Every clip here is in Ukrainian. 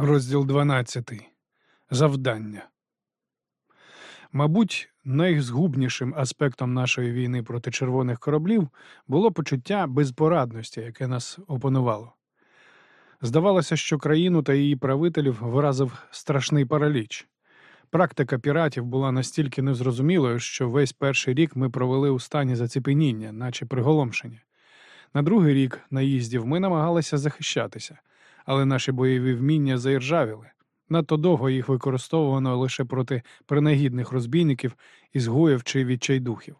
Розділ 12. Завдання. Мабуть, найзгубнішим аспектом нашої війни проти червоних кораблів було почуття безпорадності, яке нас опанувало. Здавалося, що країну та її правителів вразив страшний параліч. Практика піратів була настільки незрозумілою, що весь перший рік ми провели у стані заціпеніння, наче приголомшення. На другий рік наїздів ми намагалися захищатися але наші бойові вміння заіржавіли. Надто довго їх використовувано лише проти принагідних розбійників, ізгоїв чи відчайдухів.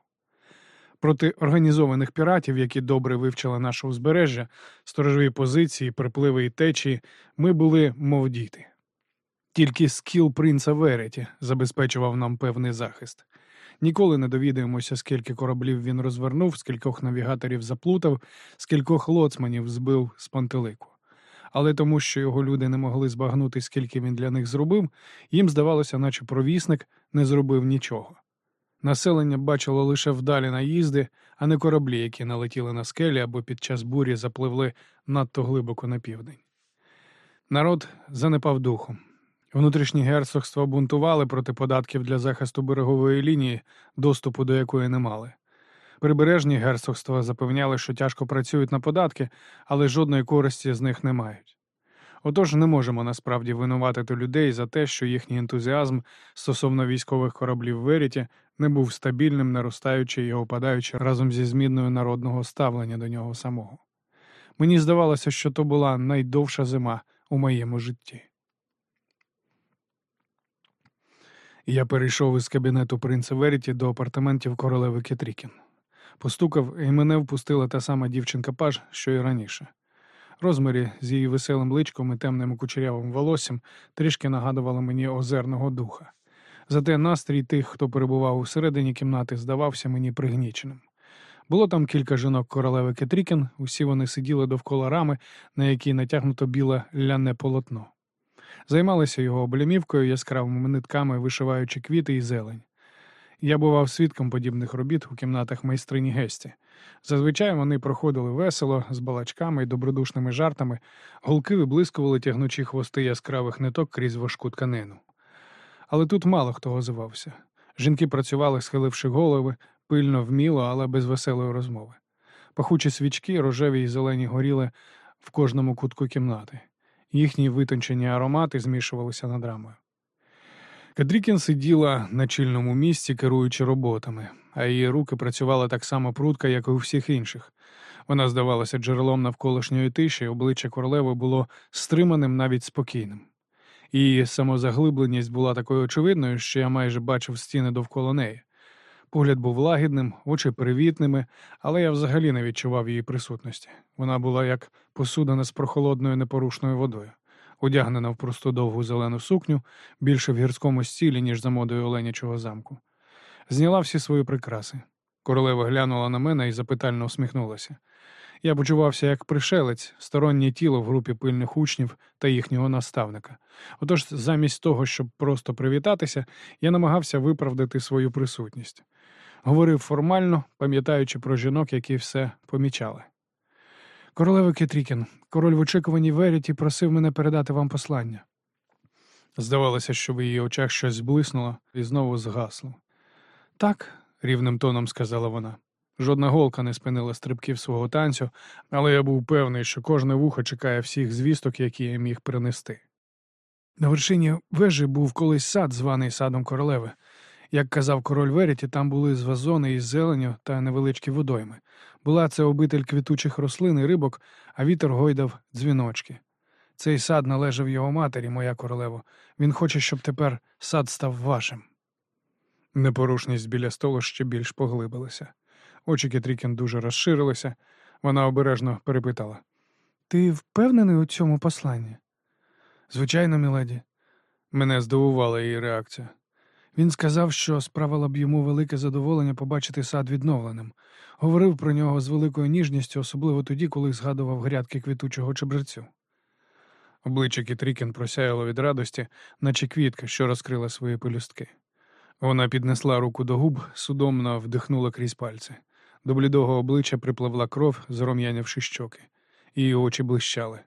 Проти організованих піратів, які добре вивчили наше узбережжя, сторожові позиції, припливи і течії, ми були, мов діти. Тільки скіл принца Вереті забезпечував нам певний захист. Ніколи не довідаємося, скільки кораблів він розвернув, скількох навігаторів заплутав, скількох лоцманів збив з пантелику але тому, що його люди не могли збагнути, скільки він для них зробив, їм здавалося, наче провісник не зробив нічого. Населення бачило лише вдалі наїзди, а не кораблі, які налетіли на скелі або під час бурі запливли надто глибоко на південь. Народ занепав духом. Внутрішні герцогства бунтували проти податків для захисту берегової лінії, доступу до якої не мали. Прибережні герцогства запевняли, що тяжко працюють на податки, але жодної користі з них не мають. Отож не можемо насправді винуватити людей за те, що їхній ентузіазм стосовно військових кораблів Веріті не був стабільним, наростаючи і опадаючи разом зі зміною народного ставлення до нього самого. Мені здавалося, що то була найдовша зима у моєму житті. Я перейшов із кабінету принца Веріті до апартаментів королеви Кетрікін. Постукав, і мене впустила та сама дівчинка паж, що й раніше. Розмірі з її веселим личком і темним кучерявим волоссям трішки нагадували мені озерного духа. Зате настрій тих, хто перебував у середині кімнати, здавався мені пригніченим. Було там кілька жінок королеви Кетрікін, усі вони сиділи довкола рами, на якій натягнуто біле ляне полотно. Займалися його облямівкою, яскравими нитками, вишиваючи квіти і зелень. Я бував свідком подібних робіт у кімнатах майстрині Гесті. Зазвичай вони проходили весело, з балачками і добродушними жартами, голки виблискували тягнучі хвости яскравих ниток крізь важку тканину. Але тут мало хто озивався. Жінки працювали, схиливши голови, пильно вміло, але без веселої розмови. Пахучі свічки, рожеві і зелені горіли в кожному кутку кімнати. Їхні витончені аромати змішувалися над рамою. Кадрікін сиділа на чільному місці, керуючи роботами, а її руки працювали так само прутко, як і у всіх інших. Вона здавалася джерелом навколишньої тиші, обличчя королеви було стриманим, навіть спокійним. Її самозаглибленість була такою очевидною, що я майже бачив стіни довкола неї. Погляд був лагідним, очі привітними, але я взагалі не відчував її присутності. Вона була як посудана з прохолодною непорушною водою одягнена в просту довгу зелену сукню, більше в гірському стілі, ніж за модою Оленячого замку. Зняла всі свої прикраси. Королева глянула на мене і запитально усміхнулася. Я почувався як пришелець, стороннє тіло в групі пильних учнів та їхнього наставника. Отож, замість того, щоб просто привітатися, я намагався виправдати свою присутність. Говорив формально, пам'ятаючи про жінок, які все помічали. Королева Кетрікін, король в очікуванні Веріті просив мене передати вам послання. Здавалося, що в її очах щось зблиснуло і знову згасло. Так, рівним тоном сказала вона. Жодна голка не спинила стрибків свого танцю, але я був певний, що кожне вухо чекає всіх звісток, які я міг принести. На вершині вежі був колись сад, званий садом королеви. Як казав король Веріті, там були звазони із зеленю та невеличкі водойми. Була це обитель квітучих рослин і рибок, а вітер гойдав дзвіночки. Цей сад належав його матері, моя королево. Він хоче, щоб тепер сад став вашим. Непорушність біля столу ще більш поглибилася. Очі Кетрікін дуже розширилися. Вона обережно перепитала: Ти впевнений у цьому посланні? Звичайно, міледі. Мене здивувала її реакція. Він сказав, що справила б йому велике задоволення побачити сад відновленим. Говорив про нього з великою ніжністю, особливо тоді, коли згадував грядки квітучого чебрецю. Обличчя Кітрікін просяяло від радості, наче квітка, що розкрила свої пелюстки. Вона піднесла руку до губ, судомно вдихнула крізь пальці. До блідого обличчя припливла кров, зарум'янявши щоки, її очі блищали.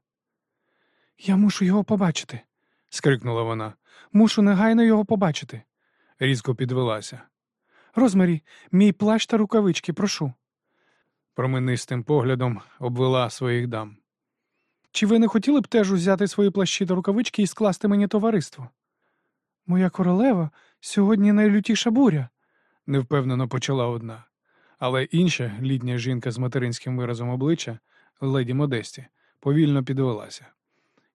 Я мушу його побачити, скрикнула вона. Мушу негайно його побачити. Різко підвелася. Розмарі, мій плащ та рукавички, прошу. Променистим поглядом обвела своїх дам. Чи ви не хотіли б теж узяти свої плащі та рукавички і скласти мені товариство? Моя королева сьогодні найлютіша буря, невпевнено почала одна. Але інша літня жінка з материнським виразом обличчя, леді Модесті, повільно підвелася.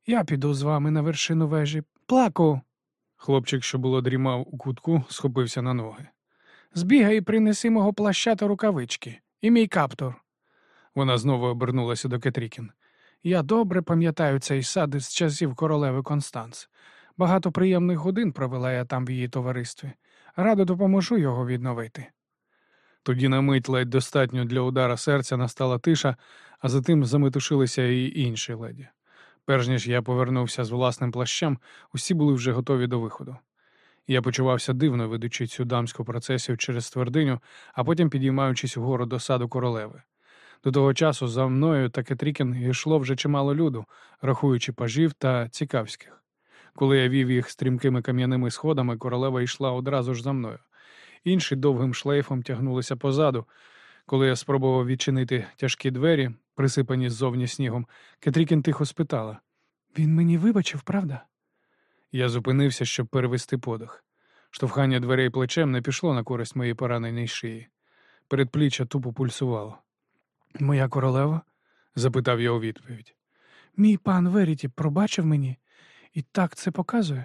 Я піду з вами на вершину вежі. Плаку. Хлопчик, що було дрімав у кутку, схопився на ноги. Збігай і принеси мого плаща та рукавички, і мій каптор. Вона знову обернулася до Кетрікін. Я добре пам'ятаю цей сад із часів королеви Констанс. Багато приємних годин провела я там в її товаристві. Радо допоможу його відновити. Тоді на мить ледь достатньо для удара серця настала тиша, а затим заметушилися і інші леді. Перш ніж я повернувся з власним плащем, усі були вже готові до виходу. Я почувався дивно, ведучи цю дамську процесію через твердиню, а потім підіймаючись угору до саду королеви. До того часу за мною та Кетрікін йшло вже чимало люду, рахуючи пажів та цікавських. Коли я вів їх стрімкими кам'яними сходами, королева йшла одразу ж за мною. Інші довгим шлейфом тягнулися позаду. Коли я спробував відчинити тяжкі двері, присипані ззовні снігом, Кетрікін тихо спитала Він мені вибачив, правда? Я зупинився, щоб перевести подих. Штовхання дверей плечем не пішло на користь моїй пораненій шиї. Передпліччя тупо пульсувало. Моя королева? запитав я у відповідь. Мій пан Веріті пробачив мені, і так це показує.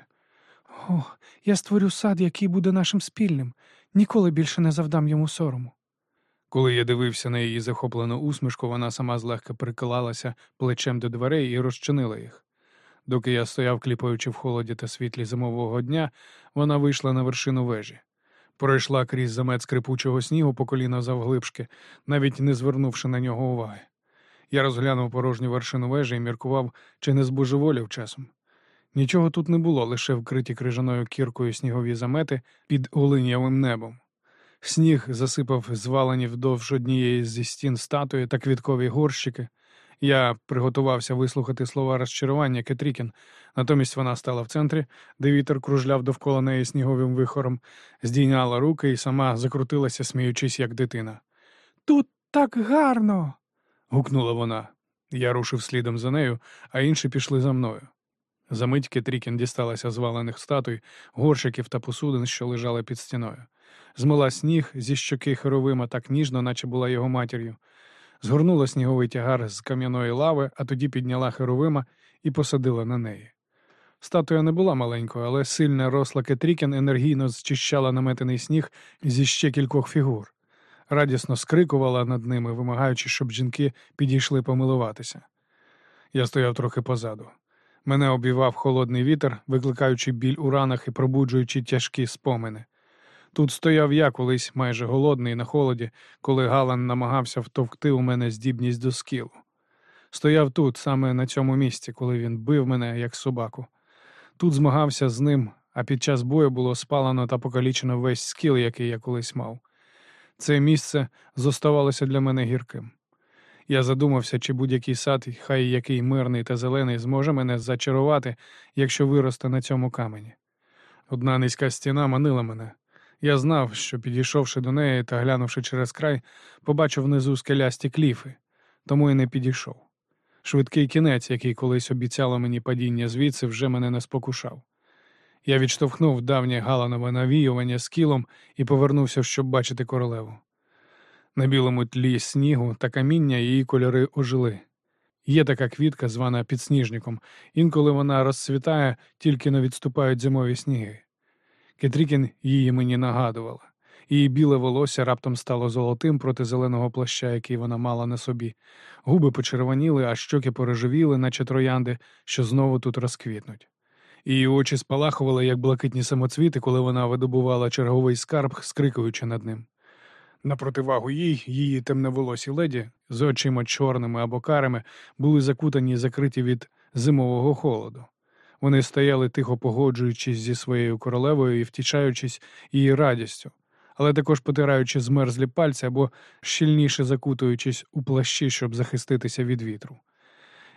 О, я створю сад, який буде нашим спільним, ніколи більше не завдам йому сорому. Коли я дивився на її захоплену усмішку, вона сама злегка прикилалася плечем до дверей і розчинила їх. Доки я стояв, кліпаючи в холоді та світлі зимового дня, вона вийшла на вершину вежі. Пройшла крізь замет скрипучого снігу по коліна завглибшки, навіть не звернувши на нього уваги. Я розглянув порожню вершину вежі і міркував, чи не збожеволів часом. Нічого тут не було, лише вкриті крижаною кіркою снігові замети під олинявим небом. Сніг засипав звалені вдовж однієї зі стін статуї та квіткові горщики. Я приготувався вислухати слова розчарування Кетрікін, натомість вона стала в центрі, де вітер кружляв довкола неї сніговим вихором, здійняла руки і сама закрутилася, сміючись, як дитина. Тут так гарно. гукнула вона. Я рушив слідом за нею, а інші пішли за мною. Замить Кетрікін дісталася звалених статуй, горщиків та посудин, що лежали під стіною. Змила сніг зі щоки херовима так ніжно, наче була його матір'ю згорнула сніговий тягар з кам'яної лави, а тоді підняла херовима і посадила на неї. Статуя не була маленькою, але сильна росла Кетрікін енергійно зчищала наметений сніг зі ще кількох фігур, радісно скрикувала над ними, вимагаючи, щоб жінки підійшли помилуватися. Я стояв трохи позаду. Мене обівав холодний вітер, викликаючи біль у ранах і пробуджуючи тяжкі спомини. Тут стояв я колись майже голодний на холоді, коли Галан намагався втовкти у мене здібність до скілу. Стояв тут, саме на цьому місці, коли він бив мене, як собаку. Тут змагався з ним, а під час бою було спалено та покалічено весь скіл, який я колись мав. Це місце зоставалося для мене гірким. Я задумався, чи будь-який сад, хай який мирний та зелений, зможе мене зачарувати, якщо виросте на цьому камені. Одна низька стіна манила мене. Я знав, що, підійшовши до неї та глянувши через край, побачив внизу скелясті кліфи, тому і не підійшов. Швидкий кінець, який колись обіцяло мені падіння звідси, вже мене не спокушав. Я відштовхнув давнє галанове навіювання з кілом і повернувся, щоб бачити королеву. На білому тлі снігу та каміння її кольори ожили. Є така квітка, звана підсніжником, інколи вона розцвітає, тільки не відступають зимові сніги. Кетрікін її мені нагадувала. Її біле волосся раптом стало золотим проти зеленого плаща, який вона мала на собі. Губи почервоніли, а щоки порожевіли, наче троянди, що знову тут розквітнуть. Її очі спалахували, як блакитні самоцвіти, коли вона видобувала черговий скарб, скрикуючи над ним. На противагу їй, її темноволосі леді з очима чорними або карими були закутані і закриті від зимового холоду. Вони стояли тихо погоджуючись зі своєю королевою і втішаючись її радістю, але також потираючи змерзлі пальці або щільніше закутуючись у плащі, щоб захиститися від вітру.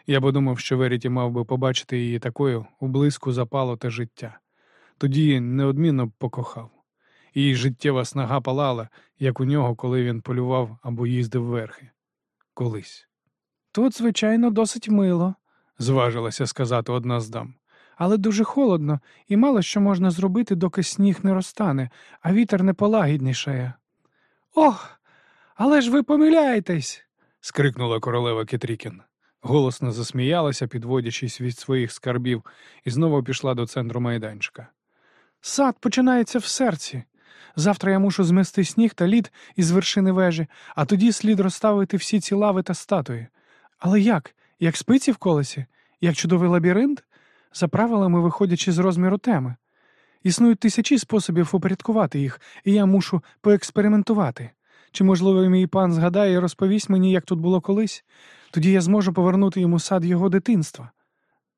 Я подумав, що Веріті мав би побачити її такою у блиску запало та життя. Тоді неодмінно покохав. Її життєва снага палала, як у нього, коли він полював або їздив верхи. Колись. Тут, звичайно, досить мило, зважилася сказати одна з дам. Але дуже холодно, і мало що можна зробити, доки сніг не розтане, а вітер не полагіднішає. Ох, але ж ви помиляєтесь. скрикнула королева Кетрікін. Голосно засміялася, підводячись від своїх скарбів, і знову пішла до центру майданчика. Сад починається в серці. Завтра я мушу змести сніг та лід із вершини вежі, а тоді слід розставити всі ці лави та статуї. Але як? Як спиці в колесі? Як чудовий лабіринт? За правилами, виходячи з розміру теми. Існують тисячі способів упорядкувати їх, і я мушу поекспериментувати. Чи, можливо, мій пан згадає і розповість мені, як тут було колись? Тоді я зможу повернути йому сад його дитинства.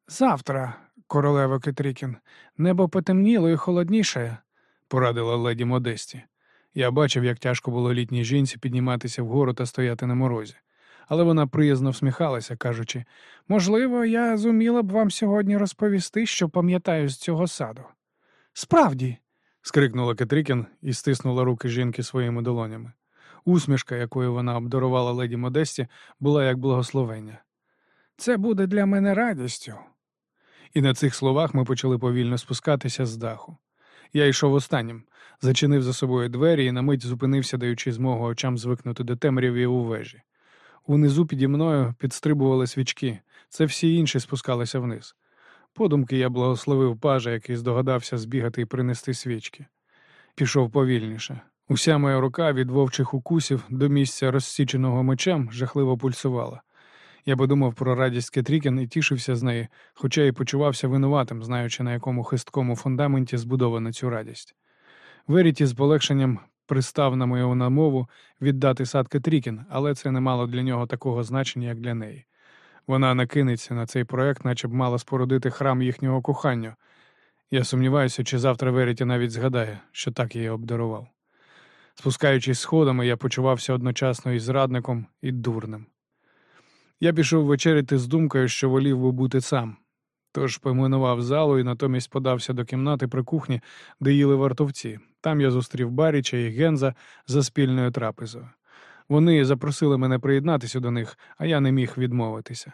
Завтра, королева Кетрікін, небо потемніло і холодніше, порадила леді Модесті. Я бачив, як тяжко було літній жінці підніматися вгору та стояти на морозі. Але вона приязно всміхалася, кажучи можливо, я зуміла б вам сьогодні розповісти, що пам'ятаю з цього саду. Справді. скрикнула Кетрікін і стиснула руки жінки своїми долонями. Усмішка, якою вона обдарувала леді Модесті, була як благословення. Це буде для мене радістю. І на цих словах ми почали повільно спускатися з даху. Я йшов останнім, зачинив за собою двері і на мить зупинився, даючи змогу очам звикнути до темряві у вежі. Унизу піді мною підстрибували свічки, це всі інші спускалися вниз. Подумки я благословив пажа, який здогадався збігати і принести свічки. Пішов повільніше. Уся моя рука від вовчих укусів до місця розсіченого мечем жахливо пульсувала. Я подумав про радість Кетрікін і тішився з неї, хоча й почувався винуватим, знаючи, на якому хисткому фундаменті збудована цю радість. Веріті з полегшенням пристав на мою намову віддати сад Кетрікін, але це не мало для нього такого значення, як для неї. Вона накинеться на цей проект, наче б мала спорудити храм їхнього кохання. Я сумніваюся, чи завтра Веріті навіть згадає, що так її обдарував. Спускаючись сходами, я почувався одночасно і зрадником, і дурним. Я пішов вечеряти з думкою, що волів би бути сам. Тож поминував залу і натомість подався до кімнати при кухні, де їли вартовці. Там я зустрів Баріча і Генза за спільною трапезою. Вони запросили мене приєднатися до них, а я не міг відмовитися.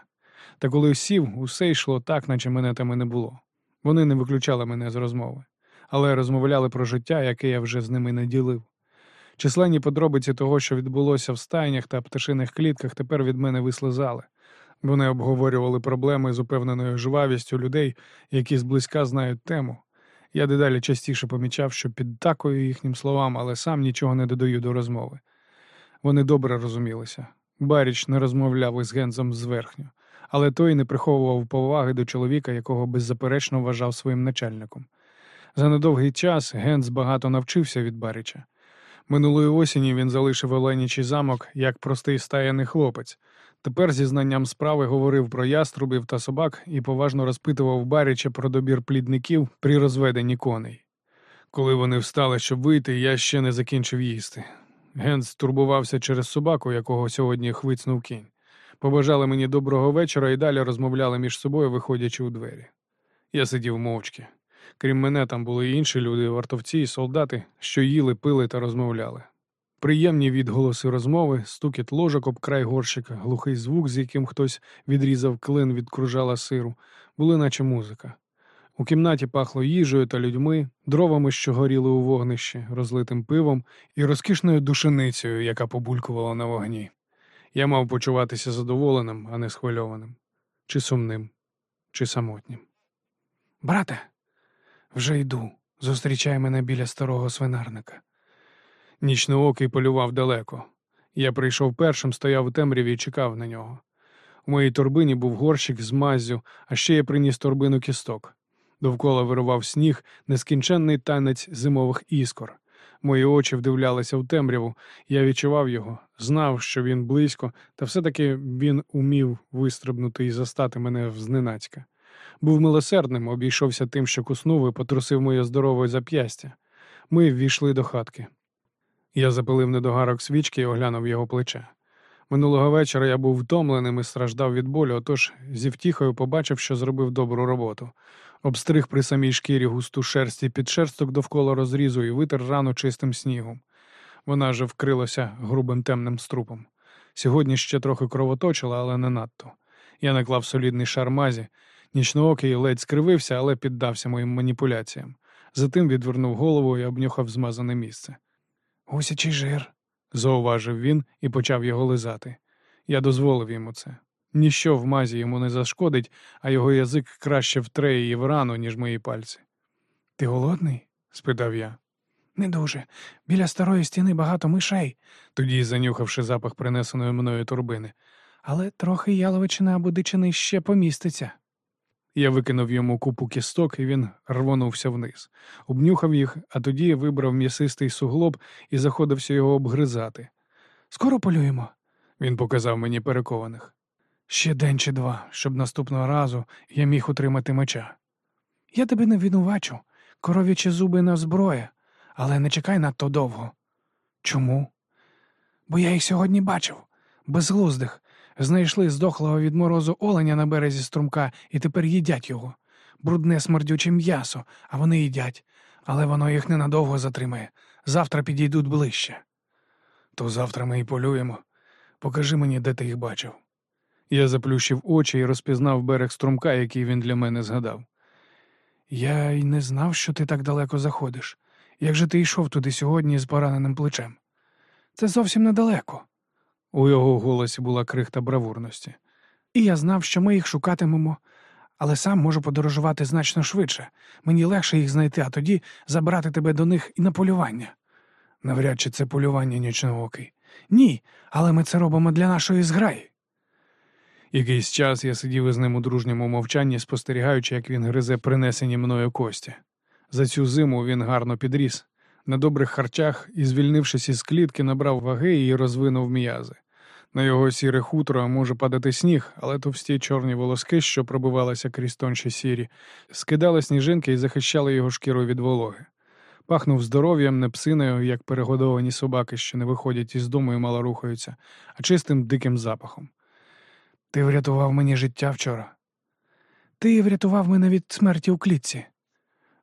Та коли сів, усе йшло так, наче мене там і не було. Вони не виключали мене з розмови, але розмовляли про життя, яке я вже з ними не ділив. Численні подробиці того, що відбулося в стайнях та пташиних клітках, тепер від мене вислизали. Вони обговорювали проблеми з упевненою жвавістю людей, які зблизька знають тему. Я дедалі частіше помічав, що підтакую їхнім словам, але сам нічого не додаю до розмови. Вони добре розумілися. Баріч не розмовляв із Гензом зверхньо, але той не приховував поваги до чоловіка, якого беззаперечно вважав своїм начальником. За недовгий час Генз багато навчився від Баріча. Минулої осені він залишив Оленічий замок як простий стаяний хлопець. Тепер зі знанням справи говорив про яструбів та собак і поважно розпитував Баріча про добір плідників при розведенні коней. Коли вони встали, щоб вийти, я ще не закінчив їсти. Генс турбувався через собаку, якого сьогодні хвицнув кінь. Побажали мені доброго вечора і далі розмовляли між собою, виходячи у двері. Я сидів мовчки. Крім мене, там були інші люди, вартовці і солдати, що їли, пили та розмовляли. Приємні відголоси розмови, стукіт ложок об край горщика, глухий звук, з яким хтось відрізав клин від кружала сиру, були наче музика. У кімнаті пахло їжею та людьми, дровами, що горіли у вогнищі, розлитим пивом і розкішною душеницею, яка побулькувала на вогні. Я мав почуватися задоволеним, а не схвильованим, чи сумним, чи самотнім. Брате, вже йду. Зустрічай мене біля старого свинарника. Нічноокий полював далеко. Я прийшов першим, стояв у темряві і чекав на нього. У моїй торбині був горщик з маззю, а ще я приніс торбину кісток. Довкола вирував сніг, нескінченний танець зимових іскор. Мої очі вдивлялися в темряву, я відчував його, знав, що він близько, та все-таки він умів вистрибнути і застати мене зненацька. Був милосердним, обійшовся тим, що куснув і потрусив моє здорове зап'ястя. Ми ввійшли до хатки. Я запалив недогарок свічки і оглянув його плече. Минулого вечора я був втомленим і страждав від болю, отож зі втіхою побачив, що зробив добру роботу. Обстриг при самій шкірі густу шерсть і підшерсток довкола розрізу і витер рану чистим снігом. Вона вже вкрилася грубим темним струпом. Сьогодні ще трохи кровоточила, але не надто. Я наклав солідний шар мазі. Нічноокий ледь скривився, але піддався моїм маніпуляціям. Затим відвернув голову і обнюхав змазане місце. Гусячий жир, зауважив він і почав його лизати. Я дозволив йому це. Ніщо в мазі йому не зашкодить, а його язик краще втре її в рану, ніж мої пальці. Ти голодний? спитав я. Не дуже. Біля старої стіни багато мишей, тоді, занюхавши запах принесеної мною турбини. Але трохи яловичина або дичини ще поміститься. Я викинув йому купу кісток, і він рвонувся вниз, обнюхав їх, а тоді вибрав м'ясистий суглоб і заходився його обгризати. Скоро полюємо, він показав мені перекованих. Ще день чи два, щоб наступного разу я міг утримати меча. Я тебе не винувачу, коров'ячі зуби на зброя, але не чекай надто довго. Чому? Бо я їх сьогодні бачив, безглуздих. Знайшли здохлого від морозу оленя на березі струмка і тепер їдять його. Брудне смердюче м'ясо, а вони їдять, але воно їх ненадовго затримає. Завтра підійдуть ближче. То завтра ми і полюємо. Покажи мені, де ти їх бачив. Я заплющив очі і розпізнав берег струмка, який він для мене згадав. Я й не знав, що ти так далеко заходиш. Як же ти йшов туди сьогодні з пораненим плечем? Це зовсім недалеко. У його голосі була крихта бравурності. І я знав, що ми їх шукатимемо, але сам можу подорожувати значно швидше. Мені легше їх знайти, а тоді забрати тебе до них і на полювання. Навряд чи це полювання нічноокий. Ні, але ми це робимо для нашої зграї. Якийсь час я сидів із ним у дружньому мовчанні, спостерігаючи, як він гризе принесені мною кості. За цю зиму він гарно підріс. На добрих харчах і, звільнившись із клітки, набрав ваги і розвинув м'язи. На його сіре хутро може падати сніг, але товсті чорні волоски, що пробивалися крізь тонші сірі, скидали сніжинки і захищали його шкіру від вологи. Пахнув здоров'ям, не псиною, як перегодовані собаки, що не виходять із дому і мало рухаються, а чистим диким запахом. Ти врятував мені життя вчора. Ти врятував мене від смерті у клітці.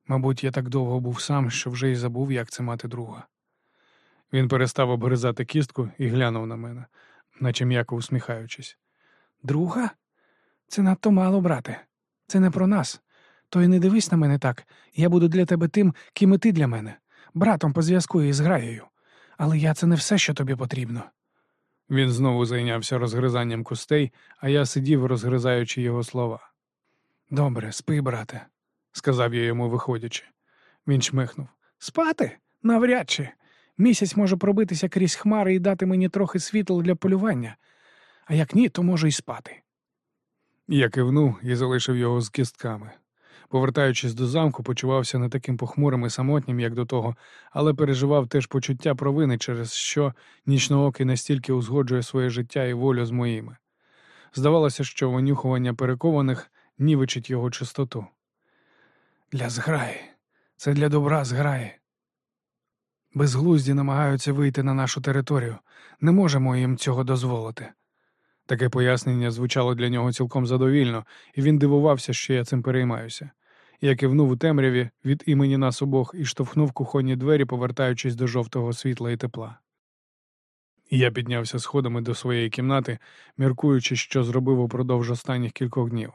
Мабуть, я так довго був сам, що вже й забув, як це мати друга. Він перестав обгризати кістку і глянув на мене, наче м'яко усміхаючись. Друга? Це надто мало, брате. Це не про нас. То й не дивись на мене так. Я буду для тебе тим, ким і ти для мене, братом по зв'язку із граєю. Але я це не все, що тобі потрібно. Він знову зайнявся розгризанням костей, а я сидів, розгризаючи його слова. Добре, спи, брате, сказав я йому, виходячи. Він чмихнув. Спати? Навряд чи. Місяць може пробитися крізь хмари і дати мені трохи світла для полювання, а як ні, то можу й спати. Я кивнув і залишив його з кістками. Повертаючись до замку, почувався не таким похмурим і самотнім, як до того, але переживав теж почуття провини, через що нічноокий настільки узгоджує своє життя і волю з моїми. Здавалося, що винюхування перекованих нівичить його чистоту. Для зграї, це для добра зграї. Безглузді намагаються вийти на нашу територію. Не можемо їм цього дозволити. Таке пояснення звучало для нього цілком задовільно, і він дивувався, що я цим переймаюся. Я кивнув у темряві від імені нас обох і штовхнув кухонні двері, повертаючись до жовтого світла і тепла. Я піднявся сходами до своєї кімнати, міркуючи, що зробив упродовж останніх кількох днів.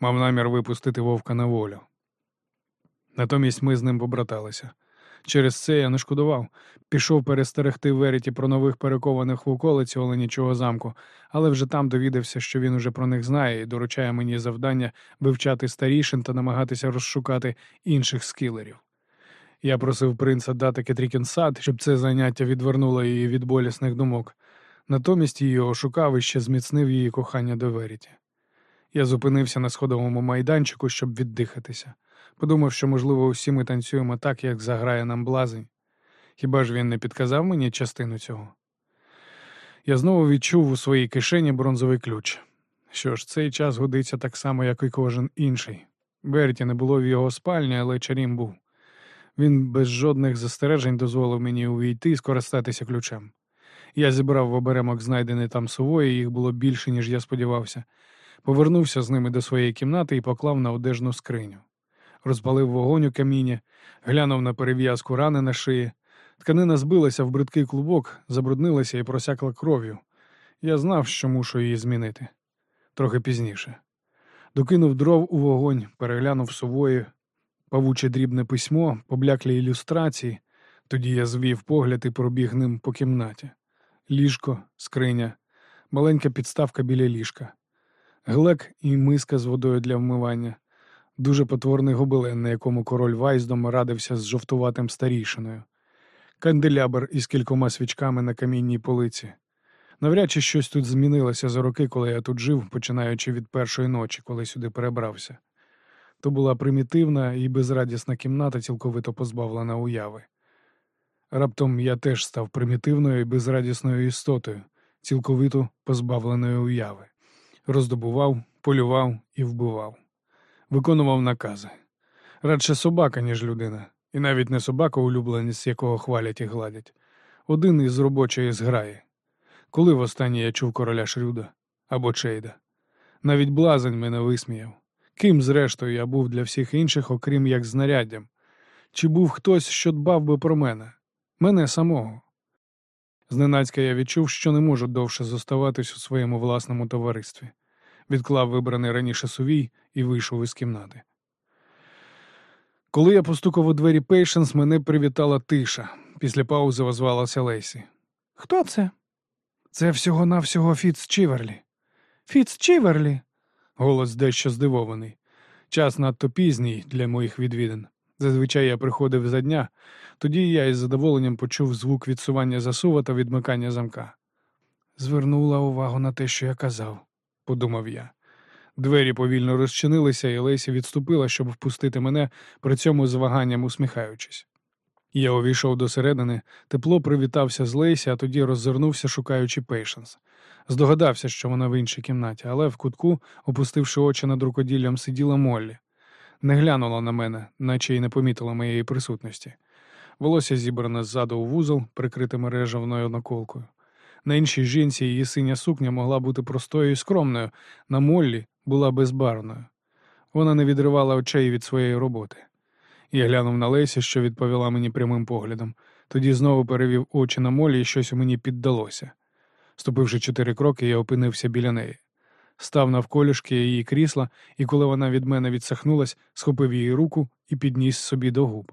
Мав намір випустити вовка на волю. Натомість ми з ним побраталися. Через це я не шкодував. Пішов перестерегти Веріті про нових перекованих в околиці Оленічого замку, але вже там довідався, що він уже про них знає і доручає мені завдання вивчати старішин та намагатися розшукати інших скілерів. Я просив принца дати Кетрікін сад, щоб це заняття відвернуло її від болісних думок. Натомість її ошукав і ще зміцнив її кохання до Веріті. Я зупинився на сходовому майданчику, щоб віддихатися. Подумав, що, можливо, усі ми танцюємо так, як заграє нам блазень. Хіба ж він не підказав мені частину цього? Я знову відчув у своїй кишені бронзовий ключ. Що ж, цей час годиться так само, як і кожен інший. Берті не було в його спальні, але чарім був. Він без жодних застережень дозволив мені увійти і скористатися ключем. Я зібрав в оберемок знайдений там сової, їх було більше, ніж я сподівався. Повернувся з ними до своєї кімнати і поклав на одежну скриню. Розпалив вогонь у каміні, глянув на перев'язку рани на шиї. Тканина збилася в бридкий клубок, забруднилася і просякла кров'ю. Я знав, що мушу її змінити. Трохи пізніше. Докинув дров у вогонь, переглянув сової, павуче дрібне письмо, побляклі ілюстрації. Тоді я звів погляд і пробіг ним по кімнаті. Ліжко, скриня, маленька підставка біля ліжка, глек і миска з водою для вмивання, дуже потворний гобелен, на якому король Вайздом радився з жовтуватим старішиною, канделябр із кількома свічками на камінній полиці. Навряд чи щось тут змінилося за роки, коли я тут жив, починаючи від першої ночі, коли сюди перебрався. То була примітивна і безрадісна кімната, цілковито позбавлена уяви. Раптом я теж став примітивною і безрадісною істотою, цілковито позбавленою уяви. Роздобував, полював і вбивав, виконував накази. Радше собака, ніж людина, і навіть не собака, улюбленець якого хвалять і гладять. Один із робочої зграї. Коли востаннє я чув короля Шрюда або Чейда? Навіть блазень мене висміяв. Ким, зрештою, я був для всіх інших, окрім як знаряддям? Чи був хтось, що дбав би про мене? Мене самого. Зненацька я відчув, що не можу довше зоставатись у своєму власному товаристві. Відклав вибраний раніше сувій і вийшов із кімнати. Коли я постукав у двері Пейшенс, мене привітала тиша. Після паузи озвалася Лейсі. Хто це? Це всього-навсього Фіц Чіверлі. Фіц Чіверлі. Голос дещо здивований. Час надто пізній для моїх відвідин. Зазвичай я приходив за дня, тоді я із задоволенням почув звук відсування засува та відмикання замка. Звернула увагу на те, що я казав, подумав я. Двері повільно розчинилися, і Лесі відступила, щоб впустити мене, при цьому з ваганням усміхаючись. Я увійшов до середини, тепло привітався з Лейсі, а тоді роззирнувся, шукаючи Пейшенс. Здогадався, що вона в іншій кімнаті, але в кутку, опустивши очі над рукоділлям, сиділа Моллі. Не глянула на мене, наче й не помітила моєї присутності. Волосся зібране ззаду у вузол, прикрите мережевною наколкою. На іншій жінці її синя сукня могла бути простою і скромною, на Моллі була безбарвною. Вона не відривала очей від своєї роботи. Я глянув на Лесі, що відповіла мені прямим поглядом. Тоді знову перевів очі на молі і щось у мені піддалося. Ступивши чотири кроки, я опинився біля неї. Став навколішки її крісла, і коли вона від мене відсахнулась, схопив її руку і підніс собі до губ.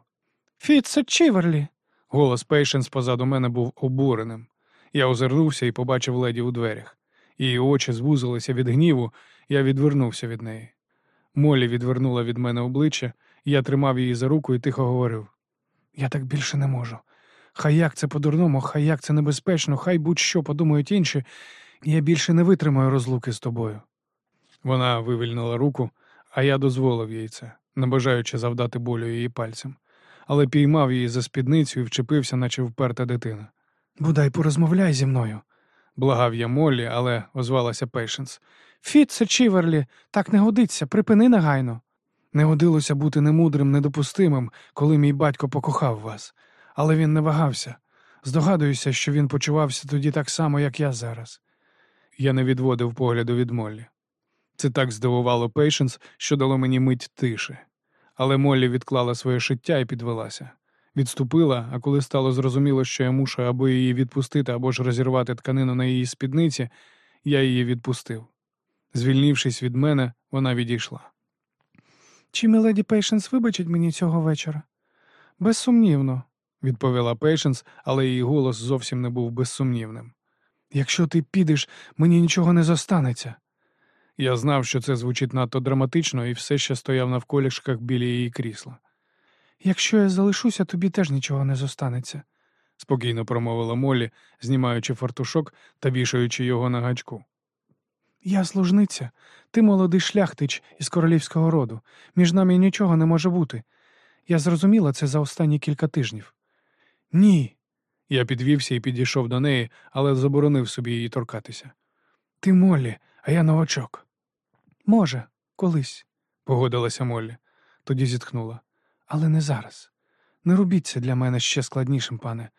Фіце Чіверлі. Голос Пейшенс позаду мене був обуреним. Я озирнувся і побачив леді у дверях. Її очі звузилися від гніву, я відвернувся від неї. Молі відвернула від мене обличчя, я тримав її за руку і тихо говорив: Я так більше не можу. Хай як це по-дурному, хай як це небезпечно, хай будь-що подумають інші, я більше не витримаю розлуки з тобою. Вона вивільнила руку, а я дозволив їй це, не бажаючи завдати болю її пальцям, але піймав її за спідницю і вчепився, наче вперта дитина. Бодай порозмовляй зі мною, благав я Моллі, але озвалася Пейшенс. Фітце Чіверлі, так не годиться, припини негайно. Не годилося бути немудрим, недопустимим, коли мій батько покохав вас, але він не вагався. Здогадуюся, що він почувався тоді так само, як я зараз. Я не відводив погляду від Моллі. Це так здивувало Пейшенс, що дало мені мить тиші. Але Моллі відклала своє шиття і підвелася. Відступила, а коли стало зрозуміло, що я мушу або її відпустити, або ж розірвати тканину на її спідниці, я її відпустив. Звільнившись від мене, вона відійшла. Чи міледі Пейшенс вибачить мені цього вечора? Безсумнівно, відповіла Пейшенс, але її голос зовсім не був безсумнівним. Якщо ти підеш, мені нічого не зостанеться. Я знав, що це звучить надто драматично, і все ще стояв навколішках біля її крісла. Якщо я залишуся, тобі теж нічого не зостанеться, спокійно промовила Молі, знімаючи фартушок та вішаючи його на гачку. Я служниця, ти молодий шляхтич із королівського роду. Між нами нічого не може бути. Я зрозуміла це за останні кілька тижнів. Ні. Я підвівся і підійшов до неї, але заборонив собі її торкатися. Ти Моллі, а я новачок. Може, колись, погодилася Моллі. Тоді зітхнула. Але не зараз. Не робіть це для мене ще складнішим, пане.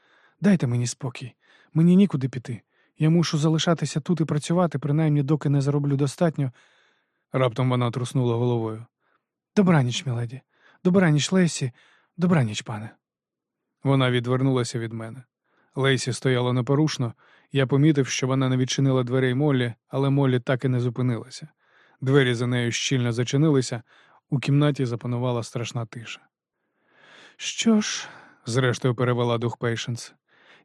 Дайте мені спокій. Мені нікуди піти. Я мушу залишатися тут і працювати, принаймні доки не зароблю достатньо. Раптом вона труснула головою. Добраніч, міледі. Добраніч, Лесі. Добраніч, пане. Вона відвернулася від мене. Лейсі стояла непорушно. Я помітив, що вона не відчинила дверей Моллі, але Моллі так і не зупинилася. Двері за нею щільно зачинилися, у кімнаті запанувала страшна тиша. Що ж, зрештою перевела дух Пейшенс,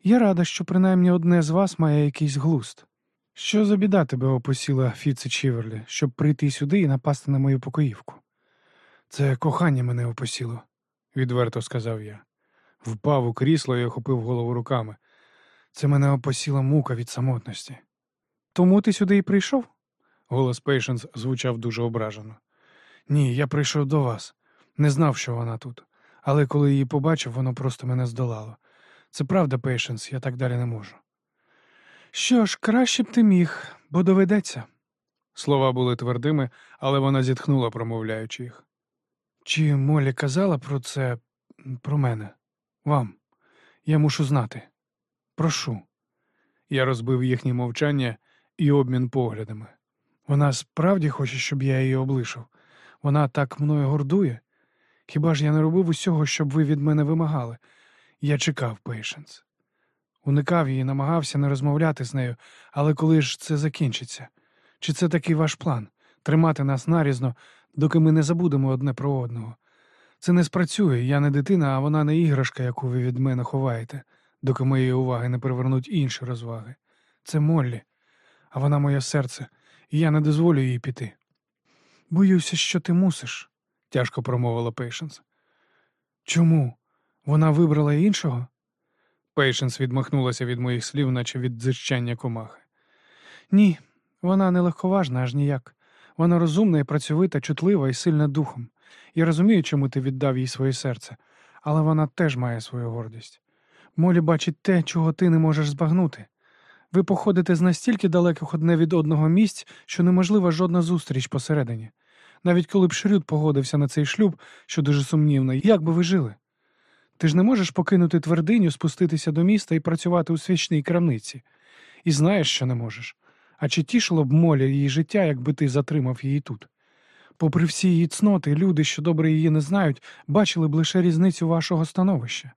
я рада, що принаймні одне з вас має якийсь глузд. Що за біда тебе опосіла Фіце Чіверлі, щоб прийти сюди і напасти на мою покоївку? Це кохання мене опосіло, відверто сказав я. Впав у крісло і охопив голову руками. Це мене опосіла мука від самотності. Тому ти сюди і прийшов? Голос Пейшенс звучав дуже ображено. Ні, я прийшов до вас. Не знав, що вона тут. Але коли її побачив, воно просто мене здолало. Це правда, Пейшенс, я так далі не можу. Що ж, краще б ти міг, бо доведеться. Слова були твердими, але вона зітхнула, промовляючи їх. Чи Молі казала про це про мене? Вам. Я мушу знати. Прошу. Я розбив їхнє мовчання і обмін поглядами. Вона справді хоче, щоб я її облишив. Вона так мною гордує. Хіба ж я не робив усього, щоб ви від мене вимагали? Я чекав, Пейшенс. Уникав її, намагався не розмовляти з нею, але коли ж це закінчиться? Чи це такий ваш план тримати нас нарізно, доки ми не забудемо одне про одного? Це не спрацює, я не дитина, а вона не іграшка, яку ви від мене ховаєте, доки моєї уваги не привернуть інші розваги. Це Моллі, а вона моє серце, і я не дозволю їй піти. Боюся, що ти мусиш, тяжко промовила Пейшенс. Чому? Вона вибрала іншого? Пейшенс відмахнулася від моїх слів, наче від дзищання комахи. Ні, вона не легковажна, аж ніяк. Вона розумна і працьовита, чутлива і сильна духом. Я розумію, чому ти віддав їй своє серце, але вона теж має свою гордість. Моллі бачить те, чого ти не можеш збагнути. Ви походите з настільки далеких одне від одного місць, що неможлива жодна зустріч посередині. Навіть коли б Шрюд погодився на цей шлюб, що дуже сумнівно, як би ви жили? Ти ж не можеш покинути твердиню, спуститися до міста і працювати у свічній крамниці. І знаєш, що не можеш. А чи тішило б молі її життя, якби ти затримав її тут? Попри всі її цноти, люди, що добре її не знають, бачили б лише різницю вашого становища,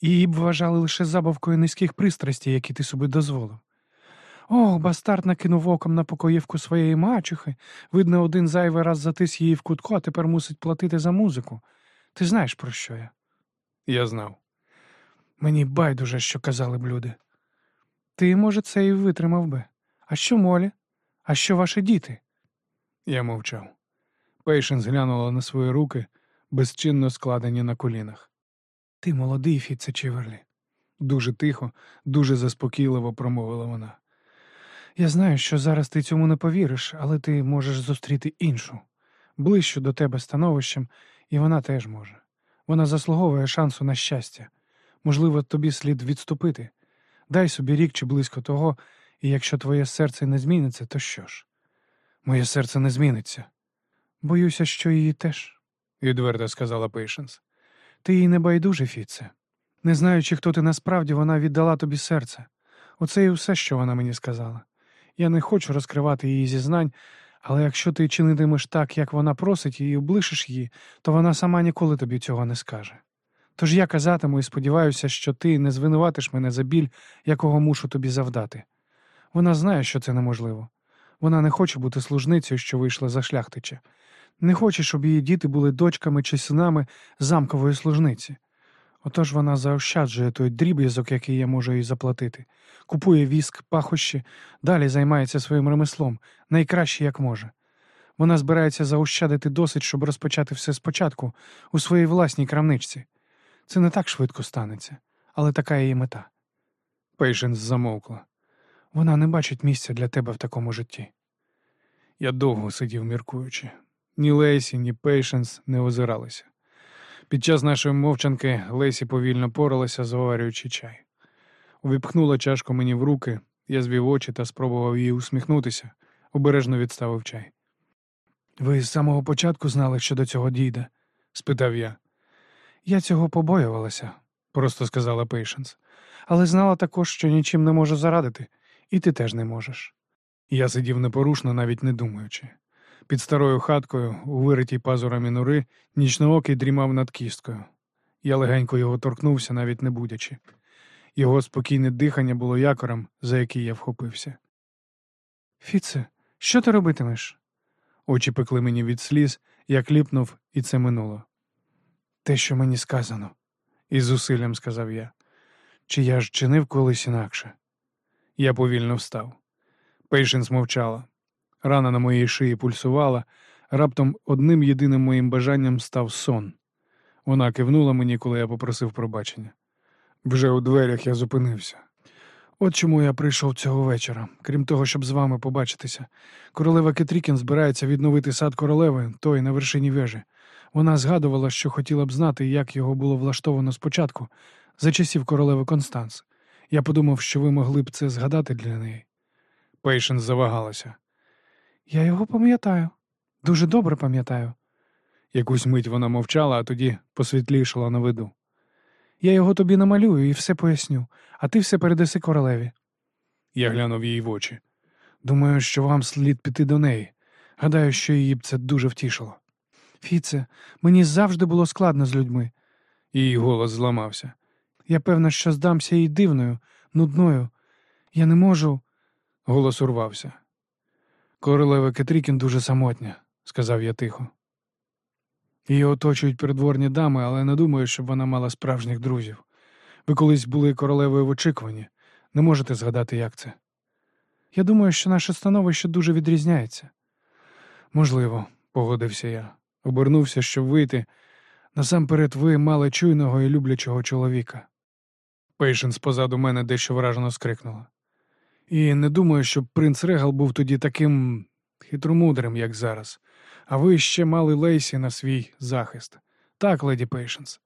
її б вважали лише забавкою низьких пристрастей, які ти собі дозволив. Ох, бастард накинув оком на покоївку своєї мачухи, видно, один зайвий раз затис її в кутку, а тепер мусить платити за музику. Ти знаєш, про що я? Я знав. Мені байдуже, що казали б люди. Ти, може, це і витримав би. А що Моллі? А що ваші діти? Я мовчав. Пейшенс глянула на свої руки, безчинно складені на колінах. Ти молодий, Фіце Чіверлі. Дуже тихо, дуже заспокійливо промовила вона. Я знаю, що зараз ти цьому не повіриш, але ти можеш зустріти іншу, ближчу до тебе становищем, і вона теж може. Вона заслуговує шансу на щастя. Можливо, тобі слід відступити. Дай собі рік чи близько того, і якщо твоє серце не зміниться, то що ж? Моє серце не зміниться. Боюся, що її теж, відверто сказала Пейшенс. Ти їй не байдуже, Фіце. Не знаючи, хто ти насправді, вона віддала тобі серце. Оце і все, що вона мені сказала. Я не хочу розкривати її зізнань, але якщо ти чинитимеш так, як вона просить, і облишиш її, то вона сама ніколи тобі цього не скаже. Тож я казатиму і сподіваюся, що ти не звинуватиш мене за біль, якого мушу тобі завдати. Вона знає, що це неможливо. Вона не хоче бути служницею, що вийшла за шляхтича. Не хоче, щоб її діти були дочками чи синами замкової служниці. Отож вона заощаджує той дріб'язок, який я можу їй заплатити, купує віск, пахощі, далі займається своїм ремеслом, найкраще як може. Вона збирається заощадити досить, щоб розпочати все спочатку у своїй власній крамничці. Це не так швидко станеться, але така її мета. Пейшенс замовкла. Вона не бачить місця для тебе в такому житті. Я довго сидів, міркуючи. Ні Лейсі, ні Пейшенс не озиралися. Під час нашої мовчанки Лесі повільно поралася, заварюючи чай. Увіпхнула чашку мені в руки, я звів очі та спробував їй усміхнутися, обережно відставив чай. Ви з самого початку знали, що до цього дійде? спитав я. Я цього побоювалася, просто сказала Пейшенс. Але знала також, що нічим не можу зарадити, і ти теж не можеш. Я сидів непорушно, навіть не думаючи. Під старою хаткою, у виритій пазурами нори, нічноокий дрімав над кісткою. Я легенько його торкнувся, навіть не будячи. Його спокійне дихання було якорем, за який я вхопився. Фіце, що ти робитимеш? Очі пекли мені від сліз, я кліпнув, і це минуло. Те, що мені сказано, із зусиллям сказав я. Чи я ж чинив колись інакше? Я повільно встав. Пейшенс мовчала. Рана на моїй шиї пульсувала, раптом одним єдиним моїм бажанням став сон. Вона кивнула мені, коли я попросив пробачення. Вже у дверях я зупинився. От чому я прийшов цього вечора, крім того, щоб з вами побачитися. Королева Кетрікін збирається відновити сад королеви, той на вершині вежі. Вона згадувала, що хотіла б знати, як його було влаштовано спочатку, за часів королеви Констанс. Я подумав, що ви могли б це згадати для неї. Пейшен завагалася. Я його пам'ятаю, дуже добре пам'ятаю. Якусь мить вона мовчала, а тоді посвітлішала на виду. Я його тобі намалюю і все поясню, а ти все передаси королеві. Я глянув їй в очі. Думаю, що вам слід піти до неї. Гадаю, що її б це дуже втішило. Фіце, мені завжди було складно з людьми. Її голос зламався. Я певна, що здамся їй дивною, нудною. Я не можу. Голос урвався. Королева Кетрікін дуже самотня, сказав я тихо. Її оточують придворні дами, але не думаю, щоб вона мала справжніх друзів. Ви колись були королевою в очікуванні. Не можете згадати, як це. Я думаю, що наше становище дуже відрізняється. Можливо, погодився я. Обернувся, щоб вийти. Насамперед, ви мали чуйного і люблячого чоловіка. Пейшенс позаду мене дещо вражено скрикнула. І не думаю, щоб принц Регал був тоді таким хитромудрим, як зараз. А ви ще мали Лейсі на свій захист. Так, леді Пейшенс.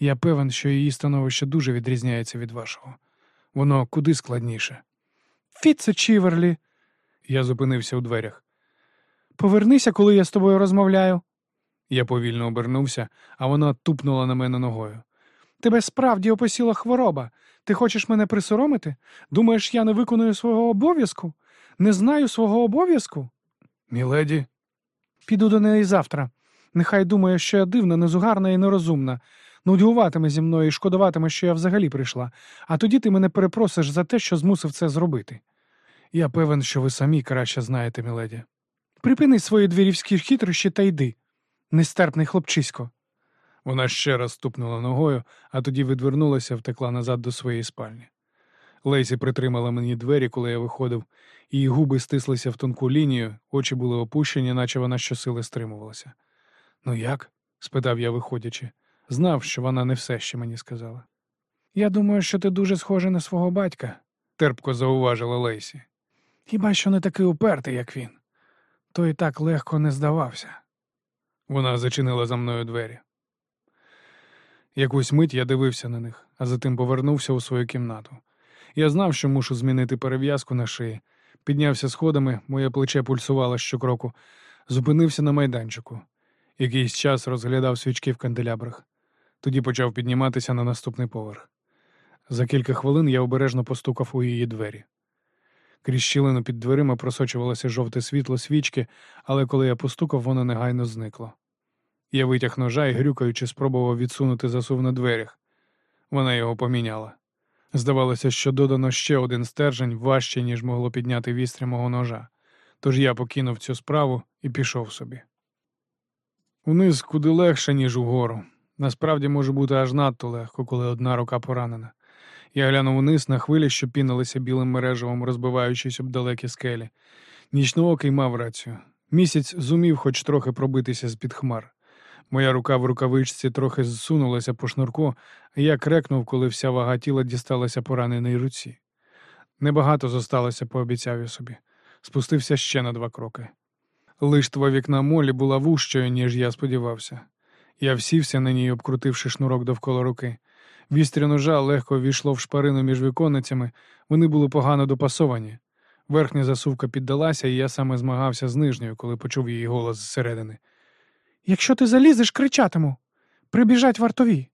Я певен, що її становище дуже відрізняється від вашого. Воно куди складніше. Фіце Чіверлі. Я зупинився у дверях. Повернися, коли я з тобою розмовляю. Я повільно обернувся, а вона тупнула на мене ногою. Тебе справді опосіла хвороба. Ти хочеш мене присоромити? Думаєш, я не виконую свого обов'язку? Не знаю свого обов'язку? Міледі, Піду до неї завтра. Нехай думає, що я дивна, незугарна і нерозумна. Нудьгуватиме зі мною і шкодуватиме, що я взагалі прийшла, а тоді ти мене перепросиш за те, що змусив це зробити. Я певен, що ви самі краще знаєте, міледі. Припини свої двірівські хитрощі та йди, нестерпний хлопчисько. Вона ще раз ступнула ногою, а тоді відвернулася, втекла назад до своєї спальні. Лейсі притримала мені двері, коли я виходив, її губи стислися в тонку лінію, очі були опущені, наче вона щосили стримувалася. Ну як? спитав я, виходячи. Знав, що вона не все ще мені сказала. Я думаю, що ти дуже схожа на свого батька, терпко зауважила Лейсі. Хіба що не такий упертий, як він. Той так легко не здавався. Вона зачинила за мною двері. Якусь мить я дивився на них, а затим повернувся у свою кімнату. Я знав, що мушу змінити перев'язку на шиї. Піднявся сходами, моє плече пульсувало щокроку, зупинився на майданчику. Якийсь час розглядав свічки в канделябрах. Тоді почав підніматися на наступний поверх. За кілька хвилин я обережно постукав у її двері. Крізь щілину під дверима просочувалося жовте світло свічки, але коли я постукав, воно негайно зникло. Я витяг ножа і, грюкаючи, спробував відсунути засув на дверях. Вона його поміняла. Здавалося, що додано ще один стержень важче, ніж могло підняти вістря мого ножа. Тож я покинув цю справу і пішов собі. Униз куди легше, ніж угору. Насправді може бути аж надто легко, коли одна рука поранена. Я глянув униз на хвилі, що пінилися білим мережевом, розбиваючись об далекі скелі. Нічноокий мав рацію. Місяць зумів хоч трохи пробитися з під хмар. Моя рука в рукавичці трохи зсунулася по шнурку, а я крекнув, коли вся вага тіла дісталася пораненій руці. Небагато зосталося, пообіцяв я собі. Спустився ще на два кроки. Лиштва вікна молі була вущою, ніж я сподівався. Я всівся на ній, обкрутивши шнурок довкола руки. Вістря ножа легко війшло в шпарину між віконницями, вони були погано допасовані. Верхня засувка піддалася, і я саме змагався з нижньою, коли почув її голос зсередини. Якщо ти залізеш, кричатиму. Прибіжать вартові.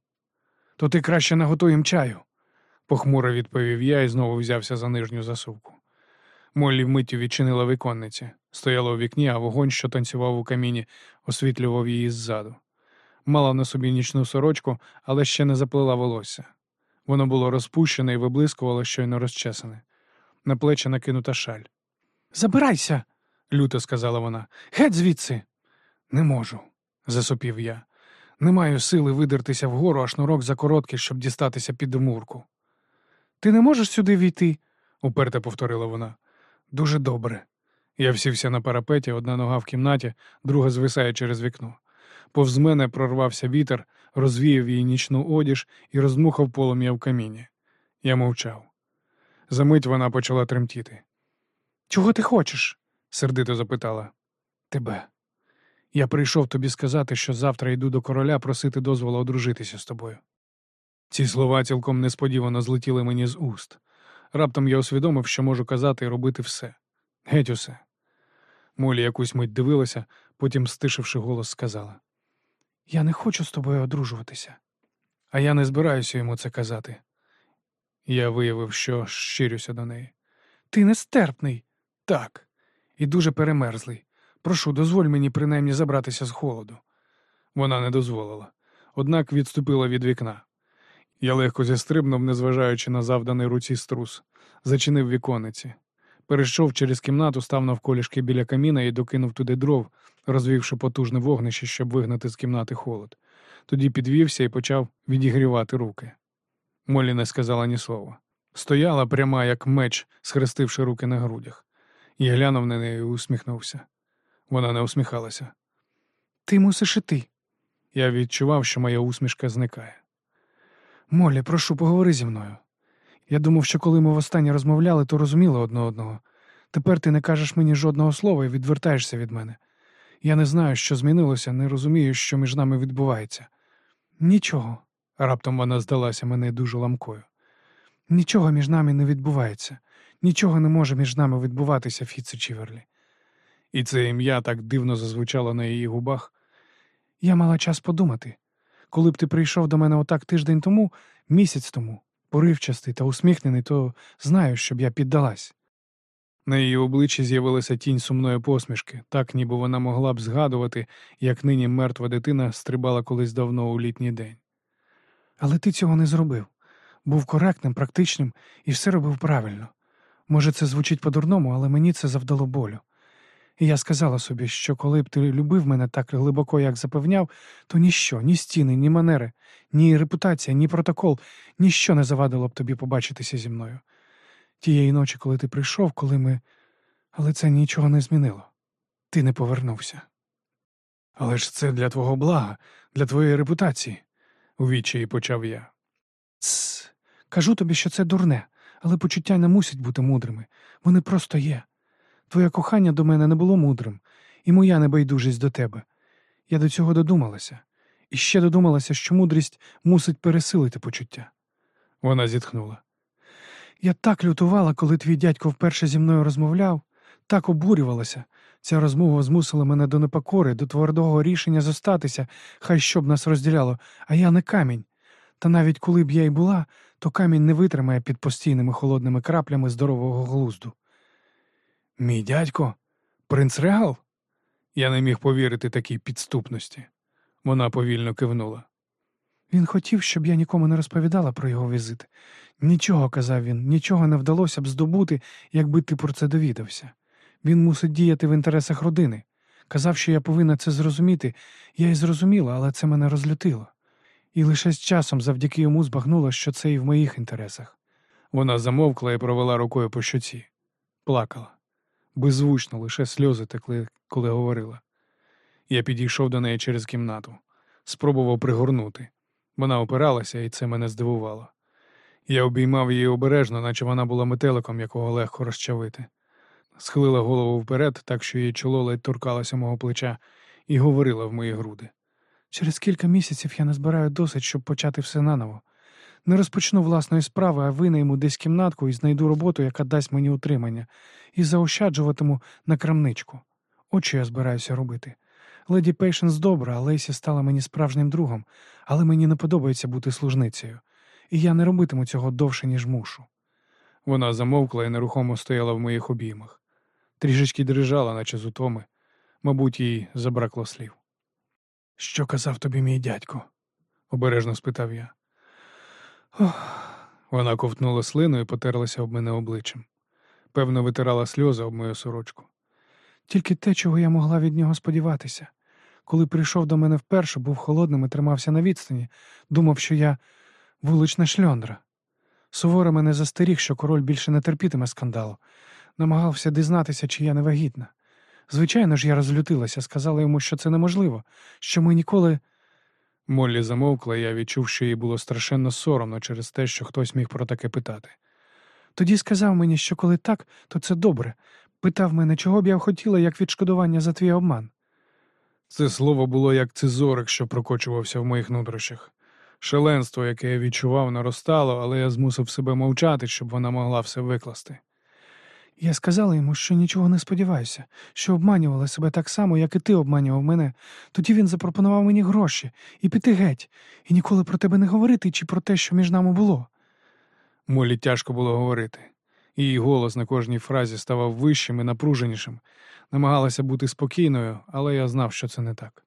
То ти краще наготуй їм чаю, похмуро відповів я і знову взявся за нижню засувку. Моллі вмиттю відчинила віконниці, стояла у вікні, а вогонь, що танцював у каміні, освітлював її ззаду. Мала на собі нічну сорочку, але ще не заплила волосся. Воно було розпущене і виблискувало щойно розчесане. На плечі накинута шаль. Забирайся, люто сказала вона. Геть звідси. Не можу, засопів я. Не маю сили видертися вгору, а шнурок закороткий, щоб дістатися під мурку. Ти не можеш сюди війти, уперте повторила вона. Дуже добре. Я всівся на парапеті, одна нога в кімнаті, друга звисає через вікно. Повз мене прорвався вітер, розвіяв її нічну одіж і роздмухав полум'я в каміні. Я мовчав. Замить вона почала тремтіти. Чого ти хочеш? сердито запитала. Тебе. Я прийшов тобі сказати, що завтра йду до короля просити дозволу одружитися з тобою. Ці слова цілком несподівано злетіли мені з уст. Раптом я усвідомив, що можу казати і робити все. Геть усе. Молі якусь мить дивилася, потім, стишивши голос, сказала: Я не хочу з тобою одружуватися, а я не збираюся йому це казати. Я виявив, що щирюся до неї. Ти нестерпний. Так, і дуже перемерзлий. Прошу, дозволь мені принаймні забратися з холоду. Вона не дозволила, однак відступила від вікна. Я легко зістрибнув, незважаючи на завданий руці струс, зачинив вікониці. Перейшов через кімнату, став навколішки біля каміна і докинув туди дров, розвівши потужне вогнище, щоб вигнати з кімнати холод. Тоді підвівся і почав відігрівати руки. Молі не сказала ні слова. Стояла пряма, як меч, схрестивши руки на грудях. Я глянув на неї і усміхнувся. Вона не усміхалася. Ти мусиш іти. Я відчував, що моя усмішка зникає. Молі, прошу, поговори зі мною. Я думав, що коли ми востаннє розмовляли, то розуміли одне одного. Тепер ти не кажеш мені жодного слова і відвертаєшся від мене. Я не знаю, що змінилося, не розумію, що між нами відбувається. Нічого. Раптом вона здалася мене дуже ламкою. Нічого між нами не відбувається, нічого не може між нами відбуватися, Фіце Чіверлі. І це ім'я так дивно зазвучало на її губах. Я мала час подумати. Коли б ти прийшов до мене отак тиждень тому, місяць тому, поривчастий та усміхнений, то знаю, щоб я піддалась. На її обличчі з'явилася тінь сумної посмішки, так ніби вона могла б згадувати, як нині мертва дитина стрибала колись давно у літній день. Але ти цього не зробив. Був коректним, практичним і все робив правильно. Може, це звучить по-дурному, але мені це завдало болю. І я сказала собі, що коли б ти любив мене так глибоко, як запевняв, то ніщо, ні стіни, ні манери, ні репутація, ні протокол, ніщо не завадило б тобі побачитися зі мною. Тієї ночі, коли ти прийшов, коли ми. Але це нічого не змінило. Ти не повернувся. Але ж це для твого блага, для твоєї репутації, у відчаї почав я. Тсс, кажу тобі, що це дурне, але почуття не мусять бути мудрими. Вони просто є. Твоє кохання до мене не було мудрим, і моя небайдужість до тебе. Я до цього додумалася, і ще додумалася, що мудрість мусить пересилити почуття. Вона зітхнула. Я так лютувала, коли твій дядько вперше зі мною розмовляв, так обурювалася. Ця розмова змусила мене до непокори, до твердого рішення зостатися, хай що б нас розділяло, а я не камінь. Та навіть коли б я й була, то камінь не витримає під постійними холодними краплями здорового глузду. Мій дядько, принц Регал? Я не міг повірити такій підступності. Вона повільно кивнула. Він хотів, щоб я нікому не розповідала про його візит. Нічого, казав він, нічого не вдалося б здобути, якби ти про це довідався. Він мусить діяти в інтересах родини. Казав, що я повинна це зрозуміти. Я й зрозуміла, але це мене розлютило. І лише з часом завдяки йому збагнула, що це і в моїх інтересах. Вона замовкла і провела рукою по щоці. Плакала. Беззвучно, лише сльози текли, коли говорила. Я підійшов до неї через кімнату, спробував пригорнути. Вона опиралася, і це мене здивувало. Я обіймав її обережно, наче вона була метеликом, якого легко розчавити. Схилила голову вперед, так що її чоло ледь торкалося мого плеча, і говорила в мої груди. Через кілька місяців я не збираю досить, щоб почати все наново. Не розпочну власної справи, а винайму десь кімнатку і знайду роботу, яка дасть мені утримання, і заощаджуватиму на крамничку. Що я збираюся робити. Леді Пейшенс добра, а Лейсі стала мені справжнім другом, але мені не подобається бути служницею, і я не робитиму цього довше, ніж мушу. Вона замовкла і нерухомо стояла в моїх обіймах. Трішечки дрижала, наче з утоми. Мабуть, їй забракло слів. Що казав тобі мій дядько? обережно спитав я. Ох, Вона ковтнула слину і потерлася об мене обличчям. Певно, витирала сльози об мою сорочку. Тільки те, чого я могла від нього сподіватися. Коли прийшов до мене вперше, був холодним і тримався на відстані, думав, що я вулична шльондра. Суворо мене застеріг, що король більше не терпітиме скандалу, намагався дізнатися, чи я не вагітна. Звичайно ж, я розлютилася, сказала йому, що це неможливо, що ми ніколи. Моллі замовкла, і я відчув, що їй було страшенно соромно через те, що хтось міг про таке питати. Тоді сказав мені, що коли так, то це добре. Питав мене, чого б я хотіла як відшкодування за твій обман. Це слово було як цизорик, що прокочувався в моїх нутрощах. Шаленство, яке я відчував, наростало, але я змусив себе мовчати, щоб вона могла все викласти. Я сказала йому, що нічого не сподіваюся, що обманювала себе так само, як і ти обманював мене. Тоді він запропонував мені гроші і піти геть, і ніколи про тебе не говорити чи про те, що між нами було. Молі тяжко було говорити. Її голос на кожній фразі ставав вищим і напруженішим. Намагалася бути спокійною, але я знав, що це не так.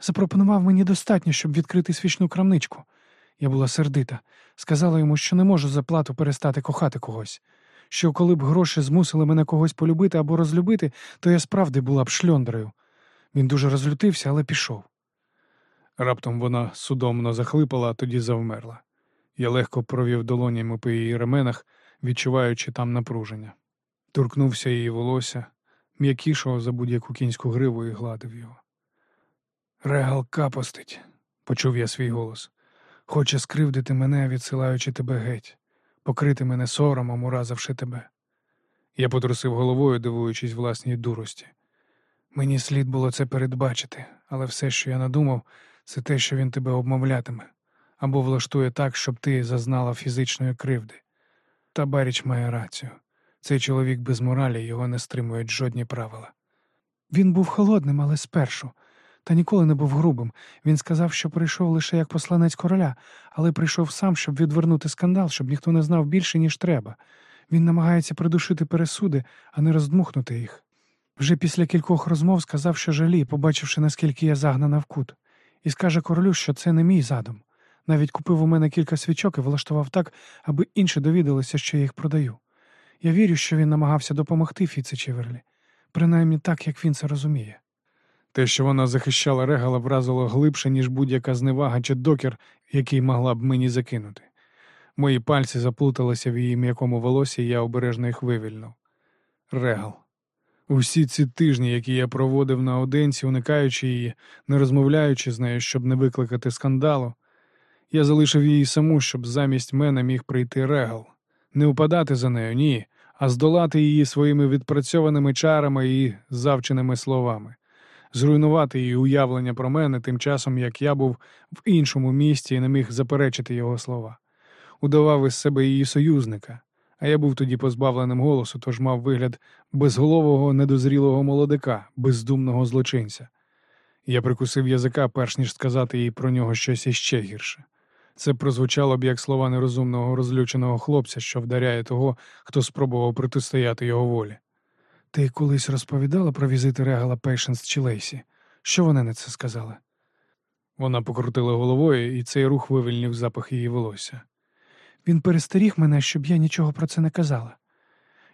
Запропонував мені достатньо, щоб відкрити свічну крамничку. Я була сердита, сказала йому, що не можу за плату перестати кохати когось, що коли б гроші змусили мене когось полюбити або розлюбити, то я справді була б шльондрою. Він дуже розлютився, але пішов. Раптом вона судомно захлипала, а тоді завмерла. Я легко провів долонями по її ременах, відчуваючи там напруження. Торкнувся її волосся, м'якішого за будь-яку кінську гриву і гладив його. Регал капостить, почув я свій голос. Хоче скривдити мене, відсилаючи тебе геть, покрити мене соромом, уразивши тебе. Я потрусив головою, дивуючись власній дурості. Мені слід було це передбачити, але все, що я надумав, це те, що він тебе обмовлятиме, або влаштує так, щоб ти зазнала фізичної кривди. Та Баріч має рацію. Цей чоловік без моралі його не стримують жодні правила. Він був холодним, але спершу, та ніколи не був грубим. Він сказав, що прийшов лише як посланець короля, але прийшов сам, щоб відвернути скандал, щоб ніхто не знав більше, ніж треба. Він намагається придушити пересуди, а не роздмухнути їх. Вже після кількох розмов сказав, що жаліє, побачивши, наскільки я загнана в кут, і скаже королю, що це не мій задум. Навіть купив у мене кілька свічок і влаштував так, аби інші довідалися, що я їх продаю. Я вірю, що він намагався допомогти Фіці Чіверлі, принаймні так, як він це розуміє. Те, що вона захищала регала, вразило глибше, ніж будь-яка зневага чи докір, який могла б мені закинути. Мої пальці заплуталися в її м'якому волосі, і я обережно їх вивільнув. Регал. Усі ці тижні, які я проводив наодинці, уникаючи її, не розмовляючи з нею, щоб не викликати скандалу, я залишив її саму, щоб замість мене міг прийти регал. Не упадати за нею, ні, а здолати її своїми відпрацьованими чарами і завченими словами, зруйнувати її уявлення про мене тим часом, як я був в іншому місті і не міг заперечити його слова. Удавав із себе її союзника, а я був тоді позбавленим голосу, тож мав вигляд безголового недозрілого молодика, бездумного злочинця. Я прикусив язика, перш ніж сказати їй про нього щось іще гірше. Це прозвучало б як слова нерозумного розлюченого хлопця, що вдаряє того, хто спробував протистояти його волі. Ти колись розповідала про візити Регала Пейшенс чи Лейсі? Що вони на це сказали? Вона покрутила головою, і цей рух вивільнив запах її волосся. Він перестеріг мене, щоб я нічого про це не казала.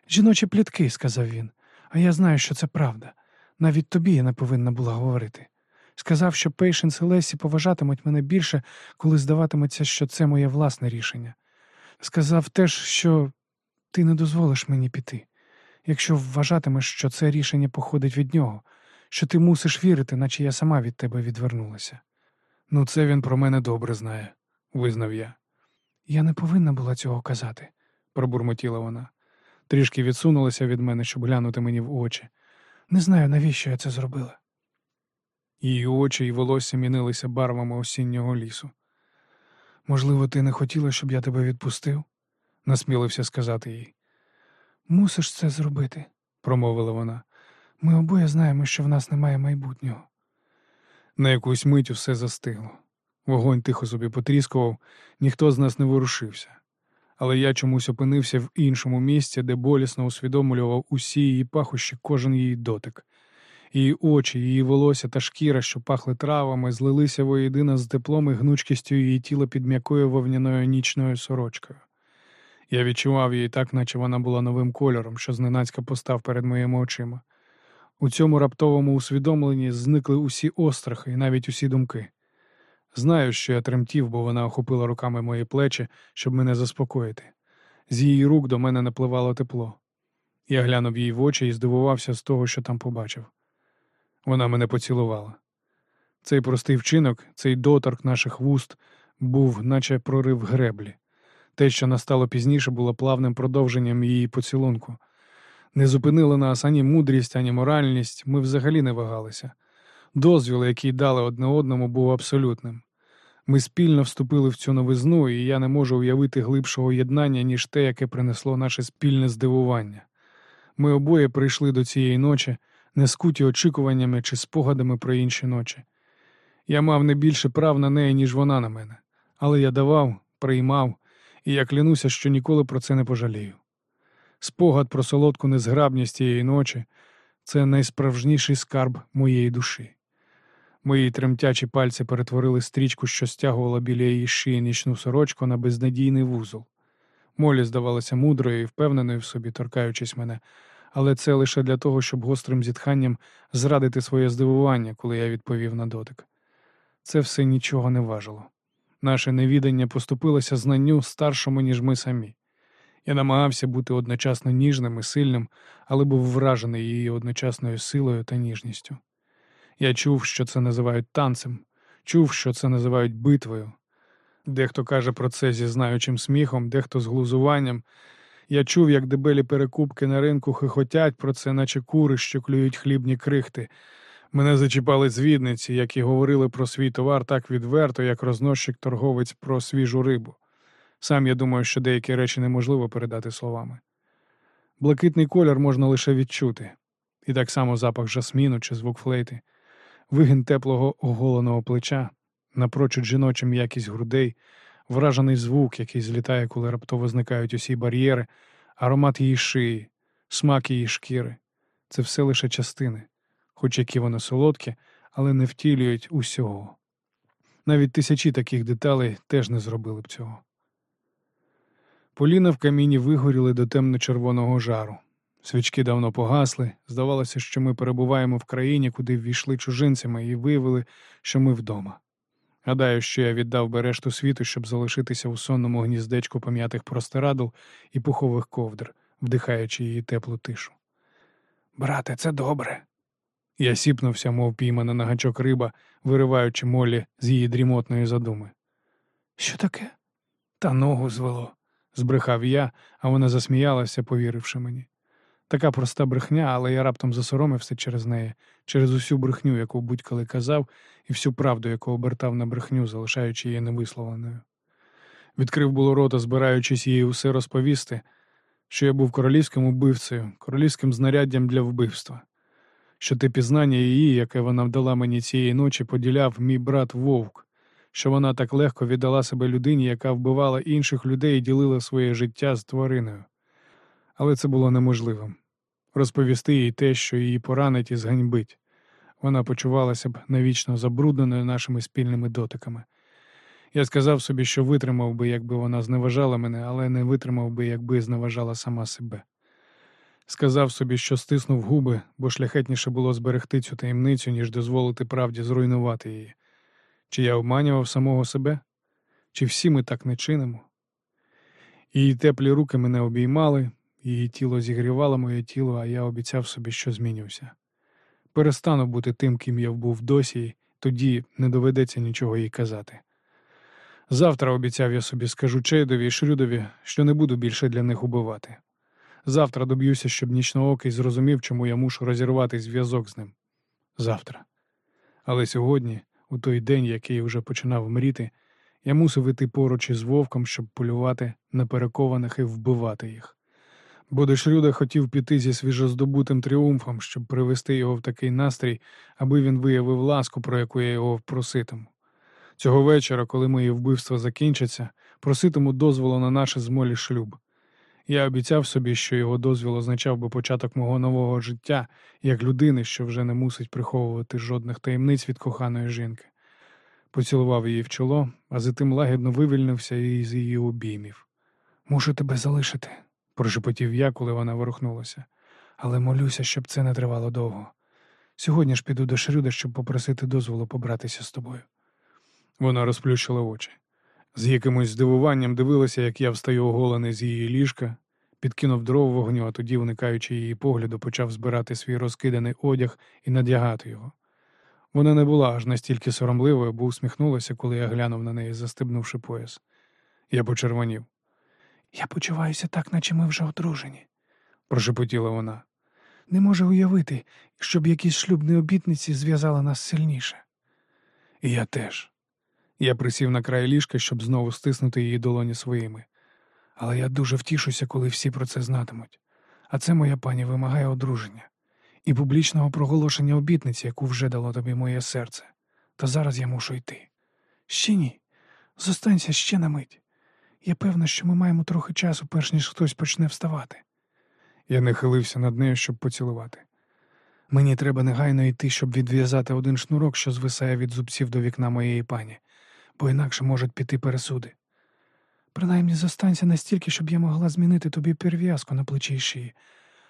Жіночі плітки, сказав він, а я знаю, що це правда. Навіть тобі я не повинна була говорити. Сказав, що Пейшенс і Лесі поважатимуть мене більше, коли здаватиметься, що це моє власне рішення. Сказав теж, що ти не дозволиш мені піти, якщо вважатимеш, що це рішення походить від нього, що ти мусиш вірити, наче я сама від тебе відвернулася. Ну, це він про мене добре знає, визнав я. Я не повинна була цього казати, пробурмотіла вона. Трішки відсунулася від мене, щоб глянути мені в очі. Не знаю, навіщо я це зробила. Її очі і волосся мінилися барвами осіннього лісу. Можливо, ти не хотіла, щоб я тебе відпустив? насмілився сказати їй. Мусиш це зробити, промовила вона. Ми обоє знаємо, що в нас немає майбутнього. На якусь мить усе застигло. Вогонь тихо собі потріскував, ніхто з нас не ворушився. Але я чомусь опинився в іншому місці, де болісно усвідомлював усі її пахощі, кожен її дотик. Її очі, її волосся та шкіра, що пахли травами, злилися воєдино з теплом і гнучкістю її тіла під м'якою вовняною нічною сорочкою. Я відчував її так, наче вона була новим кольором, що зненацька постав перед моїми очима. У цьому раптовому усвідомленні зникли усі острахи і навіть усі думки. Знаю, що я тремтів, бо вона охопила руками мої плечі, щоб мене заспокоїти. З її рук до мене напливало тепло. Я глянув їй в очі і здивувався з того, що там побачив. Вона мене поцілувала. Цей простий вчинок, цей доторк наших вуст був, наче прорив греблі. Те, що настало пізніше, було плавним продовженням її поцілунку. Не зупинила нас ані мудрість, ані моральність, ми взагалі не вагалися. Дозвіл, який дали одне одному, був абсолютним. Ми спільно вступили в цю новизну, і я не можу уявити глибшого єднання, ніж те, яке принесло наше спільне здивування. Ми обоє прийшли до цієї ночі, не скуті очікуваннями чи спогадами про інші ночі. Я мав не більше прав на неї, ніж вона на мене, але я давав, приймав, і я клянуся, що ніколи про це не пожалію. Спогад про солодку незграбність тієї ночі це найсправжніший скарб моєї душі. Мої тремтячі пальці перетворили стрічку, що стягувала біля її шиї нічну сорочку на безнадійний вузол. Молі здавалася мудрою і впевненою в собі, торкаючись мене, але це лише для того, щоб гострим зітханням зрадити своє здивування, коли я відповів на дотик. Це все нічого не важило. Наше невідання поступилося знанню старшому, ніж ми самі. Я намагався бути одночасно ніжним і сильним, але був вражений її одночасною силою та ніжністю. Я чув, що це називають танцем, чув, що це називають битвою. Дехто каже про це зі знаючим сміхом, дехто з глузуванням. Я чув, як дебелі перекупки на ринку хихотять про це, наче кури, що клюють хлібні крихти. Мене зачіпали звідниці, які говорили про свій товар так відверто, як рознощик торговець про свіжу рибу. Сам я думаю, що деякі речі неможливо передати словами. Блакитний колір можна лише відчути, і так само запах жасміну чи звук флейти, вигін теплого оголеного плеча, напрочуд жіноча м'якість грудей, вражений звук, який злітає, коли раптово зникають усі бар'єри, аромат її шиї, смак її шкіри. Це все лише частини, хоч які вони солодкі, але не втілюють усього. Навіть тисячі таких деталей теж не зробили б цього. Поліна в каміні вигоріли до темно-червоного жару. Свічки давно погасли. Здавалося, що ми перебуваємо в країні, куди ввійшли чужинцями, і виявили, що ми вдома. Гадаю, що я віддав би решту світу, щоб залишитися у сонному гніздечку пом'ятих простирадл і пухових ковдр, вдихаючи її теплу тишу. Брате, це добре. Я сіпнувся, мов піймана на гачок риба, вириваючи молі з її дрімотної задуми. Що таке? Та ногу звело збрехав я, а вона засміялася, повіривши мені. Така проста брехня, але я раптом засоромився через неї, через усю брехню, яку будь-коли казав, і всю правду, яку обертав на брехню, залишаючи її невисловленою. Відкрив було рота, збираючись їй усе розповісти, що я був королівським убивцею, королівським знаряддям для вбивства, що те пізнання її, яке вона вдала мені цієї ночі, поділяв мій брат Вовк, що вона так легко віддала себе людині, яка вбивала інших людей і ділила своє життя з твариною. Але це було неможливим розповісти їй те, що її поранить і зганьбить. Вона почувалася б навічно забрудненою нашими спільними дотиками. Я сказав собі, що витримав би, якби вона зневажала мене, але не витримав би, якби зневажала сама себе. Сказав собі, що стиснув губи, бо шляхетніше було зберегти цю таємницю, ніж дозволити правді зруйнувати її. Чи я обманював самого себе? Чи всі ми так не чинимо? Її теплі руки мене обіймали, її тіло зігрівало моє тіло, а я обіцяв собі, що змінюся. Перестану бути тим, ким я був досі, тоді не доведеться нічого їй казати. Завтра обіцяв я собі, скажу Чейдові і Шрюдові, що не буду більше для них убивати. Завтра доб'юся, щоб нічноокий зрозумів, чому я мушу розірвати зв'язок з ним. Завтра. Але сьогодні у той день, який вже починав мріти, я мусив іти поруч із вовком, щоб полювати на перекованих і вбивати їх. Бодешрюда хотів піти зі свіжоздобутим тріумфом, щоб привести його в такий настрій, аби він виявив ласку, про яку я його проситиму. Цього вечора, коли моє вбивство закінчиться, проситиму дозволу на наше з Молі шлюб. Я обіцяв собі, що його дозвіл означав би початок мого нового життя, як людини, що вже не мусить приховувати жодних таємниць від коханої жінки. Поцілував її в чоло, а затим лагідно вивільнився із її обіймів. Мушу тебе залишити, прошепотів я, коли вона ворухнулася. але молюся, щоб це не тривало довго. Сьогодні ж піду до Шрюда, щоб попросити дозволу побратися з тобою. Вона розплющила очі. З якимось здивуванням дивилася, як я встаю оголений з її ліжка, підкинув дров вогню, а тоді, уникаючи її погляду, почав збирати свій розкиданий одяг і надягати його. Вона не була аж настільки соромливою, бо усміхнулася, коли я глянув на неї, застебнувши пояс. Я почервонів. Я почуваюся так, наче ми вже одружені, прошепотіла вона. Не можу уявити, щоб якісь шлюбні обітниці зв'язали нас сильніше. І я теж. Я присів на край ліжка, щоб знову стиснути її долоні своїми. Але я дуже втішуся, коли всі про це знатимуть. А це, моя пані, вимагає одруження і публічного проголошення обітниці, яку вже дало тобі моє серце. Та зараз я мушу йти. Ще ні. Зостанься ще на мить. Я певна, що ми маємо трохи часу, перш ніж хтось почне вставати. Я нахилився над нею, щоб поцілувати. Мені треба негайно йти, щоб відв'язати один шнурок, що звисає від зубців до вікна моєї пані, бо інакше можуть піти пересуди. Принаймні зостанься настільки, щоб я могла змінити тобі перев'язку на плечі й шиї.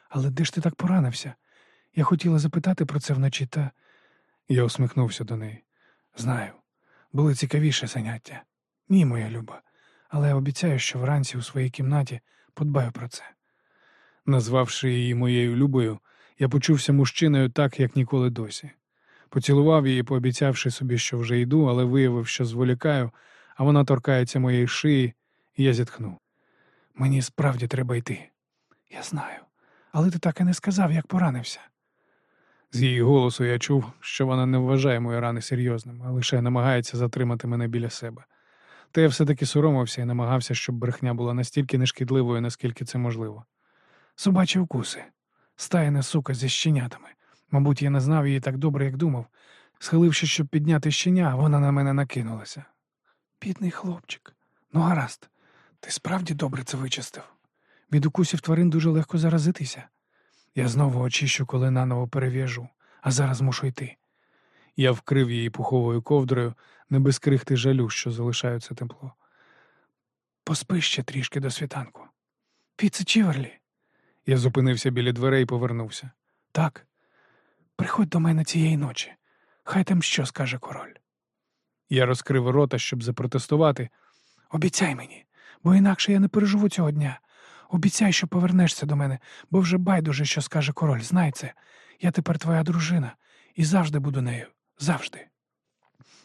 Але де ж ти так поранився? Я хотіла запитати про це вночі, та я усміхнувся до неї. Знаю, були цікавіше заняття. Ні, моя люба, але я обіцяю, що вранці у своїй кімнаті подбаю про це. Назвавши її моєю любою, я почувся мужчиною так, як ніколи досі. Поцілував її, пообіцявши собі, що вже йду, але виявив, що зволікаю, а вона торкається моєї шиї, і я зітхнув. Мені справді треба йти. Я знаю, але ти так і не сказав, як поранився. З її голосу я чув, що вона не вважає мої рани серйозними, а лише намагається затримати мене біля себе. Та я все-таки соромився і намагався, щоб брехня була настільки нешкідливою, наскільки це можливо. Собачі вкуси, стаяна сука зі щенятами. Мабуть, я не знав її так добре, як думав. Схиливши, щоб підняти щеня, вона на мене накинулася. Бідний хлопчик, ну гаразд, ти справді добре це вичистив. Від укусів тварин дуже легко заразитися. Я знову очищу, коли наново перев'яжу, а зараз мушу йти. Я вкрив її пуховою ковдрою, не без крихти жалю, що залишаються тепло. Поспи ще трішки до світанку. Піце Чіверлі. Я зупинився біля дверей і повернувся. Так, приходь до мене цієї ночі. Хай там що скаже король. Я розкрив рота, щоб запротестувати. Обіцяй мені, бо інакше я не переживу цього дня. Обіцяй, що повернешся до мене, бо вже байдуже, що скаже король. Знай це. Я тепер твоя дружина і завжди буду нею. Завжди.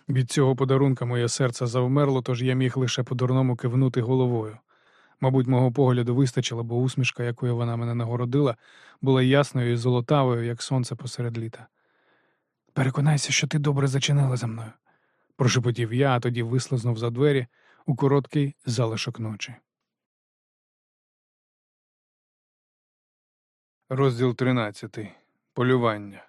Від цього подарунка моє серце завмерло, тож я міг лише по-дурному кивнути головою. Мабуть, мого погляду вистачило, бо усмішка, якою вона мене нагородила, була ясною і золотавою, як сонце посеред літа. Переконайся, що ти добре зачинила за мною, прошепотів я, а тоді вислизнув за двері у короткий залишок ночі. Розділ 13. Полювання.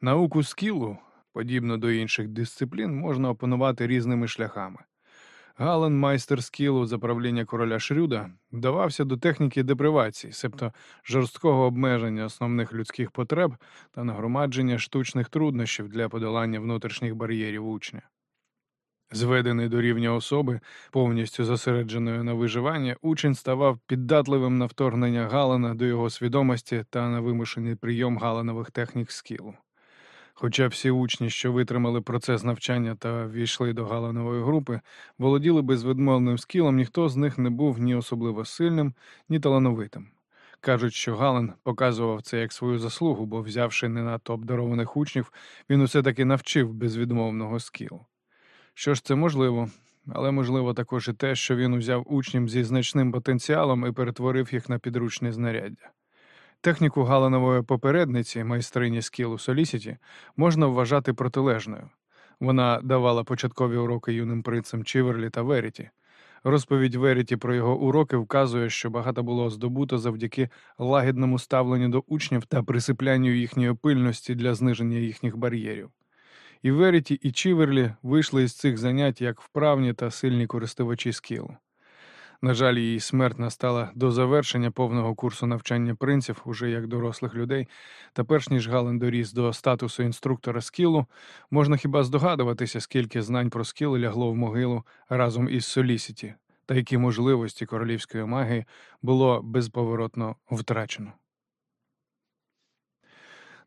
Науку скілу, подібно до інших дисциплін, можна опанувати різними шляхами. Гален, майстер скілу заправління короля Шрюда, вдавався до техніки депривації, себто жорсткого обмеження основних людських потреб та нагромадження штучних труднощів для подолання внутрішніх бар'єрів учня. Зведений до рівня особи, повністю зосередженої на виживанні, учень ставав піддатливим на вторгнення Галана до його свідомості та на вимушений прийом галанових технік скілу. Хоча всі учні, що витримали процес навчання та війшли до галанової групи, володіли безвідмовним скілом, ніхто з них не був ні особливо сильним, ні талановитим. Кажуть, що Гален показував це як свою заслугу, бо, взявши не надто обдарованих учнів, він усе таки навчив безвідмовного скілу. Що ж це можливо, але можливо також і те, що він узяв учнів зі значним потенціалом і перетворив їх на підручне знаряддя. Техніку Галанової попередниці, майстрині скілу Солісіті, можна вважати протилежною. Вона давала початкові уроки юним принцам Чіверлі та Веріті. Розповідь Веріті про його уроки вказує, що багато було здобуто завдяки лагідному ставленню до учнів та присиплянню їхньої пильності для зниження їхніх бар'єрів. І Веріті, і Чіверлі вийшли із цих занять як вправні та сильні користувачі скілу. На жаль, її смерть настала до завершення повного курсу навчання принців уже як дорослих людей, та перш ніж Гален доріс до статусу інструктора скілу, можна хіба здогадуватися, скільки знань про скіл лягло в могилу разом із Солісіті, та які можливості королівської магії було безповоротно втрачено.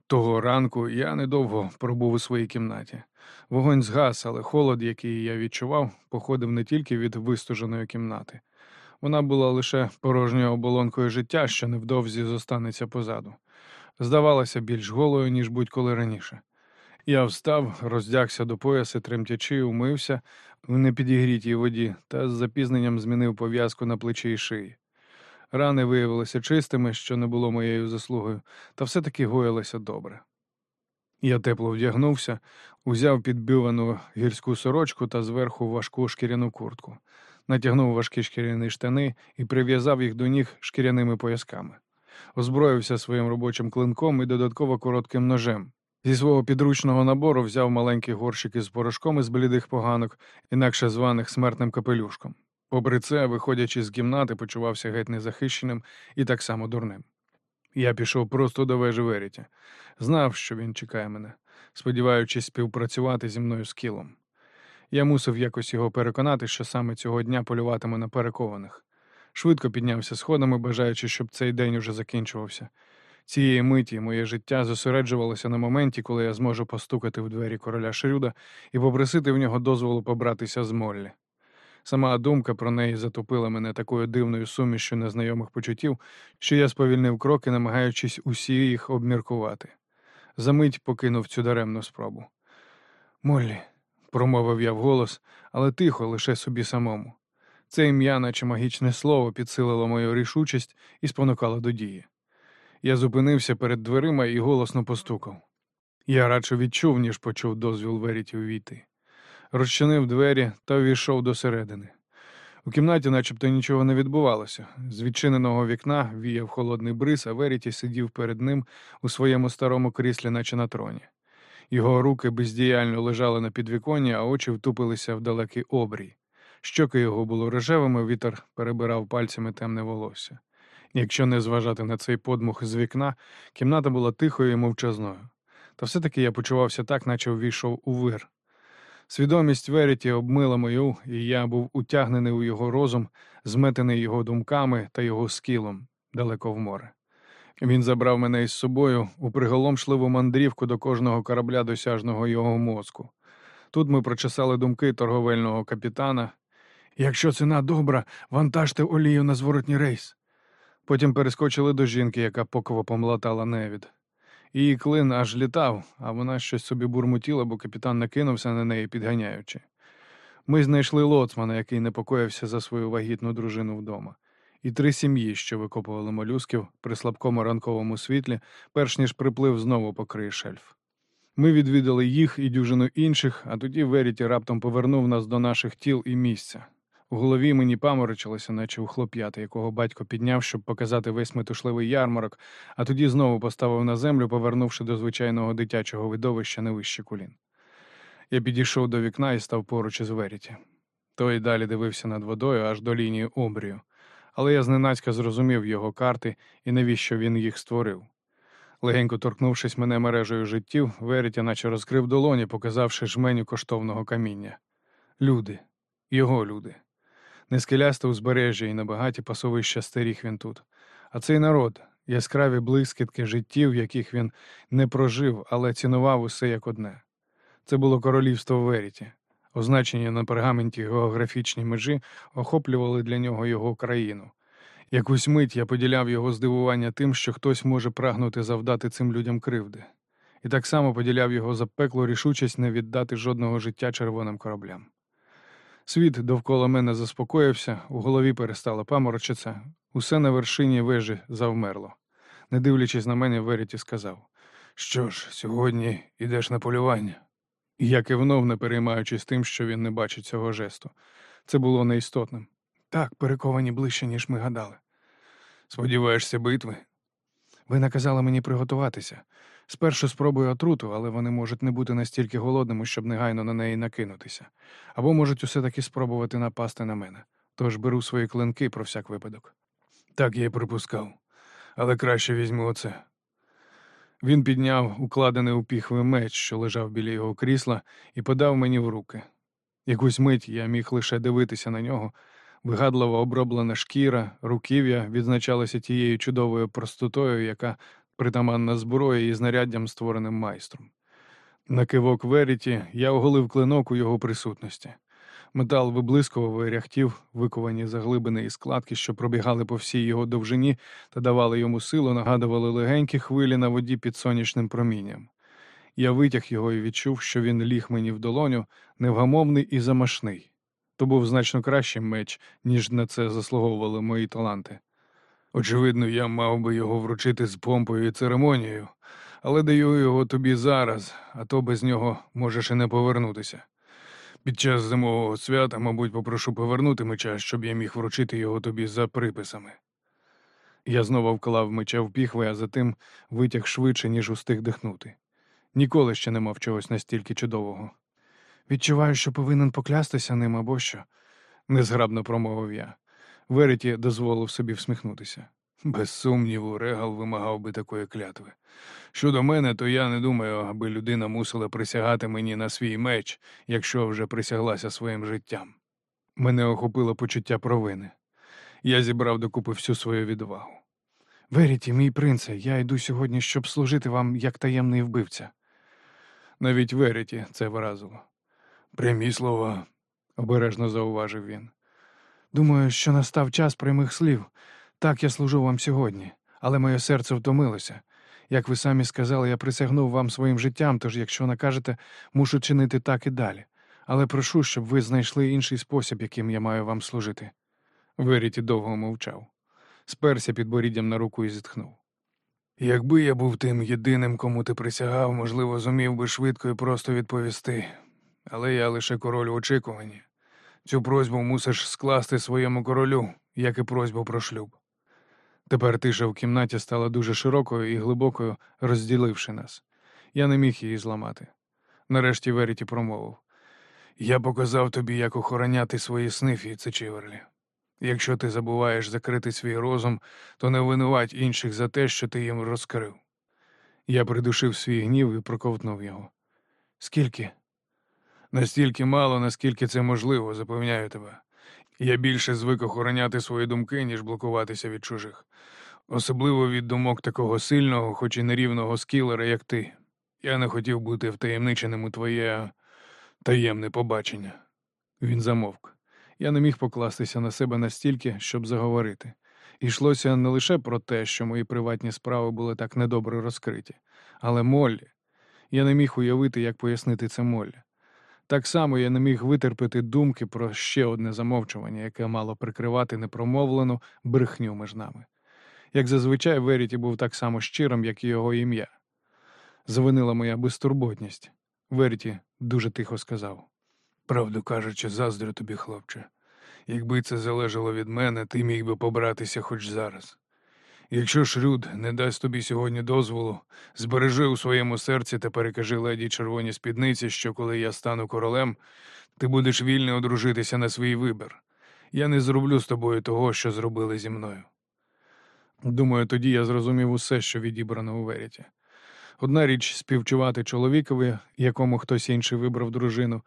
Того ранку я недовго пробув у своїй кімнаті. Вогонь згас, але холод, який я відчував, походив не тільки від вистуженої кімнати. Вона була лише порожньою оболонкою життя, що невдовзі зостанеться позаду. Здавалася більш голою, ніж будь-коли раніше. Я встав, роздягся до пояса, тремтячи, умився в непідігрітій воді та з запізненням змінив пов'язку на плечі і шиї. Рани виявилися чистими, що не було моєю заслугою, та все-таки гоїлися добре. Я тепло вдягнувся, узяв підбивану гірську сорочку та зверху важку шкіряну куртку, натягнув важкі шкіряні штани і прив'язав їх до ніг шкіряними поясками. Озброївся своїм робочим клинком і додатково коротким ножем. Зі свого підручного набору взяв маленький горщик із порошком із блідих поганок, інакше званих смертним капелюшком. Попри це, виходячи з кімнати, почувався геть незахищеним і так само дурним. Я пішов просто до вежі Веріті. Знав, що він чекає мене, сподіваючись співпрацювати зі мною з кілом. Я мусив якось його переконати, що саме цього дня полюватиме на перекованих. Швидко піднявся сходами, бажаючи, щоб цей день уже закінчувався. Цієї миті моє життя зосереджувалося на моменті, коли я зможу постукати в двері короля Шрюда і попросити в нього дозволу побратися з Моллі. Сама думка про неї затопила мене такою дивною сумішю незнайомих почуттів, що я сповільнив кроки, намагаючись усі їх обміркувати. Замить покинув цю даремну спробу. Моллі, промовив я вголос, але тихо, лише собі самому. Це ім'я, наче магічне слово, підсилило мою рішучість і спонукало до дії. Я зупинився перед дверима і голосно постукав. Я радше відчув, ніж почув дозвіл Веріті увійти. Розчинив двері та увійшов досередини. У кімнаті начебто нічого не відбувалося. З відчиненого вікна віяв холодний бриз, а Веріті сидів перед ним у своєму старому кріслі, наче на троні. Його руки бездіяльно лежали на підвіконні, а очі втупилися в далекий обрій. Щоки його було рожевими, вітер перебирав пальцями темне волосся. Якщо не зважати на цей подмух з вікна, кімната була тихою і мовчазною. Та все-таки я почувався так, наче ввійшов у вир. Свідомість Веріті обмила мою, і я був утягнений у його розум, зметений його думками та його скілом далеко в море. Він забрав мене із собою у приголомшливу мандрівку до кожного корабля досяжного його мозку. Тут ми прочесали думки торговельного капітана. Якщо ціна добра, вантажте олію на зворотній рейс. Потім перескочили до жінки, яка поково помлатала невід. Її клин аж літав, а вона щось собі бурмотіла, бо капітан накинувся на неї, підганяючи. Ми знайшли лоцмана, який непокоївся за свою вагітну дружину вдома, і три сім'ї, що викопували молюсків при слабкому ранковому світлі, перш ніж приплив знову покриє шельф. Ми відвідали їх і дюжину інших, а тоді Веріті раптом повернув нас до наших тіл і місця. У голові мені паморочилося, наче у хлоп'ята, якого батько підняв, щоб показати весь метушливий ярмарок, а тоді знову поставив на землю, повернувши до звичайного дитячого видовища не вище колін. Я підійшов до вікна і став поруч із Веріті. Той далі дивився над водою аж до лінії обрію, але я зненацька зрозумів його карти і навіщо він їх створив. Легенько торкнувшись мене мережею життів, Веріті наче розкрив долоні, показавши жменю коштовного каміння. Люди, його люди. Не скелясте узбережжя і небагаті пасовища стеріг він тут. А цей народ, яскраві блискітки життів, яких він не прожив, але цінував усе як одне. Це було королівство Веріті. Означені на пергаменті географічні межі охоплювали для нього його країну. Якусь мить я поділяв його здивування тим, що хтось може прагнути завдати цим людям кривди, і так само поділяв його запеклу рішучість не віддати жодного життя червоним кораблям. Світ довкола мене заспокоївся, у голові перестало паморочитися, усе на вершині вежі завмерло. Не дивлячись на мене, Веріті сказав: Що ж, сьогодні йдеш на полювання. Я кивнув, не переймаючись тим, що він не бачить цього жесту. Це було неістотним. Так, перековані ближче, ніж ми гадали. Сподіваєшся битви? Ви наказали мені приготуватися. Спершу спробую отруту, але вони можуть не бути настільки голодними, щоб негайно на неї накинутися, або можуть усе таки спробувати напасти на мене. Тож беру свої клинки про всяк випадок. Так я й припускав, але краще візьму оце. Він підняв укладений у піхви меч, що лежав біля його крісла, і подав мені в руки. Якусь мить я міг лише дивитися на нього. Вигадливо оброблена шкіра, руків'я відзначалися тією чудовою простотою, яка притаманна зброя і знаряддям, створеним майстром. На кивок Веріті я оголив клинок у його присутності. Метал виблискував і ряхтів, виковані заглибини і складки, що пробігали по всій його довжині та давали йому силу, нагадували легенькі хвилі на воді під сонячним промінням. Я витяг його і відчув, що він ліг мені в долоню, невгамовний і замашний. То був значно кращий меч, ніж на це заслуговували мої таланти. Очевидно, я мав би його вручити з помпою і церемонією, але даю його тобі зараз, а то без нього можеш і не повернутися. Під час зимового свята, мабуть, попрошу повернути меча, щоб я міг вручити його тобі за приписами. Я знову вклав меча в піхви, а затим витяг швидше, ніж устиг дихнути. Ніколи ще не мав чогось настільки чудового. Відчуваю, що повинен поклястися ним або що, незграбно промовив я. Вереті дозволив собі всміхнутися. Без сумніву, Регал вимагав би такої клятви. Щодо мене, то я не думаю, аби людина мусила присягати мені на свій меч, якщо вже присяглася своїм життям. Мене охопило почуття провини. Я зібрав докупи всю свою відвагу. Веріті, мій принце, я йду сьогодні, щоб служити вам як таємний вбивця. Навіть Веріті це вразило. Прямі слова, обережно зауважив він. Думаю, що настав час прямих слів. Так я служу вам сьогодні, але моє серце втомилося. Як ви самі сказали, я присягнув вам своїм життям, тож, якщо накажете, мушу чинити так і далі. Але прошу, щоб ви знайшли інший спосіб, яким я маю вам служити. Веріті довго мовчав, сперся під боріддям на руку і зітхнув. Якби я був тим єдиним, кому ти присягав, можливо, зумів би швидко і просто відповісти, але я лише король в очікуванні. Цю просьбу мусиш скласти своєму королю, як і просьбу про шлюб. Тепер тиша в кімнаті стала дуже широкою і глибокою, розділивши нас. Я не міг її зламати. Нарешті Веріті промовив Я показав тобі, як охороняти свої сни, Фіце Чіверлі. Якщо ти забуваєш закрити свій розум, то не винувать інших за те, що ти їм розкрив. Я придушив свій гнів і проковтнув його. Скільки? Настільки мало, наскільки це можливо, запевняю тебе. Я більше звик охороняти свої думки, ніж блокуватися від чужих, особливо від думок такого сильного, хоч і нерівного скілера, як ти. Я не хотів бути втаємниченим у твоє таємне побачення. Він замовк. Я не міг покластися на себе настільки, щоб заговорити. Йшлося не лише про те, що мої приватні справи були так недобре розкриті, але Моллі. Я не міг уявити, як пояснити це Моллі. Так само я не міг витерпіти думки про ще одне замовчування, яке мало прикривати непромовлену брехню між нами. Як зазвичай, Веріті був так само щирим, як і його ім'я. Завинила моя безтурботність. Веріті дуже тихо сказав. Правду кажучи, заздрю тобі, хлопче. Якби це залежало від мене, ти міг би побратися хоч зараз. Якщо Шрюд не дасть тобі сьогодні дозволу, збережи у своєму серці та перекажи леді червоні спідниці, що коли я стану королем, ти будеш вільний одружитися на свій вибір. Я не зроблю з тобою того, що зробили зі мною. Думаю, тоді я зрозумів усе, що відібрано у Веріті. Одна річ співчувати чоловікові, якому хтось інший вибрав дружину,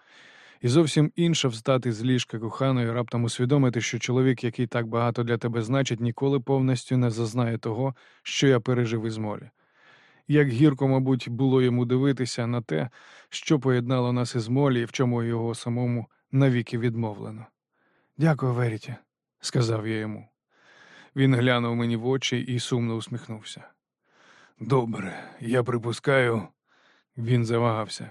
і зовсім інша встати з ліжка коханої, раптом усвідомити, що чоловік, який так багато для тебе значить, ніколи повністю не зазнає того, що я пережив із моря. Як гірко, мабуть, було йому дивитися на те, що поєднало нас із Молі і в чому його самому навіки відмовлено. Дякую, Веріті, сказав я йому. Він глянув мені в очі і сумно усміхнувся. Добре, я припускаю, він завагався.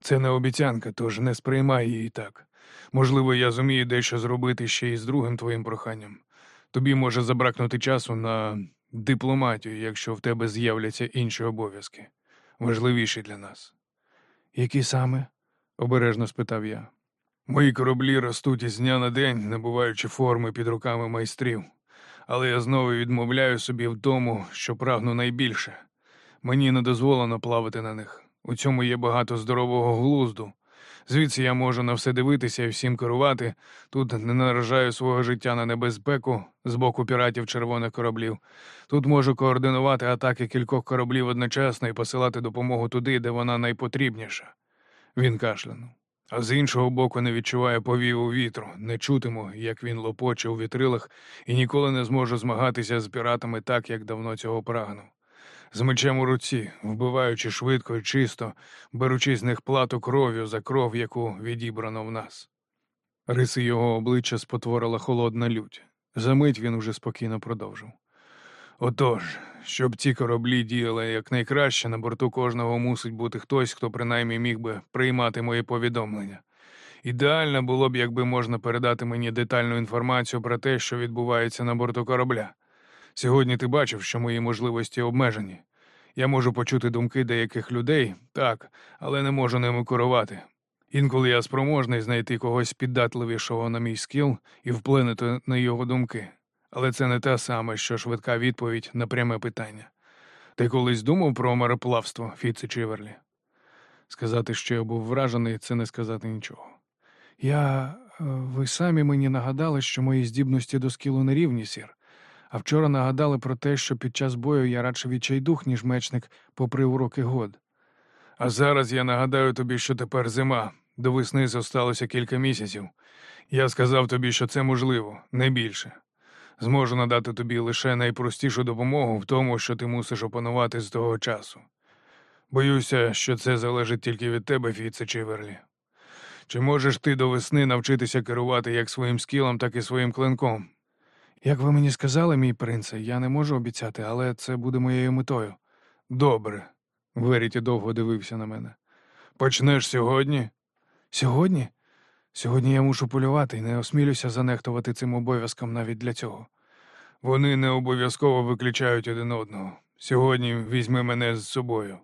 Це не обіцянка, тож не сприймай її так. Можливо, я зумію дещо зробити ще й з другим твоїм проханням. Тобі може забракнути часу на дипломатію, якщо в тебе з'являться інші обов'язки, важливіші для нас. Які саме? обережно спитав я. Мої кораблі ростуть із дня на день, набуваючи форми під руками майстрів. Але я знову відмовляю собі в тому, що прагну найбільше. Мені не дозволено плавати на них. У цьому є багато здорового глузду. Звідси я можу на все дивитися і всім керувати. Тут не наражаю свого життя на небезпеку з боку піратів червоних кораблів. Тут можу координувати атаки кількох кораблів одночасно і посилати допомогу туди, де вона найпотрібніша. Він кашлянув. А з іншого боку, не відчуваю повіву вітру, не чутиму, як він лопоче у вітрилах, і ніколи не зможу змагатися з піратами так, як давно цього прагнув. З мечем у руці, вбиваючи швидко і чисто, беручи з них плату кров'ю за кров, яку відібрано в нас. Риси його обличчя спотворила холодна лють. Замить він уже спокійно продовжив. Отож, щоб ці кораблі діяли якнайкраще, на борту кожного мусить бути хтось, хто принаймні міг би приймати мої повідомлення. Ідеально було б, якби можна передати мені детальну інформацію про те, що відбувається на борту корабля. Сьогодні ти бачив, що мої можливості обмежені. Я можу почути думки деяких людей, так, але не можу ними керувати. Інколи я спроможний знайти когось піддатливішого на мій скіл і вплинути на його думки. Але це не те саме, що швидка відповідь на пряме питання. Ти колись думав про мореплавство, Фіце Чиверлі? Сказати, що я був вражений, це не сказати нічого. Я. е, Ви самі мені нагадали, що мої здібності до скілу не рівні, сір. А вчора нагадали про те, що під час бою я радше відчайдух, ніж мечник, попри уроки год. А зараз я нагадаю тобі, що тепер зима. До весни зосталося кілька місяців. Я сказав тобі, що це можливо, не більше. Зможу надати тобі лише найпростішу допомогу в тому, що ти мусиш опанувати з того часу. Боюся, що це залежить тільки від тебе, Фіце Чиверлі. Чи можеш ти до весни навчитися керувати як своїм скілом, так і своїм клинком? Як ви мені сказали, мій принце, я не можу обіцяти, але це буде моєю метою. Добре. Веріті довго дивився на мене. Почнеш сьогодні? Сьогодні? Сьогодні я мушу полювати і не осмілюся занехтувати цим обов'язком навіть для цього. Вони не обов'язково виключають один одного. Сьогодні візьми мене з собою.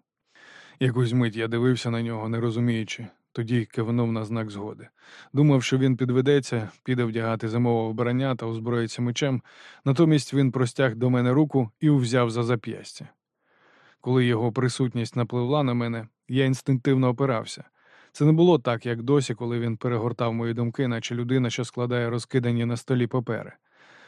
Якусь мить я дивився на нього, не розуміючи, тоді кивнув на знак згоди. Думав, що він підведеться, піде вдягати зимове вбрання та озброїться мечем, натомість він простяг до мене руку і увзяв за зап'ястя. Коли його присутність напливла на мене, я інстинктивно опирався. Це не було так, як досі, коли він перегортав мої думки, наче людина, що складає розкидані на столі папери.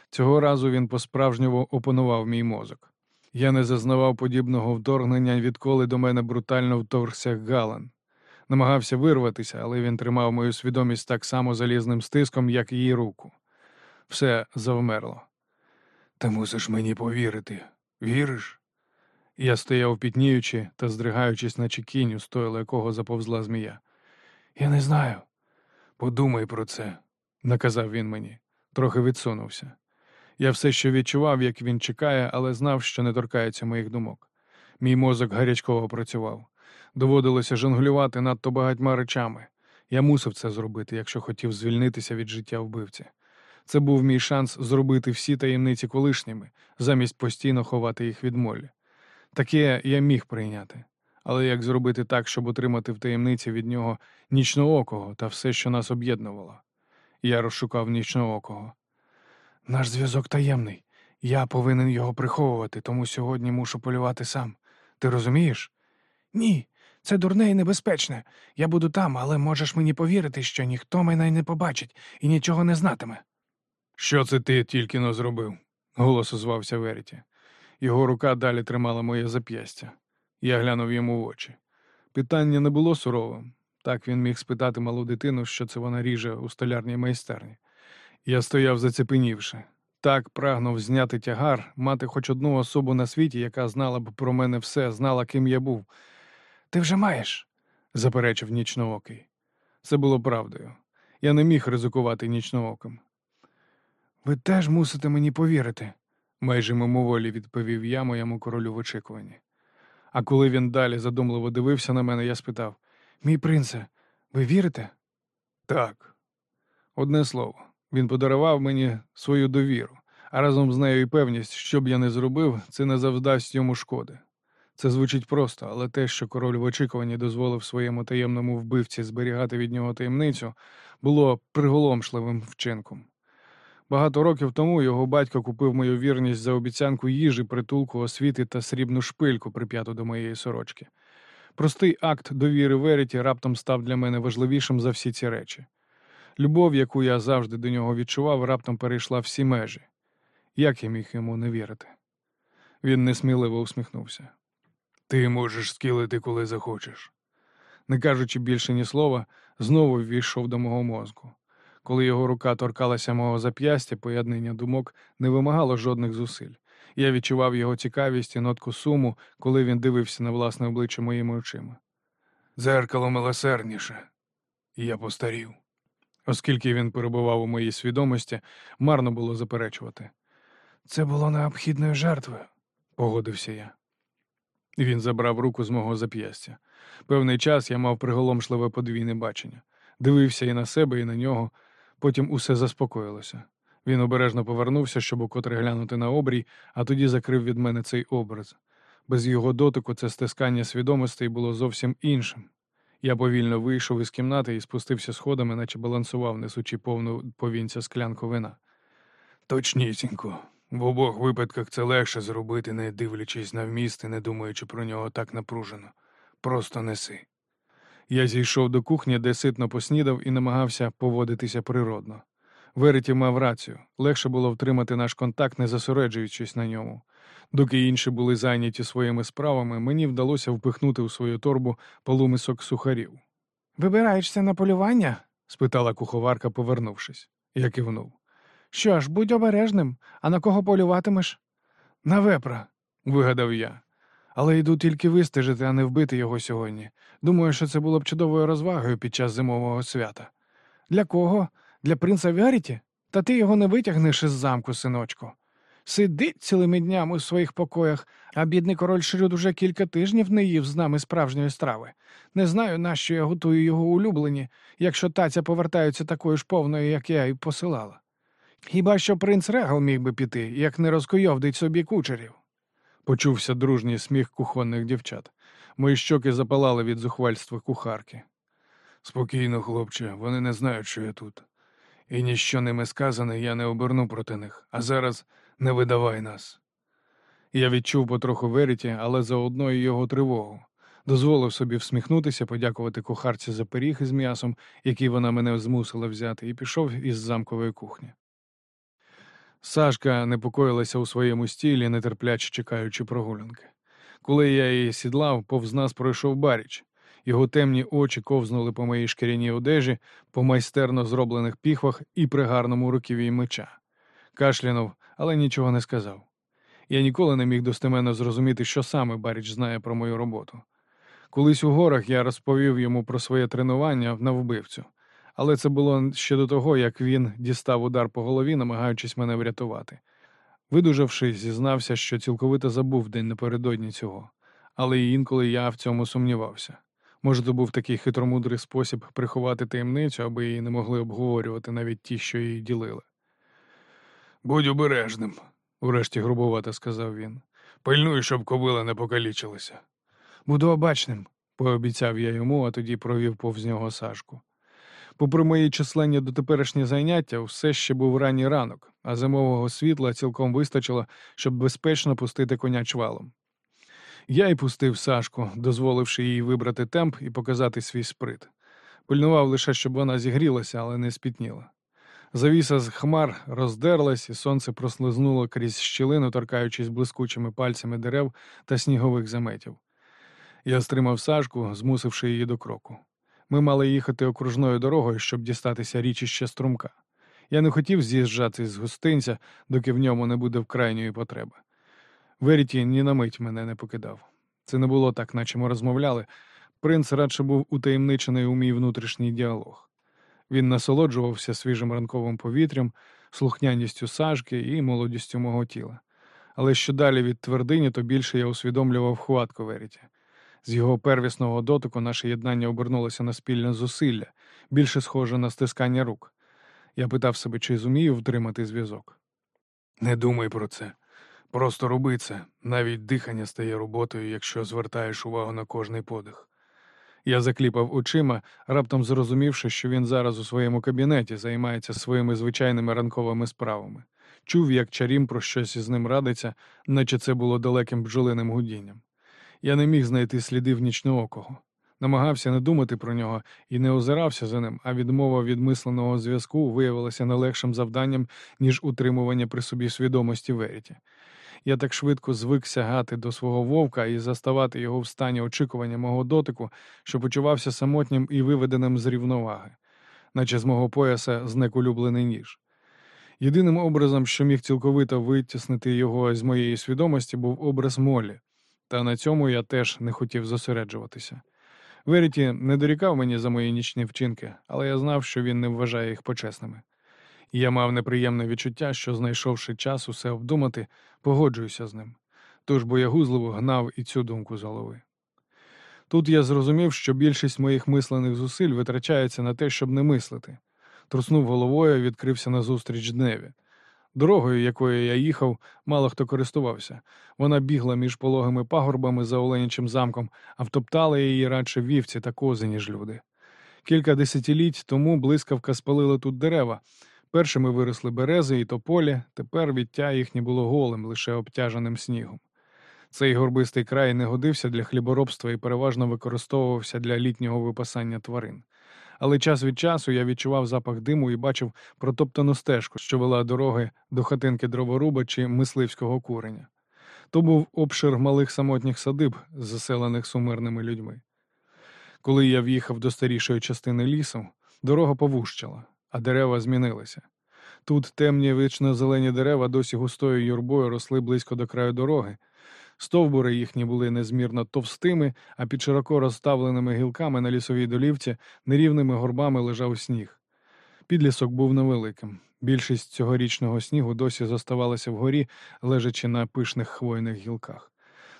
Цього разу він по-справжньому опанував мій мозок. Я не зазнавав подібного вторгнення, відколи до мене брутально вторгся Галан. Намагався вирватися, але він тримав мою свідомість так само залізним стиском, як її руку. Все завмерло. Ти мусиш мені повірити. Віриш? Я стояв пітніючи та здригаючись, наче кінь, у стойло якого заповзла змія. Я не знаю. Подумай про це, наказав він мені, трохи відсунувся. Я все ще відчував, як він чекає, але знав, що не торкається моїх думок. Мій мозок гарячково працював. Доводилося жонглювати надто багатьма речами. Я мусив це зробити, якщо хотів звільнитися від життя вбивці. Це був мій шанс зробити всі таємниці колишніми, замість постійно ховати їх від молі. Таке я міг прийняти. Але як зробити так, щоб отримати в таємниці від нього нічноокого та все, що нас об'єднувало? Я розшукав нічноокого. Наш зв'язок таємний. Я повинен його приховувати, тому сьогодні мушу полювати сам. Ти розумієш? Ні, це дурне і небезпечне. Я буду там, але можеш мені повірити, що ніхто мене не побачить і нічого не знатиме. Що це ти тільки но зробив? голос озвався Веріті. Його рука далі тримала моє зап'ястя. Я глянув йому в очі. Питання не було суровим. Так він міг спитати малу дитину, що це вона ріже у столярній майстерні. Я стояв зацепенівши. Так прагнув зняти тягар, мати хоч одну особу на світі, яка знала б про мене все, знала, ким я був. Ти вже маєш, заперечив нічноокий. Це було правдою. Я не міг ризикувати нічнооким. Ви теж мусите мені повірити, майже мимоволі відповів я моєму королю в очікуванні. А коли він далі задумливо дивився на мене, я спитав: Мій принце, ви вірите? Так. Одне слово, він подарував мені свою довіру, а разом з нею і певність, що б я не зробив, це не завдасть йому шкоди. Це звучить просто, але те, що король в очікуванні дозволив своєму таємному вбивці зберігати від нього таємницю, було приголомшливим вчинком. Багато років тому його батько купив мою вірність за обіцянку їжі, притулку, освіти та срібну шпильку, прип'яту до моєї сорочки. Простий акт довіри Веріті раптом став для мене важливішим за всі ці речі. Любов, яку я завжди до нього відчував, раптом перейшла всі межі. Як я міг йому не вірити? Він несміливо усміхнувся. Ти можеш скілити, коли захочеш. Не кажучи більше ні слова, знову ввійшов до мого мозку. Коли його рука торкалася мого зап'ястя, поєднання думок не вимагало жодних зусиль. Я відчував його цікавість і нотку суму, коли він дивився на власне обличчя моїми очима. Зеркало милосердніше, і я постарів. Оскільки він перебував у моїй свідомості, марно було заперечувати. Це було необхідною жертвою, погодився я. Він забрав руку з мого зап'ястя. Певний час я мав приголомшливе подвійне бачення. Дивився і на себе, і на нього. Потім усе заспокоїлося. Він обережно повернувся, щоб укотре глянути на обрій, а тоді закрив від мене цей образ. Без його дотику це стискання свідомостей було зовсім іншим. Я повільно вийшов із кімнати і спустився сходами, наче балансував, несучи повну повінця склянку вина. Точнісінько. В обох випадках це легше зробити, не дивлячись на вміст і не думаючи про нього так напружено. Просто неси. Я зійшов до кухні, де ситно поснідав і намагався поводитися природно. Вереті мав рацію. Легше було втримати наш контакт, не зосереджуючись на ньому. Доки інші були зайняті своїми справами, мені вдалося впихнути у свою торбу полумисок сухарів. Вибираєшся на полювання? спитала куховарка, повернувшись. Я кивнув. Що ж, будь обережним, а на кого полюватимеш? На вепра, вигадав я. Але йду тільки вистежити, а не вбити його сьогодні. Думаю, що це було б чудовою розвагою під час зимового свята. Для кого? Для принца Вяріті? Та ти його не витягнеш із замку, синочку. Сидить цілими днями у своїх покоях, а бідний король Шрюд уже кілька тижнів не їв з нами справжньої страви. Не знаю, нащо я готую його улюблені, якщо таця повертається такою ж повною, як я і посилала. Хіба що принц Регал міг би піти, як не розкуйовдить собі кучерів. Почувся дружній сміх кухонних дівчат. Мої щоки запалали від зухвальства кухарки. Спокійно, хлопче, вони не знають, що я тут. І ніщо ними сказане, я не оберну проти них, а зараз не видавай нас. Я відчув потроху Веріті, але заодно і його тривогу. Дозволив собі всміхнутися, подякувати кухарці за пиріг із м'ясом, який вона мене змусила взяти, і пішов із замкової кухні. Сашка непокоїлася у своєму стілі, нетерпляче чекаючи прогулянки. Коли я її сідлав, повз нас пройшов баріч. Його темні очі ковзнули по моїй шкіряній одежі, по майстерно зроблених піхвах і пригарному руківі меча. Кашлянув, але нічого не сказав. Я ніколи не міг достеменно зрозуміти, що саме Баріч знає про мою роботу. Колись у горах я розповів йому про своє тренування на вбивцю, але це було ще до того, як він дістав удар по голові, намагаючись мене врятувати. Видужавши, зізнався, що цілковито забув день напередодні цього, але інколи я в цьому сумнівався. Може, то був такий хитромудрий спосіб приховати таємницю, аби її не могли обговорювати навіть ті, що її ділили. Будь обережним, урешті грубовато сказав він. Пильнуй, щоб кобила не покалічилася. Буду обачним, пообіцяв я йому, а тоді провів повз нього Сашку. Попри мої численні дотеперішні заняття, все ще був ранній ранок, а зимового світла цілком вистачило, щоб безпечно пустити коня чвалом. Я й пустив Сашку, дозволивши їй вибрати темп і показати свій сприт. Пильнував лише, щоб вона зігрілася, але не спітніла. Завіса з хмар роздерлась, і сонце прослизнуло крізь щілину, торкаючись блискучими пальцями дерев та снігових заметів. Я стримав Сашку, змусивши її до кроку. Ми мали їхати окружною дорогою, щоб дістатися річища струмка. Я не хотів з'їжджати з гостинця, доки в ньому не буде вкрайньої потреби. Веріті ні на мить мене не покидав. Це не було так, наче ми розмовляли. Принц радше був утаємничений у мій внутрішній діалог. Він насолоджувався свіжим ранковим повітрям, слухняністю сажки і молодістю мого тіла. Але що далі від твердині, то більше я усвідомлював хватку Веріті. З його первісного дотику наше єднання обернулося на спільне зусилля, більше схоже на стискання рук. Я питав себе, чи зумію втримати зв'язок. Не думай про це. Просто роби це, навіть дихання стає роботою, якщо звертаєш увагу на кожний подих. Я закліпав очима, раптом зрозумівши, що він зараз у своєму кабінеті займається своїми звичайними ранковими справами. Чув, як чарім про щось із ним радиться, наче це було далеким бджолиним гудінням. Я не міг знайти слідів нічноокого. Намагався не думати про нього і не озирався за ним, а відмова від мисленого зв'язку виявилася не легшим завданням, ніж утримування при собі свідомості Веріті. Я так швидко звик сягати до свого вовка і заставати його в стані очікування мого дотику, що почувався самотнім і виведеним з рівноваги, наче з мого пояса зник улюблений ніж. Єдиним образом, що міг цілковито витіснити його з моєї свідомості, був образ Молі, та на цьому я теж не хотів зосереджуватися. Веріті не дорікав мені за мої нічні вчинки, але я знав, що він не вважає їх почесними. І я мав неприємне відчуття, що, знайшовши час усе обдумати, погоджуюся з ним. Тож боягузливо гнав і цю думку з голови. Тут я зрозумів, що більшість моїх мислених зусиль витрачається на те, щоб не мислити. Труснув головою, відкрився назустріч дневі. Дорогою, якою я їхав, мало хто користувався. Вона бігла між пологими пагорбами за Оленячим замком, а втоптали її радше вівці та кози, ніж люди. Кілька десятиліть тому блискавка спалила тут дерева. Першими виросли берези і тополі, тепер відтя їхнє було голим, лише обтяженим снігом. Цей горбистий край не годився для хліборобства і переважно використовувався для літнього випасання тварин. Але час від часу я відчував запах диму і бачив протоптану стежку, що вела дороги до хатинки дроворуба чи мисливського куреня. То був обшир малих самотніх садиб, заселених сумирними людьми. Коли я в'їхав до старішої частини лісу, дорога повущала, а дерева змінилися. Тут темні вічно зелені дерева досі густою юрбою росли близько до краю дороги. Стовбури їхні були незмірно товстими, а під широко розставленими гілками на лісовій долівці нерівними горбами лежав сніг. Підлісок був невеликим. Більшість цьогорічного снігу досі зоставалася вгорі, лежачи на пишних хвойних гілках.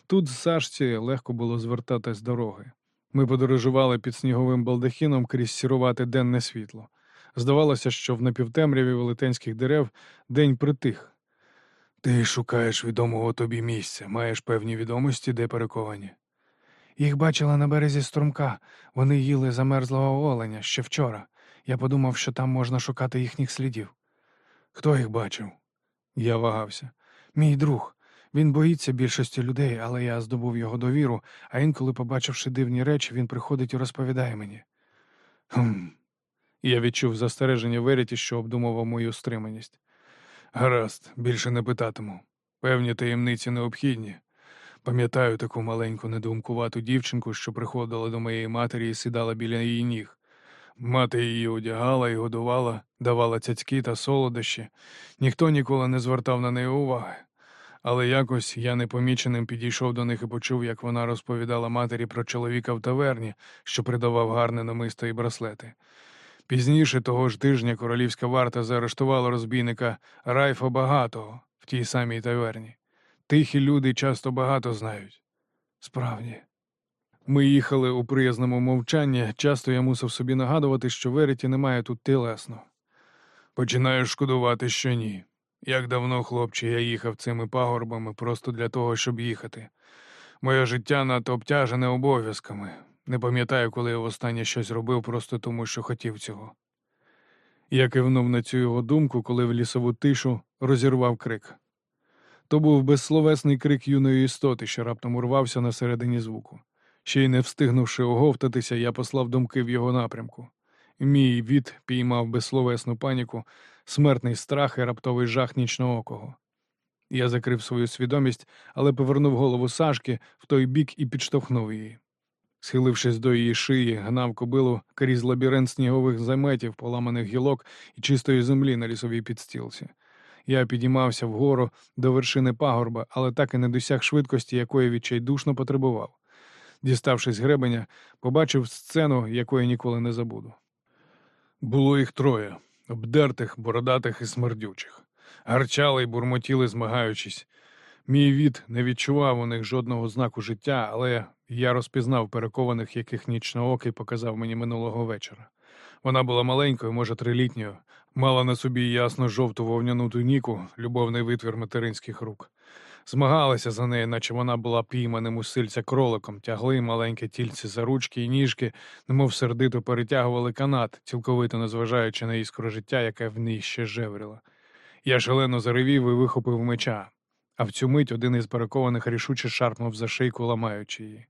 Тут з сашці легко було звертатись дороги. Ми подорожували під сніговим балдахіном крізь сірувате денне світло. Здавалося, що в напівтемряві велетенських дерев день притих. Ти шукаєш відомого тобі місця, маєш певні відомості, де перековані. Їх бачила на березі струмка. Вони їли замерзлого оленя ще вчора. Я подумав, що там можна шукати їхніх слідів. Хто їх бачив? Я вагався. Мій друг. Він боїться більшості людей, але я здобув його довіру, а інколи, побачивши дивні речі, він приходить і розповідає мені. Хм. Я відчув застереження Веріті, що обдумував мою стриманість. Гаразд, більше не питатиму. Певні таємниці необхідні. Пам'ятаю таку маленьку недумкувату дівчинку, що приходила до моєї матері і сідала біля її ніг. Мати її одягала і годувала, давала цяцьки та солодощі. Ніхто ніколи не звертав на неї уваги. Але якось я непоміченим підійшов до них і почув, як вона розповідала матері про чоловіка в таверні, що придавав гарне намисто і браслети. Пізніше того ж тижня королівська варта заарештувала розбійника Райфа Багатого в тій самій таверні. Тихі люди часто багато знають. Справді. Ми їхали у приязному мовчанні, часто я мусив собі нагадувати, що Вереті немає тут тілесно. Починаю шкодувати, що ні. Як давно, хлопче, я їхав цими пагорбами просто для того, щоб їхати. Моє життя надто обтяжене обов'язками. Не пам'ятаю, коли я востаннє щось робив просто тому, що хотів цього. Я кивнув на цю його думку, коли в лісову тишу розірвав крик. То був безсловесний крик юної істоти, що раптом урвався на середині звуку. Ще й не встигнувши оговтатися, я послав думки в його напрямку. Мій від піймав безсловесну паніку, смертний страх і раптовий жах нічноокого. Я закрив свою свідомість, але повернув голову Сашки в той бік і підштовхнув її. Схилившись до її шиї, гнав кобилу крізь лабіринт снігових заметів, поламаних гілок і чистої землі на лісовій підстілці. Я підіймався вгору до вершини пагорба, але так і не досяг швидкості, якої відчайдушно потребував. Діставшись гребеня, побачив сцену, якої ніколи не забуду. Було їх троє обдертих, бородатих і смердючих. Гарчали й бурмотіли, змагаючись. Мій від не відчував у них жодного знаку життя, але я розпізнав перекованих, яких нічноокий показав мені минулого вечора. Вона була маленькою, може, трилітньою, мала на собі ясно жовту вовняну туніку, любовний витвір материнських рук. Змагалися за нею, наче вона була пійманим у кроликом, тягли маленьке тільце за ручки і ніжки, немов сердито перетягували канат, цілковито незважаючи на іскру життя, яке в ній ще жевріла. Я шалено заревів і вихопив меча, а в цю мить один із перекованих рішуче шарпнув за шийку, ламаючи її.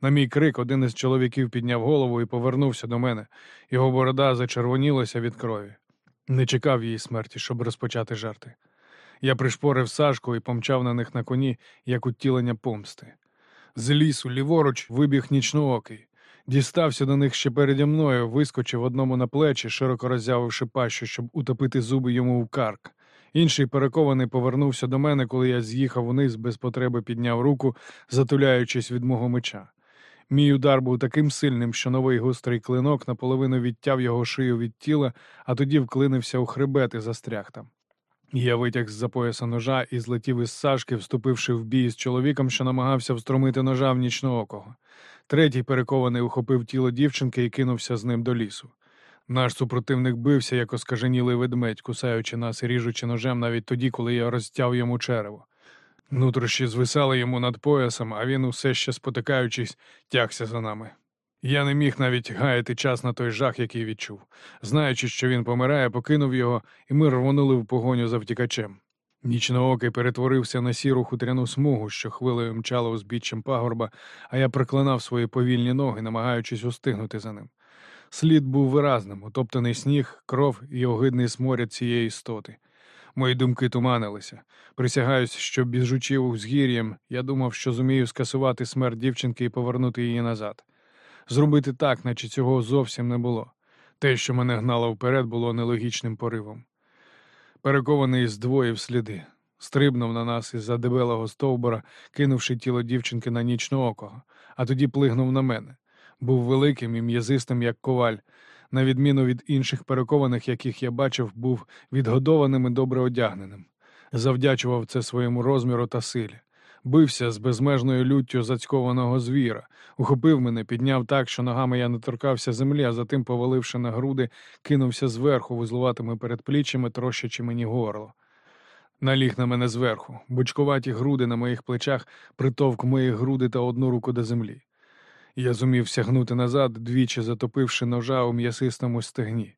На мій крик один із чоловіків підняв голову і повернувся до мене. Його борода зачервонілася від крові. Не чекав її смерті, щоб розпочати жарти. Я пришпорив Сашку і помчав на них на коні, як утілення помсти. З лісу ліворуч вибіг нічноокий. Дістався до них ще переді мною, вискочив одному на плечі, широко роззявивши пащу, щоб утопити зуби йому в карк. Інший перекований повернувся до мене, коли я з'їхав униз, без потреби підняв руку, затуляючись від мого меча. Мій удар був таким сильним, що новий гострий клинок наполовину відтяв його шию від тіла, а тоді вклинився у хребет і застряг там. Я витяг з-за пояса ножа і злетів із Сашки, вступивши в бій з чоловіком, що намагався встромити ножа в нічноокого. Третій перекований ухопив тіло дівчинки і кинувся з ним до лісу. Наш супротивник бився, як оскаженілий ведмедь, кусаючи нас і ріжучи ножем навіть тоді, коли я розтяв йому черево. Нутрощі звисали йому над поясом, а він, усе ще спотикаючись, тягся за нами. Я не міг навіть гаяти час на той жах, який відчув. Знаючи, що він помирає, покинув його, і ми рвонули в погоню за втікачем. Нічноокий перетворився на сіру хутряну смугу, що хвилею мчала узбіччям пагорба, а я проклинав свої повільні ноги, намагаючись устигнути за ним. Слід був виразним, утоптаний сніг, кров і огидний сморяд цієї істоти. Мої думки туманилися. Присягаюсь, що біжучи узгір'ям, я думав, що зумію скасувати смерть дівчинки і повернути її назад. Зробити так, наче цього зовсім не було. Те, що мене гнало вперед, було нелогічним поривом. Перекований здвоїв сліди, стрибнув на нас із задебелого стовбура, кинувши тіло дівчинки на нічноокого, а тоді плигнув на мене. Був великим і м'язистим, як коваль. На відміну від інших перекованих, яких я бачив, був відгодованим і добре одягненим. Завдячував це своєму розміру та силі. Бився з безмежною люттю зацькованого звіра, ухопив мене, підняв так, що ногами я не торкався землі, а затим, поваливши на груди, кинувся зверху, вузлуватими передпліччями, трощачи мені горло. Наліг на мене зверху, бучкуваті груди на моїх плечах, притовк мої груди та одну руку до землі. Я зумів сягнути назад, двічі затопивши ножа у м'ясистому стегні.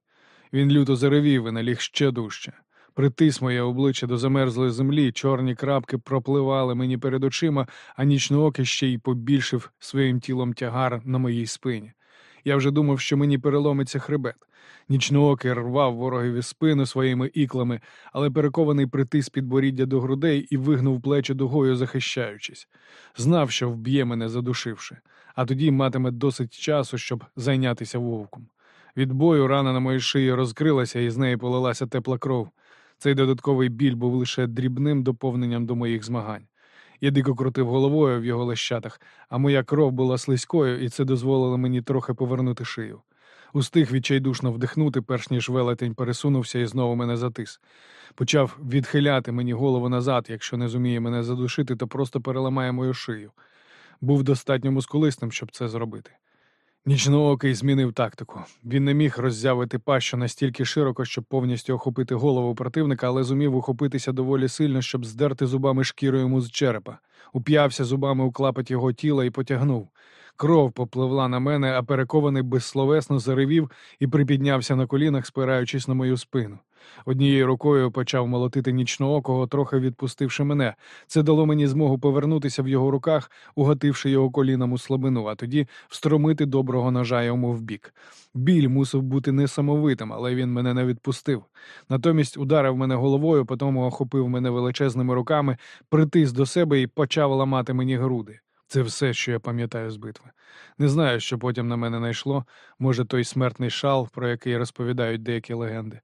Він люто заревів і наліг ще дужче. Притис моє обличчя до замерзлої землі, чорні крапки пропливали мені перед очима, а нічнооке ще й побільшив своїм тілом тягар на моїй спині. Я вже думав, що мені переломиться хребет. Нічноокий рвав ворогові спину своїми іклами, але перекований притис підборіддя до грудей і вигнув плечі дугою, захищаючись. Знав, що вб'є мене, задушивши, а тоді матиме досить часу, щоб зайнятися вовком. Від бою рана на моїй шиї розкрилася, і з неї полилася тепла кров. Цей додатковий біль був лише дрібним доповненням до моїх змагань. Я дико крутив головою в його лещатах, а моя кров була слизькою, і це дозволило мені трохи повернути шию. Устиг відчайдушно вдихнути, перш ніж велетень пересунувся і знову мене затис. Почав відхиляти мені голову назад, якщо не зуміє мене задушити, то просто переламає мою шию. Був достатньо мускулистим, щоб це зробити. Нічноокий змінив тактику. Він не міг роззявити пащу настільки широко, щоб повністю охопити голову противника, але зумів ухопитися доволі сильно, щоб здерти зубами шкіру йому з черепа. Уп'явся зубами у клапоть його тіла і потягнув. Кров попливла на мене, а перекований безсловесно заревів і припіднявся на колінах, спираючись на мою спину. Однією рукою почав молотити нічноокого, трохи відпустивши мене. Це дало мені змогу повернутися в його руках, угативши його коліном у слабину, а тоді встромити доброго ножа йому в бік. Біль мусив бути несамовитим, але він мене не відпустив. Натомість ударив мене головою, потім охопив мене величезними руками, притис до себе і почав ламати мені груди. Це все, що я пам'ятаю з битви. Не знаю, що потім на мене найшло, може, той смертний шал, про який розповідають деякі легенди.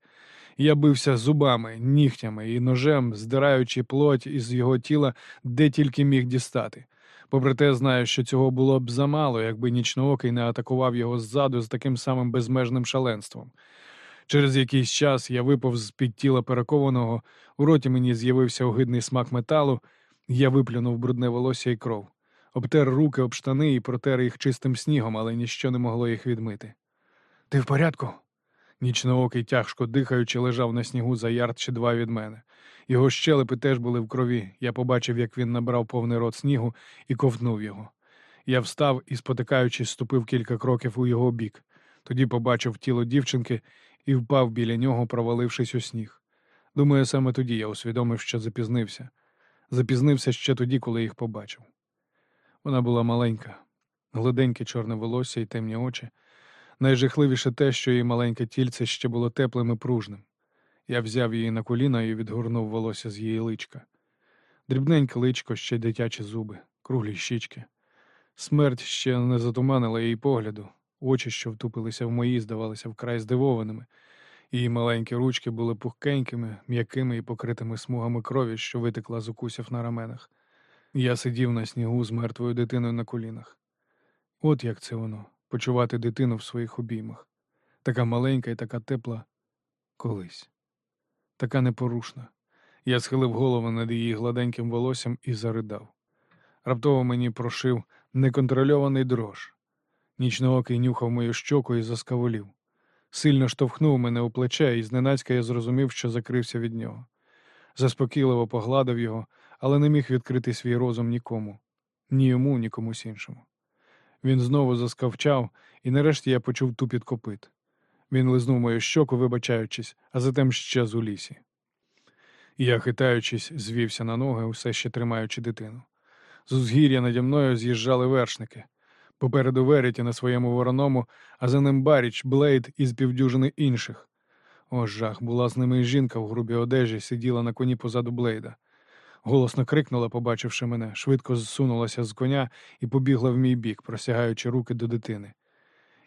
Я бився зубами, нігтями і ножем, здираючи плоть із його тіла, де тільки міг дістати. Попри те, знаю, що цього було б замало, якби нічноокий не атакував його ззаду з таким самим безмежним шаленством. Через якийсь час я випав з під тіла перекованого, у роті мені з'явився огидний смак металу, я виплюнув брудне волосся і кров. Обтер руки об штани і протер їх чистим снігом, але ніщо не могло їх відмити. Ти в порядку? Нічноокий тяжко дихаючи, лежав на снігу за ярд чи два від мене. Його щелепи теж були в крові. Я побачив, як він набрав повний рот снігу і ковтнув його. Я встав і, спотикаючись, ступив кілька кроків у його бік. Тоді побачив тіло дівчинки і впав біля нього, провалившись у сніг. Думаю, саме тоді я усвідомив, що запізнився. Запізнився ще тоді, коли їх побачив. Вона була маленька, гладеньке чорне волосся і темні очі. Найжахливіше те, що її маленьке тільце ще було теплим і пружним. Я взяв її на коліна і відгорнув волосся з її личка. Дрібненьке личко, ще дитячі зуби, круглі щічки. Смерть ще не затуманила її погляду, очі, що втупилися в мої, здавалися вкрай здивованими. Її маленькі ручки були пухкенькими, м'якими і покритими смугами крові, що витекла з укусів на раменах. Я сидів на снігу з мертвою дитиною на колінах. От як це воно почувати дитину в своїх обіймах. Така маленька і така тепла колись, така непорушна. Я схилив голову над її гладеньким волоссям і заридав. Раптово мені прошив неконтрольований дрож. Нічноокий нюхав мою щоку і заскаволів. Сильно штовхнув мене у плече, і зненацька я зрозумів, що закрився від нього. Заспокійливо погладив його, але не міг відкрити свій розум нікому, ні йому, ні комусь іншому. Він знову заскавчав, і нарешті я почув тупіт копит. Він лизнув мою щоку, вибачаючись, а затем щез у лісі. Я, хитаючись, звівся на ноги, усе ще тримаючи дитину. З узгір'я наді мною з'їжджали вершники. Попереду Вереті на своєму вороному, а за ним Баріч, Блейд із півдюжини інших. О, жах, була з ними і жінка в грубій одежі, сиділа на коні позаду Блейда. Голосно крикнула, побачивши мене, швидко зсунулася з коня і побігла в мій бік, просягаючи руки до дитини.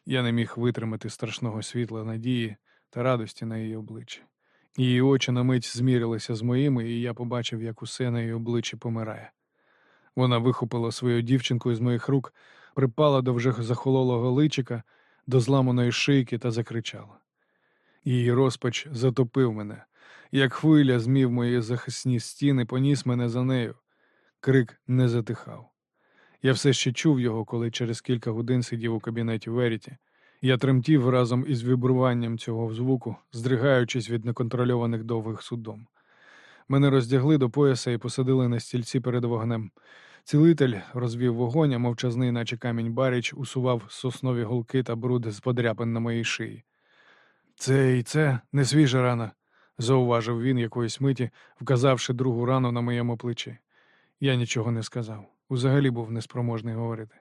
Я не міг витримати страшного світла надії та радості на її обличчі. Її очі на мить змірилися з моїми, і я побачив, як усе на її обличчі помирає. Вона вихопила свою дівчинку із моїх рук, припала до вже захололого личика, до зламаної шийки та закричала. Її розпач затопив мене, як хвиля змів мої захисні стіни, поніс мене за нею. Крик не затихав. Я все ще чув його, коли через кілька годин сидів у кабінеті Веріті. Я тремтів разом із вібруванням цього звуку, здригаючись від неконтрольованих довгих судом. Мене роздягли до пояса і посадили на стільці перед вогнем. Цілитель розвів вогонь, а мовчазний, наче камінь Баріч, усував соснові голки та бруд з подряпин на моїй шиї. Це і це не свіжа рана, зауважив він якоїсь миті, вказавши другу рану на моєму плечі. Я нічого не сказав. Узагалі був неспроможний говорити.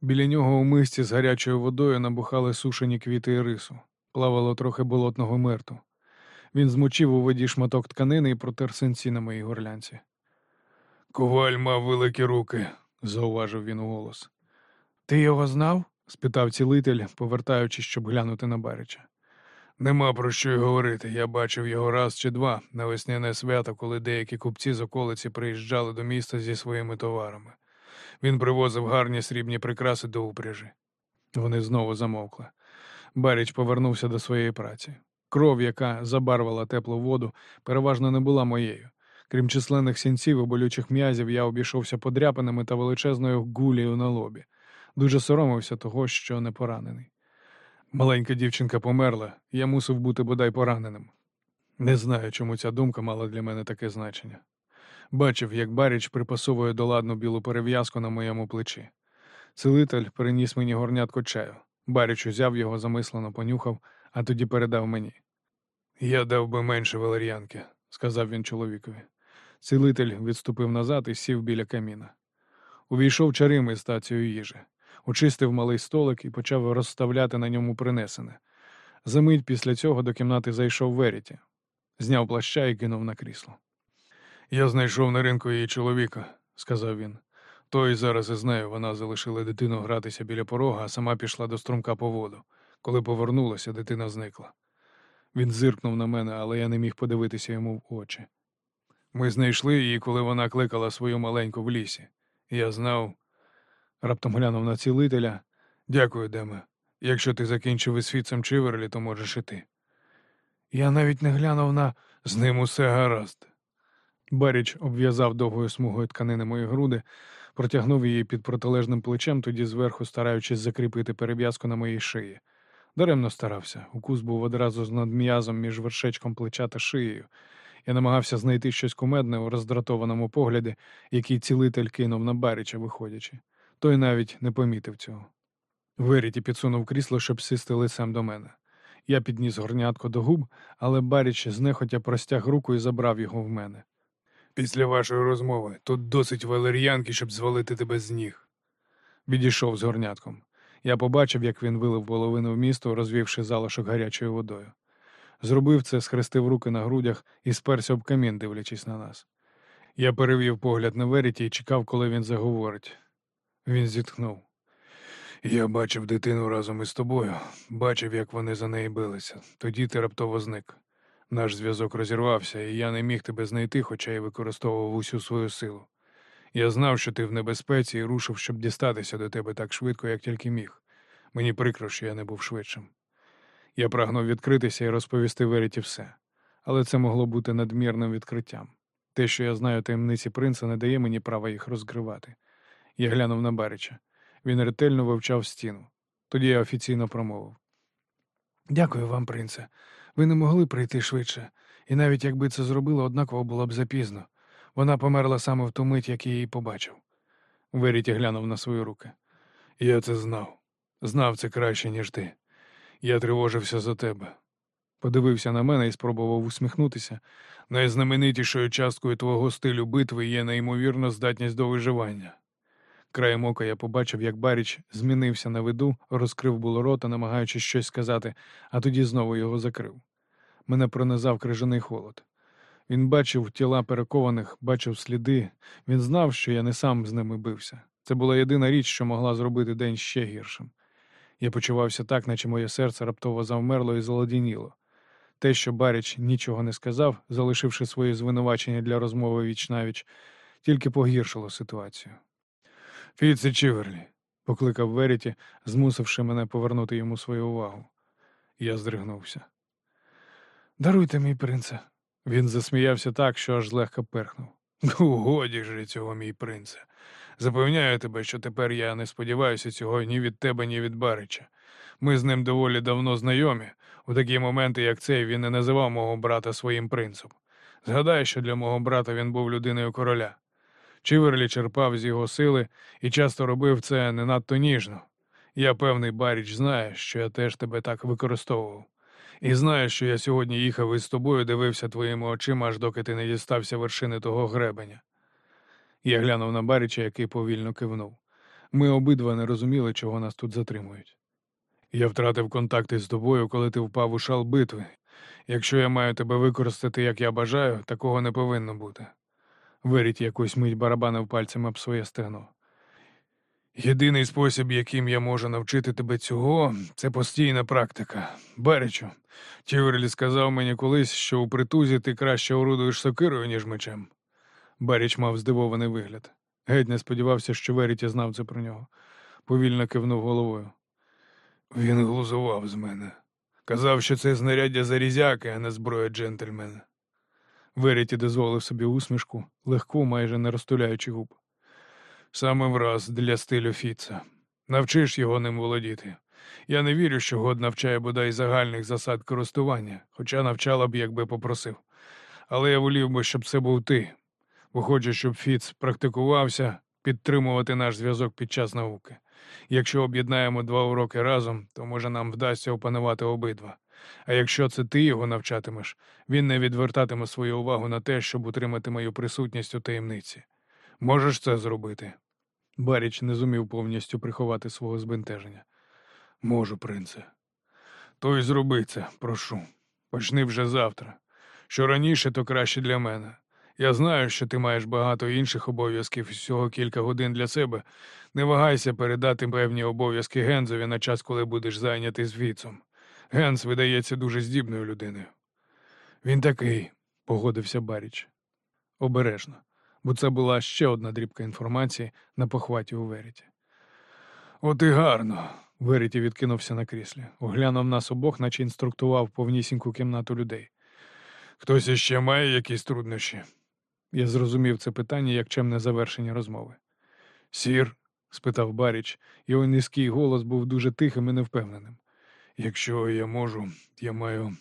Біля нього у мисці з гарячою водою набухали сушені квіти і рису, плавало трохи болотного мерту. Він змочив у воді шматок тканини і протер синці на моїй горлянці. Коваль мав великі руки, зауважив він у голос. Ти його знав? спитав цілитель, повертаючись, щоб глянути на Барича. Нема про що й говорити. Я бачив його раз чи два на весняне свято, коли деякі купці з околиці приїжджали до міста зі своїми товарами. Він привозив гарні срібні прикраси до упряжі. Вони знову замовкли. Баріч повернувся до своєї праці. Кров, яка забарвала теплу воду, переважно не була моєю. Крім численних сінців і болючих м'язів, я обійшовся подряпинами та величезною гулею на лобі. Дуже соромився того, що не поранений. Маленька дівчинка померла, я мусив бути бодай пораненим. Не знаю, чому ця думка мала для мене таке значення. Бачив, як Баріч припасовує доладну білу перев'язку на моєму плечі. Целитель переніс мені горнятко чаю. Баріч узяв його, замислено понюхав, а тоді передав мені. Я дав би менше валер'янки, сказав він чоловікові. Цілитель відступив назад і сів біля каміна. Увійшов чарим із стацією їжі, очистив малий столик і почав розставляти на ньому принесене. Замить після цього до кімнати зайшов Веріті, зняв плаща і кинув на крісло. Я знайшов на ринку її чоловіка, сказав він. Той зараз із нею вона залишила дитину гратися біля порога, а сама пішла до струмка по воду. Коли повернулася, дитина зникла. Він зиркнув на мене, але я не міг подивитися йому в очі. Ми знайшли її, коли вона кликала свою маленьку в лісі. Я знав, раптом глянув на цілителя. Дякую, Деме. Якщо ти закінчив із світцем Чиверлі, то можеш іти. Я навіть не глянув на з ним усе гаразд. Баріч обв'язав довгою смугою тканини мої груди, протягнув її під протилежним плечем, тоді зверху стараючись закріпити перев'язку на моїй шиї. Даремно старався. Укус був одразу з надм'язом між вершечком плеча та шиєю. Я намагався знайти щось кумедне у роздратованому погляді, який цілитель кинув на Баріча, виходячи. Той навіть не помітив цього. Веріті підсунув крісло, щоб сісти лицем до мене. Я підніс горнятко до губ, але Баріч знехотя простяг руку і забрав його в мене. Після вашої розмови тут досить валер'янки, щоб звалити тебе з ніг. Відійшов з горнятком. Я побачив, як він вилив половину в місто, розвівши залишок гарячою водою. Зробив це, схрестив руки на грудях і сперся об камін, дивлячись на нас. Я перевів погляд на Веріті і чекав, коли він заговорить. Він зітхнув. Я бачив дитину разом із тобою, бачив, як вони за неї билися. Тоді ти раптово зник. Наш зв'язок розірвався, і я не міг тебе знайти, хоча й використовував усю свою силу. Я знав, що ти в небезпеці і рушив, щоб дістатися до тебе так швидко, як тільки міг. Мені прикро, що я не був швидшим. Я прагнув відкритися і розповісти Веріті все, але це могло бути надмірним відкриттям. Те, що я знаю таємниці принца, не дає мені права їх розкривати. Я глянув на Барича. Він ретельно вивчав стіну. Тоді я офіційно промовив. Дякую вам, принце. Ви не могли прийти швидше, і навіть якби це зробило, однаково було б запізно. Вона померла саме в ту мить, як я її побачив. Веріті глянув на свої руки. Я це знав. Знав це краще, ніж ти. Я тривожився за тебе. Подивився на мене і спробував усміхнутися. Найзнаменитішою часткою твого стилю битви є неймовірна здатність до виживання. Краєм ока я побачив, як Баріч змінився на виду, розкрив було рота, намагаючись щось сказати, а тоді знову його закрив. Мене пронизав крижаний холод. Він бачив тіла перекованих, бачив сліди. Він знав, що я не сам з ними бився. Це була єдина річ, що могла зробити день ще гіршим. Я почувався так, наче моє серце раптово завмерло і золодініло. Те, що Баріч нічого не сказав, залишивши свої звинувачення для розмови віч навіч, тільки погіршило ситуацію. Фіце Чіверлі, покликав Веріті, змусивши мене повернути йому свою увагу. Я здригнувся. Даруйте, мій принце. Він засміявся так, що аж злегка перхнув. Годі ж цього, мій принце. Запевняю тебе, що тепер я не сподіваюся цього ні від тебе, ні від Барича. Ми з ним доволі давно знайомі. У такі моменти, як цей, він не називав мого брата своїм принцем. Згадай, що для мого брата він був людиною короля. Чиверлі черпав з його сили і часто робив це не надто ніжно. Я певний, Баріч знає, що я теж тебе так використовував. І знаю, що я сьогодні їхав із тобою, дивився твоїми очима, аж доки ти не дістався вершини того гребеня. Я глянув на Баріча, який повільно кивнув. Ми обидва не розуміли, чого нас тут затримують. Я втратив контакти з тобою, коли ти впав у шал битви. Якщо я маю тебе використати, як я бажаю, такого не повинно бути. Веріть якусь мить барабанив пальцем об своє стегно. Єдиний спосіб, яким я можу навчити тебе цього, це постійна практика. Баричу, Тіверлі сказав мені колись, що у притузі ти краще орудуєш сокирою, ніж мечем. Баріч мав здивований вигляд. Геть не сподівався, що Веріті знав це про нього. Повільно кивнув головою. Він глузував з мене. Казав, що це знаряддя зарізяки, а не зброя джентльмена. Веріті дозволив собі усмішку, легку, майже не розтуляючи губ. Саме враз для стилю Фіца. Навчиш його ним володіти. Я не вірю, що год навчає бодай загальних засад користування, хоча навчала б, якби попросив. Але я волів би, щоб це був ти, бо хочу, щоб Фіц практикувався підтримувати наш зв'язок під час науки. Якщо об'єднаємо два уроки разом, то може нам вдасться опанувати обидва. А якщо це ти його навчатимеш, він не відвертатиме свою увагу на те, щоб утримати мою присутність у таємниці. Можеш це зробити? Баріч не зумів повністю приховати свого збентеження. Можу, принце. То й зроби це, прошу. Почни вже завтра. Що раніше, то краще для мене. Я знаю, що ти маєш багато інших обов'язків всього кілька годин для себе. Не вагайся передати певні обов'язки Гензові на час, коли будеш зайнятий з віцом. Генс видається дуже здібною людиною. Він такий, погодився Баріч. Обережно, бо це була ще одна дрібка інформації на похваті у Веріті. От і гарно. Веріті відкинувся на кріслі, оглянув нас обох, наче інструктував повнісіньку кімнату людей. Хтось іще має якісь труднощі? Я зрозумів це питання як чемне завершення розмови. Сір? спитав Баріч, його низький голос був дуже тихим і невпевненим. Якщо я можу, я маю.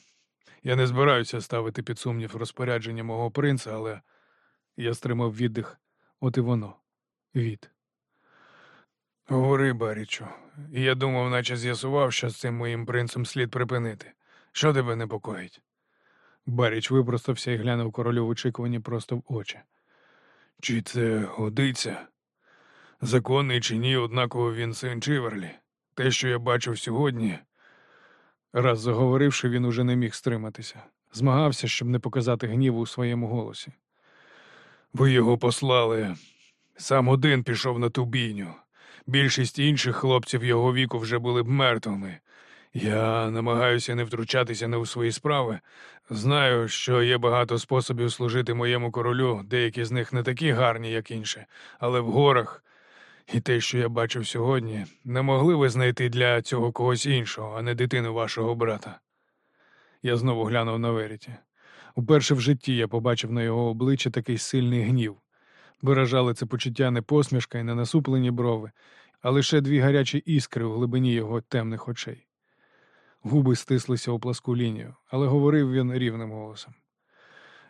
Я не збираюся ставити під сумнів розпорядження мого принца, але я стримав віддих. От і воно. Від. Говори, Барічу. Я думав, наче з'ясував, що з цим моїм принцем слід припинити. Що тебе непокоїть? Баріч випростався і глянув королю в очікуванні просто в очі. Чи це годиться? Законний чи ні, однаково він син Чиверлі. Те, що я бачив сьогодні. Раз заговоривши, він уже не міг стриматися. Змагався, щоб не показати гніву у своєму голосі. Ви його послали. Сам один пішов на ту бійню. Більшість інших хлопців його віку вже були б мертвими. Я намагаюся не втручатися не у свої справи. Знаю, що є багато способів служити моєму королю, деякі з них не такі гарні, як інші, але в горах. І те, що я бачив сьогодні, не могли ви знайти для цього когось іншого, а не дитину вашого брата. Я знову глянув на Веріті. Уперше в житті я побачив на його обличчі такий сильний гнів. Виражали це почуття не посмішка і не насуплені брови, а лише дві гарячі іскри у глибині його темних очей. Губи стислися у пласку лінію, але говорив він рівним голосом.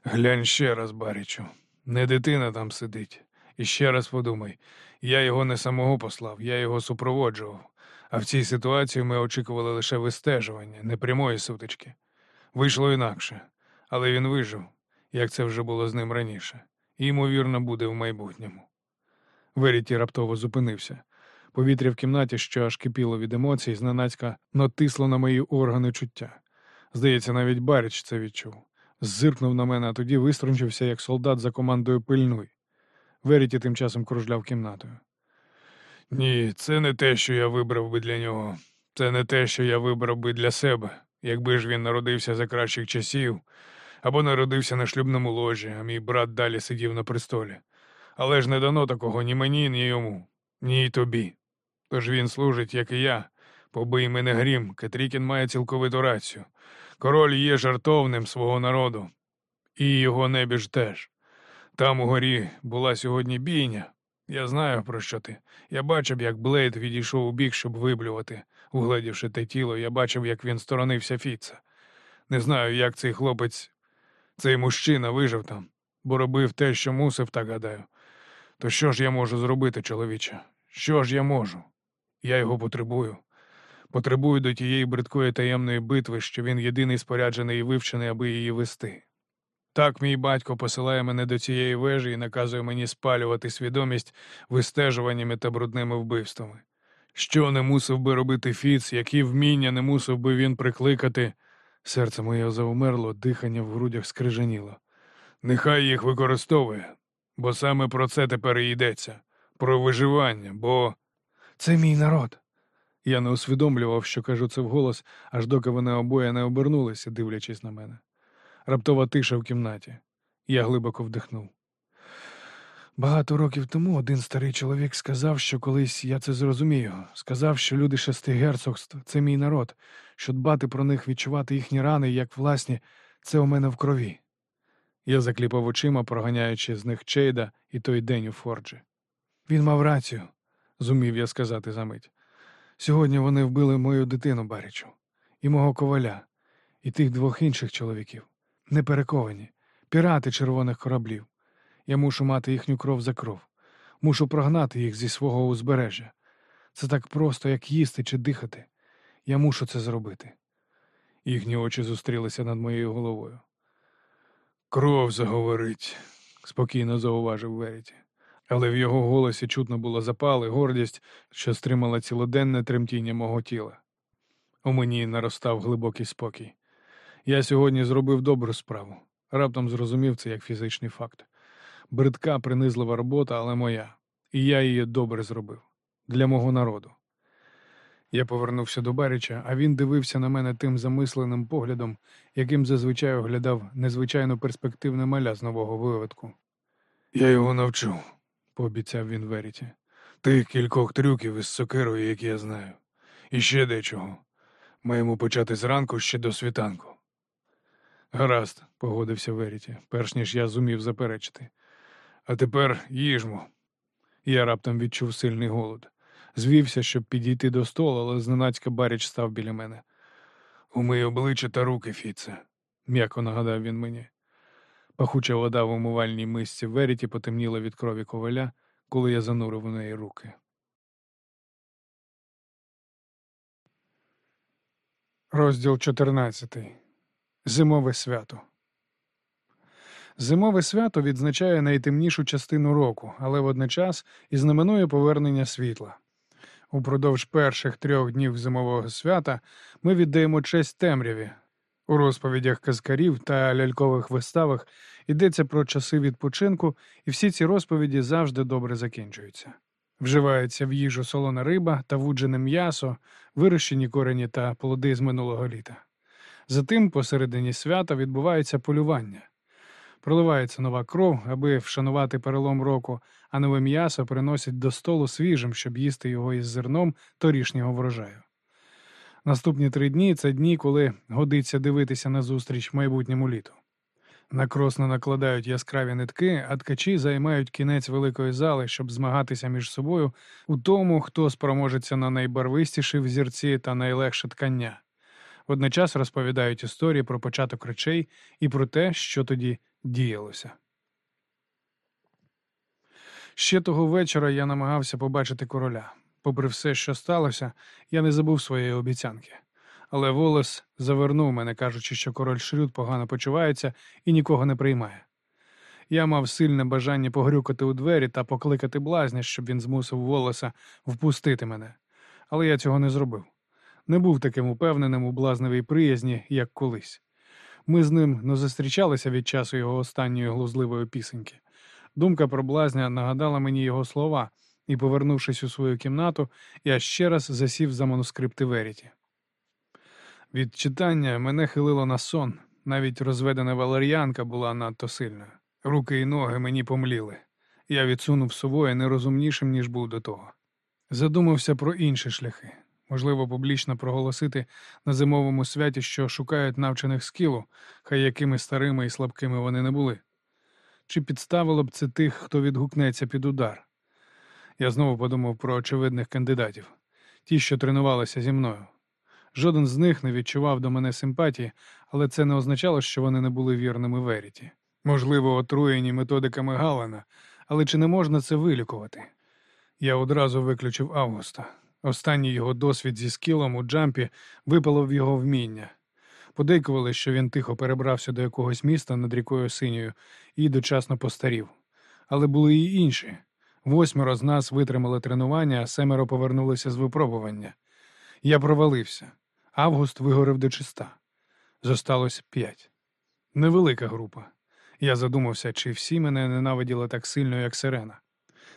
Глянь ще раз, Барічу, не дитина там сидить. І ще раз подумай, я його не самого послав, я його супроводжував. А в цій ситуації ми очікували лише вистежування, не прямої сутички. Вийшло інакше, але він вижив, як це вже було з ним раніше, і, ймовірно, буде в майбутньому. Веріті раптово зупинився. Повітря в кімнаті, що аж кипіло від емоцій, зненацька натисло на мої органи чуття. Здається, навіть Баріч це відчув. Зиркнув на мене, а тоді виструнчився, як солдат за командою пильнуй. Веріті тим часом кружляв кімнатою. Ні, це не те, що я вибрав би для нього. Це не те, що я вибрав би для себе, якби ж він народився за кращих часів, або народився на шлюбному ложі, а мій брат далі сидів на престолі. Але ж не дано такого ні мені, ні йому, ні й тобі. Тож він служить, як і я. Побий мене грім, Кетрікін має цілковиту рацію. Король є жартовним свого народу, і його небіж теж. Там у горі була сьогодні бійня. Я знаю, про що ти. Я бачив, як Блейд відійшов у бік, щоб виблювати. Угледівши те тіло, я бачив, як він сторонився Фіца. Не знаю, як цей хлопець, цей мужчина вижив там, бо робив те, що мусив, так гадаю. То що ж я можу зробити, чоловіче? Що ж я можу? Я його потребую. Потребую до тієї бридкої таємної битви, що він єдиний споряджений і вивчений, аби її вести. Так мій батько посилає мене до цієї вежі і наказує мені спалювати свідомість вистежуваннями та брудними вбивствами. Що не мусив би робити Фіц, які вміння не мусив би він прикликати. Серце моє завмерло, дихання в грудях скрижаніло. Нехай їх використовує, бо саме про це тепер і йдеться, про виживання, бо Це мій народ. я не усвідомлював, що кажу це вголос, аж доки вони обоє не обернулися, дивлячись на мене. Раптова тиша в кімнаті. Я глибоко вдихнув. Багато років тому один старий чоловік сказав, що колись я це зрозумію. Сказав, що люди шести герцогств це мій народ, що дбати про них, відчувати їхні рани, як власні, це у мене в крові. Я закліпав очима, проганяючи з них Чейда і той день у Форджі. Він мав рацію, зумів я сказати за мить. Сьогодні вони вбили мою дитину Барічу, і мого коваля, і тих двох інших чоловіків. Не перековані, пірати червоних кораблів. Я мушу мати їхню кров за кров, мушу прогнати їх зі свого узбережжя. Це так просто, як їсти чи дихати. Я мушу це зробити. Їхні очі зустрілися над моєю головою. Кров заговорить, спокійно зауважив Веріті. Але в його голосі чутно було запал і гордість, що стримала цілоденне тремтіння мого тіла. У мені наростав глибокий спокій. Я сьогодні зробив добру справу. Раптом зрозумів це як фізичний факт. Бридка, принизлива робота, але моя. І я її добре зробив. Для мого народу. Я повернувся до Баріча, а він дивився на мене тим замисленим поглядом, яким зазвичай оглядав незвичайно перспективне маля з нового виводку. Я його навчу, пообіцяв він Веріті. Тих кількох трюків із сокирою, які я знаю. І ще дечого. Маємо почати зранку ще до світанку. Гаразд, погодився Веріті, перш ніж я зумів заперечити. А тепер їжмо. Я раптом відчув сильний голод. Звівся, щоб підійти до столу, але зненацька Баріч став біля мене. Умий обличчя та руки, Фіце, м'яко нагадав він мені. Пахуча вода в умивальній мисці Веріті потемніла від крові коваля, коли я занурив у неї руки. Розділ 14. Зимове свято. Зимове свято відзначає найтемнішу частину року, але водночас і знаменує повернення світла. Упродовж перших трьох днів зимового свята ми віддаємо честь темряві. У розповідях казкарів та лялькових виставах йдеться про часи відпочинку, і всі ці розповіді завжди добре закінчуються. Вживається в їжу солона риба та вуджене м'ясо, вирощені корені та плоди з минулого літа. Затим, посередині свята, відбувається полювання. Проливається нова кров, аби вшанувати перелом року, а нове м'ясо приносять до столу свіжим, щоб їсти його із зерном торішнього врожаю. Наступні три дні це дні, коли годиться дивитися на зустріч майбутньому літу. На кросно накладають яскраві нитки, а ткачі займають кінець великої зали, щоб змагатися між собою у тому, хто спроможеться на найбарвистіші взірці та найлегше ткання. Водночас розповідають історії про початок речей і про те, що тоді діялося. Ще того вечора я намагався побачити короля. Попри все, що сталося, я не забув своєї обіцянки. Але Волос завернув мене, кажучи, що король Шрюд погано почувається і нікого не приймає. Я мав сильне бажання погрюкати у двері та покликати блазня, щоб він змусив волоса впустити мене. Але я цього не зробив. Не був таким упевненим у блазневій приязні, як колись. Ми з ним не зустрічалися від часу його останньої глузливої пісеньки. Думка про блазня нагадала мені його слова, і, повернувшись у свою кімнату, я ще раз засів за манускрипти Веріті. Від читання мене хилило на сон, навіть розведена валер'янка була надто сильною. Руки і ноги мені помліли. Я відсунув совою нерозумнішим, ніж був до того. Задумався про інші шляхи. Можливо, публічно проголосити на зимовому святі, що шукають навчених скілу, хай якими старими і слабкими вони не були. Чи підставило б це тих, хто відгукнеться під удар? Я знову подумав про очевидних кандидатів, ті, що тренувалися зі мною. Жоден з них не відчував до мене симпатії, але це не означало, що вони не були вірними Веріті. Можливо, отруєні методиками Галана, але чи не можна це вилікувати? Я одразу виключив Августа. Останній його досвід зі скілом у джампі випалив його вміння. Подейкували, що він тихо перебрався до якогось міста над рікою Синьою і дочасно постарів. Але були і інші. Восьмеро з нас витримали тренування, а семеро повернулися з випробування. Я провалився. Август вигорив до чиста. Зосталось п'ять. Невелика група. Я задумався, чи всі мене ненавиділи так сильно, як сирена.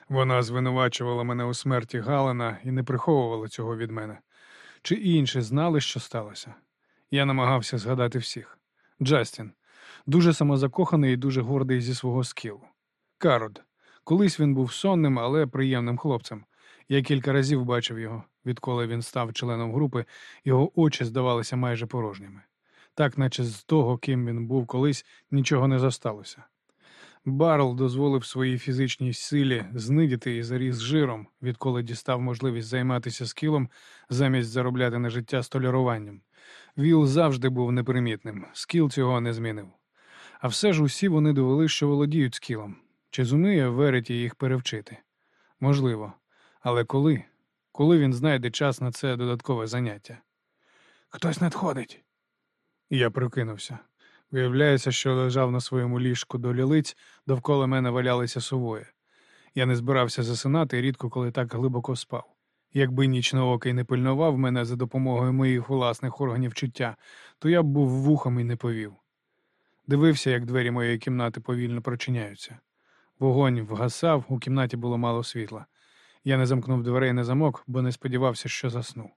Вона звинувачувала мене у смерті Галина і не приховувала цього від мене. Чи інші знали, що сталося? Я намагався згадати всіх. Джастін, дуже самозакоханий і дуже гордий зі свого скілу. Карод. Колись він був сонним, але приємним хлопцем. Я кілька разів бачив його, відколи він став членом групи, його очі здавалися майже порожніми. Так, наче з того, ким він був колись, нічого не зосталося. Барл дозволив своїй фізичній силі знидіти і заріс жиром, відколи дістав можливість займатися скілом замість заробляти на життя столяруванням. Віл завжди був непримітним, скіл цього не змінив. А все ж усі вони довели, що володіють скілом. Чи зуміє Вереті їх перевчити? Можливо. Але коли? Коли він знайде час на це додаткове заняття? Хтось надходить. Я прокинувся. Виявляється, що лежав на своєму ліжку до лілиць, довкола мене валялися сувої. Я не збирався засинати рідко коли так глибоко спав. Якби нічноокий не пильнував мене за допомогою моїх власних органів чуття, то я б був вухом і не повів. Дивився, як двері моєї кімнати повільно прочиняються. Вогонь вгасав, у кімнаті було мало світла. Я не замкнув дверей на замок, бо не сподівався, що засну.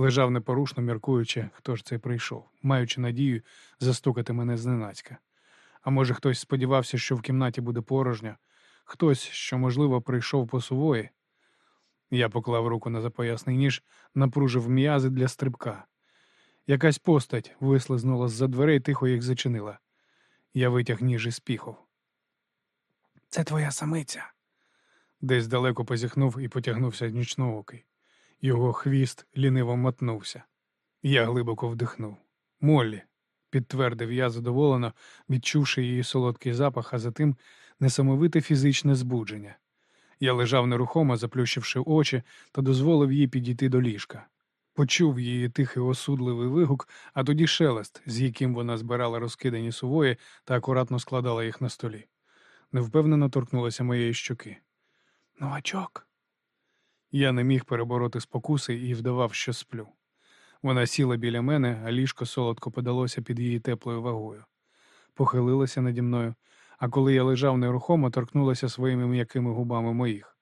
Лежав непорушно, міркуючи, хто ж це прийшов, маючи надію застукати мене зненацька. А може, хтось сподівався, що в кімнаті буде порожньо, хтось, що, можливо, прийшов по сувої. Я поклав руку на запоясний ніж, напружив м'язи для стрибка. Якась постать вислизнула з-за дверей, тихо їх зачинила. Я витяг ніж із піхов. Це твоя самиця. Десь далеко позіхнув і потягнувся нічноокий. Його хвіст ліниво мотнувся. Я глибоко вдихнув. Моллі, підтвердив я задоволено, відчувши її солодкий запах, а затим несамовите фізичне збудження. Я лежав нерухомо, заплющивши очі, та дозволив їй підійти до ліжка. Почув її тихий осудливий вигук, а тоді шелест, з яким вона збирала розкидані сувої та акуратно складала їх на столі. Невпевнено торкнулася моєї щоки. Новачок. Я не міг перебороти спокуси і вдавав, що сплю. Вона сіла біля мене, а ліжко солодко подалося під її теплою вагою. Похилилася наді мною, а коли я лежав нерухомо, торкнулася своїми м'якими губами моїх.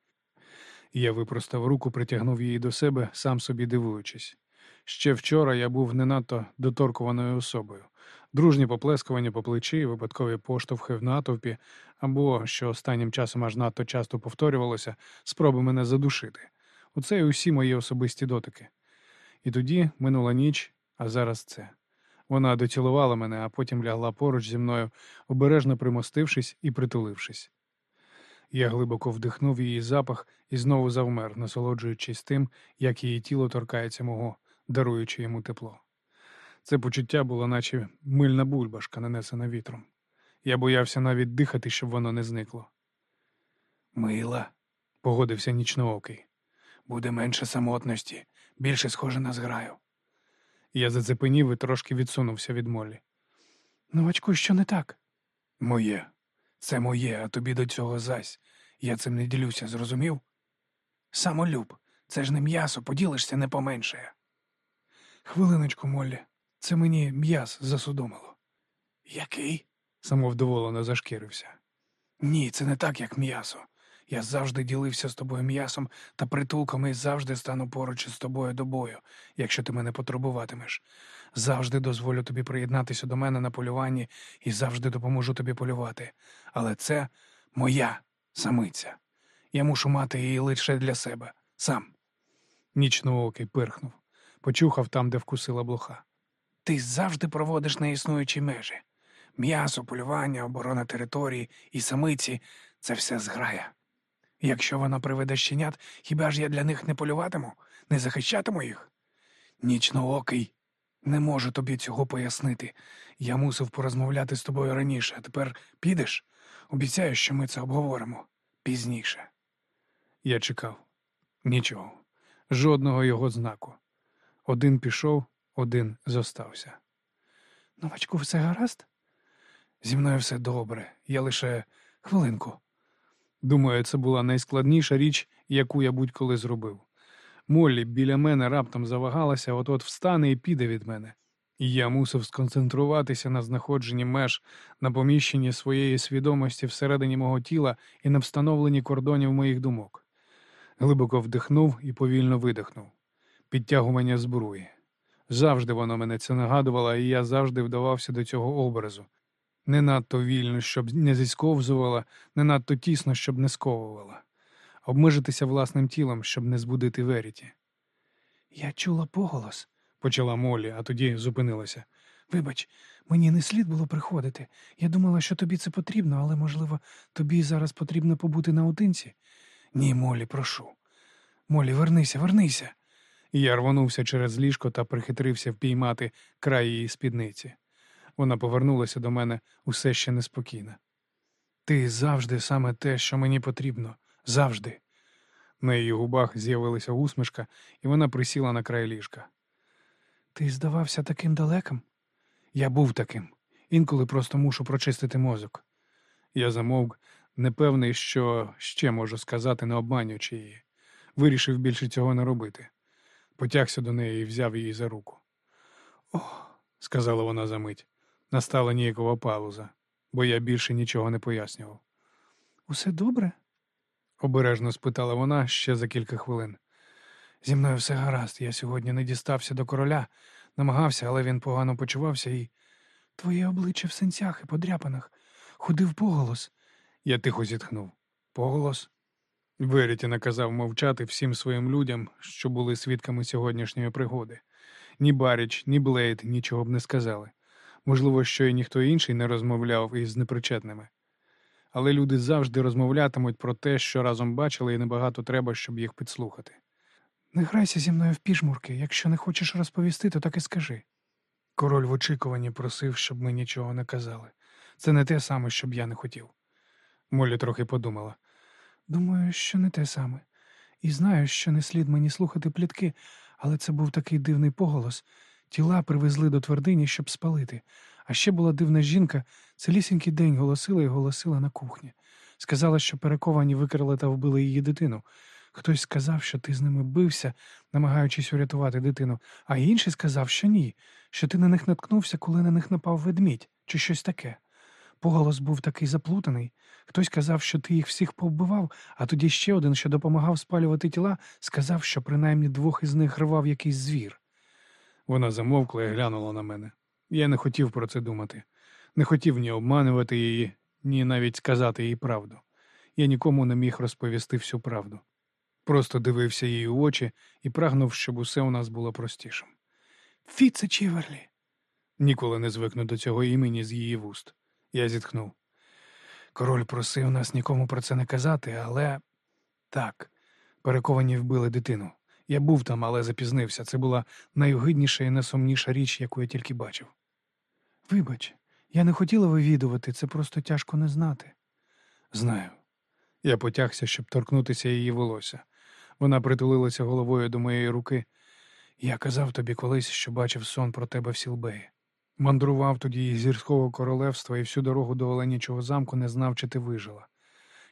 Я випростав руку, притягнув її до себе, сам собі дивуючись. Ще вчора я був не надто доторкуваною особою. Дружні поплескування по плечі, випадкові поштовхи в натовпі, або, що останнім часом аж надто часто повторювалося, спроби мене задушити. Оце й усі мої особисті дотики. І тоді минула ніч, а зараз це. Вона доцілувала мене, а потім лягла поруч зі мною, обережно примостившись і притулившись. Я глибоко вдихнув її запах і знову завмер, насолоджуючись тим, як її тіло торкається мого, даруючи йому тепло. Це почуття було, наче мильна бульбашка, нанесена вітром. Я боявся навіть дихати, щоб воно не зникло. Мила, Погодився нічноокий. Буде менше самотності, більше схоже на зграю. Я зацепенів і трошки відсунувся від Моллі. Новачку, що не так? Моє. Це моє, а тобі до цього зась. Я цим не ділюся, зрозумів? Самолюб, це ж не м'ясо, поділишся не поменшає. Хвилиночку, Моллі, це мені м'яс засудомило. Який? самовдоволено зашкірився. Ні, це не так, як м'ясо. Я завжди ділився з тобою м'ясом та притулком і завжди стану поруч із тобою до бою, якщо ти мене потребуватимеш. Завжди дозволю тобі приєднатися до мене на полюванні і завжди допоможу тобі полювати. Але це моя самиця. Я мушу мати її лише для себе, сам. Нічноокий пирхнув, почухав там, де вкусила блоха. Ти завжди проводиш неіснуючі межі. М'ясо, полювання, оборона території і самиці це все зграя. Якщо вона приведе щенят, хіба ж я для них не полюватиму, не захищатиму їх? Нічноокий, не можу тобі цього пояснити. Я мусив порозмовляти з тобою раніше, а тепер підеш? Обіцяю, що ми це обговоримо пізніше. Я чекав. Нічого. Жодного його знаку. Один пішов, один зостався. Новачку, все гаразд? Зі мною все добре. Я лише хвилинку. Думаю, це була найскладніша річ, яку я будь-коли зробив. Моллі біля мене раптом завагалася, от-от встане і піде від мене. І я мусив сконцентруватися на знаходженні меж, на поміщенні своєї свідомості всередині мого тіла і на встановленні кордонів моїх думок. Глибоко вдихнув і повільно видихнув. Підтягування збруї. Завжди воно мене це нагадувало, і я завжди вдавався до цього образу. Не надто вільно, щоб не зісковзувала, не надто тісно, щоб не сковувала. Обмежитися власним тілом, щоб не збудити Веріті. Я чула поголос. Почала Молі, а тоді зупинилася. Вибач, мені не слід було приходити. Я думала, що тобі це потрібно, але, можливо, тобі зараз потрібно побути наодинці. Ні, Молі, прошу. Молі, вернися, вернися. Я рвонувся через ліжко та прихитрився впіймати край її спідниці. Вона повернулася до мене усе ще неспокійна. Ти завжди саме те, що мені потрібно. Завжди. На її губах з'явилася усмішка, і вона присіла на край ліжка. Ти здавався таким далеким? Я був таким. Інколи просто мушу прочистити мозок. Я замовк, непевний, що ще можу сказати, не обманюючи її. Вирішив більше цього не робити. Потягся до неї і взяв її за руку. Ох, сказала вона за мить. Настала ніякова пауза, бо я більше нічого не пояснював. усе добре? Обережно спитала вона ще за кілька хвилин. Зі мною все гаразд. Я сьогодні не дістався до короля, намагався, але він погано почувався і. Твоє обличчя в синцях і подряпанах. Ходив поголос. Я тихо зітхнув. Поголос. Веріті наказав мовчати всім своїм людям, що були свідками сьогоднішньої пригоди. Ні Баріч, ні Блейд нічого б не сказали. Можливо, що і ніхто інший не розмовляв із непричетними. Але люди завжди розмовлятимуть про те, що разом бачили, і небагато треба, щоб їх підслухати. Не грайся зі мною в піжмурки. Якщо не хочеш розповісти, то так і скажи. Король в очікуванні просив, щоб ми нічого не казали. Це не те саме, щоб я не хотів. Молі трохи подумала. Думаю, що не те саме. І знаю, що не слід мені слухати плітки, але це був такий дивний поголос. Тіла привезли до твердині, щоб спалити. А ще була дивна жінка, цілісінький день голосила і голосила на кухні. Сказала, що перековані викрали та вбили її дитину. Хтось сказав, що ти з ними бився, намагаючись урятувати дитину, а інший сказав, що ні, що ти на них наткнувся, коли на них напав ведмідь, чи щось таке. Поголос був такий заплутаний. Хтось казав, що ти їх всіх повбивав, а тоді ще один, що допомагав спалювати тіла, сказав, що принаймні двох із них рвав якийсь звір. Вона замовкла і глянула на мене. Я не хотів про це думати. Не хотів ні обманювати її, ні навіть сказати їй правду. Я нікому не міг розповісти всю правду. Просто дивився їй у очі і прагнув, щоб усе у нас було простішим. Фіце Чіверлі. Ніколи не звикну до цього імені з її вуст. Я зітхнув. Король просив нас нікому про це не казати, але так, перековані вбили дитину. Я був там, але запізнився. Це була найогидніша і найсумніша річ, яку я тільки бачив. Вибач, я не хотіла вивідувати, це просто тяжко не знати. Знаю. Я потягся, щоб торкнутися її волосся. Вона притулилася головою до моєї руки. Я казав тобі колись, що бачив сон про тебе в Сілбеї. Мандрував тоді із гірського королевства і всю дорогу до Оленічого замку не знав, чи ти вижила.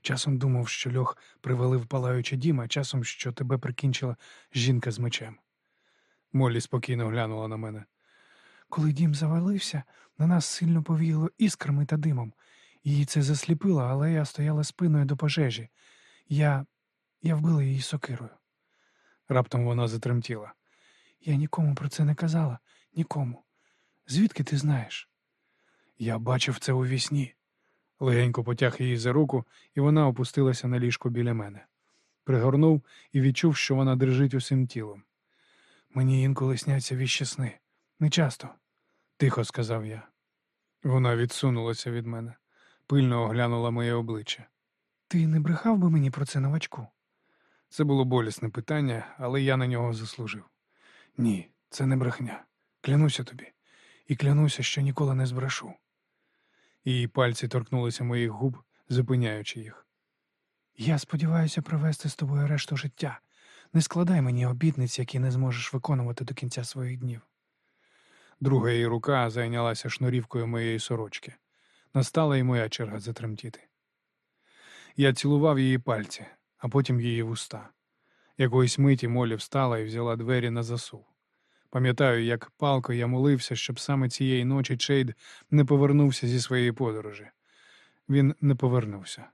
Часом думав, що льох привалив палаючий дім, а часом, що тебе прикінчила жінка з мечем. Моллі спокійно глянула на мене. Коли дім завалився, на нас сильно повіяло іскрами та димом. Її це засліпило, але я стояла спиною до пожежі. Я. я вбила її сокирою. Раптом вона затремтіла. Я нікому про це не казала, нікому. Звідки ти знаєш? Я бачив це у вісні. Легенько потяг її за руку, і вона опустилася на ліжко біля мене. Пригорнув і відчув, що вона дрижить усім тілом. Мені інколи сняться віщі сни. Не часто, тихо сказав я. Вона відсунулася від мене, пильно оглянула моє обличчя. Ти не брехав би мені про це новачку? Це було болісне питання, але я на нього заслужив. Ні, це не брехня. Клянуся тобі, і клянуся, що ніколи не збрешу. Її пальці торкнулися моїх губ, зупиняючи їх. Я сподіваюся провести з тобою решту життя. Не складай мені обітниць, які не зможеш виконувати до кінця своїх днів. Друга її рука зайнялася шнурівкою моєї сорочки. Настала й моя черга затремтіти. Я цілував її пальці, а потім її вуста. Якоїсь миті Молі встала і взяла двері на засув. Пам'ятаю, як палко я молився, щоб саме цієї ночі Чейд не повернувся зі своєї подорожі. Він не повернувся.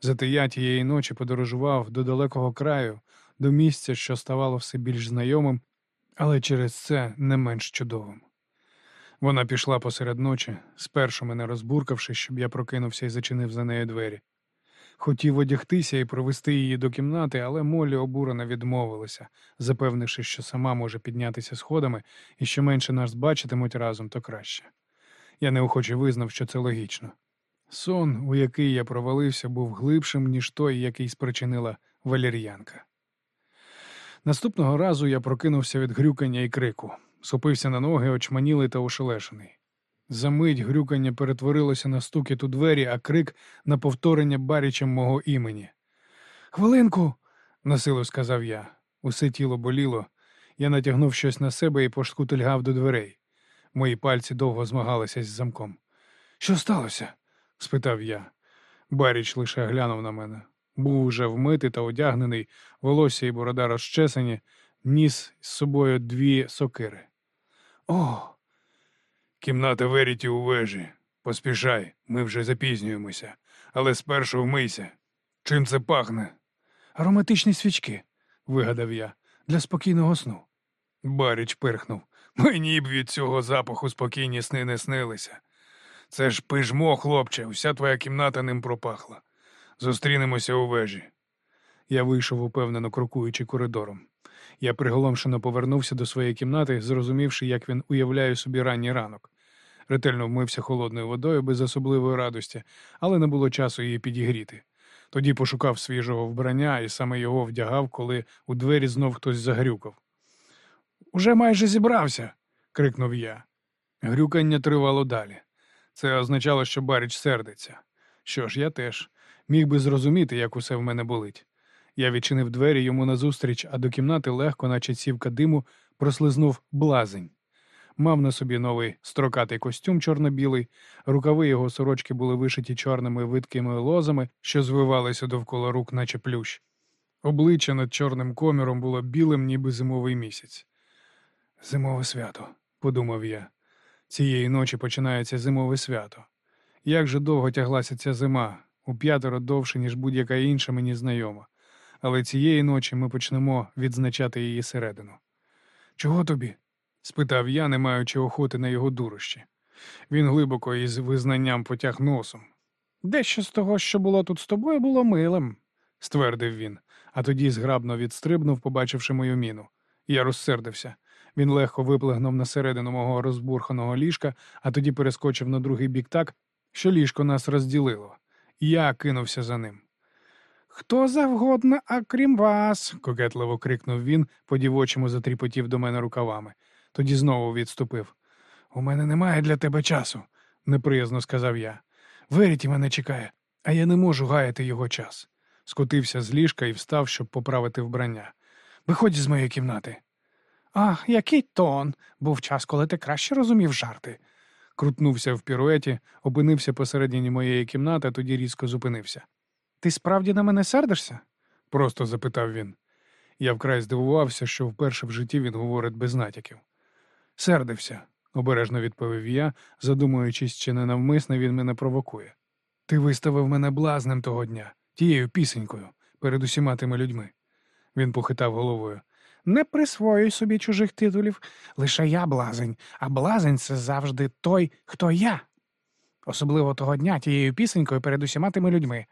Зате я тієї ночі подорожував до далекого краю, до місця, що ставало все більш знайомим, але через це не менш чудовим. Вона пішла посеред ночі, спершу мене розбуркавши, щоб я прокинувся і зачинив за нею двері. Хотів одягтися і провести її до кімнати, але Молі обурено відмовилася, запевнивши, що сама може піднятися сходами і що менше нас бачитимуть разом, то краще. Я неохоче визнав, що це логічно. Сон, у який я провалився, був глибшим, ніж той, який спричинила валер'янка. Наступного разу я прокинувся від грюкання і крику, сопився на ноги, очманілий та ошелешений. Замить грюкання перетворилося на стукіт у двері, а крик на повторення барічем мого імені. Хвилинку, насилу сказав я. Усе тіло боліло. Я натягнув щось на себе і пошкутильгав до дверей. Мої пальці довго змагалися з замком. Що сталося? спитав я. Баріч лише глянув на мене. Був уже вмитий та одягнений, волосся і борода розчесані, ніс з собою дві сокири. О! Кімната Веріті у вежі. Поспішай, ми вже запізнюємося, але спершу вмийся. Чим це пахне? Ароматичні свічки, вигадав я, для спокійного сну. Баріч пирхнув. Мені б від цього запаху спокійні сни не снилися. Це ж пижмо, хлопче, вся твоя кімната ним пропахла. Зустрінемося у вежі. Я вийшов упевнено крокуючи коридором. Я приголомшено повернувся до своєї кімнати, зрозумівши, як він уявляє собі ранній ранок. Ретельно вмився холодною водою без особливої радості, але не було часу її підігріти. Тоді пошукав свіжого вбрання і саме його вдягав, коли у двері знов хтось загрюкав. Уже майже зібрався. крикнув я. Грюкання тривало далі. Це означало, що Баріч сердиться. Що ж, я теж міг би зрозуміти, як усе в мене болить. Я відчинив двері йому назустріч, а до кімнати легко, наче цівка диму, прослизнув блазень. Мав на собі новий строкатий костюм чорно-білий, рукави його сорочки були вишиті чорними видкими лозами, що звивалися довкола рук, наче плющ. Обличчя над чорним коміром було білим, ніби зимовий місяць. Зимове свято, подумав я. Цієї ночі починається зимове свято. Як же довго тяглася ця зима, у п'ятеро довше, ніж будь-яка інша мені знайома. Але цієї ночі ми почнемо відзначати її середину. Чого тобі? Спитав я, не маючи охоти на його дурощі. Він глибоко із визнанням потяг носом. Дещо з того, що було тут з тобою, було милим, ствердив він, а тоді зграбно відстрибнув, побачивши мою міну. Я розсердився. Він легко виплигнув на середину мого розбурханого ліжка, а тоді перескочив на другий бік так, що ліжко нас розділило. Я кинувся за ним. Хто завгодно, а крім вас, кокетливо крикнув він, по дівочому затріпотів до мене рукавами. Тоді знову відступив. У мене немає для тебе часу, неприязно сказав я. Веріті мене чекає, а я не можу гаяти його час. Скотився з ліжка і встав, щоб поправити вбрання. Виходь з моєї кімнати. Ах, який тон. Був час, коли ти краще розумів жарти. Крутнувся в піруеті, опинився посередині моєї кімнати, тоді різко зупинився. Ти справді на мене сердишся? просто запитав він. Я вкрай здивувався, що вперше в житті він говорить без натяків. Сердився, обережно відповів я, задумуючись, чи не навмисне він мене провокує. Ти виставив мене блазнем того дня, тією пісенькою, перед усіма тими людьми. Він похитав головою. Не присвоюй собі чужих титулів, лише я блазень, а блазень це завжди той, хто я. Особливо того дня тією пісенькою перед усіма тими людьми.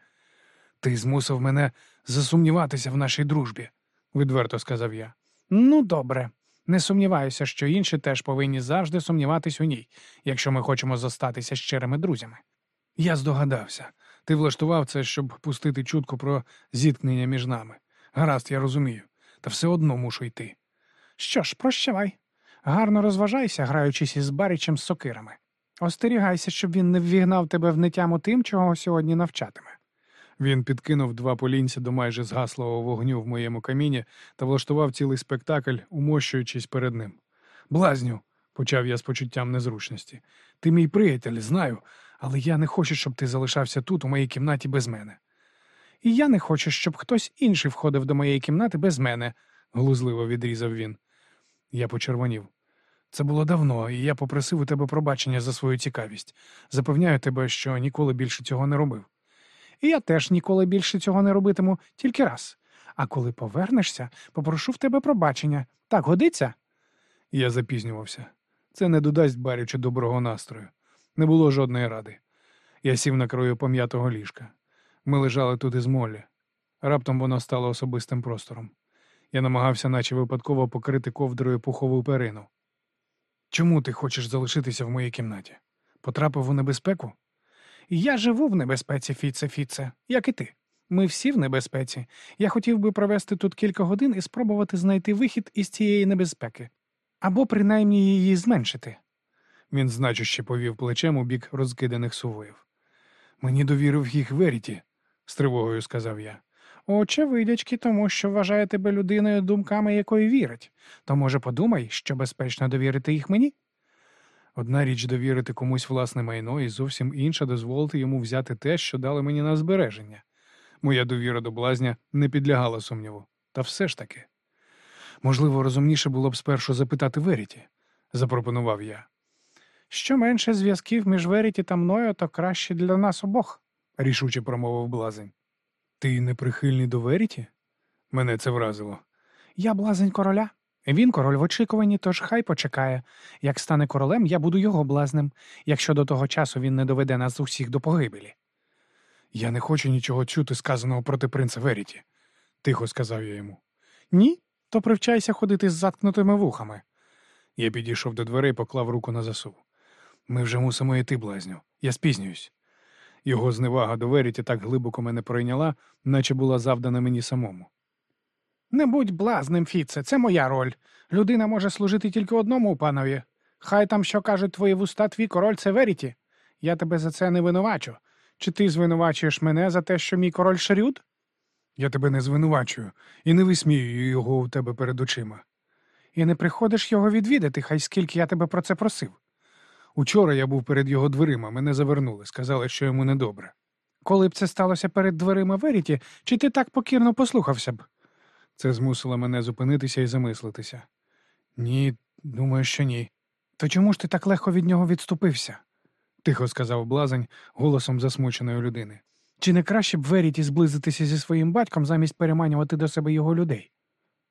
Ти змусив мене засумніватися в нашій дружбі, відверто сказав я. Ну, добре. Не сумніваюся, що інші теж повинні завжди сумніватись у ній, якщо ми хочемо зостатися щирими друзями. Я здогадався. Ти влаштував це, щоб пустити чутку про зіткнення між нами. Гаразд, я розумію, та все одно мушу йти. Що ж, прощавай. Гарно розважайся, граючись із барічем з сокирами. Остерігайся, щоб він не ввігнав тебе в нетяму тим, чого сьогодні навчатиме. Він підкинув два полінця до майже згаслого вогню в моєму каміні та влаштував цілий спектакль, умощуючись перед ним. Блазню, почав я з почуттям незручності. Ти мій приятель, знаю, але я не хочу, щоб ти залишався тут, у моїй кімнаті, без мене. І я не хочу, щоб хтось інший входив до моєї кімнати без мене, глузливо відрізав він. Я почервонів. Це було давно, і я попросив у тебе пробачення за свою цікавість. Запевняю тебе, що ніколи більше цього не робив. І я теж ніколи більше цього не робитиму, тільки раз. А коли повернешся, попрошу в тебе пробачення. Так годиться? Я запізнювався. Це не додасть барючи доброго настрою. Не було жодної ради. Я сів на краю пом'ятого ліжка. Ми лежали тут із Моллі. Раптом воно стало особистим простором. Я намагався, наче випадково, покрити ковдрою пухову перину. Чому ти хочеш залишитися в моїй кімнаті? Потрапив у небезпеку? Я живу в небезпеці, Фіце, Фіце, як і ти. Ми всі в небезпеці. Я хотів би провести тут кілька годин і спробувати знайти вихід із цієї небезпеки, або принаймні її зменшити. Він значуще повів плечем у бік розкиданих сувоїв. Мені довірив їх Веріті, з тривогою сказав я. Очевидячки, тому що вважає тебе людиною, думками якої вірить. То, може, подумай, що безпечно довірити їх мені? Одна річ довірити комусь власне майно, і зовсім інша дозволити йому взяти те, що дали мені на збереження. Моя довіра до блазня не підлягала сумніву. Та все ж таки. Можливо, розумніше було б спершу запитати Веріті, запропонував я. Що менше зв'язків між Веріті та мною, то краще для нас обох, рішуче промовив блазень. Ти неприхильний до Веріті? Мене це вразило. Я блазень короля. Він король в очікуванні, тож хай почекає. Як стане королем, я буду його блазнем, якщо до того часу він не доведе нас усіх до погибелі. Я не хочу нічого чути, сказаного проти принца Веріті, тихо сказав я йому. Ні, то привчайся ходити з заткнутими вухами. Я підійшов до дверей поклав руку на засув. Ми вже мусимо йти, блазню. Я спізнююсь. Його зневага до Веріті так глибоко мене пройняла, наче була завдана мені самому. Не будь блазним, Фіце, це моя роль. Людина може служити тільки одному панові. Хай там що кажуть твої вуста, твій король це Веріті. Я тебе за це не винувачу. Чи ти звинувачуєш мене за те, що мій король Шарют? Я тебе не звинувачую і не висміюю його у тебе перед очима. І не приходиш його відвідати, хай скільки я тебе про це просив. Учора я був перед його дверима, мене завернули, сказали, що йому недобре. Коли б це сталося перед дверима Веріті, чи ти так покірно послухався б? Це змусило мене зупинитися і замислитися. Ні, думаю, що ні. То чому ж ти так легко від нього відступився? тихо сказав блазень голосом засмученої людини. Чи не краще б Веріті зблизитися зі своїм батьком замість переманювати до себе його людей?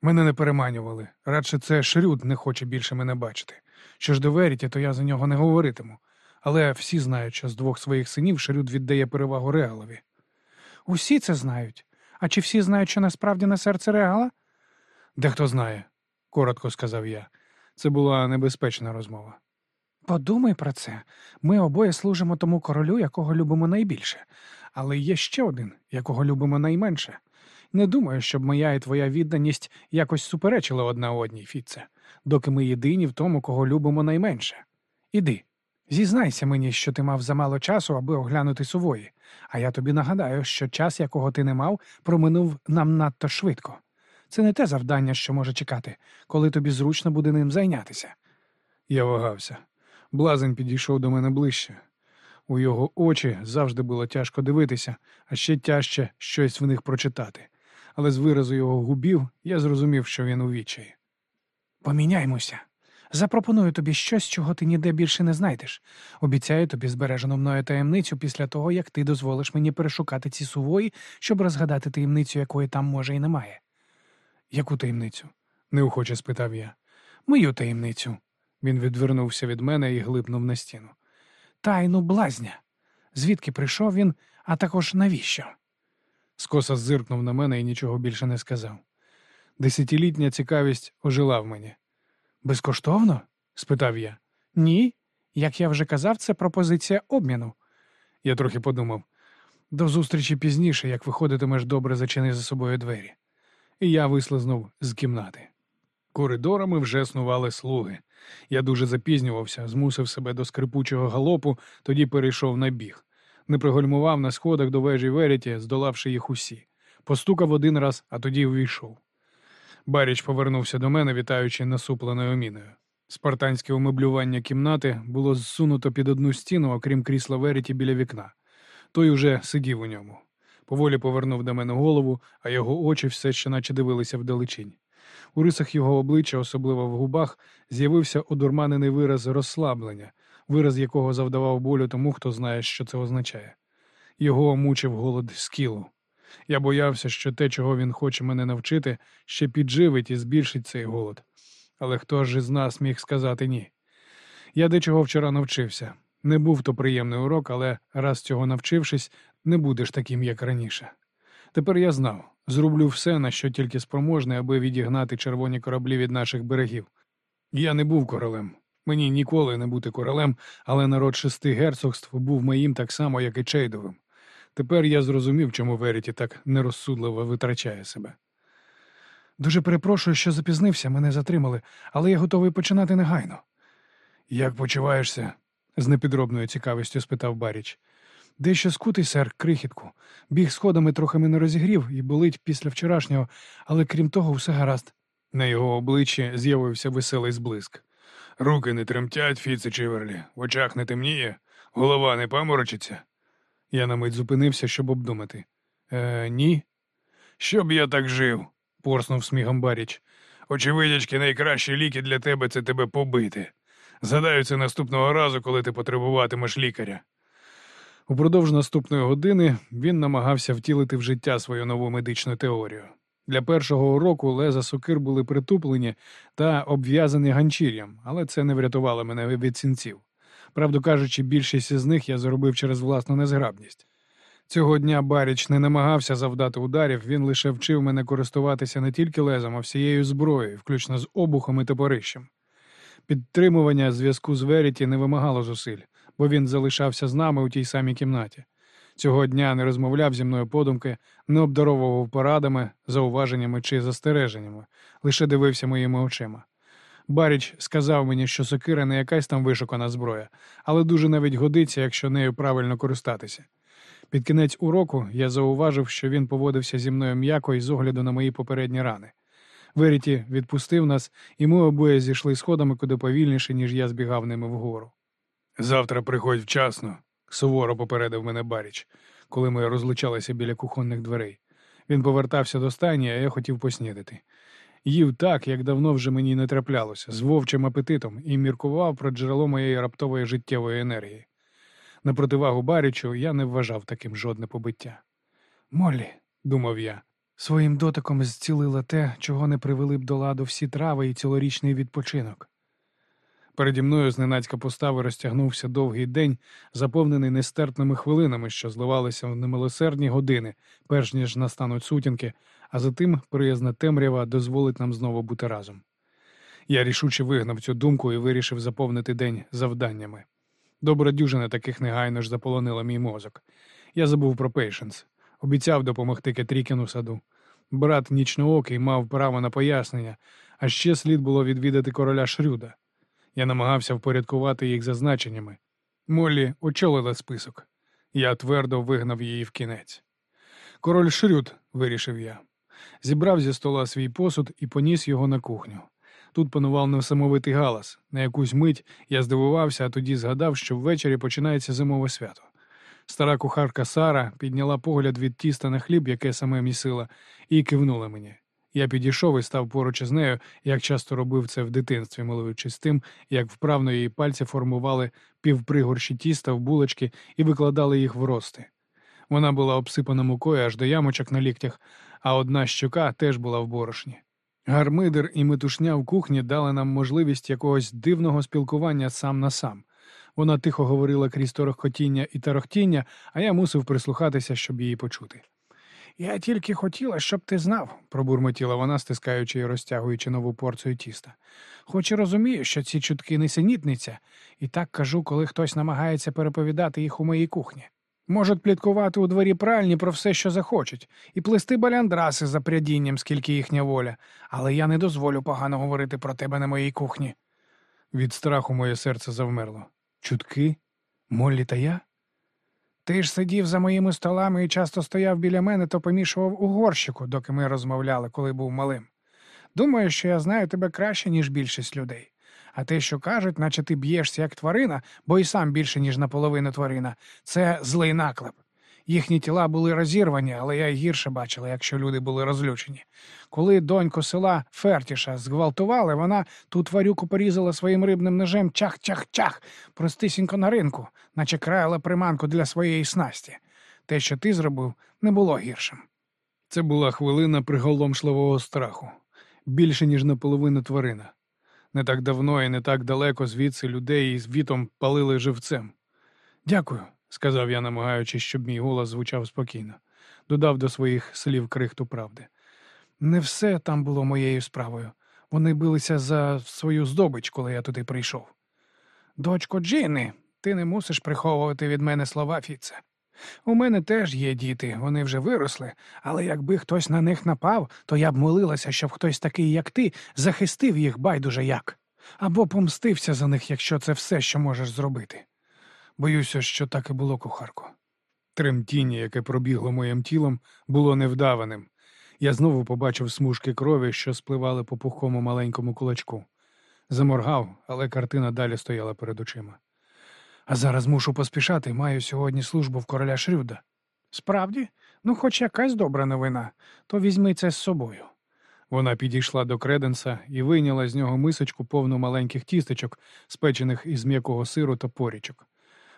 Мене не переманювали. Радше це Шрюд не хоче більше мене бачити. Що ж до Веріті, то я за нього не говоритиму. Але всі знають, що з двох своїх синів Шрюд віддає перевагу Реалові. Усі це знають. А чи всі знають, що насправді на серце Реала? Дехто знає, коротко сказав я. Це була небезпечна розмова. Подумай про це. Ми обоє служимо тому королю, якого любимо найбільше, але є ще один, якого любимо найменше. Не думаю, щоб моя і твоя відданість якось суперечила одна одній, Фіце, доки ми єдині в тому, кого любимо найменше. Іди, зізнайся мені, що ти мав замало часу, аби оглянути сувої, а я тобі нагадаю, що час, якого ти не мав, проминув нам надто швидко. Це не те завдання, що може чекати, коли тобі зручно буде ним зайнятися. Я вагався. Блазень підійшов до мене ближче. У його очі завжди було тяжко дивитися, а ще тяжче щось в них прочитати. Але з виразу його губів я зрозумів, що він у відчаї. Поміняймося. Запропоную тобі щось, чого ти ніде більше не знайдеш. Обіцяю тобі збережену мною таємницю після того, як ти дозволиш мені перешукати ці сувої, щоб розгадати таємницю, якої там може і немає. Яку таємницю? неохоче спитав я. Мою таємницю. Він відвернувся від мене і глипнув на стіну. Тайну блазня. Звідки прийшов він, а також навіщо? Скоса зиркнув на мене і нічого більше не сказав. Десятилітня цікавість ожила в мені. Безкоштовно? спитав я. Ні. Як я вже казав, це пропозиція обміну. Я трохи подумав до зустрічі пізніше, як виходитимеш добре зачини за собою двері. І я вислизнув з кімнати. Коридорами вже снували слуги. Я дуже запізнювався, змусив себе до скрипучого галопу, тоді перейшов на біг. Не пригольмував на сходах до вежі Веріті, здолавши їх усі. Постукав один раз, а тоді увійшов. Баріч повернувся до мене, вітаючи насупленою міною. Спартанське умеблювання кімнати було зсунуто під одну стіну, окрім крісла Веріті біля вікна. Той уже сидів у ньому. Поволі повернув до мене голову, а його очі все ще наче дивилися вдалечінь. У рисах його обличчя, особливо в губах, з'явився одурманений вираз розслаблення, вираз якого завдавав болю тому, хто знає, що це означає. Його мучив голод скілу. Я боявся, що те, чого він хоче мене навчити, ще підживить і збільшить цей голод. Але хто ж із нас міг сказати ні? Я дечого вчора навчився. Не був то приємний урок, але раз цього навчившись, не будеш таким, як раніше. Тепер я знав, зроблю все, на що тільки спроможний, аби відігнати червоні кораблі від наших берегів. Я не був королем. Мені ніколи не бути королем, але народ шести герцогств був моїм так само, як і Чейдовим. Тепер я зрозумів, чому Веріті так нерозсудливо витрачає себе. Дуже перепрошую, що запізнився, мене затримали, але я готовий починати негайно. Як почуваєшся? з непідробною цікавістю спитав Баріч. Дещо скутий, сер, крихітку. Біг сходами трохи мене розігрів і болить після вчорашнього, але крім того, все гаразд. На його обличчі з'явився веселий зблиск. Руки не тремтять, Фіце Чиверлі, в очах не темніє, голова не паморочиться. Я на мить зупинився, щоб обдумати. Е, Ні. Щоб я так жив, порснув сміхом Баріч. Очевидячки, найкращі ліки для тебе це тебе побити. Згадаю це наступного разу, коли ти потребуватимеш лікаря. Упродовж наступної години він намагався втілити в життя свою нову медичну теорію. Для першого уроку леза сокир були притуплені та обв'язані ганчір'ям, але це не врятувало мене від сінців. Правду кажучи, більшість із них я зробив через власну незграбність. Цього дня Баріч не намагався завдати ударів, він лише вчив мене користуватися не тільки лезом, а всією зброєю, включно з обухом і топорищем. Підтримування зв'язку з Веріті не вимагало зусиль, бо він залишався з нами у тій самій кімнаті. Цього дня не розмовляв зі мною подумки, не обдаровував порадами, зауваженнями чи застереженнями, лише дивився моїми очима. Баріч сказав мені, що сокира не якась там вишукана зброя, але дуже навіть годиться, якщо нею правильно користатися. Під кінець уроку я зауважив, що він поводився зі мною м'яко і з огляду на мої попередні рани. Веріті відпустив нас, і ми обоє зійшли сходами куди повільніше, ніж я збігав ними вгору. Завтра приходь вчасно, суворо попередив мене Баріч, коли ми розлучалися біля кухонних дверей. Він повертався до стайні, а я хотів поснідати. Їв так, як давно вже мені не траплялося, з вовчим апетитом, і міркував про джерело моєї раптової життєвої енергії. На противагу Барічу я не вважав таким жодне побиття. Моллі, думав я, своїм дотиком зцілила те, чого не привели б до ладу всі трави і цілорічний відпочинок. Переді мною зненацька постави розтягнувся довгий день, заповнений нестерпними хвилинами, що зливалися в немилосердні години, перш ніж настануть сутінки, а затим приязна темрява дозволить нам знову бути разом. Я рішуче вигнав цю думку і вирішив заповнити день завданнями. Добра дюжина таких негайно ж заполонила мій мозок. Я забув про Пейшенс, обіцяв допомогти Кетрікіну саду. Брат нічноокий мав право на пояснення, а ще слід було відвідати короля Шрюда. Я намагався впорядкувати їх за значеннями. Моллі очолила список. Я твердо вигнав її в кінець. Король Шрюд, вирішив я, зібрав зі стола свій посуд і поніс його на кухню. Тут панував несамовитий галас. На якусь мить я здивувався, а тоді згадав, що ввечері починається зимове свято. Стара кухарка Сара підняла погляд від тіста на хліб, яке саме місила, і кивнула мені. Я підійшов і став поруч із нею, як часто робив це в дитинстві, милуючись тим, як вправно її пальці формували півпригорші тіста в булочки і викладали їх в рости. Вона була обсипана мукою аж до ямочок на ліктях, а одна щока теж була в борошні. Гармидер і метушня в кухні дали нам можливість якогось дивного спілкування сам на сам. Вона тихо говорила крізь торохкотіння і тарохтіння, а я мусив прислухатися, щоб її почути. Я тільки хотіла, щоб ти знав, пробурмотіла вона, стискаючи і розтягуючи нову порцію тіста. Хоч і розумію, що ці чутки несенітниця, і так кажу, коли хтось намагається переповідати їх у моїй кухні. Можуть пліткувати у дворі пральні про все, що захочуть, і плести баляндраси за прядінням, скільки їхня воля, але я не дозволю погано говорити про тебе на моїй кухні. Від страху моє серце завмерло. Чутки? Моллі та я? Ти ж сидів за моїми столами і часто стояв біля мене, то помішував у горщику, доки ми розмовляли, коли був малим. Думаю, що я знаю тебе краще, ніж більшість людей. А те, що кажуть, наче ти б'єшся як тварина, бо й сам більше, ніж наполовину тварина, це злий наклеп. Їхні тіла були розірвані, але я й гірше бачила, якщо люди були розлючені. Коли доньку села Фертіша зґвалтували, вона ту тварюку порізала своїм рибним ножем чах-чах-чах, простисінько на ринку, наче краяла приманку для своєї снасті. Те, що ти зробив, не було гіршим. Це була хвилина приголомшливого страху, більше, ніж наполовину тварина. Не так давно і не так далеко звідси людей із вітом палили живцем. Дякую, сказав я, намагаючись, щоб мій голос звучав спокійно, додав до своїх слів крихту правди. Не все там було моєю справою. Вони билися за свою здобич, коли я туди прийшов. Дочко Джини, ти не мусиш приховувати від мене слова, Фіце. У мене теж є діти, вони вже виросли, але якби хтось на них напав, то я б молилася, щоб хтось такий, як ти, захистив їх байдуже як, або помстився за них, якщо це все, що можеш зробити. Боюся, що так і було, кухарко. Тремтіння, яке пробігло моїм тілом, було невдаваним. Я знову побачив смужки крові, що спливали по пухкому маленькому кулачку. Заморгав, але картина далі стояла перед очима. А зараз мушу поспішати, маю сьогодні службу в короля Шрюда. Справді, ну, хоч якась добра новина, то візьми це з собою. Вона підійшла до креденса і вийняла з нього мисочку повну маленьких тістечок, спечених із м'якого сиру та порічок.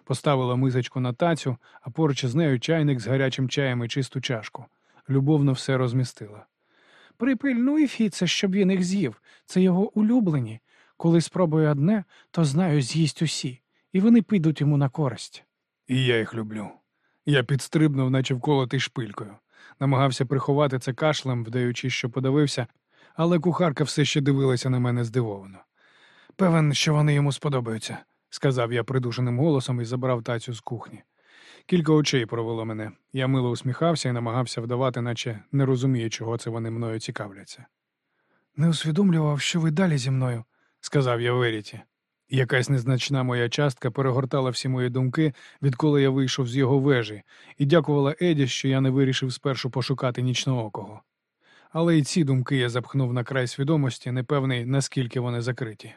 Поставила мисочку на тацю, а поруч із нею чайник з гарячим чаєм і чисту чашку. Любовно все розмістила. Припильнуй, Фіце, щоб він їх з'їв. Це його улюблені. Коли спробую одне, то знаю, з'їсть усі і вони підуть йому на користь. І я їх люблю. Я підстрибнув, наче вколотий шпилькою. Намагався приховати це кашлем, вдаючи, що подавився, але кухарка все ще дивилася на мене здивовано. Певен, що вони йому сподобаються, сказав я придушеним голосом і забрав тацю з кухні. Кілька очей провело мене. Я мило усміхався і намагався вдавати, наче не розумію, чого це вони мною цікавляться. Не усвідомлював, що ви далі зі мною. сказав я Веріті. Якась незначна моя частка перегортала всі мої думки, відколи я вийшов з його вежі, і дякувала Еді, що я не вирішив спершу пошукати нічноокого. Але й ці думки я запхнув на край свідомості, непевний, наскільки вони закриті.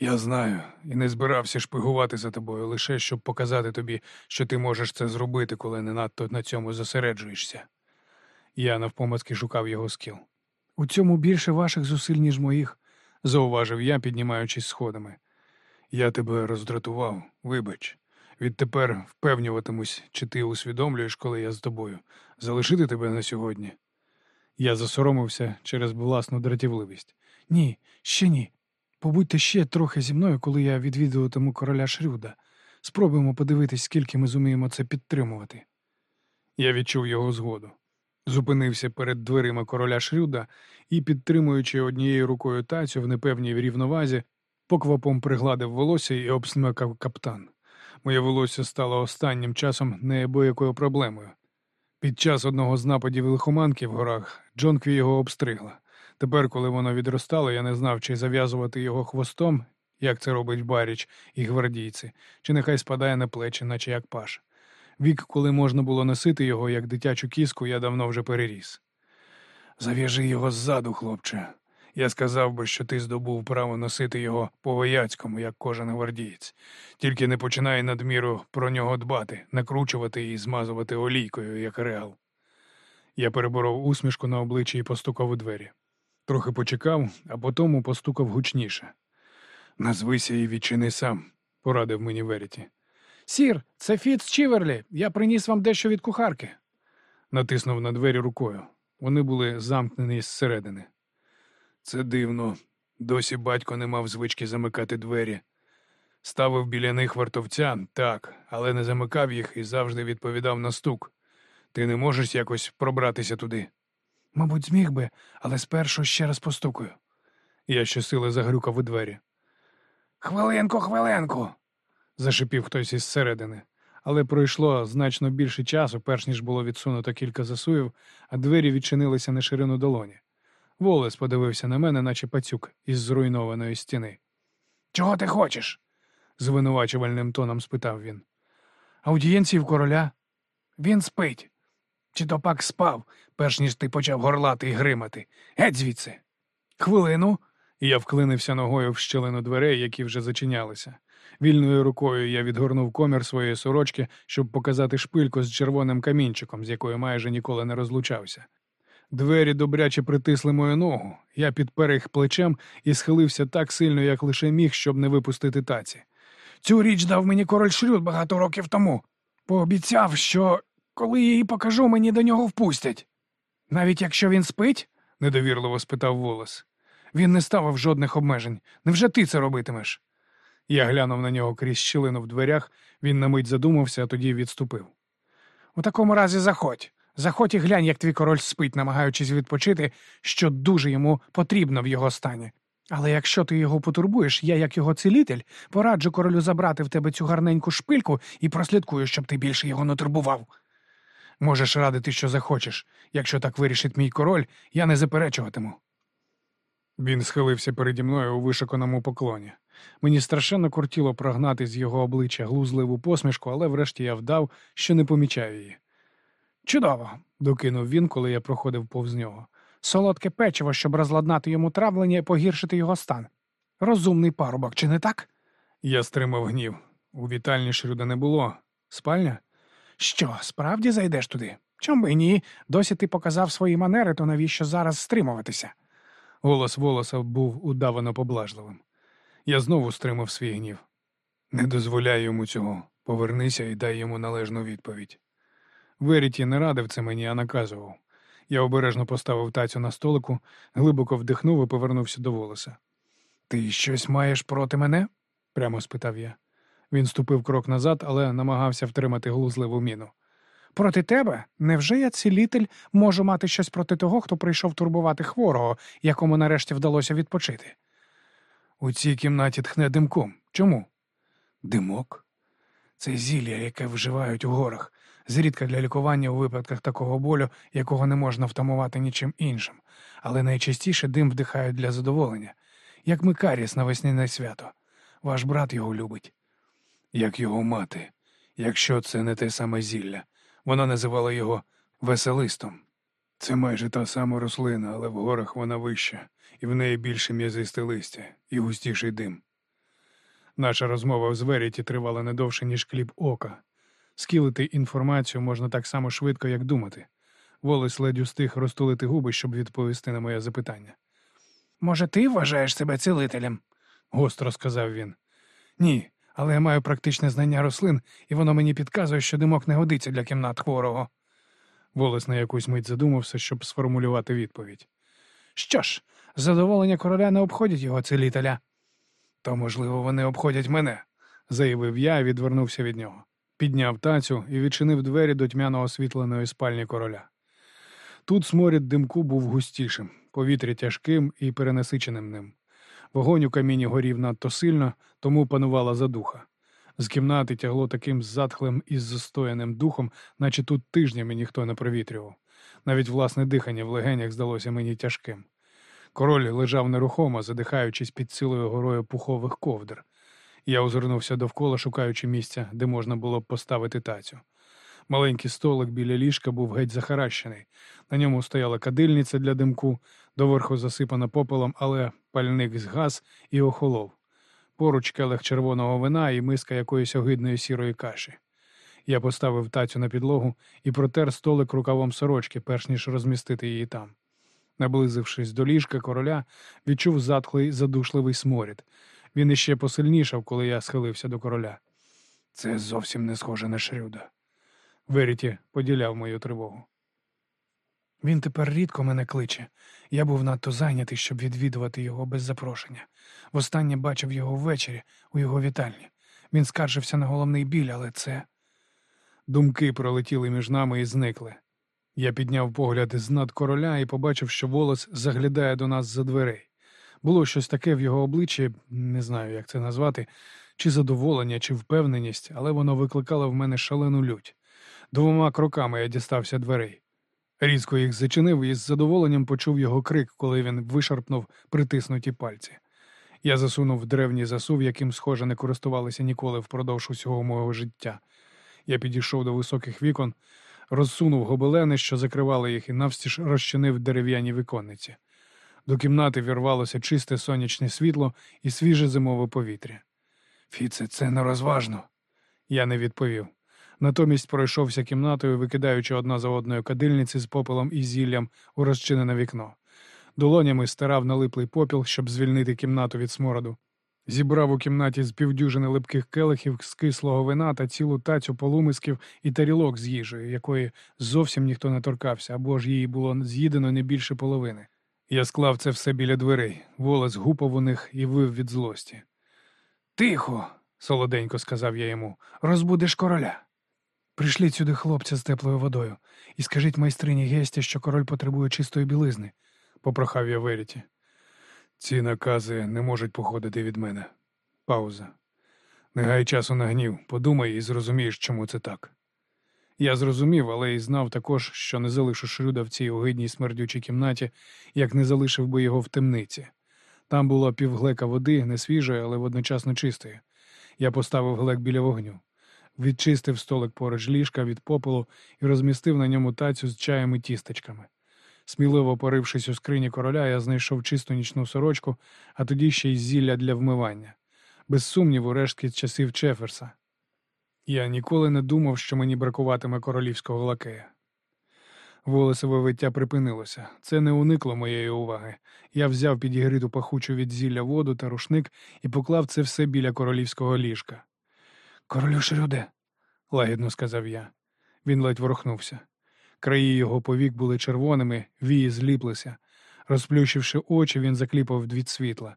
Я знаю і не збирався шпигувати за тобою лише щоб показати тобі, що ти можеш це зробити, коли не надто на цьому зосереджуєшся. Я навпомацки шукав його скіл. У цьому більше ваших зусиль, ніж моїх. зауважив я, піднімаючись сходами. Я тебе роздратував, вибач. Відтепер впевнюватимусь, чи ти усвідомлюєш, коли я з тобою, залишити тебе на сьогодні. Я засоромився через власну дратівливість. Ні, ще ні. Побудьте ще трохи зі мною, коли я відвідуватиму короля Шрюда. Спробуємо подивитись, скільки ми зуміємо це підтримувати. Я відчув його згоду. Зупинився перед дверима короля Шрюда і, підтримуючи однією рукою тацю в непевній рівновазі, поквапом пригладив волосся і обсмикав каптан. Моє волосся стало останнім часом неабиякою проблемою. Під час одного з нападів лихоманки в горах Джонкві його обстригла. Тепер, коли воно відростало, я не знав, чи зав'язувати його хвостом, як це робить Баріч і гвардійці, чи нехай спадає на плечі, наче як паш. Вік, коли можна було носити його, як дитячу кіску, я давно вже переріс. Зав'яжи його ззаду, хлопче. Я сказав би, що ти здобув право носити його по вояцькому, як кожен гвардієць. Тільки не починай надміру про нього дбати, накручувати і змазувати олійкою, як реал. Я переборов усмішку на обличчі і постукав у двері. Трохи почекав, а потім постукав гучніше. Назвися і відчини сам, порадив мені Веріті. Сір, це Фіц Чіверлі. Я приніс вам дещо від кухарки. Натиснув на двері рукою. Вони були замкнені зсередини. Це дивно. Досі батько не мав звички замикати двері. Ставив біля них вартовця, так, але не замикав їх і завжди відповідав на стук. Ти не можеш якось пробратися туди. Мабуть, зміг би, але спершу ще раз постукаю. Я щосили загрюкав у двері. Хвилинку, хвилинку. зашипів хтось із середини. Але пройшло значно більше часу, перш ніж було відсунуто кілька засуїв, а двері відчинилися на ширину долоні. Волес подивився на мене, наче пацюк із зруйнованої стіни. Чого ти хочеш? звинувачувальним тоном спитав він. Аудієнції в короля. Він спить. Чи то пак спав, перш ніж ти почав горлати і гримати. Геть звідси. Хвилину. Я вклинився ногою в щелину дверей, які вже зачинялися. Вільною рукою я відгорнув комір своєї сорочки, щоб показати шпильку з червоним камінчиком, з якою майже ніколи не розлучався. Двері добряче притисли мою ногу. Я підпер їх плечем і схилився так сильно, як лише міг, щоб не випустити таці. Цю річ дав мені король Шрюд багато років тому. Пообіцяв, що коли її покажу, мені до нього впустять. Навіть якщо він спить, недовірливо спитав волос. він не ставив жодних обмежень. Невже ти це робитимеш? Я глянув на нього крізь щілину в дверях, він на мить задумався, а тоді відступив. У такому разі заходь. Заходь і глянь, як твій король спить, намагаючись відпочити, що дуже йому потрібно в його стані. Але якщо ти його потурбуєш, я, як його цілитель, пораджу королю забрати в тебе цю гарненьку шпильку і прослідкую, щоб ти більше його не турбував. Можеш радити, що захочеш. Якщо так вирішить мій король, я не заперечуватиму. Він схилився переді мною у вишиканому поклоні. Мені страшенно кортіло прогнати з його обличчя глузливу посмішку, але врешті я вдав, що не помічаю її. Чудово, докинув він, коли я проходив повз нього. Солодке печиво, щоб розладнати йому травлення і погіршити його стан. Розумний парубок, чи не так? Я стримав гнів. У вітальні Шрюда не було. Спальня? Що, справді зайдеш туди? Чом би ні? Досі ти показав свої манери, то навіщо зараз стримуватися? Голос волоса був удавано поблажливим. Я знову стримав свій гнів. Не дозволяй йому цього. Повернися і дай йому належну відповідь. Веріті не радив це мені, а наказував. Я обережно поставив тацю на столику, глибоко вдихнув і повернувся до волоса. Ти щось маєш проти мене? прямо спитав я. Він ступив крок назад, але намагався втримати глузливу міну. Проти тебе? Невже я цілитель можу мати щось проти того, хто прийшов турбувати хворого, якому нарешті вдалося відпочити? У цій кімнаті тхне димком. Чому? Димок? Це зілля, яке вживають у горах, зрідка для лікування у випадках такого болю, якого не можна втамувати нічим іншим, але найчастіше дим вдихають для задоволення, як Микаріс на весняне свято. Ваш брат його любить. Як його мати, якщо це не те саме зілля. Вона називала його веселистом. Це майже та сама рослина, але в горах вона вища, і в неї більше м'язисте листя і густіший дим. Наша розмова з Веріті тривала не довше, ніж кліп ока. Скілити інформацію можна так само швидко, як думати. Волос ледь устиг розтулити губи, щоб відповісти на моє запитання. Може, ти вважаєш себе цілителем? Гостро сказав він. Ні, але я маю практичне знання рослин, і воно мені підказує, що димок не годиться для кімнат хворого. Волос на якусь мить задумався, щоб сформулювати відповідь. Що ж, задоволення короля не обходять його цілителя. То, можливо, вони обходять мене, заявив я і відвернувся від нього. Підняв тацю і відчинив двері до тьмяно освітленої спальні короля. Тут сморід димку був густішим, повітря тяжким і перенасиченим ним. Вогонь у каміні горів надто сильно, тому панувала задуха. З кімнати тягло таким затхлим і застояним духом, наче тут тижнями ніхто не провітрював. Навіть власне дихання в легенях здалося мені тяжким. Король лежав нерухомо, задихаючись під цілою горою пухових ковдр. Я озирнувся довкола, шукаючи місця, де можна було б поставити тацю. Маленький столик біля ліжка був геть захаращений. На ньому стояла кадильниця для димку, доверху засипана попелом, але пальник згас і охолов. Поруч келих червоного вина і миска якоїсь огидної сірої каші. Я поставив тацю на підлогу і протер столик рукавом сорочки, перш ніж розмістити її там. Наблизившись до ліжка короля, відчув затхлий задушливий сморід. Він іще посильнішав, коли я схилився до короля. Це зовсім не схоже на Шрюда. Веріті поділяв мою тривогу. Він тепер рідко мене кличе. Я був надто зайнятий, щоб відвідувати його без запрошення. Востаннє бачив його ввечері у його вітальні. Він скаржився на головний біль, але це. Думки пролетіли між нами і зникли. Я підняв погляд з над короля і побачив, що волос заглядає до нас за дверей. Було щось таке в його обличчі, не знаю, як це назвати, чи задоволення, чи впевненість, але воно викликало в мене шалену лють. Двома кроками я дістався дверей. Різко їх зачинив і з задоволенням почув його крик, коли він вишарпнув притиснуті пальці. Я засунув древній засув, яким, схоже, не користувалися ніколи впродовж усього мого життя. Я підійшов до високих вікон, розсунув гобелени, що закривали їх, і навстіж розчинив дерев'яні віконниці. До кімнати вірвалося чисте сонячне світло і свіже зимове повітря. Фіце, це нерозважно. Я не відповів. Натомість пройшовся кімнатою, викидаючи одна за одною кадильниці з попелом і зіллям у розчинене вікно. Долонями стирав налиплий попіл, щоб звільнити кімнату від смороду. Зібрав у кімнаті з півдюжини липких келихів з кислого вина та цілу тацю полумисків і тарілок з їжею, якої зовсім ніхто не торкався, або ж її було з'їдено не більше половини. Я склав це все біля дверей, волос гупав у них і вив від злості. Тихо, солоденько сказав я йому, розбудеш короля. Прийшліть сюди хлопця з теплою водою і скажіть майстрині Гесті, що король потребує чистої білизни, попрохав я Веріті. Ці накази не можуть походити від мене. Пауза. Не гай часу на гнів, подумай і зрозумієш, чому це так. Я зрозумів, але й знав також, що не залишу Шрюда в цій огидній смердючій кімнаті, як не залишив би його в темниці. Там було півглека води, не свіжої, але водночасно чистої. Я поставив глек біля вогню, відчистив столик поруч ліжка від попелу і розмістив на ньому тацю з чаєм і тістечками. Сміливо порившись у скрині короля, я знайшов чисту нічну сорочку, а тоді ще й зілля для вмивання. Без сумніву, рештки часів Чеферса. Я ніколи не думав, що мені бракуватиме королівського лакея. Волосове виття припинилося. Це не уникло моєї уваги. Я взяв підігріту пахучу від зілля воду та рушник і поклав це все біля королівського ліжка. Королю Шрюде, лагідно сказав я. Він ледь ворухнувся. Краї його повік були червоними, вії зліплися. Розплющивши очі, він закліпав від світла.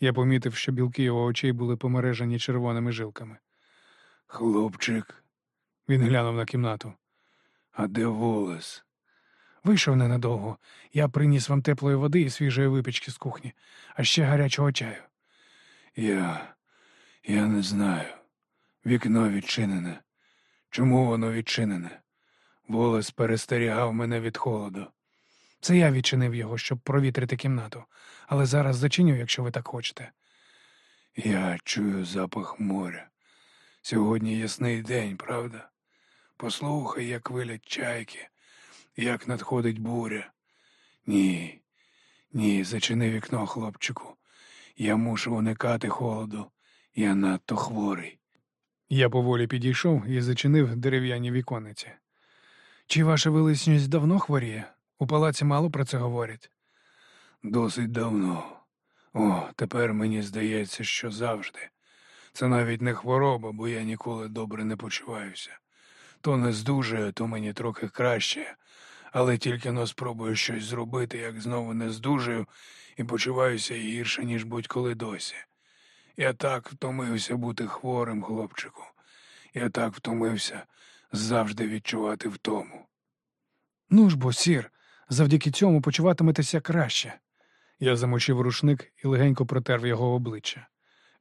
Я помітив, що білки його очей були помережені червоними жилками. Хлопчик, він глянув на кімнату. А де волос? Вийшов ненадовго. Я приніс вам теплої води і свіжої випічки з кухні, а ще гарячого чаю. Я. я не знаю. Вікно відчинене. Чому воно відчинене? Волос перестерігав мене від холоду. Це я відчинив його, щоб провітрити кімнату, але зараз зачиню, якщо ви так хочете. Я чую запах моря. Сьогодні ясний день, правда? Послухай, як вилять чайки, як надходить буря. Ні, ні, зачини вікно, хлопчику. Я мушу уникати холоду. Я надто хворий. Я поволі підійшов і зачинив дерев'яні віконниці. Чи ваша величність давно хворіє? У палаці мало про це говорять. Досить давно. О, тепер мені здається, що завжди. Це навіть не хвороба, бо я ніколи добре не почуваюся. То не здужує, то мені трохи краще, але тільки но спробую щось зробити, як знову не здужую і почуваюся гірше, ніж будь-коли досі. Я так втомився бути хворим, хлопчику. Я так втомився завжди відчувати втому. Ну ж бо, сір, завдяки цьому почуватиметеся краще. Я замочив рушник і легенько протер його обличчя.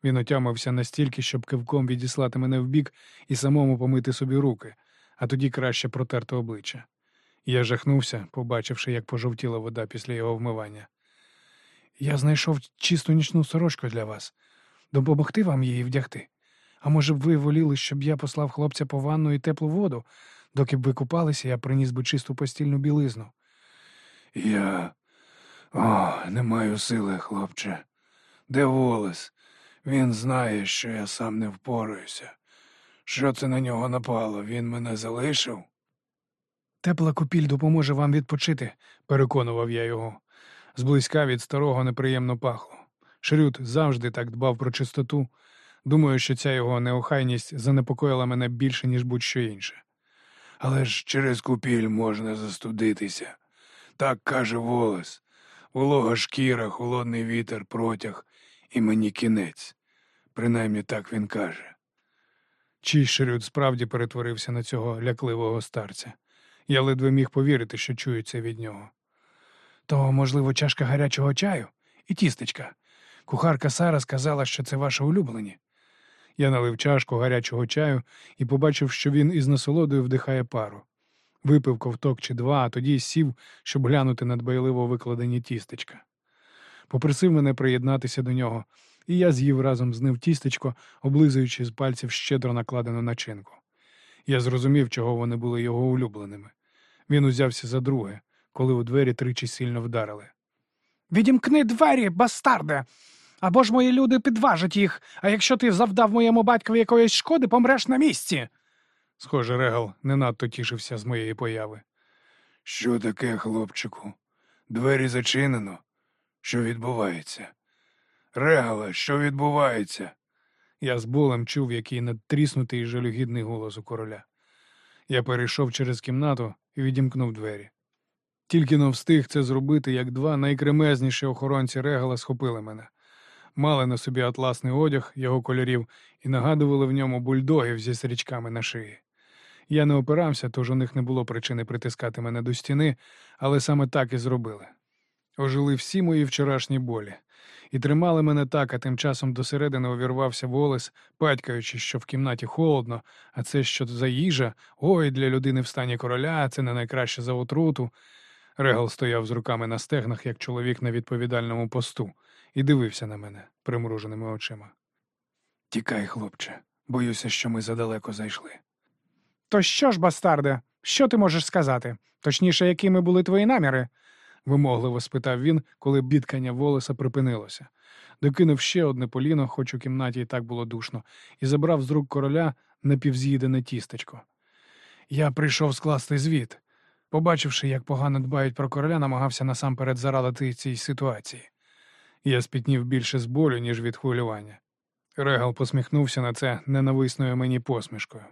Він отямився настільки, щоб кивком відіслати мене вбік і самому помити собі руки, а тоді краще протерти обличчя. Я жахнувся, побачивши, як пожовтіла вода після його вмивання. Я знайшов чисту нічну сорочку для вас. Допомогти вам її вдягти. А може б ви воліли, щоб я послав хлопця по ванну і теплу воду, доки б ви купалися, я приніс би чисту постільну білизну. Я. О, не маю сили, хлопче. Де Волес? Він знає, що я сам не впораюся. Що це на нього напало? Він мене залишив? Тепла купіль допоможе вам відпочити. переконував я його. Зблизька від старого неприємно пахло. Шрюд завжди так дбав про чистоту. Думаю, що ця його неохайність занепокоїла мене більше, ніж будь-що інше. Але ж через купіль можна застудитися. Так каже Волес. Волога шкіра, холодний вітер, протяг, і мені кінець. Принаймні так він каже. Чий Шрюд справді перетворився на цього лякливого старця. Я ледве міг повірити, що чую це від нього. То, можливо, чашка гарячого чаю і тістечка. Кухарка Сара сказала, що це ваше улюблені. Я налив чашку гарячого чаю і побачив, що він із насолодою вдихає пару. Випив ковток чи два, а тоді сів, щоб глянути на дбайливо викладені тістечка. Попросив мене приєднатися до нього, і я з'їв разом з ним тістечко, облизуючи з пальців щедро накладену начинку. Я зрозумів, чого вони були його улюбленими. Він узявся за друге, коли у двері тричі сильно вдарили. Відімкни двері, бастарде! Або ж мої люди підважать їх, а якщо ти завдав моєму батькові якоїсь шкоди, помреш на місці. Схоже, Регал не надто тішився з моєї появи. Що таке, хлопчику? Двері зачинено. Що відбувається? Регала, що відбувається? Я з болем чув, який надтріснутий і жалюгідний голос у короля. Я перейшов через кімнату і відімкнув двері. Тільки но встиг це зробити, як два найкремезніші охоронці регала схопили мене. Мали на собі атласний одяг його кольорів і нагадували в ньому бульдогів зі стрічками на шиї. Я не опирався, тож у них не було причини притискати мене до стіни, але саме так і зробили. Ожили всі мої вчорашні болі, і тримали мене так, а тим часом досередини увірвався волес, патькаючи, що в кімнаті холодно, а це що за їжа, ой, для людини в стані короля, це не найкраще за отруту. Регал стояв з руками на стегнах, як чоловік на відповідальному посту, і дивився на мене примруженими очима. Тікай, хлопче, боюся, що ми задалеко зайшли. То що ж, бастарде, що ти можеш сказати? Точніше, якими були твої наміри? Вимогливо спитав він, коли бідкання волоса припинилося. Докинув ще одне поліно, хоч у кімнаті і так було душно, і забрав з рук короля напівз'їдене тістечко. Я прийшов скласти звіт. Побачивши, як погано дбають про короля, намагався насамперед зарадити цій ситуації. Я спітнів більше з болю, ніж від хвилювання. Регал посміхнувся на це ненависною мені посмішкою.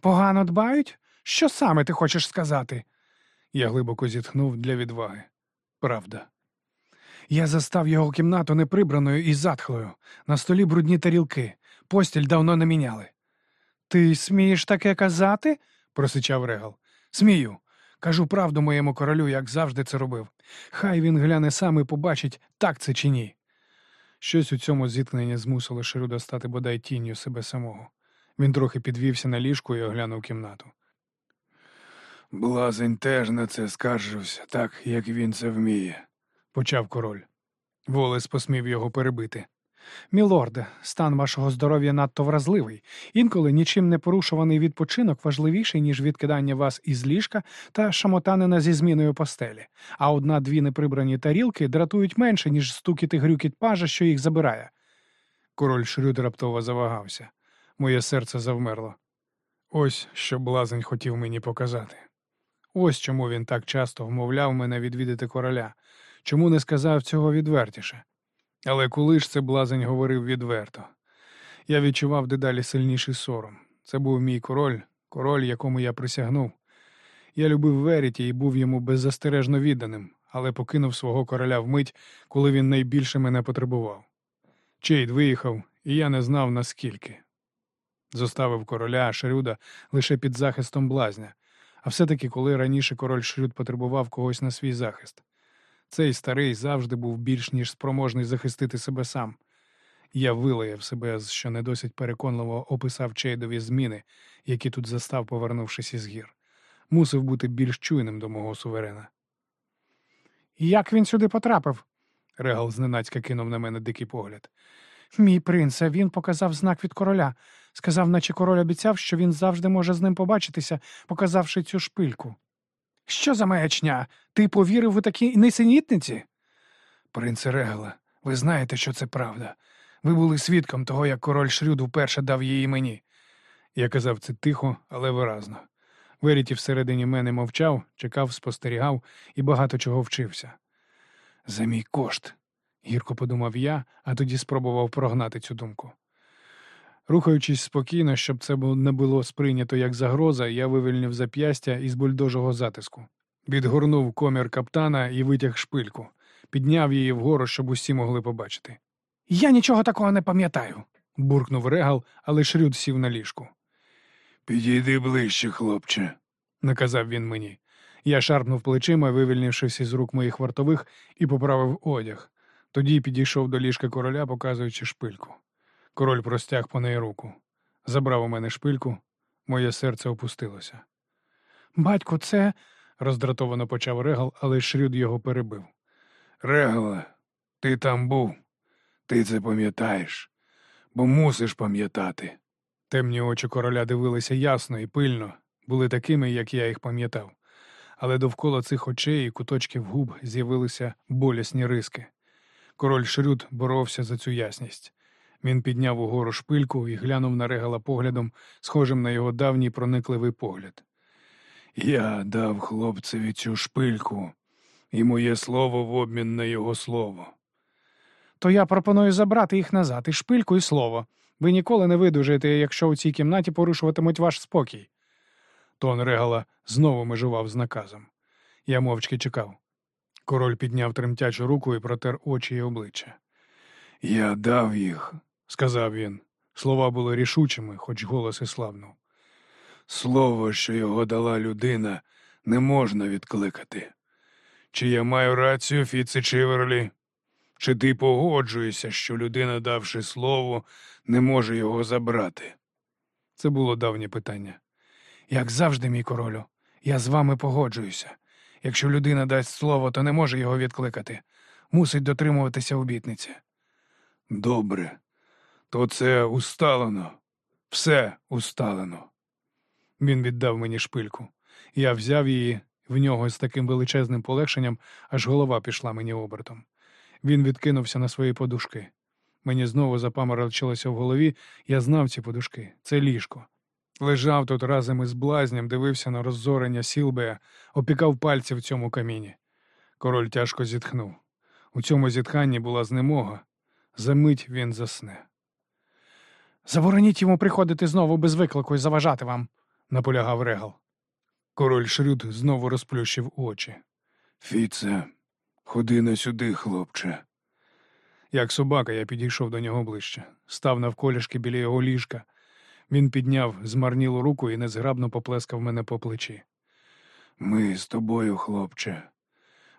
Погано дбають? Що саме ти хочеш сказати? Я глибоко зітхнув для відваги. Правда. Я застав його кімнату неприбраною і затхлою. На столі брудні тарілки. Постіль давно не міняли. Ти смієш таке казати? просичав Регал. Смію. Кажу правду моєму королю, як завжди це робив. Хай він гляне сам і побачить, так це чи ні. Щось у цьому зіткненні змусило Шеруда стати бодай тінню себе самого. Він трохи підвівся на ліжку і оглянув кімнату. Блазень теж на це скаржився, так як він це вміє. почав король. Волес посмів його перебити. Мілорде, стан вашого здоров'я надто вразливий. Інколи нічим не порушуваний відпочинок важливіший, ніж відкидання вас із ліжка та шамотанина зі зміною постелі. А одна-дві неприбрані тарілки дратують менше, ніж стукіти грюкіт пажа, що їх забирає. Король Шрюд раптово завагався. Моє серце завмерло. Ось що блазень хотів мені показати. Ось чому він так часто вмовляв мене відвідати короля, чому не сказав цього відвертіше. Але коли ж це блазень говорив відверто. Я відчував дедалі сильніший сором. Це був мій король, король, якому я присягнув. Я любив Веріті і був йому беззастережно відданим, але покинув свого короля вмить, коли він найбільше мене потребував. Чейд виїхав, і я не знав наскільки. Зоставив короля Шрюда лише під захистом блазня, а все-таки, коли раніше король Шрюд потребував когось на свій захист. Цей старий завжди був більш ніж спроможний захистити себе сам. Я вилаяв себе, що не досить переконливо описав Чейдові зміни, які тут застав, повернувшись із гір. Мусив бути більш чуйним до мого суверена. Як він сюди потрапив? Регал зненацька кинув на мене дикий погляд. Мій принце, він показав знак від короля. Сказав, наче король обіцяв, що він завжди може з ним побачитися, показавши цю шпильку. Що за маячня? Ти повірив у такі несенітниці? Принце Регала, ви знаєте, що це правда. Ви були свідком того, як король Шрюд вперше дав її мені. Я казав це тихо, але виразно. Веріті всередині мене мовчав, чекав, спостерігав і багато чого вчився. За мій кошт, гірко подумав я, а тоді спробував прогнати цю думку. Рухаючись спокійно, щоб це не було сприйнято як загроза, я вивільнив зап'ястя із бульдожого затиску. Відгорнув комір каптана і витяг шпильку, підняв її вгору, щоб усі могли побачити. Я нічого такого не пам'ятаю. Буркнув регал, але Шрюд сів на ліжку. Підійди ближче, хлопче. наказав він мені. Я шарпнув плечима, вивільнившись із рук моїх вартових, і поправив одяг. Тоді підійшов до ліжка короля, показуючи шпильку. Король простяг по неї руку. Забрав у мене шпильку, моє серце опустилося. Батько, це. Роздратовано почав регал, але Шрюд його перебив. Регале, ти там був. Ти це пам'ятаєш, бо мусиш пам'ятати. Темні очі короля дивилися ясно і пильно, були такими, як я їх пам'ятав. Але довкола цих очей і куточків губ з'явилися болісні риски. Король Шрюд боровся за цю ясність. Він підняв угору шпильку і глянув на регала поглядом, схожим на його давній проникливий погляд. Я дав хлопцеві цю шпильку і моє слово в обмін на його слово. То я пропоную забрати їх назад, і шпильку, і слово. Ви ніколи не видужаєте, якщо у цій кімнаті порушуватимуть ваш спокій. Тон регала знову межував з наказом. Я мовчки чекав. Король підняв тремтячу руку і протер очі й обличчя. Я дав їх. Сказав він. Слова були рішучими, хоч голос і славнув. Слово, що його дала людина, не можна відкликати. Чи я маю рацію, Фіце Чиверлі? Чи ти погоджуєшся, що людина, давши слово, не може його забрати? Це було давнє питання. Як завжди, мій королю, я з вами погоджуюся. Якщо людина дасть слово, то не може його відкликати. Мусить дотримуватися обітниці. Добре, то це усталено. Все усталено. Він віддав мені шпильку. Я взяв її в нього з таким величезним полегшенням, аж голова пішла мені обертом. Він відкинувся на свої подушки. Мені знову запаморочилося в голові, я знав ці подушки, це ліжко. Лежав тут разом із блазням, дивився на роззорення Сілбея, опікав пальці в цьому каміні. Король тяжко зітхнув. У цьому зітханні була знемога. Замить він засне. Забороніть йому приходити знову без виклику і заважати вам. наполягав регал. Король Шрюд знову розплющив очі. Фіце, ходи на сюди, хлопче. Як собака, я підійшов до нього ближче, став навколішки біля його ліжка. Він підняв змарнілу руку і незграбно поплескав мене по плечі. Ми з тобою, хлопче.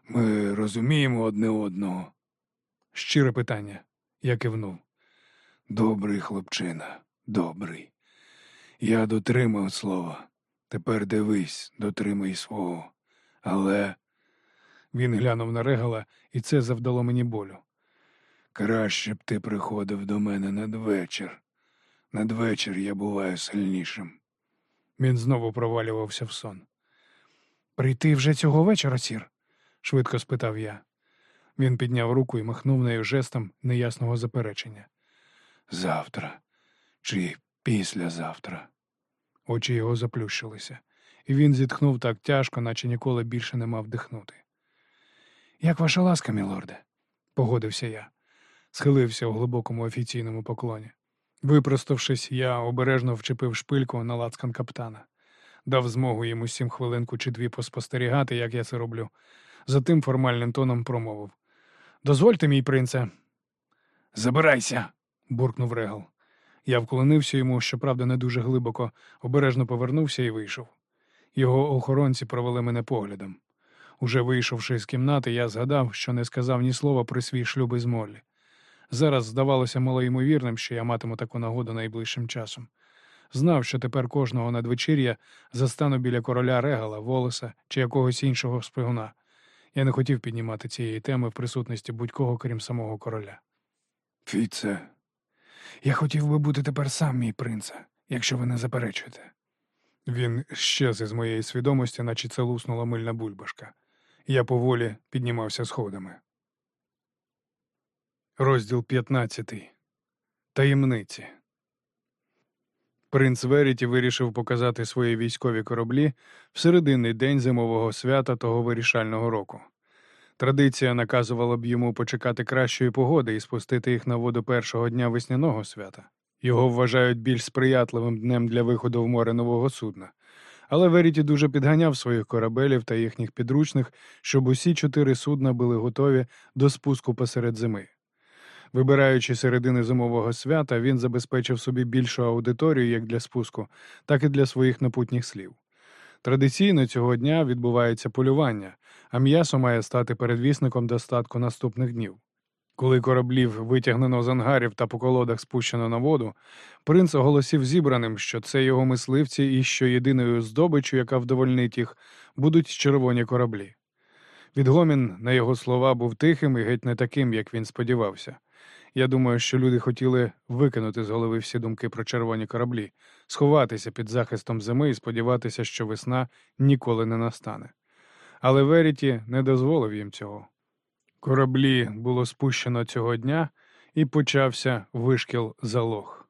Ми розуміємо одне одного. Щире питання. Я кивнув. Добрий хлопчина, добрий. Я дотримав слова. Тепер дивись, дотримай свого. Але Він глянув на регала, і це завдало мені болю. краще б ти приходив до мене надвечір. Надвечір я буваю сильнішим. Він знову провалювався в сон. Прийти вже цього вечора, сір? швидко спитав я. Він підняв руку і махнув нею жестом неясного заперечення. Завтра чи післязавтра. Очі його заплющилися, і він зітхнув так тяжко, наче ніколи більше не мав дихнути. Як ваша ласка, мілорде? Погодився я, схилився у глибокому офіційному поклоні. Випроставшись, я обережно вчепив шпильку на лацкан каптана, дав змогу йому сім хвилинку чи дві поспостерігати, як я це роблю. Затим формальним тоном промовив Дозвольте, мій принце. Забирайся. Буркнув регал. Я вклонився йому, щоправда, не дуже глибоко, обережно повернувся і вийшов. Його охоронці провели мене поглядом. Уже вийшовши з кімнати, я згадав, що не сказав ні слова про свій шлюб із Моллі. Зараз здавалося малоймовірним, що я матиму таку нагоду найближчим часом. Знав, що тепер кожного надвечір'я застану біля короля Регала, Волоса чи якогось іншого шпигуна. Я не хотів піднімати цієї теми в присутності будь-кого, крім самого короля. Фіце, Я хотів би бути тепер сам, мій принце, якщо ви не заперечуєте. Він щез із моєї свідомості, наче це луснула мильна бульбашка. Я поволі піднімався сходами. Розділ 15. Таємниці. Принц Веріті вирішив показати свої військові кораблі в серединний день зимового свята того вирішального року. Традиція наказувала б йому почекати кращої погоди і спустити їх на воду першого дня весняного свята. Його вважають більш сприятливим днем для виходу в море нового судна. Але Веріті дуже підганяв своїх корабелів та їхніх підручних, щоб усі чотири судна були готові до спуску посеред зими. Вибираючи середини зимового свята, він забезпечив собі більшу аудиторію як для спуску, так і для своїх напутніх слів. Традиційно цього дня відбувається полювання, а м'ясо має стати передвісником достатку наступних днів. Коли кораблів витягнено з ангарів та по колодах спущено на воду, принц оголосив зібраним, що це його мисливці і що єдиною здобиччю, яка вдовольнить їх, будуть червоні кораблі. Відгомін на його слова був тихим і геть не таким, як він сподівався. Я думаю, що люди хотіли викинути з голови всі думки про червоні кораблі, сховатися під захистом зими і сподіватися, що весна ніколи не настане. Але Веріті не дозволив їм цього. Кораблі було спущено цього дня, і почався вишкіл залог.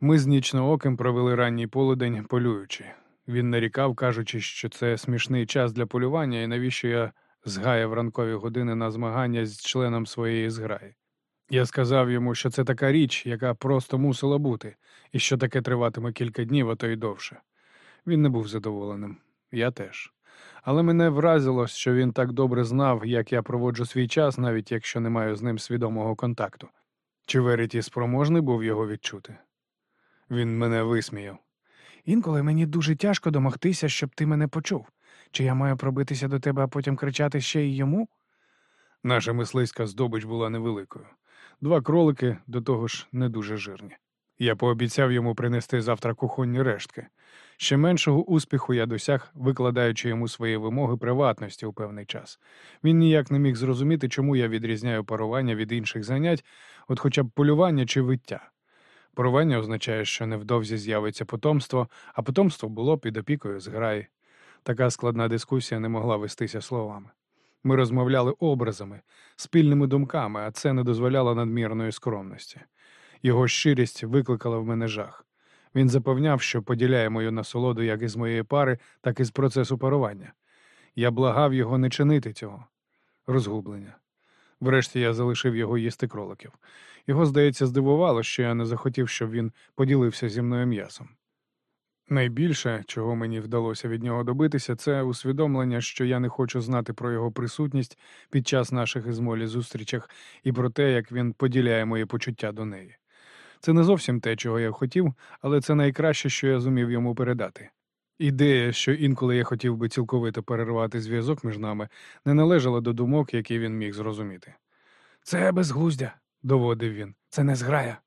Ми з нічнооким провели ранній полудень полюючи. Він нарікав, кажучи, що це смішний час для полювання, і навіщо я згаяв ранкові години на змагання з членом своєї зграї. Я сказав йому, що це така річ, яка просто мусила бути, і що таке триватиме кілька днів, а то й довше. Він не був задоволеним, я теж. Але мене вразило, що він так добре знав, як я проводжу свій час, навіть якщо не маю з ним свідомого контакту. Чи Веріті спроможний був його відчути? Він мене висміяв. Інколи мені дуже тяжко домогтися, щоб ти мене почув. Чи я маю пробитися до тебе, а потім кричати ще й йому? Наша мисливська здобич була невеликою. Два кролики, до того ж, не дуже жирні. Я пообіцяв йому принести завтра кухонні рештки. Ще меншого успіху я досяг, викладаючи йому свої вимоги приватності у певний час. Він ніяк не міг зрозуміти, чому я відрізняю парування від інших занять, от хоча б полювання чи виття. Парування означає, що невдовзі з'явиться потомство, а потомство було під опікою зграї. Така складна дискусія не могла вестися словами. Ми розмовляли образами, спільними думками, а це не дозволяло надмірної скромності. Його щирість викликала в мене жах. Він запевняв, що поділяє мою насолоду як із моєї пари, так і з процесу парування. Я благав його не чинити цього. Розгублення. Врешті я залишив його їсти кроликів. Його, здається, здивувало, що я не захотів, щоб він поділився зі мною м'ясом. Найбільше, чого мені вдалося від нього добитися, це усвідомлення, що я не хочу знати про його присутність під час наших із Молі зустрічах і про те, як він поділяє мої почуття до неї. Це не зовсім те, чого я хотів, але це найкраще, що я зумів йому передати. Ідея, що інколи я хотів би цілковито перервати зв'язок між нами, не належала до думок, які він міг зрозуміти. Це безглуздя, Доводив він. це не зграя.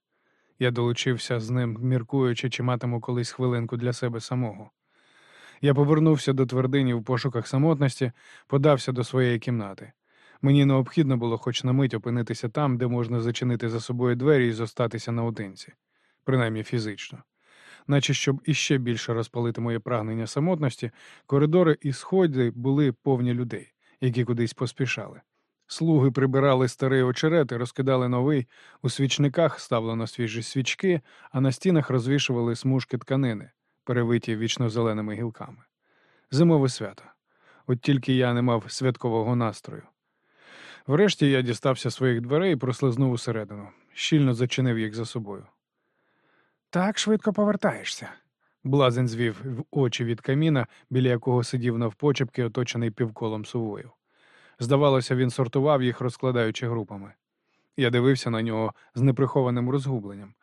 Я долучився з ним, міркуючи, чи матиму колись хвилинку для себе самого. Я повернувся до твердині в пошуках самотності, подався до своєї кімнати. Мені необхідно було хоч на мить опинитися там, де можна зачинити за собою двері і зостатися наодинці, принаймні фізично. Наче щоб іще більше розпалити моє прагнення самотності, коридори і сходи були повні людей, які кудись поспішали. Слуги прибирали старий очерет і розкидали новий, у свічниках ставлено свіжі свічки, а на стінах розвішували смужки тканини, перевиті вічно-зеленими гілками. Зимове свято. От тільки я не мав святкового настрою. Врешті я дістався своїх дверей і прослизнув усередину, щільно зачинив їх за собою. Так швидко повертаєшся. Блазень звів очі від каміна, біля якого сидів навпочепки, оточений півколом сувою. Здавалося, він сортував їх, розкладаючи групами. Я дивився на нього з неприхованим розгубленням.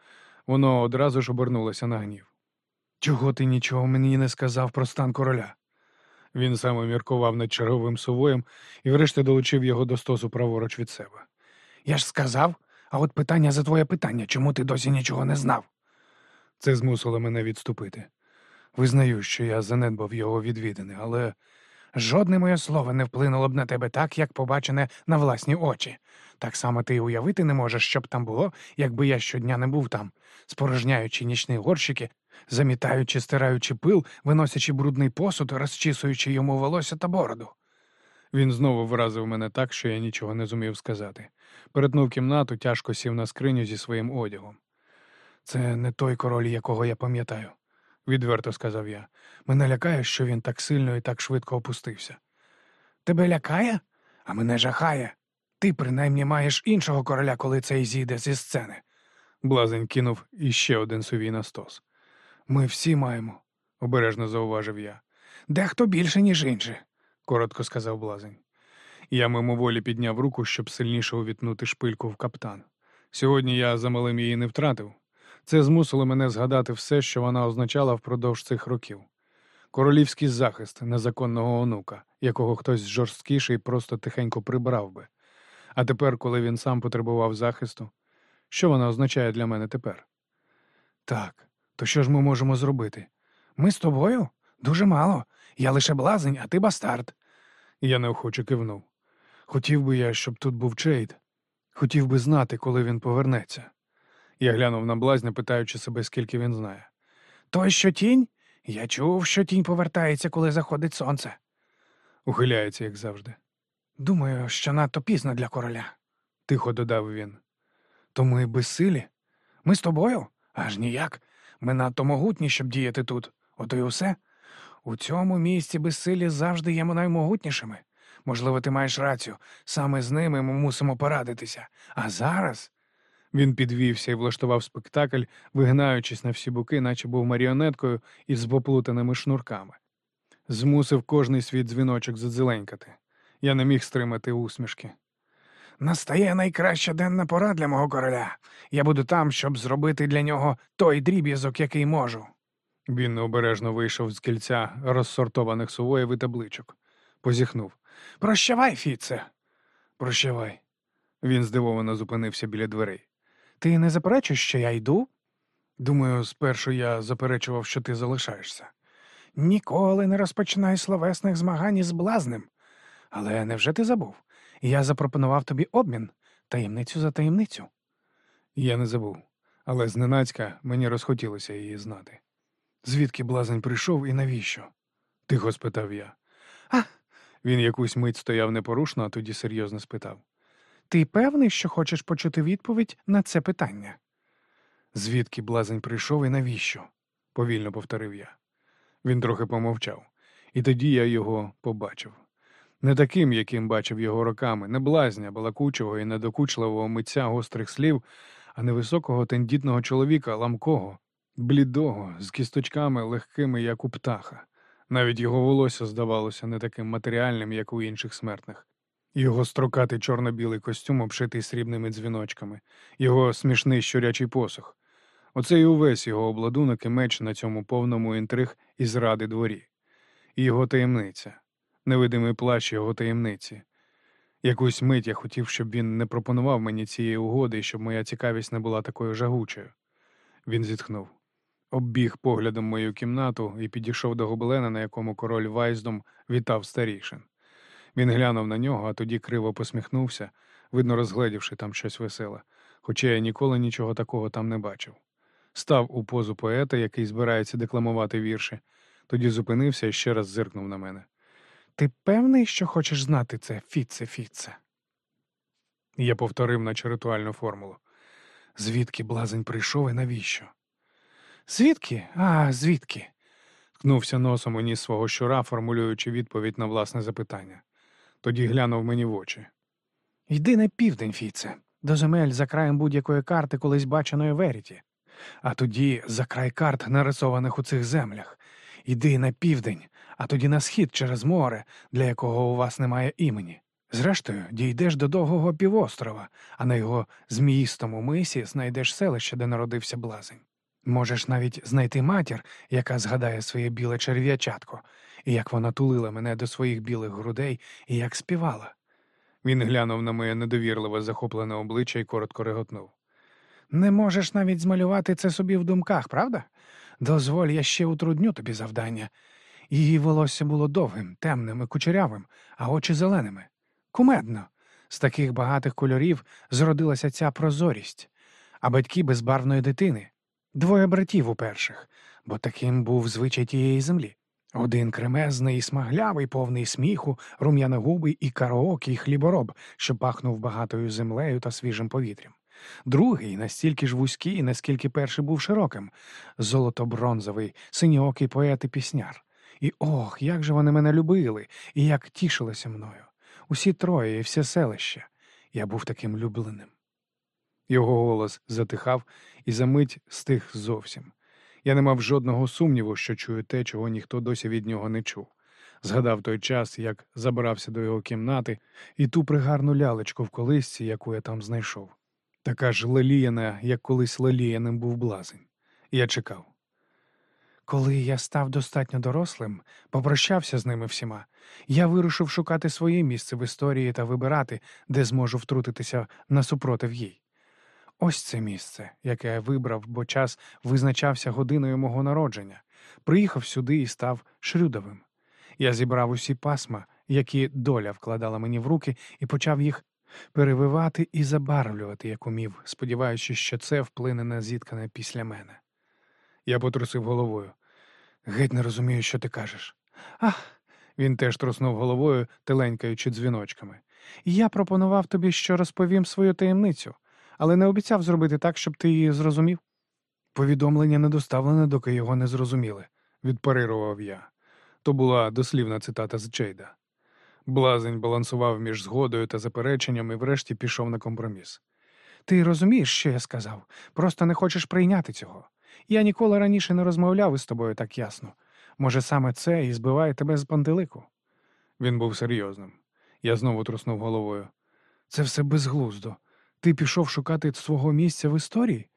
Воно одразу ж обернулося на гнів. Чого ти нічого мені не сказав про стан короля? Він саме міркував над черговим сувоєм і врешті долучив його до стосу праворуч від себе. Я ж сказав, а от питання за твоє питання, чому ти досі нічого не знав? Це змусило мене відступити. Визнаю, що я занедбав його відвідини, але Жодне моє слово не вплинуло б на тебе так, як побачене на власні очі. Так само ти й уявити не можеш, що б там було, якби я щодня не був там, спорожняючи нічні горщики, замітаючи, стираючи пил, виносячи брудний посуд, розчісуючи йому волосся та бороду. Він знову вразив мене так, що я нічого не зумів сказати. Перетнув кімнату, тяжко сів на скриню зі своїм одягом. Це не той король, якого я пам'ятаю, відверто сказав я. Мене лякає, що він так сильно і так швидко опустився. Тебе лякає? А мене жахає. Ти принаймні маєш іншого короля, коли цей зійде зі сцени. Блазень кинув іще один сувій на стос. Ми всі маємо, обережно зауважив я. Дехто більше, ніж інші, коротко сказав блазень. Я мимоволі підняв руку, щоб сильніше увітнути шпильку в каптан. Сьогодні я замалим її не втратив. Це змусило мене згадати все, що вона означала впродовж цих років. Королівський захист незаконного онука, якого хтось жорсткіший просто тихенько прибрав би. А тепер, коли він сам потребував захисту, що вона означає для мене тепер? Так, то що ж ми можемо зробити? Ми з тобою? Дуже мало. Я лише блазень, а ти бастард. Я неохоче кивнув. Хотів би я, щоб тут був Чейд. Хотів би знати, коли він повернеться. Я глянув на блазня, питаючи себе, скільки він знає. Той, що тінь? Я чув, що тінь повертається, коли заходить сонце. Ухиляється, як завжди. Думаю, що надто пізно для короля, тихо додав він. То ми безсилі? Ми з тобою? Аж ніяк. Ми надто могутні, щоб діяти тут. Ото й усе. У цьому місці безсилі завжди є наймогутнішими. Можливо, ти маєш рацію. Саме з ними ми мусимо порадитися. А зараз. Він підвівся і влаштував спектакль, вигнаючись на всі боки, наче був маріонеткою із поплутаними шнурками. Змусив кожний свій дзвіночок задзеленькати. Я не міг стримати усмішки. Настає найкраща денна пора для мого короля. Я буду там, щоб зробити для нього той дріб'язок, який можу. Він необережно вийшов з кільця розсортованих сувоїв і табличок. Позіхнув. Прощавай, Фіце. Прощавай. Він здивовано зупинився біля дверей. Ти не заперечуєш, що я йду? Думаю, спершу я заперечував, що ти залишаєшся. Ніколи не розпочинай словесних змагань із блазнем. Але невже ти забув? Я запропонував тобі обмін, таємницю за таємницю. Я не забув, але зненацька мені розхотілося її знати. Звідки блазень прийшов і навіщо? тихо спитав я. А. Він якусь мить стояв непорушно, а тоді серйозно спитав. Ти певний, що хочеш почути відповідь на це питання? Звідки блазень прийшов і навіщо? повільно повторив я. Він трохи помовчав, і тоді я його побачив. Не таким, яким бачив його роками, не блазня, балакучого і недокучливого митця гострих слів, а невисокого тендітного чоловіка, ламкого, блідого, з кісточками легкими, як у птаха. Навіть його волосся здавалося не таким матеріальним, як у інших смертних. Його строкатий чорно-білий костюм, обшитий срібними дзвіночками, його смішний щурячий посох. Оце і увесь його обладунок і меч на цьому повному інтриг і зради дворі, і його таємниця, невидимий плащ його таємниці. Якусь мить я хотів, щоб він не пропонував мені цієї угоди і щоб моя цікавість не була такою жагучою. Він зітхнув. Оббіг поглядом мою кімнату і підійшов до гобелена, на якому король Вайздом вітав старішин. Він глянув на нього, а тоді криво посміхнувся, видно, розгледівши там щось веселе, хоча я ніколи нічого такого там не бачив. Став у позу поета, який збирається декламувати вірші, тоді зупинився і ще раз зиркнув на мене. Ти певний, що хочеш знати це, Фіце, Фіце? Я повторив наче ритуальну формулу. Звідки блазень прийшов і навіщо? Звідки? А, звідки? Ткнувся носом у ніс свого щура, формулюючи відповідь на власне запитання. Тоді глянув мені в очі. Йди на південь, Фіце, до земель за краєм будь-якої карти колись баченої Веріті. А тоді за край карт, нарисованих у цих землях. Йди на південь, а тоді на схід через море, для якого у вас немає імені. Зрештою, дійдеш до довгого півострова, а на його зміїстому мисі знайдеш селище, де народився блазень. Можеш навіть знайти матір, яка згадає своє біле черв'ячатко, і як вона тулила мене до своїх білих грудей і як співала. Він глянув на моє недовірливе захоплене обличчя і коротко реготнув. Не можеш навіть змалювати це собі в думках, правда? Дозволь, я ще утрудню тобі завдання. Її волосся було довгим, темним і кучерявим, а очі зеленими. Кумедно. З таких багатих кольорів зродилася ця прозорість, а батьки безбарвної дитини, двоє братів у перших, бо таким був звичай тієї землі. Один кремезний, смаглявий, повний сміху, рум'яногубий і караокий хлібороб, що пахнув багатою землею та свіжим повітрям. Другий настільки ж вузький, наскільки перший був широким, золото-бронзовий, синьоокий поет і пісняр. І ох, як же вони мене любили, і як тішилися мною. Усі троє і все селище. Я був таким любленим. Його голос затихав і за мить стих зовсім. Я не мав жодного сумніву, що чую те, чого ніхто досі від нього не чув. Згадав той час, як забрався до його кімнати, і ту пригарну лялечку в колисці, яку я там знайшов. Така ж леліяна, як колись леліяним був блазень. Я чекав. Коли я став достатньо дорослим, попрощався з ними всіма, я вирушив шукати своє місце в історії та вибирати, де зможу втрутитися насупротив їй. Ось це місце, яке я вибрав, бо час визначався годиною мого народження. Приїхав сюди і став Шрюдовим. Я зібрав усі пасма, які доля вкладала мені в руки, і почав їх перевивати і забарвлювати, як умів, сподіваючись, що це вплине на зіткане після мене. Я потрусив головою. Геть не розумію, що ти кажеш. Ах, Він теж труснув головою, теленькаючи дзвіночками. я пропонував тобі, що розповім свою таємницю, але не обіцяв зробити так, щоб ти її зрозумів. Повідомлення не доставлене, доки його не зрозуміли, відпарирував я. То була дослівна цитата з Джейда. Блазень балансував між згодою та запереченням і врешті пішов на компроміс. Ти розумієш, що я сказав, просто не хочеш прийняти цього. Я ніколи раніше не розмовляв із тобою так ясно. Може, саме це і збиває тебе з пантелику. Він був серйозним. Я знову труснув головою. Це все безглуздо. Ти пішов шукати свого місця в історії?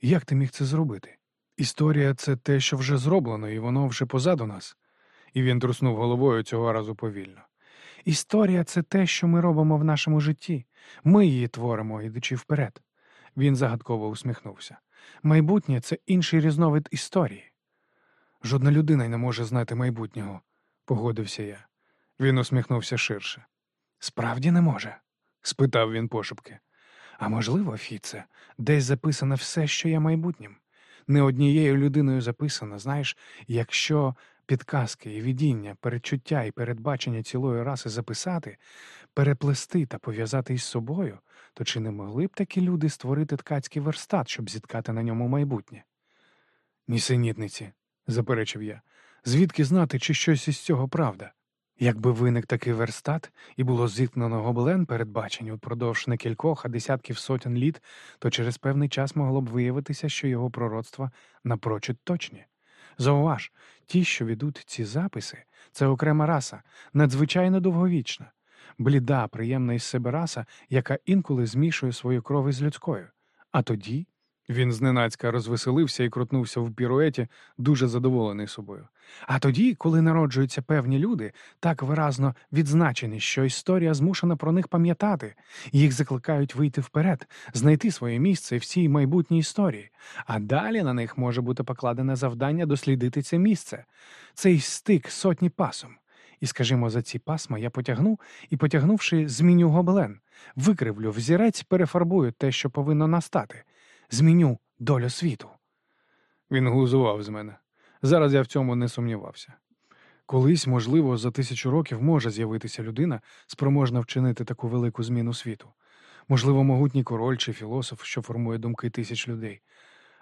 Як ти міг це зробити? Історія це те, що вже зроблено, і воно вже позаду нас. І він труснув головою цього разу повільно. Історія це те, що ми робимо в нашому житті. Ми її творимо, ідучи вперед. Він загадково усміхнувся. Майбутнє це інший різновид історії. Жодна людина й не може знати майбутнього, погодився я. Він усміхнувся ширше. Справді не може? спитав він пошепки. А можливо, Фіце, десь записано все, що є майбутнім. Не однією людиною записано, знаєш, якщо підказки і видіння, передчуття і передбачення цілої раси записати, переплести та пов'язати із собою, то чи не могли б такі люди створити ткацький верстат, щоб зіткати на ньому майбутнє? Нісенітниці, заперечив я. Звідки знати, чи щось із цього правда? Якби виник такий верстат і було зіткнено гобелен передбачень упродовж не кількох, а десятків сотень літ, то через певний час могло б виявитися, що його пророцтва напрочуд точні. Зауваж, ті, що ведуть ці записи, це окрема раса, надзвичайно довговічна, бліда, приємна із себе раса, яка інколи змішує свою кров із людською. А тоді Він зненацька розвеселився і крутнувся в піруеті, дуже задоволений собою. А тоді, коли народжуються певні люди, так виразно відзначені, що історія змушена про них пам'ятати, їх закликають вийти вперед, знайти своє місце в цій майбутній історії, а далі на них може бути покладене завдання дослідити це місце, цей стик сотні пасом. І, скажімо, за ці пасма я потягну і, потягнувши, зміню гобелен, викривлю взірець, перефарбую те, що повинно настати, зміню долю світу. Він глузував з мене. Зараз я в цьому не сумнівався. Колись, можливо, за тисячу років може з'явитися людина, спроможна вчинити таку велику зміну світу. Можливо, могутній король чи філософ, що формує думки тисяч людей.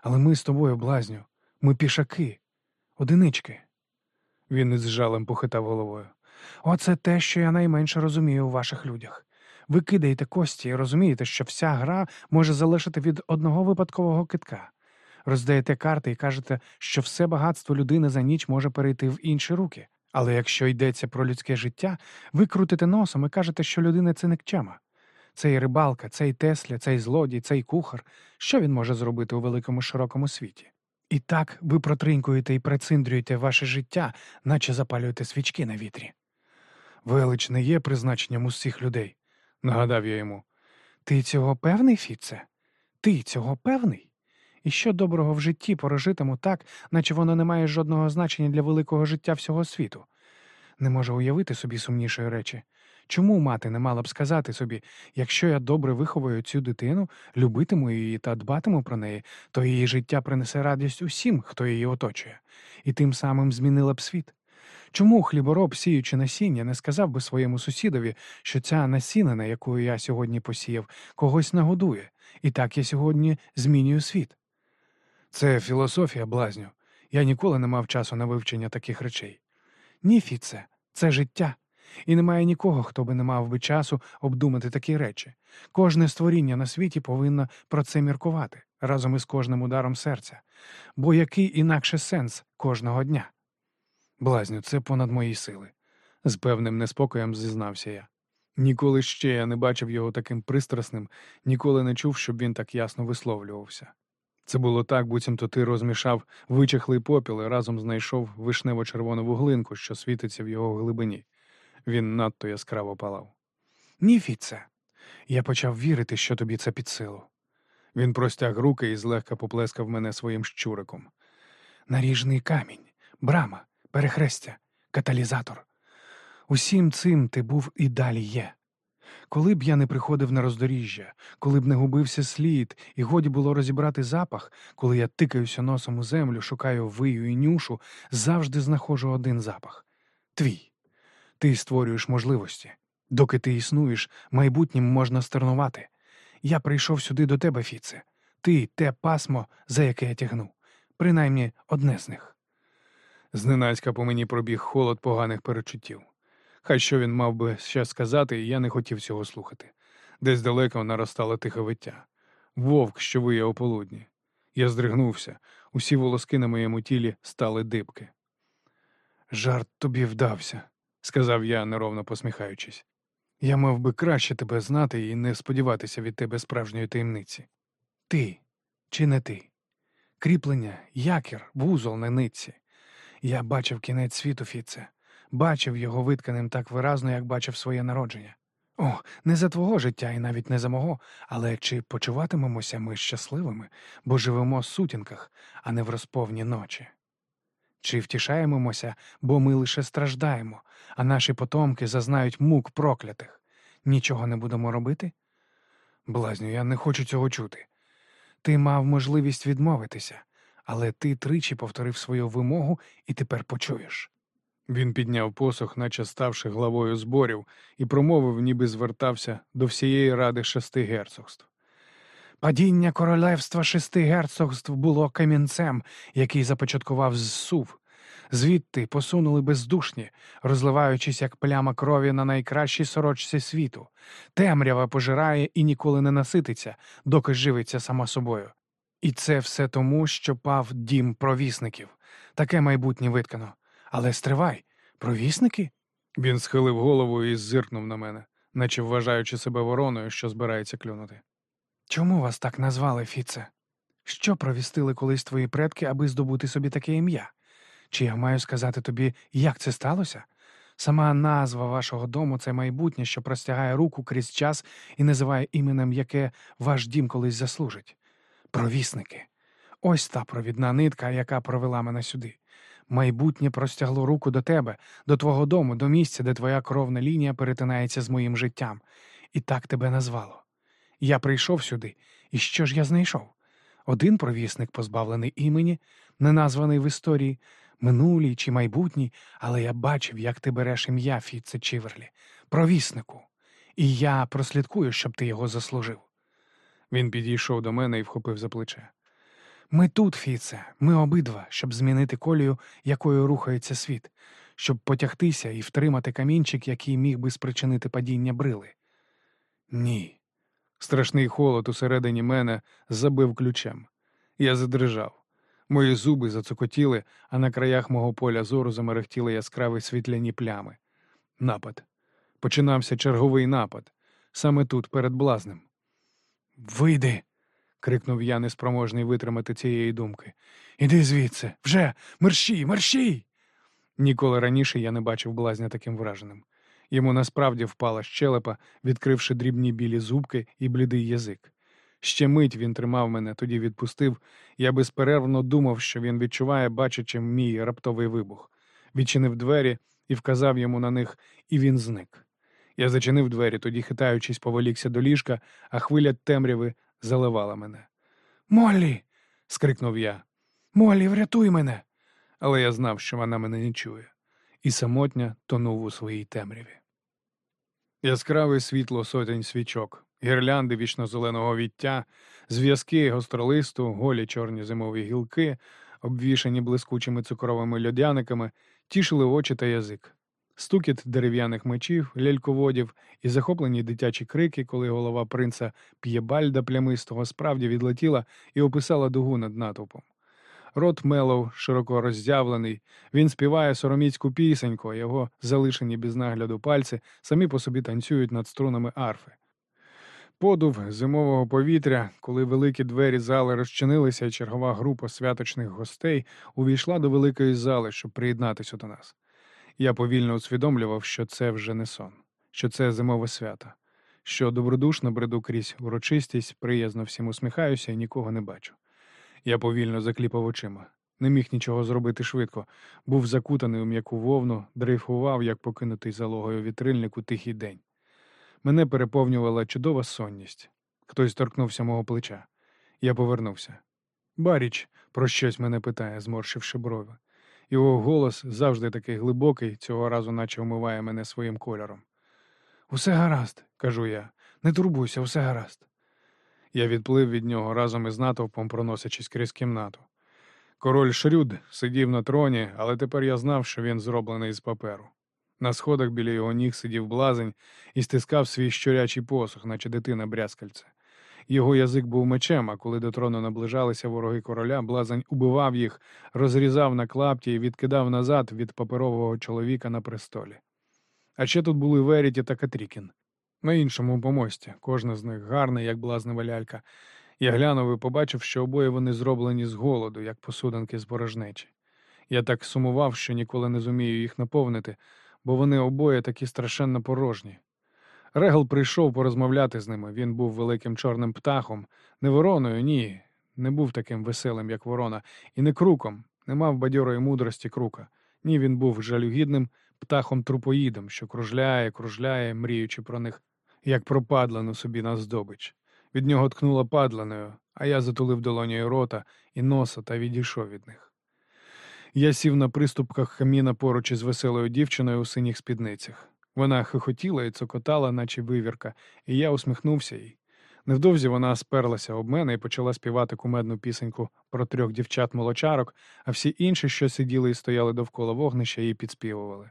Але ми з тобою, блазню, ми пішаки, одинички. Він із жалем похитав головою. Оце те, що я найменше розумію у ваших людях. Ви кидаєте кості і розумієте, що вся гра може залишити від одного випадкового китка. Роздаєте карти і кажете, що все багатство людини за ніч може перейти в інші руки. Але якщо йдеться про людське життя, ви крутите носом і кажете, що людина це никчема. Цей рибалка, цей Тесля, цей злодій, цей кухар. Що він може зробити у великому широкому світі? І так ви протринькуєте і прициндрюєте ваше життя, наче запалюєте свічки на вітрі. Велич не є призначенням усіх людей, нагадав я йому. Ти цього певний, Фіце? Ти цього певний? І що доброго в житті порожитиму так, наче воно не має жодного значення для великого життя всього світу? Не можу уявити собі сумнішої речі. Чому мати не мала б сказати собі, якщо я добре виховую цю дитину, любитиму її та дбатиму про неї, то її життя принесе радість усім, хто її оточує, і тим самим змінила б світ? Чому хлібороб, сіючи насіння, не сказав би своєму сусідові, що ця насінина, яку я сьогодні посіяв, когось нагодує, і так я сьогодні змінюю світ? Це філософія, блазню. Я ніколи не мав часу на вивчення таких речей. Ні, Фіце, це життя. І немає нікого, хто би не мав би часу обдумати такі речі. Кожне створіння на світі повинно про це міркувати разом із кожним ударом серця. Бо який інакше сенс кожного дня? Блазню, це понад мої сили. З певним неспокоєм зізнався я. Ніколи ще я не бачив його таким пристрасним, ніколи не чув, щоб він так ясно висловлювався. Це було так, буцімто ти розмішав вичахлий попіл і разом знайшов вишнево-червону вуглинку, що світиться в його глибині. Він надто яскраво палав. Ні, Фіце. Я почав вірити, що тобі це під силу. Він простяг руки і злегка поплескав мене своїм щуриком. Наріжний камінь, брама, перехрестя, каталізатор. Усім цим ти був і далі є. Коли б я не приходив на роздоріжжя, коли б не губився слід, і годі було розібрати запах, коли я тикаюся носом у землю, шукаю вию і нюшу, завжди знаходжу один запах твій. Ти створюєш можливості. Доки ти існуєш, майбутнім можна стернувати. Я прийшов сюди до тебе, Фіце. Ти те пасмо, за яке я тягну. Принаймні одне з них. Зненацька по мені пробіг холод поганих перечуттів. Хай що він мав би ще сказати, я не хотів цього слухати. Десь далеко наростало тихе виття. Вовк, що виє полудні. Я здригнувся, усі волоски на моєму тілі стали дибки. Жарт тобі вдався, сказав я, неровно посміхаючись. Я мав би краще тебе знати і не сподіватися від тебе справжньої таємниці. Ти чи не ти? Кріплення, якір, вузол на нитці. Я бачив кінець світу, Фіце, бачив його витканим так виразно, як бачив своє народження. О, не за твого життя і навіть не за мого, але чи почуватимемося ми щасливими, бо живемо в сутінках, а не в розповні ночі? Чи втішаємося, бо ми лише страждаємо, а наші потомки зазнають мук проклятих? Нічого не будемо робити? Блазню, я не хочу цього чути. Ти мав можливість відмовитися, але ти тричі повторив свою вимогу і тепер почуєш. Він підняв посох, наче ставши главою зборів, і промовив, ніби звертався до всієї ради шести герцогств. Падіння королевства шести герцогств було камінцем, який започаткував зсув. Звідти посунули бездушні, розливаючись як пляма крові на найкращій сорочці світу. Темрява пожирає і ніколи не насититься, доки живиться сама собою. І це все тому, що пав дім провісників. Таке майбутнє виткано. Але стривай, провісники? Він схилив голову і зиркнув на мене, наче вважаючи себе вороною, що збирається клюнути. Чому вас так назвали, Фіце? Що провістили колись твої предки, аби здобути собі таке ім'я? Чи я маю сказати тобі, як це сталося? Сама назва вашого дому це майбутнє, що простягає руку крізь час і називає іменем, яке ваш дім колись заслужить. Провісники. Ось та провідна нитка, яка провела мене сюди. Майбутнє простягло руку до тебе, до твого дому, до місця, де твоя кровна лінія перетинається з моїм життям, і так тебе назвало. Я прийшов сюди, і що ж я знайшов? Один провісник, позбавлений імені, не названий в історії, минулій чи майбутній, але я бачив, як ти береш ім'я Фіце Чіверлі, провіснику, і я прослідкую, щоб ти його заслужив. Він підійшов до мене і вхопив за плече. Ми тут, Фіце, ми обидва, щоб змінити колію, якою рухається світ, щоб потягтися і втримати камінчик, який міг би спричинити падіння брили. Ні. Страшний холод усередині мене забив ключем. Я задрижав. Мої зуби зацокотіли, а на краях мого поля зору замерехтіли яскраві світляні плями. Напад. Починався черговий напад. Саме тут, перед блазнем. Вийди. крикнув я, неспроможний витримати цієї думки. Іди звідси, вже, мерщій, мерщій. Ніколи раніше я не бачив блазня таким враженим. Йому насправді впала щелепа, відкривши дрібні білі зубки і блідий язик. Ще мить він тримав мене, тоді відпустив. Я безперервно думав, що він відчуває, бачачи мій раптовий вибух. Відчинив двері і вказав йому на них, і він зник. Я зачинив двері, тоді, хитаючись, поволікся до ліжка, а хвиля темряви заливала мене. Моллі. скрикнув я, Моллі, врятуй мене. але я знав, що вона мене не чує, і самотня тонув у своїй темряві. Яскраве світло сотень свічок, гірлянди вічно-зеленого віття, зв'язки гостролисту, голі чорні зимові гілки, обвішані блискучими цукровими льодяниками, тішили очі та язик. Стукіт дерев'яних мечів, ляльководів і захоплені дитячі крики, коли голова принца П'єбальда плямистого справді відлетіла і описала дугу над натовпом. Рот Мелов широко роззявлений, він співає сороміцьку пісеньку, а його залишені без нагляду пальці самі по собі танцюють над струнами арфи. Подув зимового повітря, коли великі двері зали розчинилися, і чергова група святочних гостей увійшла до великої зали, щоб приєднатися до нас. Я повільно усвідомлював, що це вже не сон, що це зимове свято, що добродушно бреду крізь урочистість, приязно всім усміхаюся і нікого не бачу. Я повільно закліпав очима. Не міг нічого зробити швидко, був закутаний у м'яку вовну, дрейфував, як покинутий залогою вітрильник у тихий день. Мене переповнювала чудова сонність. Хтось торкнувся мого плеча. Я повернувся. Баріч про щось мене питає, зморщивши брови. Його голос завжди такий глибокий, цього разу наче вмиває мене своїм кольором. Усе гаразд, кажу я. Не турбуйся, усе гаразд. Я відплив від нього разом із натовпом, проносячись крізь кімнату. Король Шрюд сидів на троні, але тепер я знав, що він зроблений з паперу. На сходах біля його ніг сидів блазень і стискав свій щурячий посух, наче дитина брязкальце. Його язик був мечем, а коли до трону наближалися вороги короля, блазень убивав їх, розрізав на клапті і відкидав назад від паперового чоловіка на престолі. А ще тут були Веріті та Катрікін. На іншому помості, кожна з них гарна, як блазнева лялька. Я глянув і побачив, що обоє вони зроблені з голоду, як посудинки з порожнечі. Я так сумував, що ніколи не зумію їх наповнити, бо вони обоє такі страшенно порожні. Регл прийшов порозмовляти з ними. Він був великим чорним птахом, не вороною, ні, не був таким веселим, як ворона, і не круком, не мав бадьорої мудрості крука. Ні, він був жалюгідним птахом трупоїдом, що кружляє, кружляє, мріючи про них, як про падлану собі на здобич. Від нього ткнуло падланою, а я затулив долонею рота і носа та відійшов від них. Я сів на приступках каміна поруч із веселою дівчиною у синіх спідницях. Вона хихотіла і цокотала, наче вивірка, і я усміхнувся їй. Невдовзі вона сперлася об мене і почала співати кумедну пісеньку про трьох дівчат-молочарок, а всі інші, що сиділи і стояли довкола вогнища, її підспівували.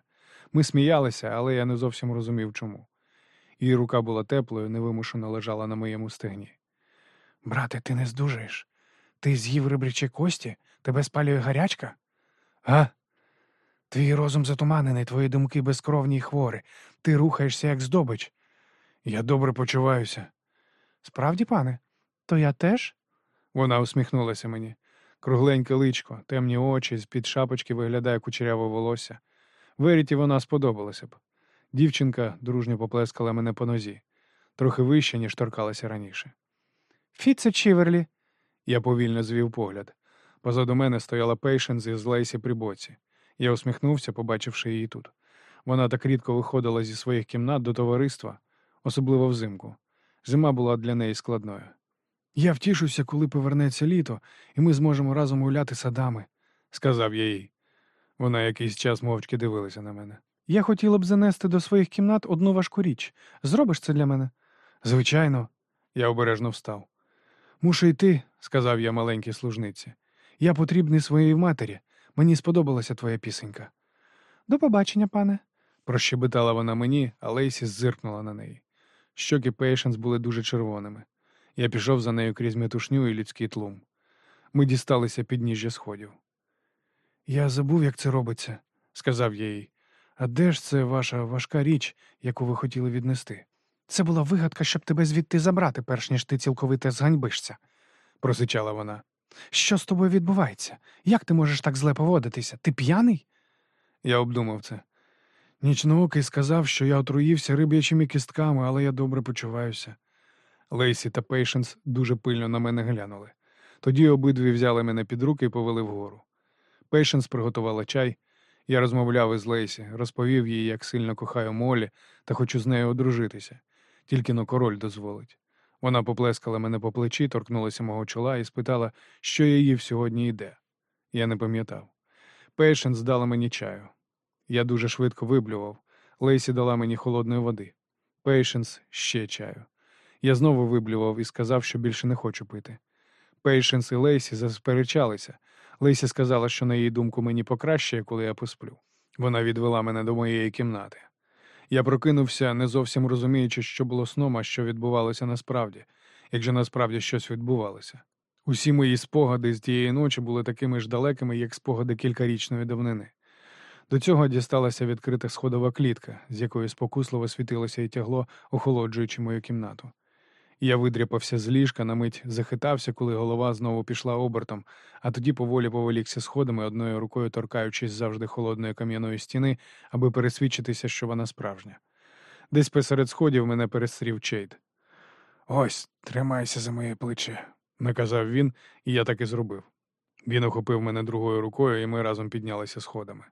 Ми сміялися, але я не зовсім розумів, чому. Її рука була теплою, невимушено лежала на моєму стегні. Брате, ти не здужаєш. Ти з'їв рибрячі кості, тебе спалює гарячка? А? Твій розум затуманений, твої думки безкровні й хворі. Ти рухаєшся, як здобич. Я добре почуваюся. Справді, пане, то я теж? Вона усміхнулася мені. Кругленьке личко, темні очі, з-під шапочки виглядає кучеряве волосся. Веріті вона сподобалася б. Дівчинка дружньо поплескала мене по нозі, трохи вище, ніж торкалася раніше. Фіце Чіверлі. Я повільно звів погляд. Позаду мене стояла Пейшенс із Лейсі при боці. Я усміхнувся, побачивши її тут. Вона так рідко виходила зі своїх кімнат до товариства, особливо взимку. Зима була для неї складною. Я втішуся, коли повернеться літо, і ми зможемо разом гуляти садами, сказав я їй. Вона якийсь час мовчки дивилася на мене. Я хотіла б занести до своїх кімнат одну важку річ. Зробиш це для мене? Звичайно, я обережно встав. Мушу йти, сказав я маленькій служниці. Я потрібний своїй матері. Мені сподобалася твоя пісенька. До побачення, пане. Прощебетала вона мені, а Лейсі зиркнула на неї. Щоки Пейшенс були дуже червоними. Я пішов за нею крізь метушню і людський тлум. Ми дісталися підніжжя сходів. Я забув, як це робиться, сказав я їй. А де ж це ваша важка річ, яку ви хотіли віднести? Це була вигадка, щоб тебе звідти забрати, перш ніж ти цілковито зганьбишся, просичала вона. Що з тобою відбувається? Як ти можеш так зле поводитися? Ти п'яний? Я обдумав це. Нічноокий сказав, що я отруївся риб'ячими кістками, але я добре почуваюся. Лейсі та Пейшенс дуже пильно на мене глянули. Тоді обидві взяли мене під руки і повели вгору. Пейшенс приготувала чай. Я розмовляв із Лейсі, розповів їй, як сильно кохаю Молі та хочу з нею одружитися. Тільки-но король дозволить. Вона поплескала мене по плечі, торкнулася мого чола і спитала, що їв сьогодні і де. Я не пам'ятав. Пейшенс дала мені чаю. Я дуже швидко виблював. Лейсі дала мені холодної води. Пейшенс ще чаю. Я знову виблював і сказав, що більше не хочу пити. Пейшенс і Лейсі засперечалися. Лейсі сказала, що на її думку мені покращає, коли я посплю. Вона відвела мене до моєї кімнати. Я прокинувся, не зовсім розуміючи, що було сном, а що відбувалося насправді, як же насправді щось відбувалося. Усі мої спогади з тієї ночі були такими ж далекими, як спогади кількарічної давнини. До цього дісталася відкрита сходова клітка, з якої спокусливо світилося і тягло, охолоджуючи мою кімнату. Я видряпався з ліжка, на мить захитався, коли голова знову пішла обертом, а тоді поволі повелікся сходами, одною рукою торкаючись завжди холодної кам'яної стіни, аби пересвідчитися, що вона справжня. Десь посеред сходів мене перестрів Чейд. Ось, тримайся за моє плече, наказав він, і я так і зробив. Він охопив мене другою рукою, і ми разом піднялися сходами.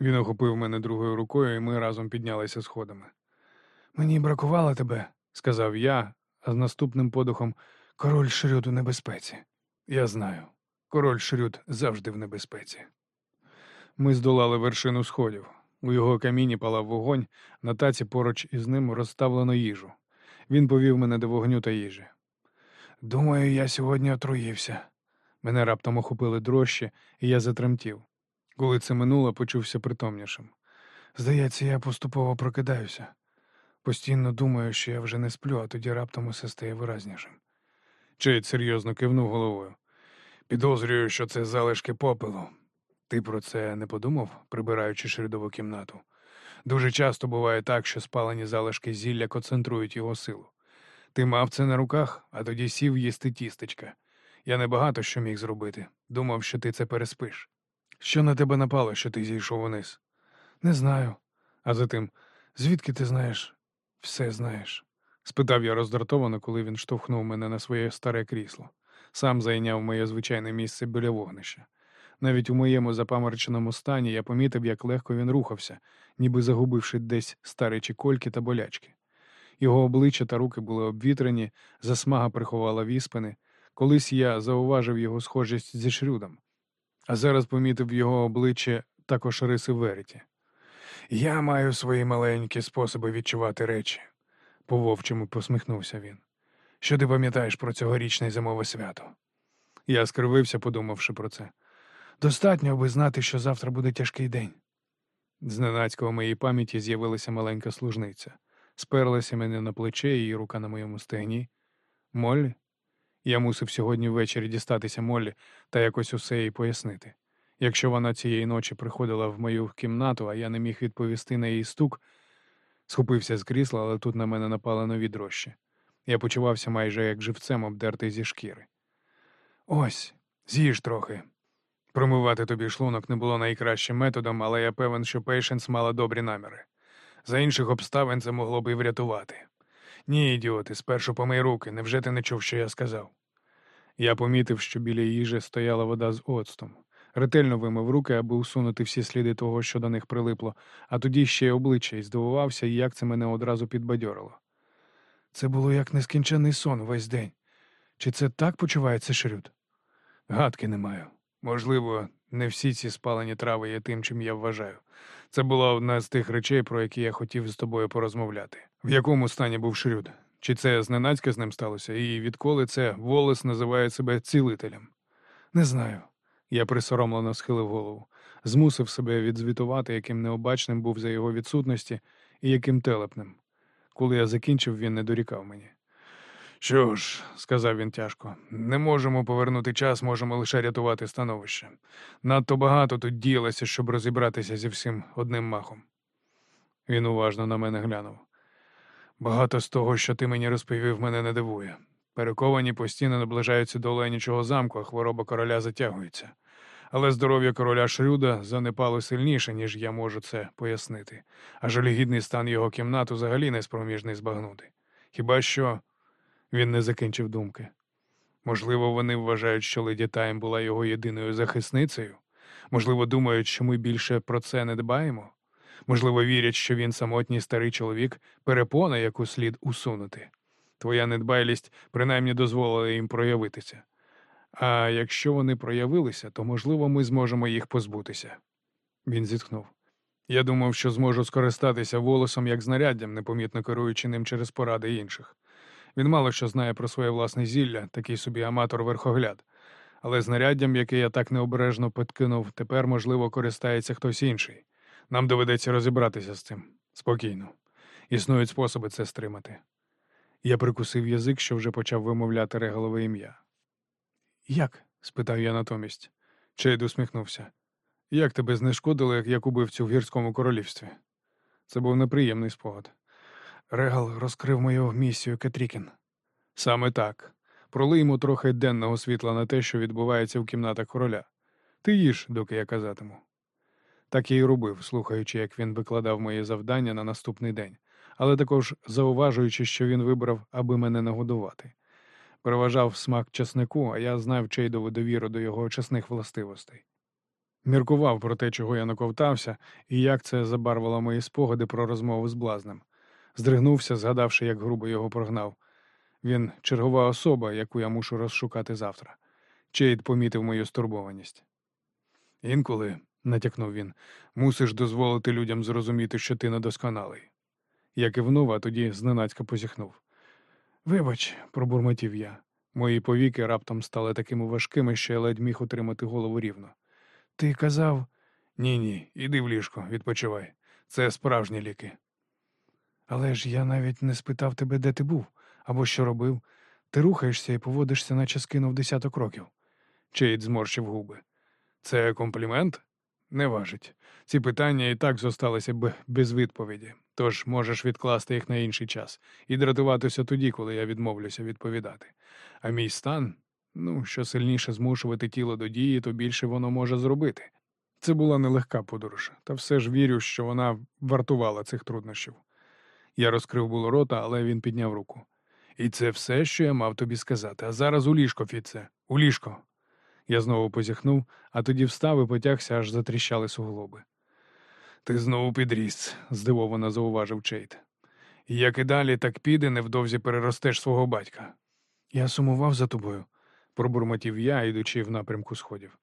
Він охопив мене другою рукою, і ми разом піднялися сходами. Мені бракувало тебе, сказав я, а з наступним подухом король Шрюд у небезпеці. Я знаю, король Шрюд завжди в небезпеці. Ми здолали вершину сходів. У його каміні палав вогонь, на таці поруч із ним розставлено їжу. Він повів мене до вогню та їжі. Думаю, я сьогодні отруївся. Мене раптом охопили дрожчі, і я затремтів. Коли це минуло, почувся притомнішим. Здається, я поступово прокидаюся. Постійно думаю, що я вже не сплю, а тоді раптом усе стає виразнішим. Чейд серйозно кивнув головою. Підозрюю, що це залишки попелу. Ти про це не подумав, прибираючи шридову кімнату. Дуже часто буває так, що спалені залишки зілля концентрують його силу. Ти мав це на руках, а тоді сів їсти тістечка. Я небагато що міг зробити. Думав, що ти це переспиш. Що на тебе напало, що ти зійшов униз? Не знаю. А затим, звідки ти знаєш? Все знаєш? спитав я роздратовано, коли він штовхнув мене на своє старе крісло. Сам зайняв моє звичайне місце біля вогнища. Навіть у моєму запаморченому стані я помітив, як легко він рухався, ніби загубивши десь старичі кольки та болячки. Його обличчя та руки були обвітрені, засмага приховала віспини. Колись я зауважив його схожість зі шрюдом, а зараз помітив його обличчя також риси Веріті. Я маю свої маленькі способи відчувати речі, по вовчому посміхнувся він. Що ти пам'ятаєш про цьогорічне зимове свято? Я скривився, подумавши про це. Достатньо, аби знати, що завтра буде тяжкий день. Зненацька у моїй пам'яті з'явилася маленька служниця, сперлася мене на плече, її рука на моєму стегні. Моллі? Я мусив сьогодні ввечері дістатися Моллі та якось усе їй пояснити. Якщо вона цієї ночі приходила в мою кімнату, а я не міг відповісти на її стук, схопився з крісла, але тут на мене напали нові дрожчі. Я почувався майже як живцем обдертий зі шкіри. Ось, з'їж трохи. Промивати тобі шлунок не було найкращим методом, але я певен, що Пейшенс мала добрі наміри. За інших обставин це могло б і врятувати. Ні, ідіоти, спершу помий руки, невже ти не чув, що я сказав? Я помітив, що біля їжі стояла вода з оцтом. Ретельно вимив руки, аби усунути всі сліди того, що до них прилипло, а тоді ще й обличчя і здивувався, як це мене одразу підбадьорило. Це було як нескінчений сон весь день. Чи це так почувається Шрюд? Гадки не маю. Можливо, не всі ці спалені трави є тим, чим я вважаю. Це була одна з тих речей, про які я хотів з тобою порозмовляти. В якому стані був Шрюд? Чи це зненацька з ним сталося? І відколи це Волес називає себе цілителем? Не знаю. Я присоромлено схилив голову, змусив себе відзвітувати, яким необачним був за його відсутності і яким телепним. Коли я закінчив, він не дорікав мені. Що ж, сказав він тяжко, не можемо повернути час, можемо лише рятувати становище. Надто багато тут діялося, щоб розібратися зі всім одним махом. Він уважно на мене глянув. Багато з того, що ти мені розповів, мене не дивує. Перековані постійно наближаються до Оленічого замку, а хвороба короля затягується. Але здоров'я короля Шрюда занепало сильніше, ніж я можу це пояснити, а жалюгідний стан його кімнат взагалі неспроможний збагнути. Хіба що він не закінчив думки. Можливо, вони вважають, що леді Тайм була його єдиною захисницею? Можливо, думають, що ми більше про це не дбаємо? Можливо, вірять, що він самотній старий чоловік, перепона, яку слід усунути. Твоя недбайлість принаймні дозволила їм проявитися. А якщо вони проявилися, то, можливо, ми зможемо їх позбутися. Він зітхнув. Я думав, що зможу скористатися волосом як знаряддям, непомітно керуючи ним через поради інших. Він мало що знає про своє власне зілля, такий собі аматор верхогляд. Але знаряддям, яке я так необережно підкинув, тепер, можливо, користається хтось інший. Нам доведеться розібратися з цим спокійно. Існують способи це стримати. Я прикусив язик, що вже почав вимовляти реголове ім'я. Як? спитав я натомість. Чейд усміхнувся. Як тебе знешкодили, як убивцю в гірському королівстві? Це був неприємний спогад. Регал розкрив мою місію Кетрікін. Саме так. Пролиймо трохи денного світла на те, що відбувається в кімнатах короля. Ти їж, доки я казатиму. Так я й робив, слухаючи, як він викладав мої завдання на наступний день, але також зауважуючи, що він вибрав, аби мене нагодувати. Переважав смак часнику, а я знав Чейдову довіру до його чесних властивостей. Міркував про те, чого я наковтався, і як це забарвило мої спогади про розмову з блазнем. Здригнувся, згадавши, як грубо його прогнав. Він чергова особа, яку я мушу розшукати завтра. Чейд помітив мою стурбованість. Інколи, натякнув він, мусиш дозволити людям зрозуміти, що ти недосконалий. Я кивнув, а тоді зненацька позіхнув. Вибач, пробурмотів я. Мої повіки раптом стали такими важкими, що я ледь міг утримати голову рівно. Ти казав. Ні, ні, іди в ліжко, відпочивай. Це справжні ліки. Але ж я навіть не спитав тебе, де ти був або що робив. Ти рухаєшся і поводишся, наче скинув десяток років. Чейд зморщив губи. Це комплімент? Не важить. Ці питання і так зосталися б без відповіді, тож можеш відкласти їх на інший час і дратуватися тоді, коли я відмовлюся відповідати. А мій стан, ну, що сильніше змушувати тіло до дії, то більше воно може зробити. Це була нелегка подорож, та все ж вірю, що вона вартувала цих труднощів. Я розкрив було рота, але він підняв руку. І це все, що я мав тобі сказати. А зараз у ліжко, Фіце, у ліжко. Я знову позіхнув, а тоді встав і потягся, аж затріщали суглоби. Ти знову підріс, здивовано зауважив Чейт. Як і далі, так піде, невдовзі переростеш свого батька. Я сумував за тобою, пробурмотів я, йдучи в напрямку сходів.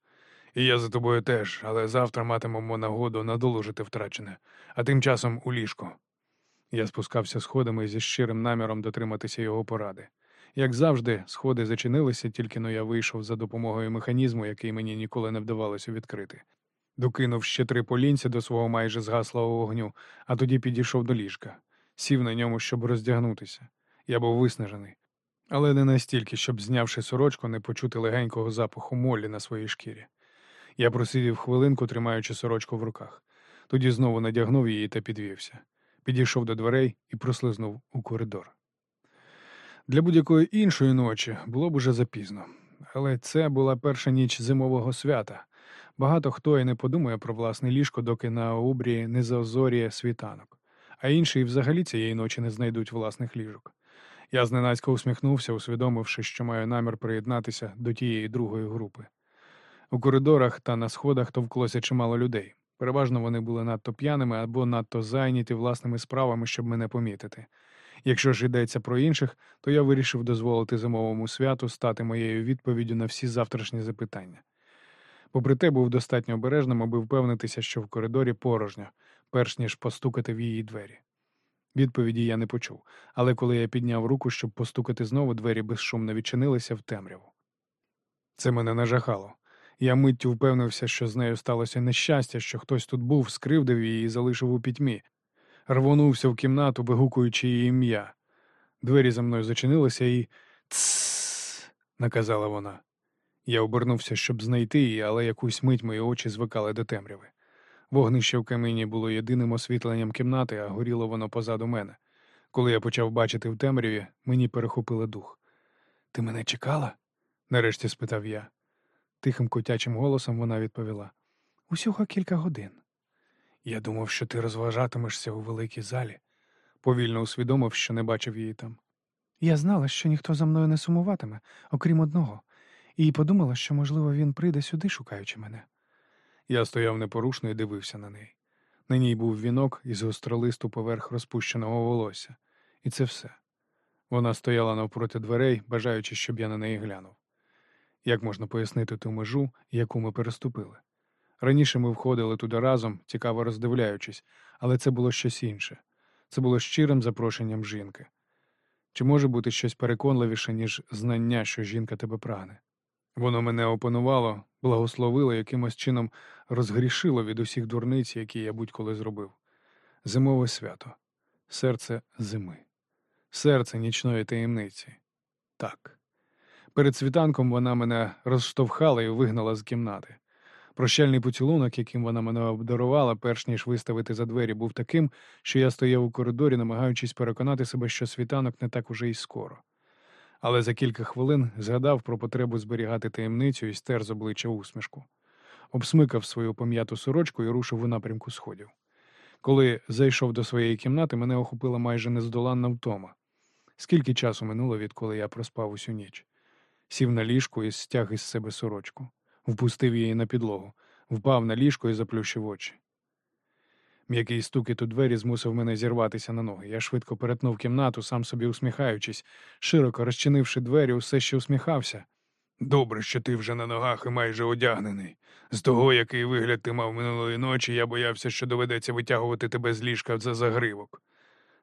І я за тобою теж, але завтра матимемо нагоду надолужити втрачене, а тим часом у ліжко. Я спускався сходами зі щирим наміром дотриматися його поради. Як завжди, сходи зачинилися, тільки но я вийшов за допомогою механізму, який мені ніколи не вдавалося відкрити. Докинув ще три полінці до свого майже згаслого вогню, а тоді підійшов до ліжка, сів на ньому, щоб роздягнутися. Я був виснажений, але не настільки, щоб, знявши сорочку, не почути легенького запаху молі на своїй шкірі. Я просидів хвилинку, тримаючи сорочку в руках. Тоді знову надягнув її та підвівся. Підійшов до дверей і прослизнув у коридор. Для будь-якої іншої ночі було б уже запізно. але це була перша ніч зимового свята. Багато хто і не подумає про власне ліжко, доки на обрії не заозоріє світанок, а інші і взагалі цієї ночі не знайдуть власних ліжок. Я зненацька усміхнувся, усвідомивши, що маю намір приєднатися до тієї другої групи. У коридорах та на сходах товклося чимало людей. Переважно вони були надто п'яними або надто зайняті власними справами, щоб мене помітити. Якщо ж йдеться про інших, то я вирішив дозволити зимовому святу стати моєю відповіддю на всі завтрашні запитання. Попри те, був достатньо обережним, аби впевнитися, що в коридорі порожньо, перш ніж постукати в її двері. Відповіді я не почув, але коли я підняв руку, щоб постукати знову, двері безшумно відчинилися в темряву. Це мене нажахало. Я миттю впевнився, що з нею сталося нещастя, що хтось тут був, скривдив її і залишив у пітьмі. Рвонувся в кімнату, вигукуючи її ім'я. Двері за мною зачинилися і «Тссс», наказала вона. Я обернувся, щоб знайти її, але якусь мить мої очі звикали до темряви. Вогнище в каміні було єдиним освітленням кімнати, а горіло воно позаду мене. Коли я почав бачити в темряві, мені перехопило дух. Ти мене чекала? нарешті спитав я. Тихим котячим голосом вона відповіла. Усього кілька годин. Я думав, що ти розважатимешся у великій залі, повільно усвідомив, що не бачив її там. Я знала, що ніхто за мною не сумуватиме, окрім одного, і подумала, що, можливо, він прийде сюди, шукаючи мене. Я стояв непорушно і дивився на неї. На ній був вінок із гостролисту поверх розпущеного волосся, і це все. Вона стояла навпроти дверей, бажаючи, щоб я на неї глянув. Як можна пояснити ту межу, яку ми переступили? Раніше ми входили туди разом, цікаво роздивляючись, але це було щось інше. Це було щирим запрошенням жінки. Чи може бути щось переконливіше, ніж знання, що жінка тебе прагне? Воно мене опанувало, благословило, якимось чином розгрішило від усіх дурниць, які я будь-коли зробив. Зимове свято, серце зими, серце нічної таємниці. Так. Перед світанком вона мене розштовхала і вигнала з кімнати. Прощальний поцілунок, яким вона мене обдарувала, перш ніж виставити за двері, був таким, що я стояв у коридорі, намагаючись переконати себе, що світанок не так уже й скоро. Але за кілька хвилин згадав про потребу зберігати таємницю і стер з обличчя усмішку. Обсмикав свою пом'яту сорочку і рушив у напрямку сходів. Коли зайшов до своєї кімнати, мене охопила майже нездоланна втома. Скільки часу минуло, відколи я проспав усю ніч? Сів на ліжку і стяг із себе сорочку впустив її на підлогу, впав на ліжко і заплющив очі. М'який стукіт у двері змусив мене зірватися на ноги. Я швидко перетнув кімнату, сам собі усміхаючись, широко розчинивши двері, усе ще усміхався. Добре, що ти вже на ногах і майже одягнений. З того, який вигляд ти мав минулої ночі, я боявся, що доведеться витягувати тебе з ліжка за загривок.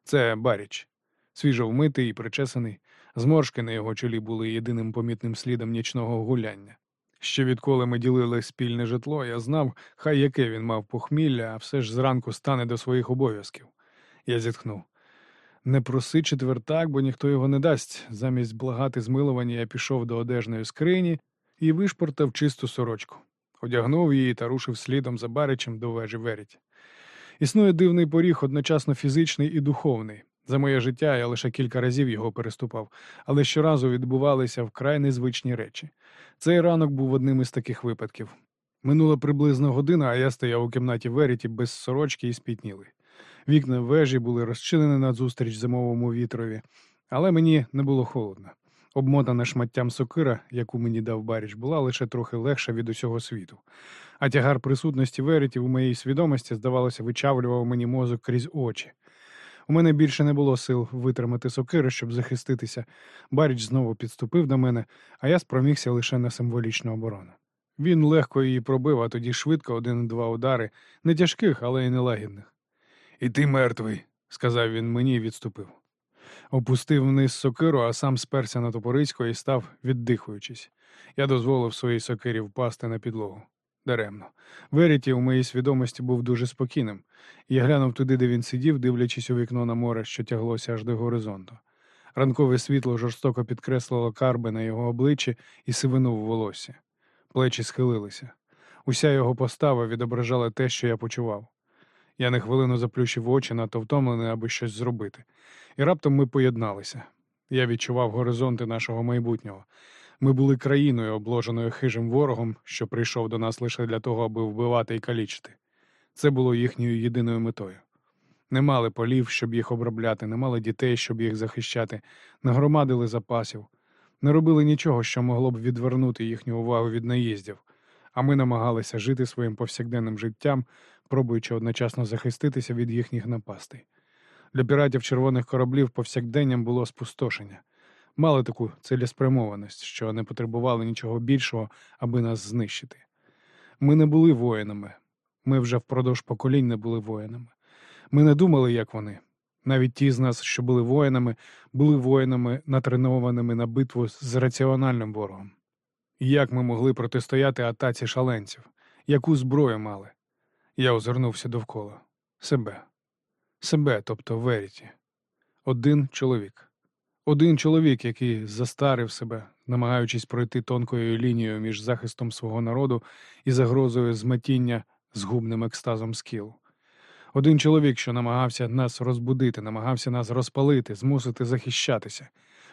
Це Баріч, свіжо вмитий і причесаний. Зморшки на його чолі були єдиним помітним слідом нічного гуляння. Ще відколи ми ділили спільне житло, я знав, хай яке він мав похмілля, а все ж зранку стане до своїх обов'язків. Я зітхнув. Не проси четвертак, бо ніхто його не дасть. Замість благати змилування я пішов до одежної скрині і вишпортав чисту сорочку. Одягнув її та рушив слідом за баричем до вежі Веріті. Існує дивний поріг, одночасно фізичний і духовний. За моє життя я лише кілька разів його переступав, але щоразу відбувалися вкрай незвичні речі. Цей ранок був одним із таких випадків. Минула приблизно година, а я стояв у кімнаті Веріті без сорочки і спітнілий. Вікна вежі були розчинені назустріч зимовому вітрові, але мені не було холодно. Обмотана шматтям сокира, яку мені дав баріч, була лише трохи легша від усього світу. А тягар присутності Веріті у моїй свідомості, здавалося, вичавлював мені мозок крізь очі. У мене більше не було сил витримати сокири, щоб захиститися. Баріч знову підступив до мене, а я спромігся лише на символічну оборону. Він легко її пробив, а тоді швидко один-два удари, не тяжких, але й нелагідних. І ти мертвий, сказав він мені і відступив. Опустив вниз сокиру, а сам сперся на топорисько і став, віддихуючись. Я дозволив своїй сокирі впасти на підлогу. Даремно. Веріті у моїй свідомості був дуже спокійним. Я глянув туди, де він сидів, дивлячись у вікно на море, що тяглося аж до горизонту. Ранкове світло жорстоко підкреслило карби на його обличчі і сивину в волосі. Плечі схилилися. Уся його постава відображала те, що я почував. Я на хвилину заплющив очі, надто втомлений, аби щось зробити. І раптом ми поєдналися. Я відчував горизонти нашого майбутнього. Ми були країною, обложеною хижим ворогом, що прийшов до нас лише для того, аби вбивати і калічити. Це було їхньою єдиною метою. Не мали полів, щоб їх обробляти, не мали дітей, щоб їх захищати, не громадили запасів, не робили нічого, що могло б відвернути їхню увагу від наїздів, а ми намагалися жити своїм повсякденним життям, пробуючи одночасно захиститися від їхніх напастей. Для піратів червоних кораблів повсякденням було спустошення. Мали таку цілеспрямованість, що не потребували нічого більшого, аби нас знищити. Ми не були воїнами, ми вже впродовж поколінь не були воїнами. Ми не думали, як вони. Навіть ті з нас, що були воїнами, були воїнами, натренованими на битву з раціональним ворогом. Як ми могли протистояти атаці шаленців? Яку зброю мали? Я озирнувся довкола себе. Себе, тобто Веріті. Один чоловік. Один чоловік, який застарив себе, намагаючись пройти тонкою лінією між захистом свого народу і загрозою зметіння згубним екстазом скіл. Один чоловік, що намагався нас розбудити, намагався нас розпалити, змусити захищатися.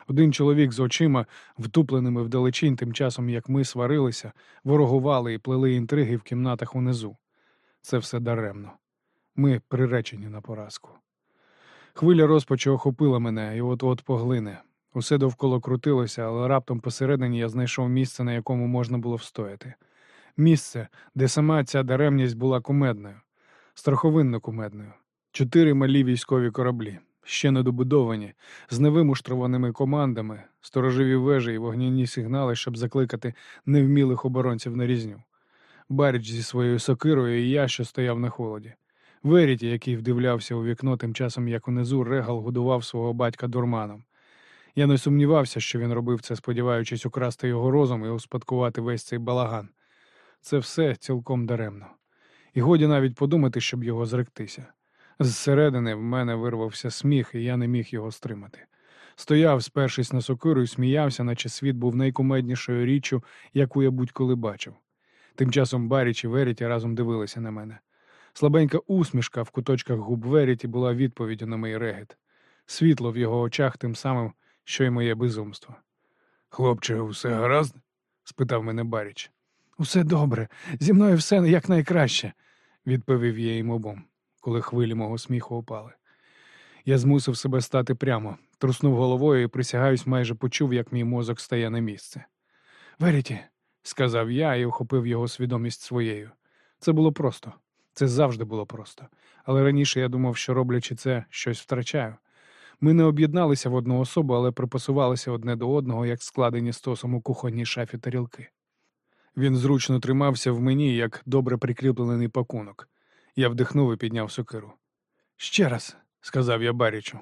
Один чоловік з очима, втупленими вдалечінь, тим часом як ми сварилися, ворогували і плели інтриги в кімнатах унизу. Це все даремно. Ми приречені на поразку. Хвиля розпачу охопила мене і от-от поглине. Усе довкола крутилося, але раптом посередині я знайшов місце, на якому можна було встояти. Місце, де сама ця даремність була кумедною, страховинно кумедною. Чотири малі військові кораблі, ще недобудовані, з невимуштрованими командами, сторожові вежі і вогняні сигнали, щоб закликати невмілих оборонців на різню. Баріч зі своєю сокирою і я, що стояв на холоді. Веріті, який вдивлявся у вікно, тим часом як унизу регал годував свого батька дурманом. Я не сумнівався, що він робив це, сподіваючись украсти його розум і успадкувати весь цей балаган. Це все цілком даремно. І годі навіть подумати, щоб його зректися. Зсередини в мене вирвався сміх, і я не міг його стримати. Стояв, спершись на сокиру, і сміявся, наче світ був найкумеднішою річчю, яку я будь-коли бачив. Тим часом Баріч і Веріті разом дивилися на мене. Слабенька усмішка в куточках губ Веріті була відповіддю на мій регіт. Світло в його очах тим самим, що й моє безумство. Хлопче, усе гаразд? спитав мене Баріч. Усе добре, зі мною все якнайкраще, відповів я їм обом, коли хвилі мого сміху опали. Я змусив себе стати прямо, труснув головою і присягаюсь, майже почув, як мій мозок стає на місце. Веріті, сказав я і охопив його свідомість своєю. Це було просто. Це завжди було просто. Але раніше я думав, що роблячи це, щось втрачаю. Ми не об'єдналися в одну особу, але припасувалися одне до одного, як складені стосом у кухонній шафі тарілки. Він зручно тримався в мені, як добре прикріплений пакунок. Я вдихнув і підняв сокиру. Ще раз, сказав я Барічу.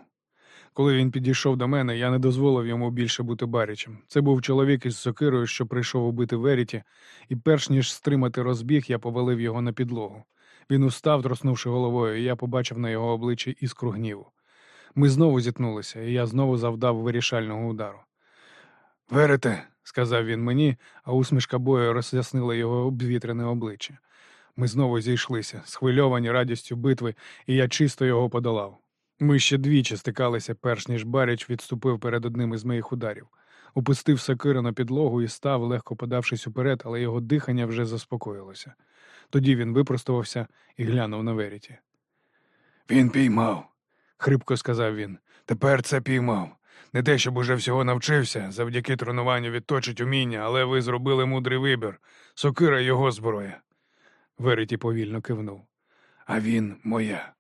Коли він підійшов до мене, я не дозволив йому більше бути Барічем. Це був чоловік із сокирою, що прийшов убити Веріті, і перш ніж стримати розбіг, я повалив його на підлогу. Він устав, троснувши головою, і я побачив на його обличчі іскру гніву. Ми знову зіткнулися, і я знову завдав вирішального удару. Верите, сказав він мені, а усмішка бою роз'яснила його обвітрене обличчя. Ми знову зійшлися, схвильовані радістю битви, і я чисто його подолав. Ми ще двічі стикалися, перш ніж Баріч відступив перед одним із моїх ударів. Опустив сокиру на підлогу і став, легко подавшись уперед, але його дихання вже заспокоїлося. Тоді він випростувався і глянув на Веріті. Він піймав, хрипко сказав він. Тепер це піймав. Не те, щоб уже всього навчився, завдяки тренуванню відточить уміння, але ви зробили мудрий вибір. Сокира його зброя. Веріті повільно кивнув. А він моя.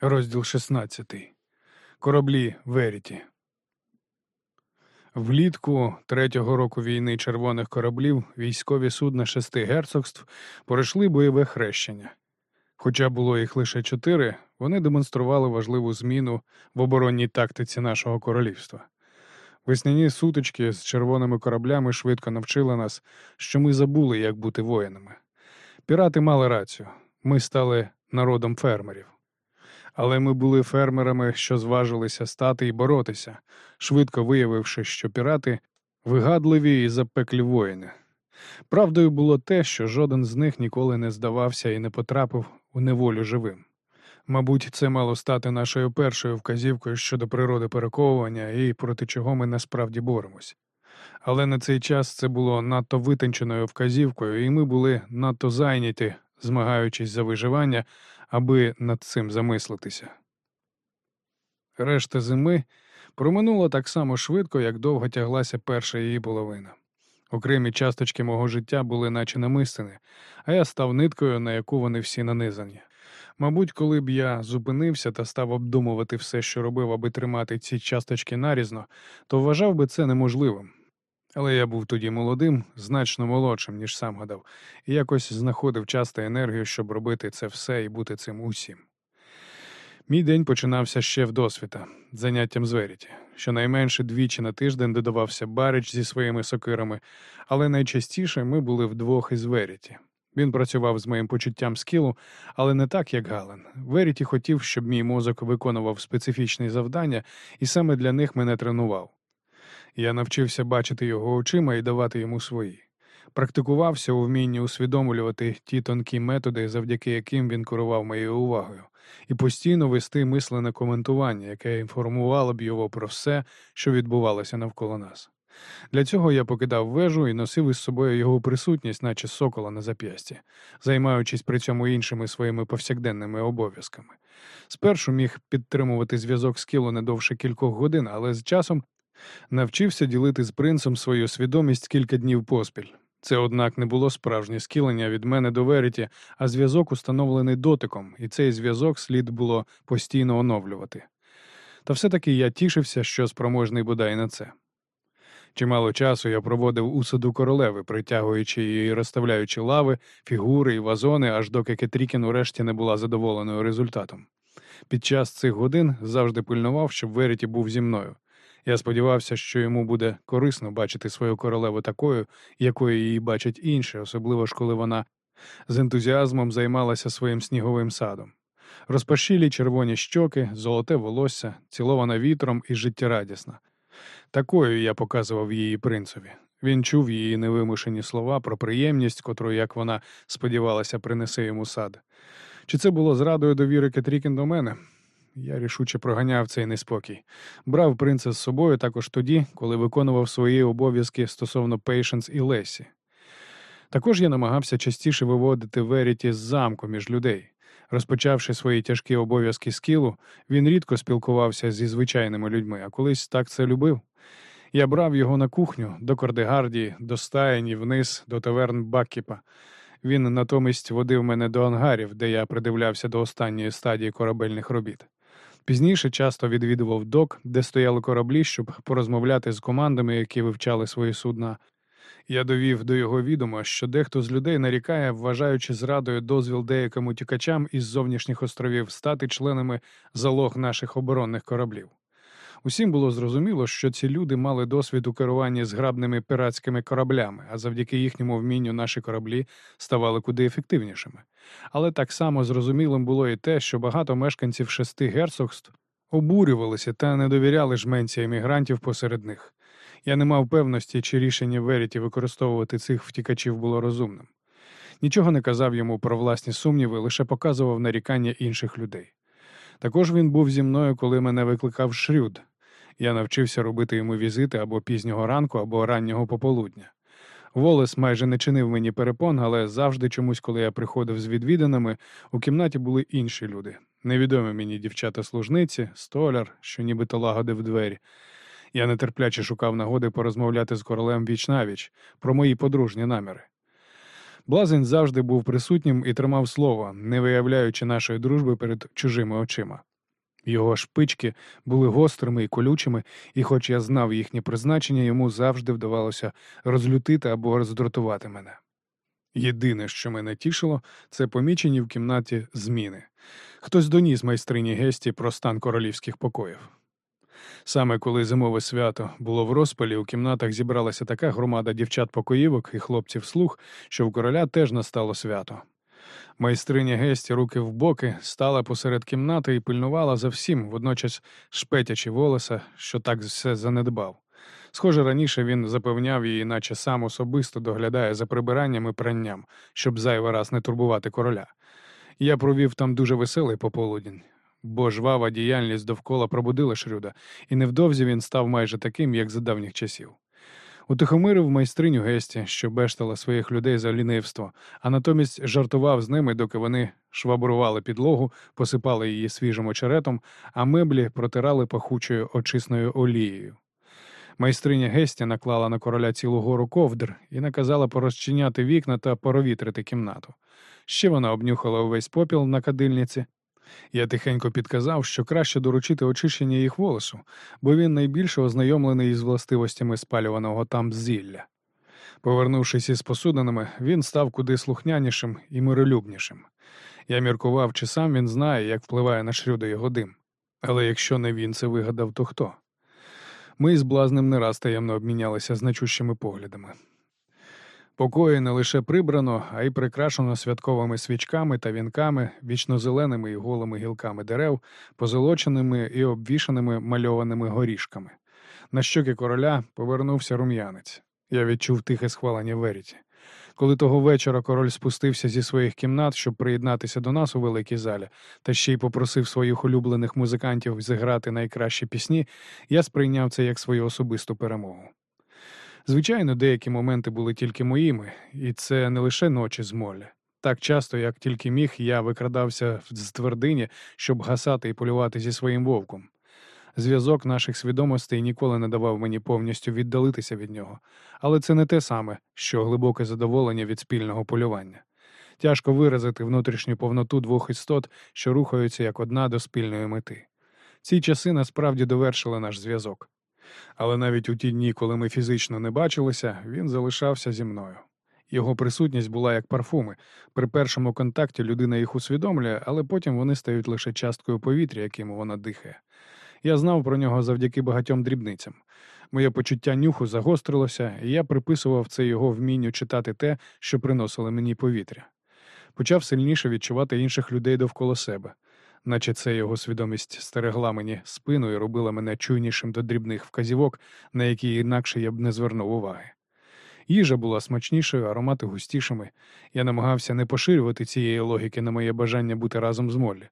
Розділ 16. Кораблі Веріті. Влітку третього року війни червоних кораблів військові судна шести герцогств пройшли бойове хрещення. Хоча було їх лише чотири, вони демонстрували важливу зміну в оборонній тактиці нашого королівства. Весняні сутички з червоними кораблями швидко навчили нас, що ми забули, як бути воїнами. Пірати мали рацію ми стали народом фермерів. Але ми були фермерами, що зважилися стати і боротися, швидко виявивши, що пірати вигадливі і запеклі воїни. Правдою було те, що жоден з них ніколи не здавався і не потрапив у неволю живим. Мабуть, це мало стати нашою першою вказівкою щодо природи перековування і проти чого ми насправді боремось. Але на цей час це було надто витонченою вказівкою, і ми були надто зайняті, змагаючись за виживання, аби над цим замислитися. Решта зими проминула так само швидко, як довго тяглася перша її половина. Окремі часточки мого життя були наче намистини, а я став ниткою, на яку вони всі нанизані. Мабуть, коли б я зупинився та став обдумувати все, що робив, аби тримати ці часточки нарізно, то вважав би це неможливим. Але я був тоді молодим, значно молодшим, ніж сам гадав, і якось знаходив час та енергію, щоб робити це все і бути цим усім. Мій день починався ще в досвіта, заняттям з Веріті. Щонайменше двічі на тиждень додавався Барич зі своїми сокирами, але найчастіше ми були вдвох із Веріті. Він працював з моїм почуттям скілу, але не так, як Гален. Веріті хотів, щоб мій мозок виконував специфічні завдання, і саме для них мене тренував. Я навчився бачити його очима і давати йому свої. Практикувався у вмінні усвідомлювати ті тонкі методи, завдяки яким він керував моєю увагою, і постійно вести мислене коментування, яке інформувало б його про все, що відбувалося навколо нас. Для цього я покидав вежу і носив із собою його присутність, наче сокола на зап'ясті, займаючись при цьому іншими своїми повсякденними обов'язками. Спершу міг підтримувати зв'язок з кіло не довше кількох годин, але з часом навчився ділити з принцем свою свідомість кілька днів поспіль. Це, однак, не було справжнє скілення від мене до Веріті, а зв'язок установлений дотиком, і цей зв'язок слід було постійно оновлювати. Та все-таки я тішився, що спроможний бодай на це. Чимало часу я проводив у саду королеви, притягуючи і розставляючи лави, фігури і вазони, аж доки Кетрікін урешті не була задоволеною результатом. Під час цих годин завжди пильнував, щоб Веріті був зі мною. Я сподівався, що йому буде корисно бачити свою королеву такою, якою її бачать інші, особливо ж коли вона з ентузіазмом займалася своїм сніговим садом. Розпашілі червоні щоки, золоте волосся, цілована вітром і життєрадісна. Такою я показував її принцові. Він чув її невимушені слова про приємність, котру, як вона сподівалася, принесе йому сад. Чи це було зрадою довіри Кетрікін до мене? Я рішуче проганяв цей неспокій. Брав принца з собою також тоді, коли виконував свої обов'язки стосовно Пейшенс і Лесі. Також я намагався частіше виводити Веріті з замку між людей. Розпочавши свої тяжкі обов'язки скілу, він рідко спілкувався зі звичайними людьми, а колись так це любив. Я брав його на кухню до Кордегардії, до стаєні, вниз, до таверн Баккіпа. Він натомість водив мене до ангарів, де я придивлявся до останньої стадії корабельних робіт. Пізніше часто відвідував док, де стояли кораблі, щоб порозмовляти з командами, які вивчали свої судна. Я довів до його відома, що дехто з людей нарікає, вважаючи зрадою дозвіл деяким утікачам із зовнішніх островів стати членами залог наших оборонних кораблів. Усім було зрозуміло, що ці люди мали досвід у керуванні зграбними піратськими кораблями, а завдяки їхньому вмінню наші кораблі ставали куди ефективнішими. Але так само зрозумілим було і те, що багато мешканців шести герцогств обурювалися та не довіряли жменці емігрантів посеред них. Я не мав певності, чи рішення Веріті використовувати цих втікачів було розумним. Нічого не казав йому про власні сумніви, лише показував нарікання інших людей. Також він був зі мною, коли мене викликав Шрюд. Я навчився робити йому візити або пізнього ранку, або раннього пополудня. Волес майже не чинив мені перепон, але завжди чомусь, коли я приходив з відвіданими, у кімнаті були інші люди. Невідомі мені дівчата-служниці, столяр, що нібито лагодив двері. Я нетерпляче шукав нагоди порозмовляти з королем віч навіч про мої подружні наміри. Блазень завжди був присутнім і тримав слово, не виявляючи нашої дружби перед чужими очима. Його шпички були гострими і колючими, і, хоч я знав їхнє призначення, йому завжди вдавалося розлютити або роздратувати мене. Єдине, що мене тішило, це помічені в кімнаті зміни. Хтось доніс майстрині Гесті про стан королівських покоїв. Саме коли зимове свято було в розпалі, у кімнатах зібралася така громада дівчат-покоївок і хлопців слух, що в короля теж настало свято. Майстриня Гесті руки в боки, стала посеред кімнати і пильнувала за всім, водночас шпетячи волоса, що так все занедбав. Схоже, раніше він запевняв її, наче сам особисто доглядає за прибиранням і пранням, щоб зайвий раз не турбувати короля. Я провів там дуже веселий пополудень, бо жвава діяльність довкола пробудила Шрюда, і невдовзі він став майже таким, як за давніх часів. Утихомирив майстриню Гесті, що бештала своїх людей за лінивство, а натомість жартував з ними, доки вони швабрували підлогу, посипали її свіжим очеретом, а меблі протирали пахучою очисною олією. Майстриня Гестя наклала на короля цілу гору ковдр і наказала порозчиняти вікна та поровітрити кімнату. Ще вона обнюхала увесь попіл на кадильниці. Я тихенько підказав, що краще доручити очищення їх волосу, бо він найбільше ознайомлений із властивостями спалюваного там зілля. Повернувшись із посудинами, він став куди слухнянішим і миролюбнішим. Я міркував, чи сам він знає, як впливає на Шрюда його дим. Але якщо не він це вигадав, то хто? Ми з блазнем не раз таємно обмінялися значущими поглядами. Покої не лише прибрано, а й прикрашено святковими свічками та вінками, вічнозеленими і голими гілками дерев, позолоченими і обвішаними мальованими горішками. На щоки короля повернувся рум'янець. Я відчув тихе схвалення Веріті. Коли того вечора король спустився зі своїх кімнат, щоб приєднатися до нас у великій залі, та ще й попросив своїх улюблених музикантів зіграти найкращі пісні, я сприйняв це як свою особисту перемогу. Звичайно, деякі моменти були тільки моїми, і це не лише ночі з молі. Так часто, як тільки міг, я викрадався з твердині, щоб гасати і полювати зі своїм вовком. Зв'язок наших свідомостей ніколи не давав мені повністю віддалитися від нього, але це не те саме, що глибоке задоволення від спільного полювання. Тяжко виразити внутрішню повноту двох істот, що рухаються як одна до спільної мети. Ці часи насправді довершили наш зв'язок. Але навіть у ті дні, коли ми фізично не бачилися, він залишався зі мною. Його присутність була як парфуми. При першому контакті людина їх усвідомлює, але потім вони стають лише часткою повітря, яким вона дихає. Я знав про нього завдяки багатьом дрібницям. Моє почуття нюху загострилося, і я приписував це його вмінню читати те, що приносило мені повітря. Почав сильніше відчувати інших людей довкола себе, наче це його свідомість стерегла мені спину і робила мене чуйнішим до дрібних вказівок, на які інакше я б не звернув уваги. Їжа була смачнішою, аромати густішими. Я намагався не поширювати цієї логіки на моє бажання бути разом з Моллі.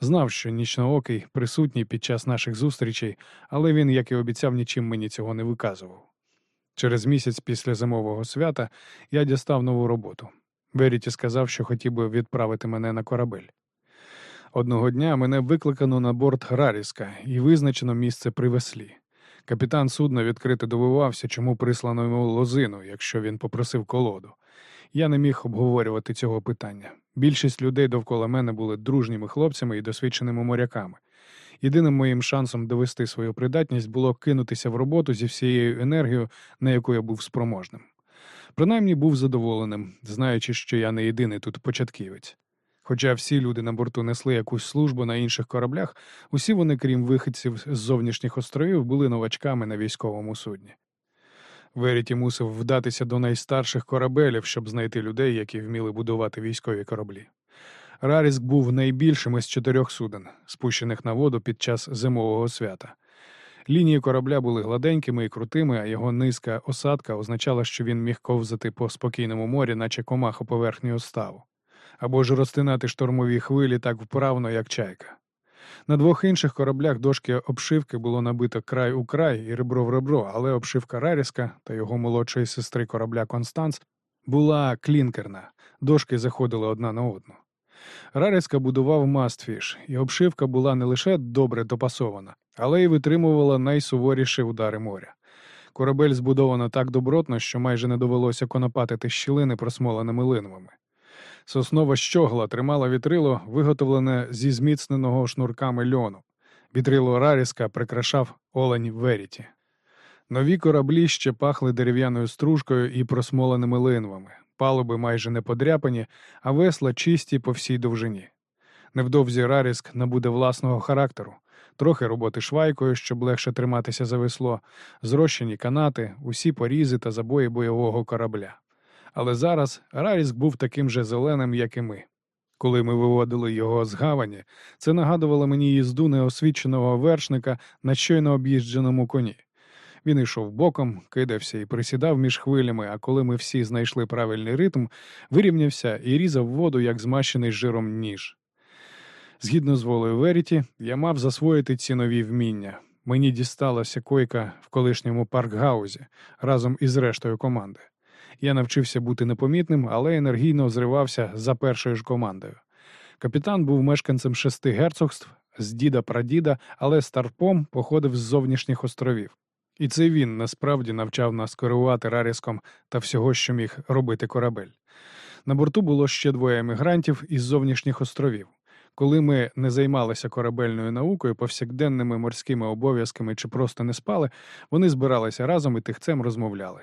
Знав, що нічноокий присутній під час наших зустрічей, але він, як і обіцяв, нічим мені цього не виказував. Через місяць після зимового свята я дістав нову роботу. Веріті сказав, що хотів би відправити мене на корабель. Одного дня мене викликано на борт Граріска і визначено місце при веслі. Капітан судна відкрито дивувався, чому прислано йому лозину, якщо він попросив колоду. Я не міг обговорювати цього питання. Більшість людей довкола мене були дружніми хлопцями і досвідченими моряками. Єдиним моїм шансом довести свою придатність було кинутися в роботу зі всією енергією, на яку я був спроможним. Принаймні був задоволеним, знаючи, що я не єдиний тут початківець. Хоча всі люди на борту несли якусь службу на інших кораблях, усі вони, крім виходців з зовнішніх островів, були новачками на військовому судні. Веріті мусив вдатися до найстарших корабелів, щоб знайти людей, які вміли будувати військові кораблі. Раріск був найбільшим із чотирьох суден, спущених на воду під час зимового свята. Лінії корабля були гладенькими і крутими, а його низька осадка означала, що він міг ковзати по спокійному морі, наче комаха поверхню ставу, або ж розтинати штормові хвилі так вправно, як чайка. На двох інших кораблях дошки обшивки було набито край у край і ребро в ребро, але обшивка Раріска та його молодшої сестри корабля Констанц була клінкерна, дошки заходили одна на одну. Раріска будував мастфіш, і обшивка була не лише добре допасована, але й витримувала найсуворіші удари моря. Корабель збудовано так добротно, що майже не довелося конопатити щілини просмоленими линвами. Соснова щогла тримала вітрило, виготовлене зі зміцненого шнурками льону. Вітрило Раріска прикрашав олень Веріті. Нові кораблі ще пахли дерев'яною стружкою і просмоленими линвами, палуби майже не подряпані, а весла чисті по всій довжині. Невдовзі Раріск набуде власного характеру, трохи роботи швайкою, щоб легше триматися за весло, зрощені канати, усі порізи та забої бойового корабля. Але зараз Раріск був таким же зеленим, як і ми. Коли ми виводили його з гавані, це нагадувало мені їзду неосвіченого вершника на щойно об'їждженому коні. Він йшов боком, кидався і присідав між хвилями, а коли ми всі знайшли правильний ритм, вирівнявся і різав воду, як змащений жиром ніж. Згідно з волею Веріті, я мав засвоїти ці нові вміння. Мені дісталася койка в колишньому паркгаузі разом із рештою команди. Я навчився бути непомітним, але енергійно зривався за першою ж командою. Капітан був мешканцем шести герцогств з діда прадіда, але старпом походив з зовнішніх островів. І це він насправді навчав нас керувати раріском та всього, що міг робити корабель. На борту було ще двоє емігрантів із зовнішніх островів. Коли ми не займалися корабельною наукою, повсякденними морськими обов'язками чи просто не спали, вони збиралися разом і тихцем розмовляли.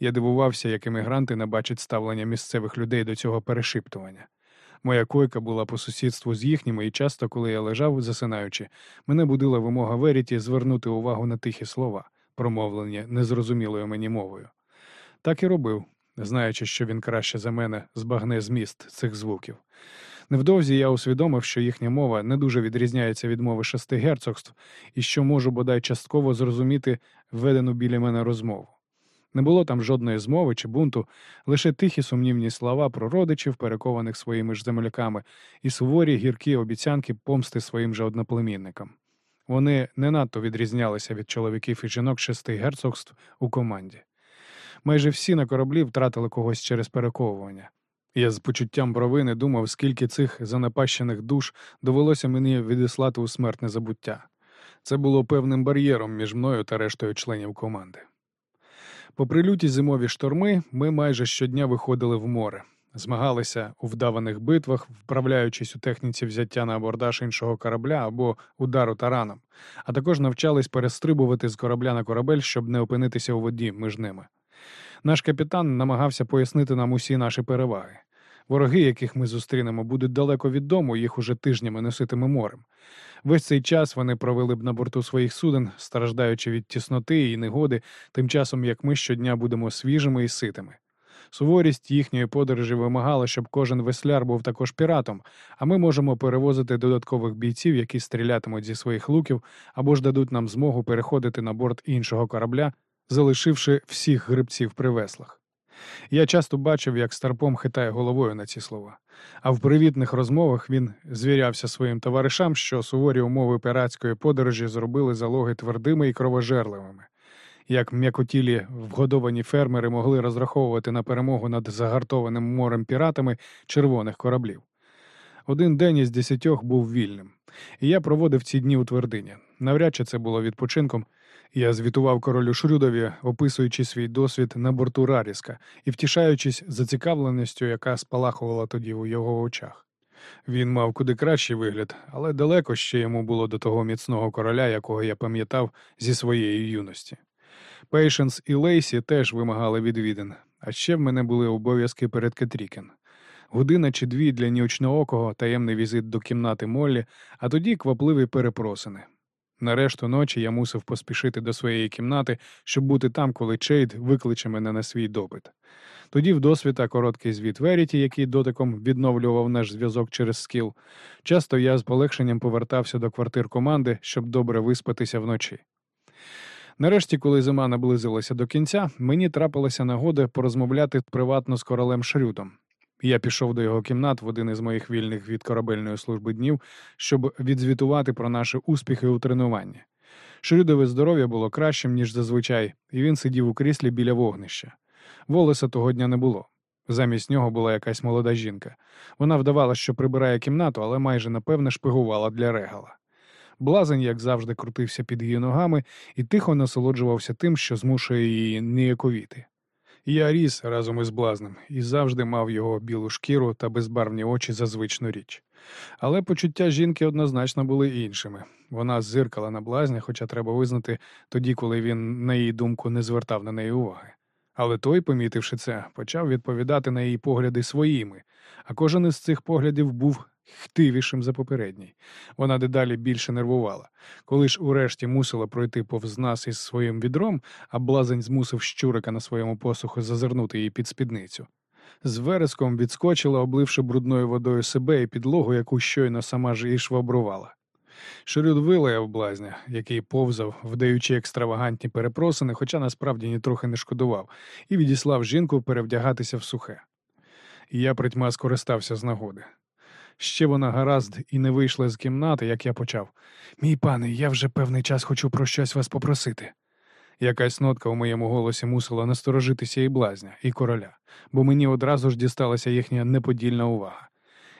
Я дивувався, як емігранти не бачать ставлення місцевих людей до цього перешиптування. Моя койка була по сусідству з їхніми, і часто, коли я лежав, засинаючи, мене будила вимога Веріті звернути увагу на тихі слова, промовлені незрозумілою мені мовою. Так і робив, знаючи, що він краще за мене збагне зміст цих звуків. Невдовзі я усвідомив, що їхня мова не дуже відрізняється від мови шести герцогств, і що можу бодай частково зрозуміти введену біля мене розмову. Не було там жодної змови чи бунту, лише тихі сумнівні слова про родичів, перекованих своїми ж земляками, і суворі гіркі обіцянки помсти своїм же одноплемінникам. Вони не надто відрізнялися від чоловіків і жінок шести герцогств у команді. Майже всі на кораблі втратили когось через перековування. Я з почуттям провини думав, скільки цих занепащених душ довелося мені відіслати у смертне забуття. Це було певним бар'єром між мною та рештою членів команди. Попри люті зимові шторми, ми майже щодня виходили в море, змагалися у вдаваних битвах, вправляючись у техніці взяття на абордаж іншого корабля або удару тараном, а також навчались перестрибувати з корабля на корабель, щоб не опинитися у воді між ними. Наш капітан намагався пояснити нам усі наші переваги. Вороги, яких ми зустрінемо, будуть далеко від дому, їх уже тижнями носитиме морем. Весь цей час вони провели б на борту своїх суден, страждаючи від тісноти і негоди, тим часом як ми щодня будемо свіжими і ситими. Суворість їхньої подорожі вимагала, щоб кожен весляр був також піратом, а ми можемо перевозити додаткових бійців, які стрілятимуть зі своїх луків, або ж дадуть нам змогу переходити на борт іншого корабля, залишивши всіх грибців при веслах. Я часто бачив, як старпом хитає головою на ці слова, а в привітних розмовах він звірявся своїм товаришам, що суворі умови піратської подорожі зробили залоги твердими і кровожерливими. Як м'якотілі вгодовані фермери могли розраховувати на перемогу над загартованим морем піратами червоних кораблів. Один день із десятьох був вільним, і я проводив ці дні у твердині. Навряд чи це було відпочинком, я звітував королю Шрюдові, описуючи свій досвід на борту Раріска і втішаючись зацікавленістю, яка спалахувала тоді у його очах. Він мав куди кращий вигляд, але далеко ще йому було до того міцного короля, якого я пам'ятав зі своєї юності. Пейшенс і Лейсі теж вимагали відвідин, а ще в мене були обов'язки перед Кетрікен. Година чи дві для Нічноокого таємний візит до кімнати Моллі, а тоді квапливі перепросини. На решту ночі я мусив поспішити до своєї кімнати, щоб бути там, коли Чейд викличе мене на свій допит. Тоді вдосвіта короткий звіт Веріті, який дотиком відновлював наш зв'язок через скіл. Часто я з полегшенням повертався до квартир команди, щоб добре виспатися вночі. Нарешті, коли зима наблизилася до кінця, мені трапилася нагода порозмовляти приватно з королем Шрютом. Я пішов до його кімнат в один із моїх вільних від корабельної служби днів, щоб відзвітувати про наші успіхи у тренуванні. Шрюдове здоров'я було кращим, ніж зазвичай, і він сидів у кріслі біля вогнища. Волоса того дня не було. Замість нього була якась молода жінка. Вона вдавала, що прибирає кімнату, але майже напевне шпигувала для регала. Блазень, як завжди, крутився під її ногами і тихо насолоджувався тим, що змушує її ніяковіти. Я ріс разом із блазнем і завжди мав його білу шкіру та безбарвні очі за звичну річ. Але почуття жінки однозначно були іншими. Вона зиркала на блазня, хоча треба визнати тоді, коли він, на її думку, не звертав на неї уваги. Але той, помітивши це, почав відповідати на її погляди своїми, а кожен із цих поглядів був хтивішим за попередній. Вона дедалі більше нервувала. Коли ж урешті мусила пройти повз нас із своїм відром, а блазень змусив щурика на своєму посуху зазирнути її під спідницю. З вереском відскочила, обливши брудною водою себе і підлогу, яку щойно сама ж і швабрувала. Шерюд вилаяв блазня, який повзав, вдаючи екстравагантні перепросини, хоча насправді нітрохи не шкодував, і відіслав жінку перевдягатися в сухе. Я притьма скористався з нагоди. Ще вона гаразд і не вийшла з кімнати, як я почав. Мій пане, я вже певний час хочу про щось вас попросити. Якась нотка у моєму голосі мусила насторожитися і блазня, і короля, бо мені одразу ж дісталася їхня неподільна увага.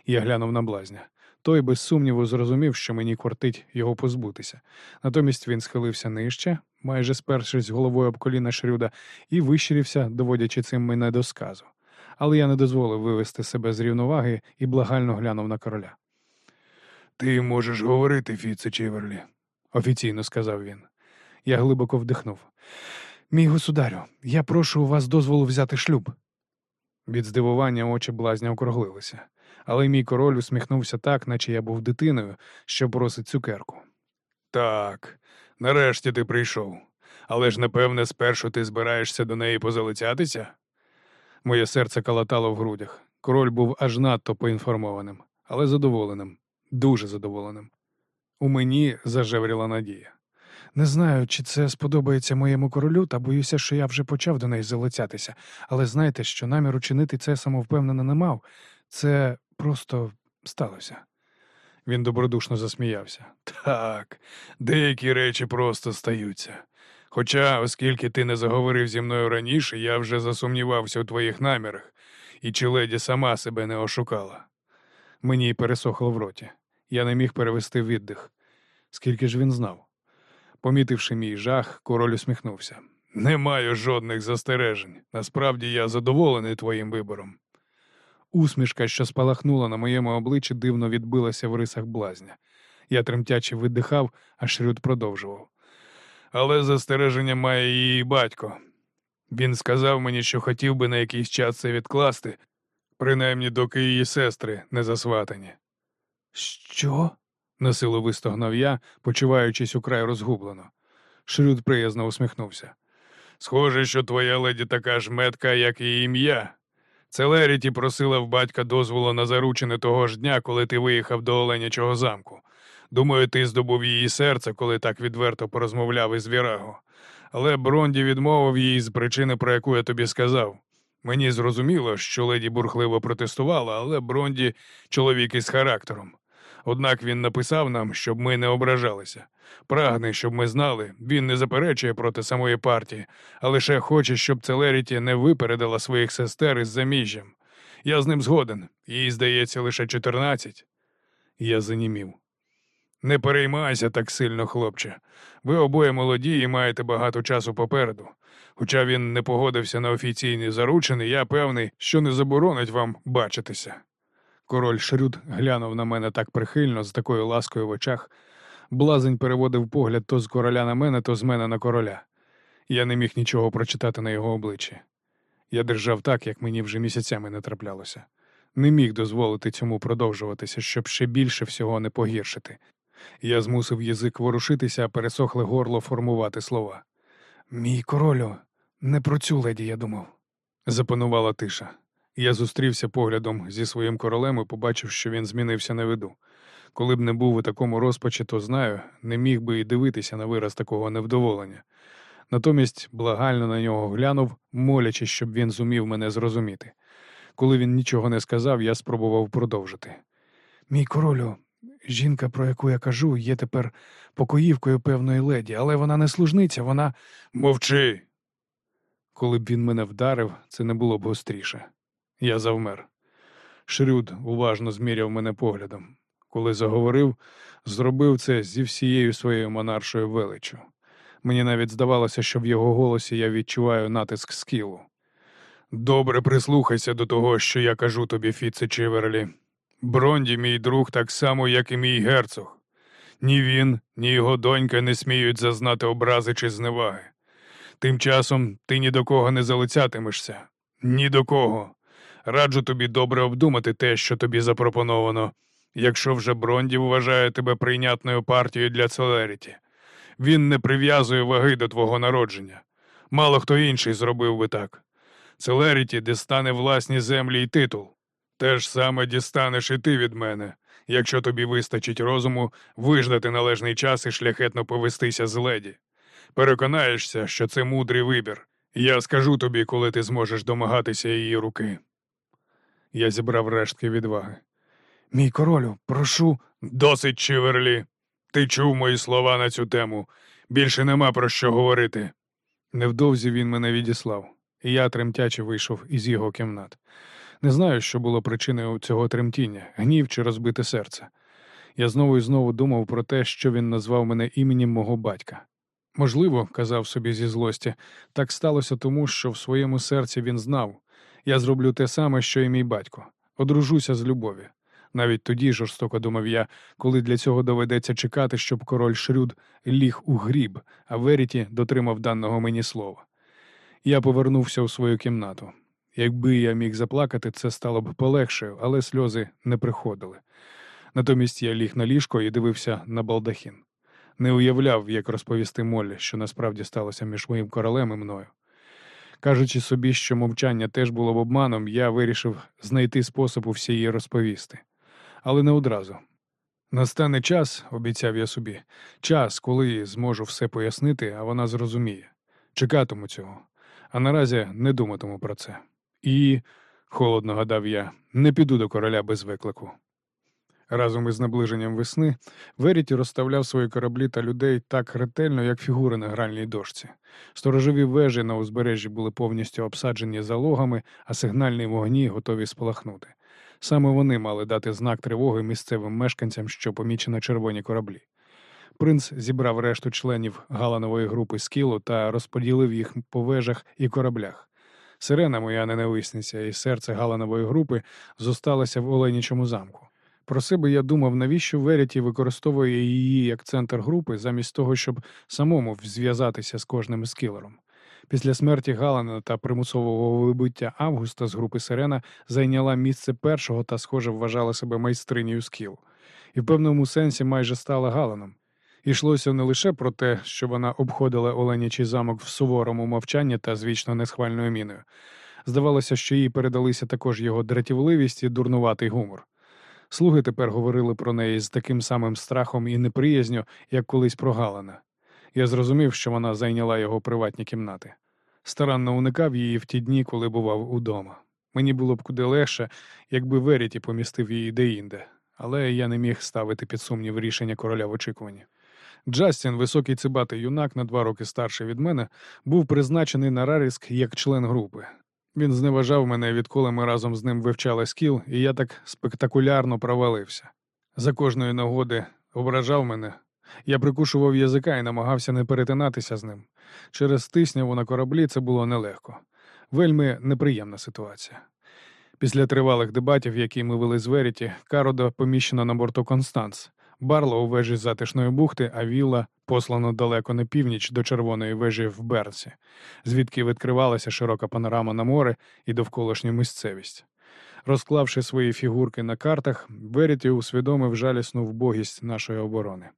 Я глянув на блазня. Той без сумніву зрозумів, що мені кортить його позбутися. Натомість він схилився нижче, майже спершись головою об коліна Шрюда, і вищирівся, доводячи цим мене до сказу. Але я не дозволив вивести себе з рівноваги і благально глянув на короля. Ти можеш говорити, Фіце Чіверлі. Офіційно сказав він. Я глибоко вдихнув. Мій государю, я прошу у вас дозволу взяти шлюб. Від здивування очі блазня округлилися, але мій король усміхнувся так, наче я був дитиною, що просить цукерку. Так, нарешті ти прийшов. Але ж, напевне, спершу ти збираєшся до неї позалицятися? Моє серце калатало в грудях. Король був аж надто поінформованим, але задоволеним, дуже задоволеним. У мені зажевріла надія. Не знаю, чи це сподобається моєму королю, та боюся, що я вже почав до неї залицятися, але знайте, що наміру чинити це самовпевнено не мав. Це просто сталося. Він добродушно засміявся. Так, деякі речі просто стаються. Хоча, оскільки ти не заговорив зі мною раніше, я вже засумнівався у твоїх намірах, і чи леді сама себе не ошукала. Мені пересохло в роті. Я не міг перевести віддих. Скільки ж він знав? Помітивши мій жах, король усміхнувся. Не маю жодних застережень. Насправді я задоволений твоїм вибором. Усмішка, що спалахнула на моєму обличчі, дивно відбилася в рисах блазня. Я тремтяче видихав, а Шрюд продовжував. Але застереження має її батько. Він сказав мені, що хотів би на якийсь час це відкласти, принаймні доки її сестри не засватані. Що? насилу вистогнав я, почуваючись украй розгублено. Шрюд приязно усміхнувся. Схоже, що твоя леді така ж метка, як і ім'я. Целеріті просила в батька дозволу на заручини того ж дня, коли ти виїхав до Оленячого замку. Думаю, ти здобув її серце, коли так відверто порозмовляв із Віраго. Але Бронді відмовив їй з причини, про яку я тобі сказав. Мені зрозуміло, що леді бурхливо протестувала, але Бронді чоловік із характером. Однак він написав нам, щоб ми не ображалися. Прагне, щоб ми знали, він не заперечує проти самої партії, а лише хоче, щоб Целеріті не випередила своїх сестер із заміжжям. Я з ним згоден, їй здається лише чотирнадцять. Я занімів. Не переймайся так сильно, хлопче. Ви обоє молоді і маєте багато часу попереду. Хоча він не погодився на офіційні заручини, я певний, що не заборонить вам бачитися. Король Шрюд глянув на мене так прихильно, з такою ласкою в очах. Блазень переводив погляд то з короля на мене, то з мене на короля. Я не міг нічого прочитати на його обличчі. Я держав так, як мені вже місяцями не траплялося. Не міг дозволити цьому продовжуватися, щоб ще більше всього не погіршити. Я змусив язик ворушитися, а пересохле горло формувати слова. Мій королю, не про цю леді я думав. Запанувала тиша. Я зустрівся поглядом зі своїм королем і побачив, що він змінився на виду. Коли б не був у такому розпачі, то знаю, не міг би і дивитися на вираз такого невдоволення. Натомість благально на нього глянув, молячи, щоб він зумів мене зрозуміти. Коли він нічого не сказав, я спробував продовжити. Мій королю, жінка, про яку я кажу, є тепер покоївкою певної леді, але вона не служниця, вона. Мовчи. Коли б він мене вдарив, це не було б гостріше. Я завмер. Шрюд уважно зміряв мене поглядом. Коли заговорив, зробив це зі всією своєю монаршою величчю. Мені навіть здавалося, що в його голосі я відчуваю натиск скілу. Добре прислухайся до того, що я кажу тобі, Фіце Чиверлі. Бронді, мій друг, так само, як і мій герцог. Ні він, ні його донька не сміють зазнати образи чи зневаги. Тим часом ти ні до кого не залицятимешся. Ні до кого. Раджу тобі добре обдумати те, що тобі запропоновано, якщо вже Бронді вважає тебе прийнятною партією для Целеріті. Він не прив'язує ваги до твого народження. Мало хто інший зробив би так. Целеріті дістане власні землі і титул. Те ж саме дістанеш і ти від мене, якщо тобі вистачить розуму, виждати належний час і шляхетно повестися з леді. Переконаєшся, що це мудрий вибір. Я скажу тобі, коли ти зможеш домагатися її руки. Я зібрав рештки відваги. Мій королю, прошу. Досить, Чиверлі. Ти чув мої слова на цю тему. Більше нема про що говорити. Невдовзі він мене відіслав, і я тремтяче вийшов із його кімнат. Не знаю, що було причиною цього тремтіння, гнів чи розбите серце. Я знову і знову думав про те, що він назвав мене іменем мого батька. Можливо, казав собі зі злості, так сталося тому, що в своєму серці він знав я зроблю те саме, що і мій батько, одружуся з любові. Навіть тоді, жорстоко думав я, коли для цього доведеться чекати, щоб король Шрюд ліг у гріб, а Веріті дотримав даного мені слова. Я повернувся у свою кімнату. Якби я міг заплакати, це стало б полегшою, але сльози не приходили. Натомість я ліг на ліжко і дивився на балдахін. Не уявляв, як розповісти Моллі, що насправді сталося між моїм королем і мною. Кажучи собі, що мовчання теж було б обманом, я вирішив знайти спосіб у всій розповісти. Але не одразу. Настане час, обіцяв я собі, час, коли зможу все пояснити, а вона зрозуміє. Чекатиму цього. А наразі не думатиму про це. І, холодно гадав я, не піду до короля без виклику. Разом із наближенням весни Веріті розставляв свої кораблі та людей так ретельно, як фігури на гральній дошці. Сторожові вежі на узбережжі були повністю обсаджені залогами, а сигнальні вогні готові спалахнути. Саме вони мали дати знак тривоги місцевим мешканцям, що помічено червоні кораблі. Принц зібрав решту членів галанової групи скілу та розподілив їх по вежах і кораблях. Сирена, моя ненависниця і серце галанової групи зосталося в Оленічому замку. Про себе я думав, навіщо Веріті використовує її як центр групи, замість того, щоб самому зв'язатися з кожним скілером. Після смерті Галана та примусового вибиття Августа з групи Сирена зайняла місце першого та, схоже, вважала себе майстринею скіл. І в певному сенсі майже стала Галаном. Ішлося не лише про те, що вона обходила Оленячий замок в суворому мовчанні та з вічно несхвальною міною. Здавалося, що їй передалися також його дратівливість і дурнуватий гумор. Слуги тепер говорили про неї з таким самим страхом і неприязню, як колись про Галана. Я зрозумів, що вона зайняла його приватні кімнати. Старанно уникав її в ті дні, коли бував удома. Мені було б куди легше, якби Веріті помістив її деінде, але я не міг ставити під сумнів рішення короля в очікуванні. Джастін, високий цибатий юнак на два роки старший від мене, був призначений на Раріск як член групи. Він зневажав мене, відколи ми разом з ним вивчали скіл, і я так спектакулярно провалився. За кожної нагоди ображав мене. Я прикушував язика і намагався не перетинатися з ним. Через тисняву на кораблі це було нелегко. Вельми неприємна ситуація. Після тривалих дебатів, які ми вели з Веріті, Карода поміщено на борту Констанц, Барло у вежі затишної бухти, а Вілла послано далеко на північ до червоної вежі в Бернсі, звідки відкривалася широка панорама на море і довколишню місцевість. Розклавши свої фігурки на картах, Веріті усвідомив жалісну вбогість нашої оборони.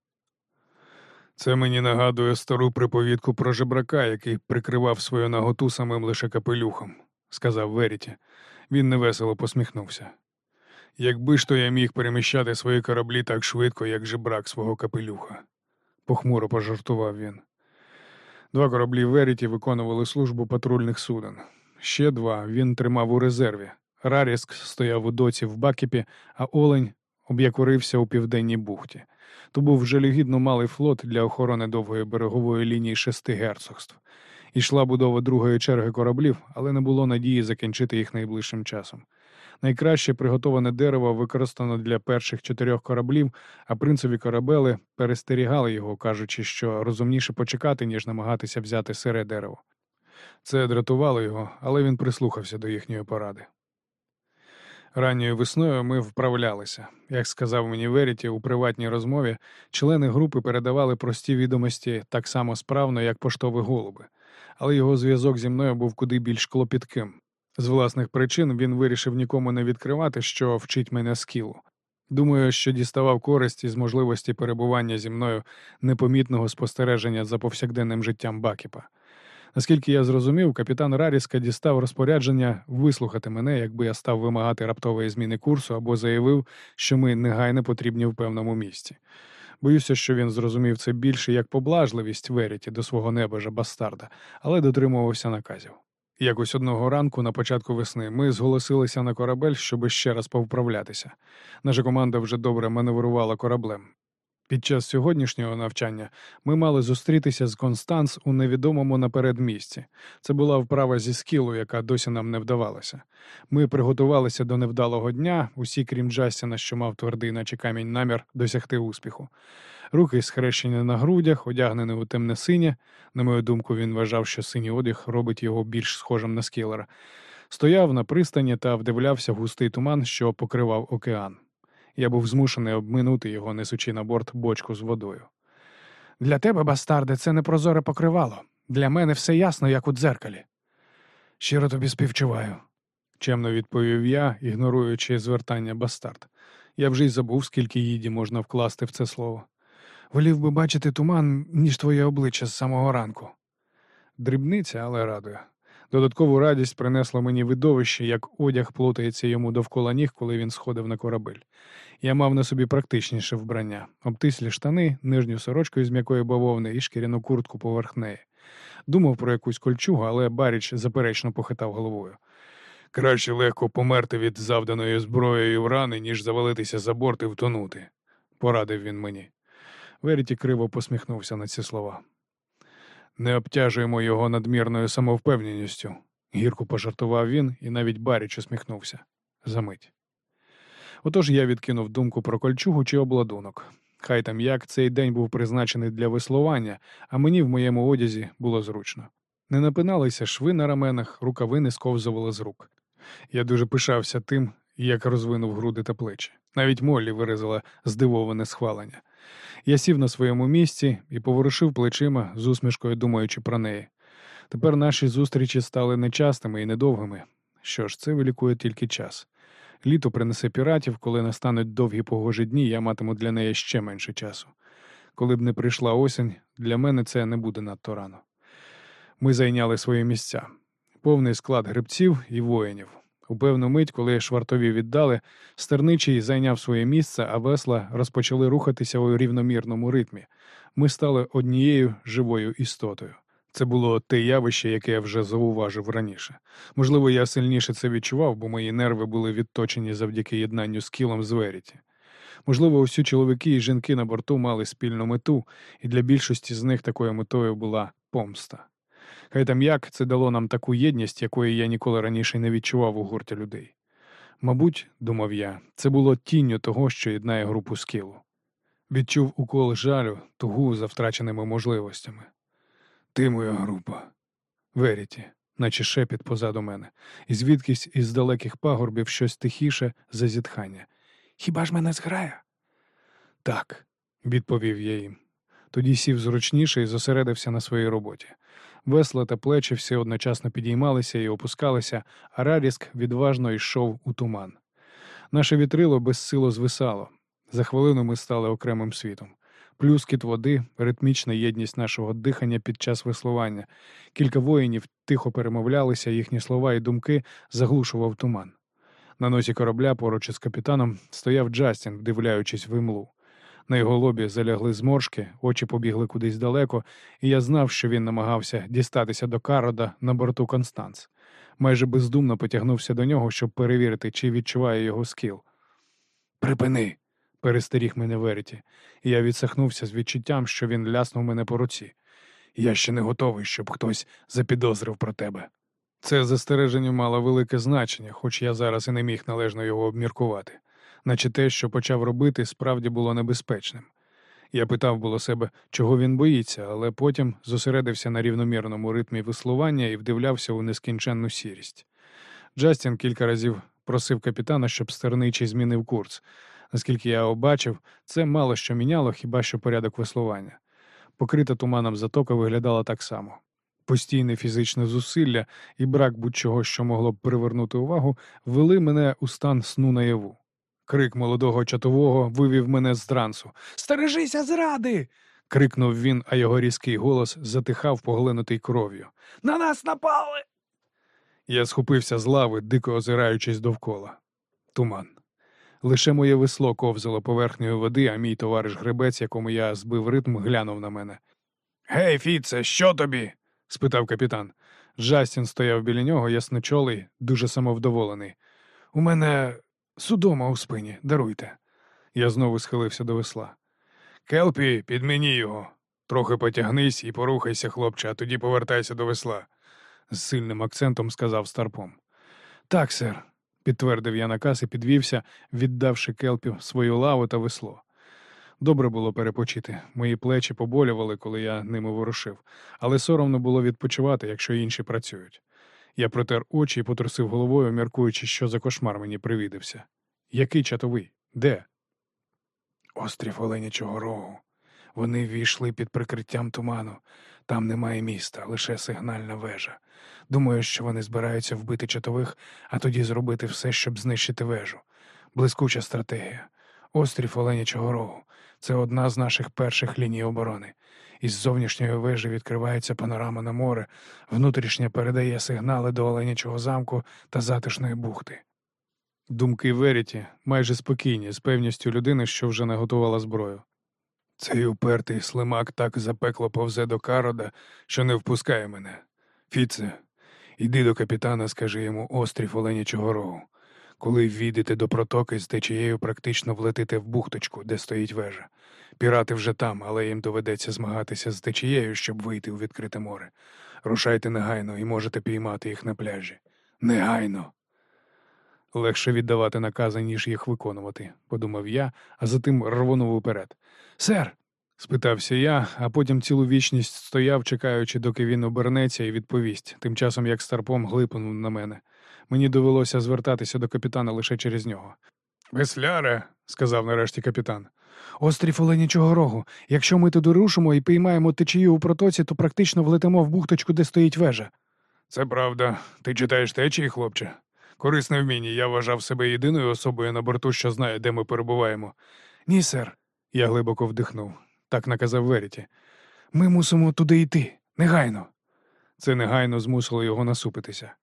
Це мені нагадує стару приповідку про жебрака, який прикривав свою наготу самим лише капелюхом, сказав Веріті. Він невесело посміхнувся. Якби ж то я міг переміщати свої кораблі так швидко, як жебрак свого капелюха, похмуро пожартував він. Два кораблі Веріті виконували службу патрульних суден. Ще два він тримав у резерві. Раріск стояв у доці в Бакіпі, а Олень об'якурився у південній бухті. То був жалюгідно малий флот для охорони довгої берегової лінії шести герцогств. Ішла будова другої черги кораблів, але не було надії закінчити їх найближчим часом. Найкраще приготоване дерево використано для перших чотирьох кораблів, а принцеві корабели перестерігали його, кажучи, що розумніше почекати, ніж намагатися взяти сире дерево. Це дратувало його, але він прислухався до їхньої поради. Ранньою весною ми вправлялися. Як сказав мені Веріті у приватній розмові, члени групи передавали прості відомості так само справно, як поштові голуби, але його зв'язок зі мною був куди більш клопітким. З власних причин він вирішив нікому не відкривати, що вчить мене скілу. Думаю, що діставав користь із можливості перебування зі мною непомітного спостереження за повсякденним життям Бакіпа. Наскільки я зрозумів, капітан Раріска дістав розпорядження вислухати мене, якби я став вимагати раптової зміни курсу або заявив, що ми негайно потрібні в певному місці. Боюся, що він зрозумів це більше як поблажливість Веріті до свого небожа бастарда, але дотримувався наказів. Якось одного ранку на початку весни ми зголосилися на корабель, щоби ще раз повправлятися. Наша команда вже добре маневрувала кораблем. Під час сьогоднішнього навчання ми мали зустрітися з Констанс у невідомому наперед місці. Це була вправа зі скілу, яка досі нам не вдавалася. Ми приготувалися до невдалого дня, усі, крім Джастіна, що мав твердий, наче камінь намір досягти успіху. Руки схрещені на грудях, одягнений у темне синє. На мою думку, він вважав, що синій одяг робить його більш схожим на скілера. Стояв на пристані та вдивлявся в густий туман, що покривав океан. Я був змушений обминути його, несучи на борт бочку з водою. Для тебе, бастарде, це непрозоре покривало. Для мене все ясно, як у дзеркалі. Щиро тобі співчуваю, чемно відповів я, ігноруючи звертання бастард. Я вже й забув, скільки їді можна вкласти в це слово. Волів би бачити туман, ніж твоє обличчя з самого ранку. Дрібниця, але радує. Додаткову радість принесло мені видовище, як одяг плутається йому довкола ніг, коли він сходив на корабель. Я мав на собі практичніше вбрання, обтислі штани, нижню сорочку із м'якої бавовни і шкіряну куртку поверх неї. Думав про якусь кольчугу, але Баріч заперечно похитав головою. Краще легко померти від завданої зброєю в рани, ніж завалитися за борт і втонути, порадив він мені. Веріті криво посміхнувся на ці слова. Не обтяжуємо його надмірною самовпевненістю, гірко пожартував він, і навіть Баріч усміхнувся. Замить. Отож я відкинув думку про кольчугу чи обладунок. Хай там як цей день був призначений для веслування, а мені в моєму одязі було зручно. Не напиналися шви на раменах, рукавини сковзували з рук. Я дуже пишався тим, як розвинув груди та плечі. Навіть Моллі виразила здивоване схвалення. Я сів на своєму місці і поворушив плечима з усмішкою, думаючи про неї. Тепер наші зустрічі стали нечастими і недовгими. Що ж, це вилікує тільки час. Літо принесе піратів, коли настануть довгі погожі дні, я матиму для неї ще менше часу. Коли б не прийшла осінь, для мене це не буде надто рано. Ми зайняли свої місця, повний склад грибців і воїнів. У певну мить, коли швартові віддали, стерничий зайняв своє місце, а весла розпочали рухатися у рівномірному ритмі. Ми стали однією живою істотою. Це було те явище, яке я вже зауважив раніше. Можливо, я сильніше це відчував, бо мої нерви були відточені завдяки єднанню з кілом з Веріті. Можливо, усі чоловіки і жінки на борту мали спільну мету, і для більшості з них такою метою була помста. Хай там як це дало нам таку єдність, якої я ніколи раніше не відчував у гурті людей. Мабуть, думав я, це було тінню того, що єднає групу скілу. Відчув укол жалю, тугу за втраченими можливостями. Ти моя група. Веріті, наче шепіт позаду мене, і звідкись із далеких пагорбів щось тихіше за зітхання. Хіба ж мене зграє? Так, відповів я їм. Тоді сів зручніше і зосередився на своїй роботі. Весла та плечі всі одночасно підіймалися і опускалися, а Раріск відважно йшов у туман. Наше вітрило безсило звисало. За хвилину ми стали окремим світом. Плюскіт води, ритмічна єдність нашого дихання під час веслування. Кілька воїнів тихо перемовлялися, їхні слова і думки заглушував туман. На носі корабля поруч із капітаном стояв Джастін, вдивляючись в імлу. На його лобі залягли зморшки, очі побігли кудись далеко, і я знав, що він намагався дістатися до Карода на борту Констанц. Майже бездумно потягнувся до нього, щоб перевірити, чи відчуває його скіл. Припини, перестеріг мене Веріті, і я відсахнувся з відчуттям, що він ляснув мене по руці. Я ще не готовий, щоб хтось запідозрив про тебе. Це застереження мало велике значення, хоч я зараз і не міг належно його обміркувати наче те, що почав робити, справді було небезпечним. Я питав було себе, чого він боїться, але потім зосередився на рівномірному ритмі веслування і вдивлявся у нескінченну сірість. Джастін кілька разів просив капітана, щоб стерничий змінив курс. Наскільки я обачив, це мало що міняло, хіба що порядок веслування. Покрита туманом затока виглядала так само. Постійне фізичне зусилля і брак будь-чого, що могло б привернути увагу, ввели мене у стан сну наяву. Крик молодого чатового вивів мене з трансу. Стережися зради. крикнув він, а його різкий голос затихав, поглинутий кров'ю. На нас напали. Я схопився з лави, дико озираючись довкола. Туман. Лише моє весло ковзало поверхнею води, а мій товариш гребець, якому я збив ритм, глянув на мене. Гей, Фіце, що тобі? спитав капітан. Джастін стояв біля нього, ясночолий, дуже самовдоволений. У мене судома у спині, даруйте. Я знову схилився до весла. Келпі, підмені його. Трохи потягнись і порухайся, хлопче, а тоді повертайся до весла. з сильним акцентом сказав старпом. Так, сер, підтвердив я наказ і підвівся, віддавши келпі свою лаву та весло. Добре було перепочити. Мої плечі поболювали, коли я ними ворушив, але соромно було відпочивати, якщо інші працюють. Я протер очі і потрусив головою, міркуючи, що за кошмар мені привідався. Який чатовий? Де? Острів Оленячого рогу. Вони ввійшли під прикриттям туману. Там немає міста, лише сигнальна вежа. Думаю, що вони збираються вбити чатових, а тоді зробити все, щоб знищити вежу. Блискуча стратегія. Острів Оленячого рогу це одна з наших перших ліній оборони. Із зовнішньої вежі відкривається панорама на море, внутрішня передає сигнали до Оленячого замку та затишної бухти. Думки Веріті майже спокійні, з певністю людини, що вже наготувала зброю. Цей упертий слимак так запекло повзе до Карода, що не впускає мене. Фіце, іди до капітана, скажи йому острів Оленячого рогу. Коли війдете до протоки, з течією практично влетите в бухточку, де стоїть вежа. Пірати вже там, але їм доведеться змагатися з течією, щоб вийти у відкрите море. Рушайте негайно і можете піймати їх на пляжі. Негайно. Легше віддавати накази, ніж їх виконувати, подумав я, а затим рвонув уперед. Сер. спитався я, а потім цілу вічність стояв, чекаючи, доки він обернеться і відповість, тим часом як старпом глипнув на мене. Мені довелося звертатися до капітана лише через нього. Весляре, сказав нарешті капітан. Острів Оленячого рогу. Якщо ми туди рушимо і піймаємо течію у протоці, то практично влетимо в бухточку, де стоїть вежа. це правда. Ти читаєш течії, хлопче? Корисне вміння. Я вважав себе єдиною особою на борту, що знає, де ми перебуваємо. Ні, сер. Я глибоко вдихнув. Так наказав Веріті. Ми мусимо туди йти. Негайно. Це негайно змусило його насупитися.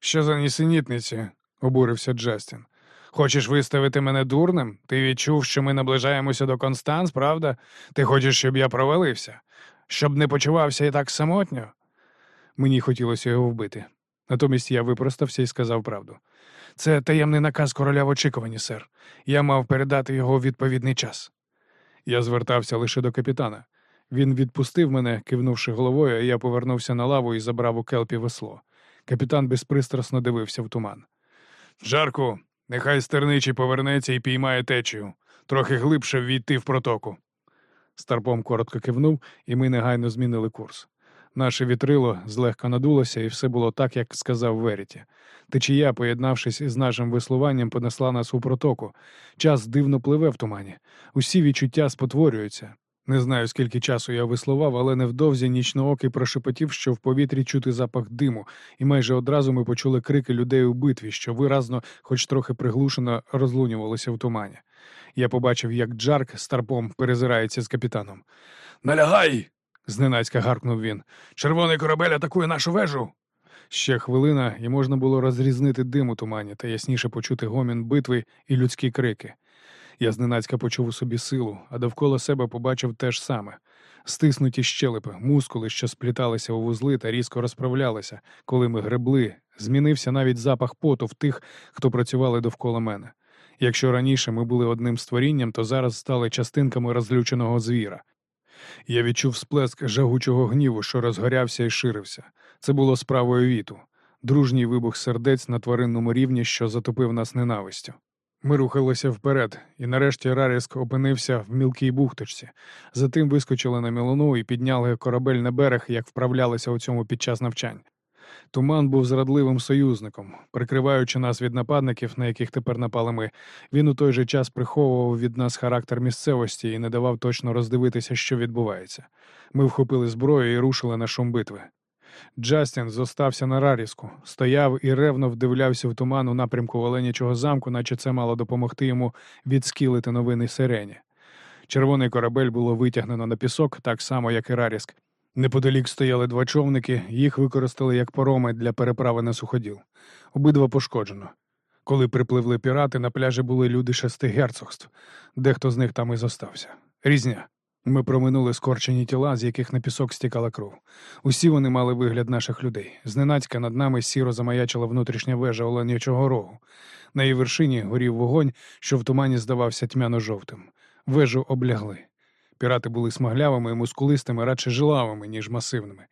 Що за нісенітниці? обурився Джастін. Хочеш виставити мене дурним? Ти відчув, що ми наближаємося до Констанс, правда? Ти хочеш, щоб я провалився? Щоб не почувався і так самотньо? Мені хотілося його вбити. Натомість я випростався і сказав правду. Це таємний наказ короля в очікуванні, сер. Я мав передати його у відповідний час. Я звертався лише до капітана. Він відпустив мене, кивнувши головою, а я повернувся на лаву і забрав у келпі весло. Капітан безпристрасно дивився в туман. Жарку, нехай стерничий повернеться і піймає течію. Трохи глибше ввійти в протоку. Старпом коротко кивнув, і ми негайно змінили курс. Наше вітрило злегка надулося, і все було так, як сказав Веріті. Течія, поєднавшись із нашим веслуванням, понесла нас у протоку. Час дивно пливе в тумані. Усі відчуття спотворюються. Не знаю, скільки часу я веслував, але невдовзі нічноокий прошепотів, що в повітрі чути запах диму, і майже одразу ми почули крики людей у битві, що виразно, хоч трохи приглушено, розлунювалося в тумані. Я побачив, як Джарк старпом перезирається з капітаном. Налягай! зненацька гаркнув він. Червоний корабель атакує нашу вежу. Ще хвилина, і можна було розрізнити дим у тумані та ясніше почути гомін битви і людські крики. Я зненацька почув у собі силу, а довкола себе побачив те ж саме. Стиснуті щелепи, мускули, що спліталися у вузли та різко розправлялися, коли ми гребли. Змінився навіть запах поту в тих, хто працювали довкола мене. Якщо раніше ми були одним створінням, то зараз стали частинками розлюченого звіра. Я відчув сплеск жагучого гніву, що розгорявся і ширився. Це було справою віту, дружній вибух сердець на тваринному рівні, що затопив нас ненавистю. Ми рухалися вперед, і нарешті Раріск опинився в мілкій бухточці. Затим вискочили на мілону і підняли корабель на берег, як вправлялися у цьому під час навчань. Туман був зрадливим союзником, прикриваючи нас від нападників, на яких тепер напали ми. Він у той же час приховував від нас характер місцевості і не давав точно роздивитися, що відбувається. Ми вхопили зброю і рушили на шум битви. Джастін зостався на раріску, стояв і ревно вдивлявся в туман у напрямку Оленячого замку, наче це мало допомогти йому відскілити новини сирені. Червоний корабель було витягнено на пісок, так само, як і Раріск. Неподалік стояли два човники, їх використали як пороми для переправи на суходіл. Обидва пошкоджено. Коли припливли пірати, на пляжі були люди шести герцогств, дехто з них там і зостався. Різня. Ми проминули скорчені тіла, з яких на пісок стікала кров. Усі вони мали вигляд наших людей. Зненацька над нами сіро замаячила внутрішня вежа Оленячого рогу. На її вершині горів вогонь, що в тумані здавався тьмяно-жовтим. Вежу облягли. Пірати були смаглявими і мускулистими, радше жилавими, ніж масивними.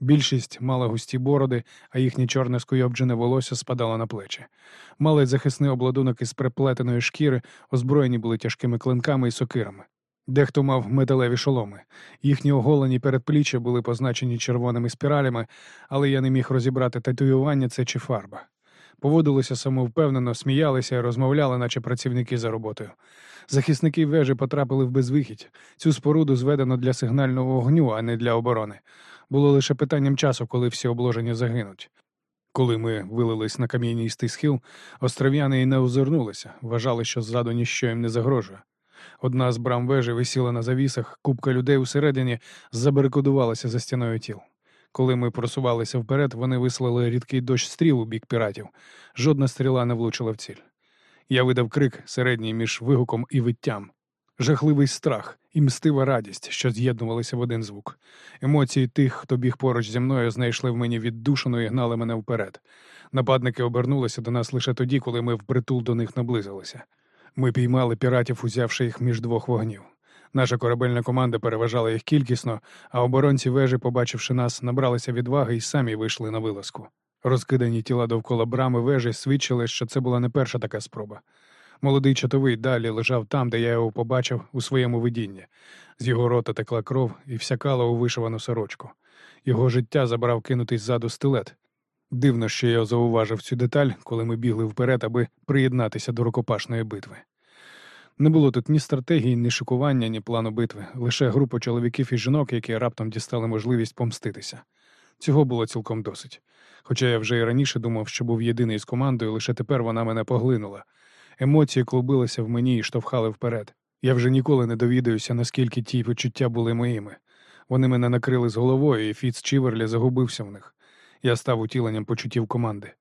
Більшість мала густі бороди, а їхнє чорне скуйобджене волосся спадало на плечі. Мали захисний обладунок із приплетеної шкіри, озброєні були тяжкими клинками і сокирами. Дехто мав металеві шоломи. Їхні оголені передпліччя були позначені червоними спіралями, але я не міг розібрати татуювання це чи фарба. Поводилися самовпевнено, сміялися і розмовляли, наче працівники за роботою. Захисники вежі потрапили в безвихідь. Цю споруду зведено для сигнального вогню, а не для оборони. Було лише питанням часу, коли всі обложені загинуть. Коли ми вилились на кам'яністий схил, остров'яни й не озирнулися, вважали, що ззаду ніщо їм не загрожує. Одна з брам вежі висіла на завісах, купка людей усередині забарикодувалася за стіною тіл. Коли ми просувалися вперед, вони вислали рідкий дощ стріл у бік піратів. Жодна стріла не влучила в ціль. Я видав крик середній між вигуком і виттям. Жахливий страх і мстива радість, що з'єднувалися в один звук. Емоції тих, хто біг поруч зі мною, знайшли в мені віддушину і гнали мене вперед. Нападники обернулися до нас лише тоді, коли ми впритул до них наблизилися. Ми піймали піратів, узявши їх між двох вогнів. Наша корабельна команда переважала їх кількісно, а оборонці вежі, побачивши нас, набралися відваги і самі вийшли на вилазку. Розкидані тіла довкола брами вежі свідчили, що це була не перша така спроба. Молодий чатовий далі лежав там, де я його побачив у своєму видінні. З його рота текла кров і всякала у вишивану сорочку. Його життя забрав кинутий ззаду стилет. Дивно, що я зауважив цю деталь, коли ми бігли вперед, аби приєднатися до рукопашної битви. Не було тут ні стратегії, ні шикування, ні плану битви, лише група чоловіків і жінок, які раптом дістали можливість помститися. Цього було цілком досить. Хоча я вже і раніше думав, що був єдиний з командою, лише тепер вона мене поглинула. Емоції клубилися в мені і штовхали вперед. Я вже ніколи не довідаюся, наскільки ті почуття були моїми. Вони мене накрили з головою, і Фіц Чіверлі загубився в них. Я став утіленням почуттів команди.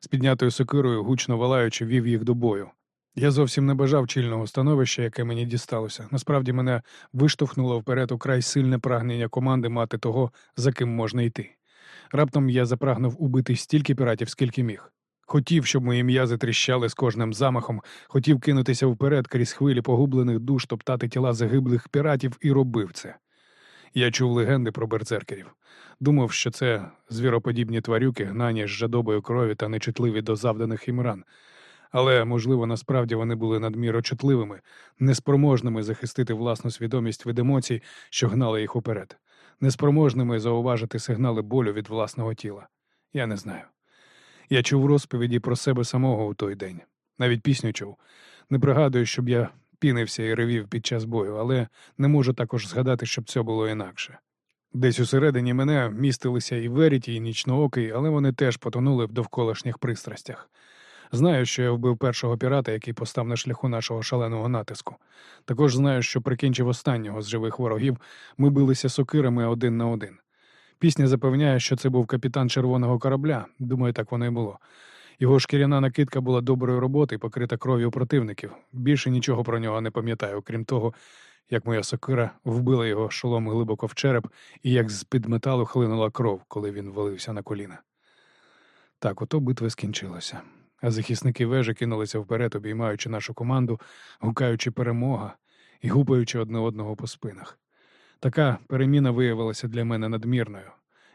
З піднятою сокирою, гучно валаючи, вів їх до бою. Я зовсім не бажав чільного становища, яке мені дісталося. Насправді мене виштовхнуло вперед украй сильне прагнення команди мати того, за ким можна йти. Раптом я запрагнув убити стільки піратів, скільки міг. Хотів, щоб мої м'язи тріщали з кожним замахом, хотів кинутися вперед крізь хвилі погублених душ, топтати тіла загиблих піратів і робив це. Я чув легенди про берцеркерів. Думав, що це звіроподібні тварюки, гнані з жадобою крові та нечутливі до завданих їм ран. Але, можливо, насправді вони були надміро чутливими, неспроможними захистити власну свідомість від емоцій, що гнали їх уперед, неспроможними зауважити сигнали болю від власного тіла. Я не знаю. Я чув розповіді про себе самого у той день. Навіть пісню чув. Не пригадую, щоб я пінився і ревів під час бою, але не можу також згадати, щоб це було інакше. Десь усередині мене містилися і Веріті, і нічноокий, але вони теж потонули в довколишніх пристрастях. Знаю, що я вбив першого пірата, який постав на шляху нашого шаленого натиску. Також знаю, що прикінчив останнього з живих ворогів, ми билися сокирами один на один. Пісня запевняє, що це був капітан червоного корабля. Думаю, так воно і було. Його шкіряна накидка була доброї роботи, покрита кров'ю противників. Більше нічого про нього не пам'ятаю, крім того, як моя сокира вбила його шолом глибоко в череп і як з-під металу хлинула кров, коли він валився на коліна. Так, ото битва скінчилася. А захисники вежі кинулися вперед, обіймаючи нашу команду, гукаючи перемога і гупаючи одне одного по спинах. Така переміна виявилася для мене надмірною.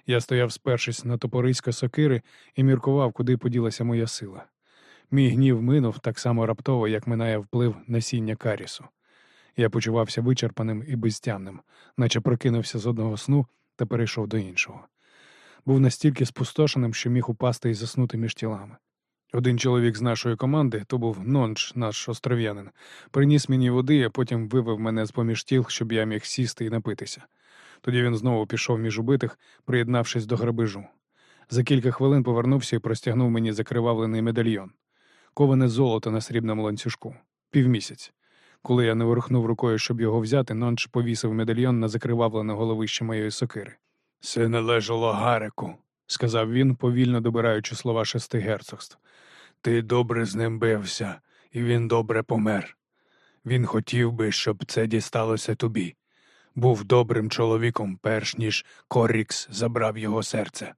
Я стояв, спершись на топорисько сокири, і міркував, куди поділася моя сила. Мій гнів минув так само раптово, як минає вплив насіння карісу. Я почувався вичерпаним і безтямним, наче прокинувся з одного сну та перейшов до іншого. Був настільки спустошеним, що міг упасти і заснути між тілами. Один чоловік з нашої команди, то був нонч, наш остров'янин, приніс мені води, а потім вивив мене з поміж тіл, щоб я міг сісти і напитися. Тоді він знову пішов між убитих, приєднавшись до грабежу. За кілька хвилин повернувся і простягнув мені закривавлений медальйон, коване золото на срібному ланцюжку, півмісяць. Коли я не ворухнув рукою, щоб його взяти, Нонч повісив медальйон на закривавлене головище моєї сокири. Це належало Гарику. Сказав він, повільно добираючи слова шести герцогств. Ти добре з ним бився, і він добре помер. Він хотів би, щоб це дісталося тобі. Був добрим чоловіком, перш ніж Коррікс забрав його серце.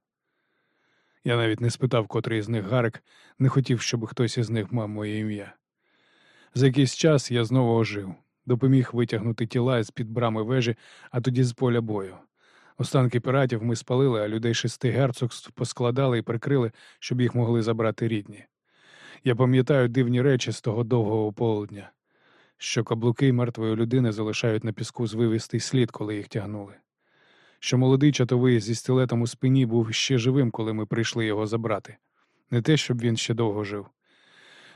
Я навіть не спитав, котрий з них Гарик, не хотів, щоб хтось із них мав моє ім'я. За якийсь час я знову ожив, допоміг витягнути тіла з під брами вежі, а тоді з поля бою. Останки піратів ми спалили, а людей шести герцогств поскладали і прикрили, щоб їх могли забрати рідні. Я пам'ятаю дивні речі з того довгого полудня, що каблуки мертвої людини залишають на піску звивистий слід, коли їх тягнули. Що молодий чатовий зі стилетом у спині був ще живим, коли ми прийшли його забрати. Не те, щоб він ще довго жив.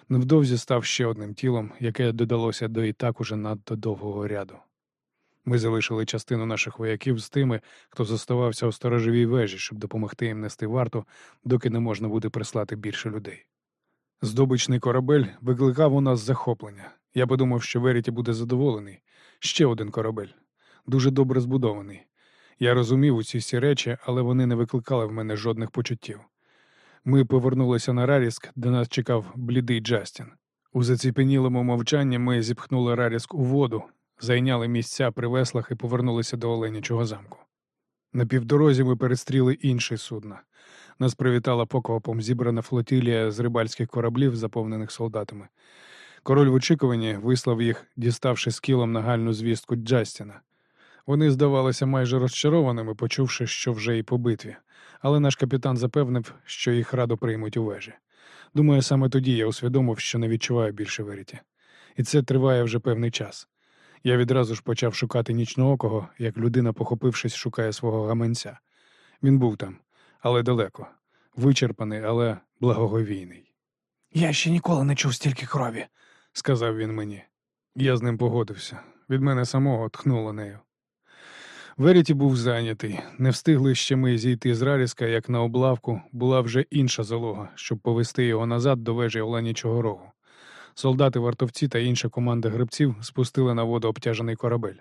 Невдовзі став ще одним тілом, яке додалося до і так уже надто довгого ряду. Ми залишили частину наших вояків з тими, хто зоставався у сторожовій вежі, щоб допомогти їм нести варту, доки не можна буде прислати більше людей. Здобичний корабель викликав у нас захоплення. Я подумав, що Веріті буде задоволений. Ще один корабель, дуже добре збудований. Я розумів усі ці речі, але вони не викликали в мене жодних почуттів. Ми повернулися на Раріск, де нас чекав блідий Джастін. У заціпенілому мовчанні ми зіпхнули Раріск у воду, зайняли місця при веслах і повернулися до Оленячого замку. На півдорозі ми перестріли інші судна. Нас привітала поквапом зібрана флотилія з рибальських кораблів, заповнених солдатами. Король в очікуванні вислав їх, діставши з кілом нагальну звістку Джастіна. Вони здавалися майже розчарованими, почувши, що вже і по битві, але наш капітан запевнив, що їх радо приймуть у вежі. Думаю, саме тоді я усвідомив, що не відчуваю більше Веріті. І це триває вже певний час. Я відразу ж почав шукати нічноокого, як людина, похопившись, шукає свого гаманця. Він був там, але далеко, вичерпаний, але благоговійний. Я ще ніколи не чув стільки крові. Сказав він мені. Я з ним погодився. Від мене самого тхнуло нею. Веріті був зайнятий. Не встигли ще ми зійти з Раріска, як на облавку була вже інша залога, щоб повести його назад до вежі Оленічого рогу. Солдати, вартовці та інша команда грибців спустили на воду обтяжений корабель.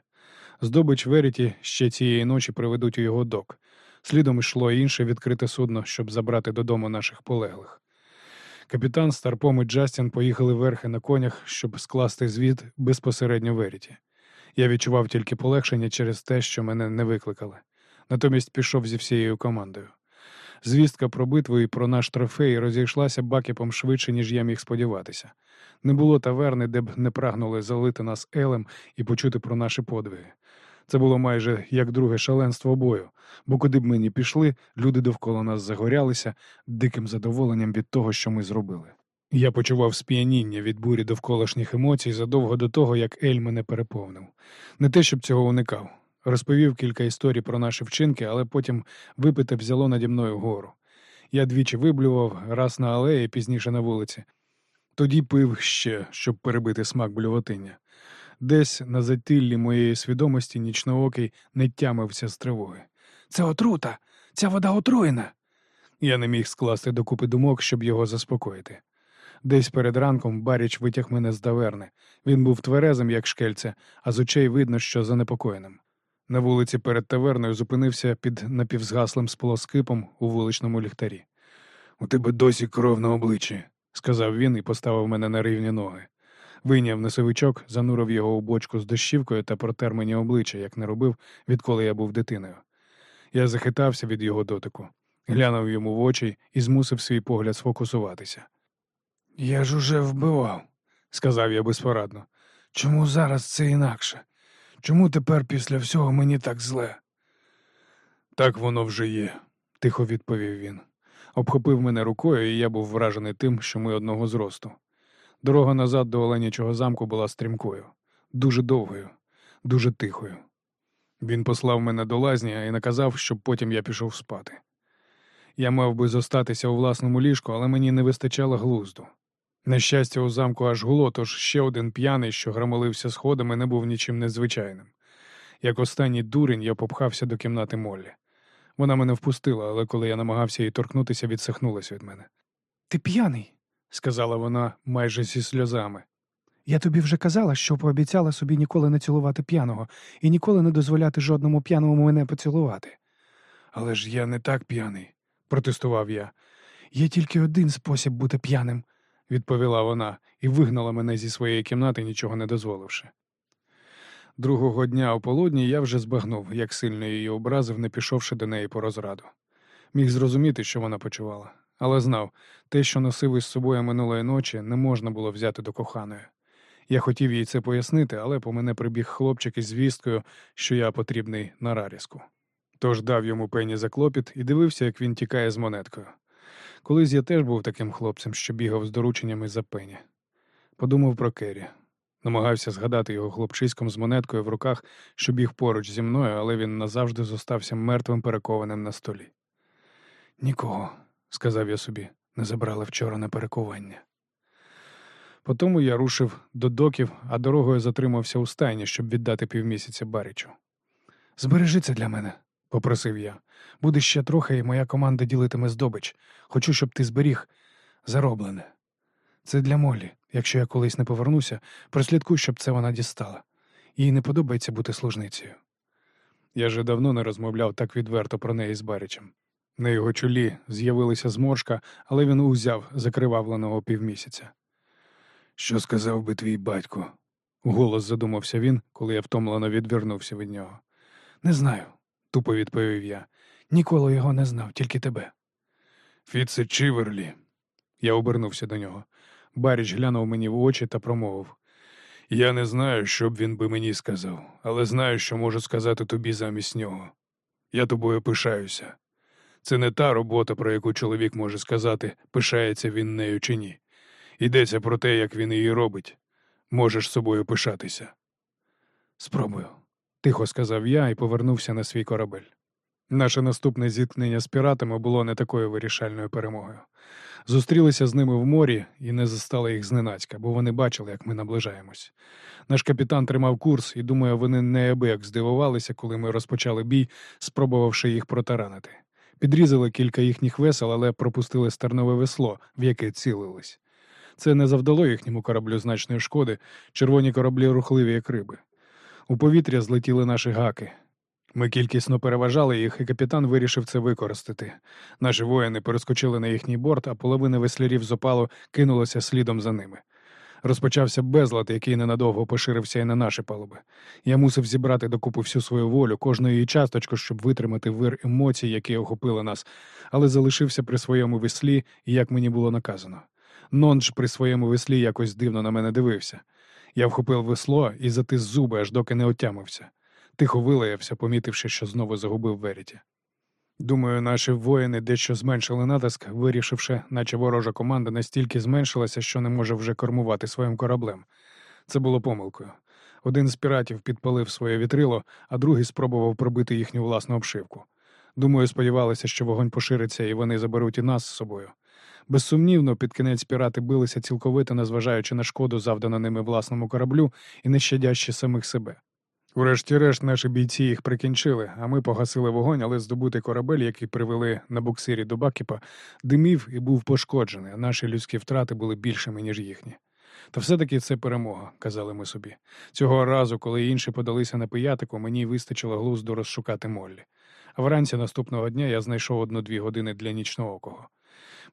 Здобич Веріті ще цієї ночі приведуть у його док. Слідом йшло інше відкрите судно, щоб забрати додому наших полеглих. Капітан Старпом і Джастін поїхали верхи на конях, щоб скласти звіт безпосередньо Веріті. Я відчував тільки полегшення через те, що мене не викликали. Натомість пішов зі всією командою. Звістка про битву і про наш трофей розійшлася бакіпом швидше, ніж я міг сподіватися. Не було таверни, де б не прагнули залити нас елем і почути про наші подвиги. Це було майже як друге шаленство бою, бо куди б ми ні пішли, люди довкола нас загорялися диким задоволенням від того, що ми зробили. Я почував сп'яніння від бурі довколишніх емоцій задовго до того, як Ель мене переповнив. Не те, щоб цього уникав. Розповів кілька історій про наші вчинки, але потім випите взяло наді мною гору. Я двічі виблював, раз на алеї, пізніше на вулиці. Тоді пив ще, щоб перебити смак блювотиння. Десь на затиллі моєї свідомості нічноокий не тямився з тривоги. Це отрута. Ця вода отруєна. Я не міг скласти докупи думок, щоб його заспокоїти. Десь перед ранком Баріч витяг мене з таверни. Він був тверезим, як шкельце, а з очей видно, що занепокоєним. На вулиці перед таверною зупинився під напівзгаслим сполоскипом у вуличному ліхтарі. У тебе досі кров на обличчі. сказав він і поставив мене на рівні ноги. Вийняв носовичок, занурив його у бочку з дощівкою та протер мені обличчя, як не робив, відколи я був дитиною. Я захитався від його дотику, глянув йому в очі і змусив свій погляд сфокусуватися. Я ж уже вбивав. Сказав я безпорадно. Чому зараз це інакше? Чому тепер після всього мені так зле? Так воно вже є, тихо відповів він. Обхопив мене рукою, і я був вражений тим, що ми одного зросту. Дорога назад до Оленячого замку була стрімкою, дуже довгою, дуже тихою. Він послав мене до лазні і наказав, щоб потім я пішов спати. Я мав би зостатися у власному ліжку, але мені не вистачало глузду. На щастя, у замку аж гуло, тож ще один п'яний, що грамолився сходами, не був нічим незвичайним. Як останній дурень, я попхався до кімнати Моллі. Вона мене впустила, але коли я намагався її торкнутися, відсахнулася від мене. Ти п'яний. Сказала вона майже зі сльозами. Я тобі вже казала, що пообіцяла собі ніколи не цілувати п'яного і ніколи не дозволяти жодному п'яному мене поцілувати. Але ж я не так п'яний, протестував я. Є тільки один спосіб бути п'яним. відповіла вона і вигнала мене зі своєї кімнати, нічого не дозволивши. Другого дня ополудні я вже збагнув, як сильно її образив, не пішовши до неї по розраду. Міг зрозуміти, що вона почувала, але знав, те, що носив із собою минулої ночі, не можна було взяти до коханої. Я хотів їй це пояснити, але по мене прибіг хлопчик із звісткою, що я потрібний на раріску. Тож дав йому пені за клопіт і дивився, як він тікає з монеткою. Колись я теж був таким хлопцем, що бігав з дорученнями за пені. Подумав про Керрі. Намагався згадати його хлопчиськом з монеткою в руках, що біг поруч зі мною, але він назавжди зостався мертвим перекованим на столі. Нікого, сказав я собі, не забрали вчора на перекування. Потому я рушив до доків, а дорогою затримався у стайні, щоб віддати півмісяця Барічу. Збережи це для мене, попросив я. Буде ще трохи, і моя команда ділитиме здобич. Хочу, щоб ти зберіг зароблене. Це для Молі. Якщо я колись не повернуся, прослідкуй, щоб це вона дістала. Їй не подобається бути служницею. Я вже давно не розмовляв так відверто про неї з Барічем. На його чолі з'явилася зморшка, але він узяв закривавленого півмісяця. Що сказав би твій батько? Голос задумався він, коли я втомлено відвернувся від нього. Не знаю, тупо відповів я. Ніколи його не знав, тільки тебе. Фіце Чіверлі. Я обернувся до нього. Баріч глянув мені в очі та промовив. Я не знаю, що б він би мені сказав, але знаю, що можу сказати тобі замість нього. Я тобою пишаюся. Це не та робота, про яку чоловік може сказати, пишається він нею чи ні. Йдеться про те, як він її робить. Можеш собою пишатися. Спробую, тихо сказав я і повернувся на свій корабель. Наше наступне зіткнення з піратами було не такою вирішальною перемогою. Зустрілися з ними в морі і не застали їх зненацька, бо вони бачили, як ми наближаємось. Наш капітан тримав курс, і думаю, вони неабияк здивувалися, коли ми розпочали бій, спробувавши їх протаранити. Підрізали кілька їхніх весел, але пропустили стернове весло, в яке цілились. Це не завдало їхньому кораблю значної шкоди, червоні кораблі рухливі, як риби. У повітря злетіли наші гаки. Ми кількісно переважали їх, і капітан вирішив це використати. Наші воїни перескочили на їхній борт, а половина веслярів з опалу кинулася слідом за ними. Розпочався безлад, який ненадовго поширився і на наші палуби. Я мусив зібрати докупи всю свою волю, кожну її часточку, щоб витримати вир емоцій, які охопили нас, але залишився при своєму веслі, як мені було наказано. Нонж при своєму веслі якось дивно на мене дивився. Я вхопив весло і затис зуби, аж доки не отямився. Тихо вилаявся, помітивши, що знову загубив Веріті. Думаю, наші воїни дещо зменшили натиск, вирішивши, наче ворожа команда настільки зменшилася, що не може вже кормувати своїм кораблем. Це було помилкою. Один з піратів підпалив своє вітрило, а другий спробував пробити їхню власну обшивку. Думаю, сподівалися, що вогонь пошириться і вони заберуть і нас з собою. Безсумнівно, під кінець пірати билися цілковито, незважаючи на шкоду, завдану ними власному кораблю і не щадящі самих себе. Урешті-решт наші бійці їх прикінчили, а ми погасили вогонь, але здобутий корабель, який привели на буксирі до Бакіпа, димів і був пошкоджений, а наші людські втрати були більшими, ніж їхні. Та все-таки це перемога, казали ми собі. Цього разу, коли інші подалися на пиятику, мені вистачило глузду розшукати Моллі. А вранці наступного дня я знайшов одну-дві години для нічноокого.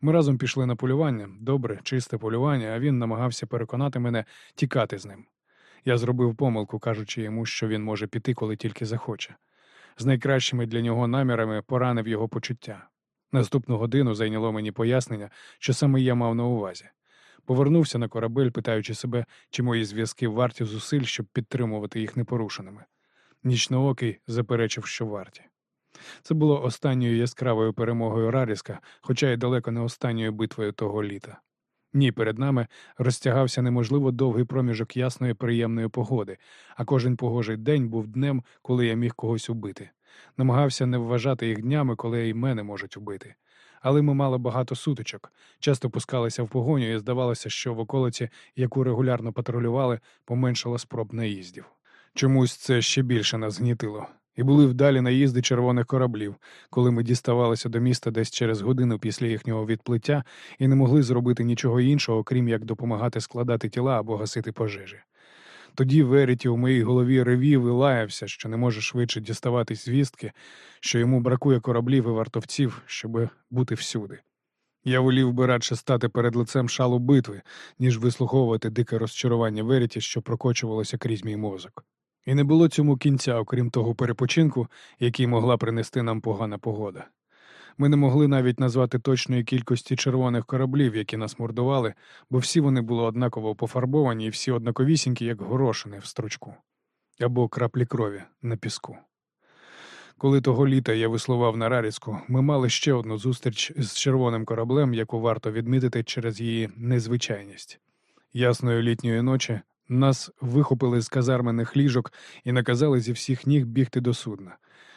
Ми разом пішли на полювання, добре, чисте полювання, а він намагався переконати мене тікати з ним. Я зробив помилку, кажучи йому, що він може піти, коли тільки захоче. З найкращими для нього намірами поранив його почуття. Наступну годину зайняло мені пояснення, що саме я мав на увазі. Повернувся на корабель, питаючи себе, чи мої зв'язки варті зусиль, щоб підтримувати їх непорушеними. Нічноокий заперечив, що варті. Це було останньою яскравою перемогою Раріска, хоча й далеко не останньою битвою того літа. Ні, перед нами розтягався неможливо довгий проміжок ясної приємної погоди, а кожен погожий день був днем, коли я міг когось убити. Намагався не вважати їх днями, коли і мене можуть убити. Але ми мали багато сутичок, часто пускалися в погоню, і здавалося, що в околиці, яку регулярно патрулювали, поменшало спроб наїздів. Чомусь це ще більше нас гнітило. І були вдалі наїзди червоних кораблів, коли ми діставалися до міста десь через годину після їхнього відплиття і не могли зробити нічого іншого, крім як допомагати складати тіла або гасити пожежі. Тоді Веріті у моїй голові ревів і лаявся, що не може швидше діставатись звістки, що йому бракує кораблів і вартовців, щоб бути всюди. Я волів би радше стати перед лицем шалу битви, ніж вислуховувати дике розчарування Веріті, що прокочувалося крізь мій мозок. І не було цьому кінця, окрім того перепочинку, який могла принести нам погана погода. Ми не могли навіть назвати точної кількості червоних кораблів, які нас мордували, бо всі вони були однаково пофарбовані і всі однаковісінькі, як горошини в стручку або краплі крові на піску. Коли того літа я висловав на Раріцьку, ми мали ще одну зустріч з червоним кораблем, яку варто відмітити через її незвичайність. Ясної літньої ночі нас вихопили з казармених ліжок і наказали зі всіх ніг бігти до судна.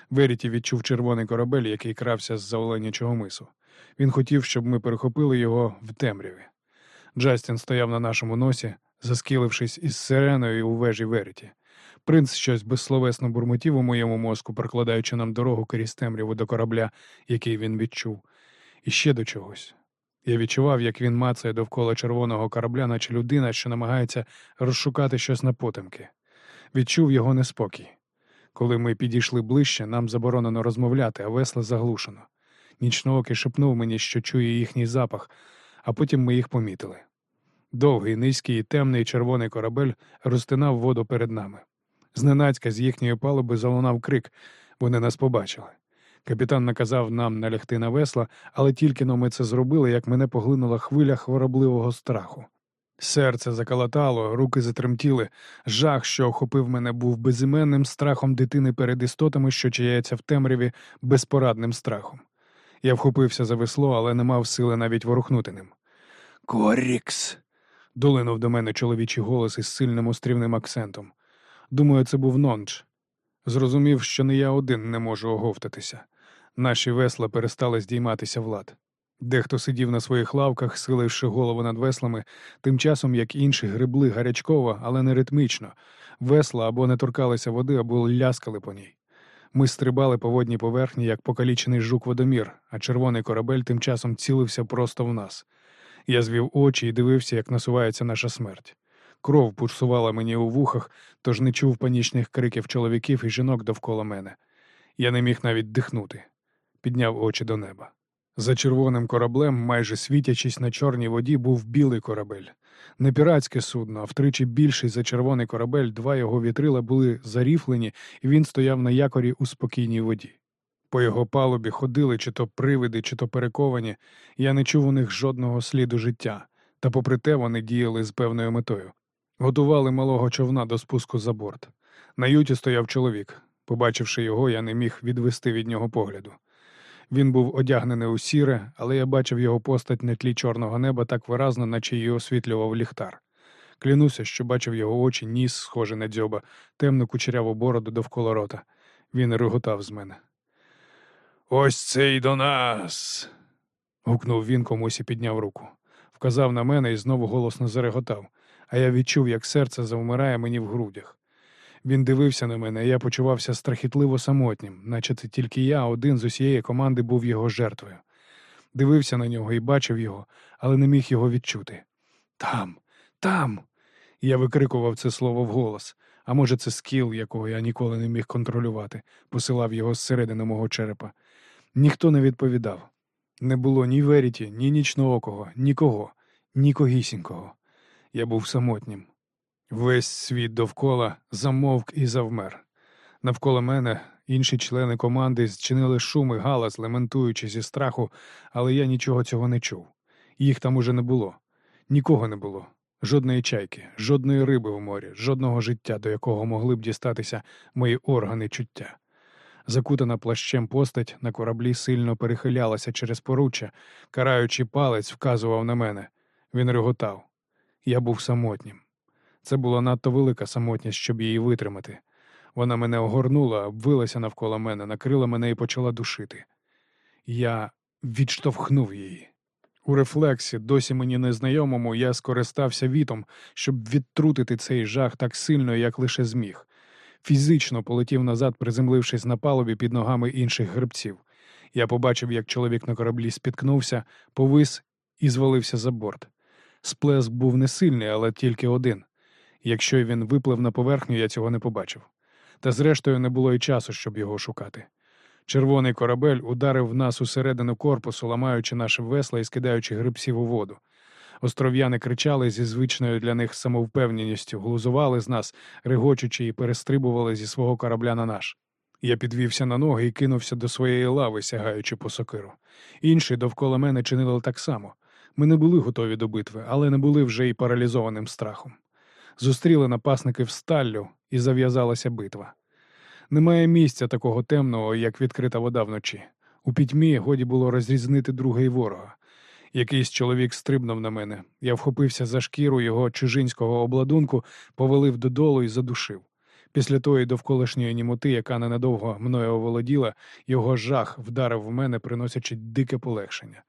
Веріті відчув червоний корабель, який крався з заволенячого мису. Він хотів, щоб ми перехопили його в темряві. Джастін стояв на нашому носі, заскілившись із сиреною у вежі Веріті. Принц щось безсловесно бурмотів у моєму мозку, прокладаючи нам дорогу крізь темряву до корабля, який він відчув, і ще до чогось. Я відчував, як він мацає довкола червоного корабля, наче людина, що намагається розшукати щось на потемки. Відчув його неспокій. Коли ми підійшли ближче, нам заборонено розмовляти, а весла заглушено. Нічноокий шепнув мені, що чує їхній запах, а потім ми їх помітили. Довгий, низький і темний червоний корабель розтинав воду перед нами. Зненацька з їхньої палуби залунав крик, вони нас побачили. Капітан наказав нам налягти на весла, але тільки но ми це зробили, як мене поглинула хвиля хворобливого страху. Серце заколотало, руки затремтіли. Жах, що охопив мене, був безіменним страхом дитини перед істотами, що чаяться в темряві, безпорадним страхом. Я вхопився за весло, але не мав сили навіть ворухнути ним. Корікс. долинув до мене чоловічий голос із сильним острівним акцентом. Думаю, це був нонч. Зрозумів, що не я один не можу оговтатися. Наші весла перестали здійматися влад. Дехто сидів на своїх лавках, схиливши голову над веслами, тим часом як інші грибли гарячково, але не ритмічно. Весла або не торкалися води, або ляскали по ній. Ми стрибали по водній поверхні, як покалічений жук водомір, а червоний корабель тим часом цілився просто в нас. Я звів очі і дивився, як насувається наша смерть. Кров пульсувала мені у вухах, тож не чув панічних криків чоловіків і жінок довкола мене. Я не міг навіть дихнути. Підняв очі до неба. За червоним кораблем, майже світячись на чорній воді, був білий корабель. Не піратське судно, а втричі більший за червоний корабель, два його вітрила були заріфлені, і він стояв на якорі у спокійній воді. По його палубі ходили чи то привиди, чи то перековані. Я не чув у них жодного сліду життя, та попри те вони діяли з певною метою. Готували малого човна до спуску за борт. На юті стояв чоловік. Побачивши його, я не міг відвести від нього погляду. Він був одягнений у сіре, але я бачив його постать на тлі чорного неба так виразно, наче її освітлював ліхтар. Клянуся, що бачив його очі, ніс, схожий на дзьоба, темну кучеряву бороду довкола рота. Він реготав з мене. Ось це й до нас. гукнув він комусь і підняв руку. Вказав на мене і знову голосно зареготав, а я відчув, як серце завмирає мені в грудях. Він дивився на мене, і я почувався страхітливо самотнім, наче це тільки я, один з усієї команди, був його жертвою. Дивився на нього і бачив його, але не міг його відчути. Там, там. Я викрикував це слово вголос, а може, це скіл, якого я ніколи не міг контролювати, посилав його зсередини мого черепа. Ніхто не відповідав. Не було ні Веріті, ні нічноокого, нікого, нікогісінького. Я був самотнім. Весь світ довкола замовк і завмер. Навколо мене інші члени команди зчинили шуми галас, лементуючи зі страху, але я нічого цього не чув. Їх там уже не було. Нікого не було. Жодної чайки, жодної риби в морі, жодного життя, до якого могли б дістатися мої органи чуття. Закутана плащем постать на кораблі сильно перехилялася через поруччя, караючи палець, вказував на мене. Він реготав. Я був самотнім. Це була надто велика самотність, щоб її витримати. Вона мене огорнула, обвилася навколо мене, накрила мене і почала душити. Я відштовхнув її. У рефлексі, досі мені незнайомому, я скористався вітом, щоб відтрутити цей жах так сильно, як лише зміг. фізично полетів назад, приземлившись на палубі під ногами інших гребців. Я побачив, як чоловік на кораблі спіткнувся, повис і звалився за борт. Сплеск був не сильний, але тільки один. Якщо він виплив на поверхню, я цього не побачив. Та зрештою не було й часу, щоб його шукати. Червоний корабель ударив нас усередину корпусу, ламаючи наші весла і скидаючи грибців у воду. Остров'яни кричали зі звичною для них самовпевненістю, глузували з нас, регочучи і перестрибували зі свого корабля на наш. Я підвівся на ноги і кинувся до своєї лави, сягаючи по сокиру. Інші довкола мене чинили так само. Ми не були готові до битви, але не були вже й паралізованим страхом. Зустріли напасники в сталлю, і зав'язалася битва. Немає місця такого темного, як відкрита вода вночі. У пітьмі годі було розрізнити друга і ворога. Якийсь чоловік стрибнув на мене. Я вхопився за шкіру його чужинського обладунку, повалив додолу і задушив. Після тої довколишньої німоти, яка ненадовго мною оволоділа, його жах вдарив в мене, приносячи дике полегшення.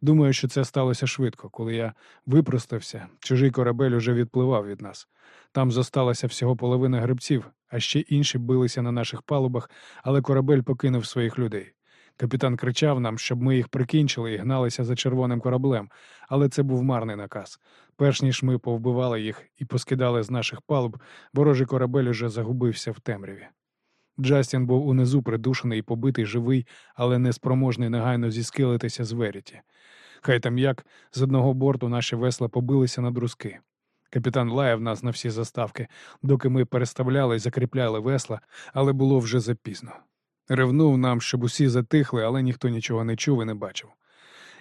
Думаю, що це сталося швидко. Коли я випростався, чужий корабель уже відпливав від нас. Там зосталася всього половина грибців, а ще інші билися на наших палубах, але корабель покинув своїх людей. Капітан кричав нам, щоб ми їх прикінчили і гналися за червоним кораблем, але це був марний наказ. Перш ніж ми повбивали їх і поскидали з наших палуб, ворожий корабель уже загубився в темряві. Джастін був унизу придушений і побитий живий, але неспроможний негайно зіскилитися з Веріті. Хай там як, з одного борту наші весла побилися на друзки. Капітан лаяв нас на всі заставки, доки ми переставляли і закріпляли весла, але було вже запізно. Ревнув нам, щоб усі затихли, але ніхто нічого не чув і не бачив.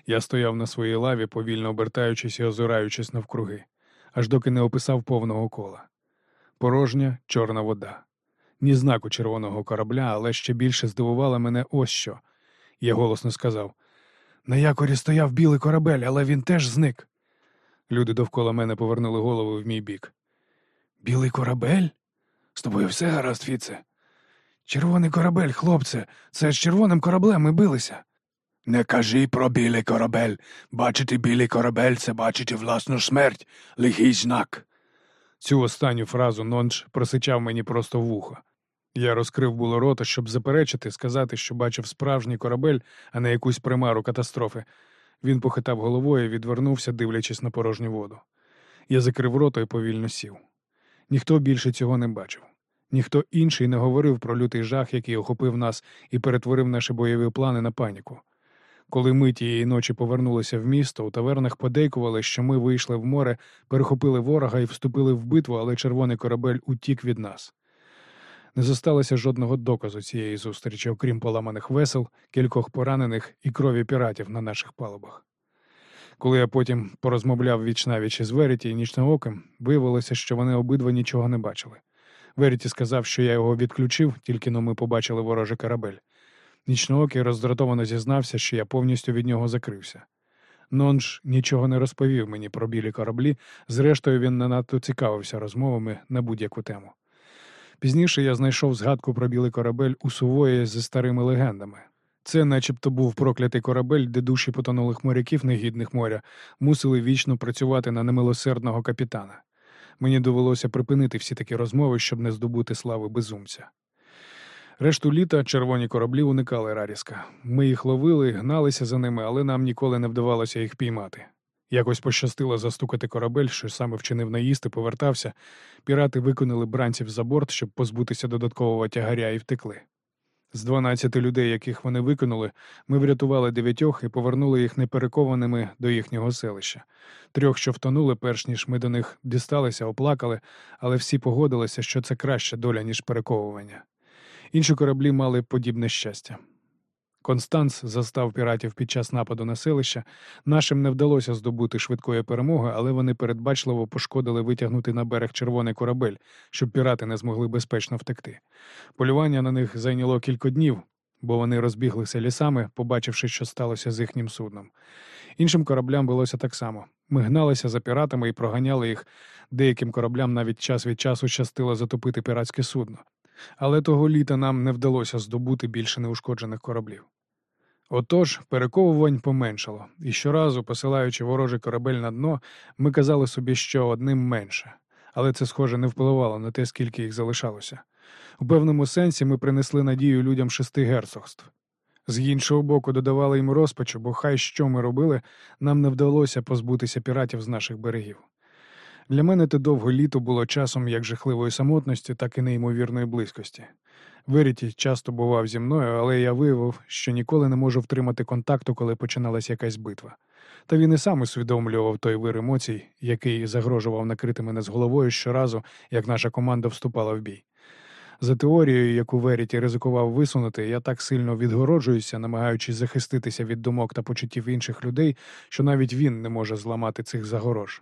Я стояв на своїй лаві, повільно обертаючись і озираючись навкруги, аж доки не описав повного кола. Порожня чорна вода. Ні знаку червоного корабля, але ще більше здивувало мене ось що. Я голосно сказав: На якорі стояв білий корабель, але він теж зник. Люди довкола мене повернули голови в мій бік. Білий корабель? З тобою все гаразд, Фіце? Червоний корабель, хлопце, це з червоним кораблем ми билися. Не кажи про білий корабель. Бачити білий корабель це бачити власну смерть, лихий знак. Цю останню фразу Нонч просичав мені просто в вухо. Я розкрив було рота, щоб заперечити, сказати, що бачив справжній корабель, а не якусь примару катастрофи. Він похитав головою і відвернувся, дивлячись на порожню воду. Я закрив рота і повільно сів. Ніхто більше цього не бачив. Ніхто інший не говорив про лютий жах, який охопив нас і перетворив наші бойові плани на паніку. Коли ми тієї ночі повернулися в місто, у тавернах подейкували, що ми вийшли в море, перехопили ворога і вступили в битву, але червоний корабель утік від нас. Не зосталося жодного доказу цієї зустрічі, окрім поламаних весел, кількох поранених і крові піратів на наших палубах. Коли я потім порозмовляв вічнавіч із Веріті і нічнооким, виявилося, що вони обидва нічого не бачили. Веріті сказав, що я його відключив, тільки но ми побачили ворожий корабель. Нічноокий роздратовано зізнався, що я повністю від нього закрився. Нонж нічого не розповів мені про білі кораблі, зрештою, він не надто цікавився розмовами на будь-яку тему. Пізніше я знайшов згадку про білий корабель у сувої зі старими легендами. Це, начебто, був проклятий корабель, де душі потонулих моряків, негідних моря, мусили вічно працювати на немилосердного капітана. Мені довелося припинити всі такі розмови, щоб не здобути слави безумця. Решту літа червоні кораблі уникали Раріска. Ми їх ловили, гналися за ними, але нам ніколи не вдавалося їх піймати. Якось пощастило застукати корабель, що саме вчинив наїзд і повертався. Пірати виконали бранців за борт, щоб позбутися додаткового тягаря, і втекли. З дванадцяти людей, яких вони виконали, ми врятували дев'ятьох і повернули їх неперекованими до їхнього селища. Трьох, що втонули, перш ніж ми до них дісталися, оплакали, але всі погодилися, що це краща доля, ніж перековування. Інші кораблі мали подібне щастя. Констанс застав піратів під час нападу на селище. Нашим не вдалося здобути швидкої перемоги, але вони передбачливо пошкодили витягнути на берег червоний корабель, щоб пірати не змогли безпечно втекти. Полювання на них зайняло кілька днів, бо вони розбіглися лісами, побачивши, що сталося з їхнім судном. Іншим кораблям булося так само. Ми гналися за піратами і проганяли їх. Деяким кораблям навіть час від часу щастило затопити піратське судно. Але того літа нам не вдалося здобути більше неушкоджених кораблів. Отож, перековувань поменшало, і щоразу, посилаючи ворожий корабель на дно, ми казали собі, що одним менше, але це, схоже, не впливало на те, скільки їх залишалося. У певному сенсі ми принесли надію людям шести герцогств. З іншого боку, додавали їм розпачу, бо хай що ми робили, нам не вдалося позбутися піратів з наших берегів. Для мене те довге літо було часом як жахливої самотності, так і неймовірної близькості. Веріті часто бував зі мною, але я виявив, що ніколи не можу втримати контакту, коли починалась якась битва. Та він і сам усвідомлював той вир емоцій, який загрожував накрити мене з головою щоразу, як наша команда вступала в бій. За теорією, яку Веріті ризикував висунути, я так сильно відгороджуюся, намагаючись захиститися від думок та почуттів інших людей, що навіть він не може зламати цих загорож.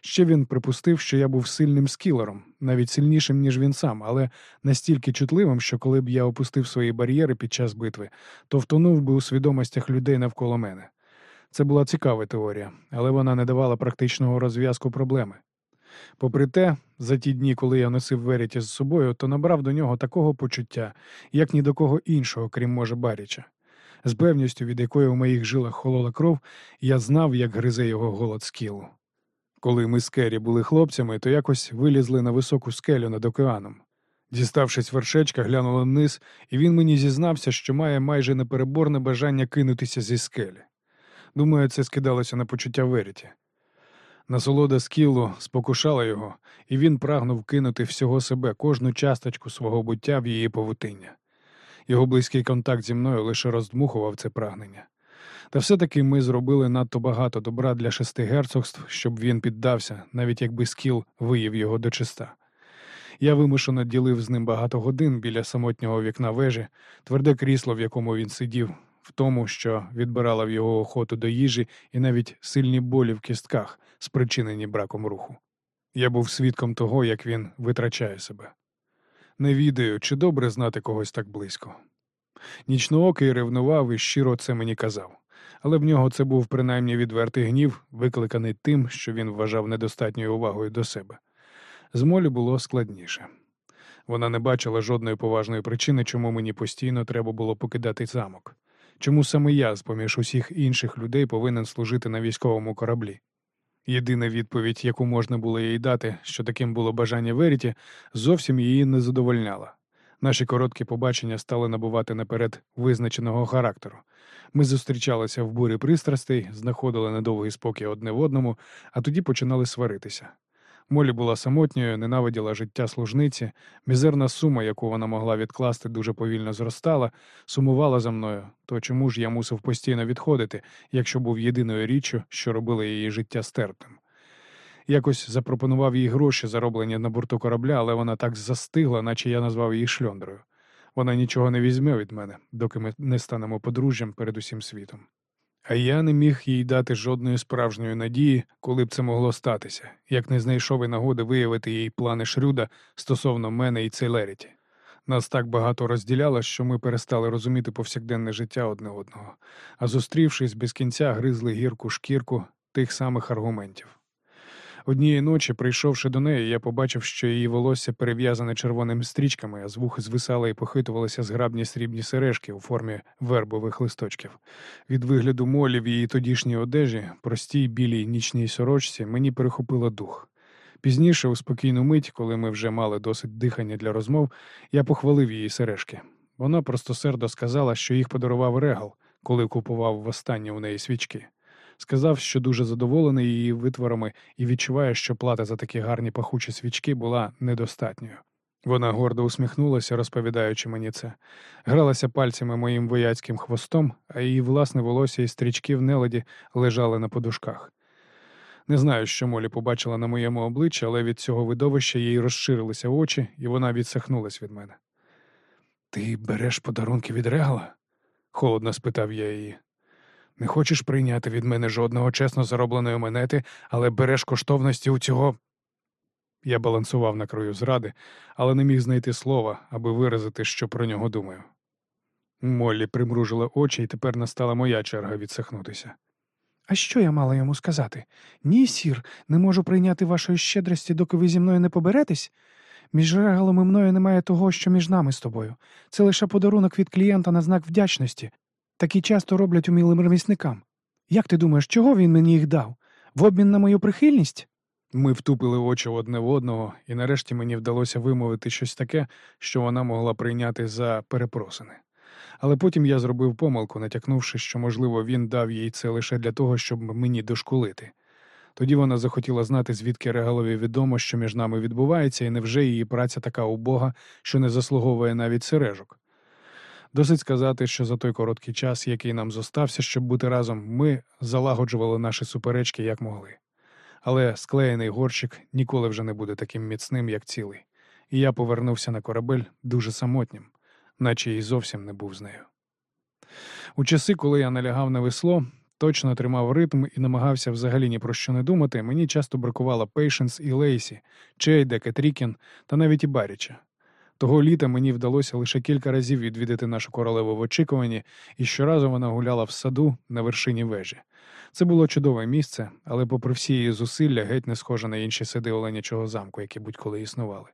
Ще він припустив, що я був сильним скілером, навіть сильнішим, ніж він сам, але настільки чутливим, що коли б я опустив свої бар'єри під час битви, то втонув би у свідомостях людей навколо мене. Це була цікава теорія, але вона не давала практичного розв'язку проблеми. Попри те, за ті дні, коли я носив Веріті з собою, то набрав до нього такого почуття, як ні до кого іншого, крім може Баріча. З певністю, від якої у моїх жилах холола кров, я знав, як гризе його голод скілу. Коли ми з Керрі були хлопцями, то якось вилізли на високу скелю над океаном. Діставшись вершечка, глянули вниз, і він мені зізнався, що має майже непереборне бажання кинутися зі скелі. Думаю, це скидалося на почуття Веріті. Насолода скілу спокушала його, і він прагнув кинути всього себе, кожну часточку свого буття в її павутиння. Його близький контакт зі мною лише роздмухував це прагнення. Та все-таки ми зробили надто багато добра для шести герцогств, щоб він піддався, навіть якби скіл виїв його до чиста. Я вимушено ділив з ним багато годин біля самотнього вікна вежі, тверде крісло, в якому він сидів, в тому, що відбирала в його охоту до їжі, і навіть сильні болі в кістках, спричинені браком руху. Я був свідком того, як він витрачає себе. Не відаю, чи добре знати когось так близько. Нічноокий ревнував і щиро це мені казав, але в нього це був принаймні відвертий гнів, викликаний тим, що він вважав недостатньою увагою до себе. З Молі було складніше. Вона не бачила жодної поважної причини, чому мені постійно треба було покидати замок. Чому саме я, з поміж усіх інших людей, повинен служити на військовому кораблі? Єдина відповідь, яку можна було їй дати, що таким було бажання Веріті, зовсім її не задовольняла. Наші короткі побачення стали набувати наперед визначеного характеру. Ми зустрічалися в бурі пристрастей, знаходили недовгий спокій одне в одному, а тоді починали сваритися. Молі була самотньою, ненавиділа життя служниці, мізерна сума, яку вона могла відкласти, дуже повільно зростала, сумувала за мною, то чому ж я мусив постійно відходити, якщо був єдиною річчю, що робила її життя стерпним. Якось запропонував їй гроші, зароблені на борту корабля, але вона так застигла, наче я назвав її шльондрою. Вона нічого не візьме від мене, доки ми не станемо подружжям перед усім світом. А я не міг їй дати жодної справжньої надії, коли б це могло статися, як не знайшов і нагоди виявити їй плани Шрюда стосовно мене і Цейлеріті. Нас так багато розділяло, що ми перестали розуміти повсякденне життя одне одного, а зустрівшись без кінця, гризли гірку шкірку тих самих аргументів. Однієї ночі, прийшовши до неї, я побачив, що її волосся перев'язане червоними стрічками, а з вух звисали і похитувалися зграбні срібні сережки у формі вербових листочків. Від вигляду молі в її тодішній одежі, простій білій нічній сорочці, мені перехопило дух. Пізніше, у спокійну мить, коли ми вже мали досить дихання для розмов, я похвалив її сережки. Вона простосердо сказала, що їх подарував регал, коли купував востаннє у неї свічки. Сказав, що дуже задоволений її витворами і відчуває, що плата за такі гарні пахучі свічки була недостатньою. Вона гордо усміхнулася, розповідаючи мені це, гралася пальцями моїм вояцьким хвостом, а її власне волосся і стрічки в нелоді лежали на подушках. Не знаю, що Молі побачила на моєму обличчі, але від цього видовища їй розширилися очі, і вона відсахнулась від мене. Ти береш подарунки від регала? холодно спитав я її. Не хочеш прийняти від мене жодного чесно заробленої монети, але береш коштовності у цього. Я балансував на краю зради, але не міг знайти слова, аби виразити, що про нього думаю. Моллі примружила очі, і тепер настала моя черга відсахнутися. А що я мала йому сказати? Ні, сір, не можу прийняти вашої щедрості, доки ви зі мною не поберетесь. Між регалом і мною немає того, що між нами з тобою. Це лише подарунок від клієнта на знак вдячності. Такі часто роблять умілим ремісникам. Як ти думаєш, чого він мені їх дав? В обмін на мою прихильність? Ми втупили очі одне в одного, і нарешті мені вдалося вимовити щось таке, що вона могла прийняти за перепросини. Але потім я зробив помилку, натякнувши, що, можливо, він дав їй це лише для того, щоб мені дошкулити. Тоді вона захотіла знати, звідки регалові відомо, що між нами відбувається, і невже її праця така убога, що не заслуговує навіть сережок. Досить сказати, що за той короткий час, який нам зостався, щоб бути разом, ми залагоджували наші суперечки як могли. Але склеєний горщик ніколи вже не буде таким міцним, як цілий, і я повернувся на корабель дуже самотнім, наче й зовсім не був з нею. У часи, коли я налягав на весло, точно тримав ритм і намагався взагалі ні про що не думати, мені часто бракувало Пейшенс і Лейсі, Чейда, Кетрікен та навіть і Барріча. Того літа мені вдалося лише кілька разів відвідати нашу королеву в очікуванні, і щоразу вона гуляла в саду на вершині вежі. Це було чудове місце, але, попри всі її зусилля, геть не схоже на інші сади Оленячого замку, які будь-коли існували.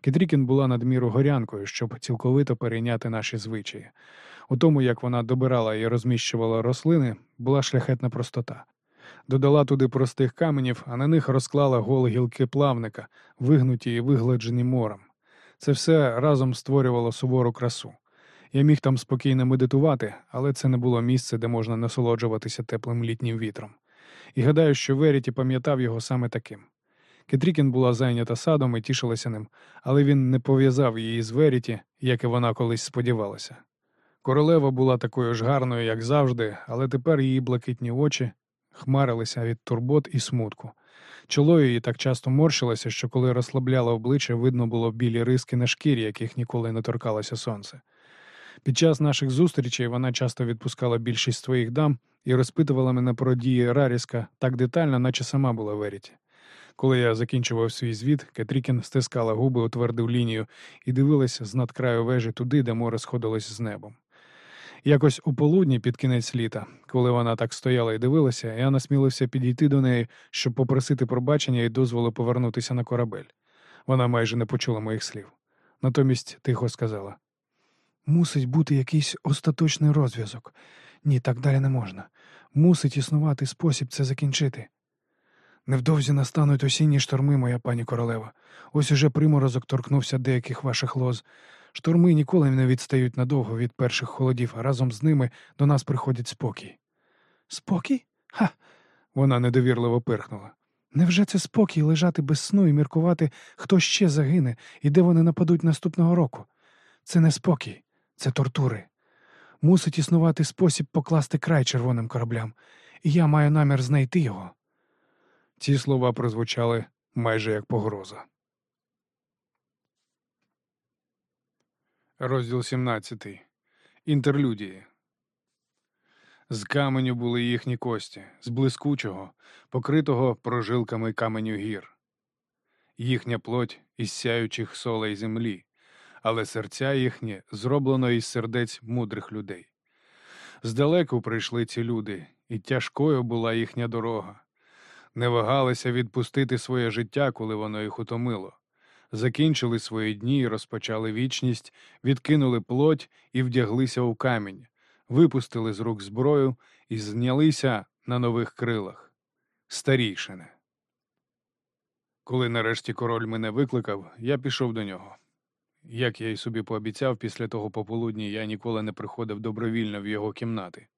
Кетрікен була надміру горянкою, щоб цілковито перейняти наші звичаї. У тому, як вона добирала і розміщувала рослини, була шляхетна простота. Додала туди простих каменів, а на них розклала голі гілки плавника, вигнуті і вигладжені морем. Це все разом створювало сувору красу. Я міг там спокійно медитувати, але це не було місце, де можна насолоджуватися теплим літнім вітром. І гадаю, що Веріті пам'ятав його саме таким. Кетрікін була зайнята садом і тішилася ним, але він не пов'язав її з Веріті, як і вона колись сподівалася. Королева була такою ж гарною, як завжди, але тепер її блакитні очі хмарилися від турбот і смутку. Чоло її так часто морщилося, що коли розслабляла обличчя, видно було білі риски на шкірі, яких ніколи не торкалося сонце. Під час наших зустрічей вона часто відпускала більшість своїх дам і розпитувала мене про дії Раріска так детально, наче сама була Веріті. Коли я закінчував свій звіт, Кетрікін стискала губи, утвердив лінію і дивилася з над краю вежі туди, де море сходилось з небом. Якось у полудні під кінець літа, коли вона так стояла і дивилася, я насмілився підійти до неї, щоб попросити пробачення і дозволу повернутися на корабель. Вона майже не почула моїх слів. Натомість тихо сказала: Мусить бути якийсь остаточний розв'язок. Ні, так далі не можна. Мусить існувати спосіб це закінчити. Невдовзі настануть осінні шторми, моя пані королева. Ось уже приморозок торкнувся деяких ваших лоз. Шторми ніколи не відстають надовго від перших холодів, а разом з ними до нас приходить спокій. Спокій? Ха. Вона недовірливо пирхнула. Невже це спокій лежати без сну і міркувати, хто ще загине і де вони нападуть наступного року? Це не спокій, це тортури. Мусить існувати спосіб покласти край червоним кораблям, і я маю намір знайти його. Ці слова прозвучали майже як погроза. Розділ 17. Інтерлюдії. З каменю були їхні кості, з блискучого, покритого прожилками каменю гір, їхня плоть із сяючих солей землі, але серця їхні зроблено із сердець мудрих людей. Здалеку прийшли ці люди, і тяжкою була їхня дорога. Не вагалися відпустити своє життя, коли воно їх утомило. Закінчили свої дні і розпочали вічність, відкинули плоть і вдяглися у камінь, випустили з рук зброю і знялися на нових крилах. Старійшини. Коли нарешті король мене викликав, я пішов до нього. Як я й собі пообіцяв, після того пополудні я ніколи не приходив добровільно в його кімнати.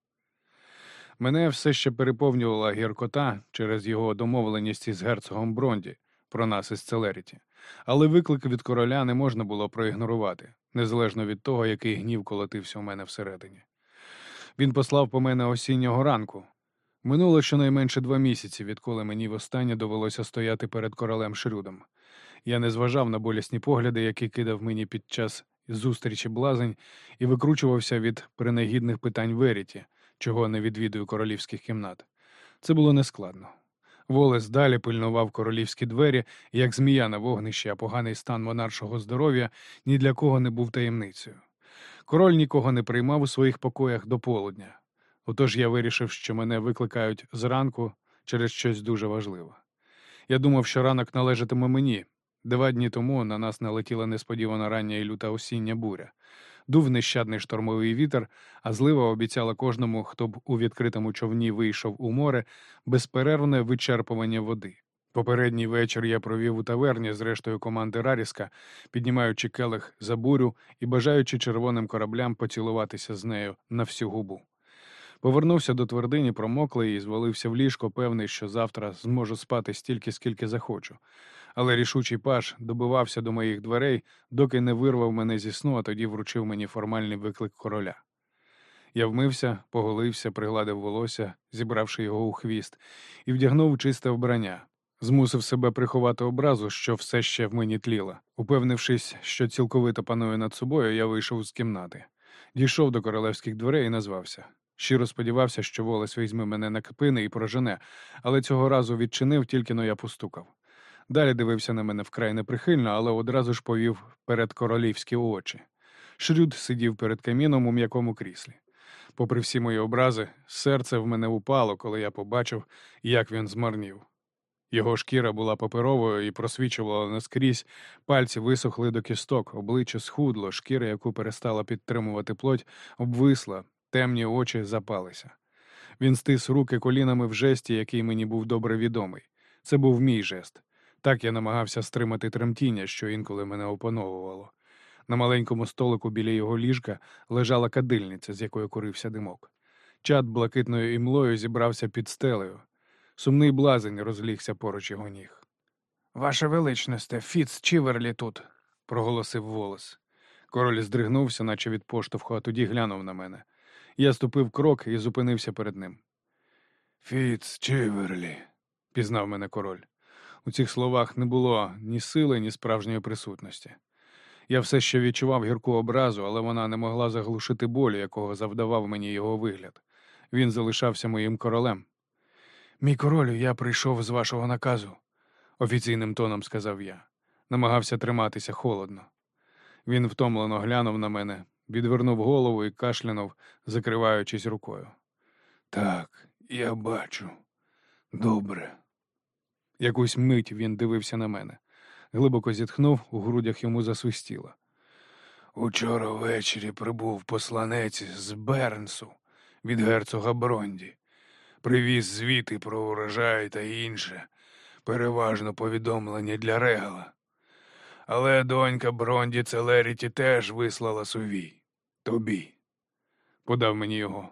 Мене все ще переповнювала гіркота через його домовленість із герцогом Бронді про нас із Целеріті, але виклик від короля не можна було проігнорувати, незалежно від того, який гнів колотився у мене всередині. Він послав по мене осіннього ранку. Минуло щонайменше два місяці, відколи мені востаннє довелося стояти перед королем Шрюдом. Я не зважав на болісні погляди, які кидав мені під час зустрічі блазень, і викручувався від принагідних питань Веріті, чого не відвідую королівських кімнат. Це було нескладно. Волес далі пильнував королівські двері, як змія на вогнищі, а поганий стан монаршого здоров'я ні для кого не був таємницею. Король нікого не приймав у своїх покоях до полудня. Отож я вирішив, що мене викликають зранку через щось дуже важливе. Я думав, що ранок належатиме мені. Два дні тому на нас налетіла несподівана рання і люта осіння буря. Дув нещадний штормовий вітер, а злива обіцяла кожному, хто б у відкритому човні вийшов у море, безперервне вичерпування води. Попередній вечір я провів у таверні з рештою команди Раріска, піднімаючи келих за бурю і бажаючи червоним кораблям поцілуватися з нею на всю губу. Повернувся до твердині, промоклий і звалився в ліжко, певний, що завтра зможу спати стільки, скільки захочу. Але рішучий паш добивався до моїх дверей, доки не вирвав мене зі сну, а тоді вручив мені формальний виклик короля. Я вмився, поголився, пригладив волосся, зібравши його у хвіст, і вдягнув чисте вбрання. Змусив себе приховати образу, що все ще в мені тліло. Упевнившись, що цілковито панує над собою, я вийшов з кімнати. Дійшов до королевських дверей і назвався. Щиро сподівався, що волос візьме мене на кпини і прожене, але цього разу відчинив, тільки но я постукав. Далі дивився на мене вкрай неприхильно, але одразу ж повів перед королівські очі. Шрюд сидів перед каміном у м'якому кріслі. Попри всі мої образи, серце в мене упало, коли я побачив, як він змарнів. Його шкіра була паперовою і просвічувала наскрізь, пальці висохли до кісток, обличчя схудло, шкіра, яку перестала підтримувати плоть, обвисла, темні очі запалися. Він стис руки колінами в жесті, який мені був добре відомий. Це був мій жест. Так я намагався стримати тремтіння, що інколи мене опановувало. На маленькому столику біля його ліжка лежала кадильниця, з якої курився димок. Чад блакитною імлою зібрався під стелею. Сумний блазень розлігся поруч його ніг. Ваше величносте, Фіц Чіверлі тут, проголосив волос. Король здригнувся, наче від поштовху, а тоді глянув на мене. Я ступив крок і зупинився перед ним. Фіц Чіверлі, пізнав мене король. У цих словах не було ні сили, ні справжньої присутності. Я все ще відчував гірку образу, але вона не могла заглушити болю, якого завдавав мені його вигляд. Він залишався моїм королем. Мій королю, я прийшов з вашого наказу, офіційним тоном сказав я. Намагався триматися холодно. Він втомлено глянув на мене, відвернув голову і кашлянув, закриваючись рукою. Так, я бачу. Добре. Якусь мить він дивився на мене. Глибоко зітхнув, у грудях йому засвистіло. Учора ввечері прибув посланець з Бернсу від герцога Бронді. Привіз звіти про урожай та інше, переважно повідомлення для регала. Але донька Бронді Целеріті теж вислала сувій. Тобі. Подав мені його.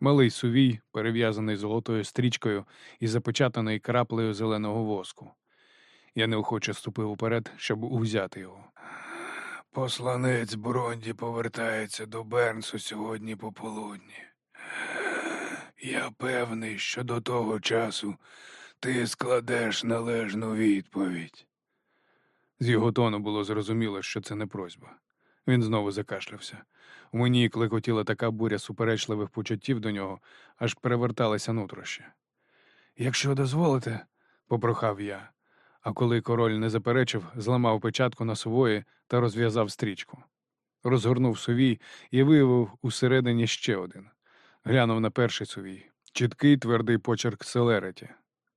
Малий сувій, перев'язаний золотою стрічкою і запечатаний краплею зеленого воску. Я неохоче ступив уперед, щоб узяти його. Посланець Бронді повертається до Бернсу сьогодні пополудні. Я певний, що до того часу ти складеш належну відповідь. З його тону було зрозуміло, що це не просьба. Він знову закашлявся. У мені клекотіла така буря суперечливих почуттів до нього, аж переверталися нутрощі. Якщо дозволите, попрохав я, а коли король не заперечив, зламав печатку на сувої та розв'язав стрічку. Розгорнув сувій і виявив усередині ще один. Глянув на перший сувій. Чіткий твердий почерк Селереті.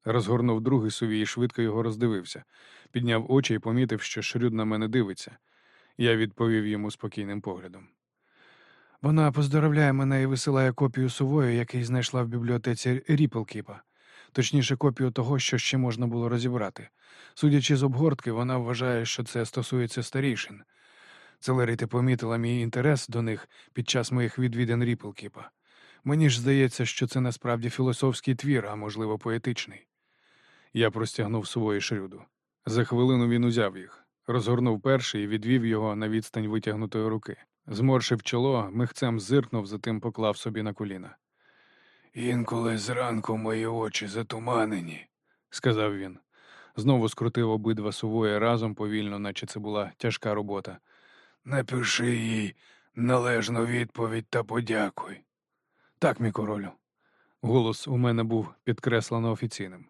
Розгорнув другий сувій і швидко його роздивився, підняв очі і помітив, що Шрюд на мене дивиться. Я відповів йому спокійним поглядом. Вона поздоровляє мене і висилає копію сувою, який знайшла в бібліотеці Ріплкіпа, точніше, копію того, що ще можна було розібрати. Судячи з обгортки, вона вважає, що це стосується старішин. Целеріти помітила мій інтерес до них під час моїх відвідин Ріплкіпа. Мені ж здається, що це насправді філософський твір, а можливо, поетичний. Я простягнув свої шрюду. За хвилину він узяв їх, розгорнув перший і відвів його на відстань витягнутої руки. Зморшив чоло, михцем зиркнув, затим поклав собі на коліна. Інколи зранку мої очі затуманені, сказав він. Знову скрутив обидва сувої разом повільно, наче це була тяжка робота. Напиши їй належну відповідь та подякуй. Так, мій королю. Голос у мене був підкреслено офіційним.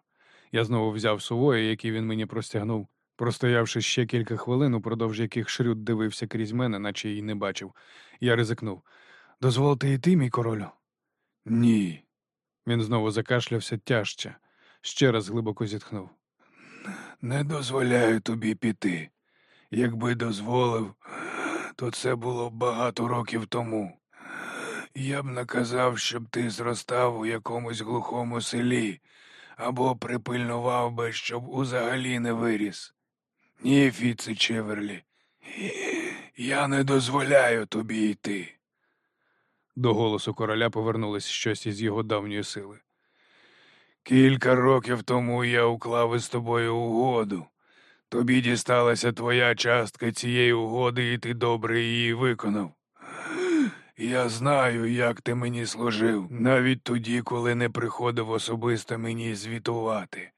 Я знову взяв сувої, які він мені простягнув, простоявши ще кілька хвилин, упродовж яких Шрюд дивився крізь мене, наче її не бачив. Я ризикнув. Дозволите йти, мій королю? Ні. Він знову закашлявся тяжче, ще раз глибоко зітхнув. Не дозволяю тобі піти. Якби дозволив, то це було б багато років тому. Я б наказав, щоб ти зростав у якомусь глухому селі, або припильнував би, щоб узагалі не виріс. Ні, Фіце Чеверлі, я не дозволяю тобі йти. До голосу короля повернулось щось із його давньої сили. Кілька років тому я уклав із тобою угоду. Тобі дісталася твоя частка цієї угоди, і ти добре її виконав. Я знаю, як ти мені служив, навіть тоді, коли не приходив особисто мені звітувати.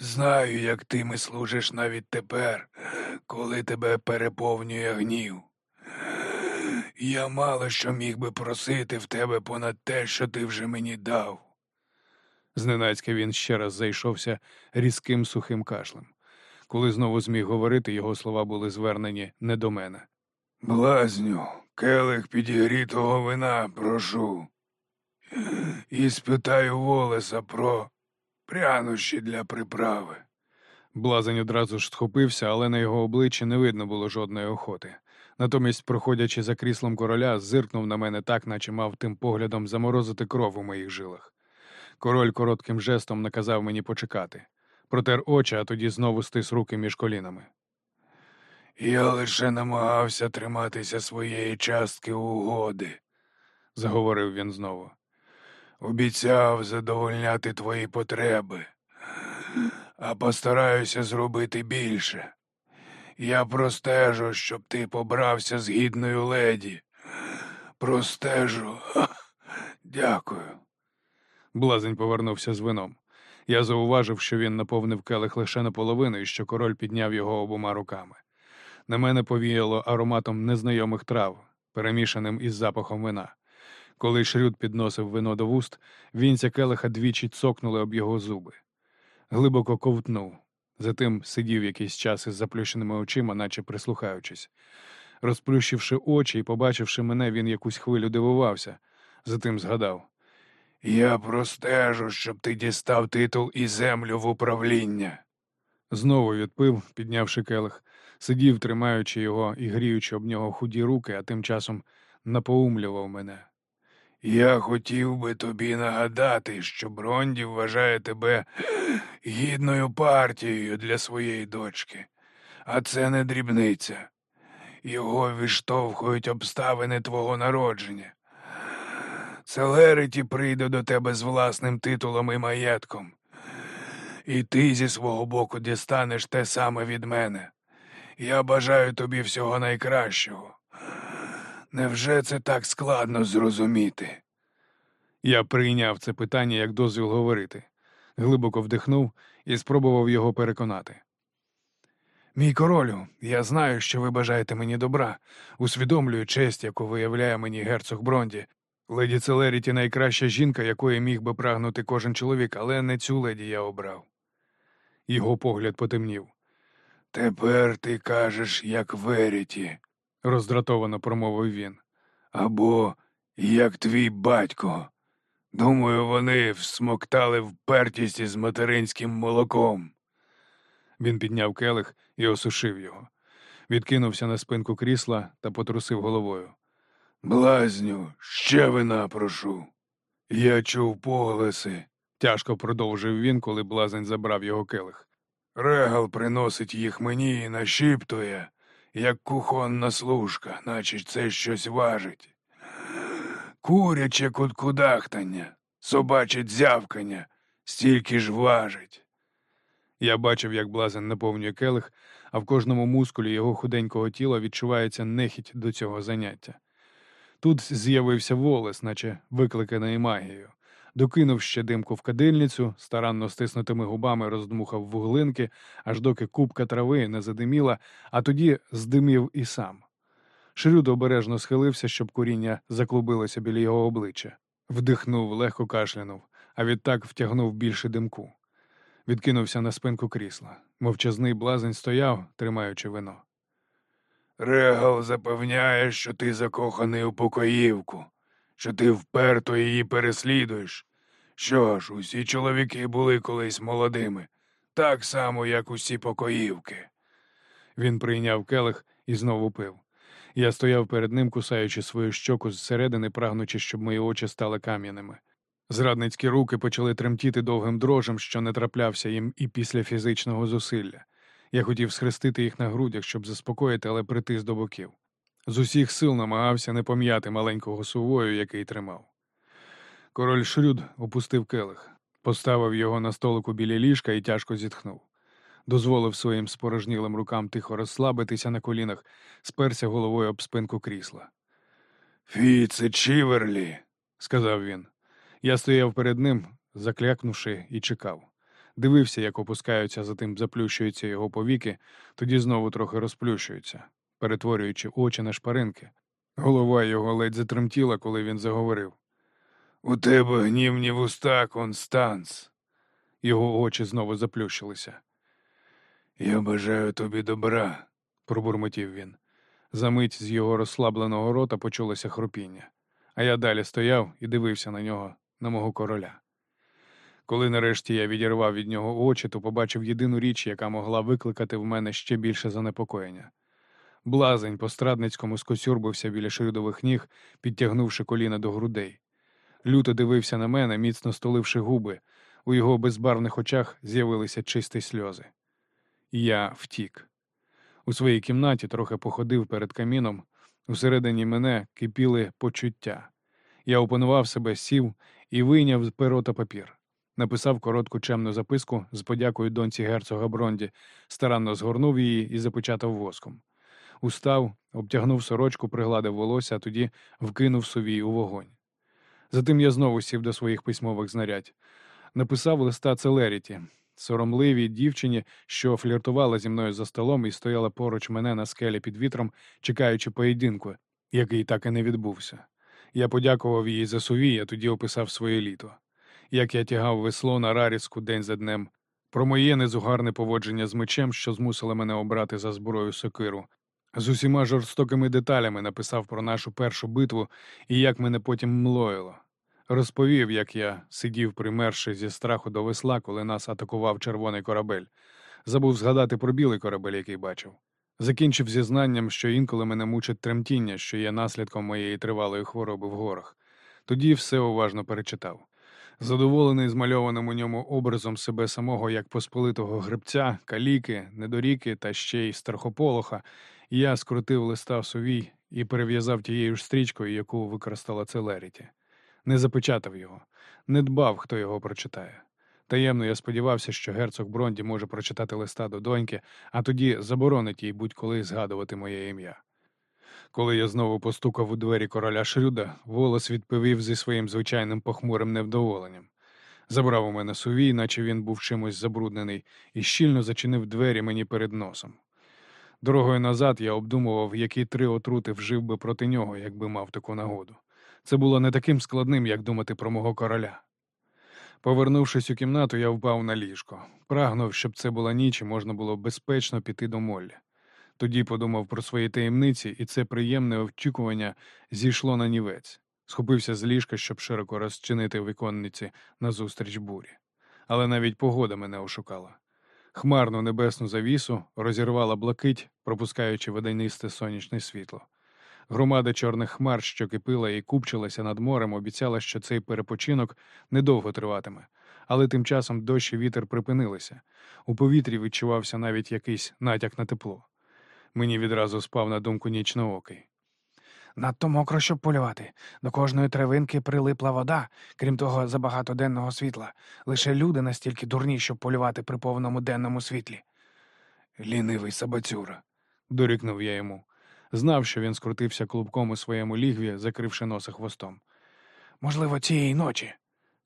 Знаю, як ти ми служиш навіть тепер, коли тебе переповнює гнів. Я мало що міг би просити в тебе понад те, що ти вже мені дав. Зненацька він ще раз зайшовся різким сухим кашлем. Коли знову зміг говорити, його слова були звернені не до мене. Блазню, келих підігрітого вина прошу. І спитаю Волеса про прянощі для приправи. Блазень одразу ж схопився, але на його обличчі не видно було жодної охоти. Натомість, проходячи за кріслом короля, зиркнув на мене так, наче мав тим поглядом заморозити кров у моїх жилах. Король коротким жестом наказав мені почекати. Протер очі, а тоді знову стис руки між колінами. Я лише намагався триматися своєї частки угоди, Заговорив він знову. Обіцяв задовольняти твої потреби, а постараюся зробити більше. Я простежу, щоб ти побрався з гідною леді. Простежу. Дякую. Блазень повернувся з вином. Я зауважив, що він наповнив келих лише наполовину і що король підняв його обома руками. На мене повіяло ароматом незнайомих трав, перемішаним із запахом вина. Коли Шрюд підносив вино до вуст, вінця келиха двічі цокнули об його зуби. Глибоко ковтнув. Затим сидів якийсь час із заплющеними очима, наче прислухаючись. Розплющивши очі і побачивши мене, він якусь хвилю дивувався. Затим згадав. Я простежу, щоб ти дістав титул і землю в управління. Знову відпив, піднявши келих, сидів, тримаючи його і гріючи об нього худі руки, а тим часом напоумлював мене. Я хотів би тобі нагадати, що Бронді вважає тебе гідною партією для своєї дочки, а це не дрібниця. Його відштовхують обставини твого народження. Целеріті прийде до тебе з власним титулом і маєтком. І ти зі свого боку дістанеш те саме від мене. Я бажаю тобі всього найкращого. Невже це так складно зрозуміти? Я прийняв це питання як дозвіл говорити, глибоко вдихнув і спробував його переконати. Мій королю, я знаю, що ви бажаєте мені добра, усвідомлюю честь, яку виявляє мені герцог Бронді. Леді Целеріті найкраща жінка, якої міг би прагнути кожен чоловік, але не цю леді я обрав. Його погляд потемнів. Тепер ти кажеш, як Веріті, роздратовано промовив він. або як твій батько. Думаю, вони всмоктали впертість із материнським молоком. Він підняв келих і осушив його. Відкинувся на спинку крісла та потрусив головою. Блазню, ще вина прошу. Я чув поголоси. Тяжко продовжив він, коли блазень забрав його келих. Регал приносить їх мені і нашіптує, як кухонна служка, наче це щось важить. Куряче куткудахтання, собаче дзявкання, стільки ж важить. Я бачив, як блазень наповнює келих, а в кожному мускулі його худенького тіла відчувається нехідь до цього заняття. Тут з'явився волес, наче викликаний магією. Докинув ще димку в кадильницю, старанно стиснутими губами роздмухав вуглинки, аж доки купка трави не задиміла, а тоді здимів і сам. Шрюд обережно схилився, щоб куріння заклубилося біля його обличчя. Вдихнув, легко кашлянув, а відтак втягнув більше димку. Відкинувся на спинку крісла. Мовчазний блазень стояв, тримаючи вино. Регал запевняє, що ти закоханий у покоївку, що ти вперто її переслідуєш. Що ж, усі чоловіки були колись молодими, так само, як усі покоївки. Він прийняв келих і знову пив. Я стояв перед ним, кусаючи свою щоку зсередини, прагнучи, щоб мої очі стали кам'яними. Зрадницькі руки почали тремтіти довгим дрожем, що не траплявся їм і після фізичного зусилля. Я хотів схрестити їх на грудях, щоб заспокоїти, але притис до боків. З усіх сил намагався не пом'яти маленького сувою, який тримав. Король Шрюд опустив келих, поставив його на столику біля ліжка і тяжко зітхнув. Дозволив своїм спорожнілим рукам тихо розслабитися на колінах, сперся головою об спинку крісла. Фіце Чіверлі, сказав він. Я стояв перед ним, заклякнувши, і чекав. Дивився, як опускаються, затим заплющуються його повіки, тоді знову трохи розплющуються, перетворюючи очі на шпаринки. Голова його ледь затремтіла, коли він заговорив. У тебе гнівні вуста, Констанс. Його очі знову заплющилися. Я бажаю тобі добра. пробурмотів він. Замить з його розслабленого рота почулося хропіння, а я далі стояв і дивився на нього, на мого короля. Коли нарешті я відірвав від нього очі, то побачив єдину річ, яка могла викликати в мене ще більше занепокоєння. Блазень по страдницькому скосюрбився біля шрюдових ніг, підтягнувши коліна до грудей. Люто дивився на мене, міцно столивши губи. У його безбарвних очах з'явилися чисті сльози. Я втік. У своїй кімнаті трохи походив перед каміном. Усередині мене кипіли почуття. Я опанував себе, сів і вийняв перо та папір. Написав коротку чемну записку з подякою доньці герцога Бронді, старанно згорнув її і запечатав воском. Устав, обтягнув сорочку, пригладив волосся, а тоді вкинув сувій у вогонь. Затим я знову сів до своїх письмових знарядь. Написав листа Целеріті, соромливій дівчині, що фліртувала зі мною за столом і стояла поруч мене на скелі під вітром, чекаючи поєдинку, який так і не відбувся. Я подякував їй за сувій, а тоді описав своє літо. Як я тягав весло на раріску день за днем, про моє незугарне поводження з мечем, що змусило мене обрати за зброю сокиру. З усіма жорстокими деталями написав про нашу першу битву і як мене потім млоїло. Розповів, як я сидів, примерши зі страху до весла, коли нас атакував червоний корабель. Забув згадати про білий корабель, який бачив. Закінчив зізнанням, що інколи мене мучить тремтіння, що є наслідком моєї тривалої хвороби в горах. Тоді все уважно перечитав. Задоволений змальованим у ньому образом себе самого як посполитого гребця, каліки, недоріки та ще й страхополоха, я скрутив листа в сувій і перев'язав тією ж стрічкою, яку використала Целеріті. Не запечатав його, не дбав, хто його прочитає. Таємно я сподівався, що герцог Бронді може прочитати листа до доньки, а тоді заборонить їй будь-коли згадувати моє ім'я. Коли я знову постукав у двері короля Шрюда, волос відповів зі своїм звичайним похмурим невдоволенням. Забрав у мене сувій, наче він був чимось забруднений, і щільно зачинив двері мені перед носом. Дорогою назад я обдумував, які три отрути вжив би проти нього, якби мав таку нагоду. Це було не таким складним, як думати про мого короля. Повернувшись у кімнату, я впав на ліжко. Прагнув, щоб це була ніч і можна було безпечно піти до молля. Тоді подумав про свої таємниці, і це приємне очікування зійшло на нівець. Схопився з ліжка, щоб широко розчинити віконниці назустріч бурі. Але навіть погода мене ошукала. Хмарну небесну завісу розірвала блакить, пропускаючи водянисте сонячне світло. Громада чорних хмар, що кипила і купчилася над морем, обіцяла, що цей перепочинок недовго триватиме, але тим часом дощ і вітер припинилися. У повітрі відчувався навіть якийсь натяк на тепло. Мені відразу спав на думку нічноокий. Надто мокро, щоб полювати. До кожної травинки прилипла вода, крім того, забагато денного світла. Лише люди настільки дурні, щоб полювати при повному денному світлі. Лінивий сабацюра. Дорікнув я йому. Знав, що він скрутився клубком у своєму лігві, закривши носа хвостом. Можливо, цієї ночі.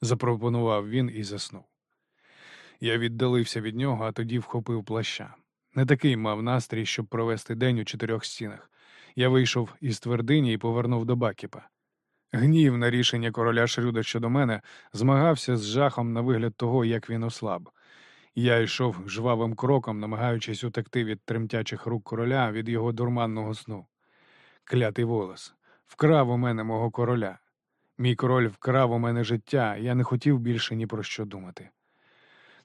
запропонував він і заснув. Я віддалився від нього, а тоді вхопив плаща. Не такий мав настрій, щоб провести день у чотирьох стінах. Я вийшов із твердині і повернув до Бакіпа. Гнів на рішення короля Шрюда щодо мене змагався з жахом на вигляд того, як він ослаб. Я йшов жвавим кроком, намагаючись утекти від тремтячих рук короля від його дурманного сну. Клятий волос вкрав у мене мого короля. Мій король вкрав у мене життя, я не хотів більше ні про що думати.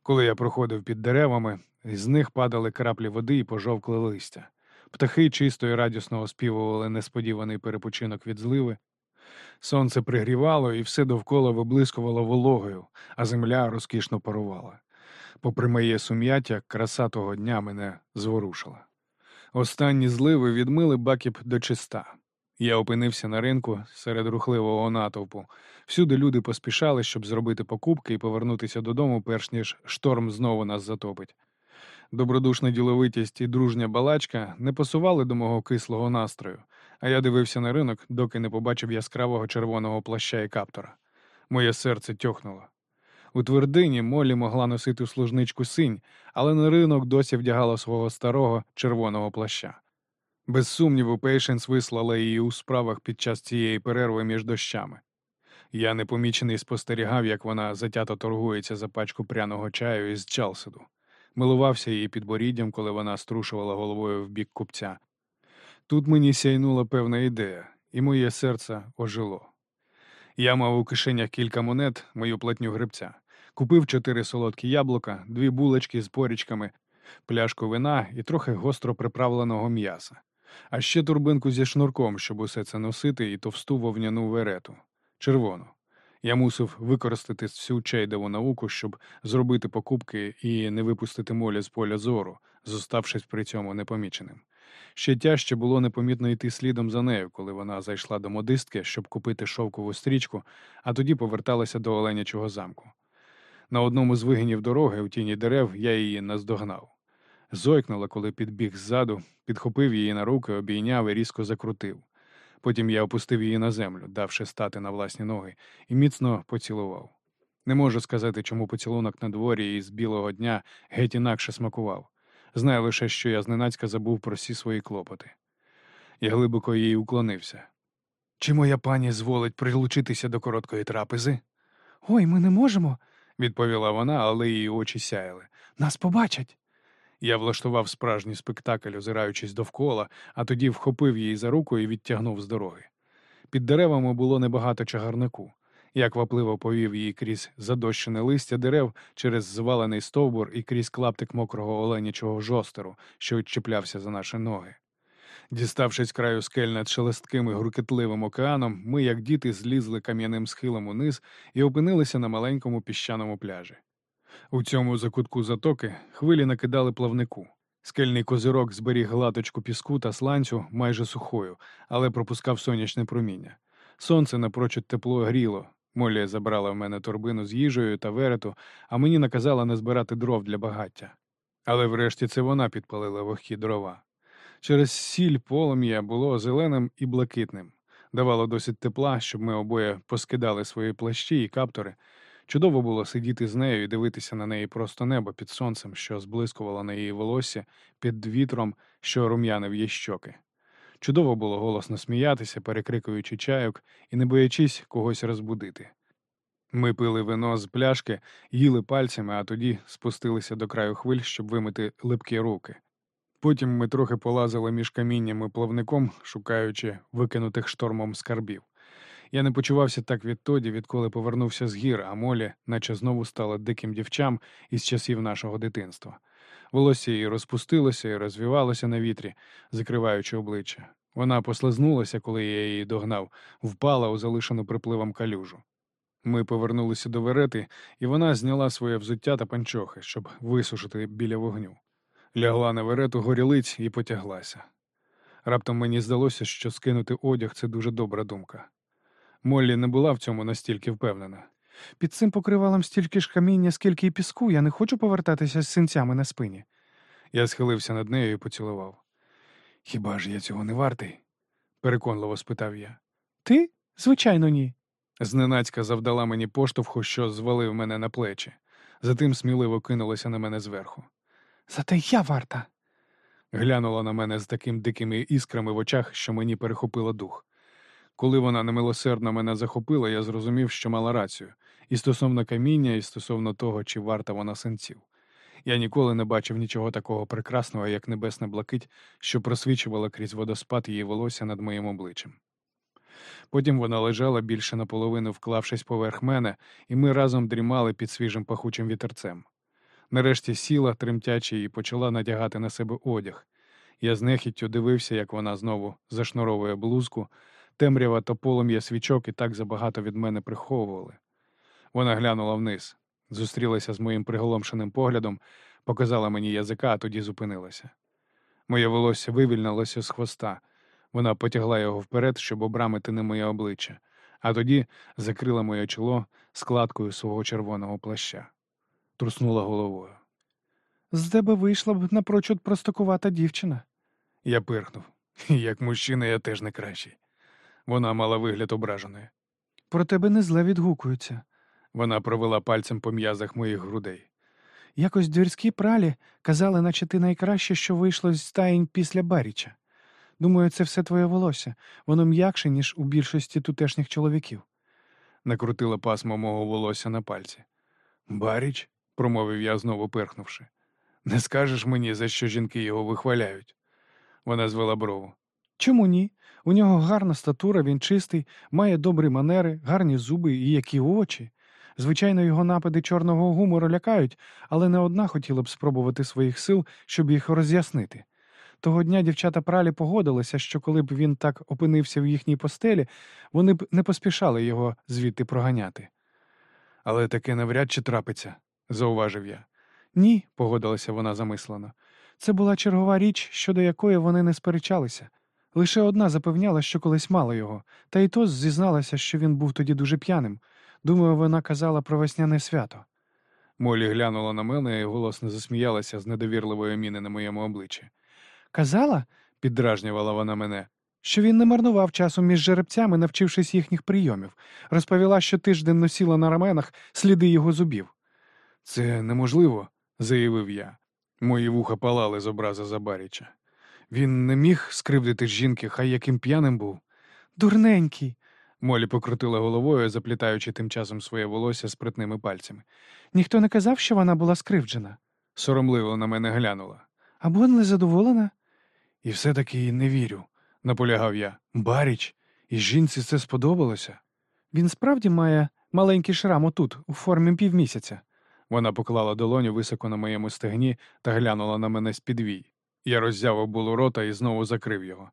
Коли я проходив під деревами, з них падали краплі води і пожовкли листя. Птахи чисто і радісно оспівували несподіваний перепочинок від зливи. Сонце пригрівало, і все довкола виблискувало вологою, а земля розкішно парувала. Попри моє сум'яття, краса того дня мене зворушила. Останні зливи відмили бакіп до чиста. Я опинився на ринку серед рухливого натовпу. Всюди люди поспішали, щоб зробити покупки і повернутися додому, перш ніж шторм знову нас затопить. Добродушна діловитість і дружня балачка не пасували до мого кислого настрою, а я дивився на ринок, доки не побачив яскравого червоного плаща і каптора. Моє серце тьохнуло. У твердині Молі могла носити служничку синь, але на ринок досі вдягала свого старого червоного плаща. Без сумніву, Пейшенс вислала її у справах під час цієї перерви між дощами. Я непомічений спостерігав, як вона затято торгується за пачку пряного чаю із Чалсиду. Милувався її підборіддям, коли вона струшувала головою в бік купця. Тут мені сяйнула певна ідея, і моє серце ожило. Я мав у кишенях кілька монет, мою платню грибця, купив чотири солодкі яблука, дві булочки з порічками, пляшку вина і трохи гостро приправленого м'яса, а ще турбинку зі шнурком, щоб усе це носити, і товсту вовняну верету, червону. Я мусив використати всю чейдову науку, щоб зробити покупки і не випустити моля з поля зору, зоставшись при цьому непоміченим. Ще тяжче було непомітно йти слідом за нею, коли вона зайшла до модистки, щоб купити шовкову стрічку, а тоді поверталася до Оленячого замку. На одному з вигинів дороги у тіні дерев я її наздогнав. Зойкнула, коли підбіг ззаду, підхопив її на руки, обійняв і різко закрутив. Потім я опустив її на землю, давши стати на власні ноги, і міцно поцілував. Не можу сказати, чому поцілунок на дворі із білого дня геть інакше смакував. Знаю лише, що я зненацька забув про всі свої клопоти. Я глибоко їй уклонився. Чи моя пані зволить прилучитися до короткої трапези? Ой, ми не можемо. відповіла вона, але її очі сяяли. Нас побачать. Я влаштував справжній спектакль, озираючись довкола, а тоді вхопив її за руку і відтягнув з дороги. Під деревами було небагато чагарнику. Я квапливо повів її крізь задощене листя дерев через звалений стовбур і крізь клаптик мокрого оленячого жостеру, що відчіплявся за наші ноги. Діставшись краю скель над шелестким і гуркетливим океаном, ми, як діти, злізли кам'яним схилом униз і опинилися на маленькому піщаному пляжі. У цьому закутку затоки хвилі накидали плавнику. Скельний козирок зберіг гладочку піску та сланцю майже сухою, але пропускав сонячне проміння. Сонце напрочуд тепло гріло. Молі забрала в мене торбину з їжею та верету, а мені наказала не збирати дров для багаття. Але врешті це вона підпалила вогкі дрова. Через сіль полум'я було зеленим і блакитним. Давало досить тепла, щоб ми обоє поскидали свої плащі і каптори. Чудово було сидіти з нею і дивитися на неї просто небо під сонцем, що зблискувало на її волосся, під вітром, що рум'янив її щоки. Чудово було голосно сміятися, перекрикуючи чайок і не боячись когось розбудити. Ми пили вино з пляшки, їли пальцями, а тоді спустилися до краю хвиль, щоб вимити липкі руки. Потім ми трохи полазили між камінням і плавником, шукаючи викинутих штормом скарбів. Я не почувався так відтоді, відколи повернувся з гір, а Молі, наче знову стала диким дівчам із часів нашого дитинства. Волосся її розпустилося і розвівалося на вітрі, закриваючи обличчя. Вона послизнулася, коли я її догнав, впала у залишену припливом калюжу. Ми повернулися до верети, і вона зняла своє взуття та панчохи, щоб висушити біля вогню. Лягла на верету горілиць і потяглася. Раптом мені здалося, що скинути одяг це дуже добра думка. Моллі не була в цьому настільки впевнена. Під цим покривалом стільки ж каміння, скільки й піску, я не хочу повертатися з синцями на спині. Я схилився над нею і поцілував. Хіба ж я цього не вартий? переконливо спитав я. Ти? Звичайно, ні. Зненацька завдала мені поштовху, що звалив мене на плечі, затим сміливо кинулася на мене зверху. Зате я варта. Глянула на мене з такими дикими іскрами в очах, що мені перехопило дух. Коли вона немилосердно мене захопила, я зрозумів, що мала рацію, і стосовно каміння, і стосовно того, чи варта вона синців. Я ніколи не бачив нічого такого прекрасного, як небесна блакить, що просвічувала крізь водоспад її волосся над моїм обличчям. Потім вона лежала більше наполовину, вклавшись поверх мене, і ми разом дрімали під свіжим пахучим вітерцем. Нарешті сіла, тремтячи, і почала надягати на себе одяг. Я з нехіттю дивився, як вона знову зашнуровує блузку, темрява та полум'я свічок і так забагато від мене приховували. Вона глянула вниз, зустрілася з моїм приголомшеним поглядом, показала мені язика, а тоді зупинилася. Моє волосся вивільнилося з хвоста. Вона потягла його вперед, щоб обрамити не моє обличчя, а тоді закрила моє чоло складкою свого червоного плаща. Труснула головою. З тебе вийшла б напрочуд простокувата дівчина. Я пирхнув. Як мужчина, я теж не кращий. Вона мала вигляд ображеної. Про тебе не зле відгукуються. Вона провела пальцем по м'язах моїх грудей. Якось двірські пралі казали, наче ти найкраще, що вийшло з стаєнь після Баріча. Думаю, це все твоє волосся. Воно м'якше, ніж у більшості тутешніх чоловіків. Накрутила пасмо мого волосся на пальці. Баріч, промовив я, знову пирхнувши. Не скажеш мені, за що жінки його вихваляють. Вона звела брову. Чому ні? У нього гарна статура, він чистий, має добрі манери, гарні зуби і які очі. Звичайно, його напади чорного гумору лякають, але не одна хотіла б спробувати своїх сил, щоб їх роз'яснити. Того дня дівчата пралі погодилися, що коли б він так опинився в їхній постелі, вони б не поспішали його звідти проганяти. Але таке навряд чи трапиться, зауважив я. Ні, погодилася вона замислено. Це була чергова річ, щодо якої вони не сперечалися. Лише одна запевняла, що колись мала його, та й то зізналася, що він був тоді дуже п'яним. Думаю, вона казала про весняне свято. Молі глянула на мене і голосно засміялася з недовірливої міни на моєму обличчі. Казала, Піддражнювала вона мене. що він не марнував часу між жеребцями, навчившись їхніх прийомів. Розповіла, що тиждень носіла на раменах сліди його зубів. Це неможливо, заявив я. Мої вуха палали з образа Забаріча. Він не міг скривдити жінки, хай яким п'яним був. Дурненький. Молі покрутила головою, заплітаючи тим часом своє волосся спритними пальцями. Ніхто не казав, що вона була скривджена. Соромливо на мене глянула. Або незадоволена? І все-таки не вірю, наполягав я. Баріч, і жінці це сподобалося. Він справді має маленький шрам отут, у формі півмісяця. Вона поклала долоню високо на моєму стегні та глянула на мене з підвій. Я роззявив було рота і знову закрив його.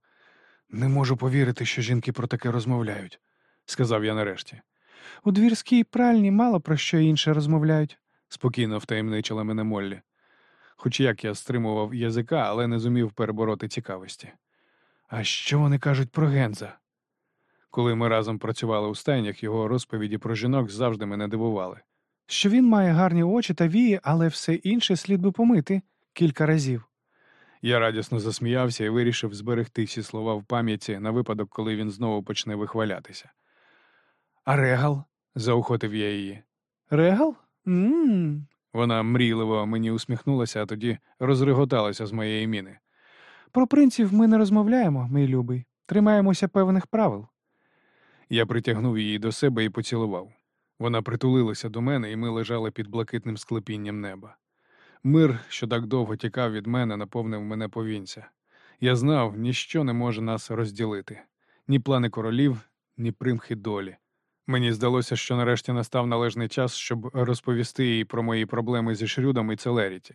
Не можу повірити, що жінки про таке розмовляють, сказав я нарешті. У двірській пральні мало про що інше розмовляють. спокійно втаємничила мене Моллі. Хоч як я стримував язика, але не зумів перебороти цікавості. А що вони кажуть про Генза? Коли ми разом працювали у стайнях, його розповіді про жінок завжди мене дивували. Що він має гарні очі та вії, але все інше слід би помити кілька разів. Я радісно засміявся і вирішив зберегти ці слова в пам'яті на випадок, коли він знову почне вихвалятися. А регал? заохотив я її. Регал? Вона мрійливо мені усміхнулася, а тоді розреготалася з моєї міни. Про принців ми не розмовляємо, мій любий. Тримаємося певних правил. Я притягнув її до себе і поцілував. Вона притулилася до мене, і ми лежали під блакитним склепінням неба. Мир, що так довго тікав від мене, наповнив мене повінця. Я знав, ніщо не може нас розділити ні плани королів, ні примхи долі. Мені здалося, що нарешті настав належний час, щоб розповісти їй про мої проблеми зі Шрюдом і Целеріті.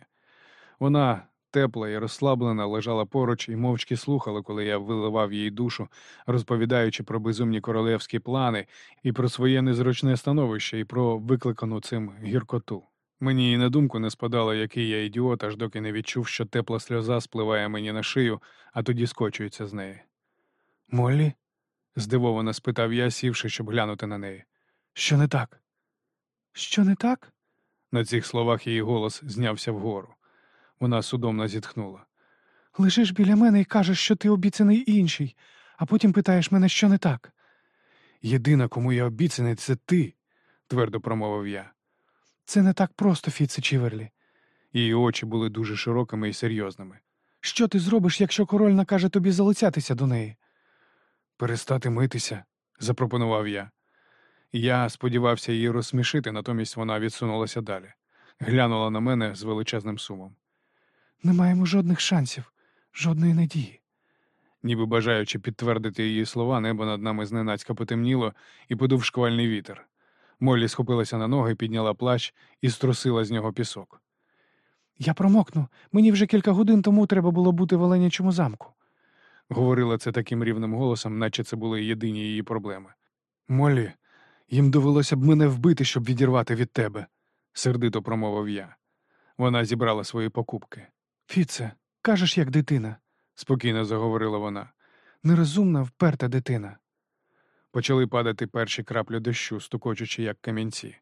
Вона, тепла і розслаблена, лежала поруч і мовчки слухала, коли я виливав їй душу, розповідаючи про безумні королевські плани і про своє незручне становище, і про викликану цим гіркоту. Мені і на думку не спадало, який я ідіот, аж доки не відчув, що тепла сльоза спливає мені на шию, а тоді скочується з неї. Моллі? здивовано спитав я, сівши, щоб глянути на неї. Що не так? Що не так? На цих словах її голос знявся вгору. Вона судомно зітхнула. Лежиш біля мене і кажеш, що ти обіцяний інший, а потім питаєш мене, що не так. Єдина, кому я обіцяний, це ти, твердо промовив я. Це не так просто, Фіце Чіверлі. Її очі були дуже широкими і серйозними. Що ти зробиш, якщо король накаже тобі залицятися до неї? Перестати митися, запропонував я. Я сподівався її розсмішити, натомість вона відсунулася далі, глянула на мене з величезним сумом. Не маємо жодних шансів, жодної надії. Ніби бажаючи підтвердити її слова, небо над нами зненацька потемніло і подув шквальний вітер. Моллі схопилася на ноги, підняла плащ і струсила з нього пісок. Я промокну. Мені вже кілька годин тому треба було бути в Оленячому замку. Говорила це таким рівним голосом, наче це були єдині її проблеми. Молі, їм довелося б мене вбити, щоб відірвати від тебе, сердито промовив я. Вона зібрала свої покупки. Фіце, кажеш, як дитина. Спокійно заговорила вона. Нерозумна, вперта дитина. Почали падати перші краплі дощу, стукочучи, як камінці.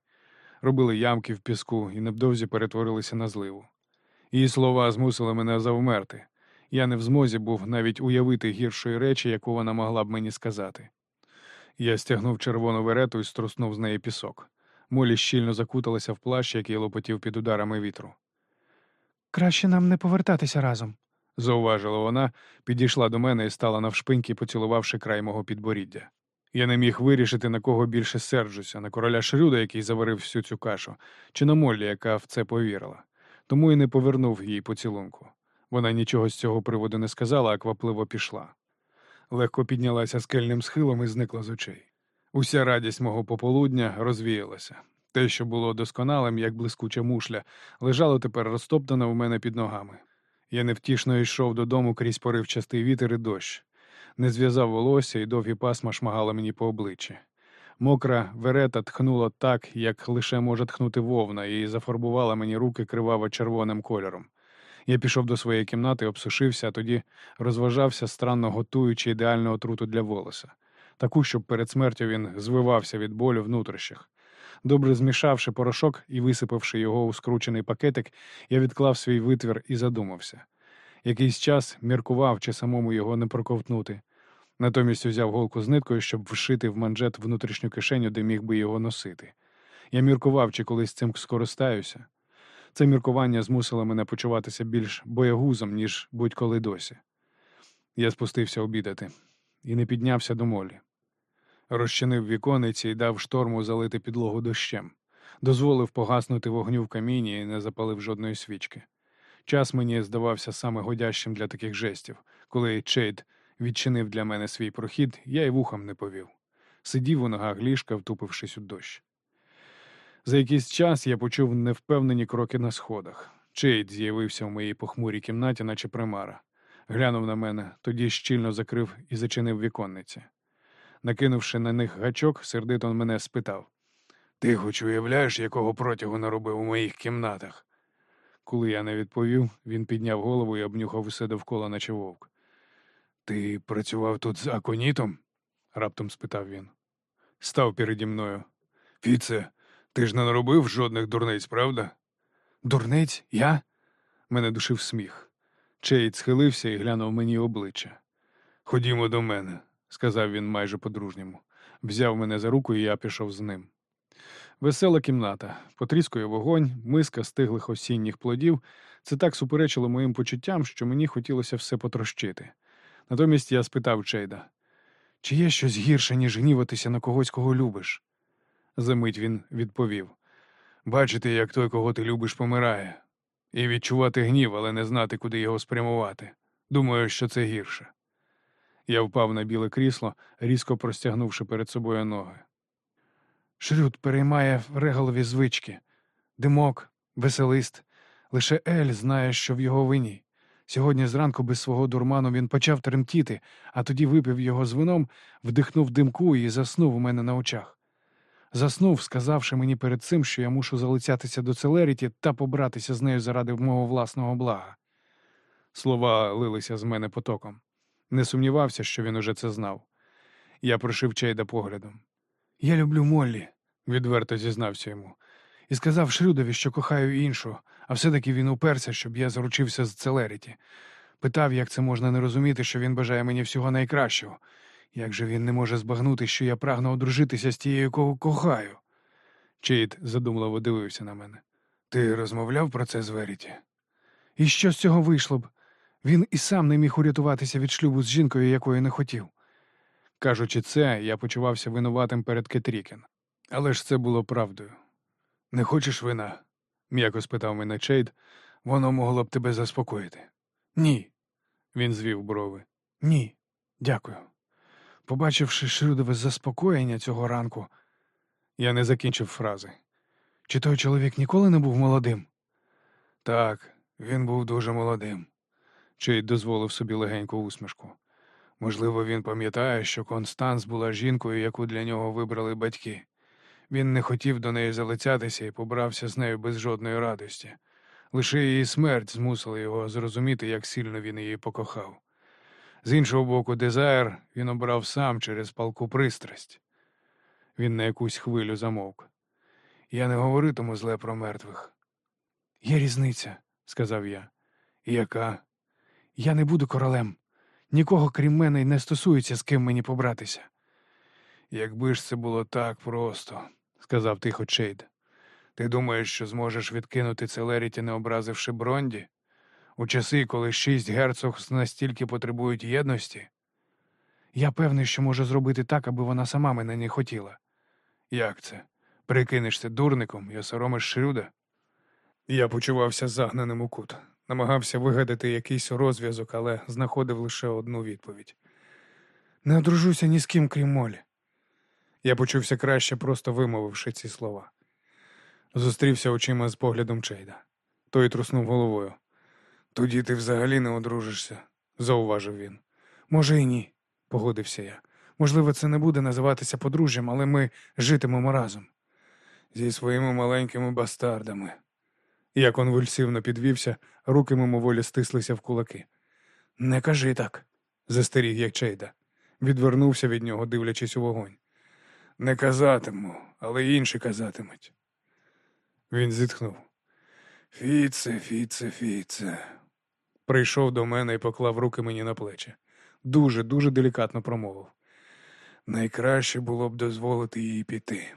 Робили ямки в піску і невдовзі перетворилися на зливу. Її слова змусили мене завмерти. Я не в змозі був навіть уявити гіршої речі, яку вона могла б мені сказати. Я стягнув червону верету і струснув з неї пісок. Молі щільно закуталася в плащ, який лопотів під ударами вітру. Краще нам не повертатися разом. Зауважила вона, підійшла до мене і стала навшпиньки, поцілувавши край мого підборіддя. Я не міг вирішити, на кого більше серджуся, на короля Шрюда, який заварив всю цю кашу, чи на Моллі, яка в це повірила. Тому і не повернув їй поцілунку. Вона нічого з цього приводу не сказала, а квапливо пішла. Легко піднялася скельним схилом і зникла з очей. Уся радість мого пополудня розвіялася. Те, що було досконалим, як блискуча мушля, лежало тепер розтоптано в мене під ногами. Я невтішно йшов додому крізь поривчастий вітер і дощ. Не зв'язав волосся і довгі пасма шмагали мені по обличчі. Мокра верета тхнула так, як лише може тхнути вовна, і зафарбувала мені руки криваво червоним кольором. Я пішов до своєї кімнати, обсушився, а тоді розважався, странно готуючи ідеальну отруту для волоса, таку, щоб перед смертю він звивався від болю внутрішніх. Добре змішавши порошок і висипавши його у скручений пакетик, я відклав свій витвір і задумався. Якийсь час міркував, чи самому його не проковтнути. Натомість узяв голку з ниткою, щоб вшити в манжет внутрішню кишеню, де міг би його носити. Я міркував, чи колись цим скористаюся. Це міркування змусило мене почуватися більш боягузом, ніж будь-коли досі. Я спустився обідати і не піднявся до молі. Розчинив вікониці і дав шторму залити підлогу дощем, дозволив погаснути вогню в каміні і не запалив жодної свічки. Час мені здавався саме годящим для таких жестів, коли Чейд відчинив для мене свій прохід, я й вухом не повів. Сидів у ногах ліжка, втупившись у дощ. За якийсь час я почув невпевнені кроки на сходах. Чейд з'явився в моїй похмурій кімнаті, наче примара. Глянув на мене, тоді щільно закрив і зачинив віконниці. Накинувши на них гачок, сердито мене спитав Ти хоч уявляєш, якого протягу наробив у моїх кімнатах? Коли я не відповів, він підняв голову і обнюхав усе довкола, наче вовк. Ти працював тут з аконітом? раптом спитав він. Став переді мною. Фіце, ти ж не наробив жодних дурниць, правда? Дурниць? Я? Мене душив сміх. Чейд схилився і глянув мені обличчя. Ходімо до мене, сказав він майже по-дружньому. Взяв мене за руку, і я пішов з ним. Весела кімната, потріскує вогонь, миска стиглих осінніх плодів. Це так суперечило моїм почуттям, що мені хотілося все потрощити. Натомість я спитав Чейда, чи є щось гірше, ніж гніватися на когось, кого любиш? Замить він відповів Бачити, як той, кого ти любиш, помирає, і відчувати гнів, але не знати, куди його спрямувати. Думаю, що це гірше. Я впав на біле крісло, різко простягнувши перед собою ноги. Шрюд переймає регалові звички, димок, веселист. Лише Ель знає, що в його вині. Сьогодні зранку без свого дурману він почав тремтіти, а тоді випив його з вином, вдихнув димку і заснув у мене на очах. Заснув, сказавши мені перед цим, що я мушу залицятися до Целеріті та побратися з нею заради мого власного блага. Слова лилися з мене потоком. Не сумнівався, що він уже це знав. Я прошив Чейда поглядом. Я люблю Моллі, відверто зізнався йому, і сказав Шрюдові, що кохаю іншу, а все-таки він уперся, щоб я заручився з Целеріті. Питав, як це можна не розуміти, що він бажає мені всього найкращого. Як же він не може збагнути, що я прагну одружитися з тією, кого кохаю? Чейд задумливо дивився на мене. Ти розмовляв про це з Веріті? І що з цього вийшло б? Він і сам не міг урятуватися від шлюбу з жінкою, якої не хотів. Кажучи це, я почувався винуватим перед Кетрікен. Але ж це було правдою. Не хочеш вина? М'яко спитав мене Чейд. Воно могло б тебе заспокоїти. Ні. Він звів брови. Ні. Дякую. Побачивши Шрюдове заспокоєння цього ранку, я не закінчив фрази. Чи той чоловік ніколи не був молодим? Так, він був дуже молодим. Чейд дозволив собі легеньку усмішку. Можливо, він пам'ятає, що Констанс була жінкою, яку для нього вибрали батьки. Він не хотів до неї залицятися і побрався з нею без жодної радості. Лише її смерть змусила його зрозуміти, як сильно він її покохав. З іншого боку, Дезайр він обрав сам через палку пристрасть. Він на якусь хвилю замовк. Я не говоритиму зле про мертвих. Є різниця, сказав я. Яка? Я не буду королем. Нікого, крім мене, не стосується, з ким мені побратися. Якби ж це було так просто, сказав тихо Чейд. Ти думаєш, що зможеш відкинути Целеріті, не образивши Бронді? У часи, коли шість герцог настільки потребують єдності? Я певний, що можу зробити так, аби вона сама мене не хотіла. Як це? Прикинешся дурником і осоромиш Шрюда? Я почувався загнаним у кут, намагався вигадати якийсь розв'язок, але знаходив лише одну відповідь. Не одружуся ні з ким, крім Молі. Я почувся краще, просто вимовивши ці слова. Зустрівся очима з поглядом Чейда. Той труснув головою. Тоді ти взагалі не одружишся, зауважив він. Може, і ні, погодився я. Можливо, це не буде називатися подружжям, але ми житимемо разом. Зі своїми маленькими бастардами. Я конвульсивно підвівся, руки мимоволі стислися в кулаки. Не кажи так, застеріг як Чейда. Відвернувся від нього, дивлячись у вогонь. Не казатиму, але інші казатимуть. Він зітхнув. Фіце, фіце, фіце. Прийшов до мене і поклав руки мені на плечі. Дуже, дуже делікатно промовив. Найкраще було б дозволити їй піти.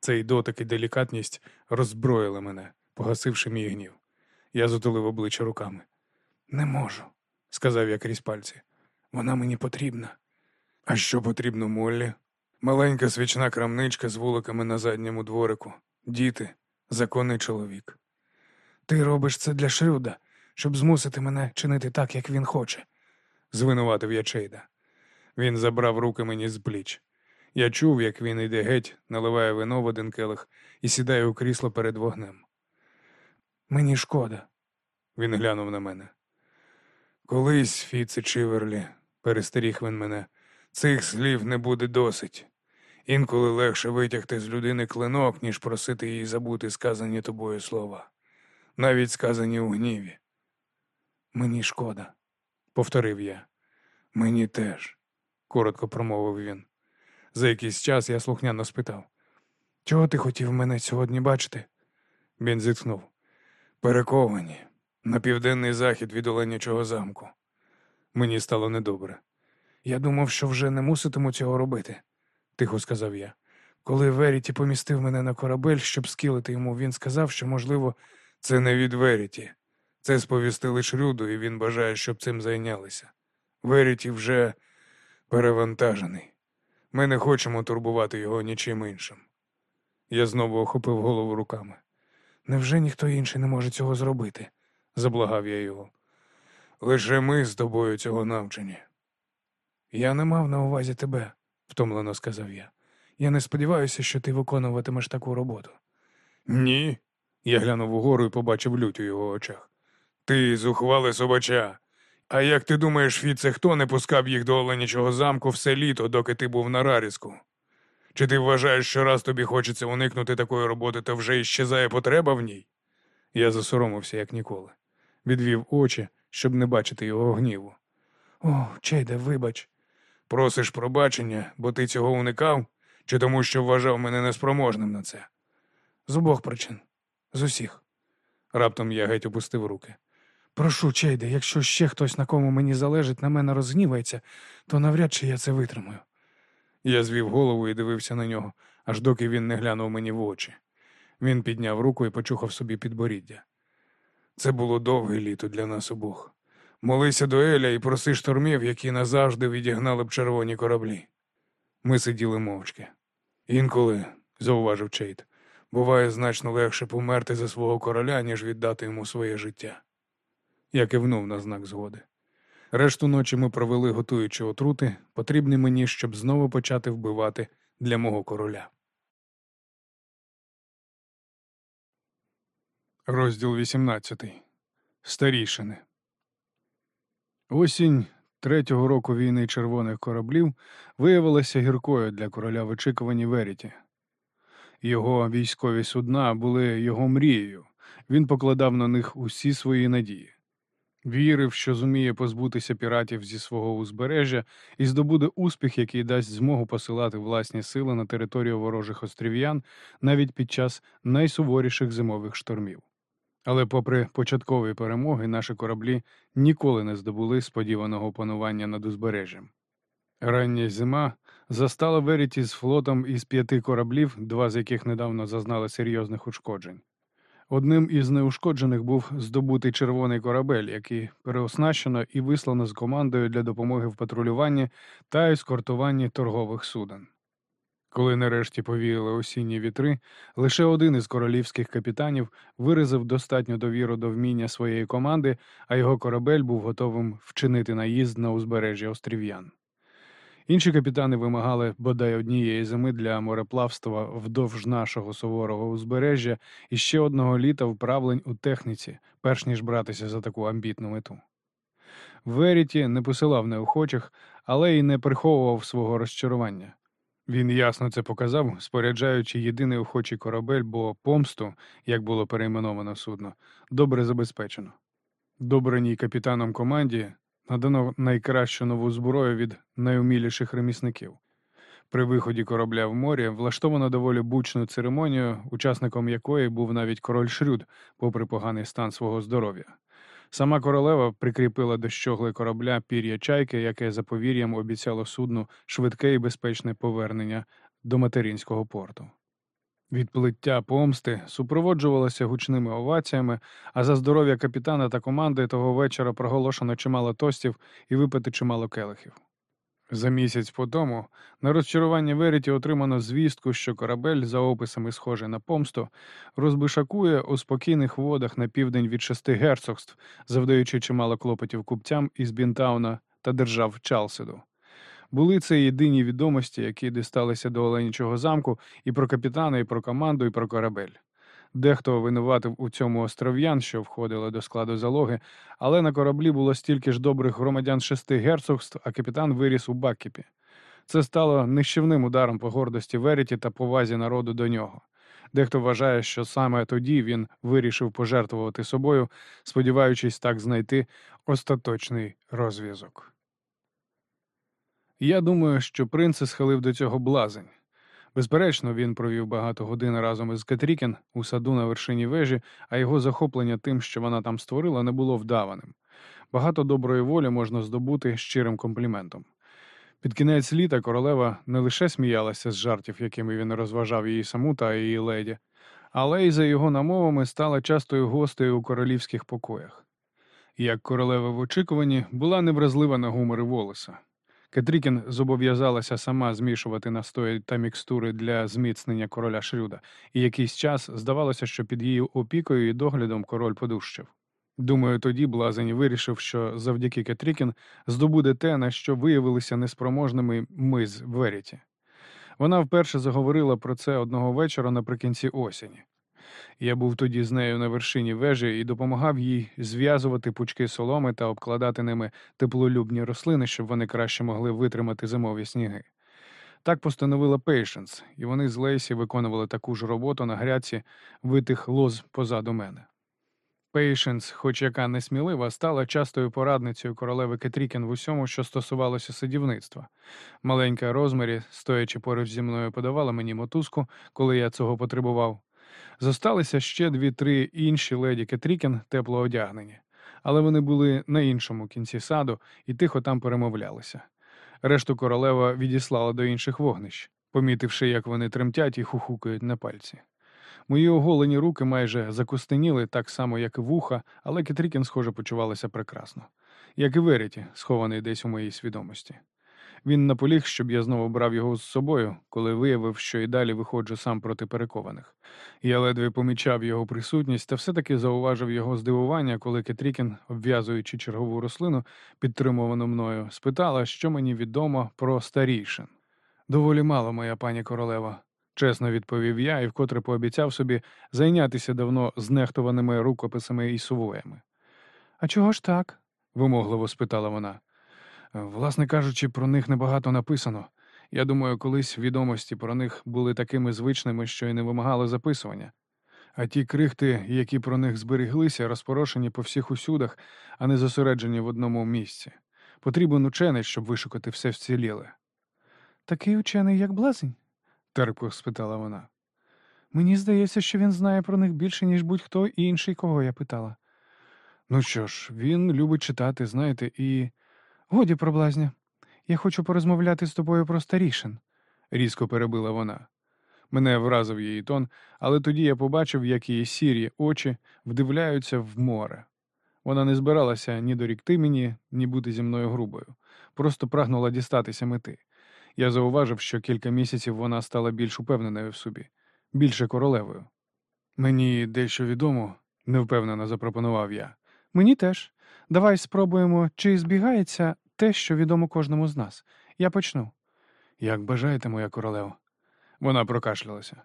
Цей дотик і делікатність роззброїли мене, погасивши мій гнів. Я затулив обличчя руками. Не можу, сказав я крізь пальці. Вона мені потрібна. А що потрібно Моллі? Маленька свічна крамничка з вуликами на задньому дворику, діти, законний чоловік. Ти робиш це для Шрюда, щоб змусити мене чинити так, як він хоче, звинуватив я Чейда. Він забрав руки мені з пліч. Я чув, як він йде геть, наливає вино в один келих і сідає у крісло перед вогнем. Мені шкода. Він глянув на мене. Колись, Фіце Чиверлі, перестеріг він мене, цих слів не буде досить. Інколи легше витягти з людини клинок, ніж просити її забути сказані тобою слова, навіть сказані у гніві. Мені шкода, повторив я. Мені теж, коротко промовив він. За якийсь час я слухняно спитав. Чого ти хотів мене сьогодні бачити? Він зітхнув. Перековані, на південний захід від Оленячого замку. Мені стало недобре. Я думав, що вже не муситиму цього робити, тихо сказав я. Коли Веріті помістив мене на корабель, щоб скілити йому, він сказав, що, можливо, це не від Веріті. Це сповістили Шрюду, і він бажає, щоб цим зайнялися. Веріті вже перевантажений. Ми не хочемо турбувати його нічим іншим. Я знову охопив голову руками. Невже ніхто інший не може цього зробити? заблагав я його. Лише ми з тобою цього навчені. Я не мав на увазі тебе, втомлено сказав я. Я не сподіваюся, що ти виконуватимеш таку роботу. Ні. Я глянув угору і побачив лють у його очах. Ти зухвали собача. А як ти думаєш, Фіце, хто не пускав їх до Оленячого замку все літо, доки ти був на раріску? Чи ти вважаєш, що раз тобі хочеться уникнути такої роботи, то вже іщезає потреба в ній? Я засоромився, як ніколи. Відвів очі, щоб не бачити його гніву. О, Чейде, вибач. Просиш пробачення, бо ти цього уникав, чи тому, що вважав мене неспроможним на це? З обох причин. З усіх. Раптом я геть опустив руки. Прошу, Чейде, якщо ще хтось, на кому мені залежить, на мене розгнівається, то навряд чи я це витримаю. Я звів голову і дивився на нього, аж доки він не глянув мені в очі. Він підняв руку і почухав собі підборіддя. Це було довге літо для нас обох. Молися до Еля і проси штормів, які назавжди відігнали б червоні кораблі. Ми сиділи мовчки. Інколи, зауважив Чейт, буває значно легше померти за свого короля, ніж віддати йому своє життя. Я кивнув на знак згоди. Решту ночі ми провели, готуючи отрути, потрібні мені, щоб знову почати вбивати для мого короля. Розділ 18. Старішини. Осінь третього року війни червоних кораблів виявилася гіркою для короля в очікуванні Веріті. Його військові судна були його мрією. Він покладав на них усі свої надії. Вірив, що зуміє позбутися піратів зі свого узбережжя і здобуде успіх, який дасть змогу посилати власні сили на територію ворожих острів'ян навіть під час найсуворіших зимових штормів. Але, попри початкові перемоги, наші кораблі ніколи не здобули сподіваного панування над узбережжям. Рання зима застала Веріті з флотом із п'яти кораблів, два з яких недавно зазнали серйозних ушкоджень. Одним із неушкоджених був здобутий червоний корабель, який переоснащено і вислано з командою для допомоги в патрулюванні та ескортуванні торгових суден. Коли нарешті повіяли осінні вітри, лише один із королівських капітанів виразив достатню довіру до вміння своєї команди, а його корабель був готовим вчинити наїзд на узбережжя острів'ян. Інші капітани вимагали бодай однієї зими для мореплавства вдовж нашого суворого узбережжя і ще одного літа вправлень у техніці, перш ніж братися за таку амбітну мету. Веріті не посилав неохочих, але й не приховував свого розчарування. Він ясно це показав, споряджаючи єдиний охочий корабель, бо помсту, як було перейменовано судно, добре забезпечено. Добраній капітаном команді надано найкращу нову зброю від найуміліших ремісників. При виході корабля в морі влаштовано доволі бучну церемонію, учасником якої був навіть король Шрюд, попри поганий стан свого здоров'я. Сама королева прикріпила до щогли корабля пір'я чайки, яке за повір'ям обіцяло судну швидке і безпечне повернення до материнського порту. Відплиття помсти супроводжувалося гучними оваціями, а за здоров'я капітана та команди того вечора проголошено чимало тостів і випити чимало келихів. За місяць по тому на розчарування Веріті отримано звістку, що корабель, за описами схожий на помсту, розбишакує у спокійних водах на південь від шести герцогств, завдаючи чимало клопотів купцям із Бінтауна та держав Чалсиду. Були це єдині відомості, які дісталися до Оленічого замку і про капітана, і про команду, і про корабель. Дехто винуватив у цьому остров'ян, що входили до складу залоги, але на кораблі було стільки ж добрих громадян шести герцогств, а капітан виріс у Баккіпі. Це стало нищівним ударом по гордості Веріті та повазі народу до нього. Дехто вважає, що саме тоді він вирішив пожертвувати собою, сподіваючись так знайти остаточний розв'язок. Я думаю, що принц схилив до цього блазень. Безперечно, він провів багато годин разом із Катрікін у саду на вершині вежі, а його захоплення тим, що вона там створила, не було вдаваним. Багато доброї волі можна здобути щирим компліментом. Під кінець літа королева не лише сміялася з жартів, якими він розважав її саму та її леді, але й за його намовами стала частою гостею у королівських покоях. Як королева в очікуванні була невразлива на гумори волоса. Кетрікін зобов'язалася сама змішувати настої та мікстури для зміцнення короля Шрюда, і якийсь час здавалося, що під її опікою і доглядом король подущив. Думаю, тоді Блазень вирішив, що завдяки Кетрікін здобуде те, на що виявилися неспроможними ми з Веріті. Вона вперше заговорила про це одного вечора наприкінці осені. Я був тоді з нею на вершині вежі і допомагав їй зв'язувати пучки соломи та обкладати ними теплолюбні рослини, щоб вони краще могли витримати зимові сніги. Так постановила Пейшенс, і вони з Лейсі виконували таку ж роботу на грядці витких лоз позаду мене. Пейшенс, хоч яка несмілива, стала частою порадницею королеви Кетрікін в усьому, що стосувалося садівництва. Маленька Розмарі, стоячи поруч зі мною, подавала мені мотузку, коли я цього потребував. Зосталися ще дві-три інші леді Кетрікен тепло одягнені, але вони були на іншому кінці саду і тихо там перемовлялися. Решту королева відіслала до інших вогнищ, помітивши, як вони тремтять і хухукають на пальці. Мої оголені руки майже закустеніли так само, як і вуха, але Кетрікін, схоже, почувалася прекрасно, як і Веріті, схований десь у моїй свідомості. Він наполіг, щоб я знову брав його з собою, коли виявив, що і далі виходжу сам проти перекованих. Я ледве помічав його присутність та все-таки зауважив його здивування, коли Кетрікін, обв'язуючи чергову рослину, підтримувану мною, спитала, що мені відомо про старішин. Доволі мало, моя пані королева, чесно відповів я і вкотре пообіцяв собі зайнятися давно знехтуваними рукописами і сувоями. А чого ж так? вимогливо спитала вона. Власне кажучи, про них небагато написано. Я думаю, колись відомості про них були такими звичними, що й не вимагали записування. А ті крихти, які про них зберіглися, розпорошені по всіх усюдах, а не зосереджені в одному місці. Потрібен учений, щоб вишукати все вціліле. Такий учений, як блазень? терпко спитала вона. Мені здається, що він знає про них більше, ніж будь-хто інший, кого я питала. Ну що ж, він любить читати, знаєте, і. Годі про блазня. Я хочу порозмовляти з тобою про старішин. різко перебила вона. Мене вразив її тон, але тоді я побачив, як її сірі очі вдивляються в море. Вона не збиралася ні дорікти мені, ні бути зі мною грубою, просто прагнула дістатися мети. Я зауважив, що кілька місяців вона стала більш упевненою в собі, більше королевою. Мені дещо відомо, невпевнено запропонував я. Мені теж. Давай спробуємо, чи збігається те, що відомо кожному з нас. Я почну. Як бажаєте, моя королева. Вона прокашлялася.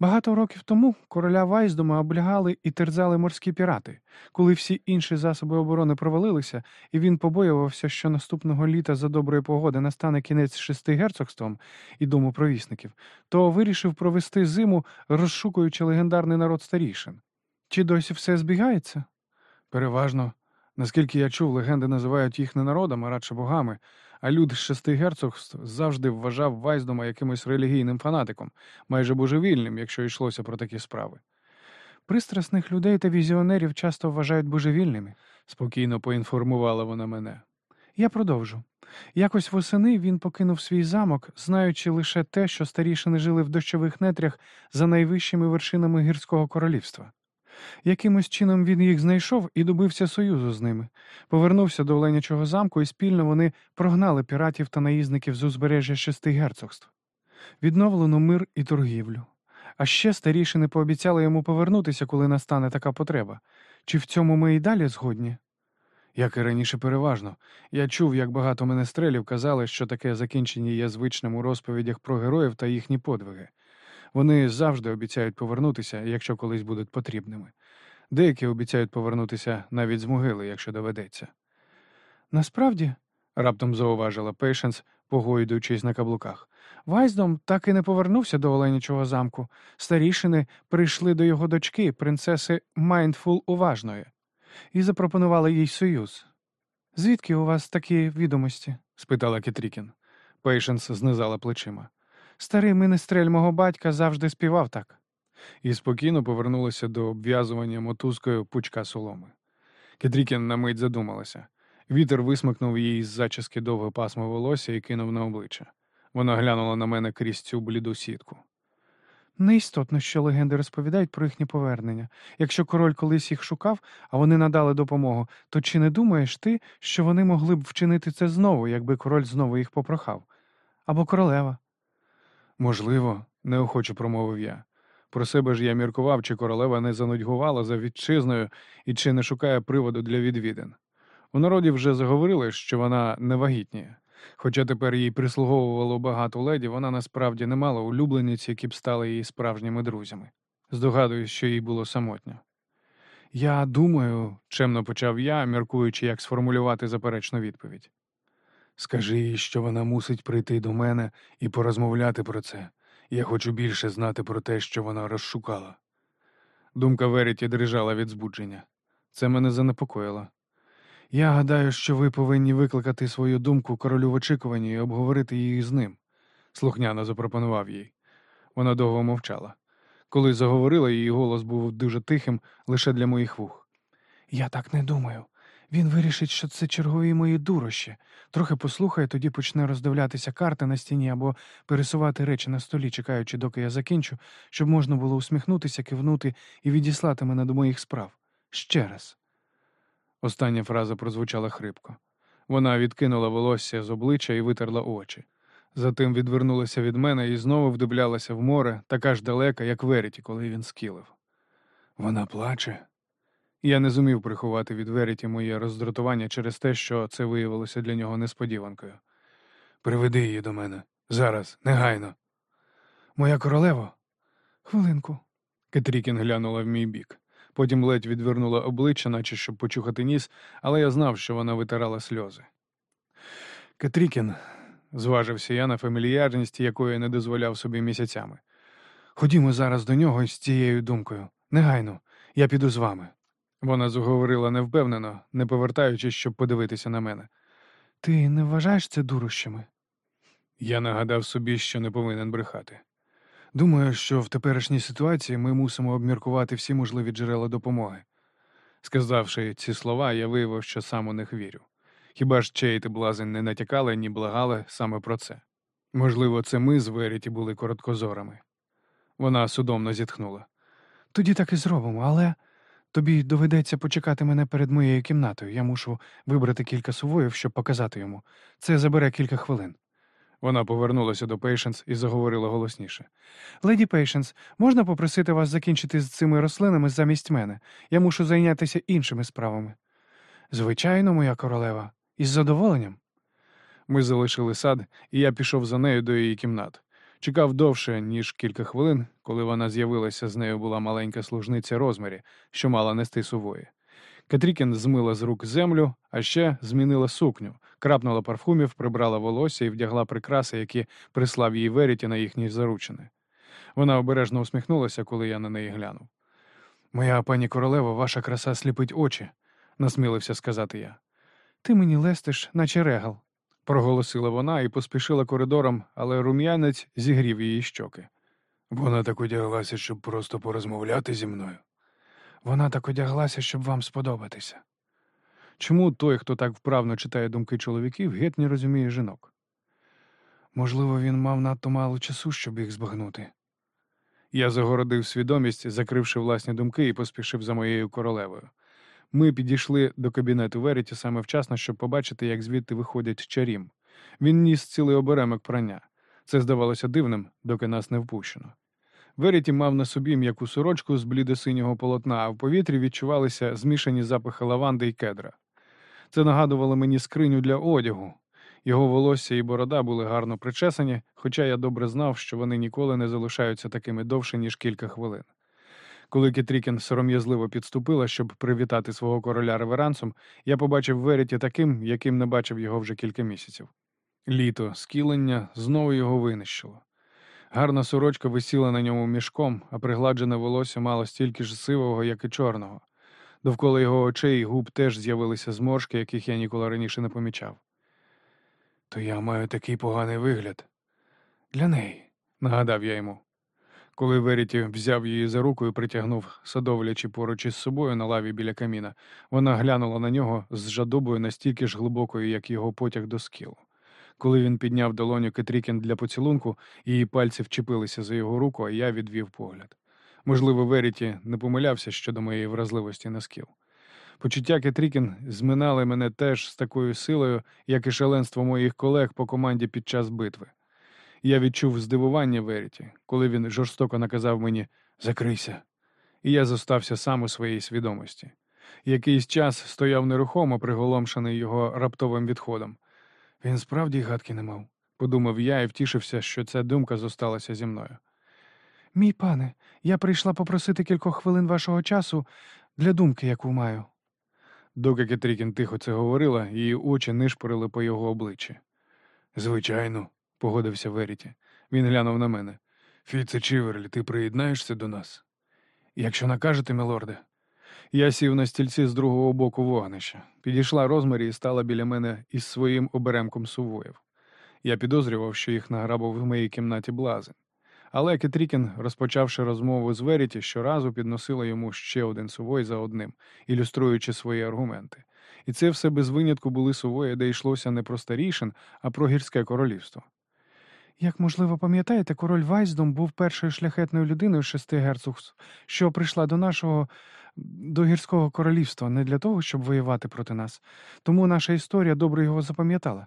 Багато років тому короля Вайздома облягали і терзали морські пірати. Коли всі інші засоби оборони провалилися, і він побоювався, що наступного літа за доброї погоди настане кінець шести герцогством і дому провісників, то вирішив провести зиму, розшукуючи легендарний народ старішин. Чи досі все збігається? Переважно, наскільки я чув, легенди називають їх не народом, а радше богами, а люд з шести герцогств завжди вважав Вайздома якимось релігійним фанатиком, майже божевільним, якщо йшлося про такі справи. Пристрасних людей та візіонерів часто вважають божевільними, спокійно поінформувала вона мене. Я продовжу. Якось восени він покинув свій замок, знаючи лише те, що старішини жили в дощових нетрях за найвищими вершинами гірського королівства. Якимось чином він їх знайшов і добився союзу з ними. Повернувся до Оленячого замку, і спільно вони прогнали піратів та наїзників з узбережжя шести герцогств. Відновлено мир і торгівлю. А ще старішини пообіцяли йому повернутися, коли настане така потреба. Чи в цьому ми і далі згодні? Як і раніше, переважно. Я чув, як багато менестрелів казали, що таке закінчення є звичним у розповідях про героїв та їхні подвиги. Вони завжди обіцяють повернутися, якщо колись будуть потрібними. Деякі обіцяють повернутися навіть з могили, якщо доведеться. Насправді, раптом зауважила Пейшенс, погойдуючись на каблуках. Вайздом так і не повернувся до Оленячого замку. Старішини прийшли до його дочки, принцеси Майндфул Уважної, і запропонували їй союз. Звідки у вас такі відомості? спитала Кетрікін. Пейшенс знизала плечима. Старий менестрель мого батька завжди співав так. І спокійно повернулася до обв'язування мотузкою пучка соломи. Кетрікін на мить задумалася. Вітер висмикнув їй з зачіски довге пасмо волосся і кинув на обличчя. Вона глянула на мене крізь цю бліду сітку. Неістотно, що легенди розповідають про їхнє повернення. Якщо король колись їх шукав, а вони надали допомогу, то чи не думаєш ти, що вони могли б вчинити це знову, якби король знову їх попрохав? Або королева? Можливо, неохоче промовив я. Про себе ж я міркував, чи королева не занудьгувала за вітчизною і чи не шукає приводу для відвідин. У народі вже заговорили, що вона не вагітніє. Хоча тепер їй прислуговувало багато леді, вона насправді не мала улюблениць, які б стали її справжніми друзями. Здогадуюсь, що їй було самотньо. Я думаю, чемно почав я, міркуючи, як сформулювати заперечну відповідь. Скажи їй, що вона мусить прийти до мене і порозмовляти про це. Я хочу більше знати про те, що вона розшукала. Думка Веріті дрижала від збудження. Це мене занепокоїло. Я гадаю, що ви повинні викликати свою думку королю в очікуванні і обговорити її з ним, слухняно запропонував їй. Вона довго мовчала. Коли заговорила, її голос був дуже тихим лише для моїх вух. Я так не думаю. Він вирішить, що це чергові мої дурощі. Трохи послухає, тоді почне роздивлятися карти на стіні або пересувати речі на столі, чекаючи, доки я закінчу, щоб можна було усміхнутися, кивнути і відіслати мене до моїх справ. Ще раз. Остання фраза прозвучала хрипко. Вона відкинула волосся з обличчя і витерла очі. Затим відвернулася від мене і знову вдивлялася в море, така ж далека, як Веріті, коли він скілив. Вона плаче. Я не зумів приховати від Веріті моє роздратування через те, що це виявилося для нього несподіванкою. Приведи її до мене. Зараз, негайно. Моя королева. Хвилинку. Кетрікін глянула в мій бік. Потім ледь відвернула обличчя, наче щоб почухати ніс, але я знав, що вона витирала сльози. Кетрікін, зважився я на фамільярність, якої не дозволяв собі місяцями. Ходімо зараз до нього з цією думкою. Негайно, я піду з вами. Вона заговорила невпевнено, не повертаючись, щоб подивитися на мене. Ти не вважаєш це дурощами? Я нагадав собі, що не повинен брехати. Думаю, що в теперішній ситуації ми мусимо обміркувати всі можливі джерела допомоги. Сказавши ці слова, я виявив, що сам у них вірю. Хіба ж чей ти блазень не натякали, ні благали саме про це? Можливо, це ми з Веріті були короткозорими. Вона судомно зітхнула. Тоді так і зробимо, але тобі доведеться почекати мене перед моєю кімнатою. Я мушу вибрати кілька сувоїв, щоб показати йому. Це забере кілька хвилин. Вона повернулася до Пейшенс і заговорила голосніше. Леді Пейшенс, можна попросити вас закінчити з цими рослинами замість мене? Я мушу зайнятися іншими справами. Звичайно, моя королева, із задоволенням. Ми залишили сад, і я пішов за нею до її кімнат. Чекав довше, ніж кілька хвилин, коли вона з'явилася, з нею була маленька служниця розмірі, що мала нести сувої. Катрікін змила з рук землю, а ще змінила сукню, крапнула парфумів, прибрала волосся і вдягла прикраси, які прислав їй Веріті на їхні заручини. Вона обережно усміхнулася, коли я на неї глянув. Моя пані королева, ваша краса сліпить очі, насмілився сказати я. Ти мені лестиш, наче регал. Проголосила вона і поспішила коридором, але рум'янець зігрів її щоки. Вона так одяглася, щоб просто порозмовляти зі мною. Вона так одяглася, щоб вам сподобатися. Чому той, хто так вправно читає думки чоловіків, геть не розуміє жінок? Можливо, він мав надто мало часу, щоб їх збагнути. Я загородив свідомість, закривши власні думки, і поспішив за моєю королевою. Ми підійшли до кабінету Веріті саме вчасно, щоб побачити, як звідти виходять чарім. Він ніс цілий оберемок прання. Це здавалося дивним, доки нас не впущено. Веріті мав на собі м'яку сорочку з блідосинього полотна, а в повітрі відчувалися змішані запахи лаванди і кедра. Це нагадувало мені скриню для одягу. Його волосся і борода були гарно причесані, хоча я добре знав, що вони ніколи не залишаються такими довше, ніж кілька хвилин. Коли Кетрікін сором'язливо підступила, щоб привітати свого короля реверансом, я побачив Веріті таким, яким не бачив його вже кілька місяців. Літо, скілення знову його винищило. Гарна сорочка висіла на ньому мішком, а пригладжене волосся мало стільки ж сивого, як і чорного. Довкола його очей і губ теж з'явилися зморшки, яких я ніколи раніше не помічав. То я маю такий поганий вигляд. Для неї, нагадав я йому. Коли Веріті взяв її за руку і притягнув, садовлячи поруч із собою на лаві біля каміна, вона глянула на нього з жадобою настільки ж глибокою, як його потяг до скілу. Коли він підняв долоню Кетрікін для поцілунку, її пальці вчепилися за його руку, а я відвів погляд. Можливо, Веріті не помилявся щодо моєї вразливості на скіл. Почуття Кетрікін зминали мене теж з такою силою, як і шаленство моїх колег по команді під час битви. Я відчув здивування Веріті, коли він жорстоко наказав мені закрийся, і я зостався сам у своїй свідомості. Якийсь час стояв нерухомо, приголомшений його раптовим відходом. Він справді гадки не мав, подумав я і втішився, що ця думка зосталася зі мною. Мій пане, я прийшла попросити кількох хвилин вашого часу для думки, яку маю. Доки Кетрікін тихо це говорила, її очі нишпорили по його обличчі. Звичайно, погодився Веріті. Він глянув на мене. Фіце Чіверлі, ти приєднаєшся до нас? Якщо накажете, милорде. Я сів на стільці з другого боку вогнища. Підійшла Розмарі і стала біля мене із своїм оберемком сувоїв. Я підозрював, що їх награбив в моїй кімнаті блазень. Але Кетрікін, розпочавши розмову з Веріті, щоразу підносила йому ще один сувой за одним, ілюструючи свої аргументи. І це все без винятку були сувої, де йшлося не про старішин, а про гірське королівство. Як, можливо, пам'ятаєте, король Вайсдом був першою шляхетною людиною шести герцогств, що прийшла до нашого до гірського королівства не для того, щоб воювати проти нас. Тому наша історія добре його запам'ятала.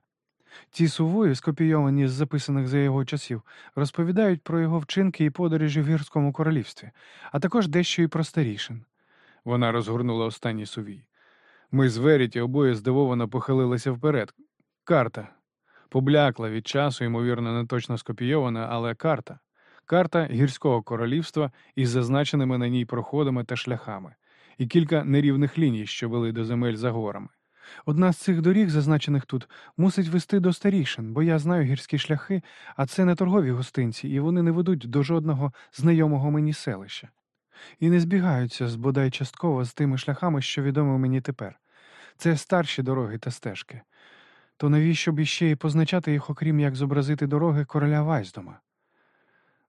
Ті сувої, скопійовані з записаних за його часів, розповідають про його вчинки і подорожі в гірському королівстві, а також дещо і про старішин. Вона розгорнула останній сувій. Ми з Веріті обоє здивовано похилилися вперед. Карта. Поблякла від часу, ймовірно, не точно скопійована, але карта. Карта гірського королівства із зазначеними на ній проходами та шляхами, і кілька нерівних ліній, що вели до земель за горами. Одна з цих доріг, зазначених тут, мусить вести до старішин, бо я знаю гірські шляхи, а це не торгові гостинці, і вони не ведуть до жодного знайомого мені селища. І не збігаються бодай частково з тими шляхами, що відомі мені тепер. Це старші дороги та стежки. То навіщо б іще й позначати їх, окрім як зобразити дороги короля Вайздома?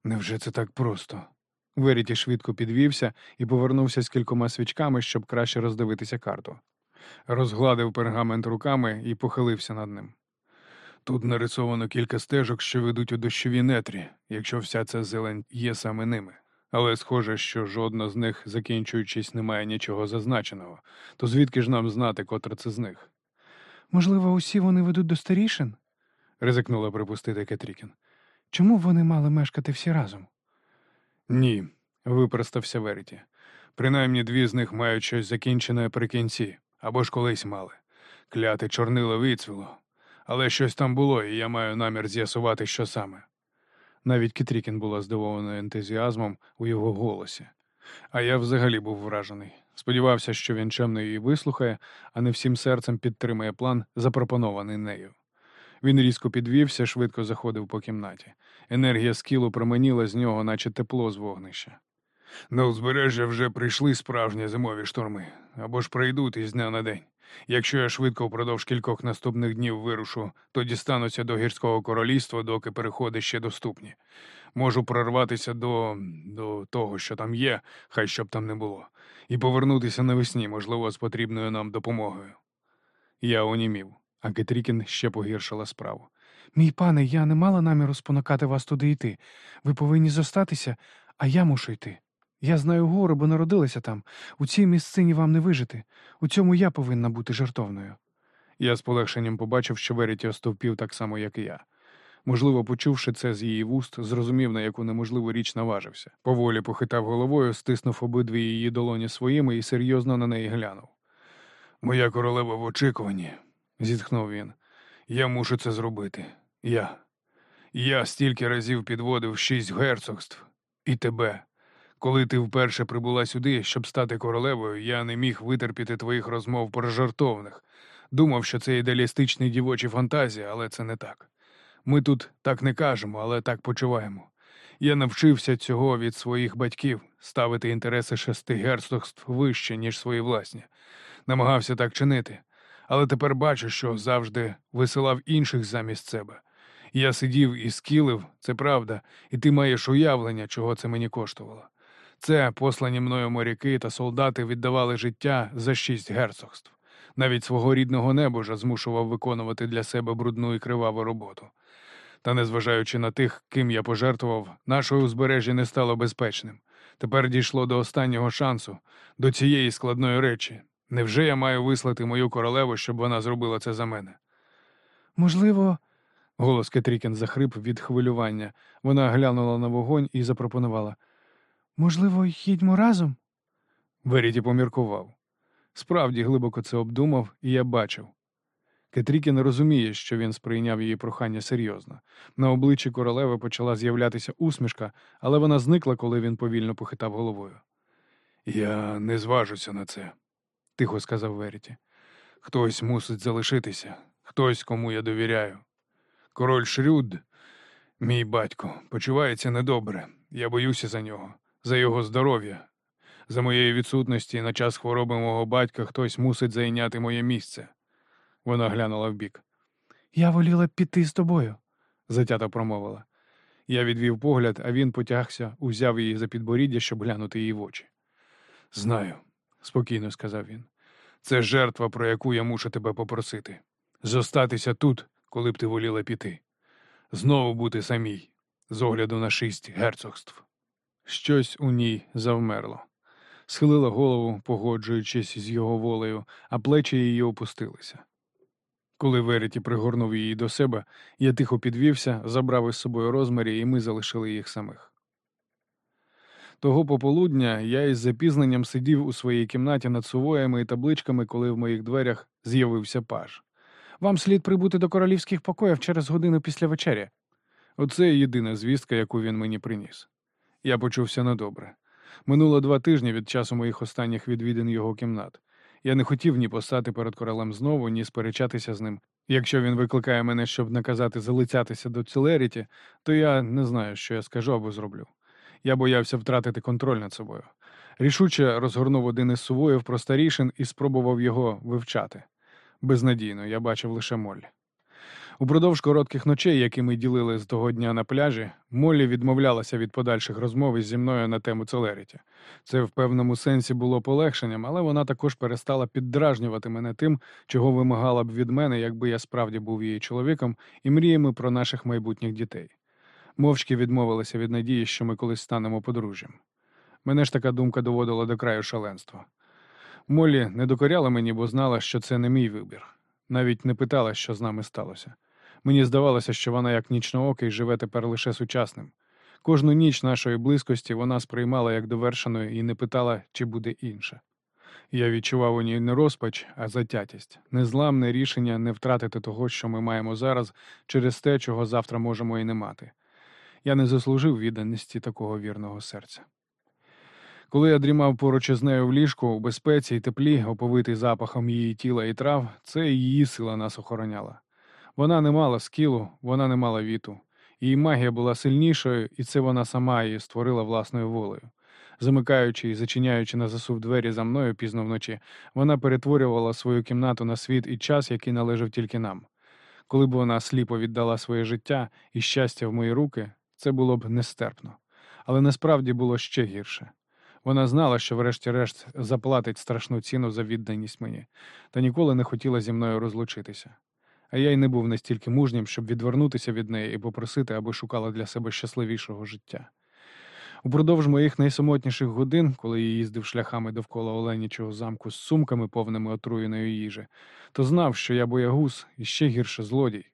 Невже це так просто? Веріті швидко підвівся і повернувся з кількома свічками, щоб краще роздивитися карту. Розгладив пергамент руками і похилився над ним. Тут нарисовано кілька стежок, що ведуть у дощові нетрі, якщо вся ця зелень є саме ними. Але схоже, що жодна з них, закінчуючись, не має нічого зазначеного, то звідки ж нам знати, котра це з них? Можливо, усі вони ведуть до старішин? ризикнула припустити Кетрікін. Чому б вони мали мешкати всі разом? Ні, випростався Веріті. Принаймні дві з них мають щось закінчене при кінці, або ж колись мали. Кляте чорнило вицвіло. Але щось там було, і я маю намір з'ясувати, що саме. Навіть Кітрікін була здивована ентузіазмом у його голосі. А я взагалі був вражений. Сподівався, що він чемно її вислухає, а не всім серцем підтримає план, запропонований нею. Він різко підвівся, швидко заходив по кімнаті. Енергія скілу променіла з нього, наче тепло з вогнища. На узбережжя вже прийшли справжні зимові шторми, або ж прийдуть із дня на день. Якщо я швидко впродовж кількох наступних днів вирушу, то дістануся до гірського королівства, доки переходи ще доступні. Можу прорватися до, до того, що там є, хай щоб там не було, і повернутися навесні, можливо, з потрібною нам допомогою. Я онімів, а Кетрікін ще погіршила справу. Мій пане, я не мала наміру спонукати вас туди йти. Ви повинні зостатися, а я мушу йти. Я знаю гору, бо народилася там. У цій місцині вам не вижити. У цьому я повинна бути жартовною. Я з полегшенням побачив, що Веріті остовпів так само, як і я. Можливо, почувши це з її вуст, зрозумів, на яку неможливу річ наважився. Поволі похитав головою, стиснув обидві її долоні своїми і серйозно на неї глянув. Моя королева в очікуванні, зітхнув він. Я мушу це зробити. Я. Я стільки разів підводив шість герцогств і тебе. Коли ти вперше прибула сюди, щоб стати королевою, я не міг витерпіти твоїх розмов про жартовних. Думав, що це ідеалістичні дівочі фантазії, але це не так. Ми тут так не кажемо, але так почуваємо. Я навчився цього від своїх батьків ставити інтереси шести герцогств вище, ніж свої власні. Намагався так чинити, але тепер бачу, що завжди висилав інших замість себе. Я сидів і скілив, це правда, і ти маєш уявлення, чого це мені коштувало. Це послані мною моряки та солдати віддавали життя за шість герцогств. Навіть свого рідного небожа змушував виконувати для себе брудну і криваву роботу. Та, незважаючи на тих, ким я пожертвував, наше узбережжя не стало безпечним. Тепер дійшло до останнього шансу, до цієї складної речі. Невже я маю вислати мою королеву, щоб вона зробила це за мене? Можливо, Голос Кетрікін захрип від хвилювання. Вона глянула на вогонь і запропонувала. Можливо, їдьмо разом? Веріті поміркував. Справді глибоко це обдумав, і я бачив. Кетрікін розуміє, що він сприйняв її прохання серйозно. На обличчі королеви почала з'являтися усмішка, але вона зникла, коли він повільно похитав головою. Я не зважуся на це, тихо сказав Веріті. Хтось мусить залишитися, хтось, кому я довіряю. Король Шрюд, мій батько, почувається недобре. Я боюся за нього, за його здоров'я. За моєї відсутності на час хвороби мого батька хтось мусить зайняти моє місце. Вона глянула вбік. Я воліла піти з тобою. затято промовила. Я відвів погляд, а він потягся, узяв її за підборіддя, щоб глянути її в очі. Знаю, спокійно сказав він. Це жертва, про яку я мушу тебе попросити. Зостатися тут, коли б ти воліла піти. Знову бути самій, з огляду на шість герцогств. Щось у ній завмерло. Схилила голову, погоджуючись з його волею, а плечі її опустилися. Коли Вереті пригорнув її до себе, я тихо підвівся, забрав із собою розмірі, і ми залишили їх самих. Того пополудня я із запізненням сидів у своїй кімнаті над сувоями і табличками, коли в моїх дверях з'явився паж. Вам слід прибути до королівських покоїв через годину після вечері. Оце єдина звістка, яку він мені приніс. Я почувся недобре. Минуло два тижні від часу моїх останніх відвідин його кімнат. Я не хотів ні постати перед королем знову, ні сперечатися з ним. Якщо він викликає мене, щоб наказати залицятися до Целеріті, то я не знаю, що я скажу або зроблю. Я боявся втратити контроль над собою. Рішуче розгорнув один із сувоїв про старішин і спробував його вивчати. Безнадійно, я бачив лише Моллі. Упродовж коротких ночей, які ми ділили з того дня на пляжі, Моллі відмовлялася від подальших розмов із зі мною на тему Целеріті. Це в певному сенсі було полегшенням, але вона також перестала піддражнювати мене тим, чого вимагала б від мене, якби я справді був її чоловіком, і мріями про наших майбутніх дітей. Мовчки відмовилася від надії, що ми колись станемо подружжям. Мене ж така думка доводила до краю шаленства. Моллі не докоряла мені, бо знала, що це не мій вибір. Навіть не питала, що з нами сталося. Мені здавалося, що вона, як нічноокий, живе тепер лише сучасним. Кожну ніч нашої близькості вона сприймала як довершеною і не питала, чи буде інше. Я відчував у ній не розпач, а затятість, незламне рішення не втратити того, що ми маємо зараз, через те, чого завтра можемо і не мати. Я не заслужив відданості такого вірного серця. Коли я дрімав поруч із нею в ліжку, у безпеці й теплі, оповитий запахом її тіла і трав, це її сила нас охороняла. Вона не мала скілу, вона не мала віту. Її магія була сильнішою, і це вона сама її створила власною волею. Замикаючи і зачиняючи на засув двері за мною пізно вночі, вона перетворювала свою кімнату на світ і час, який належав тільки нам. Коли б вона сліпо віддала своє життя і щастя в мої руки, це було б нестерпно. Але насправді було ще гірше. Вона знала, що, врешті-решт, заплатить страшну ціну за відданість мені, та ніколи не хотіла зі мною розлучитися. А я й не був настільки мужнім, щоб відвернутися від неї і попросити, аби шукала для себе щасливішого життя. Упродовж моїх найсамотніших годин, коли я їздив шляхами довкола Оленічого замку з сумками, повними отруєної їжі, то знав, що я боягуз і ще гірше злодій.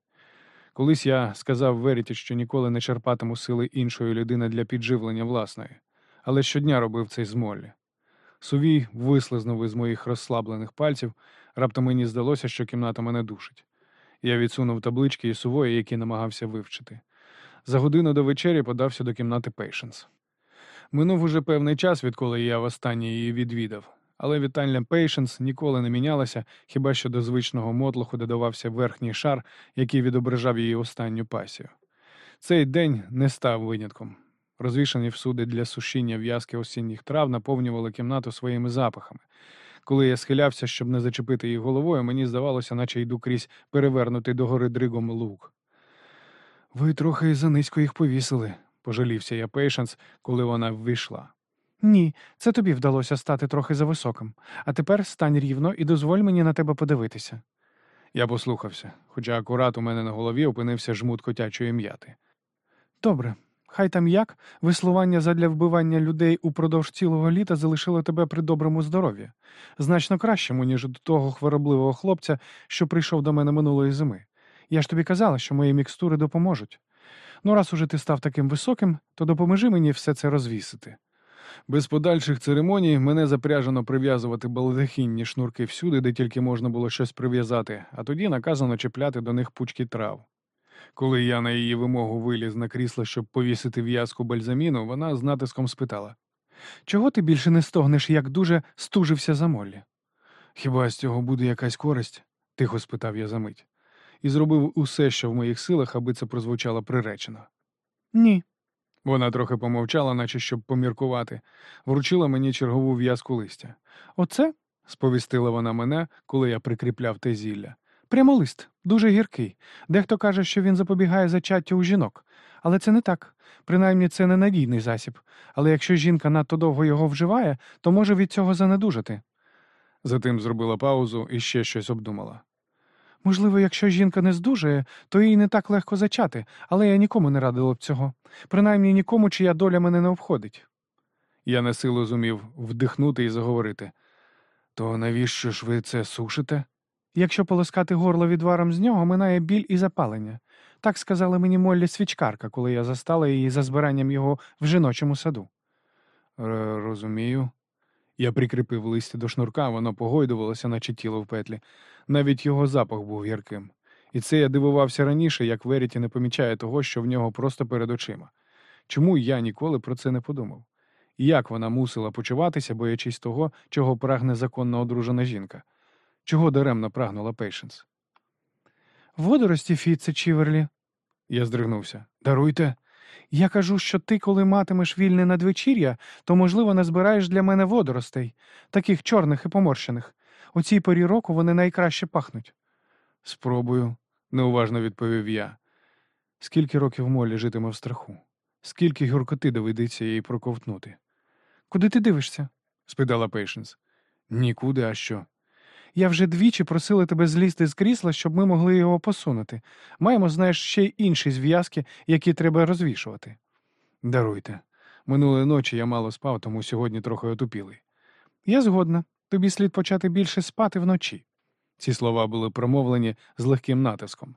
Колись я сказав Веріті, що ніколи не черпатиму сили іншої людини для підживлення власної, але щодня робив це з Моллі. Сувій вислизнув із моїх розслаблених пальців, раптом мені здалося, що кімната мене душить. Я відсунув таблички і сувої, які намагався вивчити. За годину до вечері подався до кімнати Пейшенс. Минув уже певний час, відколи я востаннє її відвідав, але вітальня Пейшенс ніколи не мінялася, хіба що до звичного мотлуху додавався верхній шар, який відображав її останню пасію. Цей день не став винятком. Розвішані всюди для сушіння в'язки осінніх трав наповнювали кімнату своїми запахами. Коли я схилявся, щоб не зачепити їх головою, мені здавалося, наче йду крізь перевернутий догори дригом лук. Ви трохи занизько їх повісили, пожалівся я Пейшенс, коли вона ввійшла. Ні, це тобі вдалося стати трохи зависоким. А тепер стань рівно і дозволь мені на тебе подивитися. Я послухався, хоча акурат у мене на голові опинився жмут котячої м'яти. Добре, хай там як, веслування задля вбивання людей упродовж цілого літа залишило тебе при доброму здоров'ї, значно кращому, ніж до того хворобливого хлопця, що прийшов до мене минулої зими. Я ж тобі казала, що мої мікстури допоможуть. Ну, раз уже ти став таким високим, то допоможи мені все це розвісити. Без подальших церемоній мене запряжено прив'язувати балдахінні шнурки всюди, де тільки можна було щось прив'язати, а тоді наказано чіпляти до них пучки трав. Коли я на її вимогу виліз на крісло, щоб повісити в'язку бальзаміну, вона з натиском спитала: Чого ти більше не стогнеш, як дуже стужився за Моллі? Хіба з цього буде якась користь? тихо спитав я за мить. І зробив усе, що в моїх силах, аби це прозвучало приречено. Ні. Вона трохи помовчала, наче щоб поміркувати, вручила мені чергову в'язку листя. Оце, Сповістила вона мене, коли я прикріпляв те зілля. Прямо лист, дуже гіркий. Дехто каже, що він запобігає зачаттю у жінок. Але це не так. Принаймні це ненадійний засіб. Але якщо жінка надто довго його вживає, то може від цього занедужати. Затим зробила паузу і ще щось обдумала. Можливо, якщо жінка не здужує, то їй не так легко зачати, але я нікому не радила б цього. Принаймні нікому, чия доля мене не обходить. Я на силу зумів вдихнути і заговорити. То навіщо ж ви це сушите? Якщо полоскати горло відваром з нього, минає біль і запалення. Так сказала мені Моллі свічкарка, коли я застала її за збиранням його в жіночому саду. Р- Розумію. Я прикріпив листя до шнурка, воно погойдувалося, наче тіло в петлі. Навіть його запах був гірким. І це я дивувався раніше, як Веріті не помічає того, що в нього просто перед очима. Чому я ніколи про це не подумав? Як вона мусила почуватися, боячись того, чого прагне законно одружена жінка? Чого даремно прагнула Пейшенс? Водорості, Фіце Чіверлі. Я здригнувся. Даруйте. Я кажу, що ти, коли матимеш вільне надвечір'я, то, можливо, назбираєш для мене водоростей, таких чорних і поморщених. У цій порі року вони найкраще пахнуть. Спробую, неуважно відповів я. Скільки років Моллі житиме в страху? Скільки гіркоти доведеться їй проковтнути? Куди ти дивишся? спитала Пейшенс. Нікуди, а що? Я вже двічі просила тебе злізти з крісла, щоб ми могли його посунути. Маємо, знаєш, ще й інші зв'язки, які треба розвішувати. Даруйте. Минулої ночі я мало спав, тому сьогодні трохи отупілий. Я згодна. Тобі слід почати більше спати вночі. Ці слова були промовлені з легким натиском.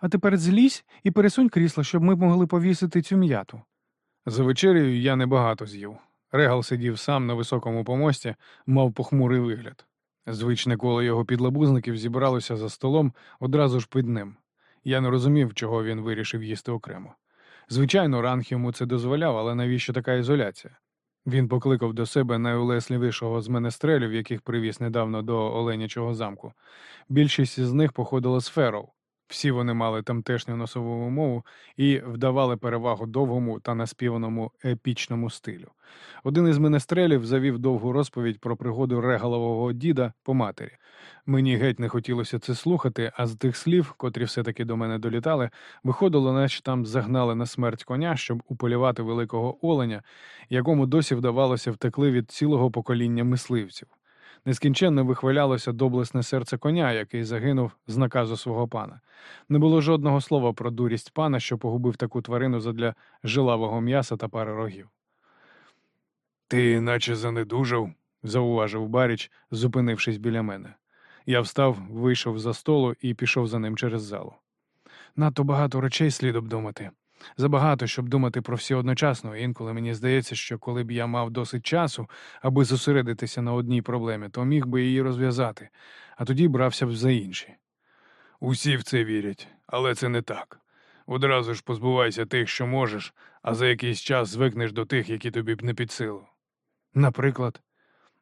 А тепер злізь і пересунь крісло, щоб ми могли повісити цю м'яту. За вечерею я небагато з'їв. Регал сидів сам на високому помості, мав похмурий вигляд. Звичне коло його підлабузників зібралося за столом одразу ж під ним. Я не розумів, чого він вирішив їсти окремо. Звичайно, ранг йому це дозволяв, але навіщо така ізоляція? Він покликав до себе найулесливішого з менестрелів, яких привіз недавно до Оленячого замку. Більшість з них походила з Ферроу. Всі вони мали тамтешню носову мову і вдавали перевагу довгому та наспіваному епічному стилю. Один із менестрелів завів довгу розповідь про пригоду регалового діда по матері. Мені геть не хотілося це слухати, а з тих слів, котрі все-таки до мене долітали, виходило, наче там загнали на смерть коня, щоб уполювати великого оленя, якому досі вдавалося втекли від цілого покоління мисливців. Нескінченно вихвалялося доблесне серце коня, який загинув з наказу свого пана. Не було жодного слова про дурість пана, що погубив таку тварину задля жилавого м'яса та пари рогів. Ти наче занедужав, зауважив Баріч, зупинившись біля мене. Я встав, вийшов за столу і пішов за ним через залу. Надто багато речей слід обдумати. Забагато, щоб думати про всі одночасно, інколи мені здається, що коли б я мав досить часу, аби зосередитися на одній проблемі, то міг би її розв'язати, а тоді брався б за інші. Усі в це вірять, але це не так. Одразу ж позбувайся тих, що можеш, а за якийсь час звикнеш до тих, які тобі б не під силу. Наприклад,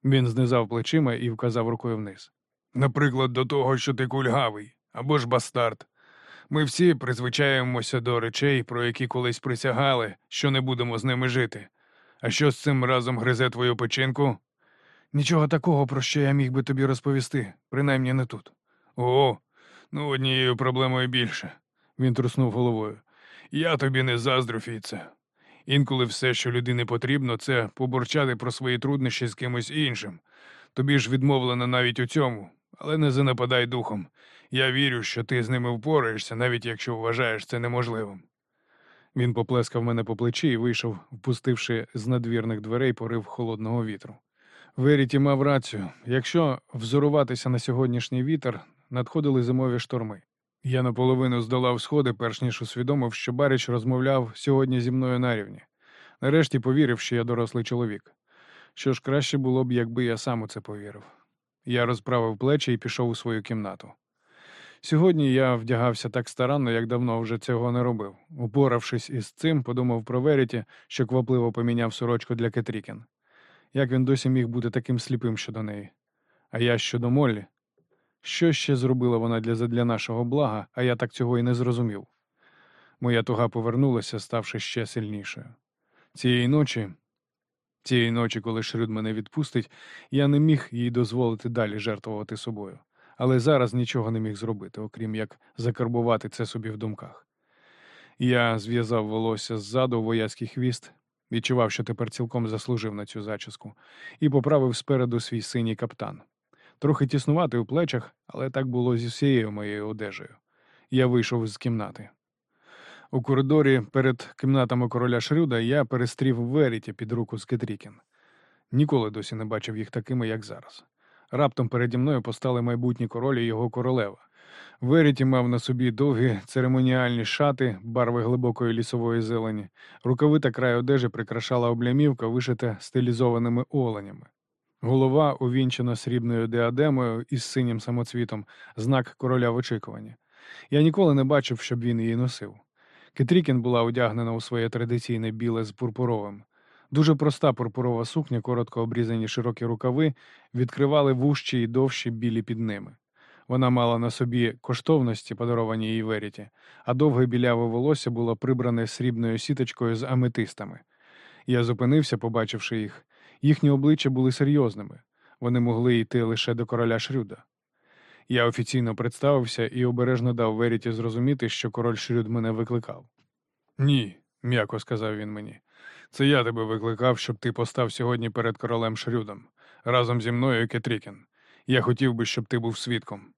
він знизав плечима і вказав рукою вниз. Наприклад, до того, що ти кульгавий або ж бастард. Ми всі призвичаємося до речей, про які колись присягали, що не будемо з ними жити. А що з цим разом гризе твою печінку? Нічого такого, про що я міг би тобі розповісти, принаймні не тут. О, ну однією проблемою більше. Він труснув головою. Я тобі не заздрю, Фіце. Інколи все, що людині потрібно, це побурчати про свої труднощі з кимось іншим. Тобі ж відмовлено навіть у цьому, але не занападай духом. Я вірю, що ти з ними впораєшся, навіть якщо вважаєш це неможливим. Він поплескав мене по плечі і вийшов, впустивши з надвірних дверей порив холодного вітру. Веріті мав рацію. Якщо взоруватися на сьогоднішній вітер, надходили зимові шторми. Я наполовину здолав сходи, перш ніж усвідомив, що Баріч розмовляв сьогодні зі мною на рівні. Нарешті повірив, що я дорослий чоловік. Що ж краще було б, якби я сам у це повірив. Я розправив плечі і пішов у свою кімнату. Сьогодні я вдягався так старанно, як давно вже цього не робив. Упоравшись із цим, подумав про Веріті, що квапливо поміняв сорочку для Кетрікін. Як він досі міг бути таким сліпим щодо неї? А я щодо Моллі? Що ще зробила вона для задля нашого блага, а я так цього і не зрозумів. Моя туга повернулася, ставши ще сильнішою. Цієї ночі, цієї ночі, коли Шрюд мене відпустить, я не міг їй дозволити далі жертвувати собою але зараз нічого не міг зробити, окрім як закарбувати це собі в думках. Я зв'язав волосся ззаду у вояцький хвіст, відчував, що тепер цілком заслужив на цю зачіску, і поправив спереду свій синій каптан. Трохи тіснувати у плечах, але так було зі всією моєю одежею. Я вийшов з кімнати. У коридорі перед кімнатами короля Шрюда я перестрів Веріті під руку з Кетрікін. Ніколи досі не бачив їх такими, як зараз. Раптом переді мною постали майбутні король і його королева. Веріті мав на собі довгі церемоніальні шати, барви глибокої лісової зелені, рукавита край одежі прикрашала облямівка, вишита стилізованими оленями. Голова увінчена срібною діадемою із синім самоцвітом, знак короля в очікуванні. Я ніколи не бачив, щоб він її носив. Кетрікін була одягнена у своє традиційне біле з пурпуровим. Дуже проста пурпурова сукня, коротко обрізані широкі рукави, відкривали вущі і довші білі під ними. Вона мала на собі коштовності, подаровані їй Веріті, а довге біляве волосся було прибране срібною сіточкою з аметистами. Я зупинився, побачивши їх. Їхні обличчя були серйозними. Вони могли йти лише до короля Шрюда. Я офіційно представився і обережно дав Веріті зрозуміти, що король Шрюд мене викликав. Ні, м'яко сказав він мені. Це я тебе викликав, щоб ти постав сьогодні перед королем Шрюдом, разом зі мною Кетрікін. Я хотів би, щоб ти був свідком.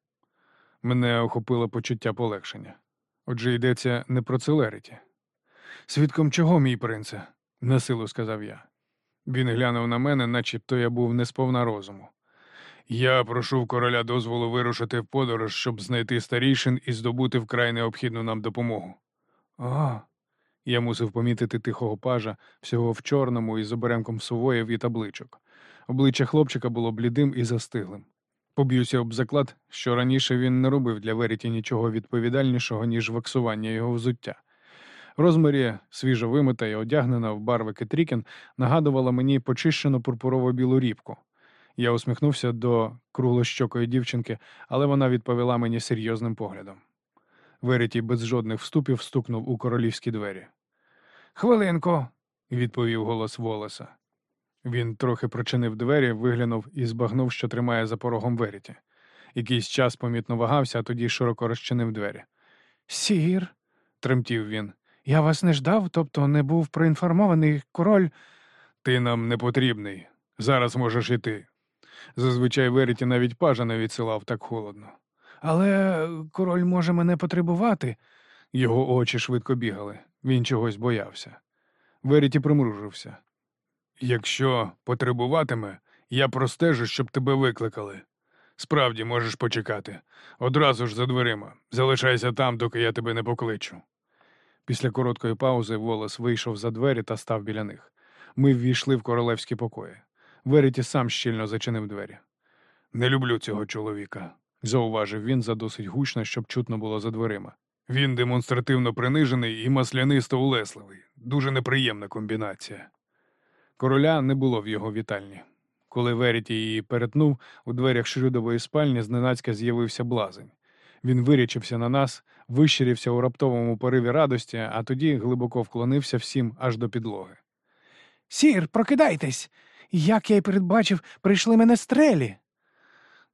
Мене охопило почуття полегшення. Отже, йдеться не про Целеріті. Свідком чого, мій принце? насилу сказав я. Він глянув на мене, начебто я був не сповна розуму. Я прошу короля дозволу вирушити в подорож, щоб знайти старішин і здобути вкрай необхідну нам допомогу. А. Я мусив помітити тихого пажа, всього в чорному із оберемком сувоїв і табличок. Обличчя хлопчика було блідим і застиглим. Поб'юся об заклад, що раніше він не робив для Веріті нічого відповідальнішого, ніж ваксування його взуття. Розмарі, свіжо вимита і одягнена в барви Кетрікін, нагадувала мені почищену пурпурово білу рібку. Я усміхнувся до круглощокої дівчинки, але вона відповіла мені серйозним поглядом. Веріті без жодних вступів стукнув у королівські двері. Хвилинку, відповів голос Волеса. Він трохи прочинив двері, виглянув і збагнув, що тримає за порогом Веріті. Якийсь час помітно вагався, а тоді широко розчинив двері. Сір, тремтів він. Я вас не ждав, тобто не був проінформований король. Ти нам не потрібний. Зараз можеш іти. Зазвичай Веріті навіть пажа не відсилав так холодно. Але король може мене потребувати. Його очі швидко бігали. Він чогось боявся. Веріті примружився. Якщо потребуватиме, я простежу, щоб тебе викликали. Справді можеш почекати. Одразу ж за дверима. Залишайся там, доки я тебе не покличу. Після короткої паузи Волос вийшов за двері та став біля них. Ми ввійшли в королевські покої. Веріті сам щільно зачинив двері. Не люблю цього чоловіка, зауважив він задосить гучно, щоб чутно було за дверима. Він демонстративно принижений і маслянисто улесливий. Дуже неприємна комбінація. Короля не було в його вітальні. Коли Веріті її перетнув, у дверях Шрюдової спальні зненацька з'явився блазень. Він вирячився на нас, вищирівся у раптовому пориві радості, а тоді глибоко вклонився всім аж до підлоги. Сір, прокидайтесь! Як я й передбачив, прийшли мене стрелі.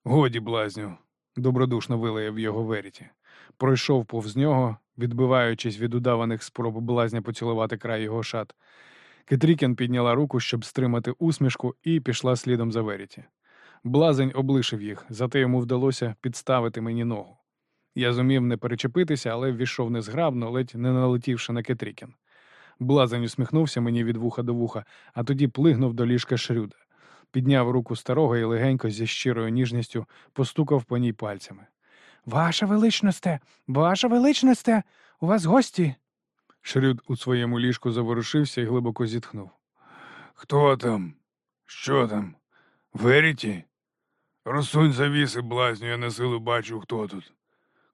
Годі, блазню, добродушно вилаяв його Веріті. Пройшов повз нього, відбиваючись від удаваних спроб блазня поцілувати край його шат. Кетрікін підняла руку, щоб стримати усмішку, і пішла слідом за Веріті. Блазень облишив їх, зате йому вдалося підставити мені ногу. Я зумів не перечепитися, але ввійшов незграбно, ледь не налетівши на Кетрікін. Блазень усміхнувся мені від вуха до вуха, а тоді плигнув до ліжка Шрюда. Підняв руку старого і легенько зі щирою ніжністю постукав по ній пальцями. Ваша величносте, ваша величносте, у вас гості. Шрюд у своєму ліжку заворушився і глибоко зітхнув. Хто там? Що там? Веріті? Розсунь завіси, блазню, я на силу бачу, хто тут.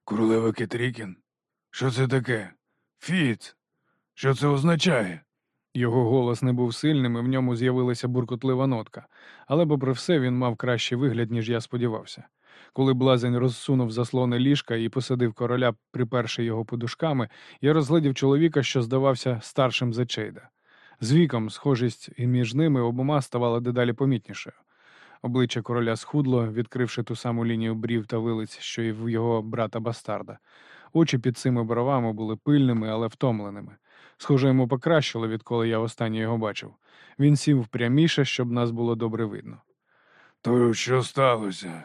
Королева Кетрікін? Що це таке? Фіц? Що це означає? Його голос не був сильним, і в ньому з'явилася буркотлива нотка, але, попри все, він мав кращий вигляд, ніж я сподівався. Коли блазень розсунув заслони ліжка і посадив короля, приперши його подушками, я розглядів чоловіка, що здавався старшим за Чейда. З віком схожість між ними обома ставала дедалі помітнішою. Обличчя короля схудло, відкривши ту саму лінію брів та вилиць, що й в його брата бастарда. Очі під цими бровами були пильними, але втомленими. Схоже, йому покращило, відколи я останнє його бачив. Він сів пряміше, щоб нас було добре видно. То що сталося?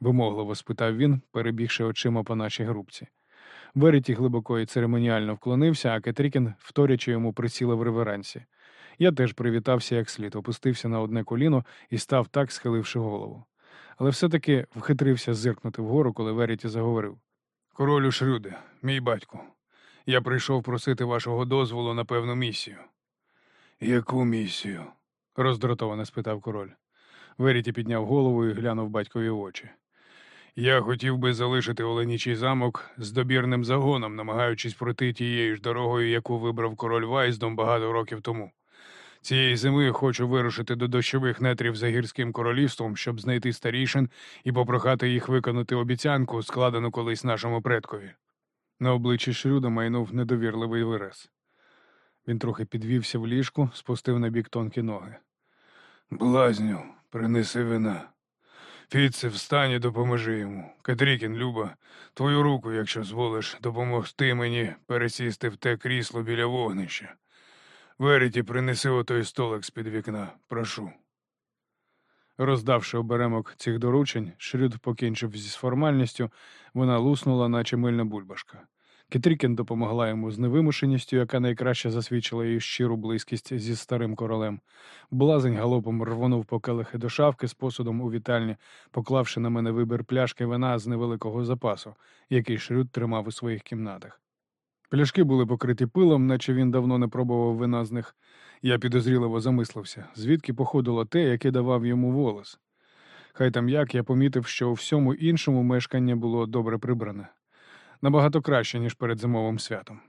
вимогливо спитав він, перебігши очима по нашій групці. Веріті глибоко і церемоніально вклонився, а Кетрікін, вторячи йому, присіла в реверансі. Я теж привітався як слід, опустився на одне коліно і став так, схиливши голову. Але все-таки вхитрився зиркнути вгору, коли Веріті заговорив. Королю Шрюде, мій батько, я прийшов просити вашого дозволу на певну місію. Яку місію? роздратовано спитав король. Веріті підняв голову і глянув батькові в очі. Я хотів би залишити Оленічий замок з добірним загоном, намагаючись пройти тією ж дорогою, яку вибрав король Вайздом багато років тому. Цієї зими хочу вирушити до дощових нетрів за гірським королівством, щоб знайти старішин і попрохати їх виконати обіцянку, складену колись нашому предкові. На обличчі Шрюда майнув недовірливий вираз. Він трохи підвівся в ліжку, спустив на бік тонкі ноги. Блазню, принеси вина. Фіце, встань і допоможи йому. Катрікін, Люба, твою руку, якщо зволиш, допомогти мені пересісти в те крісло біля вогнища. Веріті, принеси отой столик з-під вікна, прошу. Роздавши оберемок цих доручень, Шрюд покінчив зі формальністю, вона луснула, наче мильна бульбашка. Кетрікін допомогла йому з невимушеністю, яка найкраще засвідчила її щиру близькість зі старим королем. Блазень галопом рвонув по келихи до шавки з посудом у вітальні, поклавши на мене вибір пляшки вина з невеликого запасу, який Шрюд тримав у своїх кімнатах. Пляшки були покриті пилом, наче він давно не пробував вина з них. Я підозріливо замислився, звідки походило те, яке давав йому волос. Хай там як я помітив, що у всьому іншому мешкання було добре прибране. Набагато краще, ніж перед зимовим святом.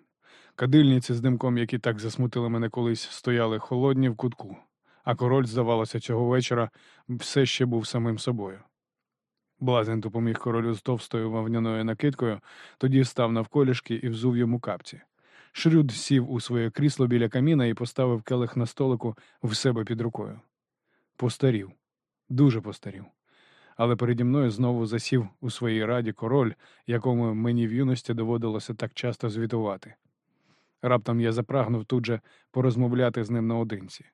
Кадильниці з димком, які так засмутили мене колись, стояли холодні в кутку, а король, здавалося, цього вечора все ще був самим собою. Блазень допоміг королю з товстою вовняною накидкою, тоді став навколішки і взув йому капці. Шрюд сів у своє крісло біля каміна і поставив келих на столику в себе під рукою. Постарів, дуже постарів. Але переді мною знову засів у своїй раді король, якому мені в юності доводилося так часто звітувати. Раптом я запрагнув тут же порозмовляти з ним наодинці.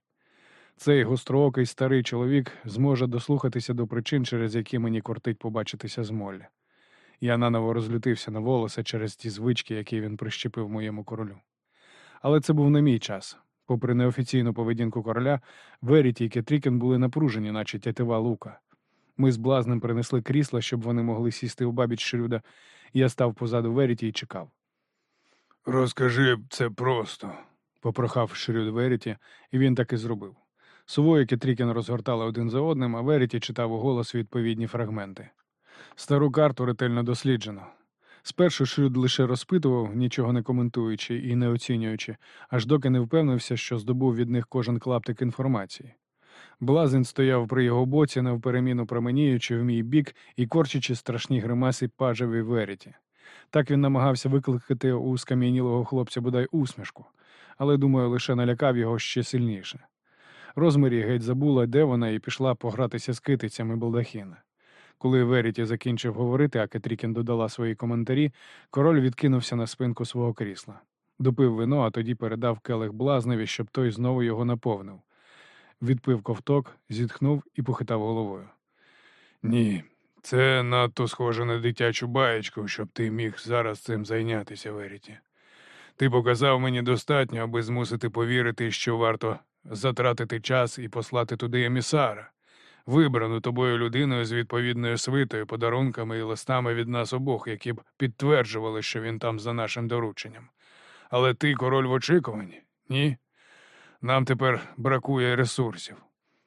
Цей гостроокий старий чоловік зможе дослухатися до причин, через які мені кортить побачитися з Моллі. Я наново розлютився на Воллеса через ті звички, які він прищепив моєму королю. Але це був не мій час. Попри неофіційну поведінку короля, Веріті і Кетрікен були напружені, наче тятива лука. Ми з блазнем принесли крісла, щоб вони могли сісти обабіч Шрюда. Я став позаду Веріті і чекав. Розкажи це просто. Попрохав Шрюд Веріті, і він так і зробив. Сувої Кетрікен розгортали один за одним, а Веріті читав уголос відповідні фрагменти. Стару карту ретельно досліджено. Спершу Шрюд лише розпитував, нічого не коментуючи і не оцінюючи, аж доки не впевнився, що здобув від них кожен клаптик інформації. Блазень стояв при його боці, навпереміну променіючи в мій бік і корчачи страшні гримаси пажеві Веріті. Так він намагався викликати у скам'янілого хлопця бодай усмішку, але, думаю, лише налякав його ще сильніше. Розмірі геть забула, де вона, і пішла погратися з китицями балдахіна. Коли Веріті закінчив говорити, а Кетрікін додала свої коментарі, король відкинувся на спинку свого крісла. Допив вино, а тоді передав келих блазневі, щоб той знову його наповнив. Відпив ковток, зітхнув і похитав головою. Ні, це надто схоже на дитячу баєчку, щоб ти міг зараз цим зайнятися, Веріті. Ти показав мені достатньо, аби змусити повірити, що варто затратити час і послати туди емісара, вибрану тобою людиною з відповідною свитою, подарунками і листами від нас обох, які б підтверджували, що він там за нашим дорученням. Але ти король в очікуванні? Ні? Нам тепер бракує ресурсів.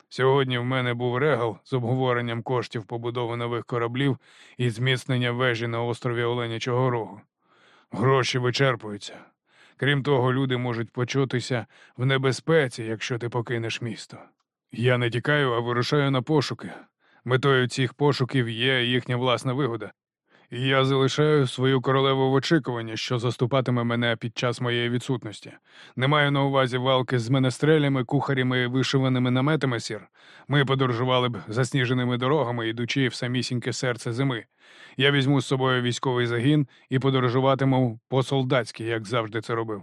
Сьогодні в мене був регал з обговоренням коштів побудови нових кораблів і зміцнення вежі на острові Оленячого Рогу. Гроші вичерпуються. Крім того, люди можуть почутися в небезпеці, якщо ти покинеш місто. Я не тікаю, а вирушаю на пошуки. Метою цих пошуків є їхня власна вигода. Я залишаю свою королеву в очікуванні, що заступатиме мене під час моєї відсутності. Не маю на увазі валки з менестрелями, кухарями і вишиваними наметами сір. Ми подорожували б засніженими дорогами, ідучи в самісіньке серце зими. Я візьму з собою військовий загін і подорожуватиму по-солдатськи, як завжди це робив.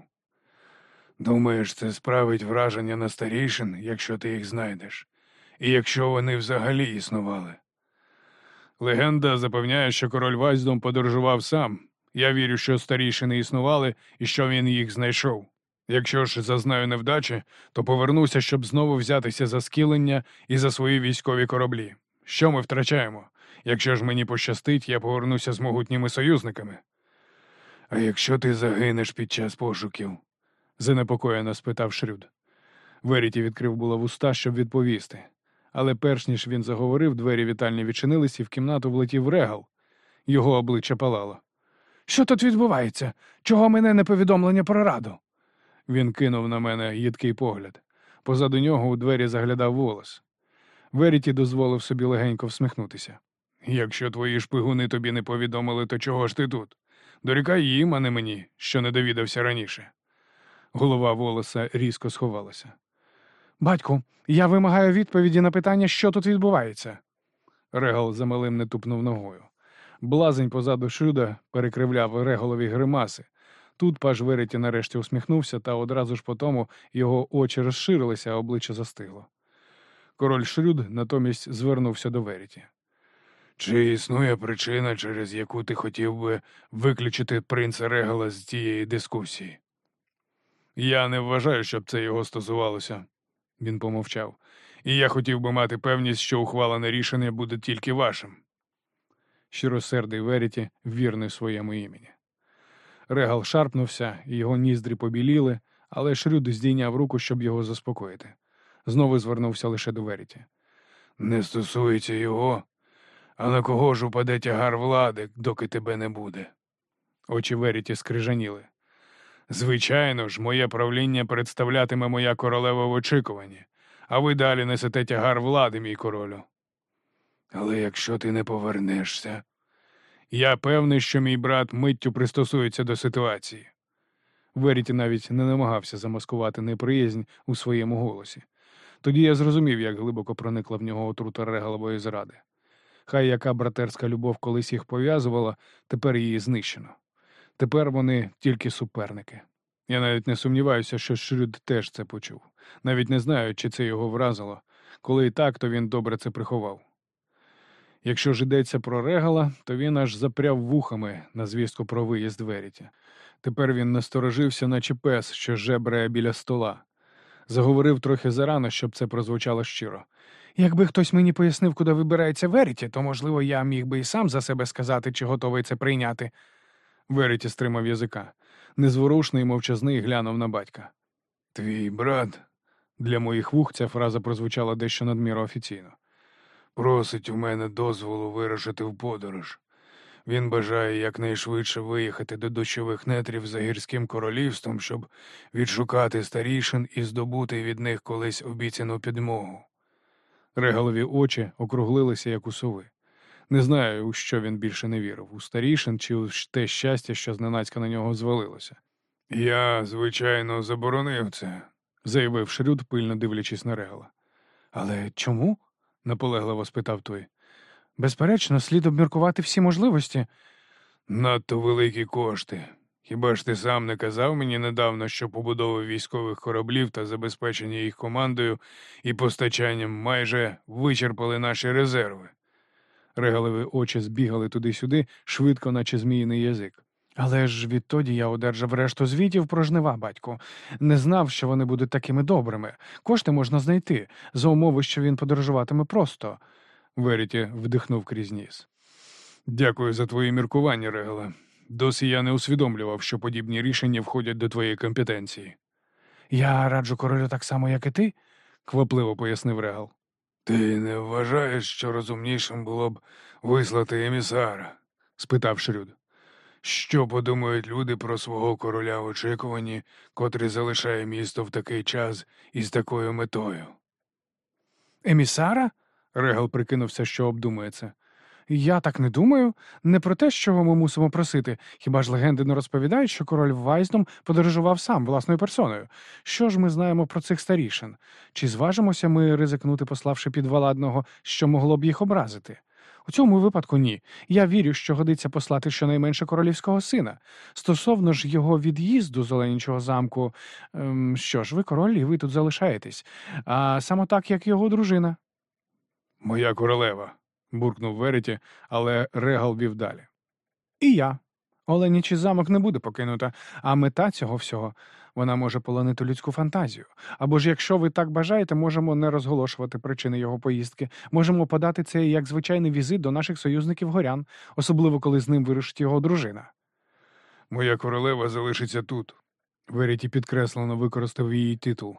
Думаєш, це справить враження на старішин, якщо ти їх знайдеш, і якщо вони взагалі існували. Легенда запевняє, що король Вайздом подорожував сам. Я вірю, що старішини існували і що він їх знайшов. Якщо ж зазнаю невдачі, то повернуся, щоб знову взятися за скілення і за свої військові кораблі. Що ми втрачаємо? Якщо ж мені пощастить, я повернуся з могутніми союзниками. А якщо ти загинеш під час пошуків? занепокоєно спитав Шрюд. Веріті відкрив було вуста, щоб відповісти. Але перш ніж він заговорив, двері вітальні відчинились, і в кімнату влетів регал. Його обличчя палало. Що тут відбувається? Чого мене не повідомлення про раду? Він кинув на мене їдкий погляд. Позаду нього у двері заглядав волос. Веріті дозволив собі легенько всміхнутися. Якщо твої шпигуни тобі не повідомили, то чого ж ти тут? Дорікай їм, а не мені, що не довідався раніше. Голова волоса різко сховалася. Батьку, я вимагаю відповіді на питання, що тут відбувається. Регал замалим не тупнув ногою. Блазень позаду Шрюда перекривляв реголові гримаси. Тут паж Вереті нарешті усміхнувся, та одразу ж по тому його очі розширилися, а обличчя застигло. Король Шрюд натомість звернувся до Вереті. Чи існує причина, через яку ти хотів би виключити принца Регала з тієї дискусії? Я не вважаю, щоб це його стосувалося, він помовчав. І я хотів би мати певність, що ухвалене рішення буде тільки вашим. Щиросердий Веріті вірний своєму імені. Регал шарпнувся, його ніздрі побіліли, але Шрюд здійняв руку, щоб його заспокоїти. Знову звернувся лише до Веріті. Не стосується його, а на кого ж упаде тягар влади, доки тебе не буде? Очі Веріті скрижаніли. Звичайно ж, моє правління представлятиме моя королева в очікуванні, а ви далі несете тягар влади, мій королю. Але якщо ти не повернешся, Я певний, що мій брат миттю пристосується до ситуації. Веріті навіть не намагався замаскувати неприязнь у своєму голосі. Тоді я зрозумів, як глибоко проникла в нього отрута регалової зради. Хай яка братерська любов колись їх пов'язувала, тепер її знищено. Тепер вони тільки суперники. Я навіть не сумніваюся, що Шрюд теж це почув. Навіть не знаю, чи це його вразило. Коли і так, то він добре це приховав. Якщо ж йдеться про регала, то він аж запряв вухами на звістку про виїзд Веріті. Тепер він насторожився, наче пес, що жебрає біля стола. Заговорив трохи зарано, щоб це прозвучало щиро. Якби хтось мені пояснив, куди вибирається Веріті, то, можливо, я міг би і сам за себе сказати, чи готовий це прийняти. Веріті стримав язика. Незворушний, мовчазний глянув на батька. твій брат Для моїх вух ця фраза прозвучала дещо надміру офіційно. просить у мене дозволу вирушити в подорож. Він бажає якнайшвидше виїхати до дощових нетрів за гірським королівством, щоб відшукати старішин і здобути від них колись обіцяну підмогу. Регалові очі округлилися, як у сови. Не знаю, у що він більше не вірив у старішин чи у те щастя, що зненацька на нього звалилося, Я, звичайно, заборонив це. заявив Шрюд, пильно дивлячись на регала. Але чому? наполегливо спитав той. Безперечно, слід обміркувати всі можливості. Надто великі кошти. Хіба ж ти сам не казав мені недавно, що побудови військових кораблів та забезпечення їх командою і постачанням майже вичерпали наші резерви? Регалові очі збігали туди-сюди, швидко, наче зміїний язик. Але ж відтоді я одержав решту звітів про жнива, батьку. Не знав, що вони будуть такими добрими. Кошти можна знайти, за умови, що він подорожуватиме просто. Веріті вдихнув крізь ніс. Дякую за твої міркування, Регале. Досі я не усвідомлював, що подібні рішення входять до твоєї компетенції, Я раджу королю так само, як і ти. квапливо пояснив Регал. Ти не вважаєш, що розумнішим було б вислати емісара? спитав Шрюд. Що подумають люди про свого короля в очікуванні, котрий залишає місто в такий час і з такою метою? Емісара? Регал прикинувся, що обдумує. Я так не думаю. Не про те, що ми мусимо просити. Хіба ж легенди не розповідають, що король Вайздом подорожував сам власною персоною? Що ж ми знаємо про цих старішин? Чи зважимося ми ризикнути, пославши підваладного, що могло б їх образити? У цьому випадку ні. Я вірю, що годиться послати щонайменше королівського сина. Стосовно ж його від'їзду з Оленічого замку, ем, що ж, ви король, і ви тут залишаєтесь, а саме так, як його дружина. Моя королева, буркнув Веріті, але Регал вів далі. І я. Оленічий замок не буде покинута, а мета цього всього вона може полонити людську фантазію. Або ж, якщо ви так бажаєте, можемо не розголошувати причини його поїздки. Можемо подати це як звичайний візит до наших союзників горян, особливо коли з ним вирушить його дружина. Моя королева залишиться тут, Веріті підкреслено використав її титул.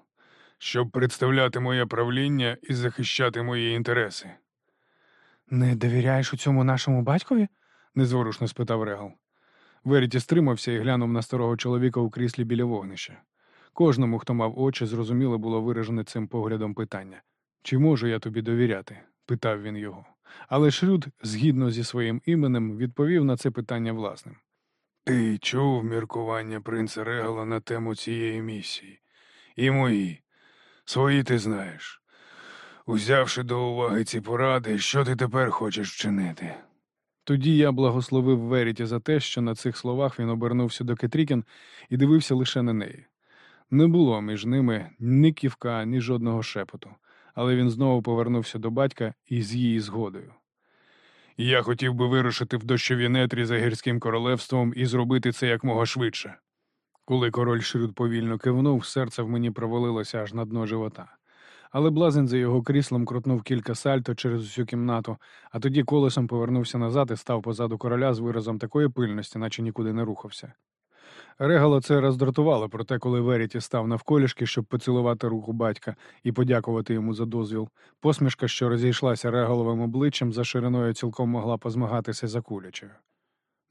щоб представляти моє правління і захищати мої інтереси. Не довіряєш у цьому нашому батькові? незворушно спитав Регал. Веріті стримався і глянув на старого чоловіка у кріслі біля вогнища. Кожному, хто мав очі, зрозуміло було виражене цим поглядом питання чи можу я тобі довіряти? питав він його. Але Шрюд, згідно зі своїм іменем, відповів на це питання власним. Ти чув міркування принца Регала на тему цієї місії? І мої. Свої ти знаєш. Узявши до уваги ці поради, що ти тепер хочеш вчинити? Тоді я благословив Веріті за те, що на цих словах він обернувся до Кетрікін і дивився лише на неї. Не було між ними ні ківка, ні жодного шепоту, але він знову повернувся до батька і з її згодою. Я хотів би вирушити в дощові нетрі за гірським королевством і зробити це якмога швидше. Коли король Шрюд повільно кивнув, серце в мені провалилося аж на дно живота. Але блазень за його кріслом крутнув кілька сальто через усю кімнату, а тоді колесом повернувся назад і став позаду короля з виразом такої пильності, наче нікуди не рухався. Регало це роздратувало, проте, коли Веріті став навколішки, щоб поцілувати руку батька і подякувати йому за дозвіл, посмішка, що розійшлася регаловим обличчям, за шириною цілком могла позмагатися за кулячою.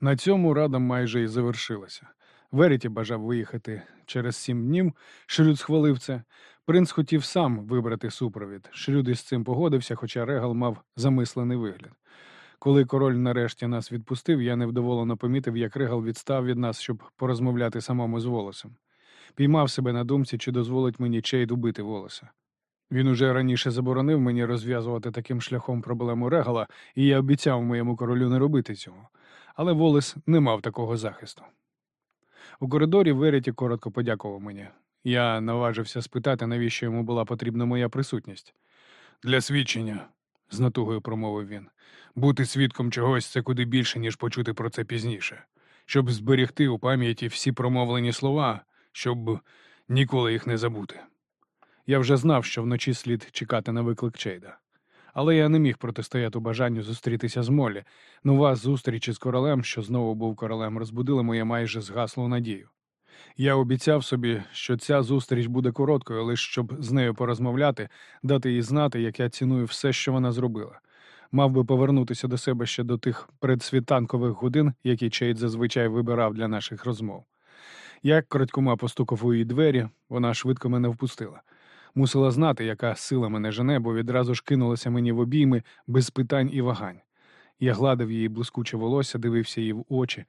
На цьому рада майже і завершилася. Веріті бажав виїхати через сім днів. Шрюд схвалив це. Принц хотів сам вибрати супровід. Шрюд із цим погодився, хоча Регал мав замислений вигляд. Коли король нарешті нас відпустив, я невдоволено помітив, як Регал відстав від нас, щоб порозмовляти самому з волосом. Піймав себе на думці, чи дозволить мені Чейд убити волоса. Він уже раніше заборонив мені розв'язувати таким шляхом проблему Регала, і я обіцяв моєму королю не робити цього. Але Волес не мав такого захисту. У коридорі Веріті коротко подякував мені. Я наважився спитати, навіщо йому була потрібна моя присутність. Для свідчення, з натугою промовив він. Бути свідком чогось це куди більше, ніж почути про це пізніше, щоб зберегти у пам'яті всі промовлені слова, щоб ніколи їх не забути. Я вже знав, що вночі слід чекати на виклик Чейда. Але я не міг протистояти бажанню зустрітися з Молі. Нова зустріч із королем, що знову був королем, розбудила моє майже згаслу надію. Я обіцяв собі, що ця зустріч буде короткою, лише щоб з нею порозмовляти, дати їй знати, як я ціную все, що вона зробила. Мав би повернутися до себе ще до тих предсвітанкових годин, які Чейд зазвичай вибирав для наших розмов. Я крадькома постукав у її двері, вона швидко мене впустила. Мусила знати, яка сила мене жене, бо відразу ж кинулася мені в обійми без питань і вагань. Я гладив її блискуче волосся, дивився їй в очі.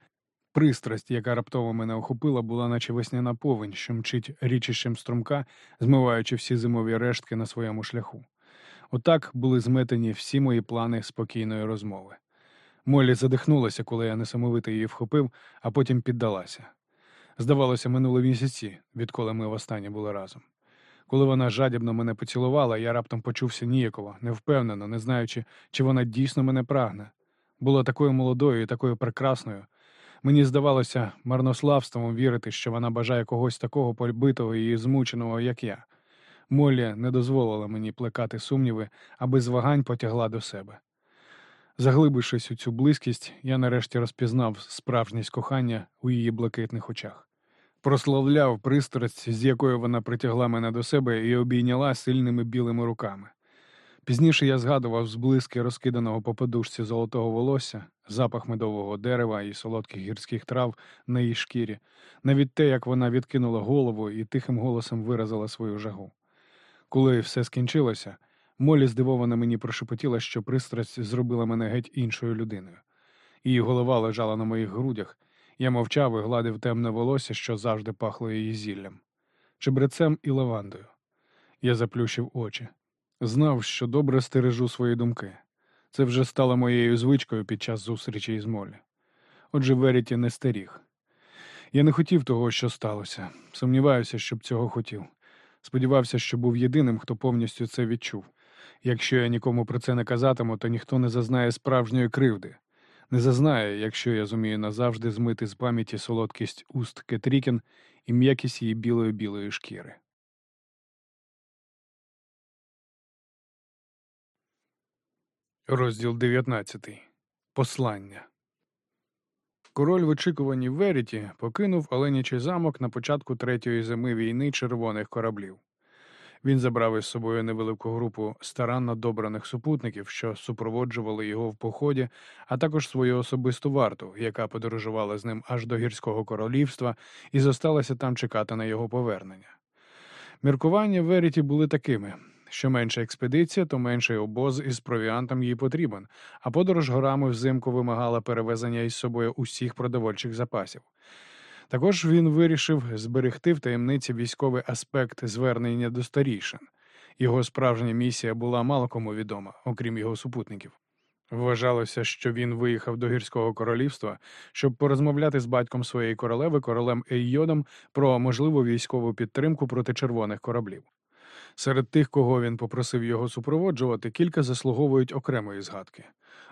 Пристрасть, яка раптово мене охопила, була, наче весняна повень, що мчить річищем струмка, змиваючи всі зимові рештки на своєму шляху. Отак були зметені всі мої плани спокійної розмови. Молі задихнулася, коли я несамовито її вхопив, а потім піддалася. Здавалося, минуло місяці, відколи ми востаннє були разом. Коли вона жадібно мене поцілувала, я раптом почувся ніяково, невпевнено, не знаючи, чи вона дійсно мене прагне. Була такою молодою і такою прекрасною. Мені здавалося марнославством вірити, що вона бажає когось такого побитого і змученого, як я. Молі не дозволила мені плекати сумніви, а без вагань потягла до себе. Заглибившись у цю близькість, я нарешті розпізнав справжність кохання у її блакитних очах. Прославляв пристрасть, з якою вона притягла мене до себе і обійняла сильними білими руками. Пізніше я згадував зблиски розкиданого по подушці золотого волосся, запах медового дерева і солодких гірських трав на її шкірі, навіть те, як вона відкинула голову і тихим голосом виразила свою жагу. Коли все скінчилося, Молі здивовано мені прошепотіла, що пристрасть зробила мене геть іншою людиною. Її голова лежала на моїх грудях. Я мовчав і гладив темне волосся, що завжди пахло її зіллям, чебрецем і лавандою. Я заплющив очі. Знав, що добре стережу свої думки. Це вже стало моєю звичкою під час зустрічі із Молі. Отже, Веріті не старіг. Я не хотів того, що сталося. Сумніваюся, щоб цього хотів. Сподівався, що був єдиним, хто повністю це відчув. Якщо я нікому про це не казатиму, то ніхто не зазнає справжньої кривди. Не зазнає, якщо я зумію назавжди змити з пам'яті солодкість уст Кетрікін і м'якість її білої білої шкіри. Розділ 19. Послання. Король в очікуванні Веріті покинув Оленячий замок на початку третьої зими війни червоних кораблів. Він забрав із собою невелику групу старанно добраних супутників, що супроводжували його в поході, а також свою особисту варту, яка подорожувала з ним аж до гірського королівства і зосталася там чекати на його повернення. Міркування Веріті були такими: що менша експедиція, то менший обоз із провіантом їй потрібен, а подорож горами взимку вимагала перевезення із собою усіх продовольчих запасів. Також він вирішив зберегти в таємниці військовий аспект звернення до старішин. Його справжня місія була мало кому відома, окрім його супутників. Вважалося, що він виїхав до гірського королівства, щоб порозмовляти з батьком своєї королеви, королем Еййодом, про можливу військову підтримку проти червоних кораблів. Серед тих, кого він попросив його супроводжувати, кілька заслуговують окремої згадки.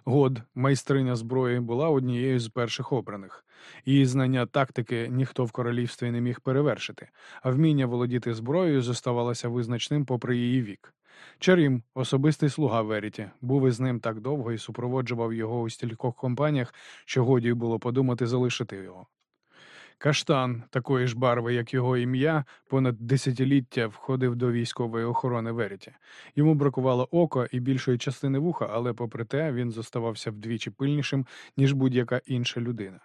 Год, майстриня зброї, була однією з перших обраних. Її знання тактики ніхто в королівстві не міг перевершити, а вміння володіти зброєю зоставалося визначним попри її вік. Чарім, особистий слуга Веріті, був із ним так довго і супроводжував його у стількох компаніях, що годі було подумати залишити його. Каштан, такої ж барви, як його ім'я, понад десятиліття входив до військової охорони Веріті. Йому бракувало ока і більшої частини вуха, але попри те він зоставався вдвічі пильнішим, ніж будь-яка інша людина.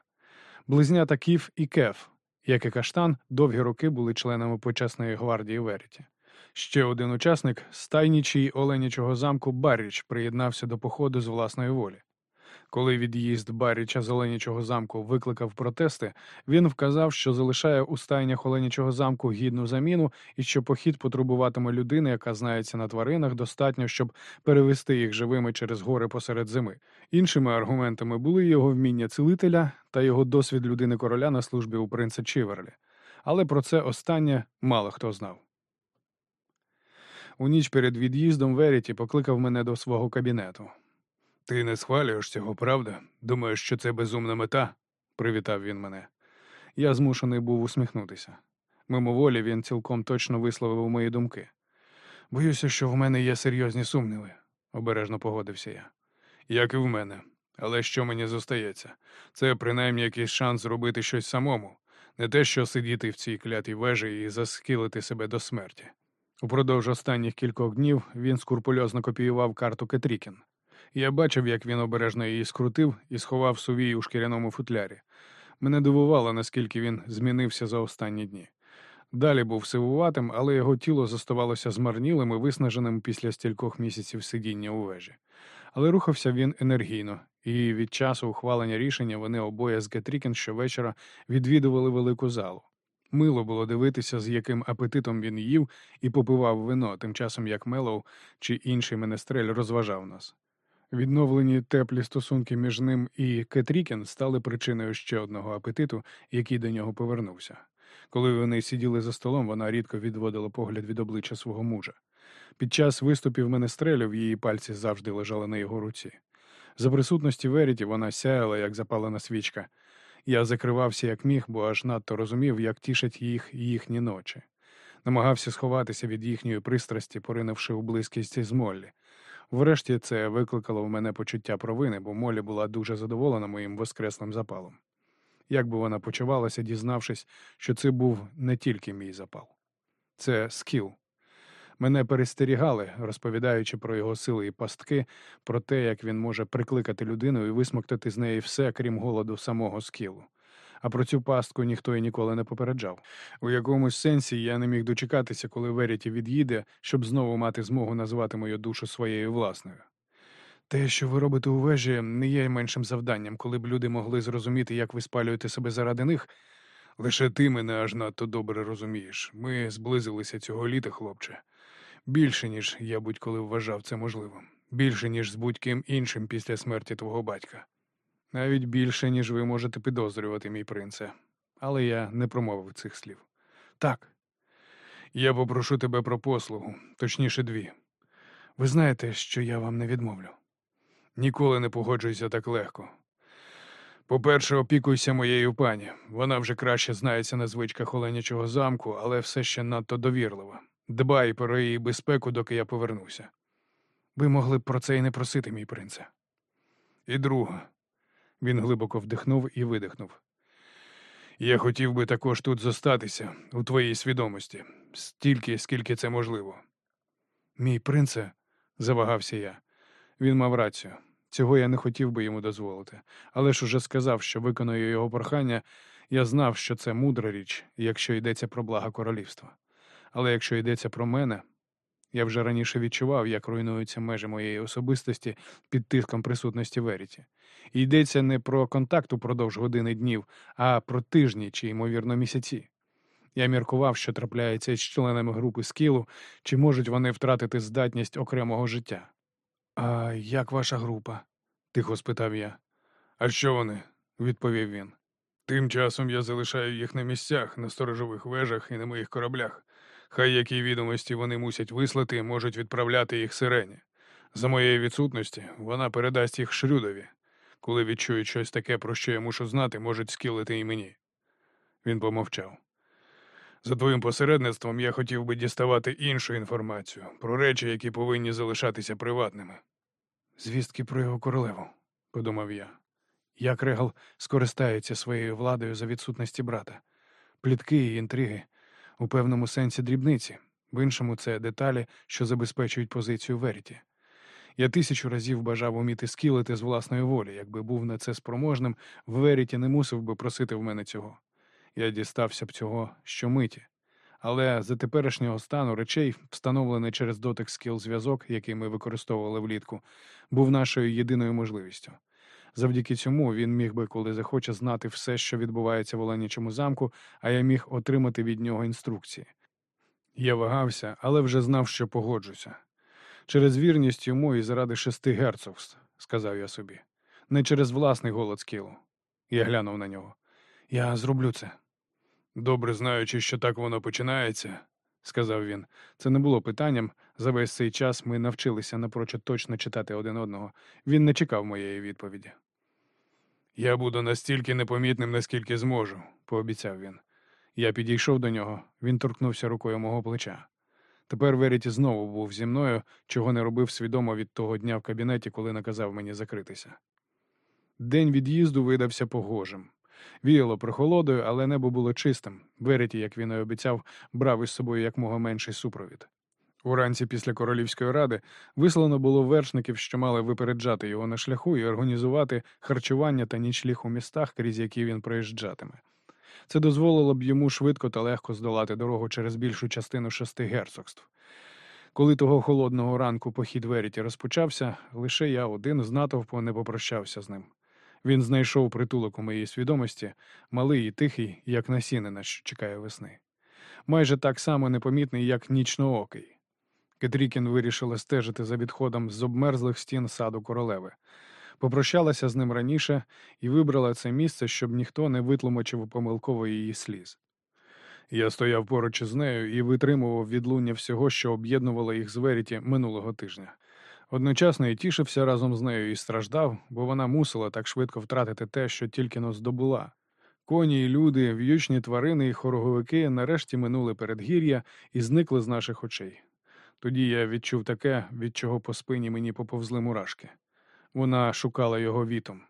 Близнята Кіф і Кеф, як і Каштан, довгі роки були членами почесної гвардії Веріті. Ще один учасник стайнічий Оленячого замку Барріч приєднався до походу з власної волі. Коли від'їзд Барріча з Оленячого замку викликав протести, він вказав, що залишає у стайнях Оленячого замку гідну заміну і що похід потребуватиме людини, яка знається на тваринах, достатньо, щоб перевести їх живими через гори посеред зими. Іншими аргументами були його вміння цілителя та його досвід людини короля на службі у принца Чіверлі. Але про це останнє мало хто знав. У ніч перед від'їздом Веріті покликав мене до свого кабінету. Ти не схвалюєш цього, правда? Думаєш, що це безумна мета? привітав він мене. Я змушений був усміхнутися. Мимоволі він цілком точно висловив мої думки. Боюся, що в мене є серйозні сумніви, обережно погодився я. Як і в мене. Але що мені зостається? Це принаймні якийсь шанс зробити щось самому, не те, що сидіти в цій клятій вежі і заскілити себе до смерті. Упродовж останніх кількох днів він скурпульозно копіював карту Кетрікін. Я бачив, як він обережно її скрутив і сховав сувій у шкіряному футлярі. Мене дивувало, наскільки він змінився за останні дні. Далі був сивуватим, але його тіло зоставалося змарнілим і виснаженим після стількох місяців сидіння у вежі. Але рухався він енергійно, і від часу ухвалення рішення вони обоє з Гетрікін щовечора відвідували велику залу. Мило було дивитися, з яким апетитом він їв і попивав вино, тим часом як Мелоу чи інший менестрель розважав нас. Відновлені теплі стосунки між ним і Кетрікін стали причиною ще одного апетиту, який до нього повернувся. Коли вони сиділи за столом, вона рідко відводила погляд від обличчя свого мужа. Під час виступів менестрелів її пальці завжди лежали на його руці. За присутності Веріті вона сяяла, як запалена свічка. Я закривався як міг, бо аж надто розумів, як тішать їх їхні ночі. Намагався сховатися від їхньої пристрасті, поринувши у близькість з Моллі. Врешті це викликало в мене почуття провини, бо Молі була дуже задоволена моїм воскресним запалом. Як би вона почувалася, дізнавшись, що це був не тільки мій запал, це скіл. Мене перестерігали, розповідаючи про його сили і пастки, про те, як він може прикликати людину і висмоктати з неї все, крім голоду самого скілу. А про цю пастку ніхто і ніколи не попереджав. У якомусь сенсі я не міг дочекатися, коли Веріті від'їде, щоб знову мати змогу назвати мою душу своєю власною. Те, що ви робите у вежі, не є меншим завданням, коли б люди могли зрозуміти, як ви спалюєте себе заради них. Лише ти мене аж надто добре розумієш. Ми зблизилися цього літа, хлопче. Більше, ніж я будь-коли вважав це можливим. Більше, ніж з будь-ким іншим після смерті твого батька. Навіть більше, ніж ви можете підозрювати, мій принце. Але я не промовив цих слів. Так, я попрошу тебе про послугу, точніше, дві. Ви знаєте, що я вам не відмовлю. Ніколи не погоджуйся так легко. По-перше, опікуйся моєю пані. Вона вже краще знається на звичках Оленячого замку, але все ще надто довірлива. Дбай про її безпеку, доки я повернуся. Ви могли б про це і не просити, мій принце. І друга. Він глибоко вдихнув і видихнув. Я хотів би також тут зостатися, у твоїй свідомості, стільки, скільки це можливо. Мій принце, завагався я. Він мав рацію. Цього я не хотів би йому дозволити, але ж уже сказав, що виконую його прохання, я знав, що це мудра річ, якщо йдеться про благо королівства. Але якщо йдеться про мене, я вже раніше відчував, як руйнуються межі моєї особистості під тиском присутності Веріті. Йдеться не про контакт упродовж години днів, а про тижні чи, ймовірно, місяці. Я міркував, що трапляється з членами групи скілу, чи можуть вони втратити здатність окремого життя. А як ваша група? тихо спитав я. А що вони? Відповів він. Тим часом я залишаю їх на місцях, на сторожових вежах і на моїх кораблях. Хай які відомості вони мусять вислати, можуть відправляти їх сирені. За моєї відсутності вона передасть їх Шрюдові. Коли відчують щось таке, про що я мушу знати, можуть скілити і мені. Він помовчав. За твоїм посередництвом я хотів би діставати іншу інформацію про речі, які повинні залишатися приватними. Звістки про його королеву, подумав я. Як Регал скористається своєю владою за відсутності брата, плітки і інтриги, у певному сенсі дрібниці, в іншому це деталі, що забезпечують позицію Веріті. Я тисячу разів бажав уміти скілити з власної волі, якби був на це спроможним, Веріті не мусив би просити в мене цього. Я дістався б цього щомиті. Але за теперішнього стану речей, встановлений через дотик скіл зв'язок, який ми використовували влітку, був нашою єдиною можливістю. Завдяки цьому він міг би, коли захоче, знати все, що відбувається в Оленічому замку, а я міг отримати від нього інструкції. Я вагався, але вже знав, що погоджуся. Через вірність йому і заради шести герцогств, сказав я собі, не через власний голод скілу. Я глянув на нього. Я зроблю це. Добре знаючи, що так воно починається, сказав він. Це не було питанням. За весь цей час ми навчилися напрочуд точно читати один одного. Він не чекав моєї відповіді. Я буду настільки непомітним, наскільки зможу, пообіцяв він. Я підійшов до нього, він торкнувся рукою мого плеча. Тепер Веріті знову був зі мною, чого не робив свідомо від того дня в кабінеті, коли наказав мені закритися. День від'їзду видався погожим. Віяло прохолодою, але небо було чистим. Вереті, як він і обіцяв, брав із собою якмога менший супровід. Уранці після королівської ради вислано було вершників, що мали випереджати його на шляху і організувати харчування та нічліг у містах, крізь які він проїжджатиме. Це дозволило б йому швидко та легко здолати дорогу через більшу частину шести герцогств. Коли того холодного ранку похід Веріті розпочався, лише я один з натовпу не попрощався з ним. Він знайшов притулок у моїй свідомості, малий і тихий, як насінина, що чекає весни. Майже так само непомітний, як нічноокий. Кетрікін вирішила стежити за відходом з обмерзлих стін саду королеви. Попрощалася з ним раніше і вибрала це місце, щоб ніхто не витлумачив помилково її сліз. Я стояв поруч із нею і витримував відлуння всього, що об'єднувало їх з Веріті минулого тижня. Одночасно і тішився разом з нею і страждав, бо вона мусила так швидко втратити те, що тільки но здобула. Коні і люди, в'ючні тварини і хороговики нарешті минули передгір'я і зникли з наших очей. Тоді я відчув таке, від чого по спині мені поповзли мурашки. Вона шукала його вітом.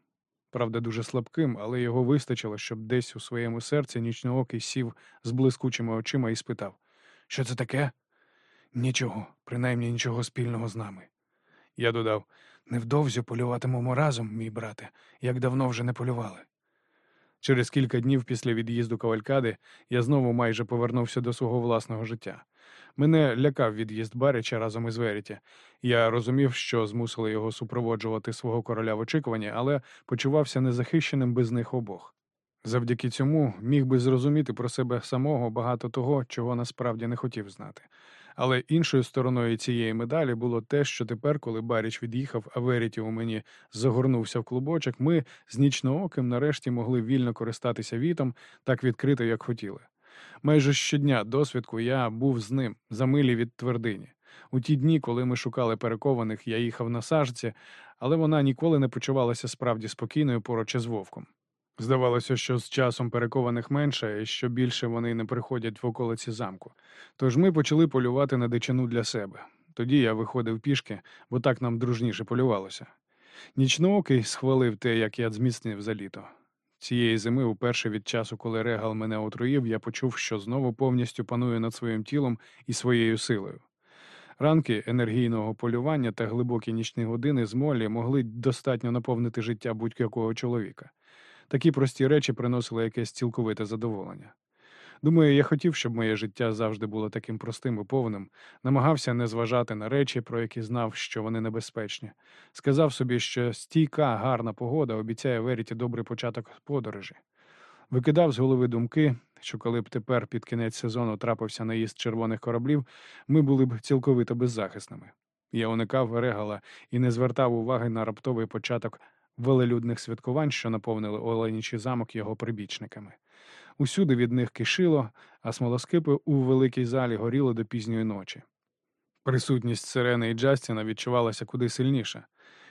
Правда, дуже слабким, але його вистачило, щоб десь у своєму серці нічноокий сів з блискучими очима і спитав: Що це таке? Нічого, принаймні нічого спільного з нами. Я додав невдовзі полюватимемо разом, мій брате, як давно вже не полювали. Через кілька днів після від'їзду кавалькади я знову майже повернувся до свого власного життя. Мене лякав від'їзд Барича разом із Веріті. Я розумів, що змусили його супроводжувати свого короля в очікуванні, але почувався незахищеним без них обох. Завдяки цьому міг би зрозуміти про себе самого багато того, чого насправді не хотів знати. Але іншою стороною цієї медалі було те, що тепер, коли Баріч від'їхав, а Веріті у мені загорнувся в клубочок, ми з нічнооким нарешті могли вільно користатися вітом так відкрито, як хотіли. Майже щодня досвідку я був з ним за милі від твердині. У ті дні, коли ми шукали перекованих, я їхав на сажці, але вона ніколи не почувалася справді спокійною поруч із вовком. Здавалося, що з часом перекованих менше і що більше вони не приходять в околиці замку. Тож ми почали полювати на дичину для себе. Тоді я виходив пішки, бо так нам дружніше полювалося. Нічноокий схвалив те, як я зміцнив за літо. Цієї зими, уперше від часу, коли регал мене отруїв, я почув, що знову повністю панує над своїм тілом і своєю силою. Ранки енергійного полювання та глибокі нічні години з молі могли достатньо наповнити життя будь-якого чоловіка. Такі прості речі приносили якесь цілковите задоволення. Думаю, я хотів, щоб моє життя завжди було таким простим і повним, намагався не зважати на речі, про які знав, що вони небезпечні. Сказав собі, що стійка, гарна погода обіцяє Веріті добрий початок подорожі. Викидав з голови думки, що коли б тепер під кінець сезону трапився наїзд червоних кораблів, ми були б цілковито беззахисними. Я уникав регала і не звертав уваги на раптовий початок велелюдних святкувань, що наповнили Оленічий замок його прибічниками. Усюди від них кишило, а смолоскипи у великій залі горіли до пізньої ночі. Присутність Сирени і Джастіна відчувалася куди сильніше.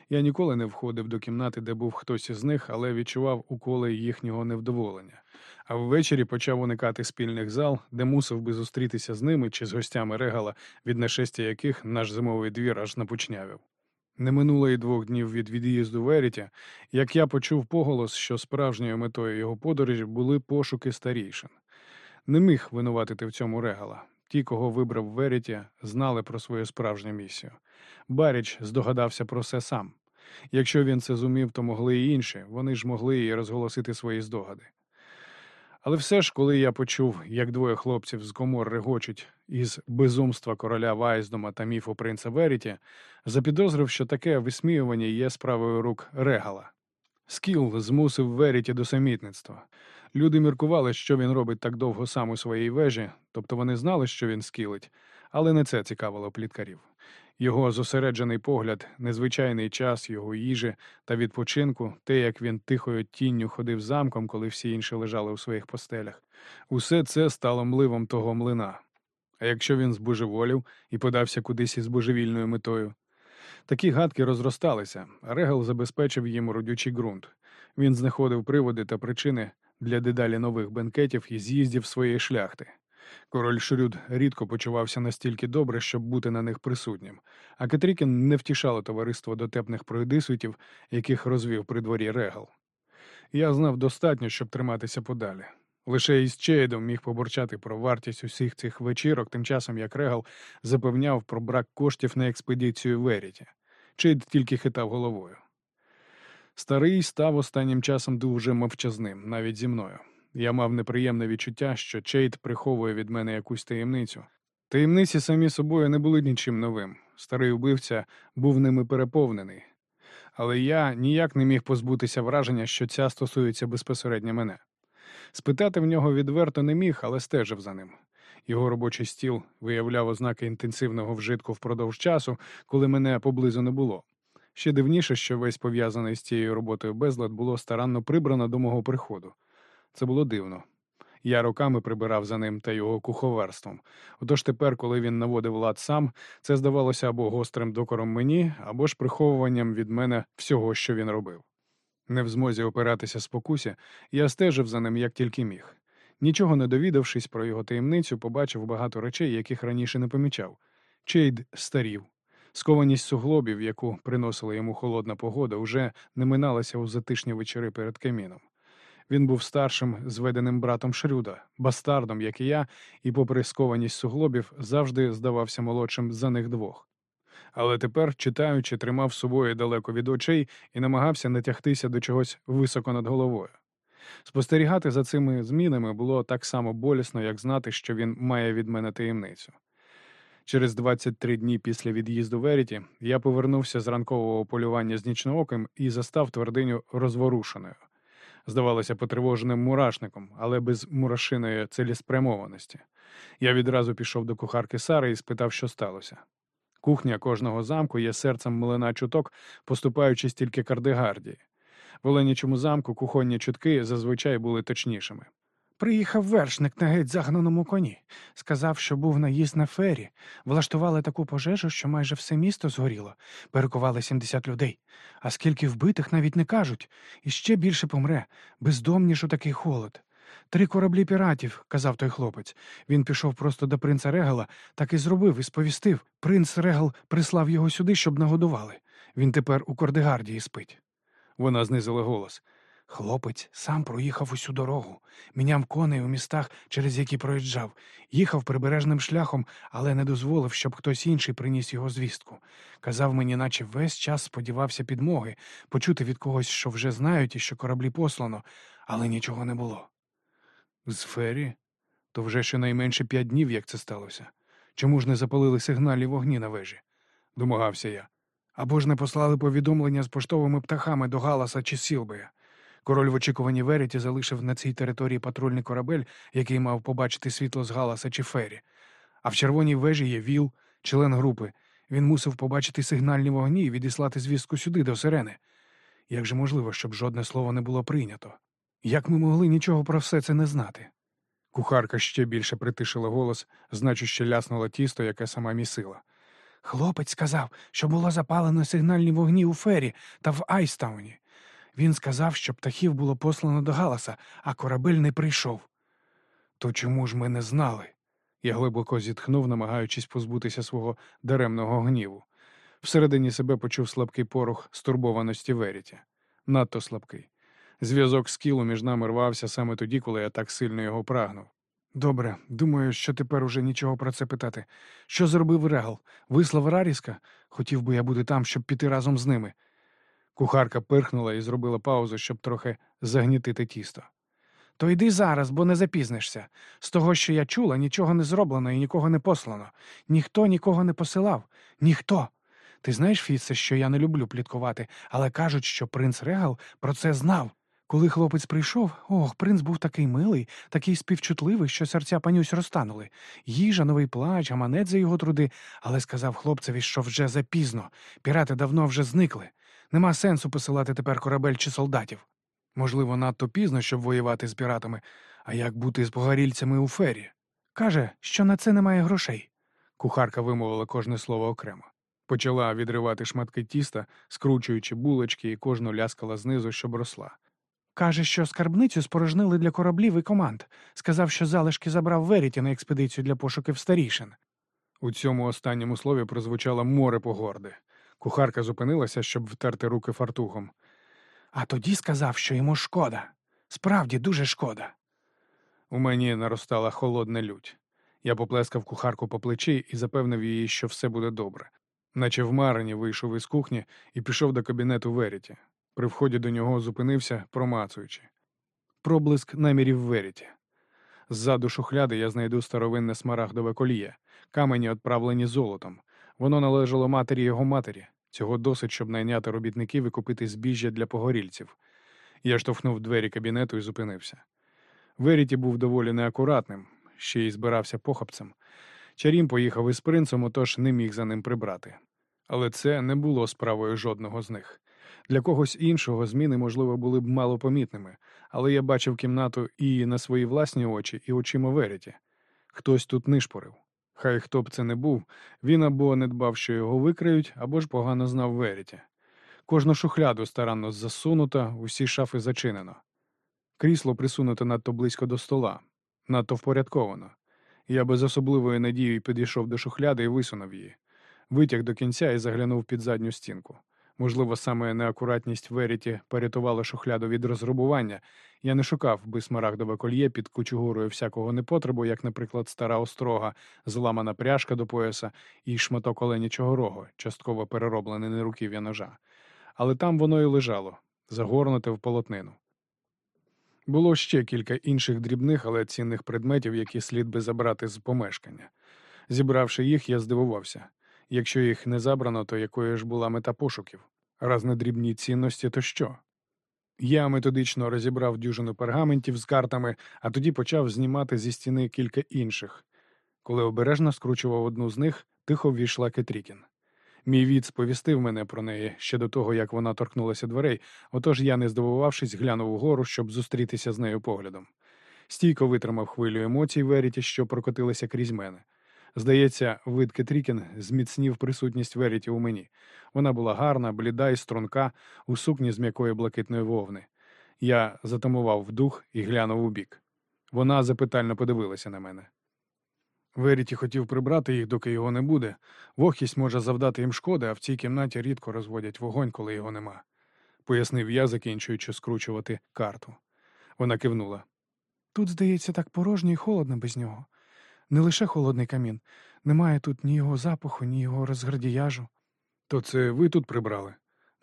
Я ніколи не входив до кімнати, де був хтось із них, але відчував уколи їхнього невдоволення. А ввечері почав уникати спільних зал, де мусив би зустрітися з ними чи з гостями регала, від нашестя яких наш зимовий двір аж напучнявив. Не минуло й двох днів від від'їзду Веріті, як я почув поголос, що справжньою метою його подорожі були пошуки старійшин. Не міг винуватити в цьому регала. Ті, кого вибрав Веріті, знали про свою справжню місію. Баріч здогадався про це сам. Якщо він це зумів, то могли і інші, вони ж могли і розголосити свої здогади. Але все ж, коли я почув, як двоє хлопців з комор регочуть із безумства короля Вайздома та міфу принца Веріті, запідозрив, що таке висміювання є справою рук регала. Скіл змусив Веріті до самітництва. Люди міркували, що він робить так довго сам у своїй вежі, тобто вони знали, що він скілить, але не це цікавило пліткарів. Його зосереджений погляд, незвичайний час його їжі та відпочинку, те, як він тихою тінню ходив замком, коли всі інші лежали у своїх постелях, усе це стало мливом того млина. А якщо він збожеволів і подався кудись із божевільною метою, такі гадки розросталися, Регал забезпечив їм родючий ґрунт. Він знаходив приводи та причини для дедалі нових бенкетів і з'їздів своєї шляхти. Король Шрюд рідко почувався настільки добре, щоб бути на них присутнім, а Кетрікін не втішало товариство дотепних пройдисвітів, яких розвів при дворі регал. Я знав достатньо, щоб триматися подалі. Лише із Чейдом міг побурчати про вартість усіх цих вечірок, тим часом як Регал запевняв про брак коштів на експедицію Веріті. Чейд тільки хитав головою. Старий став останнім часом дуже мовчазним, навіть зі мною. Я мав неприємне відчуття, що Чейд приховує від мене якусь таємницю. Таємниці самі собою не були нічим новим. Старий убивця був ними переповнений. Але я ніяк не міг позбутися враження, що ця стосується безпосередньо мене. Спитати в нього відверто не міг, але стежив за ним. Його робочий стіл виявляв ознаки інтенсивного вжитку впродовж часу, коли мене поблизу не було. Ще дивніше, що весь пов'язаний з цією роботою безлад було старанно прибрано до мого приходу. Це було дивно. Я роками прибирав за ним та його куховарством. Отож тепер, коли він наводив лад сам, це здавалося або гострим докором мені, або ж приховуванням від мене всього, що він робив. Не в змозі опиратися спокусі, я стежив за ним як тільки міг. Нічого не довідавшись про його таємницю, побачив багато речей, яких раніше не помічав. Чейд старів. Скованість суглобів, яку приносила йому холодна погода, уже не миналася у затишні вечори перед каміном. Він був старшим зведеним братом Шрюда, бастардом, як і я, і, попри скованість суглобів, завжди здавався молодшим за них двох. Але тепер, читаючи, тримав собою далеко від очей і намагався натягтися до чогось високо над головою. Спостерігати за цими змінами було так само болісно, як знати, що він має від мене таємницю. Через 23 дні після від'їзду Веріті я повернувся з ранкового полювання з нічнооким і застав твердиню розворушеною здавалося потривоженим мурашником, але без мурашиної цілеспрямованості. Я відразу пішов до кухарки Сари і спитав, що сталося. Кухня кожного замку є серцем млина чуток, поступаючи стільки кардигардії. В Оленічому замку кухонні чутки зазвичай були точнішими. Приїхав вершник на геть загнаному коні. Сказав, що був наїзд на фері. Влаштували таку пожежу, що майже все місто згоріло. Перекували 70 людей. А скільки вбитих навіть не кажуть. І ще більше помре, бездомніш у такий холод. Три кораблі піратів, казав той хлопець. Він пішов просто до принца Регала, так і зробив і сповістив. Принц Регал прислав його сюди, щоб нагодували. Він тепер у Кордегардії спить. Вона знизила голос. Хлопець сам проїхав усю дорогу, міняв коней у містах, через які проїжджав, їхав прибережним шляхом, але не дозволив, щоб хтось інший приніс його звістку. Казав мені, наче весь час сподівався підмоги, почути від когось, що вже знають і що кораблі послано, але нічого не було. З фері? То вже щонайменше п'ять днів, як це сталося. Чому ж не запалили сигнальні вогні на вежі? домагався я. Або ж не послали повідомлення з поштовими птахами до Галаса чи Сілбея. Король в очікуванні Веріті залишив на цій території патрульний корабель, який мав побачити світло з Галаса чи Фері. А в червоній вежі є Віл, член групи. Він мусив побачити сигнальні вогні і відіслати звістку сюди, до сирени. Як же можливо, щоб жодне слово не було прийнято? Як ми могли нічого про все це не знати? Кухарка ще більше притишила голос, значуще ляснула тісто, яке сама місила. Хлопець сказав, що було запалено сигнальні вогні у Фері та в Айстауні. Він сказав, що птахів було послано до Галаса, а корабель не прийшов. То чому ж ми не знали? Я глибоко зітхнув, намагаючись позбутися свого даремного гніву. Всередині себе почув слабкий порух стурбованості Веріті. Надто слабкий. Зв'язок з кілу між нами рвався саме тоді, коли я так сильно його прагнув. Добре, думаю, що тепер уже нічого про це питати. Що зробив Регал? Вислав Раріска? Хотів би я бути там, щоб піти разом з ними. Кухарка пирхнула і зробила паузу, щоб трохи загнітити тісто. То йди зараз, бо не запізнишся. З того, що я чула, нічого не зроблено і нікого не послано. Ніхто нікого не посилав. Ніхто. Ти знаєш, Фіце, що я не люблю пліткувати, але кажуть, що принц Регал про це знав. Коли хлопець прийшов, ох, принц був такий милий, такий співчутливий, що серця панюсь розтанули. Їжа, новий плач, гаманець за його труди, але сказав хлопцеві, що вже запізно. Пірати давно вже зникли. Нема сенсу посилати тепер корабель чи солдатів. Можливо, надто пізно, щоб воювати з піратами, а як бути з погорільцями у фері? Каже, що на це немає грошей. Кухарка вимовила кожне слово окремо. Почала відривати шматки тіста, скручуючи булочки, і кожну ляскала знизу, щоб росла. Каже, що скарбницю спорожнили для кораблів і команд. Сказав, що залишки забрав Веріті на експедицію для пошуків старішин. У цьому останньому слові прозвучало море погорди. Кухарка зупинилася, щоб втерти руки фартухом. А тоді сказав, що йому шкода. Справді дуже шкода. У мені наростала холодна лють. Я поплескав кухарку по плечі і запевнив її, що все буде добре. Наче в Марині вийшов із кухні і пішов до кабінету Веріті. При вході до нього зупинився, промацуючи. Проблиск намірів Веріті. Ззаду шухляди я знайду старовинне смарагдове коліє, камені відправлені золотом. Воно належало матері його матері. Цього досить, щоб найняти робітників і купити збіжжя для погорільців. Я штовхнув двері кабінету і зупинився. Веріті був доволі неакуратним, ще й збирався похапцем. Чарім поїхав із принцем, отож не міг за ним прибрати. Але це не було справою жодного з них. Для когось іншого зміни, можливо, були б малопомітними, але я бачив кімнату і на свої власні очі, і очима Веріті. Хтось тут нишпорив. Хай хто б це не був, він або не дбав, що його викриють, або ж погано знав Веріті. Кожну шухляду старанно засунута, усі шафи зачинено. Крісло присунуто надто близько до стола, надто впорядковано. Я без особливої надії підійшов до шухляди і висунув її. Витяг до кінця і заглянув під задню стінку. Можливо, саме неакуратність Веріті порятувала шухляду від розграбування. Я не шукав би смарагдове кольє під кучугурою всякого непотребу, як, наприклад, стара острога, зламана пряжка до пояса і шматок оленячого рогу, частково перероблений на руків'я ножа. Але там воно і лежало, загорнуте в полотнину. Було ще кілька інших дрібних, але цінних предметів, які слід би забрати з помешкання. Зібравши їх, я здивувався. Якщо їх не забрано, то якою ж була мета пошуків? Раз не дрібні цінності, то що? Я методично розібрав дюжину пергаментів з картами, а тоді почав знімати зі стіни кілька інших. Коли обережно скручував одну з них, тихо ввійшла Кетрікін. Мій від сповістив мене про неї ще до того, як вона торкнулася дверей, отож я, не здивувавшись, глянув угору, щоб зустрітися з нею поглядом. Стійко витримав хвилю емоцій Веріті, що прокотилися крізь мене. Здається, вид Кетрікін зміцнів присутність Веріті у мені. Вона була гарна, бліда і струнка, у сукні з м'якої блакитної вовни. Я затамував вдух і глянув у бік. Вона запитально подивилася на мене. Веріті хотів прибрати їх, доки його не буде. Вогкість може завдати їм шкоди, а в цій кімнаті рідко розводять вогонь, коли його нема, пояснив я, закінчуючи скручувати карту. Вона кивнула. Тут, здається, так порожньо і холодно без нього. Не лише холодний камін. Немає тут ні його запаху, ні його розградіяжу. То це ви тут прибрали?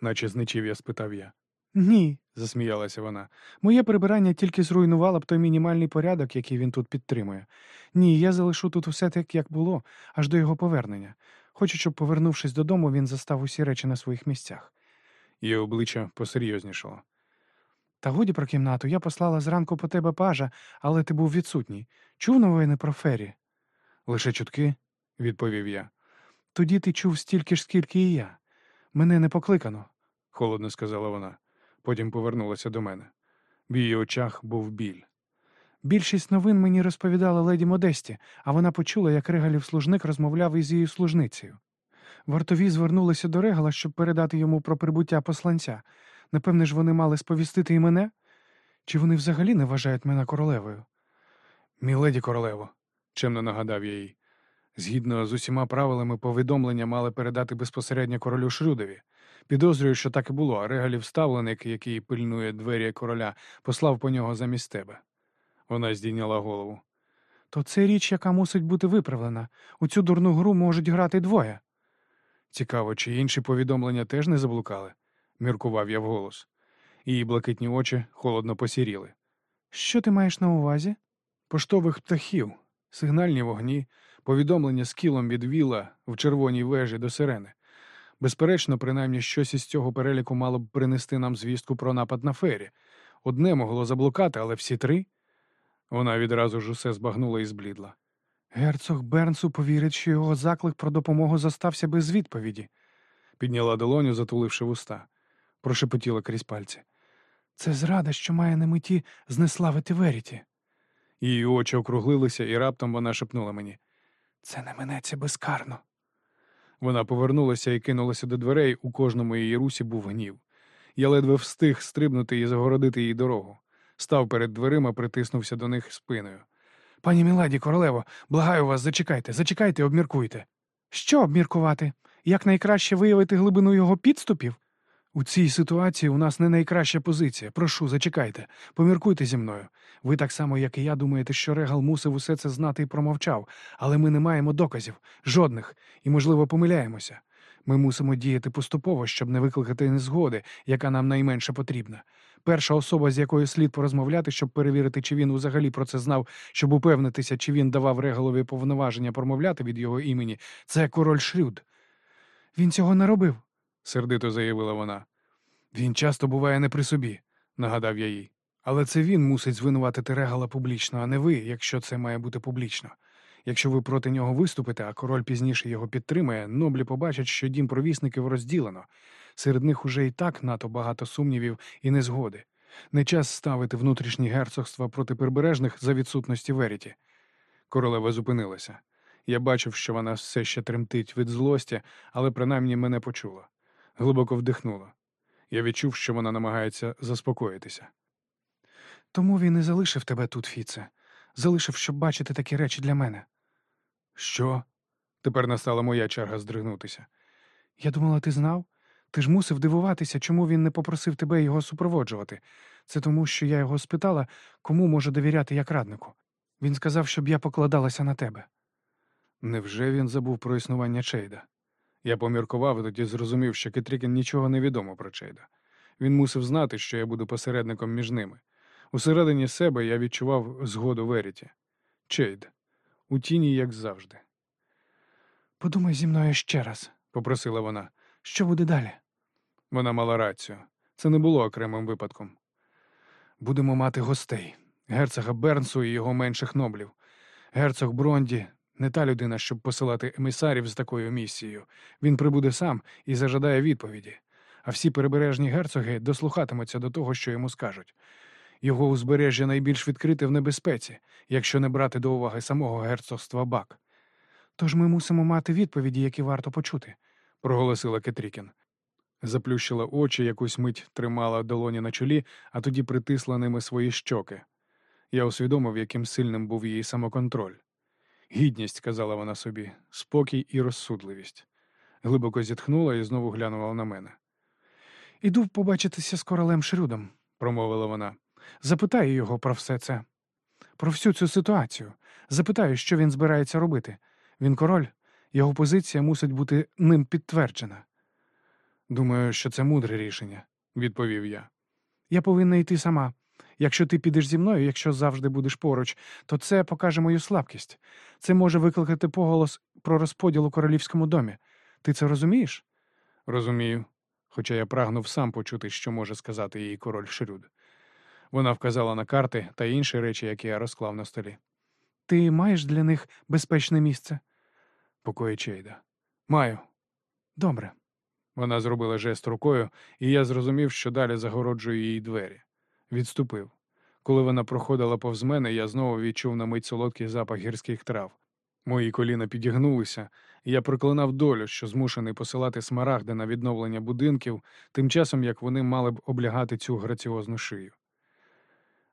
наче зничів я спитав я. Ні, засміялася вона. моє прибирання тільки зруйнувало б той мінімальний порядок, який він тут підтримує. Ні, я залишу тут усе так, як було, аж до його повернення. Хочу, щоб, повернувшись додому, він застав усі речі на своїх місцях. Її обличчя посерйознішало. Та годі про кімнату, я послала зранку по тебе пажа, але ти був відсутній. Чув новини про Фері? Лише чутки, відповів я. Тоді ти чув стільки ж, скільки і я. Мене не покликано. холодно сказала вона. Потім повернулася до мене. В її очах був біль. Більшість новин мені розповідала леді Модесті, а вона почула, як регалів служник розмовляв із її служницею. Вартові звернулися до регала, щоб передати йому про прибуття посланця. Напевне ж, вони мали сповістити і мене? Чи вони взагалі не вважають мене королевою? Міледі королево, чемно нагадав я їй. Згідно з усіма правилами повідомлення мали передати безпосередньо королю Шрюдові. Підозрюю, що так і було, а регалів ставленик, який пильнує двері короля, послав по нього замість тебе. Вона здійняла голову. То це річ, яка мусить бути виправлена. У цю дурну гру можуть грати двоє. Цікаво, чи інші повідомлення теж не заблукали, міркував я вголос. Її блакитні очі холодно посіріли. Що ти маєш на увазі? Поштових птахів, сигнальні вогні, повідомлення з кілом від віла в червоній вежі до сирени. Безперечно, принаймні щось із цього переліку мало б принести нам звістку про напад на фері. Одне могло заблукати, але всі три. Вона відразу ж усе збагнула і зблідла. Герцог Бернсу повірить, що його заклик про допомогу зостався без відповіді. Підняла долоню, затуливши вуста, прошепотіла крізь пальці. Це зрада, що має на меті знеславити Веріті. Її очі округлилися, і раптом вона шепнула мені. Це не минеться безкарно. Вона повернулася і кинулася до дверей, у кожному її русі був гнів. Я ледве встиг стрибнути і загородити їй дорогу. Став перед дверима, притиснувся до них спиною. Пані, міледі, королево, благаю вас, зачекайте, зачекайте, обміркуйте. Що обміркувати? Як найкраще виявити глибину його підступів? У цій ситуації у нас не найкраща позиція. Прошу, зачекайте, поміркуйте зі мною. Ви так само, як і я, думаєте, що Регал мусив усе це знати і промовчав, але ми не маємо доказів, жодних, і, можливо, помиляємося. Ми мусимо діяти поступово, щоб не викликати незгоди, яка нам найменше потрібна. Перша особа, з якою слід порозмовляти, щоб перевірити, чи він взагалі про це знав, щоб упевнитися, чи він давав Регалові повноваження промовляти від його імені, це король Шрюд. Він цього не робив. Сердито заявила вона. Він часто буває не при собі, нагадав я їй. Але це він мусить звинуватити Регала публічно, а не ви, якщо це має бути публічно. Якщо ви проти нього виступите, а король пізніше його підтримує, ноблі побачать, що дім провісників розділено. Серед них уже і так надто багато сумнівів і незгоди. Не час ставити внутрішні герцогства проти прибережних за відсутності Веріті. Королева зупинилася. Я бачив, що вона все ще тремтить від злості, але принаймні мене почула. Глибоко вдихнула. Я відчув, що вона намагається заспокоїтися. Тому він і залишив тебе тут, Фіце. Залишив, щоб бачити такі речі для мене. Що? Тепер настала моя черга здригнутися. Я думала, ти знав? Ти ж мусив дивуватися, чому він не попросив тебе його супроводжувати. Це тому, що я його спитала, кому можу довіряти як раднику. Він сказав, щоб я покладалася на тебе. Невже він забув про існування Чейда? Я поміркував і тоді зрозумів, що Кетрікін нічого не відомо про Чейда. Він мусив знати, що я буду посередником між ними. Усередині себе я відчував згоду Веріті. Чейд. У тіні, як завжди. Подумай зі мною ще раз, попросила вона. Що буде далі? Вона мала рацію. Це не було окремим випадком. Будемо мати гостей герцога Бернсу і його менших ноблів. Герцог Бронді не та людина, щоб посилати емісарів з такою місією. Він прибуде сам і зажадає відповіді. А всі перебережні герцоги дослухатимуться до того, що йому скажуть. Його узбережжя найбільш відкрите в небезпеці, якщо не брати до уваги самого герцогства Бак. Тож ми мусимо мати відповіді, які варто почути, проголосила Кетрікін. Заплющила очі, якусь мить тримала долоні на чолі, а тоді притисла ними свої щоки. Я усвідомив, яким сильним був її самоконтроль. Гідність, казала вона собі, спокій і розсудливість. Глибоко зітхнула і знову глянула на мене. Іду побачитися з королем Шрюдом, промовила вона. Запитаю його про все це, про всю цю ситуацію. Запитаю, що він збирається робити. Він король, його позиція мусить бути ним підтверджена. Думаю, що це мудре рішення, відповів я. Я повинна йти сама. Якщо ти підеш зі мною, якщо завжди будеш поруч, то це покаже мою слабкість. Це може викликати поголос про розподіл у королівському домі. Ти це розумієш? Розумію, хоча я прагнув сам почути, що може сказати їй король Шрюд. Вона вказала на карти та інші речі, які я розклав на столі. Ти маєш для них безпечне місце? Покої Чейда. Маю. Добре. Вона зробила жест рукою, і я зрозумів, що далі загороджую їй двері. Відступив. Коли вона проходила повз мене, я знову відчув на мить солодкий запах гірських трав. Мої коліна підігнулися, і я проклинав долю, що змушений посилати смарагди на відновлення будинків, тим часом як вони мали б облягати цю граціозну шию.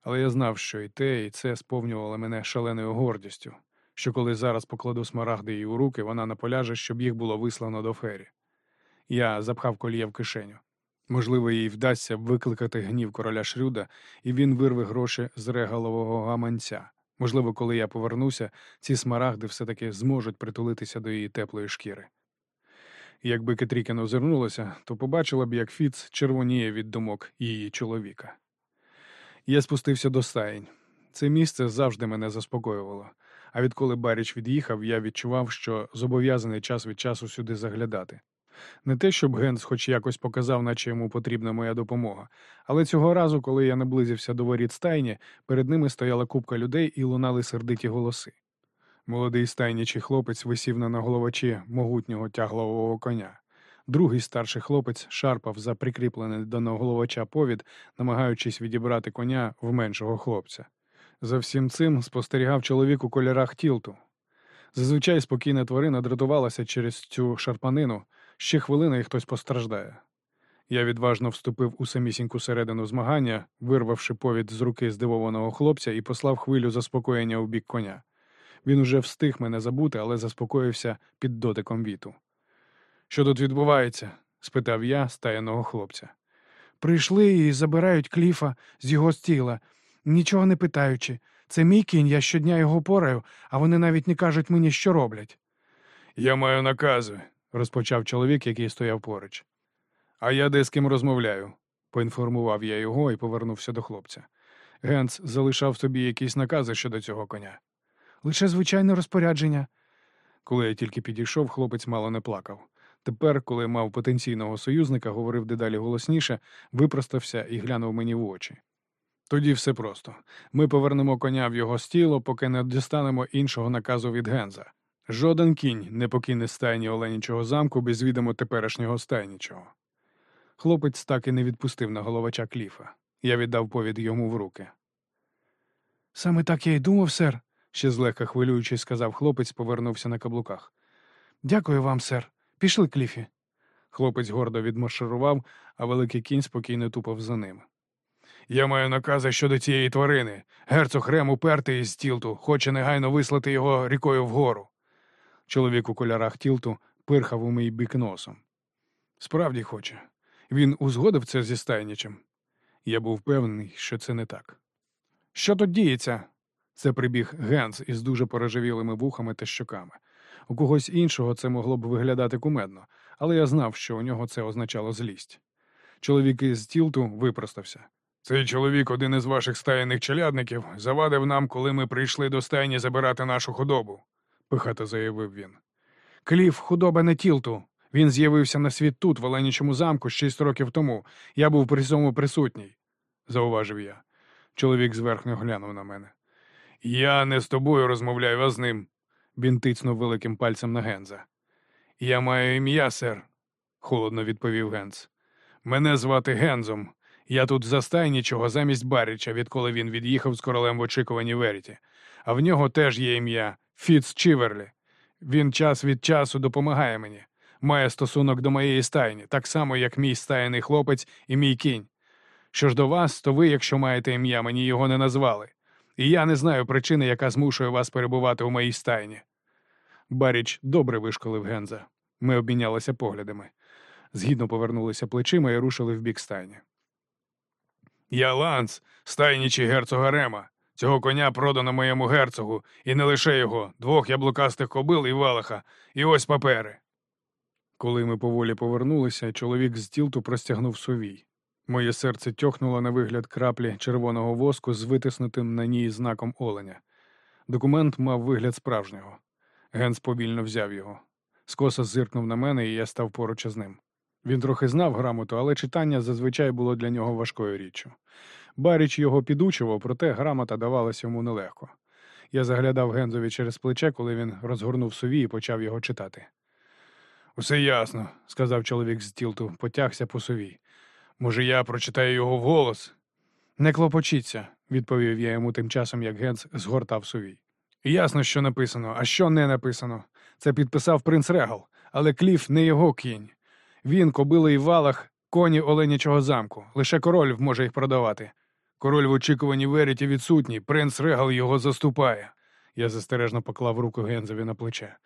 Але я знав, що і те, і це сповнювало мене шаленою гордістю, що коли зараз покладу смарагди їй у руки, вона наполяже, щоб їх було вислано до фері. Я запхав коліє в кишеню. Можливо, їй вдасться викликати гнів короля Шрюда, і він вирве гроші з регалового гаманця. Можливо, коли я повернуся, ці смарагди все-таки зможуть притулитися до її теплої шкіри. Якби Кетрікін озирнулася, то побачила б, як Фіц червоніє від думок її чоловіка. Я спустився до стаєнь. Це місце завжди мене заспокоювало. А відколи Баріч від'їхав, я відчував, що зобов'язаний час від часу сюди заглядати. Не те, щоб Генс хоч якось показав, наче йому потрібна моя допомога, але цього разу, коли я наблизився до воріт стайні, перед ними стояла купка людей і лунали сердиті голоси. Молодий стайнічий хлопець висів на наголовачі могутнього тяглового коня. Другий старший хлопець шарпав за прикріплений до наголовача повід, намагаючись відібрати коня в меншого хлопця. За всім цим спостерігав чоловік у кольорах тілту. Зазвичай спокійна тварина дратувалася через цю шарпанину, ще хвилина і хтось постраждає. Я відважно вступив у самісіньку середину змагання, вирвавши повід з руки здивованого хлопця і послав хвилю заспокоєння у бік коня. Він уже встиг мене забути, але заспокоївся під дотиком віту. Що тут відбувається? спитав я стаяного хлопця. Прийшли і забирають кліфа з його стіла, нічого не питаючи. Це мій кінь, я щодня його пораю, а вони навіть не кажуть мені, що роблять. Я маю накази, розпочав чоловік, який стояв поруч. А я де з ким розмовляю, поінформував я його і повернувся до хлопця. Генц залишав собі якісь накази щодо цього коня. Лише звичайне розпорядження. Коли я тільки підійшов, хлопець мало не плакав. Тепер, коли мав потенційного союзника, говорив дедалі голосніше, випростався і глянув мені в очі. Тоді все просто. Ми повернемо коня в його стіло, поки не дістанемо іншого наказу від Генза. Жоден кінь не покине стайні Оленічого замку без відомо теперішнього стайнічого. Хлопець так і не відпустив на головача кліфа. Я віддав повід йому в руки. Саме так я й думав, сер. Ще злегка хвилюючись, сказав хлопець, повернувся на каблуках. Дякую вам, сер. Пішли, Кліфі. Хлопець гордо відмарширував, а великий кінь спокійно тупав за ним. Я маю накази щодо цієї тварини. Герцог Рем упертий із тілту, хоче негайно вислати його рікою вгору. Чоловік у кольорах тілту пирхав у мій бік носом. Справді хоче. Він узгодив це зі стайнічем. Я був впевнений, що це не так. Що тут діється? Це прибіг Генс із дуже порожевілими вухами та щоками. У когось іншого це могло б виглядати кумедно, але я знав, що у нього це означало злість. Чоловік із тілту випростався. Цей чоловік, один із ваших стайних челядників, завадив нам, коли ми прийшли до стайні забирати нашу худобу, пихато заявив він. Кліф, худоба не тілту. Він з'явився на світ тут, в Оленічому замку, шість років тому. Я був при цьому присутній, зауважив я. Чоловік зверхньо глянув на мене. Я не з тобою розмовляю, а з ним. Він тицнув великим пальцем на Генза. Я маю ім'я, сер, холодно відповів Генз. Мене звати Гензом. Я тут застайнічого замість Баріча, відколи він від'їхав з королем в очікуванні Веріті. А в нього теж є ім'я Фіц Чіверлі. Він час від часу допомагає мені. Має стосунок до моєї стайні, так само, як мій стайний хлопець і мій кінь. Що ж до вас, то ви, якщо маєте ім'я, мені його не назвали. І я не знаю причини, яка змушує вас перебувати у моїй стайні. Баріч добре вишколив Генза. Ми обмінялися поглядами. Згідно повернулися плечима і рушили в бік стайні. Я Ланс, стайнічий герцога Рема. Цього коня продано моєму герцогу, і не лише його, двох яблукастих кобил і валаха, і ось папери. Коли ми поволі повернулися, чоловік з тілту простягнув сувій. Моє серце тьохнуло на вигляд краплі червоного воску з витиснутим на ній знаком оленя. Документ мав вигляд справжнього. Генс повільно взяв його. Скоса зиркнув на мене, і я став поруч із ним. Він трохи знав грамоту, але читання зазвичай було для нього важкою річчю. Баріч його підучував, проте грамота давалась йому нелегко. Я заглядав Гензові через плече, коли він розгорнув сові і почав його читати. Усе ясно, сказав чоловік з тілту, потягся по сові. Може, я прочитаю його вголос? Не клопочіться, відповів я йому тим часом, як Генц згортав совій. Ясно, що написано, а що не написано. Це підписав принц Регал, але Кліф не його кінь. Він, кобилий валах, коні Оленячого замку. Лише король може їх продавати. Король в очікуванні Веріті відсутній, принц Регал його заступає. Я застережно поклав руку Гензові на плече.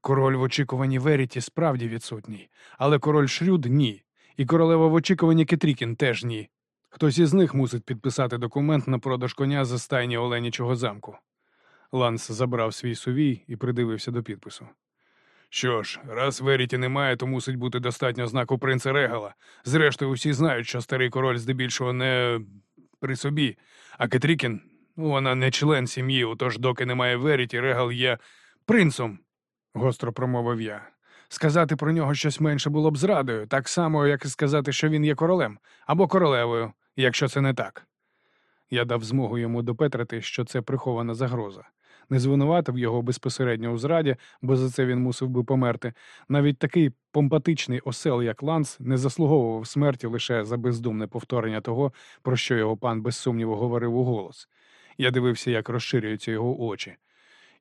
Король в очікуванні Веріті справді відсутній, але король Шрюд ні. І королева в очікуванні Кетрікін теж ні. Хтось із них мусить підписати документ на продаж коня за стайні Оленячого замку. Ланс забрав свій сувій і придивився до підпису. Що ж, раз Веріті немає, то мусить бути достатньо знаку принца Регала. Зрештою, усі знають, що старий король здебільшого не при собі, а Кетрікін, вона не член сім'ї, отож, доки немає Веріті, Регал є принцом, гостро промовив я. Сказати про нього щось менше було б зрадою, так само, як і сказати, що він є королем або королевою, якщо це не так. Я дав змогу йому допетрити, що це прихована загроза. Не звинуватив його безпосередньо у зраді, бо за це він мусив би померти. Навіть такий помпатичний осел, як Ланс, не заслуговував смерті лише за бездумне повторення того, про що його пан без сумніву говорив у голос. Я дивився, як розширюються його очі.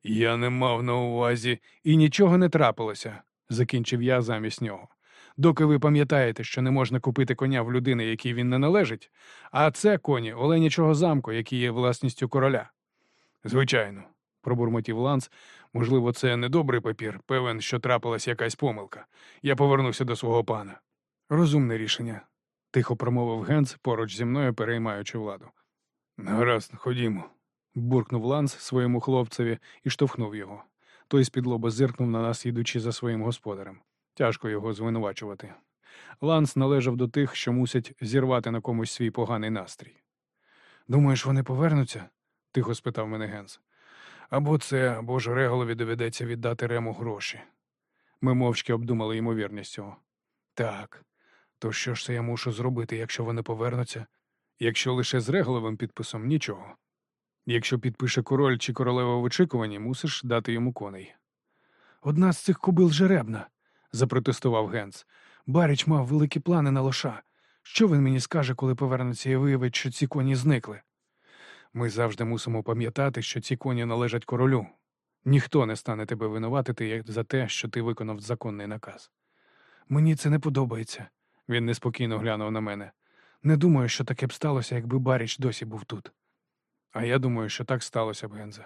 Я не мав на увазі, і нічого не трапилося, закінчив я замість нього. Доки ви пам'ятаєте, що не можна купити коня в людини, якій він не належить, а це коні Оленячого замку, які є власністю короля. Звичайно, пробурмотів Ланс. Можливо, це не добрий папір, певен, що трапилась якась помилка. Я повернуся до свого пана. Розумне рішення, тихо промовив Генц поруч зі мною, переймаючи владу. Гаразд, ходімо, буркнув Ланс своєму хлопцеві і штовхнув його. Той з-під лоба зиркнув на нас, ідучи за своїм господарем. Тяжко його звинувачувати. Ланс належав до тих, що мусять зірвати на комусь свій поганий настрій. Думаєш, вони повернуться? тихо спитав мене Генс. Або це, або ж Реголові доведеться віддати Рему гроші. Ми мовчки обдумали ймовірність цього. Так, то що ж це я мушу зробити, якщо вони повернуться? Якщо лише з Реголовим підписом нічого. Якщо підпише король чи королева в очікуванні, мусиш дати йому коней. Одна з цих кобил жеребна, запротестував Генц. Баріч мав великі плани на лоша. Що він мені скаже, коли повернеться і виявить, що ці коні зникли? Ми завжди мусимо пам'ятати, що ці коні належать королю. Ніхто не стане тебе винуватити за те, що ти виконав законний наказ. Мені це не подобається, він неспокійно глянув на мене. Не думаю, що таке б сталося, якби Баріч досі був тут. А я думаю, що так сталося б, Гензе.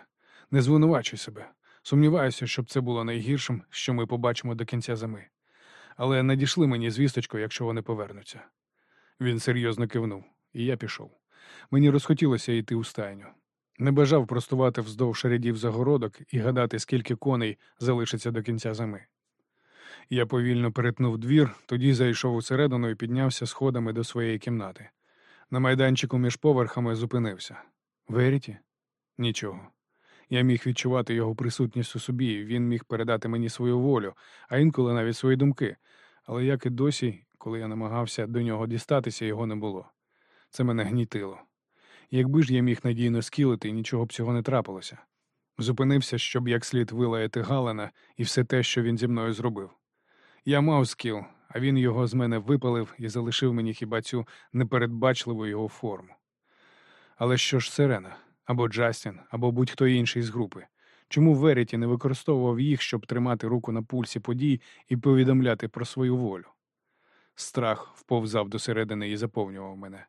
Не звинувачуй себе. Сумніваюся, щоб це було найгіршим, що ми побачимо до кінця зими. Але надійшли мені звісточку, якщо вони повернуться. Він серйозно кивнув, і я пішов. Мені розхотілося йти у стайню. Не бажав простувати вздовж рядів загородок і гадати, скільки коней залишиться до кінця зими. Я повільно перетнув двір, тоді зайшов усередину і піднявся сходами до своєї кімнати. На майданчику між поверхами зупинився. Веріті? Нічого. Я міг відчувати його присутність у собі, він міг передати мені свою волю, а інколи навіть свої думки. Але як і досі, коли я намагався до нього дістатися, його не було. Це мене гнітило. Якби ж я міг надійно скілити, нічого б цього не трапилося. Зупинився, щоб як слід вилаяти Галена і все те, що він зі мною зробив. Я мав скіл, а він його з мене випалив і залишив мені хіба цю непередбачливу його форму. Але що ж Сирена, або Джастін, або будь-хто інший з групи? Чому Веріті не використовував їх, щоб тримати руку на пульсі подій і повідомляти про свою волю? Страх вповзав до середини і заповнював мене.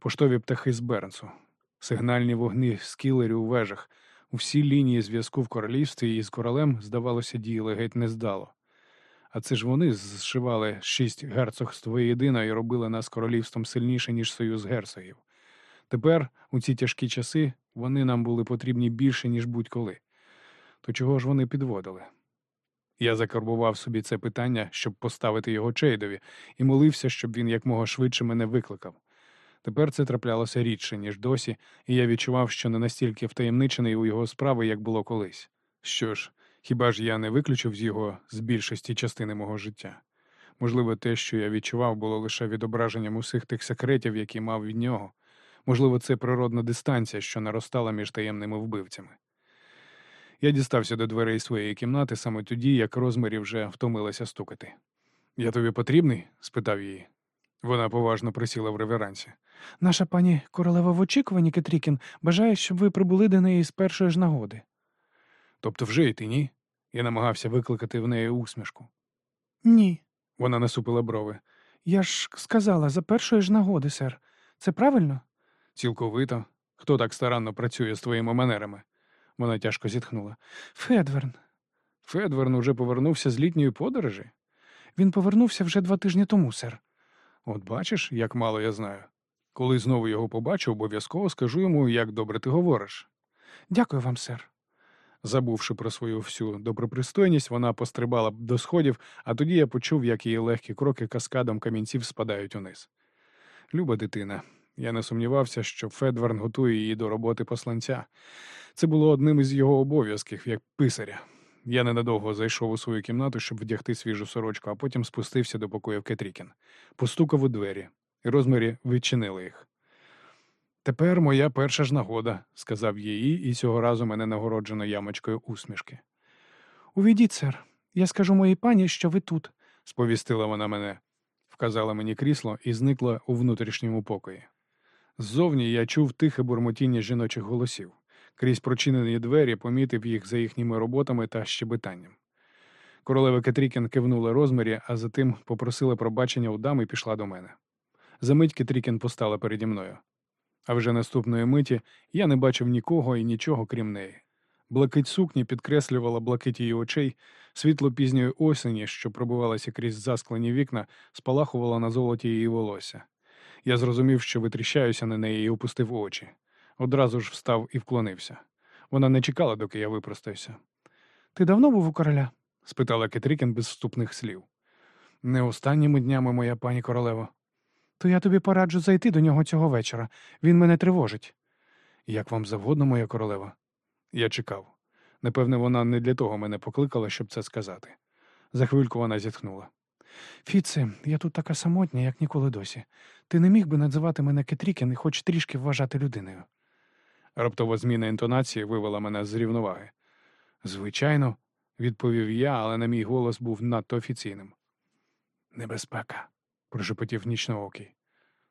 Поштові птахи з Бернсу, сигнальні вогни скілерів у вежах, усі лінії зв'язку в королівстві із королем, здавалося, діяли геть нездало. А це ж вони зшивали шість герцогств воєдино і робили нас королівством сильніше, ніж союз герцогів. Тепер, у ці тяжкі часи, вони нам були потрібні більше, ніж будь-коли. То чого ж вони підводили? Я закарбував собі це питання, щоб поставити його Чейдові, і молився, щоб він якмога швидше мене викликав. Тепер це траплялося рідше, ніж досі, і я відчував, що не настільки втаємничений у його справи, як було колись. Що ж, хіба ж я не виключив з його з більшості частини мого життя? Можливо, те, що я відчував, було лише відображенням усіх тих секретів, які мав від нього. Можливо, це природна дистанція, що наростала між таємними вбивцями. Я дістався до дверей своєї кімнати саме тоді, як розмірі вже втомилася стукати. Я тобі потрібний? спитав її. Вона поважно присіла в реверансі. Наша пані королева в очікуванні, Кетрікін, бажає, щоб ви прибули до неї з першої ж нагоди. Тобто вже й ти ні? Я намагався викликати в неї усмішку. Ні. Вона насупила брови. Я ж сказала, за першої ж нагоди, сер. Це правильно? Цілковито. Хто так старанно працює з твоїми манерами? Вона тяжко зітхнула. Федверн. Федверн уже повернувся з літньої подорожі. Він повернувся вже два тижні тому, сер. От бачиш, як мало я знаю. Коли знову його побачу, обов'язково скажу йому, як добре ти говориш. Дякую вам, сер. Забувши про свою всю добропристойність, вона пострибала до сходів, а тоді я почув, як її легкі кроки каскадом камінців спадають униз. Люба дитина, я не сумнівався, що Федверн готує її до роботи посланця. Це було одним із його обов'язків, як писаря. Я ненадовго зайшов у свою кімнату, щоб вдягти свіжу сорочку, а потім спустився до покоїв Кетрікін. Постукав у двері, і розмірі відчинили їх. Тепер моя перша ж нагода, сказав її, і цього разу мене нагороджено ямочкою усмішки. Увійдіть, сер. Я скажу моїй пані, що ви тут. сповістила вона мене, вказала мені крісло і зникла у внутрішньому покої. Ззовні я чув тихе бурмотіння жіночих голосів. Крізь прочинені двері помітив їх за їхніми роботами та щебетанням. Королева Кетрікін кивнула розмірі, а затим попросила пробачення у дам і пішла до мене. Замить Кетрікін постала переді мною. А вже наступної миті я не бачив нікого і нічого крім неї. Блакить сукні підкреслювала блакить її очей, світло пізньої осені, що пробивалося крізь засклені вікна, спалахувало на золоті її волосся. Я зрозумів, що витріщаюся на неї і опустив очі. Одразу ж встав і вклонився. Вона не чекала, доки я випростався. Ти давно був у короля? спитала Кетрікін без вступних слів. Не останніми днями, моя пані королево. То я тобі пораджу зайти до нього цього вечора. Він мене тривожить. Як вам завгодно, моя королева? Я чекав. Напевне, вона не для того мене покликала, щоб це сказати. За хвильку вона зітхнула. Фіце, я тут така самотня, як ніколи досі. Ти не міг би називати мене Кетрікін і хоч трішки вважати людиною. Раптова зміна інтонації вивела мене з рівноваги. Звичайно, відповів я, але на мій голос був надто офіційним. Небезпека, прошепотів нічноокий.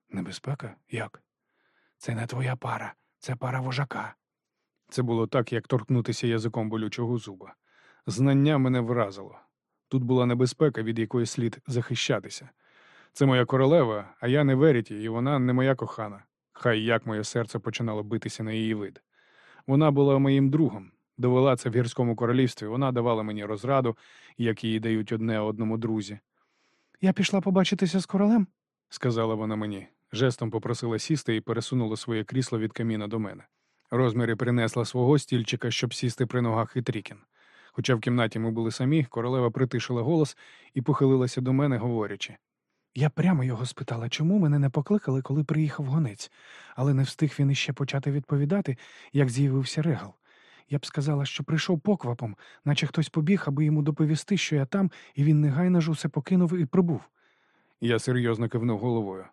Небезпека? Як? Це не твоя пара, це пара вожака. Це було так, як торкнутися язиком болючого зуба. Знання мене вразило. Тут була небезпека, від якої слід захищатися. Це моя королева, а я не Веріті, і вона не моя кохана. Хай як моє серце починало битися на її вид. Вона була моїм другом, довела це в гірському королівстві. Вона давала мені розраду, як її дають одне одному друзі. Я пішла побачитися з королем, сказала вона мені. Жестом попросила сісти і пересунула своє крісло від каміна до мене. Розміри принесла свого стільчика, щоб сісти при ногах Хитрікін. Хоча в кімнаті ми були самі, королева притишила голос і похилилася до мене, говорячи. Я прямо його спитала, чому мене не покликали, коли приїхав гонець, але не встиг він іще почати відповідати, як з'явився регал. Я б сказала, що прийшов поквапом, наче хтось побіг, аби йому доповісти, що я там, і він негайно ж усе покинув і прибув. Я серйозно кивнув головою.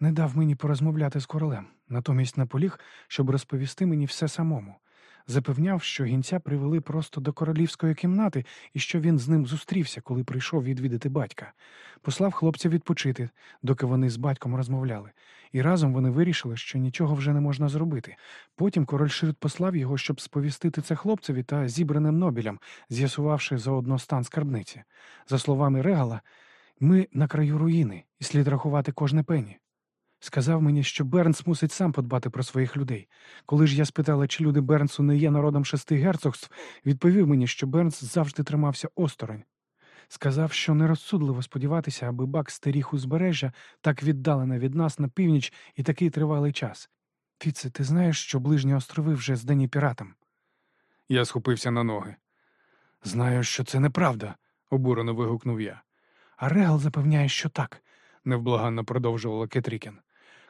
Не дав мені порозмовляти з королем, натомість наполіг, щоб розповісти мені все самому. Запевняв, що гінця привели просто до королівської кімнати і що він з ним зустрівся, коли прийшов відвідати батька. Послав хлопця відпочити, доки вони з батьком розмовляли, і разом вони вирішили, що нічого вже не можна зробити. Потім король Ширт послав його, щоб сповістити це хлопцеві та зібраним Нобілям, з'ясувавши заодно стан скарбниці. За словами Регала, ми на краю руїни, і слід рахувати кожне пені. Сказав мені, що Бернс мусить сам подбати про своїх людей. Коли ж я спитала, чи люди Бернсу не є народом шести герцогств, відповів мені, що Бернс завжди тримався осторонь. Сказав, що нерозсудливо сподіватися, аби бак стеріг узбережжя так віддалена від нас на північ і такий тривалий час. Фіце, ти знаєш, що ближні острови вже здані піратам. Я схопився на ноги. Знаю, що це неправда, обурено вигукнув я. А Регал запевняє, що так. невблаганно продовжувала Кетрікін.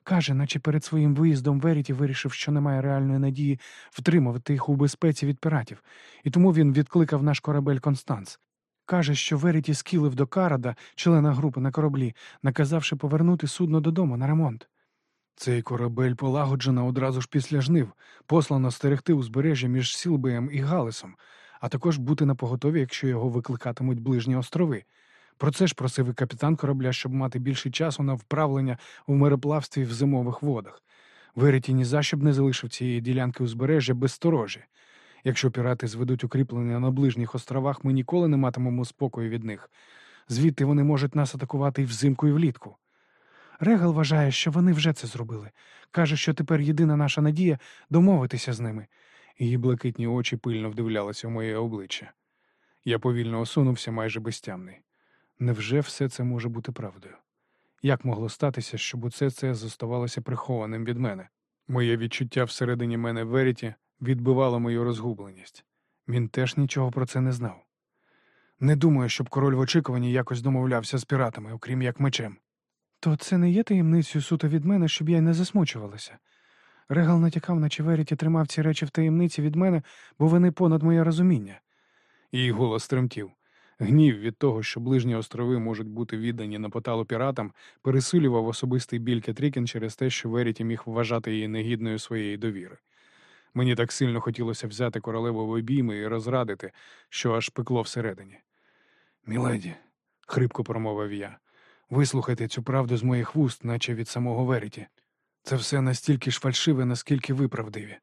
Каже, наче перед своїм виїздом Веріті вирішив, що немає реальної надії втримувати їх у безпеці від піратів, і тому він відкликав наш корабель Констанц. Каже, що Веріті скілив до Карада, члена групи на кораблі, наказавши повернути судно додому на ремонт. Цей корабель полагоджено одразу ж після жнив, послано стерегти узбережжя між Сілбеєм і Галесом, а також бути на поготові, якщо його викликатимуть ближні острови. Про це ж просив і капітан корабля, щоб мати більше часу на вправлення у мореплавстві в зимових водах. Вереті ні за що б не залишив цієї ділянки узбережжя без сторожі. Якщо пірати зведуть укріплення на ближніх островах, ми ніколи не матимемо спокою від них. Звідти вони можуть нас атакувати і взимку, і влітку. Регал вважає, що вони вже це зробили. Каже, що тепер єдина наша надія домовитися з ними. Її блакитні очі пильно вдивлялися в моє обличчя. Я повільно осунувся, майже безтямний. Невже все це може бути правдою? Як могло статися, щоб усе це зоставалося прихованим від мене? Моє відчуття всередині мене Веріті відбивало мою розгубленість. Він теж нічого про це не знав. Не думаю, щоб король в очікуванні якось домовлявся з піратами, окрім як мечем. То це не є таємницею суто від мене, щоб я й не засмучувалася. Регал натякав, наче Веріті тримав ці речі в таємниці від мене, бо вони понад моє розуміння. Її голос тремтів. Гнів від того, що ближні острови можуть бути віддані на поталу піратам, пересилював особистий біль Кетрікін через те, що Веріті міг вважати її негідною своєї довіри. Мені так сильно хотілося взяти королеву в обійми і розрадити, що аж пекло всередині. Міледі, хрипко промовив я, вислухайте цю правду з моїх вуст, наче від самого Веріті. Це все настільки ж фальшиве, наскільки ви правдиві.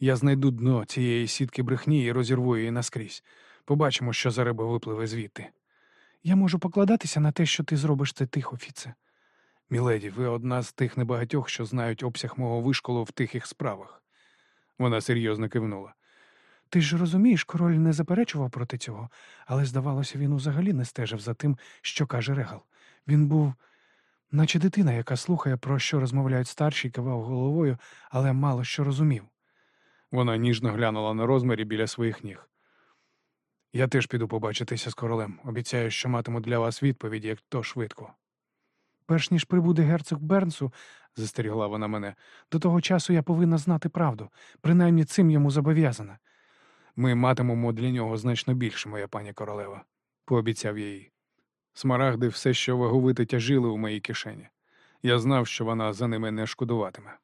Я знайду дно цієї сітки брехні і розірву її наскрізь. Побачимо, що за риба випливе звідти. Я можу покладатися на те, що ти зробиш це тихо, Фіце. Міледі, ви одна з тих небагатьох, що знають обсяг мого вишколу в тихих справах. Вона серйозно кивнула. Ти ж розумієш, король не заперечував проти цього, але, здавалося, він взагалі не стежив за тим, що каже Регал. Він був, наче дитина, яка слухає, про що розмовляють старші, кивав головою, але мало що розумів. Вона ніжно глянула на розмірі біля своїх ніг. Я теж піду побачитися з королем. Обіцяю, що матиму для вас відповіді, як то швидко. Перш ніж прибуде герцог Бернсу, застерігла вона мене, до того часу я повинна знати правду, принаймні цим йому зобов'язана. Ми матимемо для нього значно більше, моя пані королева, пообіцяв я їй. Смарагди все, що ваговити тяжили у моїй кишені. Я знав, що вона за ними не шкодуватиме.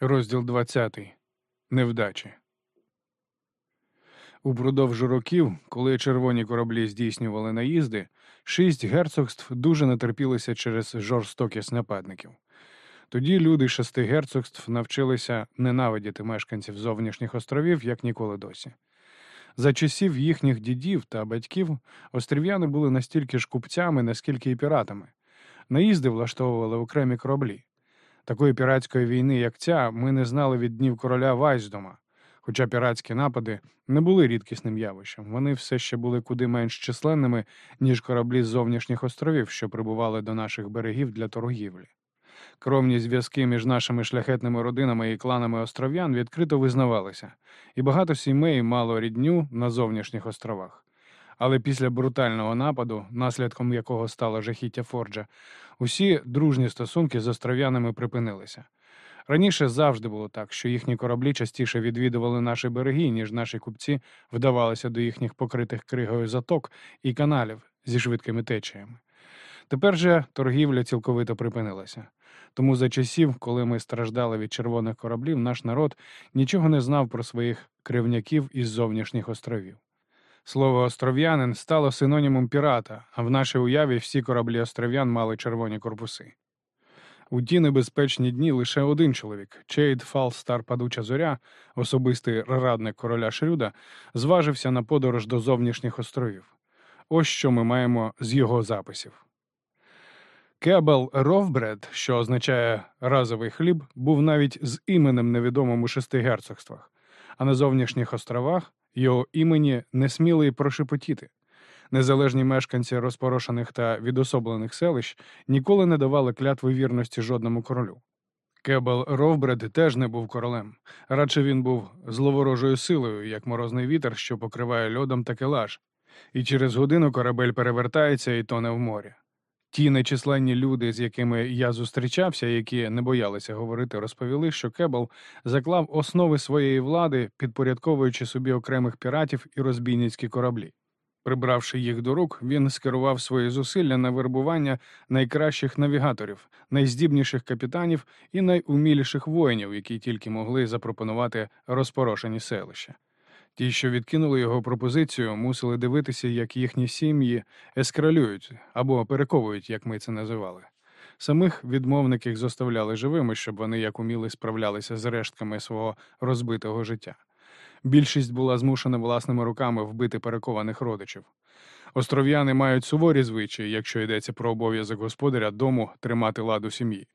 Розділ 20. Невдачі. Упродовж років, коли червоні кораблі здійснювали наїзди, шість герцогств дуже натерпілися через жорстокість нападників. Тоді люди шести герцогств навчилися ненавидіти мешканців зовнішніх островів як ніколи досі. За часів їхніх дідів та батьків острів'яни були настільки ж купцями, наскільки і піратами. Наїзди влаштовували окремі кораблі. Такої піратської війни, як ця, ми не знали від днів короля Вайсдома. Хоча піратські напади не були рідкісним явищем, вони все ще були куди менш численними, ніж кораблі з зовнішніх островів, що прибували до наших берегів для торгівлі. Кровні зв'язки між нашими шляхетними родинами і кланами остров'ян відкрито визнавалися, і багато сімей мало рідню на зовнішніх островах. Але після брутального нападу, наслідком якого стало жахіття Форджа, усі дружні стосунки з остров'янами припинилися. Раніше завжди було так, що їхні кораблі частіше відвідували наші береги, ніж наші купці вдавалися до їхніх покритих кригою заток і каналів зі швидкими течіями. Тепер же торгівля цілковито припинилася. Тому за часів, коли ми страждали від червоних кораблів, наш народ нічого не знав про своїх кривняків із зовнішніх островів. Слово остров'янин стало синонімом пірата, а в нашій уяві всі кораблі остров'ян мали червоні корпуси. У ті небезпечні дні лише один чоловік, Чейд Фалстар Падуча Зоря, особистий радник короля Шрюда, зважився на подорож до зовнішніх островів. Ось що ми маємо з його записів. Кебел Ровбред, що означає разовий хліб, був навіть з іменем невідомим у шести герцогствах, а на зовнішніх островах його імені не сміли й прошепотіти. Незалежні мешканці розпорошених та відособлених селищ ніколи не давали клятви вірності жодному королю. Кебел Ровбред теж не був королем. Радше він був зловорожою силою, як морозний вітер, що покриває льодом такелаж, і через годину корабель перевертається і тоне в морі. Ті нечисленні люди, з якими я зустрічався, які не боялися говорити, розповіли, що Кебл заклав основи своєї влади, підпорядковуючи собі окремих піратів і розбійницькі кораблі. Прибравши їх до рук, він скерував свої зусилля на вербування найкращих навігаторів, найздібніших капітанів і найуміліших воїнів, які тільки могли запропонувати розпорошені селища. Ті, що відкинули його пропозицію, мусили дивитися, як їхні сім'ї ескралюють або перековують, як ми це називали. Самих відмовників заставляли живими, щоб вони як уміли справлялися з рештками свого розбитого життя. Більшість була змушена власними руками вбити перекованих родичів. Остров'яни мають суворі звичаї, якщо йдеться про обов'язок господаря дому тримати ладу сім'ї.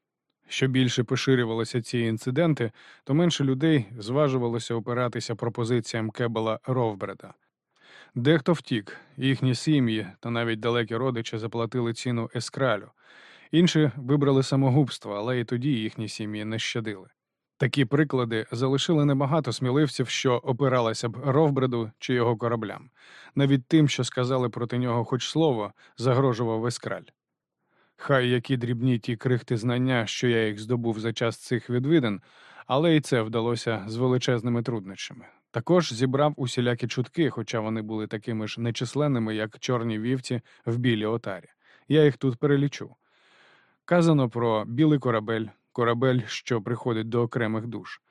Що більше поширювалися ці інциденти, то менше людей зважувалося опиратися пропозиціям Кебела Ровбреда. Дехто втік, їхні сім'ї та навіть далекі родичі заплатили ціну ескралю. Інші вибрали самогубство, але і тоді їхні сім'ї не щадили. Такі приклади залишили небагато сміливців, що опиралися б Ровбреду чи його кораблям. Навіть тим, що сказали проти нього хоч слово, загрожував ескраль. Хай які дрібні ті крихти знання, що я їх здобув за час цих відвідин, але і це вдалося з величезними труднощами. Також зібрав усілякі чутки, хоча вони були такими ж нечисленними, як чорні вівці в білій отарі. Я їх тут перелічу. Казано про білий корабель, корабель, що приходить до окремих душ,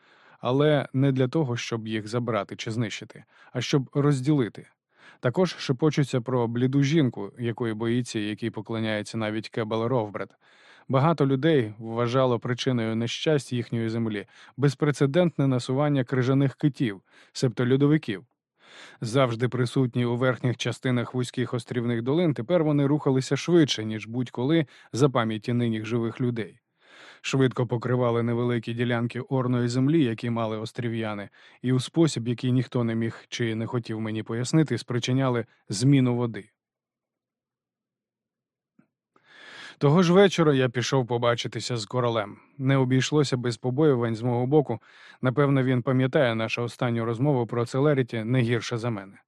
але не для того, щоб їх забрати чи знищити, а щоб розділити. Також шепочуться про бліду жінку, якої боїться, якій поклоняється навіть Кебел Ровбред. Багато людей вважало причиною нещастя їхньої землі безпрецедентне насування крижаних китів, себто льодовиків. Завжди присутні у верхніх частинах вузьких острівних долин, тепер вони рухалися швидше, ніж будь-коли за пам'яті нині живих людей. Швидко покривали невеликі ділянки орної землі, які мали острів'яни, і у спосіб, який ніхто не міг чи не хотів мені пояснити, спричиняли зміну води. Того ж вечора я пішов побачитися з королем. Не обійшлося без побоювань з мого боку. Напевно, він пам'ятає нашу останню розмову про Целеріті не гірше за мене.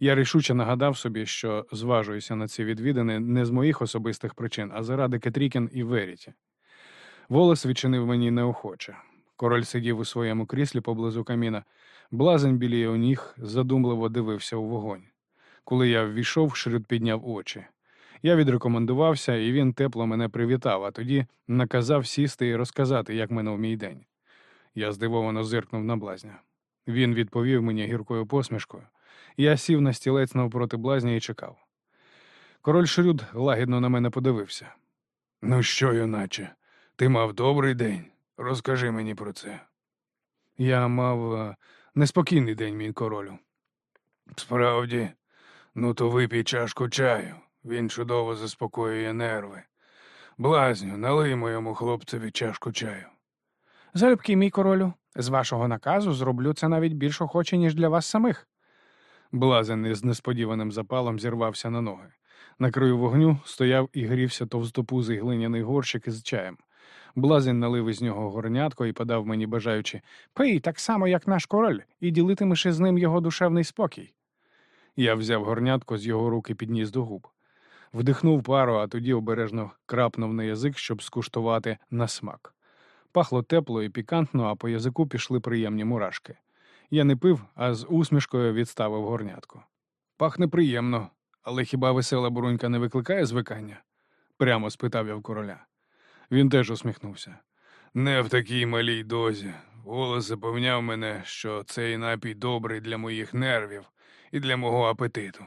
Я рішуче нагадав собі, що зважуюся на ці відвідини не з моїх особистих причин, а заради Кетрікін і Веріті. Волос відчинив мені неохоче. Король сидів у своєму кріслі поблизу каміна. Блазень біля його ніг задумливо дивився у вогонь. Коли я ввійшов, Шрюд підняв очі. Я відрекомендувався, і він тепло мене привітав, а тоді наказав сісти і розказати, як минув мій день. Я здивовано зиркнув на блазня. Він відповів мені гіркою посмішкою. Я сів на стілець навпроти блазня і чекав. Король Шрюд лагідно на мене подивився. Ну що, юначе, ти мав добрий день? Розкажи мені про це. Я мав е, неспокійний день, мій королю. Справді, ну то випій чашку чаю. Він чудово заспокоює нерви. Блазню, налий моєму хлопцеві чашку чаю. Залюбки, мій королю, з вашого наказу зроблю це навіть більш охоче, ніж для вас самих. Блазен із несподіваним запалом зірвався на ноги. На краю вогню стояв і грівся товстопузий глиняний горщик із чаєм. Блазень налив із нього горнятко і подав мені, бажаючи пий так само, як наш король, і ділитимеш із ним його душевний спокій. Я взяв горнятко з його руки підніс до губ. Вдихнув пару, а тоді обережно крапнув на язик, щоб скуштувати на смак. Пахло тепло і пікантно, а по язику пішли приємні мурашки. Я не пив, а з усмішкою відставив горнятку. Пахне приємно, але хіба весела бурунька не викликає звикання? прямо спитав я в короля. Він теж усміхнувся. Не в такій малій дозі. Голос запевняв мене, що цей напій добрий для моїх нервів і для мого апетиту.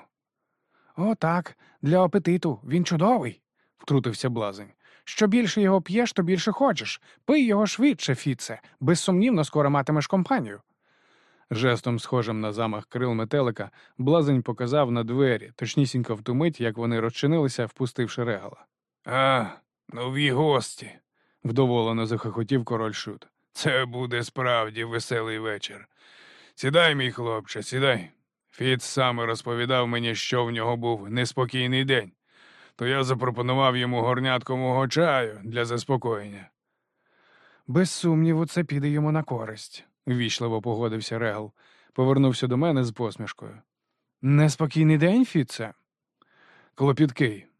О, так, для апетиту. Він чудовий, втрутився блазень. Що більше його п'єш, то більше хочеш. Пий його швидше, Фіце. Безсумнівно, скоро матимеш компанію. Жестом, схожим на замах крил метелика, блазень показав на двері, точнісінько в ту мить, як вони розчинилися, впустивши регала. А, нові гості. Вдоволено захохотів король шут. Це буде справді веселий вечір. Сідай, мій хлопче, сідай. Фіц саме розповідав мені, що в нього був неспокійний день, то я запропонував йому горнятку мого чаю для заспокоєння. Без сумніву, це піде йому на користь, ввічливо погодився Регал. Повернувся до мене з посмішкою. Неспокійний день, Фіце? Клопіткий.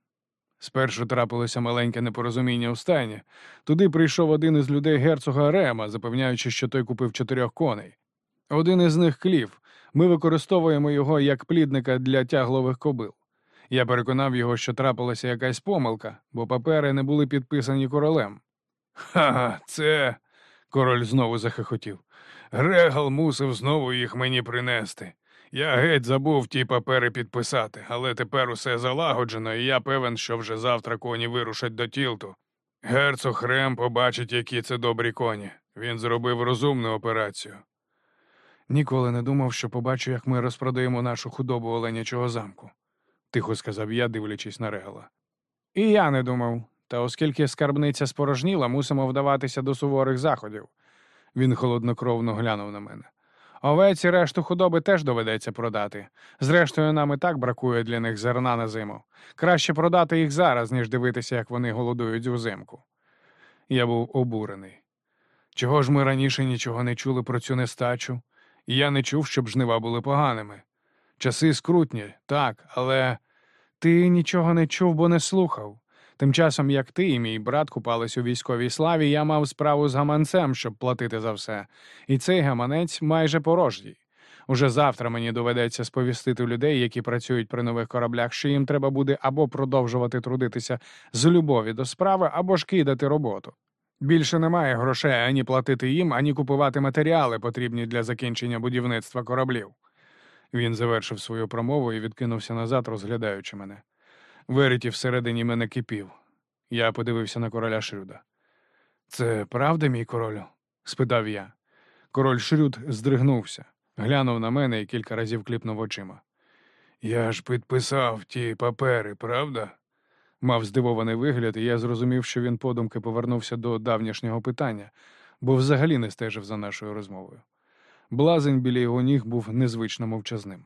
Спершу трапилося маленьке непорозуміння у стайні. Туди прийшов один із людей герцога Рема, запевняючи, що той купив чотирьох коней. Один із них клів. Ми використовуємо його як плідника для тяглових кобил. Я переконав його, що трапилася якась помилка, бо папери не були підписані королем. Ха, це. король знову захихотів. Грегал мусив знову їх мені принести. Я геть забув ті папери підписати, але тепер усе залагоджено, і я певен, що вже завтра коні вирушать до тілту. Герцог Рем побачить, які це добрі коні. Він зробив розумну операцію. Ніколи не думав, що побачу, як ми розпродаємо нашу худобу оленячого замку, тихо сказав я, дивлячись на регала. І я не думав. Та оскільки скарбниця спорожніла, мусимо вдаватися до суворих заходів. Він холоднокровно глянув на мене. Овець і решту худоби теж доведеться продати. Зрештою, нам і так бракує для них зерна на зиму. Краще продати їх зараз, ніж дивитися, як вони голодують узимку. Я був обурений. Чого ж ми раніше нічого не чули про цю нестачу? І я не чув, щоб жнива були поганими. Часи скрутні, так, але ти нічого не чув, бо не слухав. Тим часом, як ти і мій брат купались у військовій славі, я мав справу з гаманцем, щоб платити за все. І цей гаманець майже порожній. Уже завтра мені доведеться сповістити людей, які працюють при нових кораблях, що їм треба буде або продовжувати трудитися з любові до справи, або ж кидати роботу. Більше немає грошей ані платити їм, ані купувати матеріали, потрібні для закінчення будівництва кораблів. Він завершив свою промову і відкинувся назад, розглядаючи мене. Вереті всередині мене кипів. Я подивився на короля Шрюда. Це правда, мій королю? спитав я. Король Шрюд здригнувся, глянув на мене і кілька разів кліпнув очима. Я ж підписав ті папери, правда? Мав здивований вигляд, і я зрозумів, що він подумки повернувся до давнішнього питання, бо взагалі не стежив за нашою розмовою. Блазень біля його ніг був незвично мовчазним.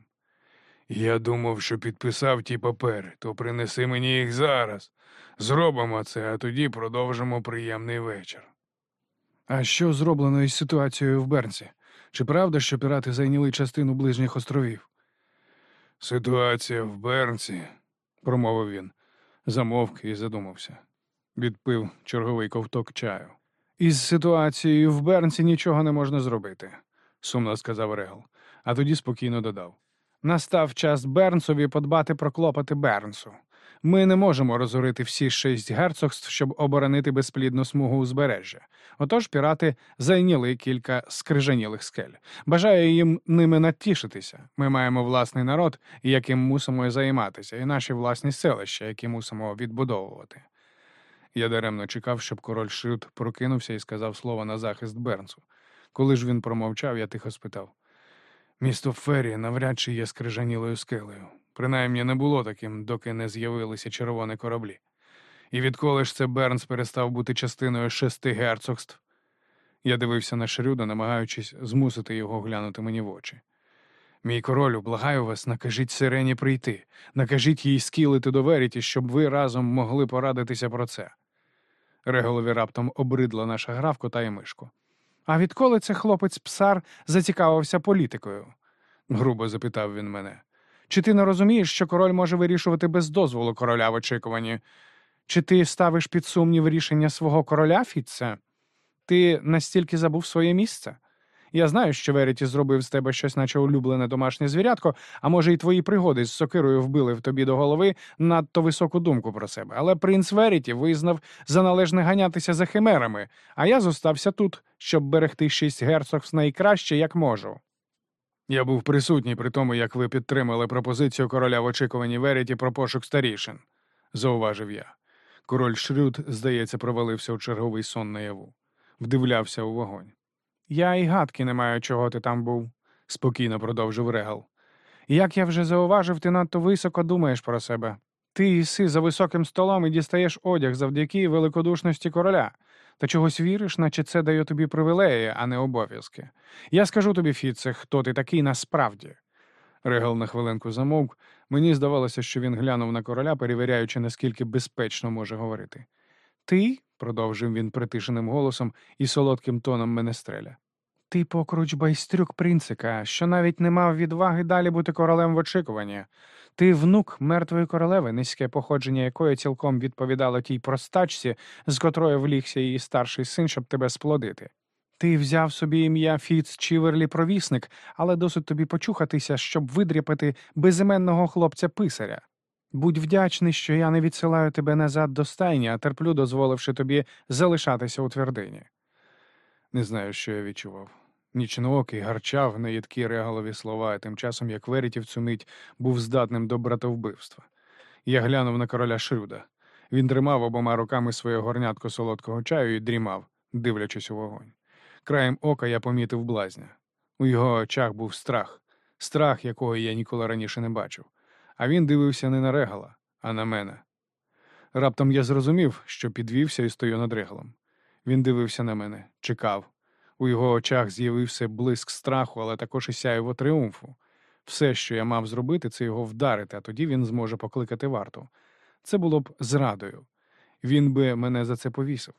Я думав, що підписав ті папери, то принеси мені їх зараз. Зробимо це, а тоді продовжимо приємний вечір. А що зроблено із ситуацією в Бернсі? Чи правда, що пірати зайняли частину ближніх островів? Ситуація в Бернсі, промовив він, замовк і задумався. Відпив черговий ковток чаю. Із ситуацією в Бернсі нічого не можна зробити, сумно сказав Регал, а тоді спокійно додав. Настав час Бернсові подбати про клопоти Бернсу. Ми не можемо розорити всі шість герцогств, щоб оборонити безплідну смугу узбережжя. Отож пірати зайняли кілька скрижанілих скель. Бажаю їм ними натішитися. Ми маємо власний народ, яким мусимо займатися, і наші власні селища, які мусимо відбудовувати. Я даремно чекав, щоб король Шрюд прокинувся і сказав слово на захист Бернсу. Коли ж він промовчав, я тихо спитав. Місто Феррі навряд чи є скрижанілою скелею. Принаймні не було таким, доки не з'явилися червоні кораблі. І відколи ж це Бернс перестав бути частиною шести герцогств? Я дивився на Шрюда, намагаючись змусити його глянути мені в очі. Мій королю, благаю вас, накажіть сирені прийти, накажіть їй скілити до Веріті, щоб ви разом могли порадитися про це. Реголові раптом обридла наша гра в кота і мишку. А відколи це хлопець псар зацікавився політикою? грубо запитав він мене. Чи ти не розумієш, що король може вирішувати без дозволу короля в очікуванні? Чи ти ставиш під сумнів рішення свого короля, Фітце? Ти настільки забув своє місце? Я знаю, що Веріті зробив з тебе щось, наче улюблене домашнє звірятко, а може, і твої пригоди з сокирою вбили в тобі до голови надто високу думку про себе. Але принц Веріті визнав за належне ганятися за химерами, а я зостався тут, щоб берегти шість герцогств найкраще, як можу. Я був присутній при тому, як ви підтримали пропозицію короля в очікуванні Веріті про пошук старішин, зауважив я. Король Шрюд, здається, провалився у черговий сон наяву, вдивлявся у вогонь. Я і гадки не маю, чого ти там був, спокійно продовжив Регал. Як я вже зауважив, ти надто високо думаєш про себе. Ти їси за високим столом і дістаєш одяг завдяки великодушності короля, та чогось віриш, наче це дає тобі привілеї, а не обов'язки. Я скажу тобі, Фіце, хто ти такий насправді. Регал на хвилинку замовк. Мені здавалося, що він глянув на короля, перевіряючи, наскільки безпечно може говорити. Ти продовжив він притишеним голосом і солодким тоном менестреля. Ти покруч байстрюк принцика, що навіть не мав відваги далі бути королем в очікуванні. Ти внук мертвої королеви, низьке походження якої цілком відповідало тій простачці, з котрої влігся її старший син, щоб тебе сплодити. Ти взяв собі ім'я Фіц Чіверлі провісник, але досить тобі почухатися, щоб видряпати безіменного хлопця писаря. Будь вдячний, що я не відсилаю тебе назад до стайні, а терплю, дозволивши тобі залишатися у твердині. Не знаю, що я відчував. Нічноокий гарчав на їдкі регалові слова, тим часом, як Верітів цю мить був здатним до братовбивства. Я глянув на короля Шрюда. Він тримав обома руками своє горнятко солодкого чаю і дрімав, дивлячись у вогонь. Краєм ока я помітив блазня. У його очах був страх, страх, якого я ніколи раніше не бачив. А він дивився не на регала, а на мене. Раптом я зрозумів, що підвівся і стою над регалом. Він дивився на мене, чекав. У його очах з'явився блиск страху, але також і сяєво тріумфу. Все, що я мав зробити, це його вдарити, а тоді він зможе покликати варту. Це було б зрадою. Він би мене за це повісив.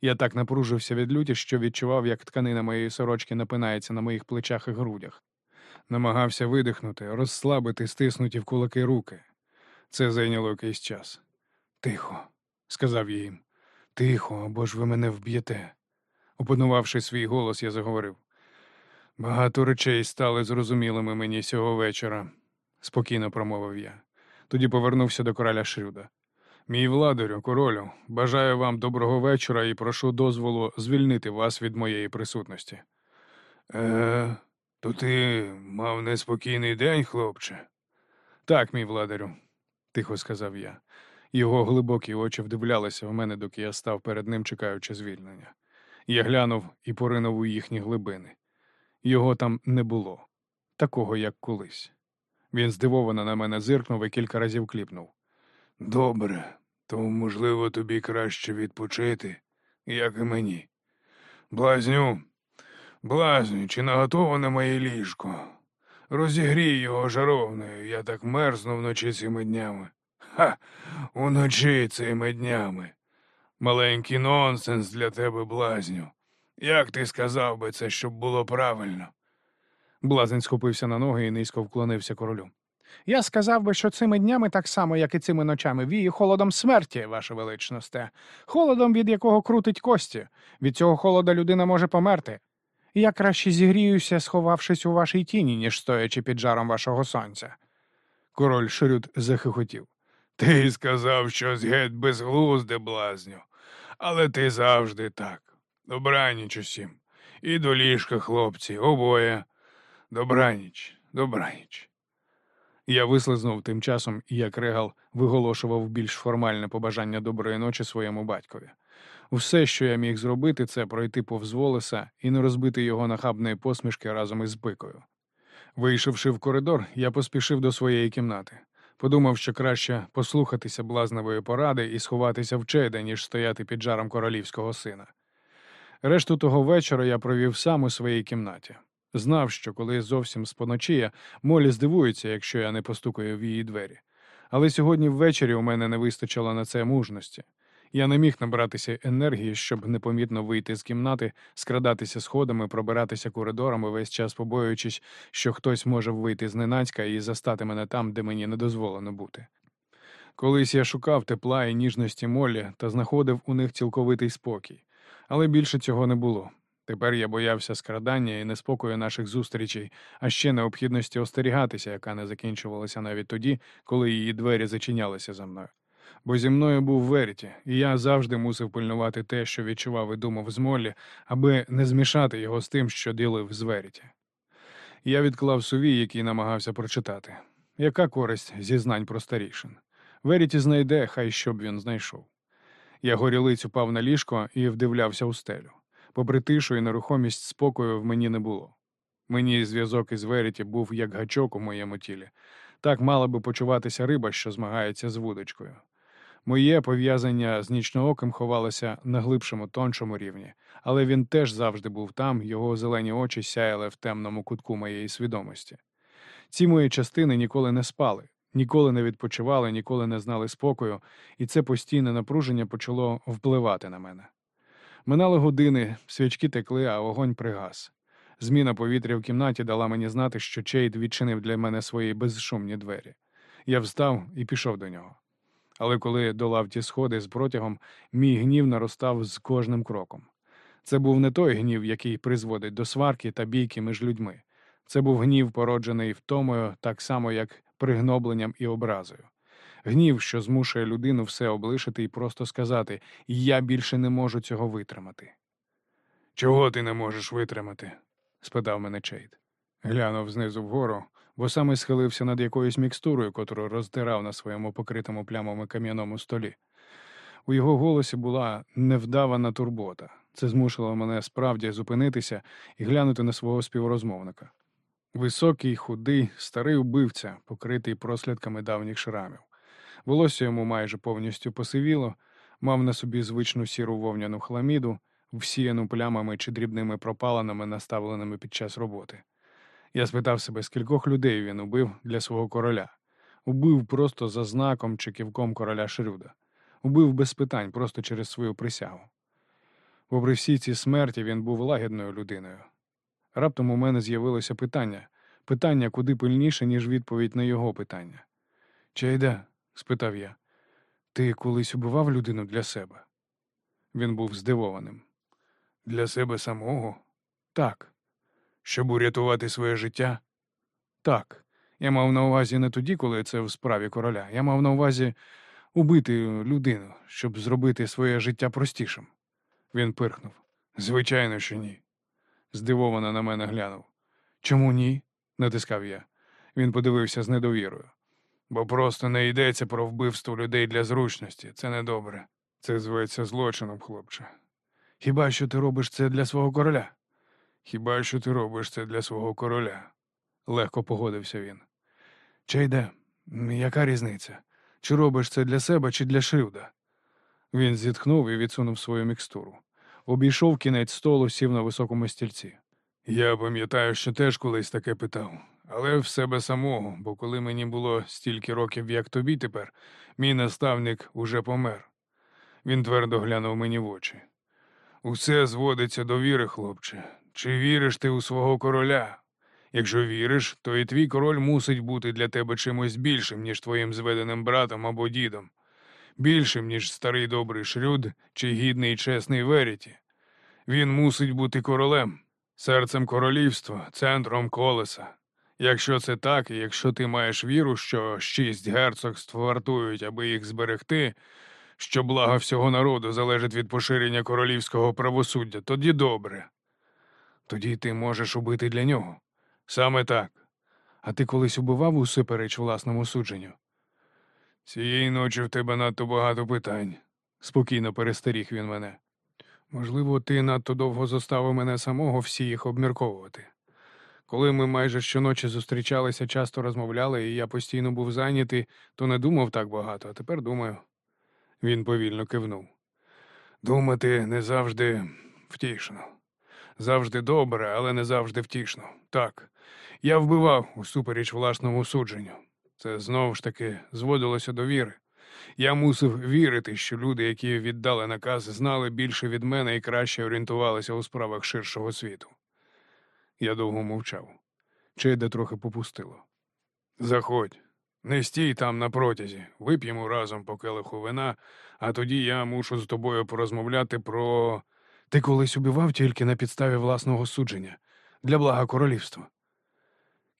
Я так напружився від люті, що відчував, як тканина моєї сорочки напинається на моїх плечах і грудях. Намагався видихнути, розслабити стиснуті в кулаки руки. Це зайняло якийсь час. Тихо, сказав я їм. Тихо, або ж ви мене вб'єте. Опанувавши свій голос, я заговорив. Багато речей стали зрозумілими мені цього вечора, спокійно промовив я. Тоді повернувся до короля Шрюда. Мій владарю, королю, бажаю вам доброго вечора і прошу дозволу звільнити вас від моєї присутності. Е, то ти мав неспокійний день, хлопче? Так, мій владарю, тихо сказав я. Його глибокі очі вдивлялися в мене, доки я став перед ним, чекаючи звільнення. Я глянув і поринув у їхні глибини. Його там не було, такого, як колись. Він здивовано на мене зиркнув і кілька разів кліпнув. Добре, то, можливо, тобі краще відпочити, як і мені. Блазню, блазню, чи наготоване моє ліжко? Розігрій його жаровною, я так мерзну вночі цими днями. Ха, уночі цими днями. Маленький нонсенс для тебе, блазню. Як ти сказав би це, щоб було правильно? Блазень схопився на ноги і низько вклонився королю. Я сказав би, що цими днями, так само, як і цими ночами, віє холодом смерті, ваше величносте, холодом, від якого крутить кості. Від цього холода людина може померти. Я краще зігріюся, сховавшись у вашій тіні, ніж стоячи під жаром вашого сонця. Король Шрюд захихотів. Ти сказав щось геть безглузде, блазню, але ти завжди так. Добраніч усім. І до ліжка, хлопці, обоє. Добраніч, добраніч. Я вислизнув тим часом, як Регал виголошував більш формальне побажання доброї ночі своєму батькові. Все, що я міг зробити, це пройти повз волоса і не розбити його нахабної посмішки разом із бикою. Вийшовши в коридор, я поспішив до своєї кімнати. Подумав, що краще послухатися блазневої поради і сховатися в чеде, ніж стояти під жаром королівського сина. Решту того вечора я провів сам у своїй кімнаті. Знав, що коли зовсім споночіє, Молі здивується, якщо я не постукаю в її двері. Але сьогодні ввечері у мене не вистачило на це мужності. Я не міг набратися енергії, щоб непомітно вийти з кімнати, скрадатися сходами, пробиратися коридорами, весь час побоюючись, що хтось може вийти зненацька і застати мене там, де мені не дозволено бути. Колись я шукав тепла і ніжності Молі та знаходив у них цілковитий спокій, але більше цього не було. Тепер я боявся скрадання і неспокою наших зустрічей, а ще необхідності остерігатися, яка не закінчувалася навіть тоді, коли її двері зачинялися за мною. Бо зі мною був Веріті, і я завжди мусив пильнувати те, що відчував і думав з Моллі, аби не змішати його з тим, що ділив з Веріті. Я відклав сувій, який намагався прочитати. Яка користь зізнань про старішин? Веріті знайде, хай що б він знайшов. Я горілиць упав на ліжко і вдивлявся у стелю. Попри тишу і нерухомість спокою в мені не було. Мені зв'язок із Веріті був як гачок у моєму тілі. Так мала би почуватися риба, що змагається з вудочкою. Моє пов'язання з нічнооким ховалося на глибшому, тоншому рівні, але він теж завжди був там, його зелені очі сяяли в темному кутку моєї свідомості. Ці мої частини ніколи не спали, Ніколи не відпочивали, ніколи не знали спокою, і це постійне напруження почало впливати на мене. Минали години, свічки текли, а вогонь пригас. Зміна повітря в кімнаті дала мені знати, що Чейд відчинив для мене свої безшумні двері. Я встав і пішов до нього. Але коли долав ті сходи з протягом, мій гнів наростав з кожним кроком. Це був не той гнів, який призводить до сварки та бійки між людьми. Це був гнів, породжений втомою, так само, як пригнобленням і образою. Гнів, що змушує людину все облишити і просто сказати Я більше не можу цього витримати. Чого ти не можеш витримати? спитав мене Чейд. Глянув знизу вгору, бо саме схилився над якоюсь мікстурою, котру роздирав на своєму покритому плямами кам'яному столі. У його голосі була невдавана турбота. Це змусило мене справді зупинитися і глянути на свого співрозмовника. Високий, худий, старий убивця, покритий прослідками давніх шрамів. Волосся йому майже повністю посивіло, мав на собі звичну сіру вовняну хламіду, всіяну плямами чи дрібними пропалинами, наставленими під час роботи. Я спитав себе, скількох людей він убив для свого короля. Убив просто за знаком чи ківком короля Шрюда. Убив без питань, просто через свою присягу. Попри всі ці смерті, він був лагідною людиною. Раптом у мене з'явилося питання питання куди пильніше, ніж відповідь на його питання. Чайда? спитав я. Ти колись убивав людину для себе? Він був здивованим. Для себе самого? Так, Щоб урятувати своє життя? так. Я мав на увазі не тоді, коли це в справі короля. Я мав на увазі убити людину, щоб зробити своє життя простішим. Він пирхнув. Звичайно, що ні. Здивовано на мене глянув. Чому ні? натискав я. Він подивився з недовірою. Бо просто не йдеться про вбивство людей для зручності. Це недобре. Це зветься злочином, хлопче. Хіба що ти робиш це для свого короля? Хіба що ти робиш це для свого короля? легко погодився він. Чайде, яка різниця? Чи робиш це для себе, чи для Шрюда? Він зітхнув і відсунув свою мікстуру. Обійшов кінець столу, сів на високому стільці. Я пам'ятаю, що теж колись таке питав, але в себе самого, бо коли мені було стільки років, як тобі тепер, мій наставник уже помер. Він твердо глянув мені в очі. Усе зводиться до віри, хлопче. Чи віриш ти у свого короля? Якщо віриш, то і твій король мусить бути для тебе чимось більшим, ніж твоїм зведеним братом або дідом, більшим, ніж старий добрий Шрюд чи гідний і чесний Веріті. Він мусить бути королем, серцем королівства, центром колеса. Якщо це так, і якщо ти маєш віру, що шість герцогств вартують, аби їх зберегти, що благо всього народу залежить від поширення королівського правосуддя, тоді добре. Тоді ти можеш убити для нього. Саме так. А ти колись убивав усупереч власному судженню? Цієї ночі в тебе надто багато питань, спокійно перестеріг він мене. Можливо, ти надто довго заставив мене самого всі їх обмірковувати. Коли ми майже щоночі зустрічалися, часто розмовляли, і я постійно був зайнятий, то не думав так багато, а тепер думаю. Він повільно кивнув. Думати не завжди втішно. Завжди добре, але не завжди втішно. Так, я вбивав усупереч власному судженню. Це знову ж таки зводилося до віри. Я мусив вірити, що люди, які віддали наказ, знали більше від мене і краще орієнтувалися у справах ширшого світу. Я довго мовчав. Чейда трохи попустило. Заходь, не стій там на протязі, вип'ємо разом по келиху вина, а тоді я мушу з тобою порозмовляти про. Ти колись убивав тільки на підставі власного судження для блага королівства.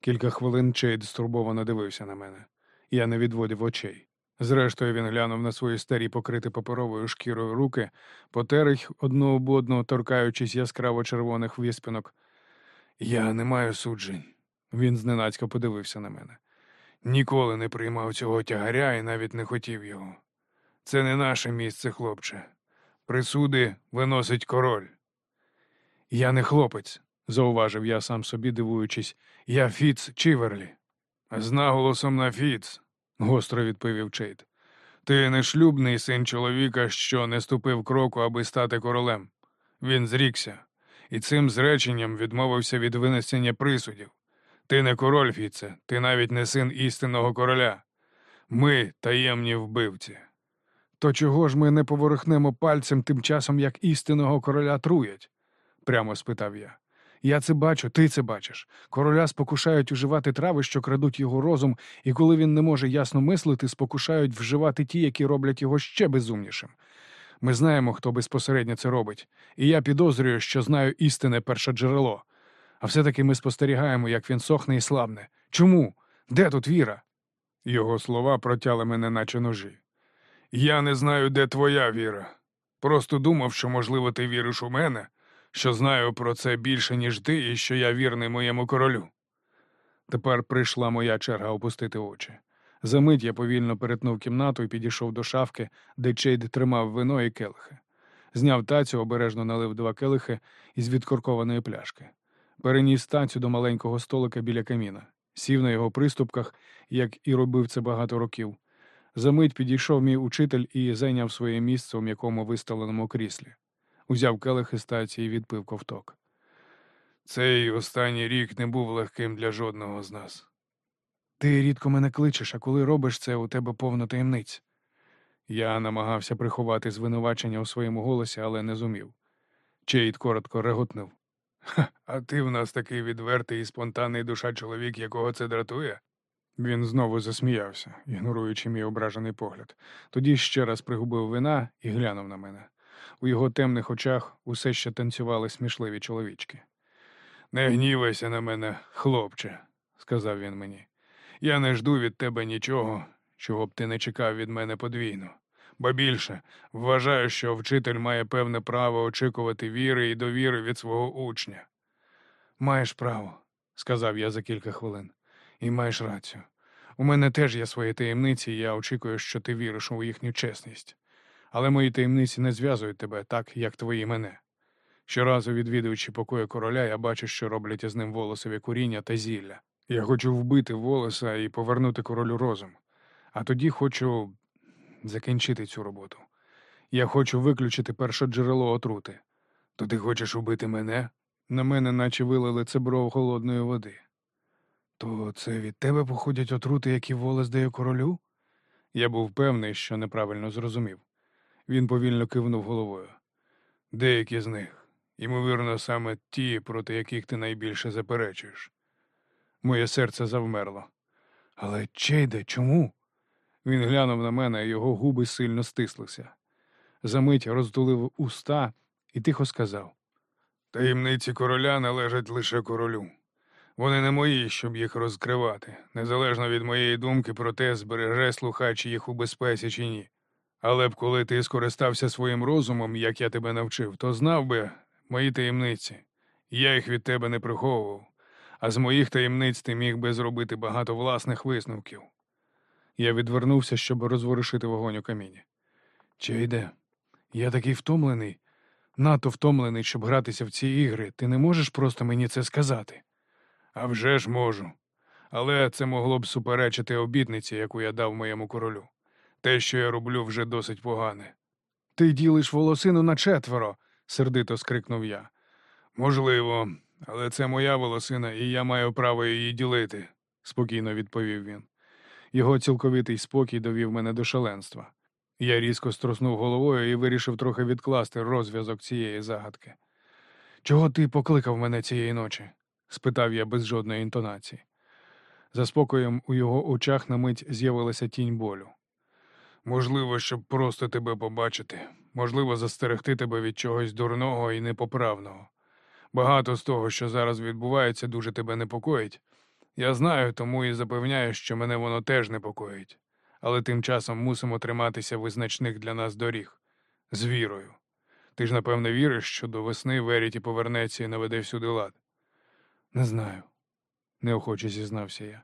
Кілька хвилин Чейд стурбовано дивився на мене. Я не відводив очей. Зрештою, він глянув на свої старі покриті паперовою шкірою руки, потер їх одну об одну, торкаючись яскраво червоних виспинок. Я не маю суджень. Він зненацька подивився на мене. Ніколи не приймав цього тягаря і навіть не хотів його. Це не наше місце, хлопче. Присуди виносить король. Я не хлопець, зауважив я сам собі, дивуючись. Я Фіц Чіверлі. З наголосом на Фіц, гостро відповів Чейд. Ти не шлюбний син чоловіка, що не ступив кроку, аби стати королем. Він зрікся, і цим зреченням відмовився від винесення присудів. Ти не король, Фіце, ти навіть не син істинного короля. Ми таємні вбивці. То чого ж ми не поворухнемо пальцем тим часом, як істинного короля труять? прямо спитав я. Я це бачу, ти це бачиш. Короля спокушають уживати трави, що крадуть його розум, і коли він не може ясно мислити, спокушають вживати ті, які роблять його ще безумнішим. Ми знаємо, хто безпосередньо це робить, і я підозрюю, що знаю істинне перше джерело. А все-таки ми спостерігаємо, як він сохне і слабне. Чому? Де тут віра? Його слова протяли мене, наче ножі. Я не знаю, де твоя віра. Просто думав, що, можливо, ти віриш у мене, що знаю про це більше, ніж ти, і що я вірний моєму королю. Тепер прийшла моя черга опустити очі. Замить я повільно перетнув кімнату і підійшов до шафки, де Чейд тримав вино і келихи. Зняв тацю, обережно налив два келихи із відкоркованої пляшки. Переніс тацю до маленького столика біля каміна, сів на його приступках, як і робив це багато років. Замить підійшов мій учитель і зайняв своє місце у м'якому виставленому кріслі. Узяв келих із таці і відпив ковток. Цей останній рік не був легким для жодного з нас. Ти рідко мене кличеш, а коли робиш це, у тебе повно таємниць. Я намагався приховати звинувачення у своєму голосі, але не зумів. Чейд коротко реготнув. А ти в нас такий відвертий і спонтанний душа чоловік, якого це дратує? Він знову засміявся, ігноруючи мій ображений погляд. Тоді ще раз пригубив вина і глянув на мене. У його темних очах усе ще танцювали смішливі чоловічки. Не гнівайся на мене, хлопче, сказав він мені. Я не жду від тебе нічого, чого б ти не чекав від мене подвійно. Ба більше, вважаю, що вчитель має певне право очікувати віри і довіри від свого учня. Маєш право, сказав я за кілька хвилин, і маєш рацію. У мене теж є свої таємниці, і я очікую, що ти віриш у їхню чесність. Але мої таємниці не зв'язують тебе так, як твої мене. Щоразу відвідуючи покої короля, я бачу, що роблять із ним волосові куріння та зілля. Я хочу вбити волоса і повернути королю розум. А тоді хочу закінчити цю роботу. Я хочу виключити перше джерело отрути. То ти хочеш убити мене? На мене наче вилили цебро холодної води. То це від тебе походять отрути, які волос дає королю? Я був певний, що неправильно зрозумів. Він повільно кивнув головою. Деякі з них, ймовірно, саме ті, проти яких ти найбільше заперечуєш. Моє серце завмерло. Але Чейде, чому? Він глянув на мене, його губи сильно стислися. Замить роздулив уста і тихо сказав: Таємниці короля належать лише королю. Вони не мої, щоб їх розкривати, незалежно від моєї думки про те, збереже слухач їх у безпеці чи ні. Але б коли ти скористався своїм розумом, як я тебе навчив, то знав би мої таємниці. Я їх від тебе не приховував, а з моїх таємниць ти міг би зробити багато власних висновків. Я відвернувся, щоб розворушити вогонь у каміні. Чи йде? Я такий втомлений, надто втомлений, щоб гратися в ці ігри. Ти не можеш просто мені це сказати? А вже ж можу. Але це могло б суперечити обітниці, яку я дав моєму королю. Те, що я роблю, вже досить погане. Ти ділиш волосину на четверо, сердито скрикнув я. Можливо, але це моя волосина, і я маю право її ділити, спокійно відповів він. Його цілковитий спокій довів мене до шаленства. Я різко струснув головою і вирішив трохи відкласти розв'язок цієї загадки. Чого ти покликав мене цієї ночі? Спитав я без жодної інтонації. За спокоєм у його очах на мить з'явилася тінь болю. Можливо, щоб просто тебе побачити, можливо, застерегти тебе від чогось дурного і непоправного. Багато з того, що зараз відбувається, дуже тебе непокоїть. Я знаю, тому і запевняю, що мене воно теж непокоїть. Але тим часом мусимо триматися визначних для нас доріг з вірою. Ти ж, напевне, віриш, що до весни Веріті повернеться і наведе всюди лад. Не знаю, неохоче зізнався я.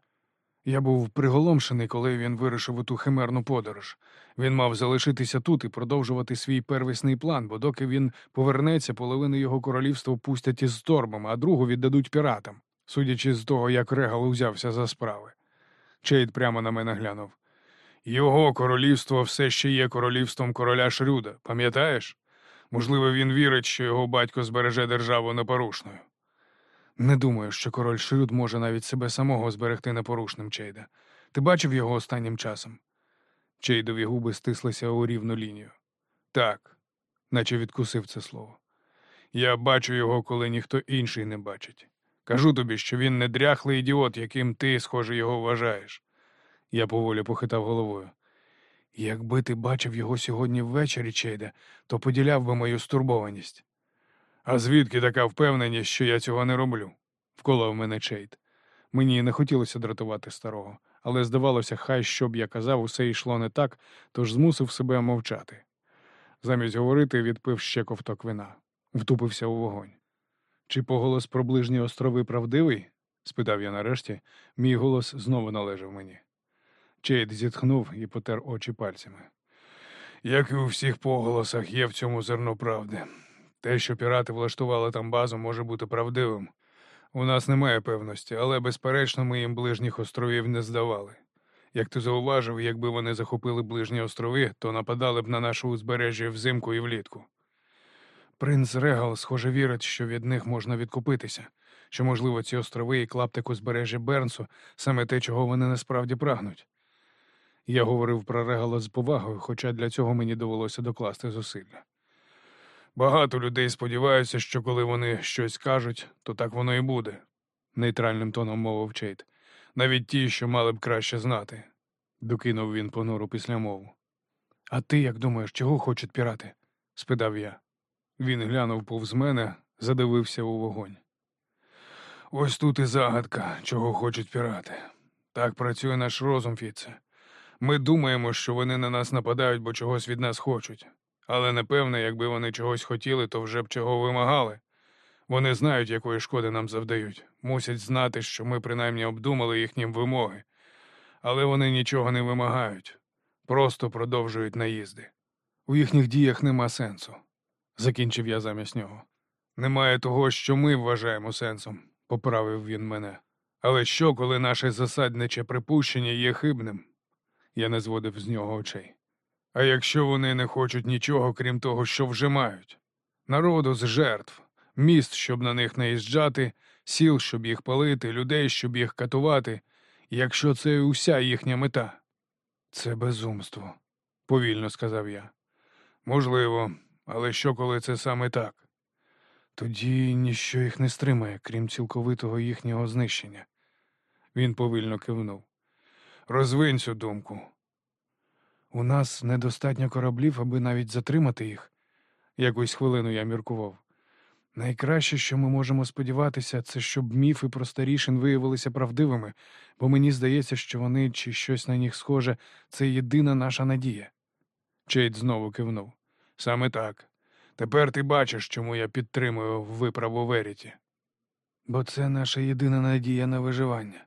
Я був приголомшений, коли він вирушив у ту химерну подорож. Він мав залишитися тут і продовжувати свій первісний план, бо доки він повернеться, половину його королівства пустять із торбом, а другу віддадуть піратам, судячи з того, як Регал узявся за справи. Чейд прямо на мене глянув. Його королівство все ще є королівством короля Шрюда, пам'ятаєш? Можливо, він вірить, що його батько збереже державу непорушною. Не думаю, що король Шрюд може навіть себе самого зберегти непорушним Чейда. Ти бачив його останнім часом? Чейдові губи стислися у рівну лінію. Так, наче відкусив це слово. Я бачу його, коли ніхто інший не бачить. Кажу тобі, що він не дряхлий ідіот, яким ти, схоже, його вважаєш. Я поволі похитав головою. Якби ти бачив його сьогодні ввечері, Чейде, то поділяв би мою стурбованість. А звідки така впевненість, що я цього не роблю? вколов мене Чейд. Мені не хотілося дратувати старого, але здавалося, хай що б я казав, усе йшло не так, тож змусив себе мовчати. Замість говорити, відпив ще ковток вина, втупився у вогонь. Чи поголос про ближні острови правдивий? спитав я нарешті, мій голос знову належав мені. Чейд зітхнув і потер очі пальцями. Як і у всіх поголосах, є в цьому зерно правди. Те, що пірати влаштували там базу, може бути правдивим. У нас немає певності, але, безперечно, ми їм ближніх островів не здавали. Як ти зауважив, якби вони захопили ближні острови, то нападали б на наше узбережжя взимку і влітку. Принц Регал, схоже, вірить, що від них можна відкупитися, що, можливо, ці острови і клаптик узбережжя Бернсу саме те, чого вони насправді прагнуть. Я говорив про Регала з повагою, хоча для цього мені довелося докласти зусилля. Багато людей сподіваються, що коли вони щось кажуть, то так воно і буде, нейтральним тоном мовив Чейт. Навіть ті, що мали б краще знати, докинув він понуру після мову. А ти як думаєш, чого хочуть пірати? спитав я. Він глянув повз мене, задивився у вогонь. Ось тут і загадка, чого хочуть пірати. Так працює наш розум, Фіце. Ми думаємо, що вони на нас нападають, бо чогось від нас хочуть. Але напевне, якби вони чогось хотіли, то вже б чого вимагали. Вони знають, якої шкоди нам завдають, мусять знати, що ми принаймні обдумали їхні вимоги. Але вони нічого не вимагають, просто продовжують наїзди. У їхніх діях нема сенсу, закінчив я замість нього. Немає того, що ми вважаємо сенсом, поправив він мене. Але що, коли наше засадниче припущення є хибним? Я не зводив з нього очей. А якщо вони не хочуть нічого, крім того, що вже мають? Народу з жертв, міст, щоб на них наїжджати, сіл, щоб їх палити, людей, щоб їх катувати, якщо це уся їхня мета. Це безумство, повільно сказав я. Можливо, але що, коли це саме так? Тоді ніщо їх не стримає, крім цілковитого їхнього знищення. Він повільно кивнув. Розвинь цю думку. У нас недостатньо кораблів, аби навіть затримати їх. Якусь хвилину я міркував. Найкраще, що ми можемо сподіватися, це щоб міфи про старішин виявилися правдивими, бо мені здається, що вони чи щось на них схоже, це єдина наша надія. Чейд знову кивнув. Саме так. Тепер ти бачиш, чому я підтримую виправу Веріті. Бо це наша єдина надія на виживання.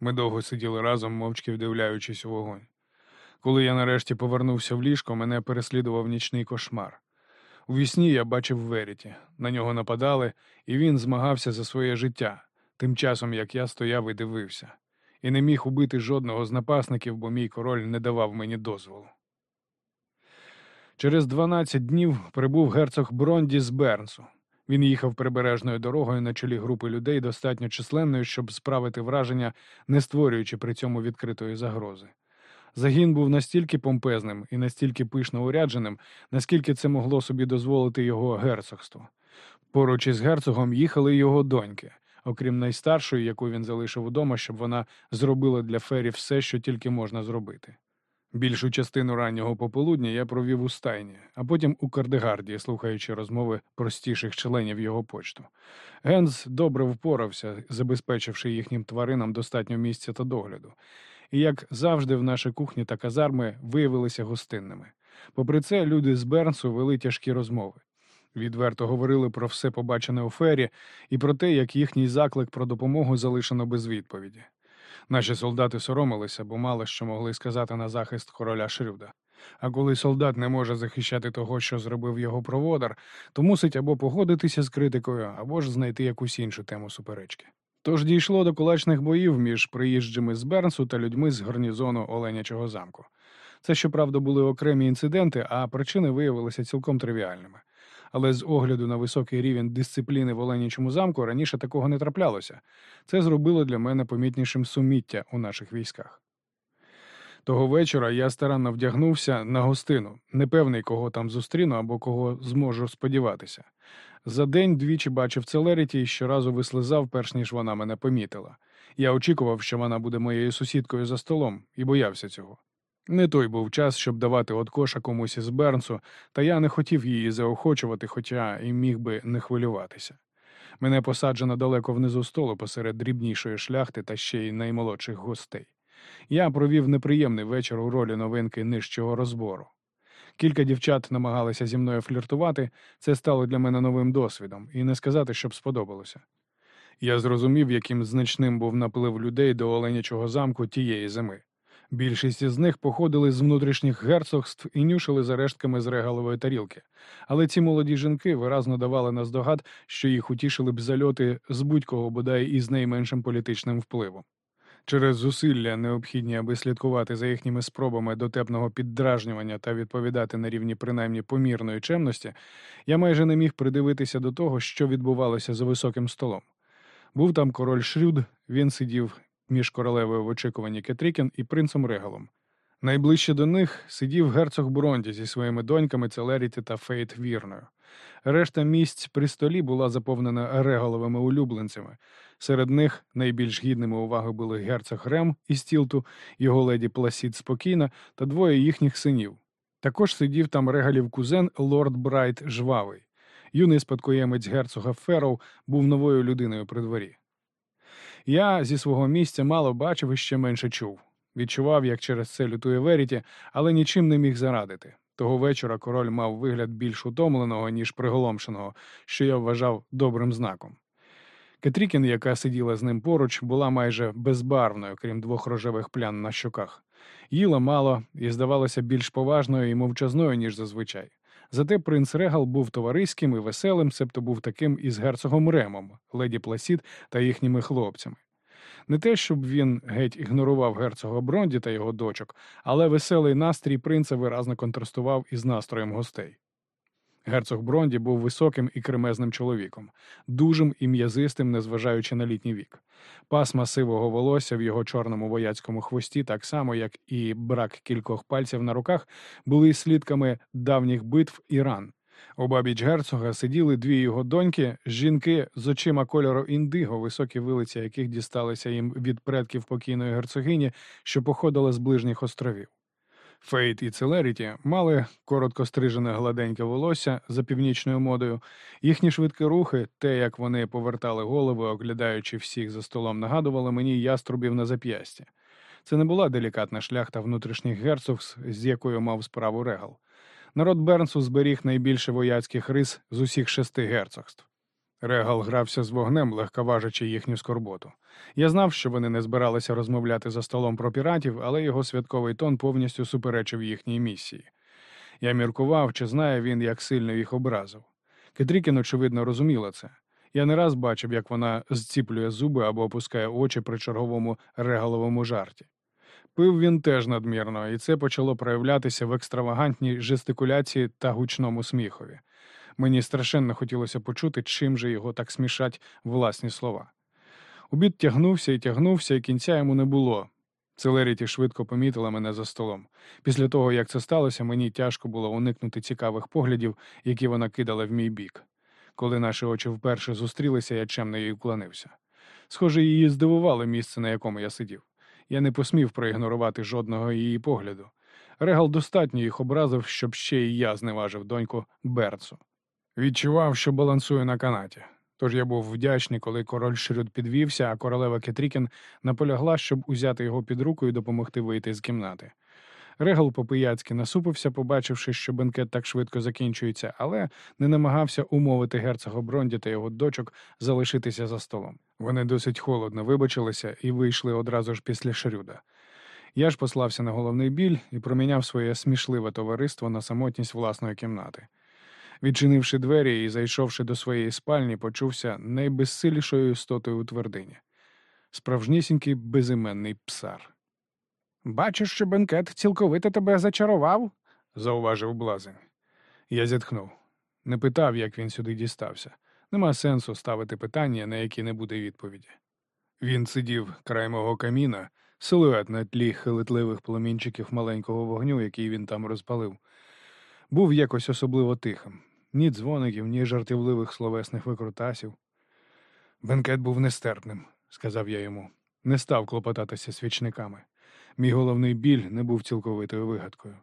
Ми довго сиділи разом, мовчки вдивляючись у вогонь. Коли я нарешті повернувся в ліжко, мене переслідував нічний кошмар. У вісні я бачив Веріті. На нього нападали, і він змагався за своє життя, тим часом як я стояв і дивився, і не міг убити жодного з напасників, бо мій король не давав мені дозволу. Через 12 днів прибув герцог Бронді з Бернсу. Він їхав прибережною дорогою на чолі групи людей, достатньо численної, щоб справити враження, не створюючи при цьому відкритої загрози. Загін був настільки помпезним і настільки пишно урядженим, наскільки це могло собі дозволити його герцогство. Поруч із герцогом їхали його доньки, окрім найстаршої, яку він залишив удома, щоб вона зробила для Фері все, що тільки можна зробити. Більшу частину раннього пополудня я провів у стайні, а потім у Кардегарді, слухаючи розмови простіших членів його почту. Генс добре впорався, забезпечивши їхнім тваринам достатньо місця та догляду. І, як завжди, в нашій кухні та казарми виявилися гостинними. Попри це, люди з Бернсу вели тяжкі розмови. Відверто говорили про все побачене у фері і про те, як їхній заклик про допомогу залишено без відповіді. Наші солдати соромилися, бо мало що могли сказати на захист короля Шрюда. А коли солдат не може захищати того, що зробив його проводар, то мусить або погодитися з критикою, або ж знайти якусь іншу тему суперечки. Тож дійшло до кулачних боїв між приїжджими з Бернсу та людьми з гарнізону Оленячого замку. Це, щоправда, були окремі інциденти, а причини виявилися цілком тривіальними. Але з огляду на високий рівень дисципліни в Оленячому замку раніше такого не траплялося. Це зробило для мене помітнішим суміття у наших військах. Того вечора я старанно вдягнувся на гостину, непевний, кого там зустріну або кого зможу сподіватися. За день двічі бачив Целеріті і щоразу вислизав, перш ніж вона мене помітила. Я очікував, що вона буде моєю сусідкою за столом, і боявся цього. Не той був час, щоб давати от коша комусь із Бернсу, та я не хотів її заохочувати, хоча і міг би не хвилюватися. Мене посаджено далеко внизу столу посеред дрібнішої шляхти та ще й наймолодших гостей. Я провів неприємний вечір у ролі новинки нижчого розбору. Кілька дівчат намагалися зі мною фліртувати, це стало для мене новим досвідом, і не сказати, щоб сподобалося. Я зрозумів, яким значним був наплив людей до Оленячого замку тієї зими. Більшість із них походили з внутрішніх герцогств і нюшили за рештками з регалової тарілки. Але ці молоді жінки виразно давали наздогад, що їх утішили б зальоти з будь-кого бодай із найменшим політичним впливом. Через зусилля, необхідні, аби слідкувати за їхніми спробами дотепного піддражнювання та відповідати на рівні принаймні помірної чемності, я майже не міг придивитися до того, що відбувалося за високим столом. Був там король Шрюд, він сидів між королевою в очікуванні Кетрікен і принцем Регалом. Найближче до них сидів герцог Бронді зі своїми доньками Целеріті та Фейт Вірною. Решта місць при столі була заповнена Регаловими улюбленцями. Серед них найбільш гідними уваги були герцог Рем із Тілту, його леді Пласід Спокійна та двоє їхніх синів. Також сидів там Регалів кузен лорд Брайт Жвавий. Юний спадкоємець герцога Ферроу був новою людиною при дворі. Я зі свого місця мало бачив і ще менше чув. Відчував, як через це лютує Веріті, але нічим не міг зарадити. Того вечора король мав вигляд більш утомленого, ніж приголомшеного, що я вважав добрим знаком. Кетрікін, яка сиділа з ним поруч, була майже безбарвною, крім двох рожевих плям на щоках. Їла мало і здавалася більш поважною і мовчазною, ніж зазвичай. Зате принц Регал був товариським і веселим, себто був таким із герцогом Ремом, леді Пласід та їхніми хлопцями. Не те, щоб він геть ігнорував герцога Бронді та його дочок, але веселий настрій принца виразно контрастував із настроєм гостей. Герцог Бронді був високим і кремезним чоловіком, дужим і м'язистим, незважаючи на літній вік. Пасма сивого волосся в його чорному вояцькому хвості, так само як і брак кількох пальців на руках, були слідками давніх битв і ран. Обабіч герцога сиділи дві його доньки, жінки з очима кольору індиго, високі вилиці яких дісталися їм від предків покійної герцогині, що походила з ближніх островів. Фейт і Целеріті мали коротко стрижене гладеньке волосся за північною модою. Їхні швидкі рухи, те, як вони повертали голови, оглядаючи всіх за столом, нагадували мені яструбів на зап'ясті. Це не була делікатна шляхта внутрішніх герцогств, з якою мав справу Регал. Народ Бернсу зберіг найбільше вояцьких рис з усіх шести герцогств. Регал грався з вогнем, легковажачи їхню скорботу. Я знав, що вони не збиралися розмовляти за столом про піратів, але його святковий тон повністю суперечив їхній місії. Я міркував, чи знає він, як сильно їх образив. Кетрікін, очевидно, розуміла це. Я не раз бачив, як вона зціплює зуби або опускає очі при черговому регаловому жарті. Пив він теж надмірно, і це почало проявлятися в екстравагантній жестикуляції та гучному сміхові. Мені страшенно хотілося почути, чим же його так смішать власні слова. Обід тягнувся і тягнувся, і кінця йому не було. Целеріті швидко помітила мене за столом. Після того, як це сталося, мені тяжко було уникнути цікавих поглядів, які вона кидала в мій бік. Коли наші очі вперше зустрілися, я чемно їй вклонився. Схоже, її здивувало місце, на якому я сидів. Я не посмів проігнорувати жодного її погляду. Регал достатньо їх образив, щоб ще й я зневажив доньку Берцу. Відчував, що балансую на канаті. Тож я був вдячний, коли король Шрюд підвівся, а королева Кетрікін наполягла, щоб узяти його під руку і допомогти вийти з кімнати. Регал по-пияцьки насупився, побачивши, що бенкет так швидко закінчується, але не намагався умовити герцога Бронді та його дочок залишитися за столом. Вони досить холодно вибачилися і вийшли одразу ж після Шрюда. Я ж послався на головний біль і проміняв своє смішливе товариство на самотність власної кімнати. Відчинивши двері і зайшовши до своєї спальні, почувся найбезсилішою істотою у твердині. Справжнісінький безіменний псар. Бачиш, що бенкет цілковито тебе зачарував? зауважив блазень. Я зітхнув. Не питав, як він сюди дістався. Нема сенсу ставити питання, на які не буде відповіді. Він сидів край мого каміна, силует на тлі хилитливих пломінчиків маленького вогню, який він там розпалив, був якось особливо тихим. Ні дзвоників, ні жартівливих словесних викрутасів. Бенкет був нестерпним, сказав я йому. Не став клопотатися свічниками. Мій головний біль не був цілковитою вигадкою.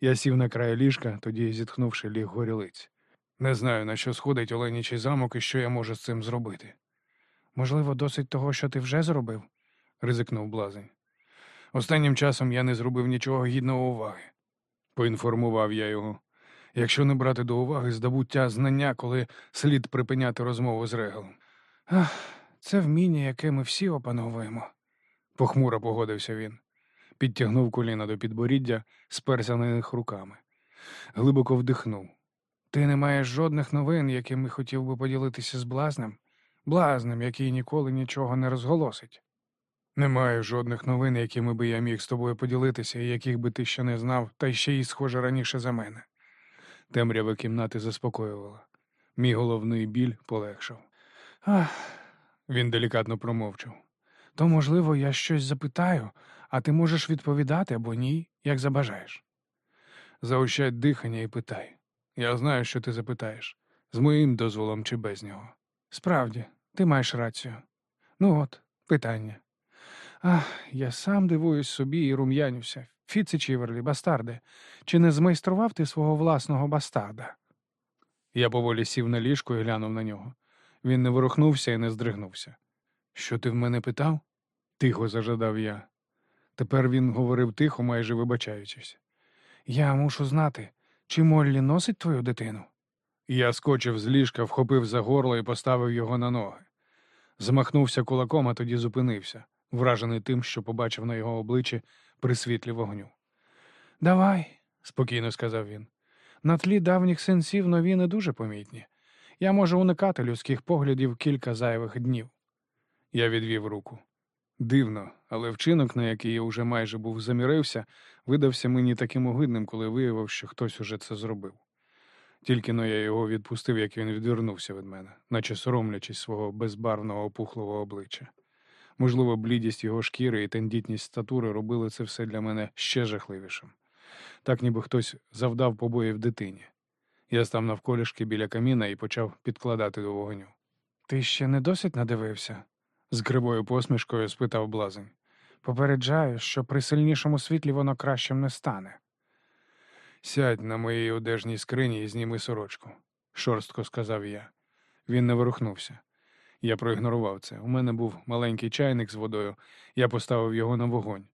Я сів на край ліжка, тоді, зітхнувши, ліг горілиць. Не знаю, на що сходить Оленічий замок і що я можу з цим зробити. Можливо, досить того, що ти вже зробив? ризикнув блазень. Останнім часом я не зробив нічого гідного уваги. Поінформував я його. Якщо не брати до уваги здобуття знання, коли слід припиняти розмову з регалом. Ах, це вміння, яке ми всі опановуємо. Похмуро погодився він. Підтягнув коліна до підборіддя, сперся на них руками. Глибоко вдихнув. Ти не маєш жодних новин, якими хотів би поділитися з блазнем? Блазнем, який ніколи нічого не розголосить. Немає жодних новин, якими би я міг з тобою поділитися, і яких би ти ще не знав, та ще й схоже раніше за мене. Темрява кімнати заспокоювала. Мій головний біль полегшав. Ах, Він делікатно промовчав. то, можливо, я щось запитаю, а ти можеш відповідати або ні, як забажаєш. Заощадь дихання і питай. Я знаю, що ти запитаєш, з моїм дозволом чи без нього. Справді, ти маєш рацію. Ну от, питання. Ах, я сам дивуюсь собі і рум'янюся. Фіці Чіверлі, бастарде, чи не змайстрував ти свого власного бастарда? Я поволі сів на ліжко і глянув на нього. Він не ворухнувся і не здригнувся. Що ти в мене питав? Тихо зажадав я. Тепер він говорив тихо, майже вибачаючись. Я мушу знати, чи Моллі носить твою дитину? Я скочив з ліжка, вхопив за горло і поставив його на ноги. Замахнувся кулаком, а тоді зупинився, вражений тим, що побачив на його обличчі при світлі вогню. Давай, Спокійно сказав він. на тлі давніх сенсів нові не дуже помітні. Я можу уникати людських поглядів кілька зайвих днів. Я відвів руку. Дивно, але вчинок, на який я уже майже був замірився, видався мені таким огидним, коли виявив, що хтось уже це зробив. Тільки но я його відпустив, як він відвернувся від мене, наче соромлячись свого безбарвного опухлого обличчя. Можливо, блідість його шкіри і тендітність статури робили це все для мене ще жахливішим. Так ніби хтось завдав побоїв дитині. Я став навколішки біля каміна і почав підкладати до вогню. Ти ще не досить надивився? З кривою посмішкою спитав блазень. Попереджаю, що при сильнішому світлі воно кращим не стане. Сядь на моїй одежній скрині і зніми сорочку, шорстко сказав я. Він не ворухнувся. Я проігнорував це. У мене був маленький чайник з водою, я поставив його на вогонь.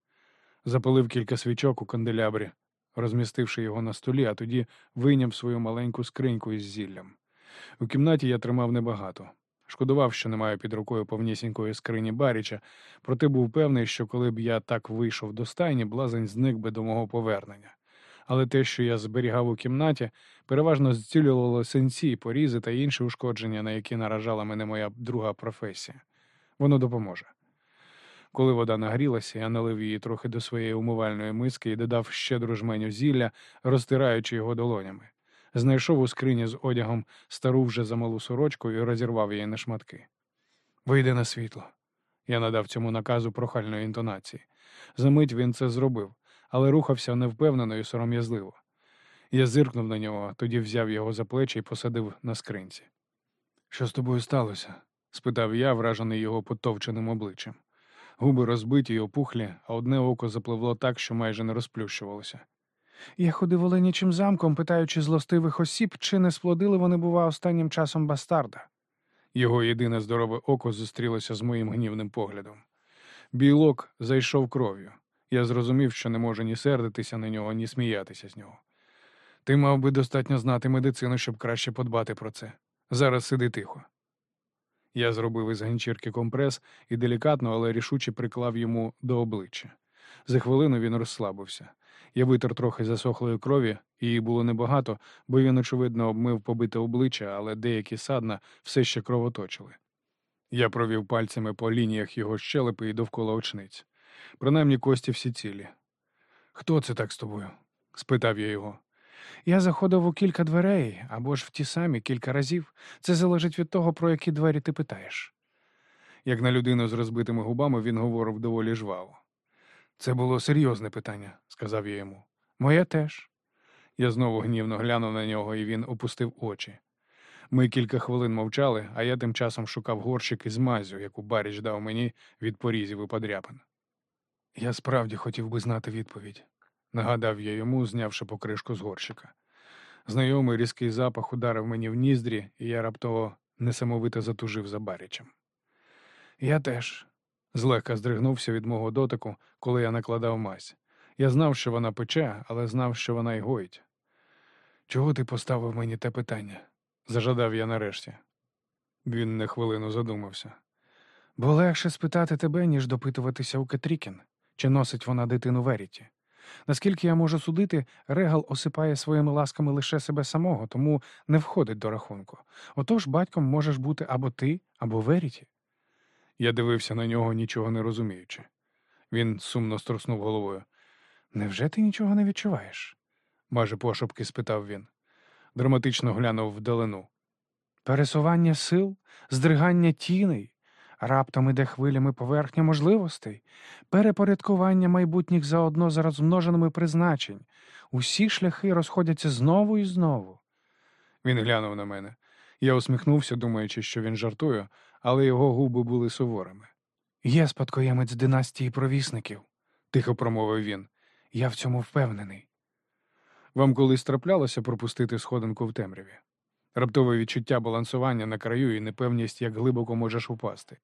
Запалив кілька свічок у канделябрі, розмістивши його на столі, а тоді вийняв свою маленьку скриньку із зіллям. У кімнаті я тримав небагато. Шкодував, що не маю під рукою повнісінької скрині Баріча, проте був певний, що коли б я так вийшов до стайні, блазень зник би до мого повернення. Але те, що я зберігав у кімнаті, переважно зцілювало синці, порізи та інші ушкодження, на які наражала мене моя друга професія. Воно допоможе. Коли вода нагрілася, я налив її трохи до своєї умивальної миски і додав щедру жменю зілля, розтираючи його долонями. Знайшов у скрині з одягом стару вже замалу сорочку і розірвав її на шматки. Вийди на світло. Я надав цьому наказу прохальної інтонації. Замить він це зробив, але рухався невпевнено і сором'язливо. Я зиркнув на нього, тоді взяв його за плечі і посадив на скринці. Що з тобою сталося? спитав я, вражений його потовченим обличчям. Губи розбиті й опухлі, а одне око запливло так, що майже не розплющувалося. Я ходив оленячим замком, питаючи злостивих осіб, чи не сплодили вони, бува, останнім часом бастарда. Його єдине здорове око зустрілося з моїм гнівним поглядом. Білок зайшов кров'ю. Я зрозумів, що не можу ні сердитися на нього, ні сміятися з нього. Ти мав би достатньо знати медицину, щоб краще подбати про це. Зараз сиди тихо. Я зробив із ганчірки компрес і делікатно, але рішуче приклав йому до обличчя. За хвилину він розслабився. Я витер трохи засохлої крові, її було небагато, бо він, очевидно, обмив побите обличчя, але деякі садна все ще кровоточили. Я провів пальцями по лініях його щелепи і довкола очниць. Принаймні кості всі цілі. Хто це так з тобою? спитав я його. Я заходив у кілька дверей або ж в ті самі кілька разів. Це залежить від того, про які двері ти питаєш. Як на людину з розбитими губами він говорив доволі жваво. Це було серйозне питання, сказав я йому. Моє теж. Я знову гнівно глянув на нього, і він опустив очі. Ми кілька хвилин мовчали, а я тим часом шукав горщик із мазю, яку Баріч дав мені від порізів і подряпин. Я справді хотів би знати відповідь, нагадав я йому, знявши покришку з горщика. Знайомий різкий запах ударив мені в ніздрі, і я раптово несамовито затужив за Барічем. Я теж злегка здригнувся від мого дотику, коли я накладав мазь. Я знав, що вона пече, але знав, що вона й гоїть. Чого ти поставив мені те питання? зажадав я нарешті. Він на хвилину задумався. Бо легше спитати тебе, ніж допитуватися у Кетрікін, чи носить вона дитину Веріті. Наскільки я можу судити, Регал осипає своїми ласками лише себе самого, тому не входить до рахунку. Отож батьком можеш бути або ти, або Веріті. Я дивився на нього, нічого не розуміючи. Він сумно струснув головою. Невже ти нічого не відчуваєш? майже пошепки спитав він. Драматично глянув вдалину. Пересування сил, здригання тіней, раптом іде хвилями поверхня можливостей, перепорядкування майбутніх заодно за розмноженими призначень. Усі шляхи розходяться знову і знову. Він глянув на мене. Я усміхнувся, думаючи, що він жартує, але його губи були суворими. Є спадкоємець династії провісників. Тихо промовив він. Я в цьому впевнений. Вам колись траплялося пропустити сходинку в темряві? Раптове відчуття балансування на краю і непевність, як глибоко можеш упасти.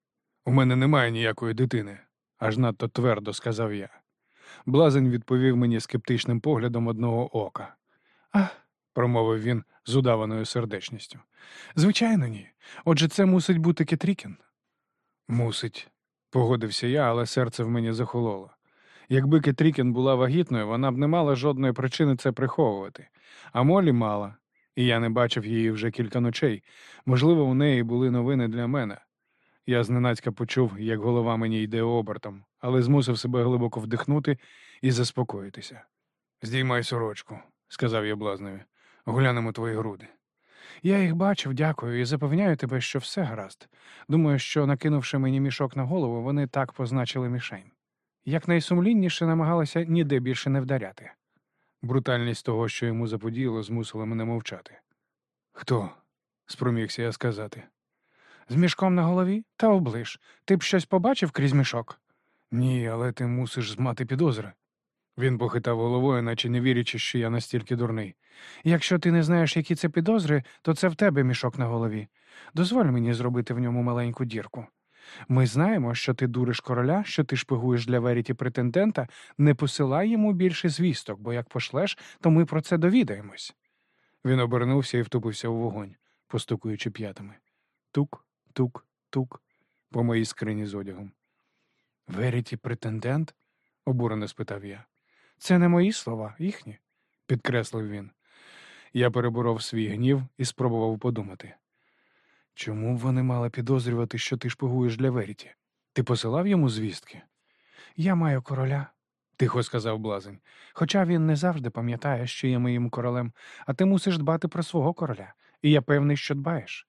У мене немає ніякої дитини, аж надто твердо сказав я. Блазень відповів мені скептичним поглядом одного ока. Ах, промовив він з удаваною сердечністю. звичайно, ні. Отже, це мусить бути Кетрікін. Мусить, погодився я, але серце в мені захололо. Якби Кетрікін була вагітною, вона б не мала жодної причини це приховувати. А Молі мала, і я не бачив її вже кілька ночей. Можливо, у неї були новини для мене. Я зненацька почув, як голова мені йде обертом, але змусив себе глибоко вдихнути і заспокоїтися. Здіймай сорочку, сказав я блазневі. Глянемо твої груди. Я їх бачив, дякую, і запевняю тебе, що все гаразд. Думаю, що, накинувши мені мішок на голову, вони так позначили мішень. Якнайсумлінніше намагалися ніде більше не вдаряти. Брутальність того, що йому заподіяло, змусила мене мовчати. Хто? спромігся я сказати. З мішком на голові? Та оближ. Ти б щось побачив крізь мішок? Ні, але ти мусиш мати підозри. Він похитав головою, наче не вірячи, що я настільки дурний. Якщо ти не знаєш, які це підозри, то це в тебе мішок на голові. Дозволь мені зробити в ньому маленьку дірку. Ми знаємо, що ти дуриш короля, що ти шпигуєш для Веріті претендента, не посилай йому більше звісток, бо як пошлеш, то ми про це довідаємось. Він обернувся і втупився у вогонь, постукуючи п'ятами. Тук, тук, тук, по моїй скрині з одягом. Веріті претендент? обурено спитав я. Це не мої слова, їхні, підкреслив він. Я переборов свій гнів і спробував подумати. Чому б вони мали підозрювати, що ти шпигуєш для Веріті? Ти посилав йому звістки? Я маю короля, тихо сказав блазень. Хоча він не завжди пам'ятає, що є моїм королем, а ти мусиш дбати про свого короля, і я певний, що дбаєш.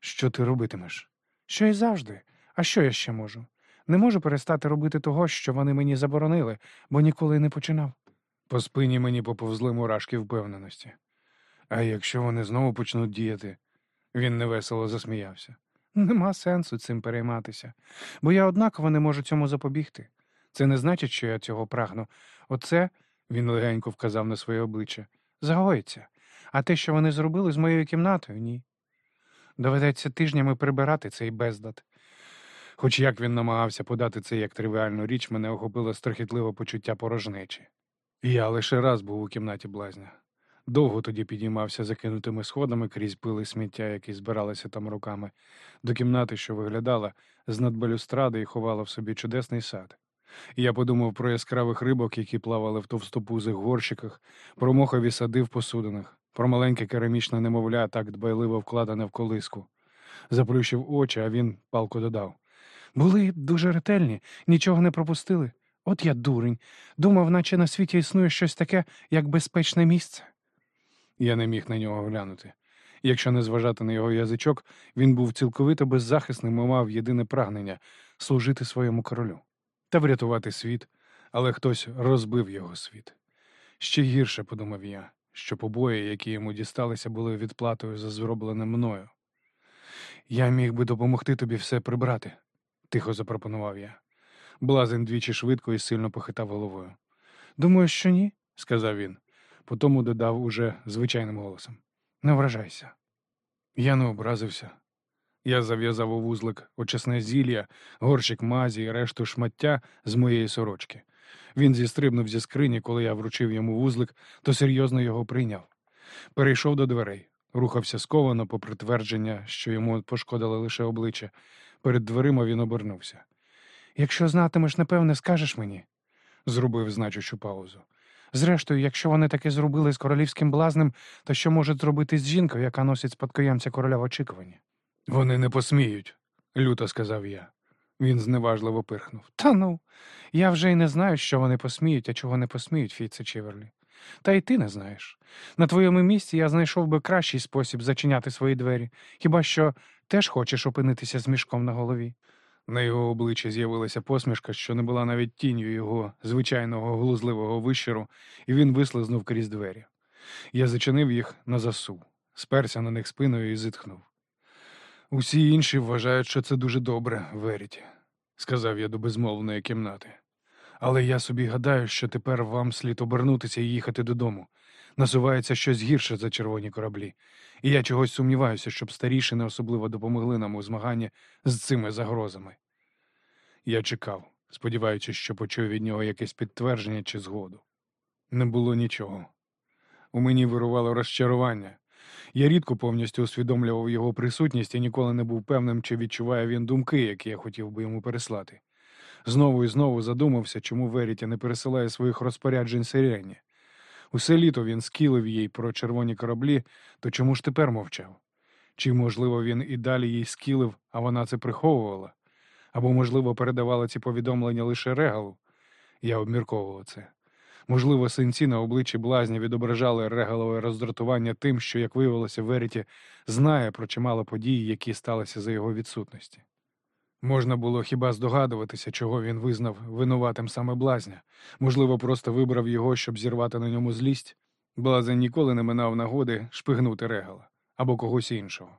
Що ти робитимеш? Що й завжди. А що я ще можу? Не можу перестати робити того, що вони мені заборонили, бо ніколи не починав. По спині мені поповзли мурашки впевненості. А якщо вони знову почнуть діяти? Він невесело засміявся. Нема сенсу цим перейматися, бо я однаково не можу цьому запобігти. Це не значить, що я цього прагну. Оце, він легенько вказав на своє обличчя, загоїться. А те, що вони зробили з моєю кімнатою, ні. Доведеться тижнями прибирати цей безлад. Хоч як він намагався подати це як тривіальну річ, мене охопило страхітливе почуття порожнечі. Я лише раз був у кімнаті блазня. Довго тоді підіймався закинутими сходами крізь пили сміття, які збиралися там руками, до кімнати, що виглядала з над балюстради і ховала в собі чудесний сад. Я подумав про яскравих рибок, які плавали в товстопузих горщиках, про мохові сади в посудинах, про маленьке керамічне немовля, так дбайливо вкладене в колиску. Заплющив очі, а він палко додав. Були дуже ретельні, нічого не пропустили. От я дурень. Думав, наче на світі існує щось таке, як безпечне місце. Я не міг на нього глянути. Якщо не зважати на його язичок, він був цілковито беззахисним і мав єдине прагнення служити своєму королю та врятувати світ, але хтось розбив його світ. Ще гірше, подумав я, що побої, які йому дісталися, були відплатою за зроблене мною. Я міг би допомогти тобі все прибрати, тихо запропонував я. Блазень двічі швидко і сильно похитав головою. Думаю, що ні. сказав він. Потому додав уже звичайним голосом. Не вражайся. Я не образився. Я зав'язав у вузлик очисне зілля, горщик мазі і решту шмаття з моєї сорочки. Він зістрибнув зі скрині, коли я вручив йому вузлик, то серйозно його прийняв. Перейшов до дверей, рухався сковано, попри твердження, що йому пошкодили лише обличчя. Перед дверима він обернувся. Якщо знатимеш, напевне, скажеш мені. Зробив значущу паузу. Зрештою, якщо вони таке зробили з королівським блазнем, то що можуть зробити з жінкою, яка носить спадкоємця короля в очікуванні? Вони не посміють, люто сказав я. Він зневажливо пирхнув. Та ну, я вже й не знаю, що вони посміють, а чого не посміють, Фіце Чіверлі. Та й ти не знаєш. На твоєму місці я знайшов би кращий спосіб зачиняти свої двері, хіба що теж хочеш опинитися з мішком на голові. На його обличчі з'явилася посмішка, що не була навіть тінню його звичайного глузливого вищеру, і він вислизнув крізь двері. Я зачинив їх на засув, сперся на них спиною і зітхнув. Усі інші вважають, що це дуже добре, Веріті, сказав я до безмовної кімнати. Але я собі гадаю, що тепер вам слід обернутися і їхати додому. Насувається щось гірше за червоні кораблі, і я чогось сумніваюся, щоб старіші не особливо допомогли нам у змаганні з цими загрозами. Я чекав, сподіваючись, що почую від нього якесь підтвердження чи згоду. Не було нічого. У мені вирувало розчарування. Я рідко повністю усвідомлював його присутність і ніколи не був певним, чи відчуває він думки, які я хотів би йому переслати. Знову і знову задумався, чому Веріті не пересилає своїх розпоряджень Сирені. Усе літо він скілив їй про червоні кораблі, то чому ж тепер мовчав? Чи, можливо, він і далі їй скілив, а вона це приховувала? Або, можливо, передавала ці повідомлення лише регалу? Я обмірковував це. Можливо, синці на обличчі блазня відображали регалове роздратування тим, що, як виявилося, Веріті знає про чимало подій, які сталися за його відсутності. Можна було хіба здогадуватися, чого він визнав винуватим саме блазня, можливо, просто вибрав його, щоб зірвати на ньому злість. Блазень ніколи не минав нагоди шпигнути регала або когось іншого.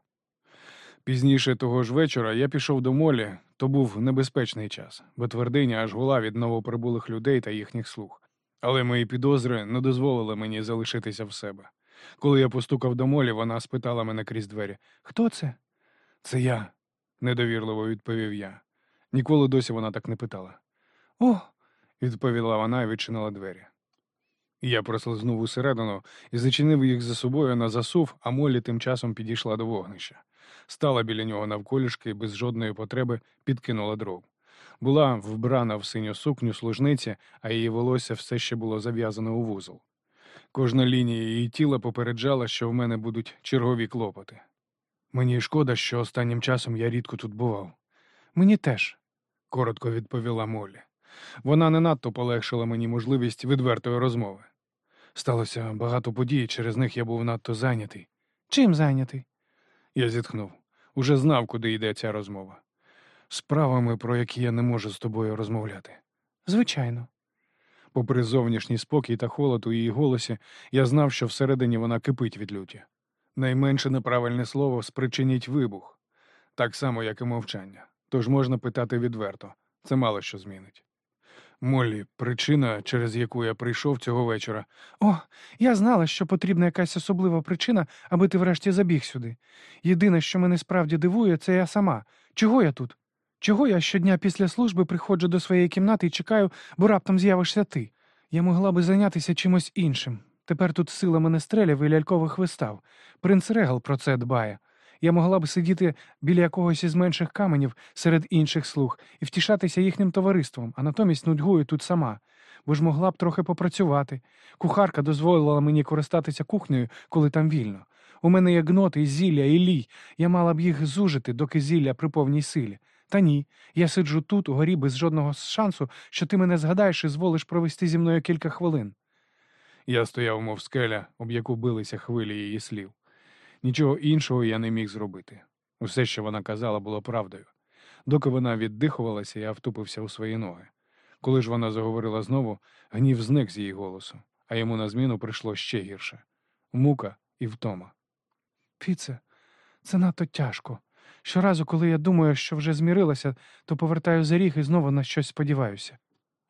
Пізніше того ж вечора я пішов до молі, то був небезпечний час, бо твердиня аж гула від новоприбулих людей та їхніх слуг. Але мої підозри не дозволили мені залишитися в себе. Коли я постукав до молі, вона спитала мене крізь двері Хто це? Це я, недовірливо відповів я. Ніколи досі вона так не питала. О, відповіла вона і відчинила двері. Я прослизнув усередину і зачинив їх за собою на засув, а Молі тим часом підійшла до вогнища. Стала біля нього навколішки і без жодної потреби підкинула дров. Була вбрана в синю сукню служниці, а її волосся все ще було зав'язане у вузол. Кожна лінія її тіла попереджала, що в мене будуть чергові клопоти. Мені шкода, що останнім часом я рідко тут бував, мені теж. коротко відповіла Молі. Вона не надто полегшила мені можливість відвертої розмови. Сталося багато подій, через них я був надто зайнятий. Чим зайнятий? Я зітхнув. Уже знав, куди йде ця розмова. Справами, про які я не можу з тобою розмовляти. Звичайно. Попри зовнішній спокій та холод у її голосі, я знав, що всередині вона кипить від люті. Найменше неправильне слово спричинить вибух, так само, як і мовчання. Тож можна питати відверто, це мало що змінить. Моллі, причина, через яку я прийшов цього вечора, О, я знала, що потрібна якась особлива причина, аби ти врешті забіг сюди. Єдине, що мене справді дивує, це я сама. Чого я тут? Чого я щодня після служби приходжу до своєї кімнати і чекаю, бо раптом з'явишся ти? Я могла би зайнятися чимось іншим. Тепер тут сила менестрелів і лялькових вистав. Принц Регал про це дбає. Я могла б сидіти біля якогось із менших каменів серед інших слуг і втішатися їхнім товариством, а натомість нудьгую тут сама, бо ж могла б трохи попрацювати. Кухарка дозволила мені користатися кухнею, коли там вільно. У мене є гноти, і зілля, і лій. Я мала б їх зужити, доки зілля при повній силі. Та ні, я сиджу тут, угорі, без жодного шансу, що ти мене згадаєш і зволиш провести зі мною кілька хвилин. Я стояв, мов скеля, об яку билися хвилі її слів. Нічого іншого я не міг зробити. Усе, що вона казала, було правдою. Доки вона віддихувалася, я втупився у свої ноги. Коли ж вона заговорила знову, гнів зник з її голосу, а йому на зміну прийшло ще гірше мука і втома. Піце, це надто тяжко. Щоразу, коли я думаю, що вже змірилася, то повертаю за ріг і знову на щось сподіваюся.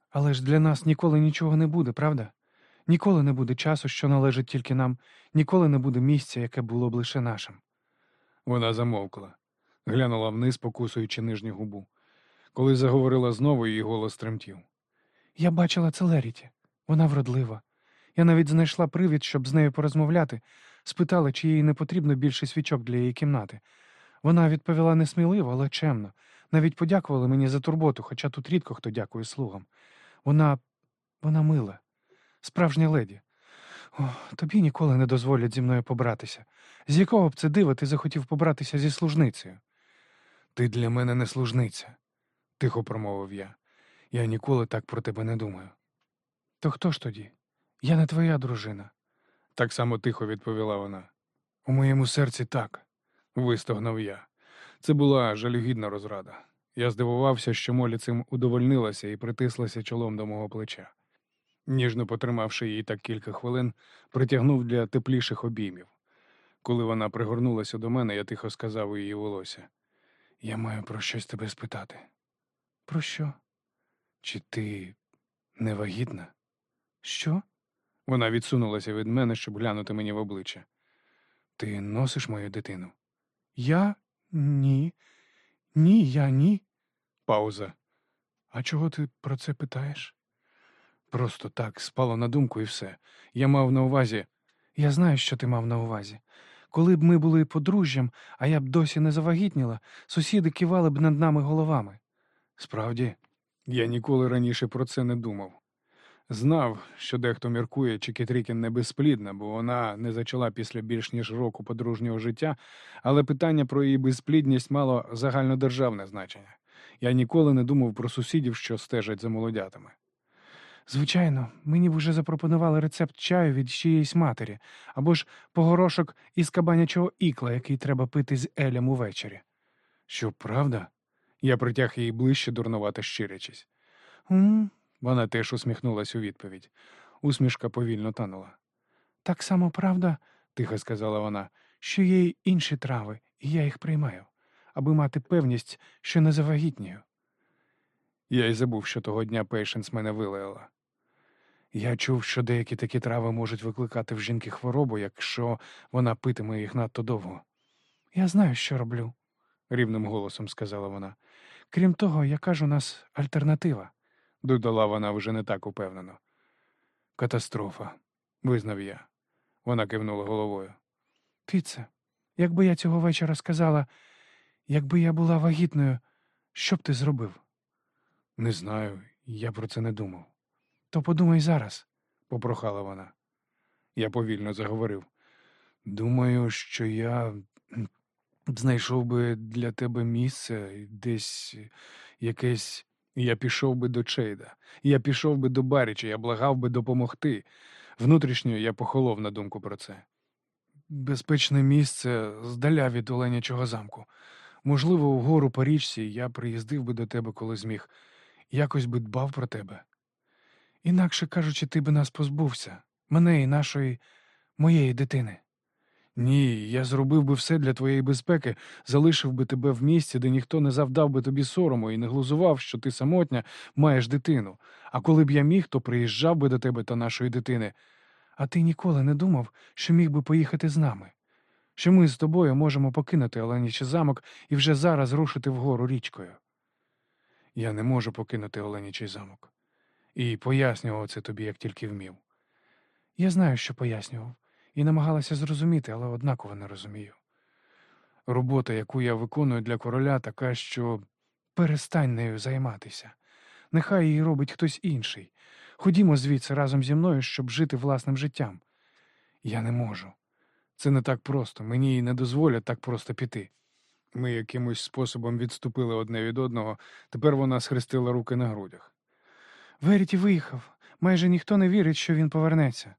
Але ж для нас ніколи нічого не буде, правда? Ніколи не буде часу, що належить тільки нам, ніколи не буде місця, яке було б лише нашим. Вона замовкла, глянула вниз, покусуючи нижню губу. Коли заговорила знову, її голос тремтів. Я бачила Целеріті. Вона вродлива. Я навіть знайшла привід, щоб з нею порозмовляти, спитала, чи їй не потрібно більше свічок для її кімнати. Вона відповіла несміливо, але чемно. Навіть подякувала мені за турботу, хоча тут рідко хто дякує слугам. Вона вона мила, справжня леді. О, тобі ніколи не дозволять зі мною побратися. З якого б це дива ти захотів побратися зі служницею? Ти для мене не служниця, тихо промовив я. Я ніколи так про тебе не думаю. То хто ж тоді? Я не твоя дружина. Так само тихо відповіла вона. У моєму серці так, вистогнав я. Це була жалюгідна розрада. Я здивувався, що Молі цим удовольнилася і притислася чолом до мого плеча. Ніжно потримавши її так кілька хвилин, притягнув для тепліших обіймів. Коли вона пригорнулася до мене, я тихо сказав у її волосся. Я маю про щось тебе спитати. Про що? Чи ти не вагітна? Що? Вона відсунулася від мене, щоб глянути мені в обличчя. Ти носиш мою дитину? Я? Ні. Ні, я ні. Пауза. А чого ти про це питаєш? Просто так спало на думку і все. Я мав на увазі. Я знаю, що ти мав на увазі. Коли б ми були подружжям, а я б досі не завагітніла, сусіди кивали б над нами головами. Справді, я ніколи раніше про це не думав. Знав, що дехто міркує, чи Кетрікін не безплідна, бо вона не зачала після більш ніж року подружнього життя, але питання про її безплідність мало загальнодержавне значення. Я ніколи не думав про сусідів, що стежать за молодятами. Звичайно, мені б вже запропонували рецепт чаю від чиєїсь матері, або ж погорошок із кабанячого ікла, який треба пити з Елем увечері. Що правда? Я притяг її ближче, дурнувато щирячись. «М, Вона теж усміхнулась у відповідь. Усмішка повільно танула. Так само правда, Тихо сказала вона. що є й інші трави, і я їх приймаю, аби мати певність, що не завагітнію. Я й забув, що того дня Пейшенс мене вилаяла. Я чув, що деякі такі трави можуть викликати в жінки хворобу, якщо вона питиме їх надто довго, Я знаю, що роблю. рівним голосом сказала вона. Крім того, яка ж у нас альтернатива? Додала вона вже не так упевнено. Катастрофа, визнав я. Вона кивнула головою. Піце, якби я цього вечора сказала, якби я була вагітною, що б ти зробив? Не знаю, я про це не думав, То подумай зараз. попрохала вона. Я повільно заговорив. Думаю, що я знайшов би для тебе місце, десь якесь. Я пішов би до Чейда, я пішов би до Баріча, я благав би допомогти. Внутрішньо я похолов на думку про це. Безпечне місце здаля від Оленячого замку. Можливо, вгору по річці я приїздив би до тебе, коли зміг, якось би дбав про тебе. Інакше кажучи, ти би нас позбувся, мене і нашої, моєї дитини. Ні, я зробив би все для твоєї безпеки, залишив би тебе в місці, де ніхто не завдав би тобі сорому і не глузував, що ти самотня маєш дитину. А коли б я міг, то приїжджав би до тебе та нашої дитини. А ти ніколи не думав, що міг би поїхати з нами, що ми з тобою можемо покинути Оленячий замок і вже зараз рушити вгору річкою. Я не можу покинути Оленічий замок. І пояснював це тобі, як тільки вмів. Я знаю, що пояснював, і намагалася зрозуміти, але однаково не розумію. Робота, яку я виконую для короля, така, що Перестань нею займатися. Нехай її робить хтось інший. Ходімо звідси разом зі мною, щоб жити власним життям. я не можу. Це не так просто. Мені й не дозволять так просто піти. Ми якимось способом відступили одне від одного, тепер вона схрестила руки на грудях. Веріті виїхав. Майже ніхто не вірить, що він повернеться.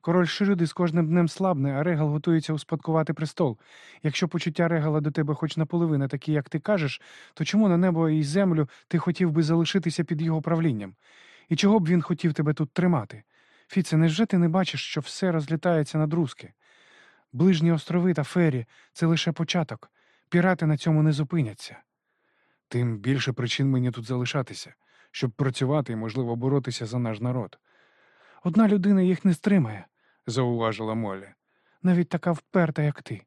Король Шируди з кожним днем слабне, а Регал готується успадкувати престол. Якщо почуття Регала до тебе хоч наполовину такі, як ти кажеш, то чому на небо і землю ти хотів би залишитися під його правлінням? І чого б він хотів тебе тут тримати? Фіце, невже ти не бачиш, що все розлітається на друзки? Ближні острови та фері це лише початок. Пірати на цьому не зупиняться. Тим більше причин мені тут залишатися, щоб працювати і, можливо, боротися за наш народ, Одна людина їх не стримає, зауважила Моллі. навіть така вперта, як ти.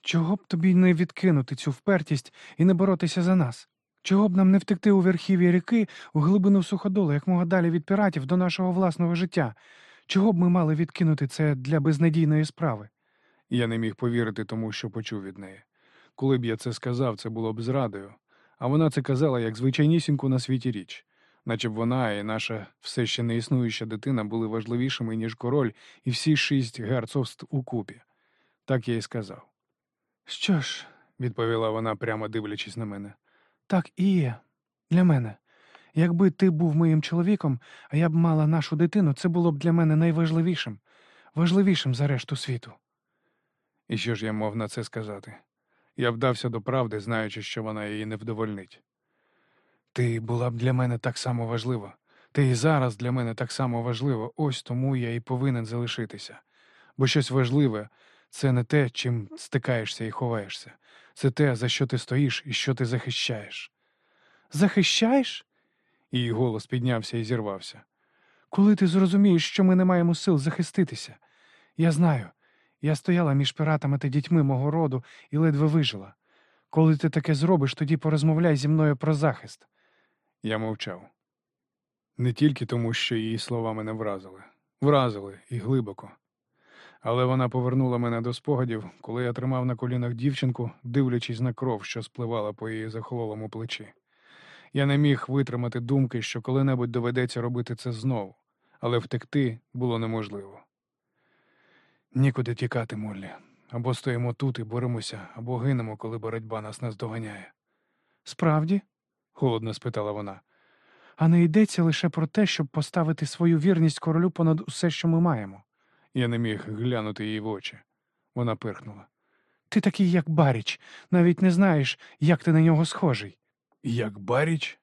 Чого б тобі не відкинути цю впертість і не боротися за нас? Чого б нам не втекти у верхів'я ріки, у глибину суходолу, як мога далі від піратів до нашого власного життя? Чого б ми мали відкинути це для безнадійної справи? Я не міг повірити тому, що почув від неї. Коли б я це сказав, це було б зрадою. А вона це казала як звичайнісіньку на світі річ, наче б вона і наша все ще не існуюча дитина були важливішими, ніж король і всі шість герцогств у купі. Так я й сказав, Що ж, відповіла вона, прямо дивлячись на мене. так і є. Для мене. Якби ти був моїм чоловіком, а я б мала нашу дитину, це було б для мене найважливішим, важливішим за решту світу. І що ж я мов на це сказати? Я вдався до правди, знаючи, що вона її не вдовольнить. Ти була б для мене так само важлива. Ти і зараз для мене так само важлива, ось тому я і повинен залишитися. Бо щось важливе це не те, чим стикаєшся і ховаєшся. Це те, за що ти стоїш і що ти захищаєш. Захищаєш? Її голос піднявся і зірвався. Коли ти зрозумієш, що ми не маємо сил захиститися? Я знаю. Я стояла між піратами та дітьми мого роду і ледве вижила. Коли ти таке зробиш, тоді порозмовляй зі мною про захист. Я мовчав. Не тільки тому, що її слова мене вразили, вразили і глибоко. Але вона повернула мене до спогадів, коли я тримав на колінах дівчинку, дивлячись на кров, що спливала по її захололому плечі. Я не міг витримати думки, що коли-небудь доведеться робити це знову, але втекти було неможливо. Нікуди тікати, Моллі. Або стоїмо тут і боремося, або гинемо, коли боротьба нас наздоганяє. Справді? Холодно спитала вона. А не йдеться лише про те, щоб поставити свою вірність королю понад усе, що ми маємо. Я не міг глянути їй в очі. Вона пирхнула. Ти такий, як Баріч, навіть не знаєш, як ти на нього схожий. Як Баріч?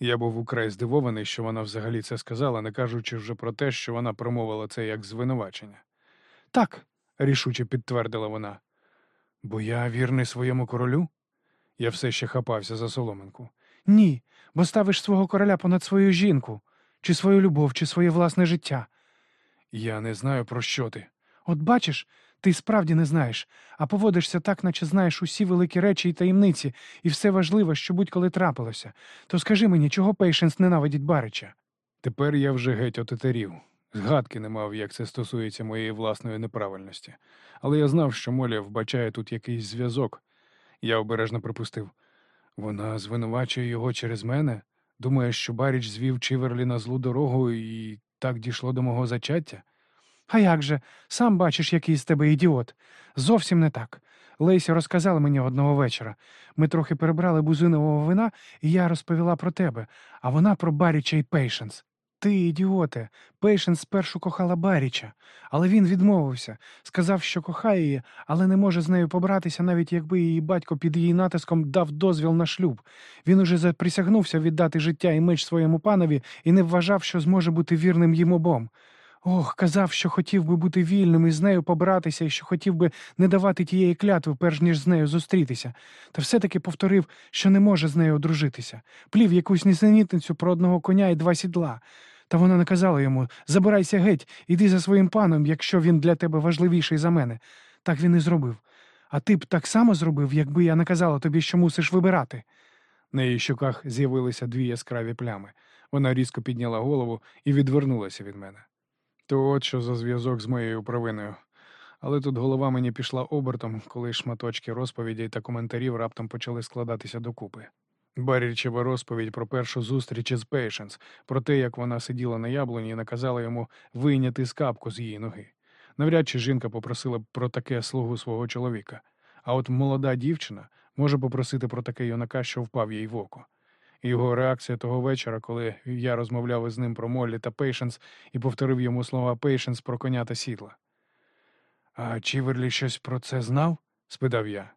Я був украй здивований, що вона взагалі це сказала, не кажучи вже про те, що вона промовила це як звинувачення. Так, Рішуче підтвердила вона. Бо я вірний своєму королю? Я все ще хапався за соломинку. Ні, бо ставиш свого короля понад свою жінку, чи свою любов, чи своє власне життя. Я не знаю, про що ти. От бачиш, ти справді не знаєш, а поводишся так, наче знаєш усі великі речі і таємниці, і все важливе, що будь-коли трапилося. То скажи мені, чого Пейшенс ненавидить Барича? Тепер я вже геть отетерів. Згадки не мав, як це стосується моєї власної неправильності. Але я знав, що Моля вбачає тут якийсь зв'язок. Я обережно припустив. Вона звинувачує його через мене, думає, що Баріч звів Чиверлі на злу дорогу і так дійшло до мого зачаття. А як же, сам бачиш, який з тебе ідіот. Зовсім не так. Лейся розказала мені одного вечора. Ми трохи перебрали бузинового вина, і я розповіла про тебе, а вона про Баріча і Пейшенс. Ти, ідіоте, Пейшенс спершу кохала Баріча, але він відмовився, сказав, що кохає її, але не може з нею побратися, навіть якби її батько під її натиском дав дозвіл на шлюб. Він уже заприсягнувся віддати життя і меч своєму панові і не вважав, що зможе бути вірним їм обом. Ох, казав, що хотів би бути вільним і з нею побратися, і що хотів би не давати тієї клятви, перш ніж з нею зустрітися. Та все-таки повторив, що не може з нею одружитися. Плів якусь нісенітницю про одного коня і два сідла. Та вона наказала йому забирайся геть, іди за своїм паном, якщо він для тебе важливіший за мене. Так він і зробив. А ти б так само зробив, якби я наказала тобі, що мусиш вибирати. На її щоках з'явилися дві яскраві плями. Вона різко підняла голову і відвернулася від мене. То от що за зв'язок з моєю провиною. Але тут голова мені пішла обертом, коли шматочки розповідей та коментарів раптом почали складатися докупи. Барічева розповідь про першу зустріч із Пейшенс, про те, як вона сиділа на яблуні і наказала йому вийняти скалку з її ноги. Навряд чи жінка попросила б про таке слугу свого чоловіка. А от молода дівчина може попросити про таке юнака, що впав їй в око. Його реакція того вечора, коли я розмовляв із ним про Моллі та Пейшенс і повторив йому слова Пейшенс про коня та сідла. А Чіверлі щось про це знав? спитав я.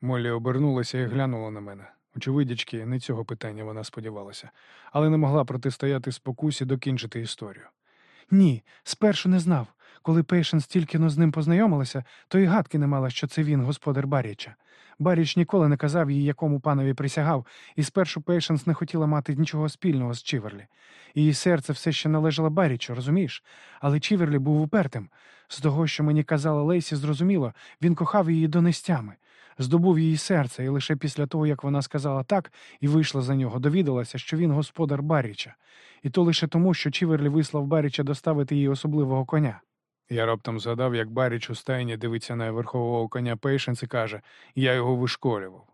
Моллі обернулася і глянула на мене. Очевидячки, не цього питання вона сподівалася, але не могла протистояти спокусі докінчити історію. Ні, спершу не знав. Коли Пейшенс тільки но з ним познайомилася, то й гадки не мала, що це він, господар Баріча. Баріч ніколи не казав їй, якому панові присягав, і спершу Пейшенс не хотіла мати нічого спільного з Чіверлі. Її серце все ще належало Барічу, розумієш? Але Чіверлі був упертим. З того, що мені казала Лейсі, зрозуміло, він кохав її до нестями. Здобув її серце, і лише після того, як вона сказала так і вийшла за нього, довідалася, що він господар Баріча. І то лише тому, що Чіверлі вислав Баріча доставити їй особливого коня. Я раптом згадав, як Баріч у стайні дивиться на верхового коня Пейшенс і каже, я його вишколював.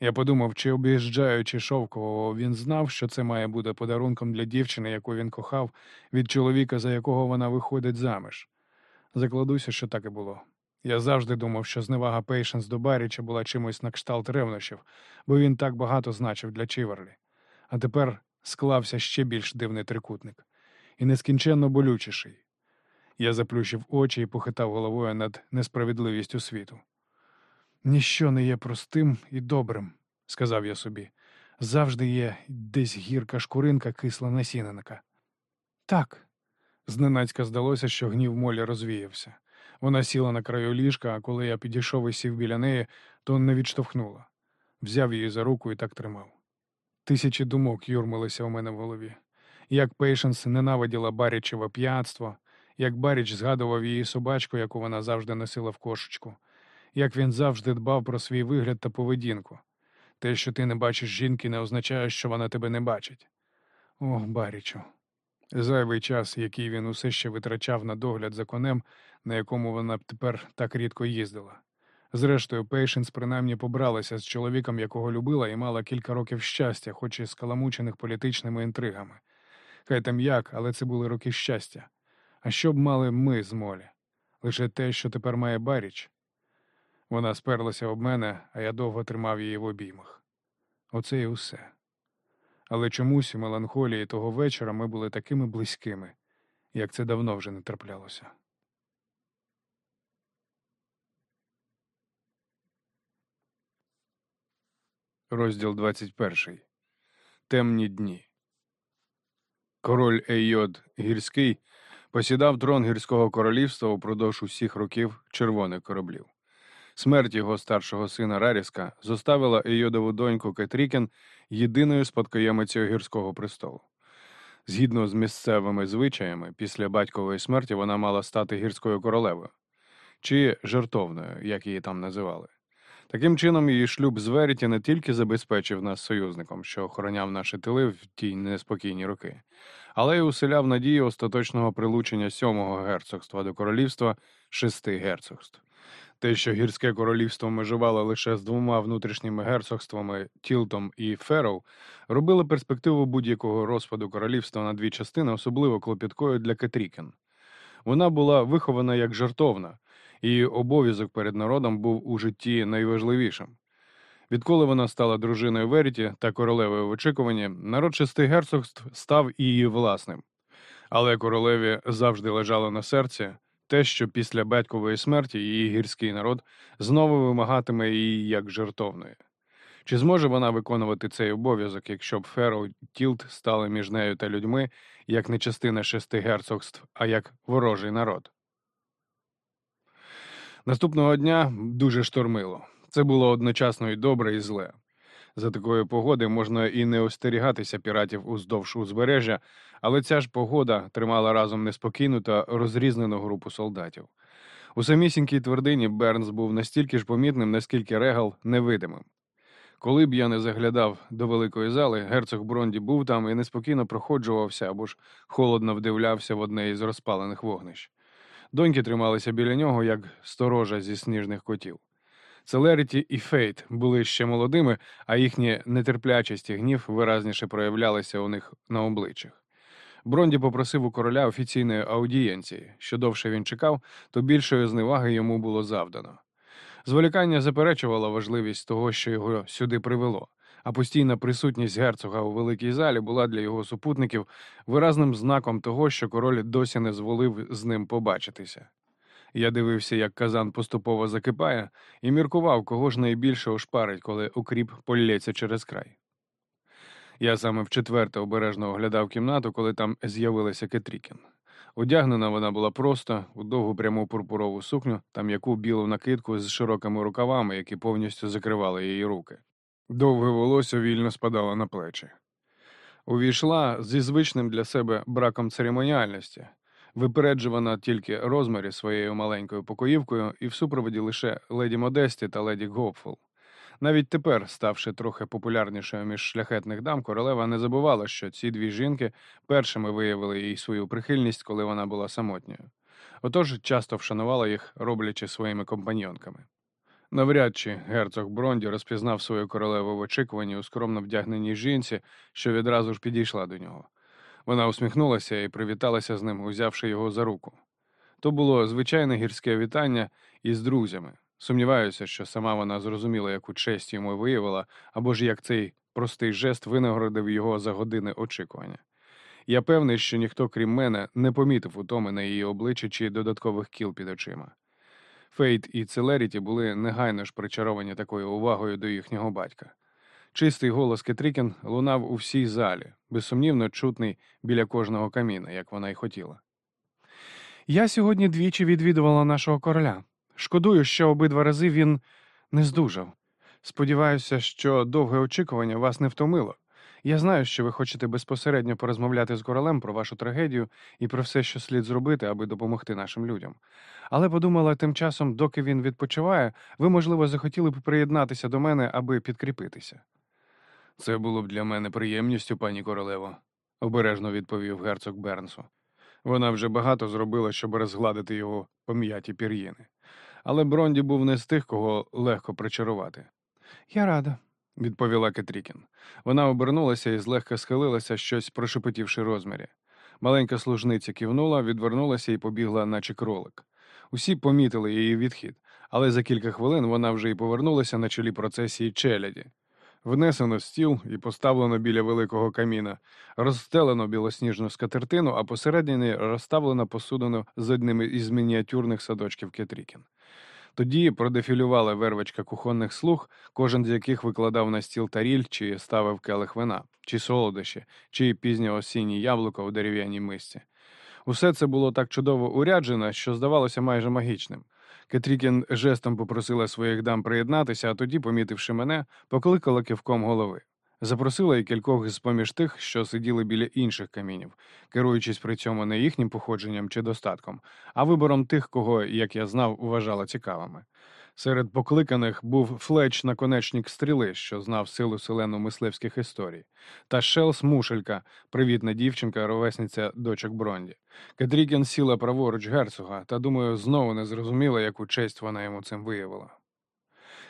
Я подумав, чи об'їжджаючи шовкового, він знав, що це має бути подарунком для дівчини, яку він кохав, від чоловіка, за якого вона виходить заміж. Закладуся, що так і було. Я завжди думав, що зневага Пейшенс до Баріча була чимось на кшталт ревнощів, бо він так багато значив для Чіверлі. А тепер склався ще більш дивний трикутник і нескінченно болючіший. Я заплющив очі і похитав головою над несправедливістю світу. Ніщо не є простим і добрим, сказав я собі. Завжди є десь гірка шкуринка кисла насінинка. Так, Зненацька здалося, що гнів Молі розвіявся. Вона сіла на краю ліжка, а коли я підійшов і сів біля неї, то не відштовхнула. Взяв її за руку і так тримав. Тисячі думок юрмилися у мене в голові. Як Пейшенс ненавиділа Барічеве п'ятство, як Баріч згадував її собачку, яку вона завжди носила в кошечку, як він завжди дбав про свій вигляд та поведінку. Те, що ти не бачиш жінки, не означає, що вона тебе не бачить. Ох, Барічу. Зайвий час, який він усе ще витрачав на догляд за конем, на якому вона б тепер так рідко їздила. Зрештою, Пейшенс принаймні побралася з чоловіком, якого любила, і мала кілька років щастя, хоч і скаламучених політичними інтригами. Хай там як, але це були роки щастя. А що б мали ми з Молі? Лише те, що тепер має Баріч. Вона сперлася об мене, а я довго тримав її в обіймах. Оце і усе. Але чомусь у меланхолії того вечора ми були такими близькими, як це давно вже не траплялося. Розділ 21. Темні дні. Король Еййод Гірський посідав трон гірського королівства упродовж усіх років червоних кораблів. Смерть його старшого сина Раріска зоставила Еййодову доньку Кетрікен єдиною спадкоємицею гірського престолу. Згідно з місцевими звичаями, після батькової смерті вона мала стати гірською королевою чи жертовною, як її там називали. Таким чином, її шлюб з Веріті не тільки забезпечив нас союзником, що охороняв наші тили в ті неспокійні роки, але й уселяв надію остаточного прилучення сьомого герцогства до королівства шести герцогств. Те, що гірське королівство межувало лише з двома внутрішніми герцогствами Тілтом і Фероу, робило перспективу будь-якого розпаду королівства на дві частини особливо клопіткою для Кетрікен. Вона була вихована як жартовна, і обов'язок перед народом був у житті найважливішим. Відколи вона стала дружиною Веріті та королевою в очікуванні, народ шести герцогств став її власним. Але королеві завжди лежало на серці те, що після батькової смерті її гірський народ знову вимагатиме її як жертовної. Чи зможе вона виконувати цей обов'язок, якщо б Фероу і Тілт стали між нею та людьми як не частина шести герцогств, а як ворожий народ? Наступного дня дуже штормило. Це було одночасно і добре, і зле. За такої погоди можна і не остерігатися піратів уздовж узбережжя, але ця ж погода тримала разом неспокійну та розрізнену групу солдатів. У самісінькій твердині Бернс був настільки ж помітним, наскільки Регал невидимим. Коли б я не заглядав до великої зали, герцог Бронді був там і неспокійно проходжувався або ж холодно вдивлявся в одне із розпалених вогнищ. Доньки трималися біля нього, як сторожа зі сніжних котів. Целеріті і Фейт були ще молодими, а їхні нетерплячість і гнів виразніше проявлялися у них на обличчях. Бронді попросив у короля офіційної аудієнції. Що довше він чекав, то більшої зневаги йому було завдано. Зволікання заперечувало важливість того, що його сюди привело, а постійна присутність герцога у великій залі була для його супутників виразним знаком того, що король досі не зволив з ним побачитися. Я дивився, як казан поступово закипає, і міркував, кого ж найбільше ошпарить, коли укріп полється через край. Я саме вчетверте обережно оглядав кімнату, коли там з'явилася Кетрікін. Одягнена вона була просто у довгу пряму пурпурову сукню та м'яку білу накидку з широкими рукавами, які повністю закривали її руки. Довге волосся вільно спадало на плечі. Увійшла зі звичним для себе браком церемоніальності, випереджувана тільки розмірі своєю маленькою покоївкою і в супроводі лише леді Модесті та леді Гопфул. Навіть тепер, ставши трохи популярнішою між шляхетних дам, королева не забувала, що ці дві жінки першими виявили їй свою прихильність, коли вона була самотньою. Отож часто вшанувала їх, роблячи своїми компаньонками. Навряд чи герцог Бронді розпізнав свою королеву в очікуванні у скромно вдягненій жінці, що відразу ж підійшла до нього. Вона усміхнулася і привіталася з ним, узявши його за руку. То було звичайне гірське вітання із друзями. Сумніваюся, що сама вона зрозуміла, яку честь йому виявила, або ж як цей простий жест винагородив його за години очікування. Я певний, що ніхто, крім мене, не помітив утоми на її обличчі чи додаткових кіл під очима. Фейт і Целеріті були негайно ж причаровані такою увагою до їхнього батька. Чистий голос Кетрікін лунав у всій залі, безсумнівно чутний біля кожного каміна, як вона й хотіла. Я сьогодні двічі відвідувала нашого короля. Шкодую, що обидва рази він не здужав. Сподіваюся, що довге очікування вас не втомило. Я знаю, що ви хочете безпосередньо порозмовляти з королем про вашу трагедію і про все, що слід зробити, аби допомогти нашим людям. Але подумала, тим часом, доки він відпочиває, ви, можливо, захотіли б приєднатися до мене, аби підкріпитися. Це було б для мене приємністю, пані королево, обережно відповів герцог Бернсу. Вона вже багато зробила, щоб розгладити його пом'яті пір'їни. Але Бронді був не з тих, кого легко причарувати. Я рада. відповіла Кетрікін. Вона обернулася і злегка схилилася, щось прошепотівши розмірі. Маленька служниця кивнула, відвернулася і побігла, наче кролик. Усі помітили її відхід, але за кілька хвилин вона вже й повернулася на чолі процесії челяді. Внесено стіл і поставлено біля великого каміна, розстелено білосніжну скатертину, а посередині розставлено посудину з одним із мініатюрних садочків Кетрікін. Тоді продефілювала вервочка кухонних слуг, кожен з яких викладав на стіл таріль чи ставив келих вина, чи солодощі, чи пізньоосінні яблука у дерев'яній мисці. Усе це було так чудово уряджено, що здавалося майже магічним. Кетрікін жестом попросила своїх дам приєднатися, а тоді, помітивши мене, покликала кивком голови. Запросила й кількох з поміж тих, що сиділи біля інших камінів, керуючись при цьому не їхнім походженням чи достатком, а вибором тих, кого, як я знав, вважала цікавими. Серед покликаних був флеч наконечник стріли, що знав силу селену мисливських історій, та Шелс Мушелька, привітна дівчинка, ровесниця дочок Бронді. Кетрікін сіла праворуч герцога, та, думаю, знову не зрозуміла, яку честь вона йому цим виявила.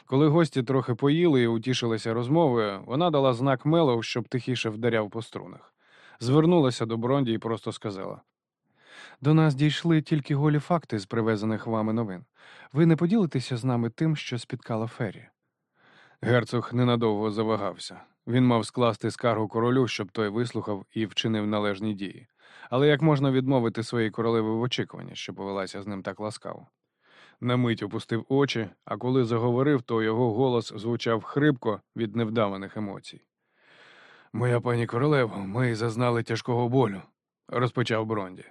Коли гості трохи поїли і утішилися розмовою, вона дала знак Мелоу, щоб тихіше вдаряв по струнах. Звернулася до Бронді і просто сказала: До нас дійшли тільки голі факти з привезених вами новин. Ви не поділитеся з нами тим, що спіткало Фері. Герцог ненадовго завагався. Він мав скласти скаргу королю, щоб той вислухав і вчинив належні дії. Але як можна відмовити своїй королеві в очікуванні, що повелася з ним так ласкаво? На мить опустив очі, а коли заговорив, то його голос звучав хрипко від невдаваних емоцій. Моя пані королево, ми зазнали тяжкого болю, розпочав Бронді.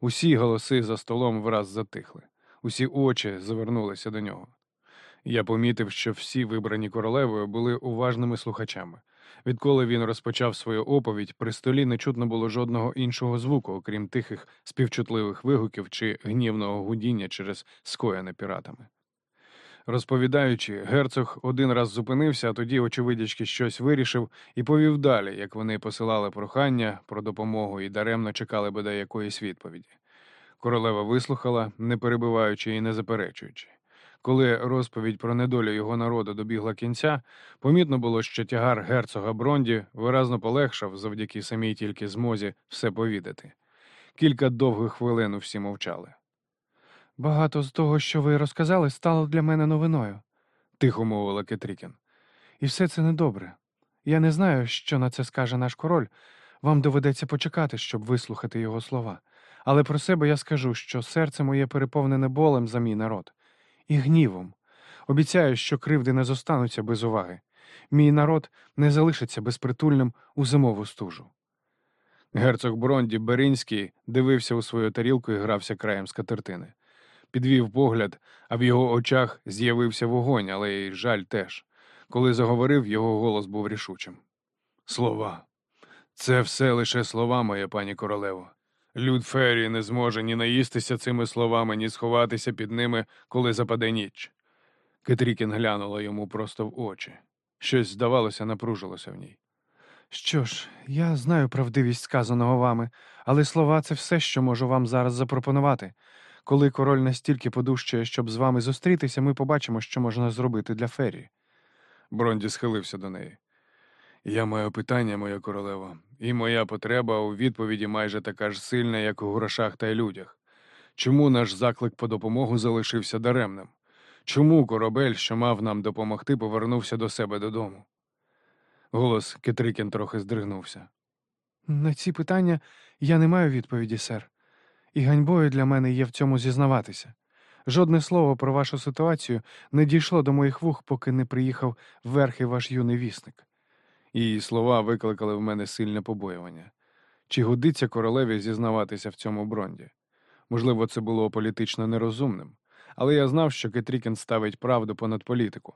Усі голоси за столом враз затихли, усі очі завернулися до нього. Я помітив, що всі вибрані королевою були уважними слухачами. Відколи він розпочав свою оповідь, при столі не чутно було жодного іншого звуку, окрім тихих співчутливих вигуків чи гнівного гудіння через скоєне піратами. Розповідаючи, герцог один раз зупинився, а тоді, очевидячки, щось вирішив і повів далі, як вони посилали прохання про допомогу і даремно чекали бодай якоїсь відповіді. Королева вислухала, не перебиваючи і не заперечуючи. Коли розповідь про недолю його народу добігла кінця, помітно було, що тягар герцога Бронді виразно полегшав завдяки самій тільки змозі все повідати. Кілька довгих хвилин всі мовчали. Багато з того, що ви розказали, стало для мене новиною, Тихо мовила Кетрікін. і все це недобре. Я не знаю, що на це скаже наш король. Вам доведеться почекати, щоб вислухати його слова. Але про себе я скажу, що серце моє переповнене болем за мій народ і гнівом. Обіцяю, що кривди не зостануться без уваги. Мій народ не залишиться безпритульним у зимову стужу. Герцог Бронді Беринський дивився у свою тарілку і грався краєм скатертини. Підвів погляд, а в його очах з'явився вогонь, але й жаль теж. Коли заговорив, його голос був рішучим. Слова. Це все лише слова, моя пані королево. Люд Феррі не зможе ні наїстися цими словами, ні сховатися під ними, коли западе ніч. Кетрікін глянула йому просто в очі. Щось, здавалося, напружилося в ній. Що ж, я знаю правдивість сказаного вами, але слова це все, що можу вам зараз запропонувати. Коли король настільки подужчає, щоб з вами зустрітися, ми побачимо, що можна зробити для Феррі. Бронді схилився до неї. Я маю питання, моя королева, і моя потреба у відповіді майже така ж сильна, як у грошах та й людях. Чому наш заклик по допомогу залишився даремним? Чому корабель, що мав нам допомогти, повернувся до себе додому? Голос Кетрикін трохи здригнувся. На ці питання я не маю відповіді, сер. І ганьбою для мене є в цьому зізнаватися. Жодне слово про вашу ситуацію не дійшло до моїх вух, поки не приїхав верхи ваш юний вісник. Її слова викликали в мене сильне побоювання. Чи годиться королеві зізнаватися в цьому бронді? Можливо, це було політично нерозумним, але я знав, що Кетрікін ставить правду понад політику.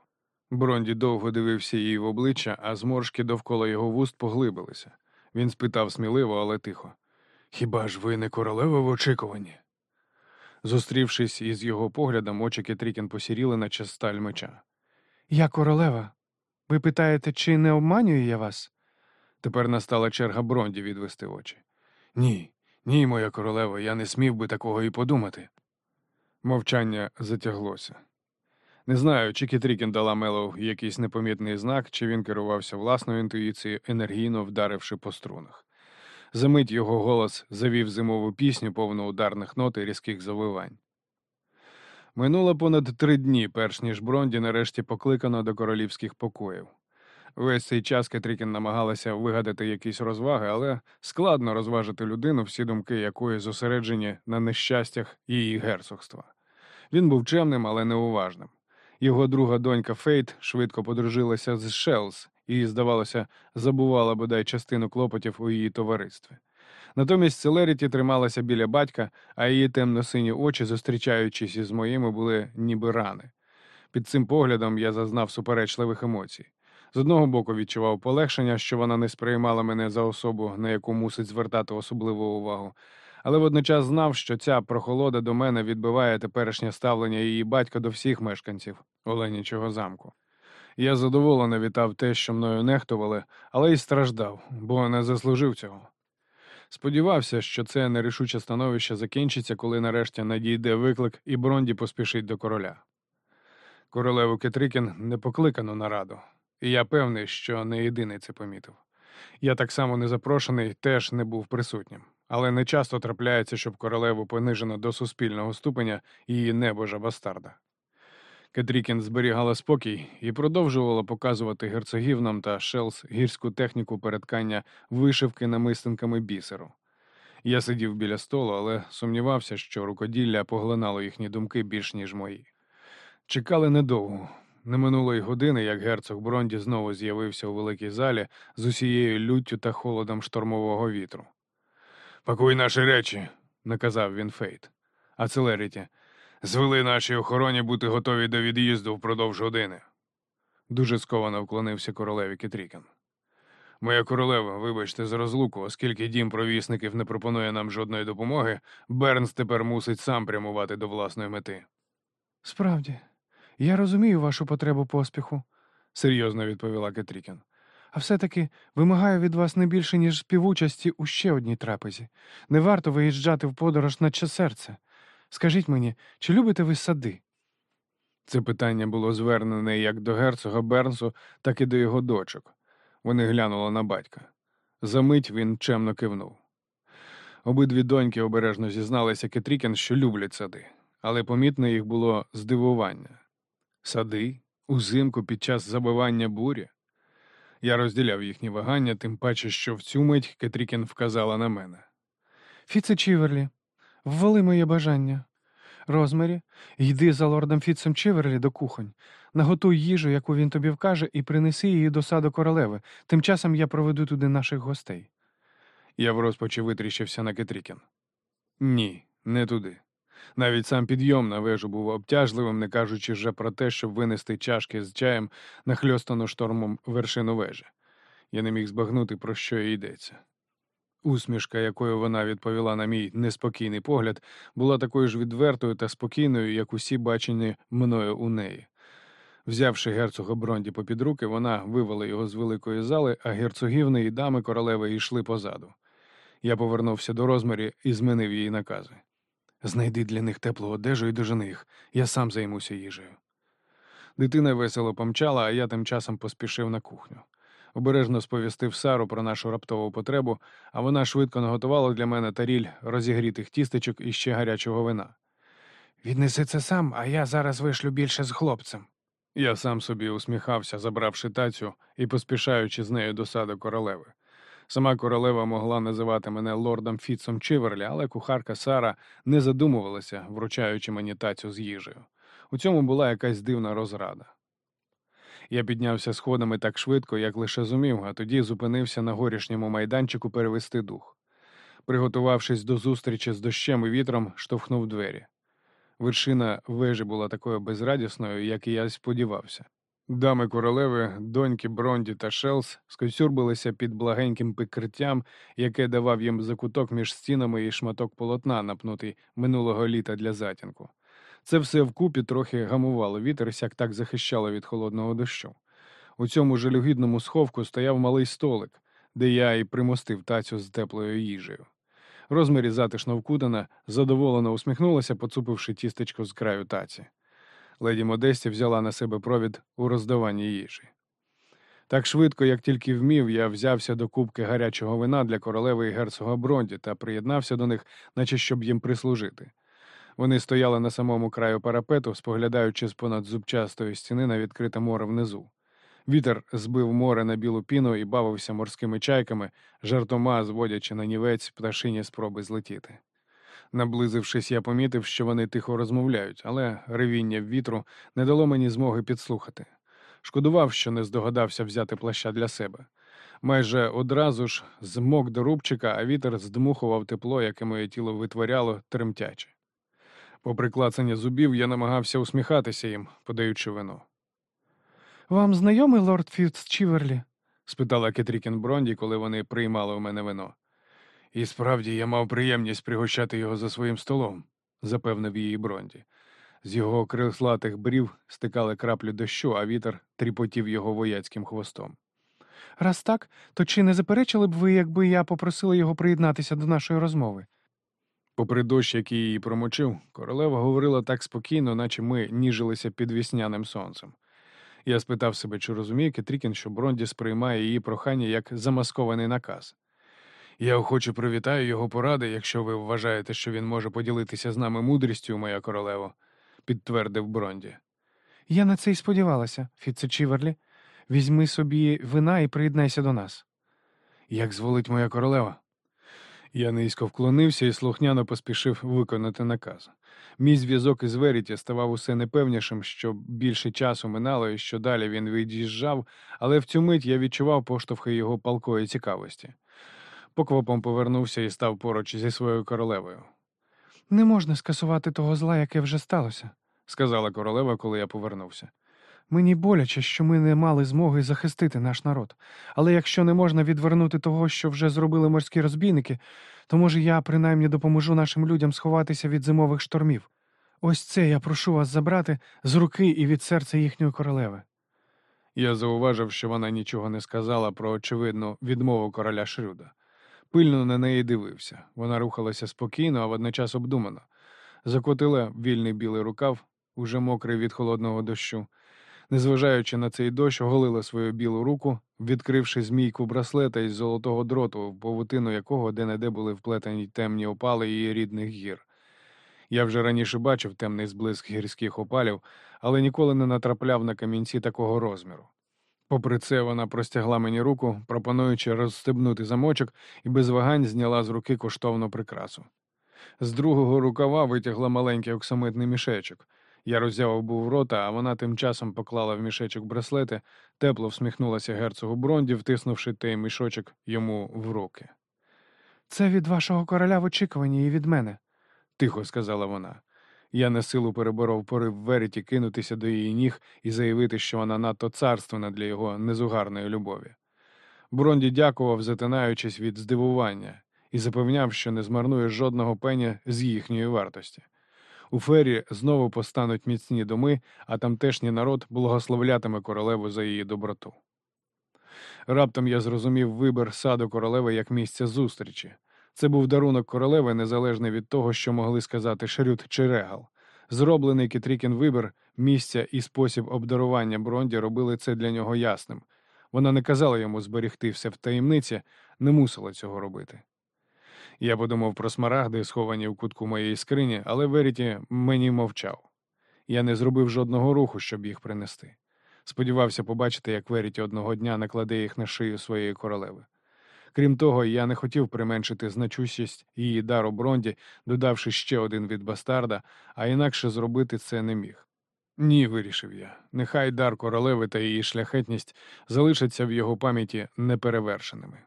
Бронді довго дивився їй в обличчя, а зморшки довкола його вуст поглибилися. Він спитав сміливо, але тихо: Хіба ж ви не королева в очікуванні? Зустрівшись із його поглядом, очі Кетрікін посіріли, наче сталь меча. Я королева. Ви питаєте, чи не обманюю я вас? Тепер настала черга Бронді відвести очі. Ні, ні, моя королева, я не смів би такого і подумати. Мовчання затяглося. Не знаю, чи Кітрікін дала Мелоу якийсь непомітний знак, чи він керувався власною інтуїцією, енергійно вдаривши по струнах. За мить його голос завів зимову пісню, повну ударних нот і різких завивань. Минуло понад три дні, перш ніж Бронді нарешті покликано до королівських покоїв. Весь цей час Кетрікін намагалася вигадати якісь розваги, але складно розважити людину, всі думки якої зосереджені на нещастях її герцогства. Він був чемним, але неуважним. Його друга донька Фейт швидко подружилася з Шелс і, здавалося, забувала бодай частину клопотів у її товаристві. Натомість Селеріті трималася біля батька, а її темно-сині очі, зустрічаючись із моїми, були ніби рани. Під цим поглядом я зазнав суперечливих емоцій. З одного боку відчував полегшення, що вона не сприймала мене за особу, на яку мусить звертати особливу увагу, але водночас знав, що ця прохолода до мене відбиває теперішнє ставлення її батька до всіх мешканців Оленічого замку. Я задоволено вітав те, що мною нехтували, але й страждав, бо не заслужив цього. Сподівався, що це нерішуче становище закінчиться, коли нарешті надійде виклик і Бронді поспішить до короля. Королеву Кетрикін не покликано на раду, і я певний, що не єдиний це помітив. Я так само незапрошений теж не був присутнім, але не часто трапляється, щоб королеву понижено до суспільного ступеня її небожа бастарда. Кетрікін зберігала спокій і продовжувала показувати герцогівнам та Шелс гірську техніку переткання вишивки намистинками бісеру. Я сидів біля столу, але сумнівався, що рукоділля поглинало їхні думки більш ніж мої. Чекали недовго. Не минуло й години, як герцог Бронді знову з'явився у великій залі з усією люттю та холодом штормового вітру. Пакуй наші речі, наказав він Фейт. А Целеріті, звели нашій охороні бути готовій до від'їзду впродовж години. Дуже сковано вклонився королеві Кетрікен. Моя королева, вибачте за розлуку, оскільки дім провісників не пропонує нам жодної допомоги, Бернс тепер мусить сам прямувати до власної мети. Справді, я розумію вашу потребу поспіху, серйозно відповіла Кетрікен. а все-таки вимагаю від вас не більше, ніж співучасті у ще одній трапезі. Не варто виїжджати в подорож наче серце. Скажіть мені, чи любите ви сади? Це питання було звернене як до герцога Бернсу, так і до його дочок. Вони глянули на батька. Замить він чемно кивнув. Обидві доньки обережно зізналися Кетрікін, що люблять сади, але помітне їх було здивування. Сади? Узимку під час забивання бурі? Я розділяв їхні вагання, тим паче, що в цю мить Кетрікін вказала на мене. Фіце Чіверлі, ввали моє бажання. Розмері, йди за лордом Фіцем Чіверлі до кухонь, наготуй їжу, яку він тобі вкаже, і принеси її до саду королеви. Тим часом я проведу туди наших гостей. Я в розпачі витріщився на Кетрікін. Ні, не туди. Навіть сам підйом на вежу був обтяжливим, не кажучи вже про те, щоб винести чашки з чаєм на хльостану штормом вершину вежі. Я не міг збагнути, про що йдеться. Усмішка, якою вона відповіла на мій неспокійний погляд, була такою ж відвертою та спокійною, як усі бачені мною у неї. Взявши герцога Бронді попід руки, вона вивела його з великої зали, а герцогівни і дами королеви йшли позаду. Я повернувся до розмірі і змінив її накази. Знайди для них теплу одежу і дожени їх, я сам займуся їжею. Дитина весело помчала, а я тим часом поспішив на кухню. Обережно сповістив Сару про нашу раптову потребу, а вона швидко наготувала для мене таріль розігрітих тістечок і ще гарячого вина. Віднеси це сам, а я зараз вишлю більше з хлопцем. Я сам собі усміхався, забравши тацю і поспішаючи з нею до саду королеви. Сама королева могла називати мене лордом Фіцом Чиверлі, але кухарка Сара не задумувалася, вручаючи мені тацю з їжею. У цьому була якась дивна розрада. Я піднявся сходами так швидко, як лише зумів, а тоді зупинився на горішньому майданчику перевести дух. Приготувавшись до зустрічі з дощем і вітром, штовхнув двері. Вершина вежі була такою безрадісною, як і я сподівався. Дами королеви, доньки Бронді та Шелс скоцюрбилися під благеньким прикриттям, яке давав їм закуток між стінами і шматок полотна, напнутий минулого літа для затінку. Це все вкупі трохи гамувало вітер, сяк так захищало від холодного дощу. У цьому жалюгідному сховку стояв малий столик, де я і примостив тацю з теплою їжею. Розмірі затишно вкутана, задоволено усміхнулася, поцупивши тістечко з краю таці. Леді Модесті взяла на себе провід у роздаванні їжі. Так швидко, як тільки вмів, я взявся до кубки гарячого вина для королеви і герцога Бронді та приєднався до них, наче щоб їм прислужити. Вони стояли на самому краю парапету, споглядаючи з понад зубчастої стіни на відкрите море внизу. Вітер збив море на білу піну і бавився морськими чайками, жартома зводячи на нівець пташині спроби злетіти. Наблизившись, я помітив, що вони тихо розмовляють, але ревіння вітру не дало мені змоги підслухати. Шкодував, що не здогадався взяти плаща для себе. Майже одразу ж змок до рубчика, а вітер здмухував тепло, яке моє тіло витворяло тремтяче. Попри клацання зубів, я намагався усміхатися їм, подаючи вино. Вам знайомий лорд Фіц Чіверлі? спитала Кетрікін Бронді, коли вони приймали у мене вино. І справді я мав приємність пригощати його за своїм столом, запевнив її Бронді. З його крислатих брів стикали краплі дощу, а вітер тріпотів його вояцьким хвостом. Раз так, то чи не заперечили б ви, якби я попросила його приєднатися до нашої розмови? Попри дощ, який її промочив, королева говорила так спокійно, наче ми ніжилися під вісняним сонцем. Я спитав себе, чи розуміє Кетрікін, що Бронді сприймає її прохання як замаскований наказ. Я охоче привітаю його поради, якщо ви вважаєте, що він може поділитися з нами мудрістю, моя королево, підтвердив Бронді. Я на це й сподівалася, Фіце Чіверлі. Візьми собі вина і приєднайся до нас. Як зволить моя королева? Я низько вклонився і слухняно поспішив виконати наказ. Мій зв'язок із Веріті ставав усе непевнішим, що більше часу минало і що далі він від'їжджав, але в цю мить я відчував поштовхи його палкої цікавості. Поквапом повернувся і став поруч зі своєю королевою. Не можна скасувати того зла, яке вже сталося, сказала королева, коли я повернувся. Мені боляче, що ми не мали змоги захистити наш народ. Але якщо не можна відвернути того, що вже зробили морські розбійники, то може я принаймні допоможу нашим людям сховатися від зимових штормів. Ось це я прошу вас забрати з руки і від серця їхньої королеви. Я зауважив, що вона нічого не сказала про очевидну відмову короля Шрюда. Пильно на неї дивився. Вона рухалася спокійно, а водночас обдумано. Закотила вільний білий рукав, уже мокрий від холодного дощу. Незважаючи на цей дощ, оголила свою білу руку, відкривши змійку браслета із золотого дроту, в павутину якого де-не-де були вплетені темні опали її рідних гір. Я вже раніше бачив темний зблиск гірських опалів, але ніколи не натрапляв на камінці такого розміру. Попри це, вона простягла мені руку, пропонуючи розстебнути замочок, і без вагань зняла з руки коштовну прикрасу. З другого рукава витягла маленький оксамитний мішечок. Я роззявив був рота, а вона тим часом поклала в мішечок браслети, тепло всміхнулася герцогу Бронді, втиснувши той мішочок йому в руки. Це від вашого короля в очікуванні і від мене. Тихо сказала вона. Я на силу переборов порив Веріті кинутися до її ніг і заявити, що вона надто царственна для його незугарної любові. Бронді дякував, затинаючись від здивування, і запевняв, що не змарнує жодного пеня з їхньої вартості. У фері знову постануть міцні доми, а тамтешній народ благословлятиме королеву за її доброту. Раптом я зрозумів вибір саду королеви як місця зустрічі. Це був дарунок королеви, незалежний від того, що могли сказати Шрют чи Регал. Зроблений Кітрікін вибір, місця і спосіб обдарування Бронді робили це для нього ясним. Вона не казала йому зберегти все в таємниці, не мусила цього робити. Я подумав про смарагди, сховані в кутку моєї скрині, але Веріті мені мовчав. Я не зробив жодного руху, щоб їх принести. Сподівався побачити, як Веріті одного дня накладе їх на шию своєї королеви. Крім того, я не хотів применшити значущість її дару Бронді, додавши ще один від бастарда, а інакше зробити це не міг. Ні, вирішив я. Нехай дар королеви та її шляхетність залишаться в його пам'яті неперевершеними.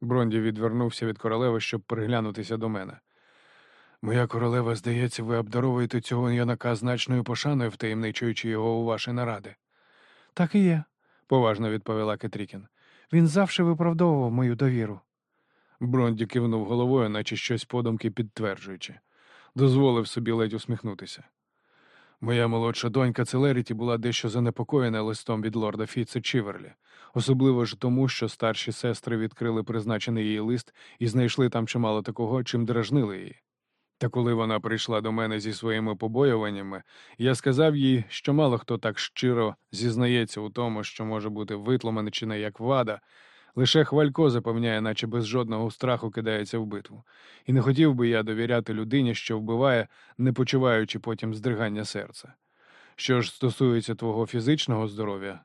Бронді відвернувся від королеви, щоб приглянутися до мене. Моя королева, здається, ви обдаровуєте цього юнака значною пошаною, втаємничуючи його у ваші наради. Так і є. поважно відповіла Кетрікін. Він завжди виправдовував мою довіру. Бронді кивнув головою, наче щось подумки підтверджуючи. Дозволив собі ледь усміхнутися. Моя молодша донька Целеріті була дещо занепокоєна листом від лорда Фіце Чіверлі, особливо ж тому, що старші сестри відкрили призначений її лист і знайшли там чимало такого, чим дражнили її. Та коли вона прийшла до мене зі своїми побоюваннями, я сказав їй, що мало хто так щиро зізнається у тому, що може бути витлуманичина як вада, лише хвалько запевняє, наче без жодного страху кидається в битву. І не хотів би я довіряти людині, що вбиває, не почуваючи потім здригання серця. Що ж стосується твого фізичного здоров'я,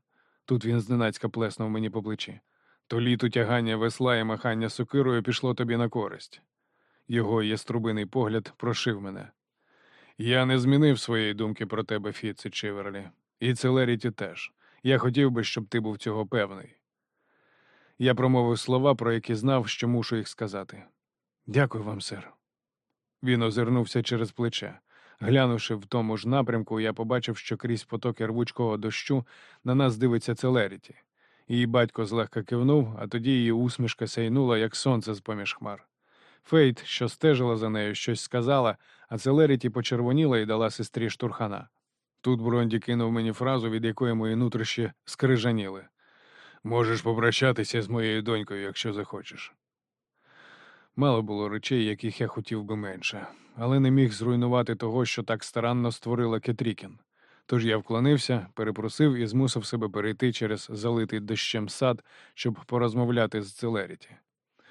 тут він зненацька плеснув мені по плечі, то літо тягання весла і махання сокирою пішло тобі на користь. Його яструбиний погляд прошив мене. Я не змінив своєї думки про тебе, Фіце Чиверлі, і Целеріті теж. Я хотів би, щоб ти був цього певний. Я промовив слова, про які знав, що мушу їх сказати. Дякую вам, сер. Він озирнувся через плече. Глянувши в тому ж напрямку, я побачив, що крізь потоки рвучкого дощу на нас дивиться Целеріті. Її батько злегка кивнув, а тоді її усмішка сяйнула, як сонце з поміж хмар. Фейт, що стежила за нею, щось сказала, а Целеріті почервоніла і дала сестрі штурхана. Тут Бронді кинув мені фразу, від якої мої нутрощі скрижаніли. Можеш попрощатися з моєю донькою, якщо захочеш. Мало було речей, яких я хотів би менше, але не міг зруйнувати того, що так старанно створила Кетрікін. Тож я вклонився, перепросив і змусив себе перейти через залитий дощем сад, щоб порозмовляти з Целеріті.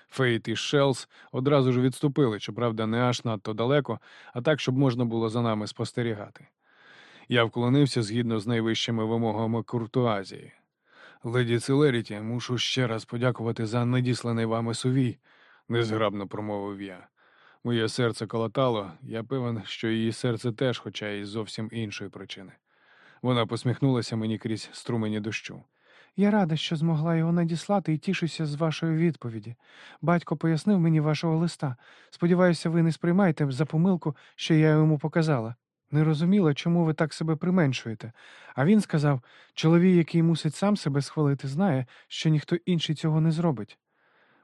Фейт і Шелс одразу ж відступили, щоправда, не аж надто далеко, а так, щоб можна було за нами спостерігати. Я вклонився згідно з найвищими вимогами куртуазії. Леді Целеріті, мушу ще раз подякувати за надісланий вами сувій, незграбно промовив я. Моє серце калатало, я певен, що її серце теж, хоча й з зовсім іншої причини. Вона посміхнулася мені крізь струмені дощу. Я рада, що змогла його надіслати і тішуся з вашої відповіді. Батько пояснив мені вашого листа. Сподіваюся, ви не сприймаєте за помилку, що я йому показала. Не розуміла, чому ви так себе применшуєте. А він сказав: чоловік, який мусить сам себе схвалити, знає, що ніхто інший цього не зробить.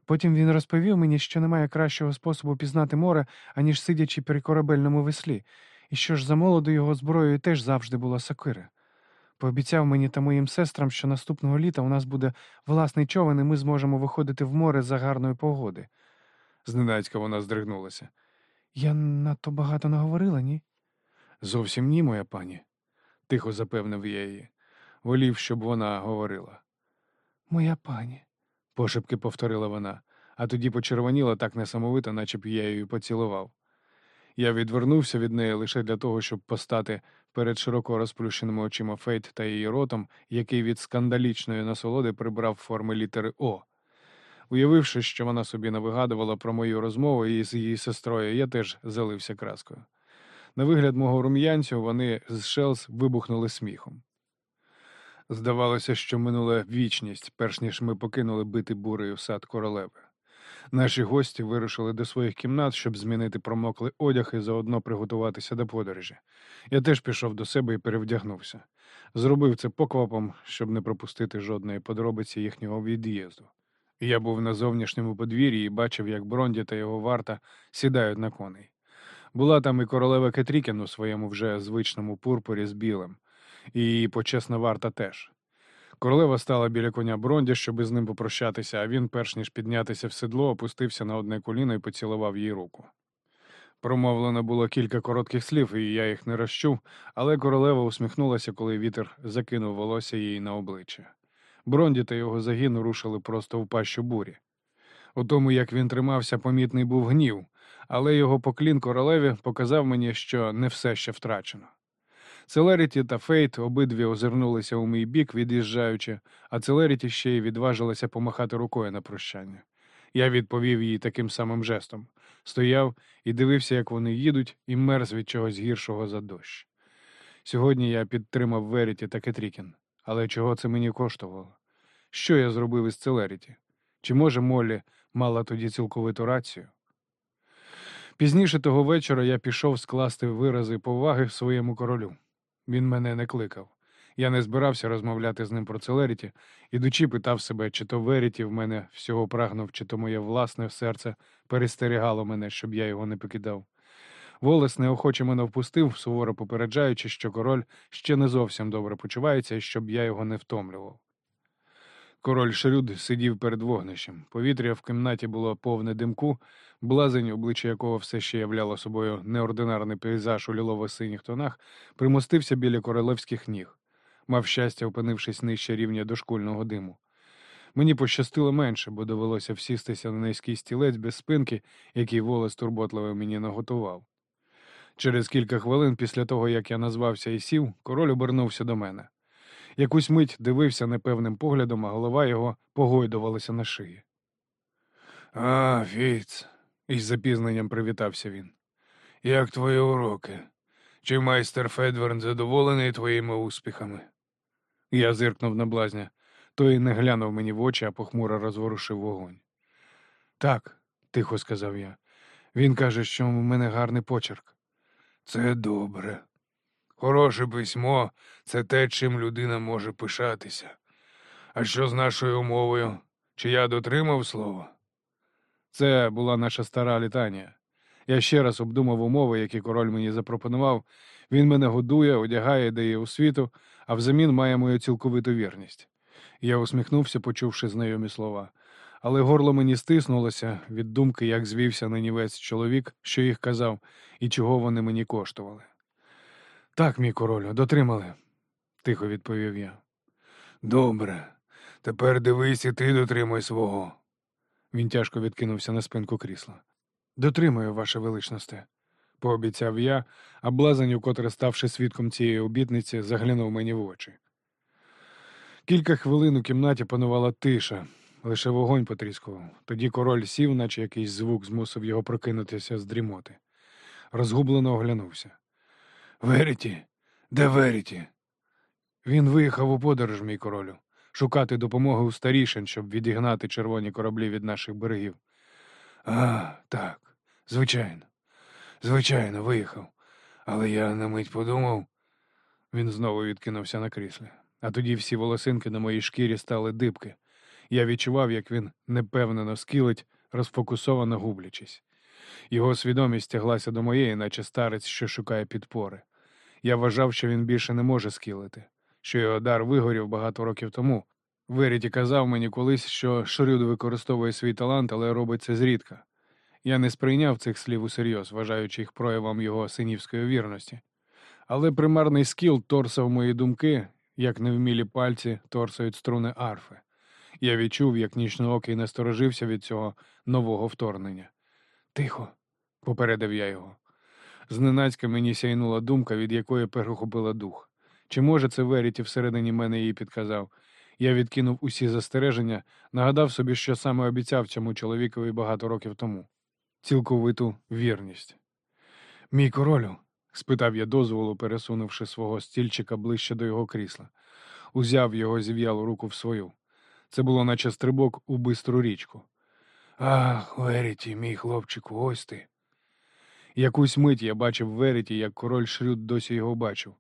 Потім він розповів мені, що немає кращого способу пізнати море, аніж сидячи при корабельному веслі, і що ж за молоду його зброєю теж завжди була сокира. Пообіцяв мені та моїм сестрам, що наступного літа у нас буде власний човен, і ми зможемо виходити в море за гарної погоди. Зненацька вона здригнулася. Я надто багато наговорила, ні? Зовсім ні, моя пані, тихо запевнив я її. Волів, щоб вона говорила. Моя пані. Пошепки повторила вона, а тоді почервоніла так несамовито, наче б я її поцілував. Я відвернувся від неї лише для того, щоб постати перед широко розплющеними очима Фейт та її ротом, який від скандалічної насолоди прибрав форми літери О. Уявивши, що вона собі навигадувала про мою розмову із її сестрою, я теж залився краскою. На вигляд мого рум'янцю вони з Шелс вибухнули сміхом. Здавалося, що минула вічність, перш ніж ми покинули битий бурею сад королеви. Наші гості вирушили до своїх кімнат, щоб змінити промоклий одяг і заодно приготуватися до подорожі. Я теж пішов до себе і перевдягнувся. Зробив це поквапом, щоб не пропустити жодної подробиці їхнього від'їзду. Я був на зовнішньому подвір'ї і бачив, як Бронді та його варта сідають на коней. Була там і королева Кетрікін у своєму вже звичному пурпурі з білим, і почесна варта теж. Королева стала біля коня Бронді, щоб із ним попрощатися, а він, перш ніж піднятися в седло, опустився на одне коліно і поцілував їй руку. Промовлено було кілька коротких слів, і я їх не розчув, але королева усміхнулася, коли вітер закинув волосся їй на обличчя. Бронді та його загін рушили просто в пащу бурі. У тому, як він тримався, помітний був гнів, але його поклін королеві показав мені, що не все ще втрачено. Целеріті та Фейт обидві озирнулися у мій бік, від'їжджаючи, а Целеріті ще й відважилася помахати рукою на прощання. Я відповів їй таким самим жестом. Стояв і дивився, як вони їдуть, і мерз від чогось гіршого за дощ. Сьогодні я підтримав Веріті та Кетрікін. Але чого це мені коштувало? Що я зробив із Целеріті? Чи може Моллі мала тоді цілковиту рацію? Пізніше того вечора я пішов скласти вирази поваги своєму королю. Він мене не кликав. Я не збирався розмовляти з ним про Целеріті, ідучи, питав себе, чи то Веріті в мене всього прагнув, чи то моє власне серце перестерігало мене, щоб я його не покидав. Волес неохоче мене впустив, суворо попереджаючи, що король ще не зовсім добре почувається щоб я його не втомлював. Король Шрюд сидів перед вогнищем. Повітря в кімнаті було повне димку, блазень, обличчя якого все ще являло собою неординарний пейзаж у лілово-синіх тонах, примостився біля королевських ніг, мав щастя, опинившись нижче рівня дошкульного диму. Мені пощастило менше, бо довелося всістися на низький стілець без спинки, який волос турботливо мені наготував. Через кілька хвилин після того, як я назвався і сів, король обернувся до мене. Якусь мить дивився непевним поглядом, а голова його погойдувалася на шиї. А, Фіц, Із запізненням привітався він. як твої уроки? Чи майстер Федверн задоволений твоїми успіхами? Я зиркнув на блазня. Той не глянув мені в очі, а похмуро розворушив вогонь. Так, тихо сказав я. Він каже, що в мене гарний почерк. Це добре. Хороше письмо це те, чим людина може пишатися. А що з нашою умовою? Чи я дотримав слова? Це була наша стара літанія. Я ще раз обдумав умови, які король мені запропонував. Він мене годує, одягає, дає освіту, а взамін має мою цілковиту вірність. Я усміхнувся, почувши знайомі слова. Але горло мені стиснулося від думки, як звівся на нівець чоловік, що їх казав, і чого вони мені коштували. Так, мій королю, дотримали, тихо відповів я. Добре. Тепер дивись і ти дотримай свого. Він тяжко відкинувся на спинку крісла. Дотримаю, ваше величносте, пообіцяв я, а блазень, укотре ставши свідком цієї обітниці, заглянув мені в очі. Кілька хвилин у кімнаті панувала тиша, лише вогонь потріскував. Тоді король сів, наче якийсь звук змусив його прокинутися з дрімоти. Розгублено оглянувся. Веріті? Де Веріті? Він виїхав у подорож, мій королю, шукати допомоги у старішин, щоб відігнати червоні кораблі від наших берегів. А, так, звичайно. Звичайно, виїхав. Але я на мить подумав, Він знову відкинувся на кріслі, а тоді всі волосинки на моїй шкірі стали дибки. Я відчував, як він непевнено скілить, розфокусовано гублячись. Його свідомість тяглася до моєї, наче старець, що шукає підпори. Я вважав, що він більше не може скілити, що його дар вигорів багато років тому. Веріті казав мені колись, що Шрюд використовує свій талант, але робить це зрідка. Я не сприйняв цих слів усерйоз, вважаючи їх проявом його синівської вірності. Але примарний скіл торсав мої думки, як невмілі пальці торсають струни арфи. Я відчув, як нічноокий насторожився від цього нового вторгнення. Тихо, попередив я його. Зненацька мені сяйнула думка, від якої перехопила дух. Чи може це Веріті всередині мене їй підказав? Я відкинув усі застереження, нагадав собі, що саме обіцяв цьому чоловікові багато років тому цілковиту вірність. Мій королю, спитав я дозволу, пересунувши свого стільчика ближче до його крісла, узяв його зів'ялу руку в свою. Це було наче стрибок у бистру річку. Ах, Веріті, мій хлопчику, ось ти. Якусь мить я бачив Веріті, як король Шрюд досі його бачив.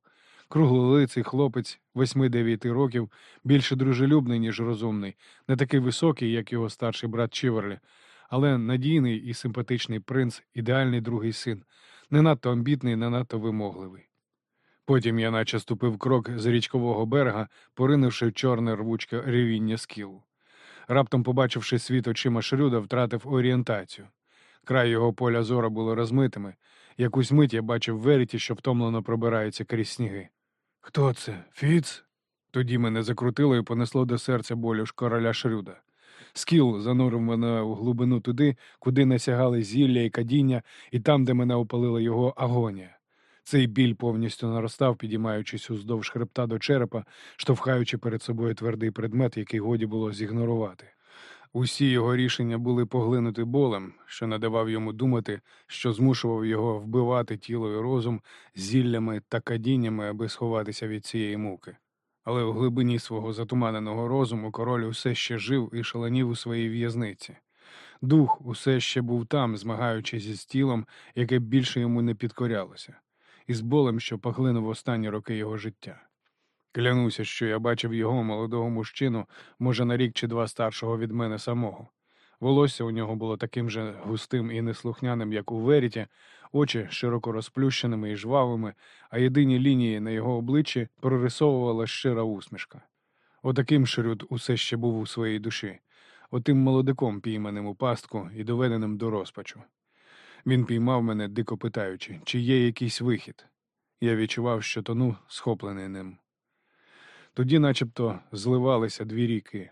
Круглолиций хлопець восьми-дев'яти років, більше дружелюбний, ніж розумний, не такий високий, як його старший брат Чіверлі, але надійний і симпатичний принц, ідеальний другий син, не надто амбітний, не надто вимогливий. Потім я наче ступив крок з річкового берега, поринувши в чорне рвучке ревіння скілу. Раптом, побачивши світ очима Шрюда, втратив орієнтацію. Край його поля зора було розмитими. Якусь мить я бачив Веріті, що втомлено пробирається крізь сніги. Хто це? Фіц? Тоді мене закрутило і понесло до серця болю ж короля Шрюда. Скіл занурив мене у глибину туди, куди насягали зілля і кадіння, і там, де мене опалила його агонія. Цей біль повністю наростав, підіймаючись уздовж хребта до черепа, штовхаючи перед собою твердий предмет, який годі було зігнорувати. Усі його рішення були поглинуті болем, що надавав йому думати, що змушував його вбивати тіло і розум зіллями та кадіннями, аби сховатися від цієї муки. Але в глибині свого затуманеного розуму король усе ще жив і шаленів у своїй в'язниці. Дух усе ще був там, змагаючись із тілом, яке більше йому не підкорялося, і з болем, що поглинув останні роки його життя. Клянуся, що я бачив його молодого мужчину, може, на рік чи два старшого від мене самого. Волосся у нього було таким же густим і неслухняним, як у Веріті, очі широко розплющеними і жвавими, а єдині лінії на його обличчі прорисовувала щира усмішка. Отаким Шрюд усе ще був у своїй душі, отим молодиком, пійманим у пастку і доведеним до розпачу. Він піймав мене, дико питаючи, чи є якийсь вихід. Я відчував, що тону схоплений ним. Тоді начебто зливалися дві ріки.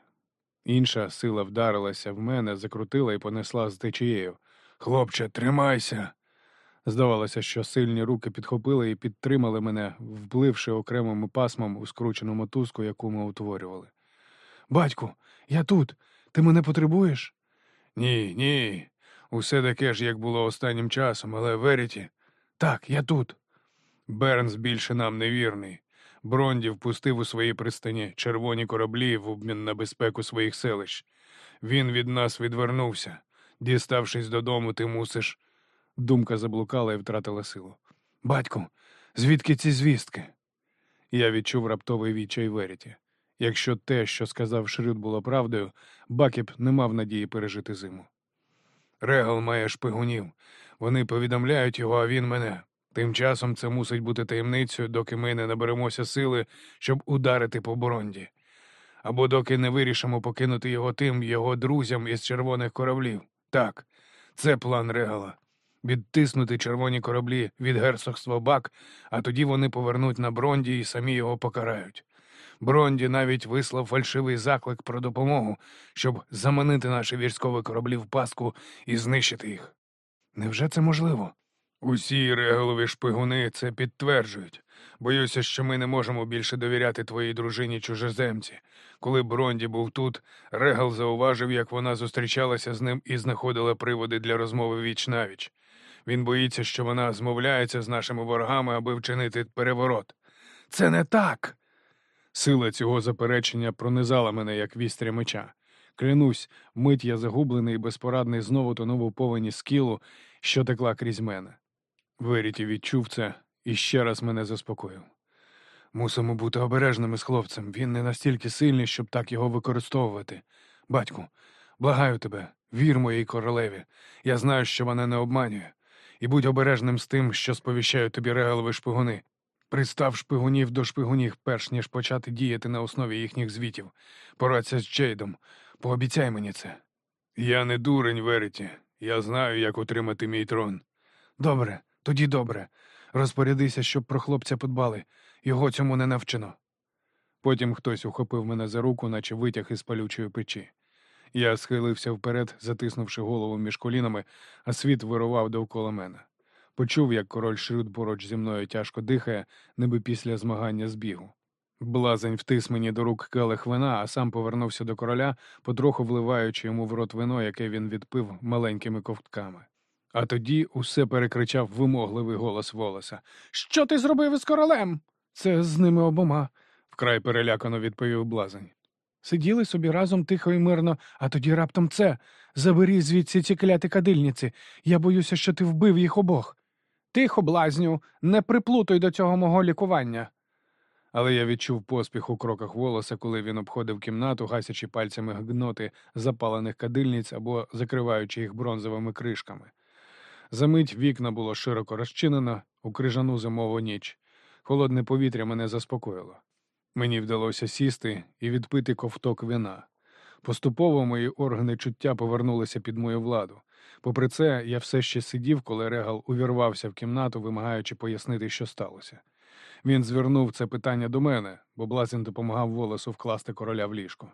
Інша сила вдарилася в мене, закрутила і понесла з течією. Хлопче, тримайся. Здавалося, що сильні руки підхопили і підтримали мене, впливши окремим пасмом у скручену мотузку, яку ми утворювали. Батьку, я тут. Ти мене потребуєш? Ні, ні. Усе таке ж, як було останнім часом, але Веріті. Так, я тут. Бернс більше нам не вірний. Бронді впустив у свої пристані червоні кораблі в обмін на безпеку своїх селищ. Він від нас відвернувся. Діставшись додому, ти мусиш. Думка заблукала і втратила силу. Батьку, звідки ці звістки? Я відчув раптовий відчай Веріті. Якщо те, що сказав Шрюд, було правдою, Бакіп не мав надії пережити зиму. Регал має шпигунів. Вони повідомляють його, а він мене. Тим часом це мусить бути таємницею, доки ми не наберемося сили, щоб ударити по Боронді. Або доки не вирішимо покинути його тим, його друзям із червоних кораблів. Так, це план Регала. Відтиснути червоні кораблі від герцогства Бак, а тоді вони повернуть на Бронді і самі його покарають. Бронді навіть вислав фальшивий заклик про допомогу, щоб заманити наші військові кораблі в паску і знищити їх. Невже це можливо? Усі реголові шпигуни це підтверджують. Боюся, що ми не можемо більше довіряти твоїй дружині чужеземці. Коли Бронді був тут, Регал зауважив, як вона зустрічалася з ним і знаходила приводи для розмови віч навіч. Він боїться, що вона змовляється з нашими ворогами, аби вчинити переворот. Це не так. Сила цього заперечення пронизала мене, як вістря меча. Клянусь, мить я загублений і безпорадний знову тонув у повені скілу, що текла крізь мене. Веріті відчув це і ще раз мене заспокоїв. Мусимо бути обережними з хлопцем. Він не настільки сильний, щоб так його використовувати. Батьку, благаю тебе, вір моїй королеві. Я знаю, що вона не обманює. І будь обережним з тим, що сповіщають тобі регалові шпигуни. Пристав шпигунів до шпигунів, перш ніж почати діяти на основі їхніх звітів. Порадься з Джейдом. Пообіцяй мені це. Я не дурень, Веріті. Я знаю, як утримати мій трон. Добре, тоді добре. Розпорядися, щоб про хлопця подбали. Його цьому не навчено. Потім хтось ухопив мене за руку, наче витяг із палючої печі. Я схилився вперед, затиснувши голову між колінами, а світ вирував довкола мене. Почув, як король Шрюд поруч зі мною тяжко дихає, ніби після змагання з бігу. Блазень втис мені до рук келих вина, а сам повернувся до короля, потроху вливаючи йому в рот вино, яке він відпив маленькими ковтками. А тоді усе перекричав вимогливий голос волоса. Що ти зробив із королем? Це з ними обома, вкрай перелякано відповів блазень. Сиділи собі разом тихо і мирно, а тоді раптом це. Забери звідси ці кляті кадильниці. Я боюся, що ти вбив їх обох. Тихо, блазню, не приплутуй до цього мого лікування. Але я відчув поспіх у кроках волоса, коли він обходив кімнату, гасячи пальцями гноти запалених кадильниць або закриваючи їх бронзовими кришками. Замить вікна було широко розчинено у крижану зимову ніч. Холодне повітря мене заспокоїло. Мені вдалося сісти і відпити ковток вина. Поступово мої органи чуття повернулися під мою владу. Попри це, я все ще сидів, коли Регал увірвався в кімнату, вимагаючи пояснити, що сталося. Він звернув це питання до мене, бо Блазін допомагав волосу вкласти короля в ліжко.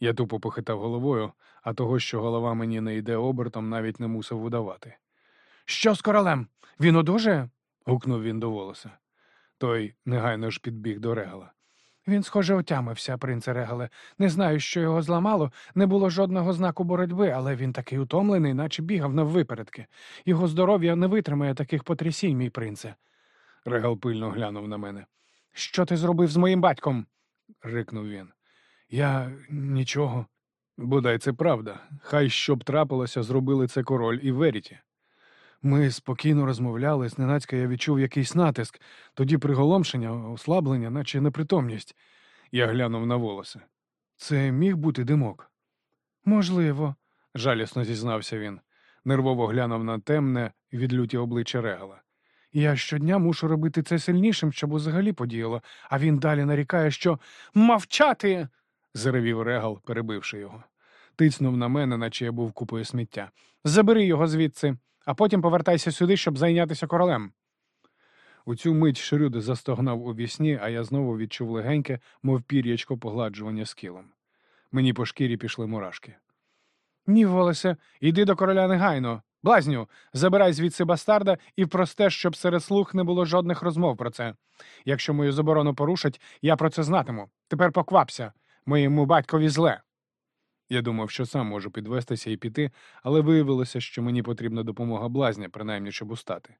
Я тупо похитав головою, а того, що голова мені не йде обертом, навіть не мусив видавати. Що з королем? Він одужає? гукнув він до волоса. Той негайно ж підбіг до Регала. Він, схоже, отямився, принце Регале. Не знаю, що його зламало, не було жодного знаку боротьби, але він такий утомлений, наче бігав наввипередки. Його здоров'я не витримає таких потрясінь, мій принце. Регал пильно глянув на мене. Що ти зробив з моїм батьком? рикнув він. Я нічого. Бодай це правда. Хай що б трапилося, зробили це король і Веріті. Ми спокійно розмовляли, зненацька я відчув якийсь натиск, тоді приголомшення, ослаблення, наче непритомність. Я глянув на волоси. Це міг бути димок. Можливо, жалісно зізнався він. Нервово глянув на темне від люті обличчя Регала. Я щодня мушу робити це сильнішим, щоб взагалі подіяло, а він далі нарікає, що мовчати. заревів Регал, перебивши його. Тицнув на мене, наче я був купою сміття. Забери його звідси, а потім повертайся сюди, щоб зайнятися королем. У цю мить Шрюд застогнав у вісні, а я знову відчув легеньке, мов пір'ячко погладжування скілом. Мені по шкірі пішли мурашки. Ні, волосе, іди до короля негайно. Блазню, забирай звідси бастарда і просте, щоб серед слух не було жодних розмов про це. Якщо мою заборону порушать, я про це знатиму. Тепер поквапся. Моєму батькові зле. Я думав, що сам можу підвестися і піти, але виявилося, що мені потрібна допомога блазня, принаймні, щоб устати.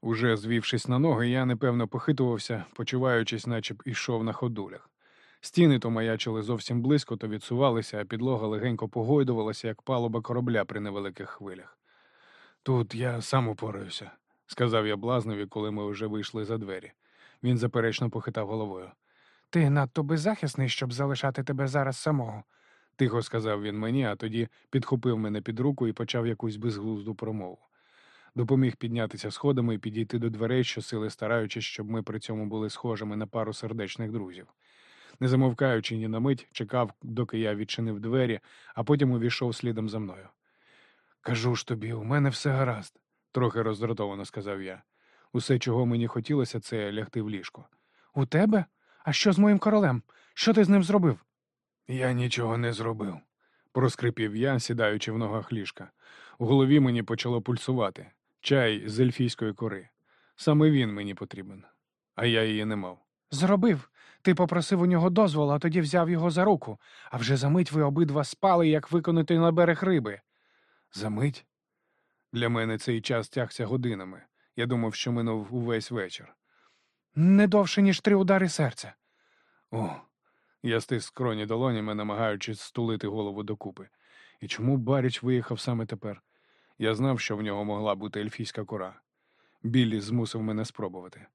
Уже звівшись на ноги, я непевно похитувався, почуваючись, наче б ішов на ходулях. Стіни то маячили зовсім близько, то відсувалися, а підлога легенько погойдувалася, як палуба корабля при невеликих хвилях. Тут я сам упораюся, сказав я блазневі, коли ми вже вийшли за двері. Він заперечно похитав головою. Ти надто беззахисний, щоб залишати тебе зараз самого, тихо сказав він мені, а тоді підхопив мене під руку і почав якусь безглузду промову. Допоміг піднятися сходами і підійти до дверей, щосили стараючись, щоб ми при цьому були схожими на пару сердечних друзів. Не замовкаючи ні на мить, чекав, доки я відчинив двері, а потім увійшов слідом за мною. Кажу ж тобі, у мене все гаразд, трохи роздратовано сказав я. Усе, чого мені хотілося, це лягти в ліжко. У тебе? А що з моїм королем? Що ти з ним зробив? Я нічого не зробив, проскрипів я, сідаючи в ногах ліжка. У голові мені почало пульсувати чай з ельфійської кори. Саме він мені потрібен, а я її не мав. Зробив. Ти попросив у нього дозволу, а тоді взяв його за руку, а вже за мить ви обидва спали, як виконати на берег риби. За мить? Для мене цей час тягся годинами. Я думав, що минув увесь вечір. Не довше, ніж три удари серця. О, я стис скроні долонями, намагаючись стулити голову докупи. І чому Баріч виїхав саме тепер? Я знав, що в нього могла бути ельфійська кора. Біллі змусив мене спробувати.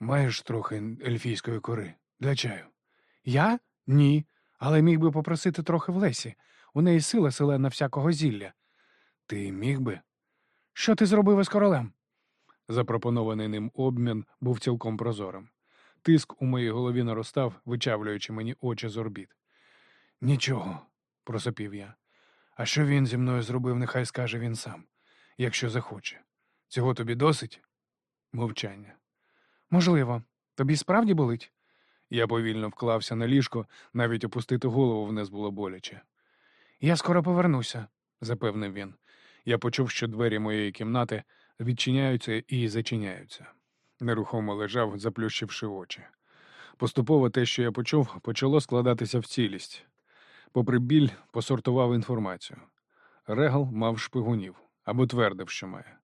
Маєш трохи ельфійської кори для чаю? Я? Ні. Але міг би попросити трохи в Лесі. У неї сила селена всякого зілля. Ти міг би? Що ти зробив із королем? Запропонований ним обмін був цілком прозорим. Тиск у моїй голові наростав, вичавлюючи мені очі з орбіт. Нічого, просопів я. А що він зі мною зробив, нехай скаже він сам, якщо захоче. Цього тобі досить? Мовчання. Можливо, тобі справді болить? Я повільно вклався на ліжко, навіть опустити голову вниз було боляче. Я скоро повернуся, запевнив він. Я почув, що двері моєї кімнати відчиняються і зачиняються. Нерухомо лежав, заплющивши очі. Поступово те, що я почув, почало складатися в цілість. Попри біль, посортував інформацію. Регал мав шпигунів або твердив, що має.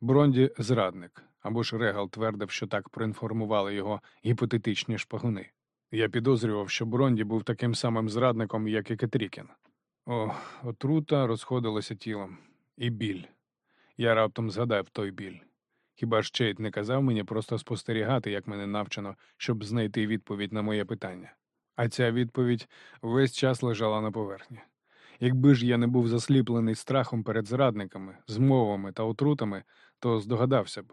Бронді зрадник, або ж Регал твердив, що так проінформували його гіпотетичні шпигуни. Я підозрював, що Бронді був таким самим зрадником, як і Кетрікін. О, отрута розходилася тілом. І біль. Я раптом згадав той біль. Хіба ж Чейт не казав мені просто спостерігати, як мене навчено, щоб знайти відповідь на моє питання? А ця відповідь весь час лежала на поверхні. Якби ж я не був засліплений страхом перед зрадниками, змовами та отрутами, то здогадався б.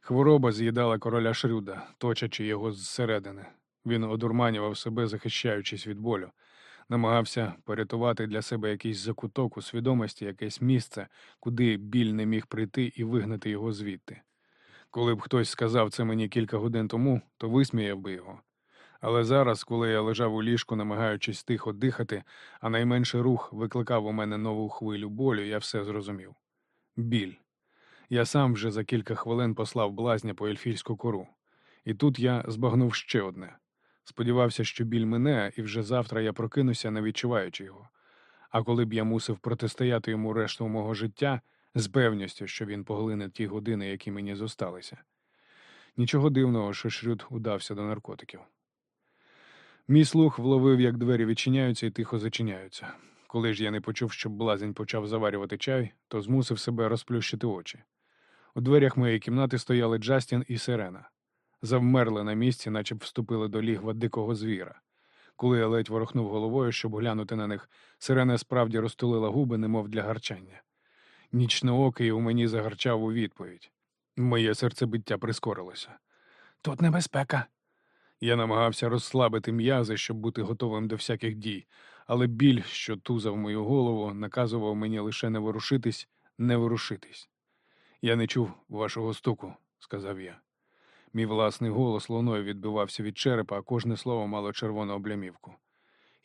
Хвороба з'їдала короля Шрюда, точачи його зсередини. Він одурманював себе, захищаючись від болю, намагався порятувати для себе якийсь закуток у свідомості, якесь місце, куди біль не міг прийти і вигнати його звідти. Коли б хтось сказав це мені кілька годин тому, то висміяв би його. Але зараз, коли я лежав у ліжку, намагаючись тихо дихати, а найменший рух викликав у мене нову хвилю болю, я все зрозумів. Біль. Я сам вже за кілька хвилин послав блазня по ельфійську кору. І тут я збагнув ще одне. Сподівався, що біль мине, і вже завтра я прокинуся, не відчуваючи його. А коли б я мусив протистояти йому решту мого життя, з певністю, що він поглине ті години, які мені зосталися. Нічого дивного, що Шрюд удався до наркотиків. Мій слух вловив, як двері відчиняються і тихо зачиняються. Коли ж я не почув, щоб блазень почав заварювати чай, то змусив себе розплющити очі. У дверях моєї кімнати стояли Джастін і Сирена. Завмерли на місці, наче б вступили до лігва дикого звіра. Коли я ледь ворухнув головою, щоб глянути на них, сирена справді розтулила губи, немов для гарчання. Нічноокий у мені загарчав у відповідь. Моє серцебиття прискорилося. Тут небезпека. Я намагався розслабити м'язи, щоб бути готовим до всяких дій, але біль, що тузав мою голову, наказував мені лише не ворушитись, не ворушитись. Я не чув вашого стуку, сказав я. Мій власний голос луною відбивався від черепа, а кожне слово мало червону облямівку.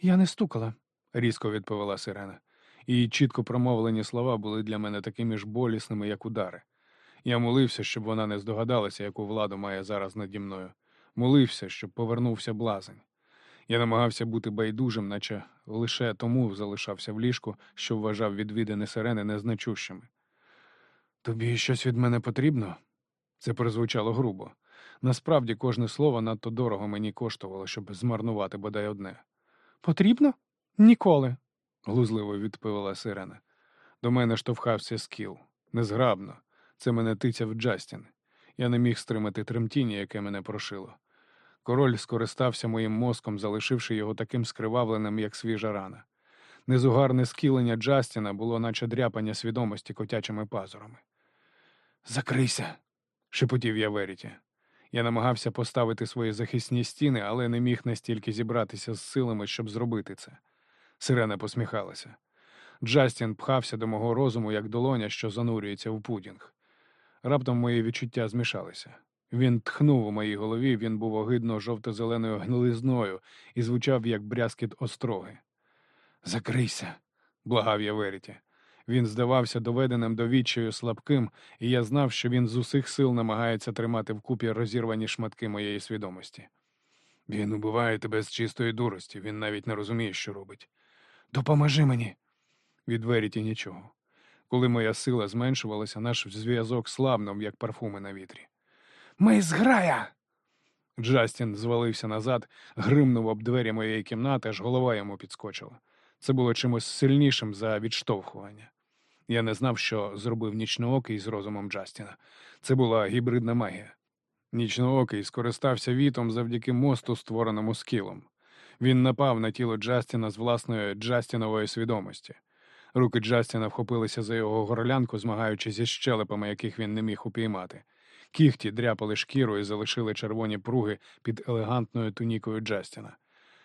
Я не стукала. різко відповіла сирена. Її чітко промовлені слова були для мене такими ж болісними, як удари. Я молився, щоб вона не здогадалася, яку владу має зараз наді мною. Молився, щоб повернувся блазень. Я намагався бути байдужим, наче лише тому залишався в ліжку, що вважав відвідини сирени незначущими. Тобі щось від мене потрібно? Це прозвучало грубо. Насправді кожне слово надто дорого мені коштувало, щоб змарнувати бодай одне. Потрібно? Ніколи. глузливо відповіла сирена. До мене штовхався скіл. Незграбно. Це мене тицяв Джастін. Я не міг стримати тремтіння, яке мене прошило. Король скористався моїм мозком, залишивши його таким скривавленим, як свіжа рана. Незугарне скілення Джастіна було, наче дряпання свідомості котячими пазурами. Закрийся, шепотів я Веріті. Я намагався поставити свої захисні стіни, але не міг настільки зібратися з силами, щоб зробити це. Сирена посміхалася. Джастін пхався до мого розуму, як долоня, що занурюється в пудінг. Раптом мої відчуття змішалися. Він тхнув у моїй голові, він був огидно жовто-зеленою гнилизною і звучав, як брязкіт остроги. Закрийся, благав я Веріті. Він здавався доведеним до відчаю слабким, і я знав, що він з усіх сил намагається тримати вкупі розірвані шматки моєї свідомості. Він убиває тебе з чистої дурості, він навіть не розуміє, що робить. Допоможи мені. Від Веріті нічого. Коли моя сила зменшувалася, наш зв'язок слабнув, як парфуми на вітрі. Ми зграя. Джастін звалився назад, гримнув об двері моєї кімнати, аж голова йому підскочила. Це було чимось сильнішим за відштовхування. Я не знав, що зробив нічноокий з розумом Джастіна. Це була гібридна магія. Нічноокий скористався вітом завдяки мосту, створеному скілом. Він напав на тіло Джастіна з власної Джастінової свідомості. Руки Джастіна вхопилися за його горлянку, змагаючись зі щелепами, яких він не міг упіймати. Кіхті дряпали шкіру і залишили червоні пруги під елегантною тунікою Джастіна.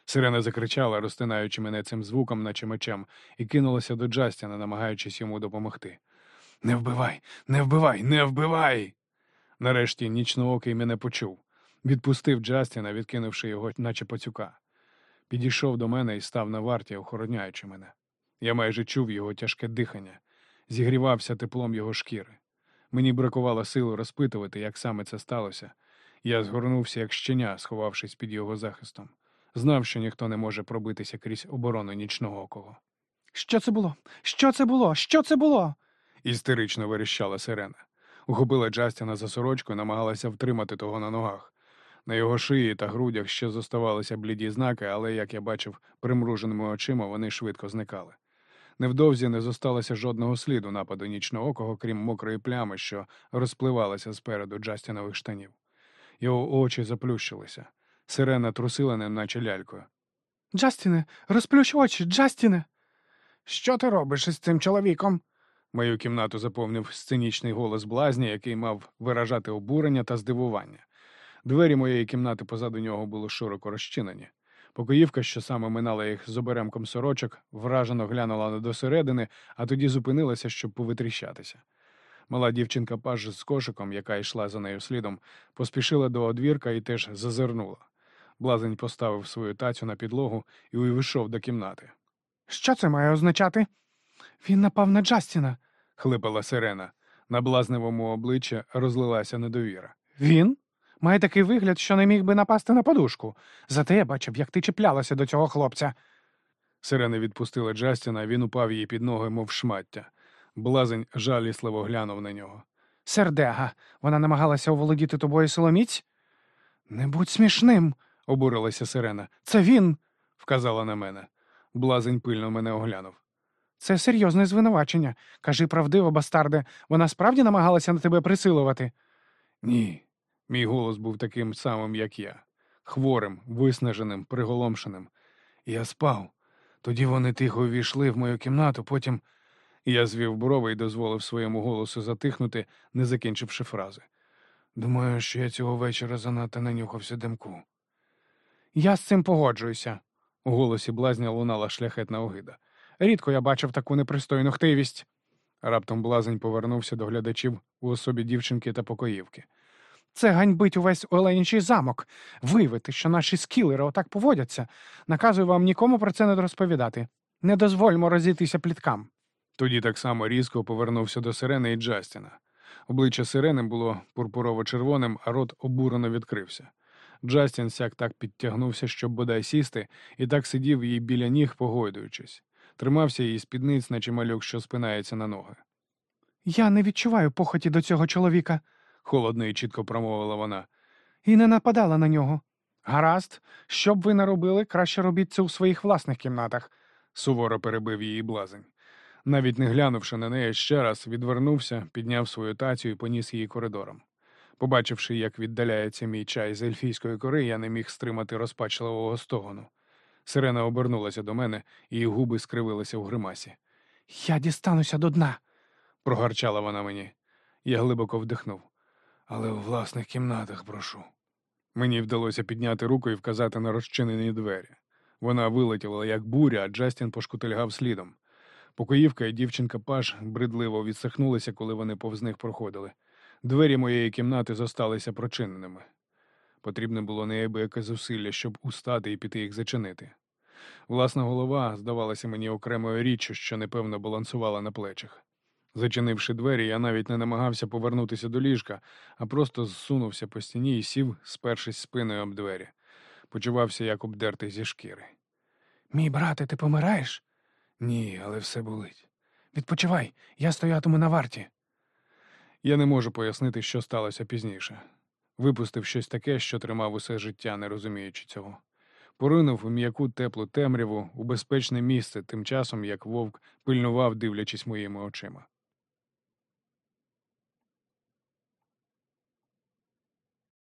Сирена закричала, розтинаючи мене цим звуком, наче мечем, і кинулася до Джастіна, намагаючись йому допомогти. Не вбивай, не вбивай, не вбивай. Нарешті нічноокий мене почув. Відпустив Джастіна, відкинувши його, наче пацюка. Підійшов до мене і став на варті, охороняючи мене. Я майже чув його тяжке дихання, зігрівався теплом його шкіри. Мені бракувало сил розпитувати, як саме це сталося. Я згорнувся, як щеня, сховавшись під його захистом. Знав, що ніхто не може пробитися крізь оборону нічного окого. Що це було? Що це було? Що це було? Істерично верещала сирена. Ухопила Джастіна за сорочку і намагалася втримати того на ногах. На його шиї та грудях ще зоставалися бліді знаки, але, як я бачив, примруженими очима вони швидко зникали. Невдовзі не зосталося жодного сліду нападу нічноокого, крім мокрої плями, що розпливалася спереду Джастінових штанів. Його очі заплющилися. Сирена трусила ним, наче лялькою. Джастіне, розплющ очі, Джастіне. Що ти робиш із цим чоловіком? Мою кімнату заповнив сценічний голос блазня, який мав виражати обурення та здивування. Двері моєї кімнати позаду нього були широко розчинені. Покоївка, що саме минала їх з оберемком сорочок, вражено глянула досередини, а тоді зупинилася, щоб повитріщатися. Мала дівчинка паж з кошиком, яка йшла за нею слідом, поспішила до одвірка і теж зазирнула. Блазень поставив свою тацю на підлогу і увійшов до кімнати. Що це має означати? Він напав на Джастіна. Хлипала сирена. На блазневому обличчі розлилася недовіра. Він? Має такий вигляд, що не міг би напасти на подушку. Зате я бачив, як ти чіплялася до цього хлопця. Сирена відпустила Джастіна, він упав їй під ноги, мов шмаття. Блазень жалісливо глянув на нього. Сердега, вона намагалася оволодіти тобою силоміць? Не будь смішним, Обурилася сирена. це він. Вказала на мене. Блазень пильно мене оглянув. Це серйозне звинувачення. Кажи правдиво, бастарде, вона справді намагалася на тебе присилувати. Ні. Мій голос був таким самим, як я. Хворим, виснаженим, приголомшеним. Я спав. Тоді вони тихо увійшли в мою кімнату, потім. Я звів брови і дозволив своєму голосу затихнути, не закінчивши фрази. Думаю, що я цього вечора занадто нанюхався димку. Я з цим погоджуюся. У голосі блазня лунала шляхетна огида. Рідко я бачив таку непристойну хтивість. Раптом блазень повернувся до глядачів у особі дівчинки та покоївки. Це ганьбить увесь Оленячий замок. Виявити, що наші скілери отак поводяться. Наказую вам нікому про це не розповідати. Не дозвольмо розійтися пліткам. Тоді так само різко повернувся до сирени і Джастіна. Обличчя сирени було пурпурово-червоним, а рот обурено відкрився. Джастін сяк так підтягнувся, щоб бодай сісти, і так сидів їй біля ніг, погойдуючись. Тримався її спідниць, наче малюк, що спинається на ноги. Я не відчуваю похоті до цього чоловіка Холодно і чітко промовила вона. і не нападала на нього. Гаразд, що б ви не робили, краще робіть це у своїх власних кімнатах. Суворо перебив її блазень. Навіть не глянувши на неї ще раз, відвернувся, підняв свою тацю і поніс її коридором. Побачивши, як віддаляється мій чай з ельфійської кори, я не міг стримати розпачливого стогону. Сирена обернулася до мене, її губи скривилися в гримасі. Я дістануся до дна. Прогарчала вона мені. Я глибоко вдихнув. Але у власних кімнатах прошу. Мені вдалося підняти руку і вказати на розчинені двері. Вона вилетіла, як буря, а Джастін пошкутильгав слідом. Покоївка і дівчинка Паш бредливо відсахнулися, коли вони повз них проходили. Двері моєї кімнати зосталися прочиненими. Потрібне було неабияке зусилля, щоб устати і піти їх зачинити. Власна голова здавалася мені окремою річчю, що непевно балансувала на плечах. Зачинивши двері, я навіть не намагався повернутися до ліжка, а просто зсунувся по стіні і сів, спершись спиною об двері. Почувався, як обдертий зі шкіри. Мій брате, ти помираєш? Ні, але все болить. Відпочивай, я стоятиму на варті. Я не можу пояснити, що сталося пізніше. Випустив щось таке, що тримав усе життя, не розуміючи цього. Поринув у м'яку теплу темряву у безпечне місце, тим часом як вовк пильнував, дивлячись моїми очима.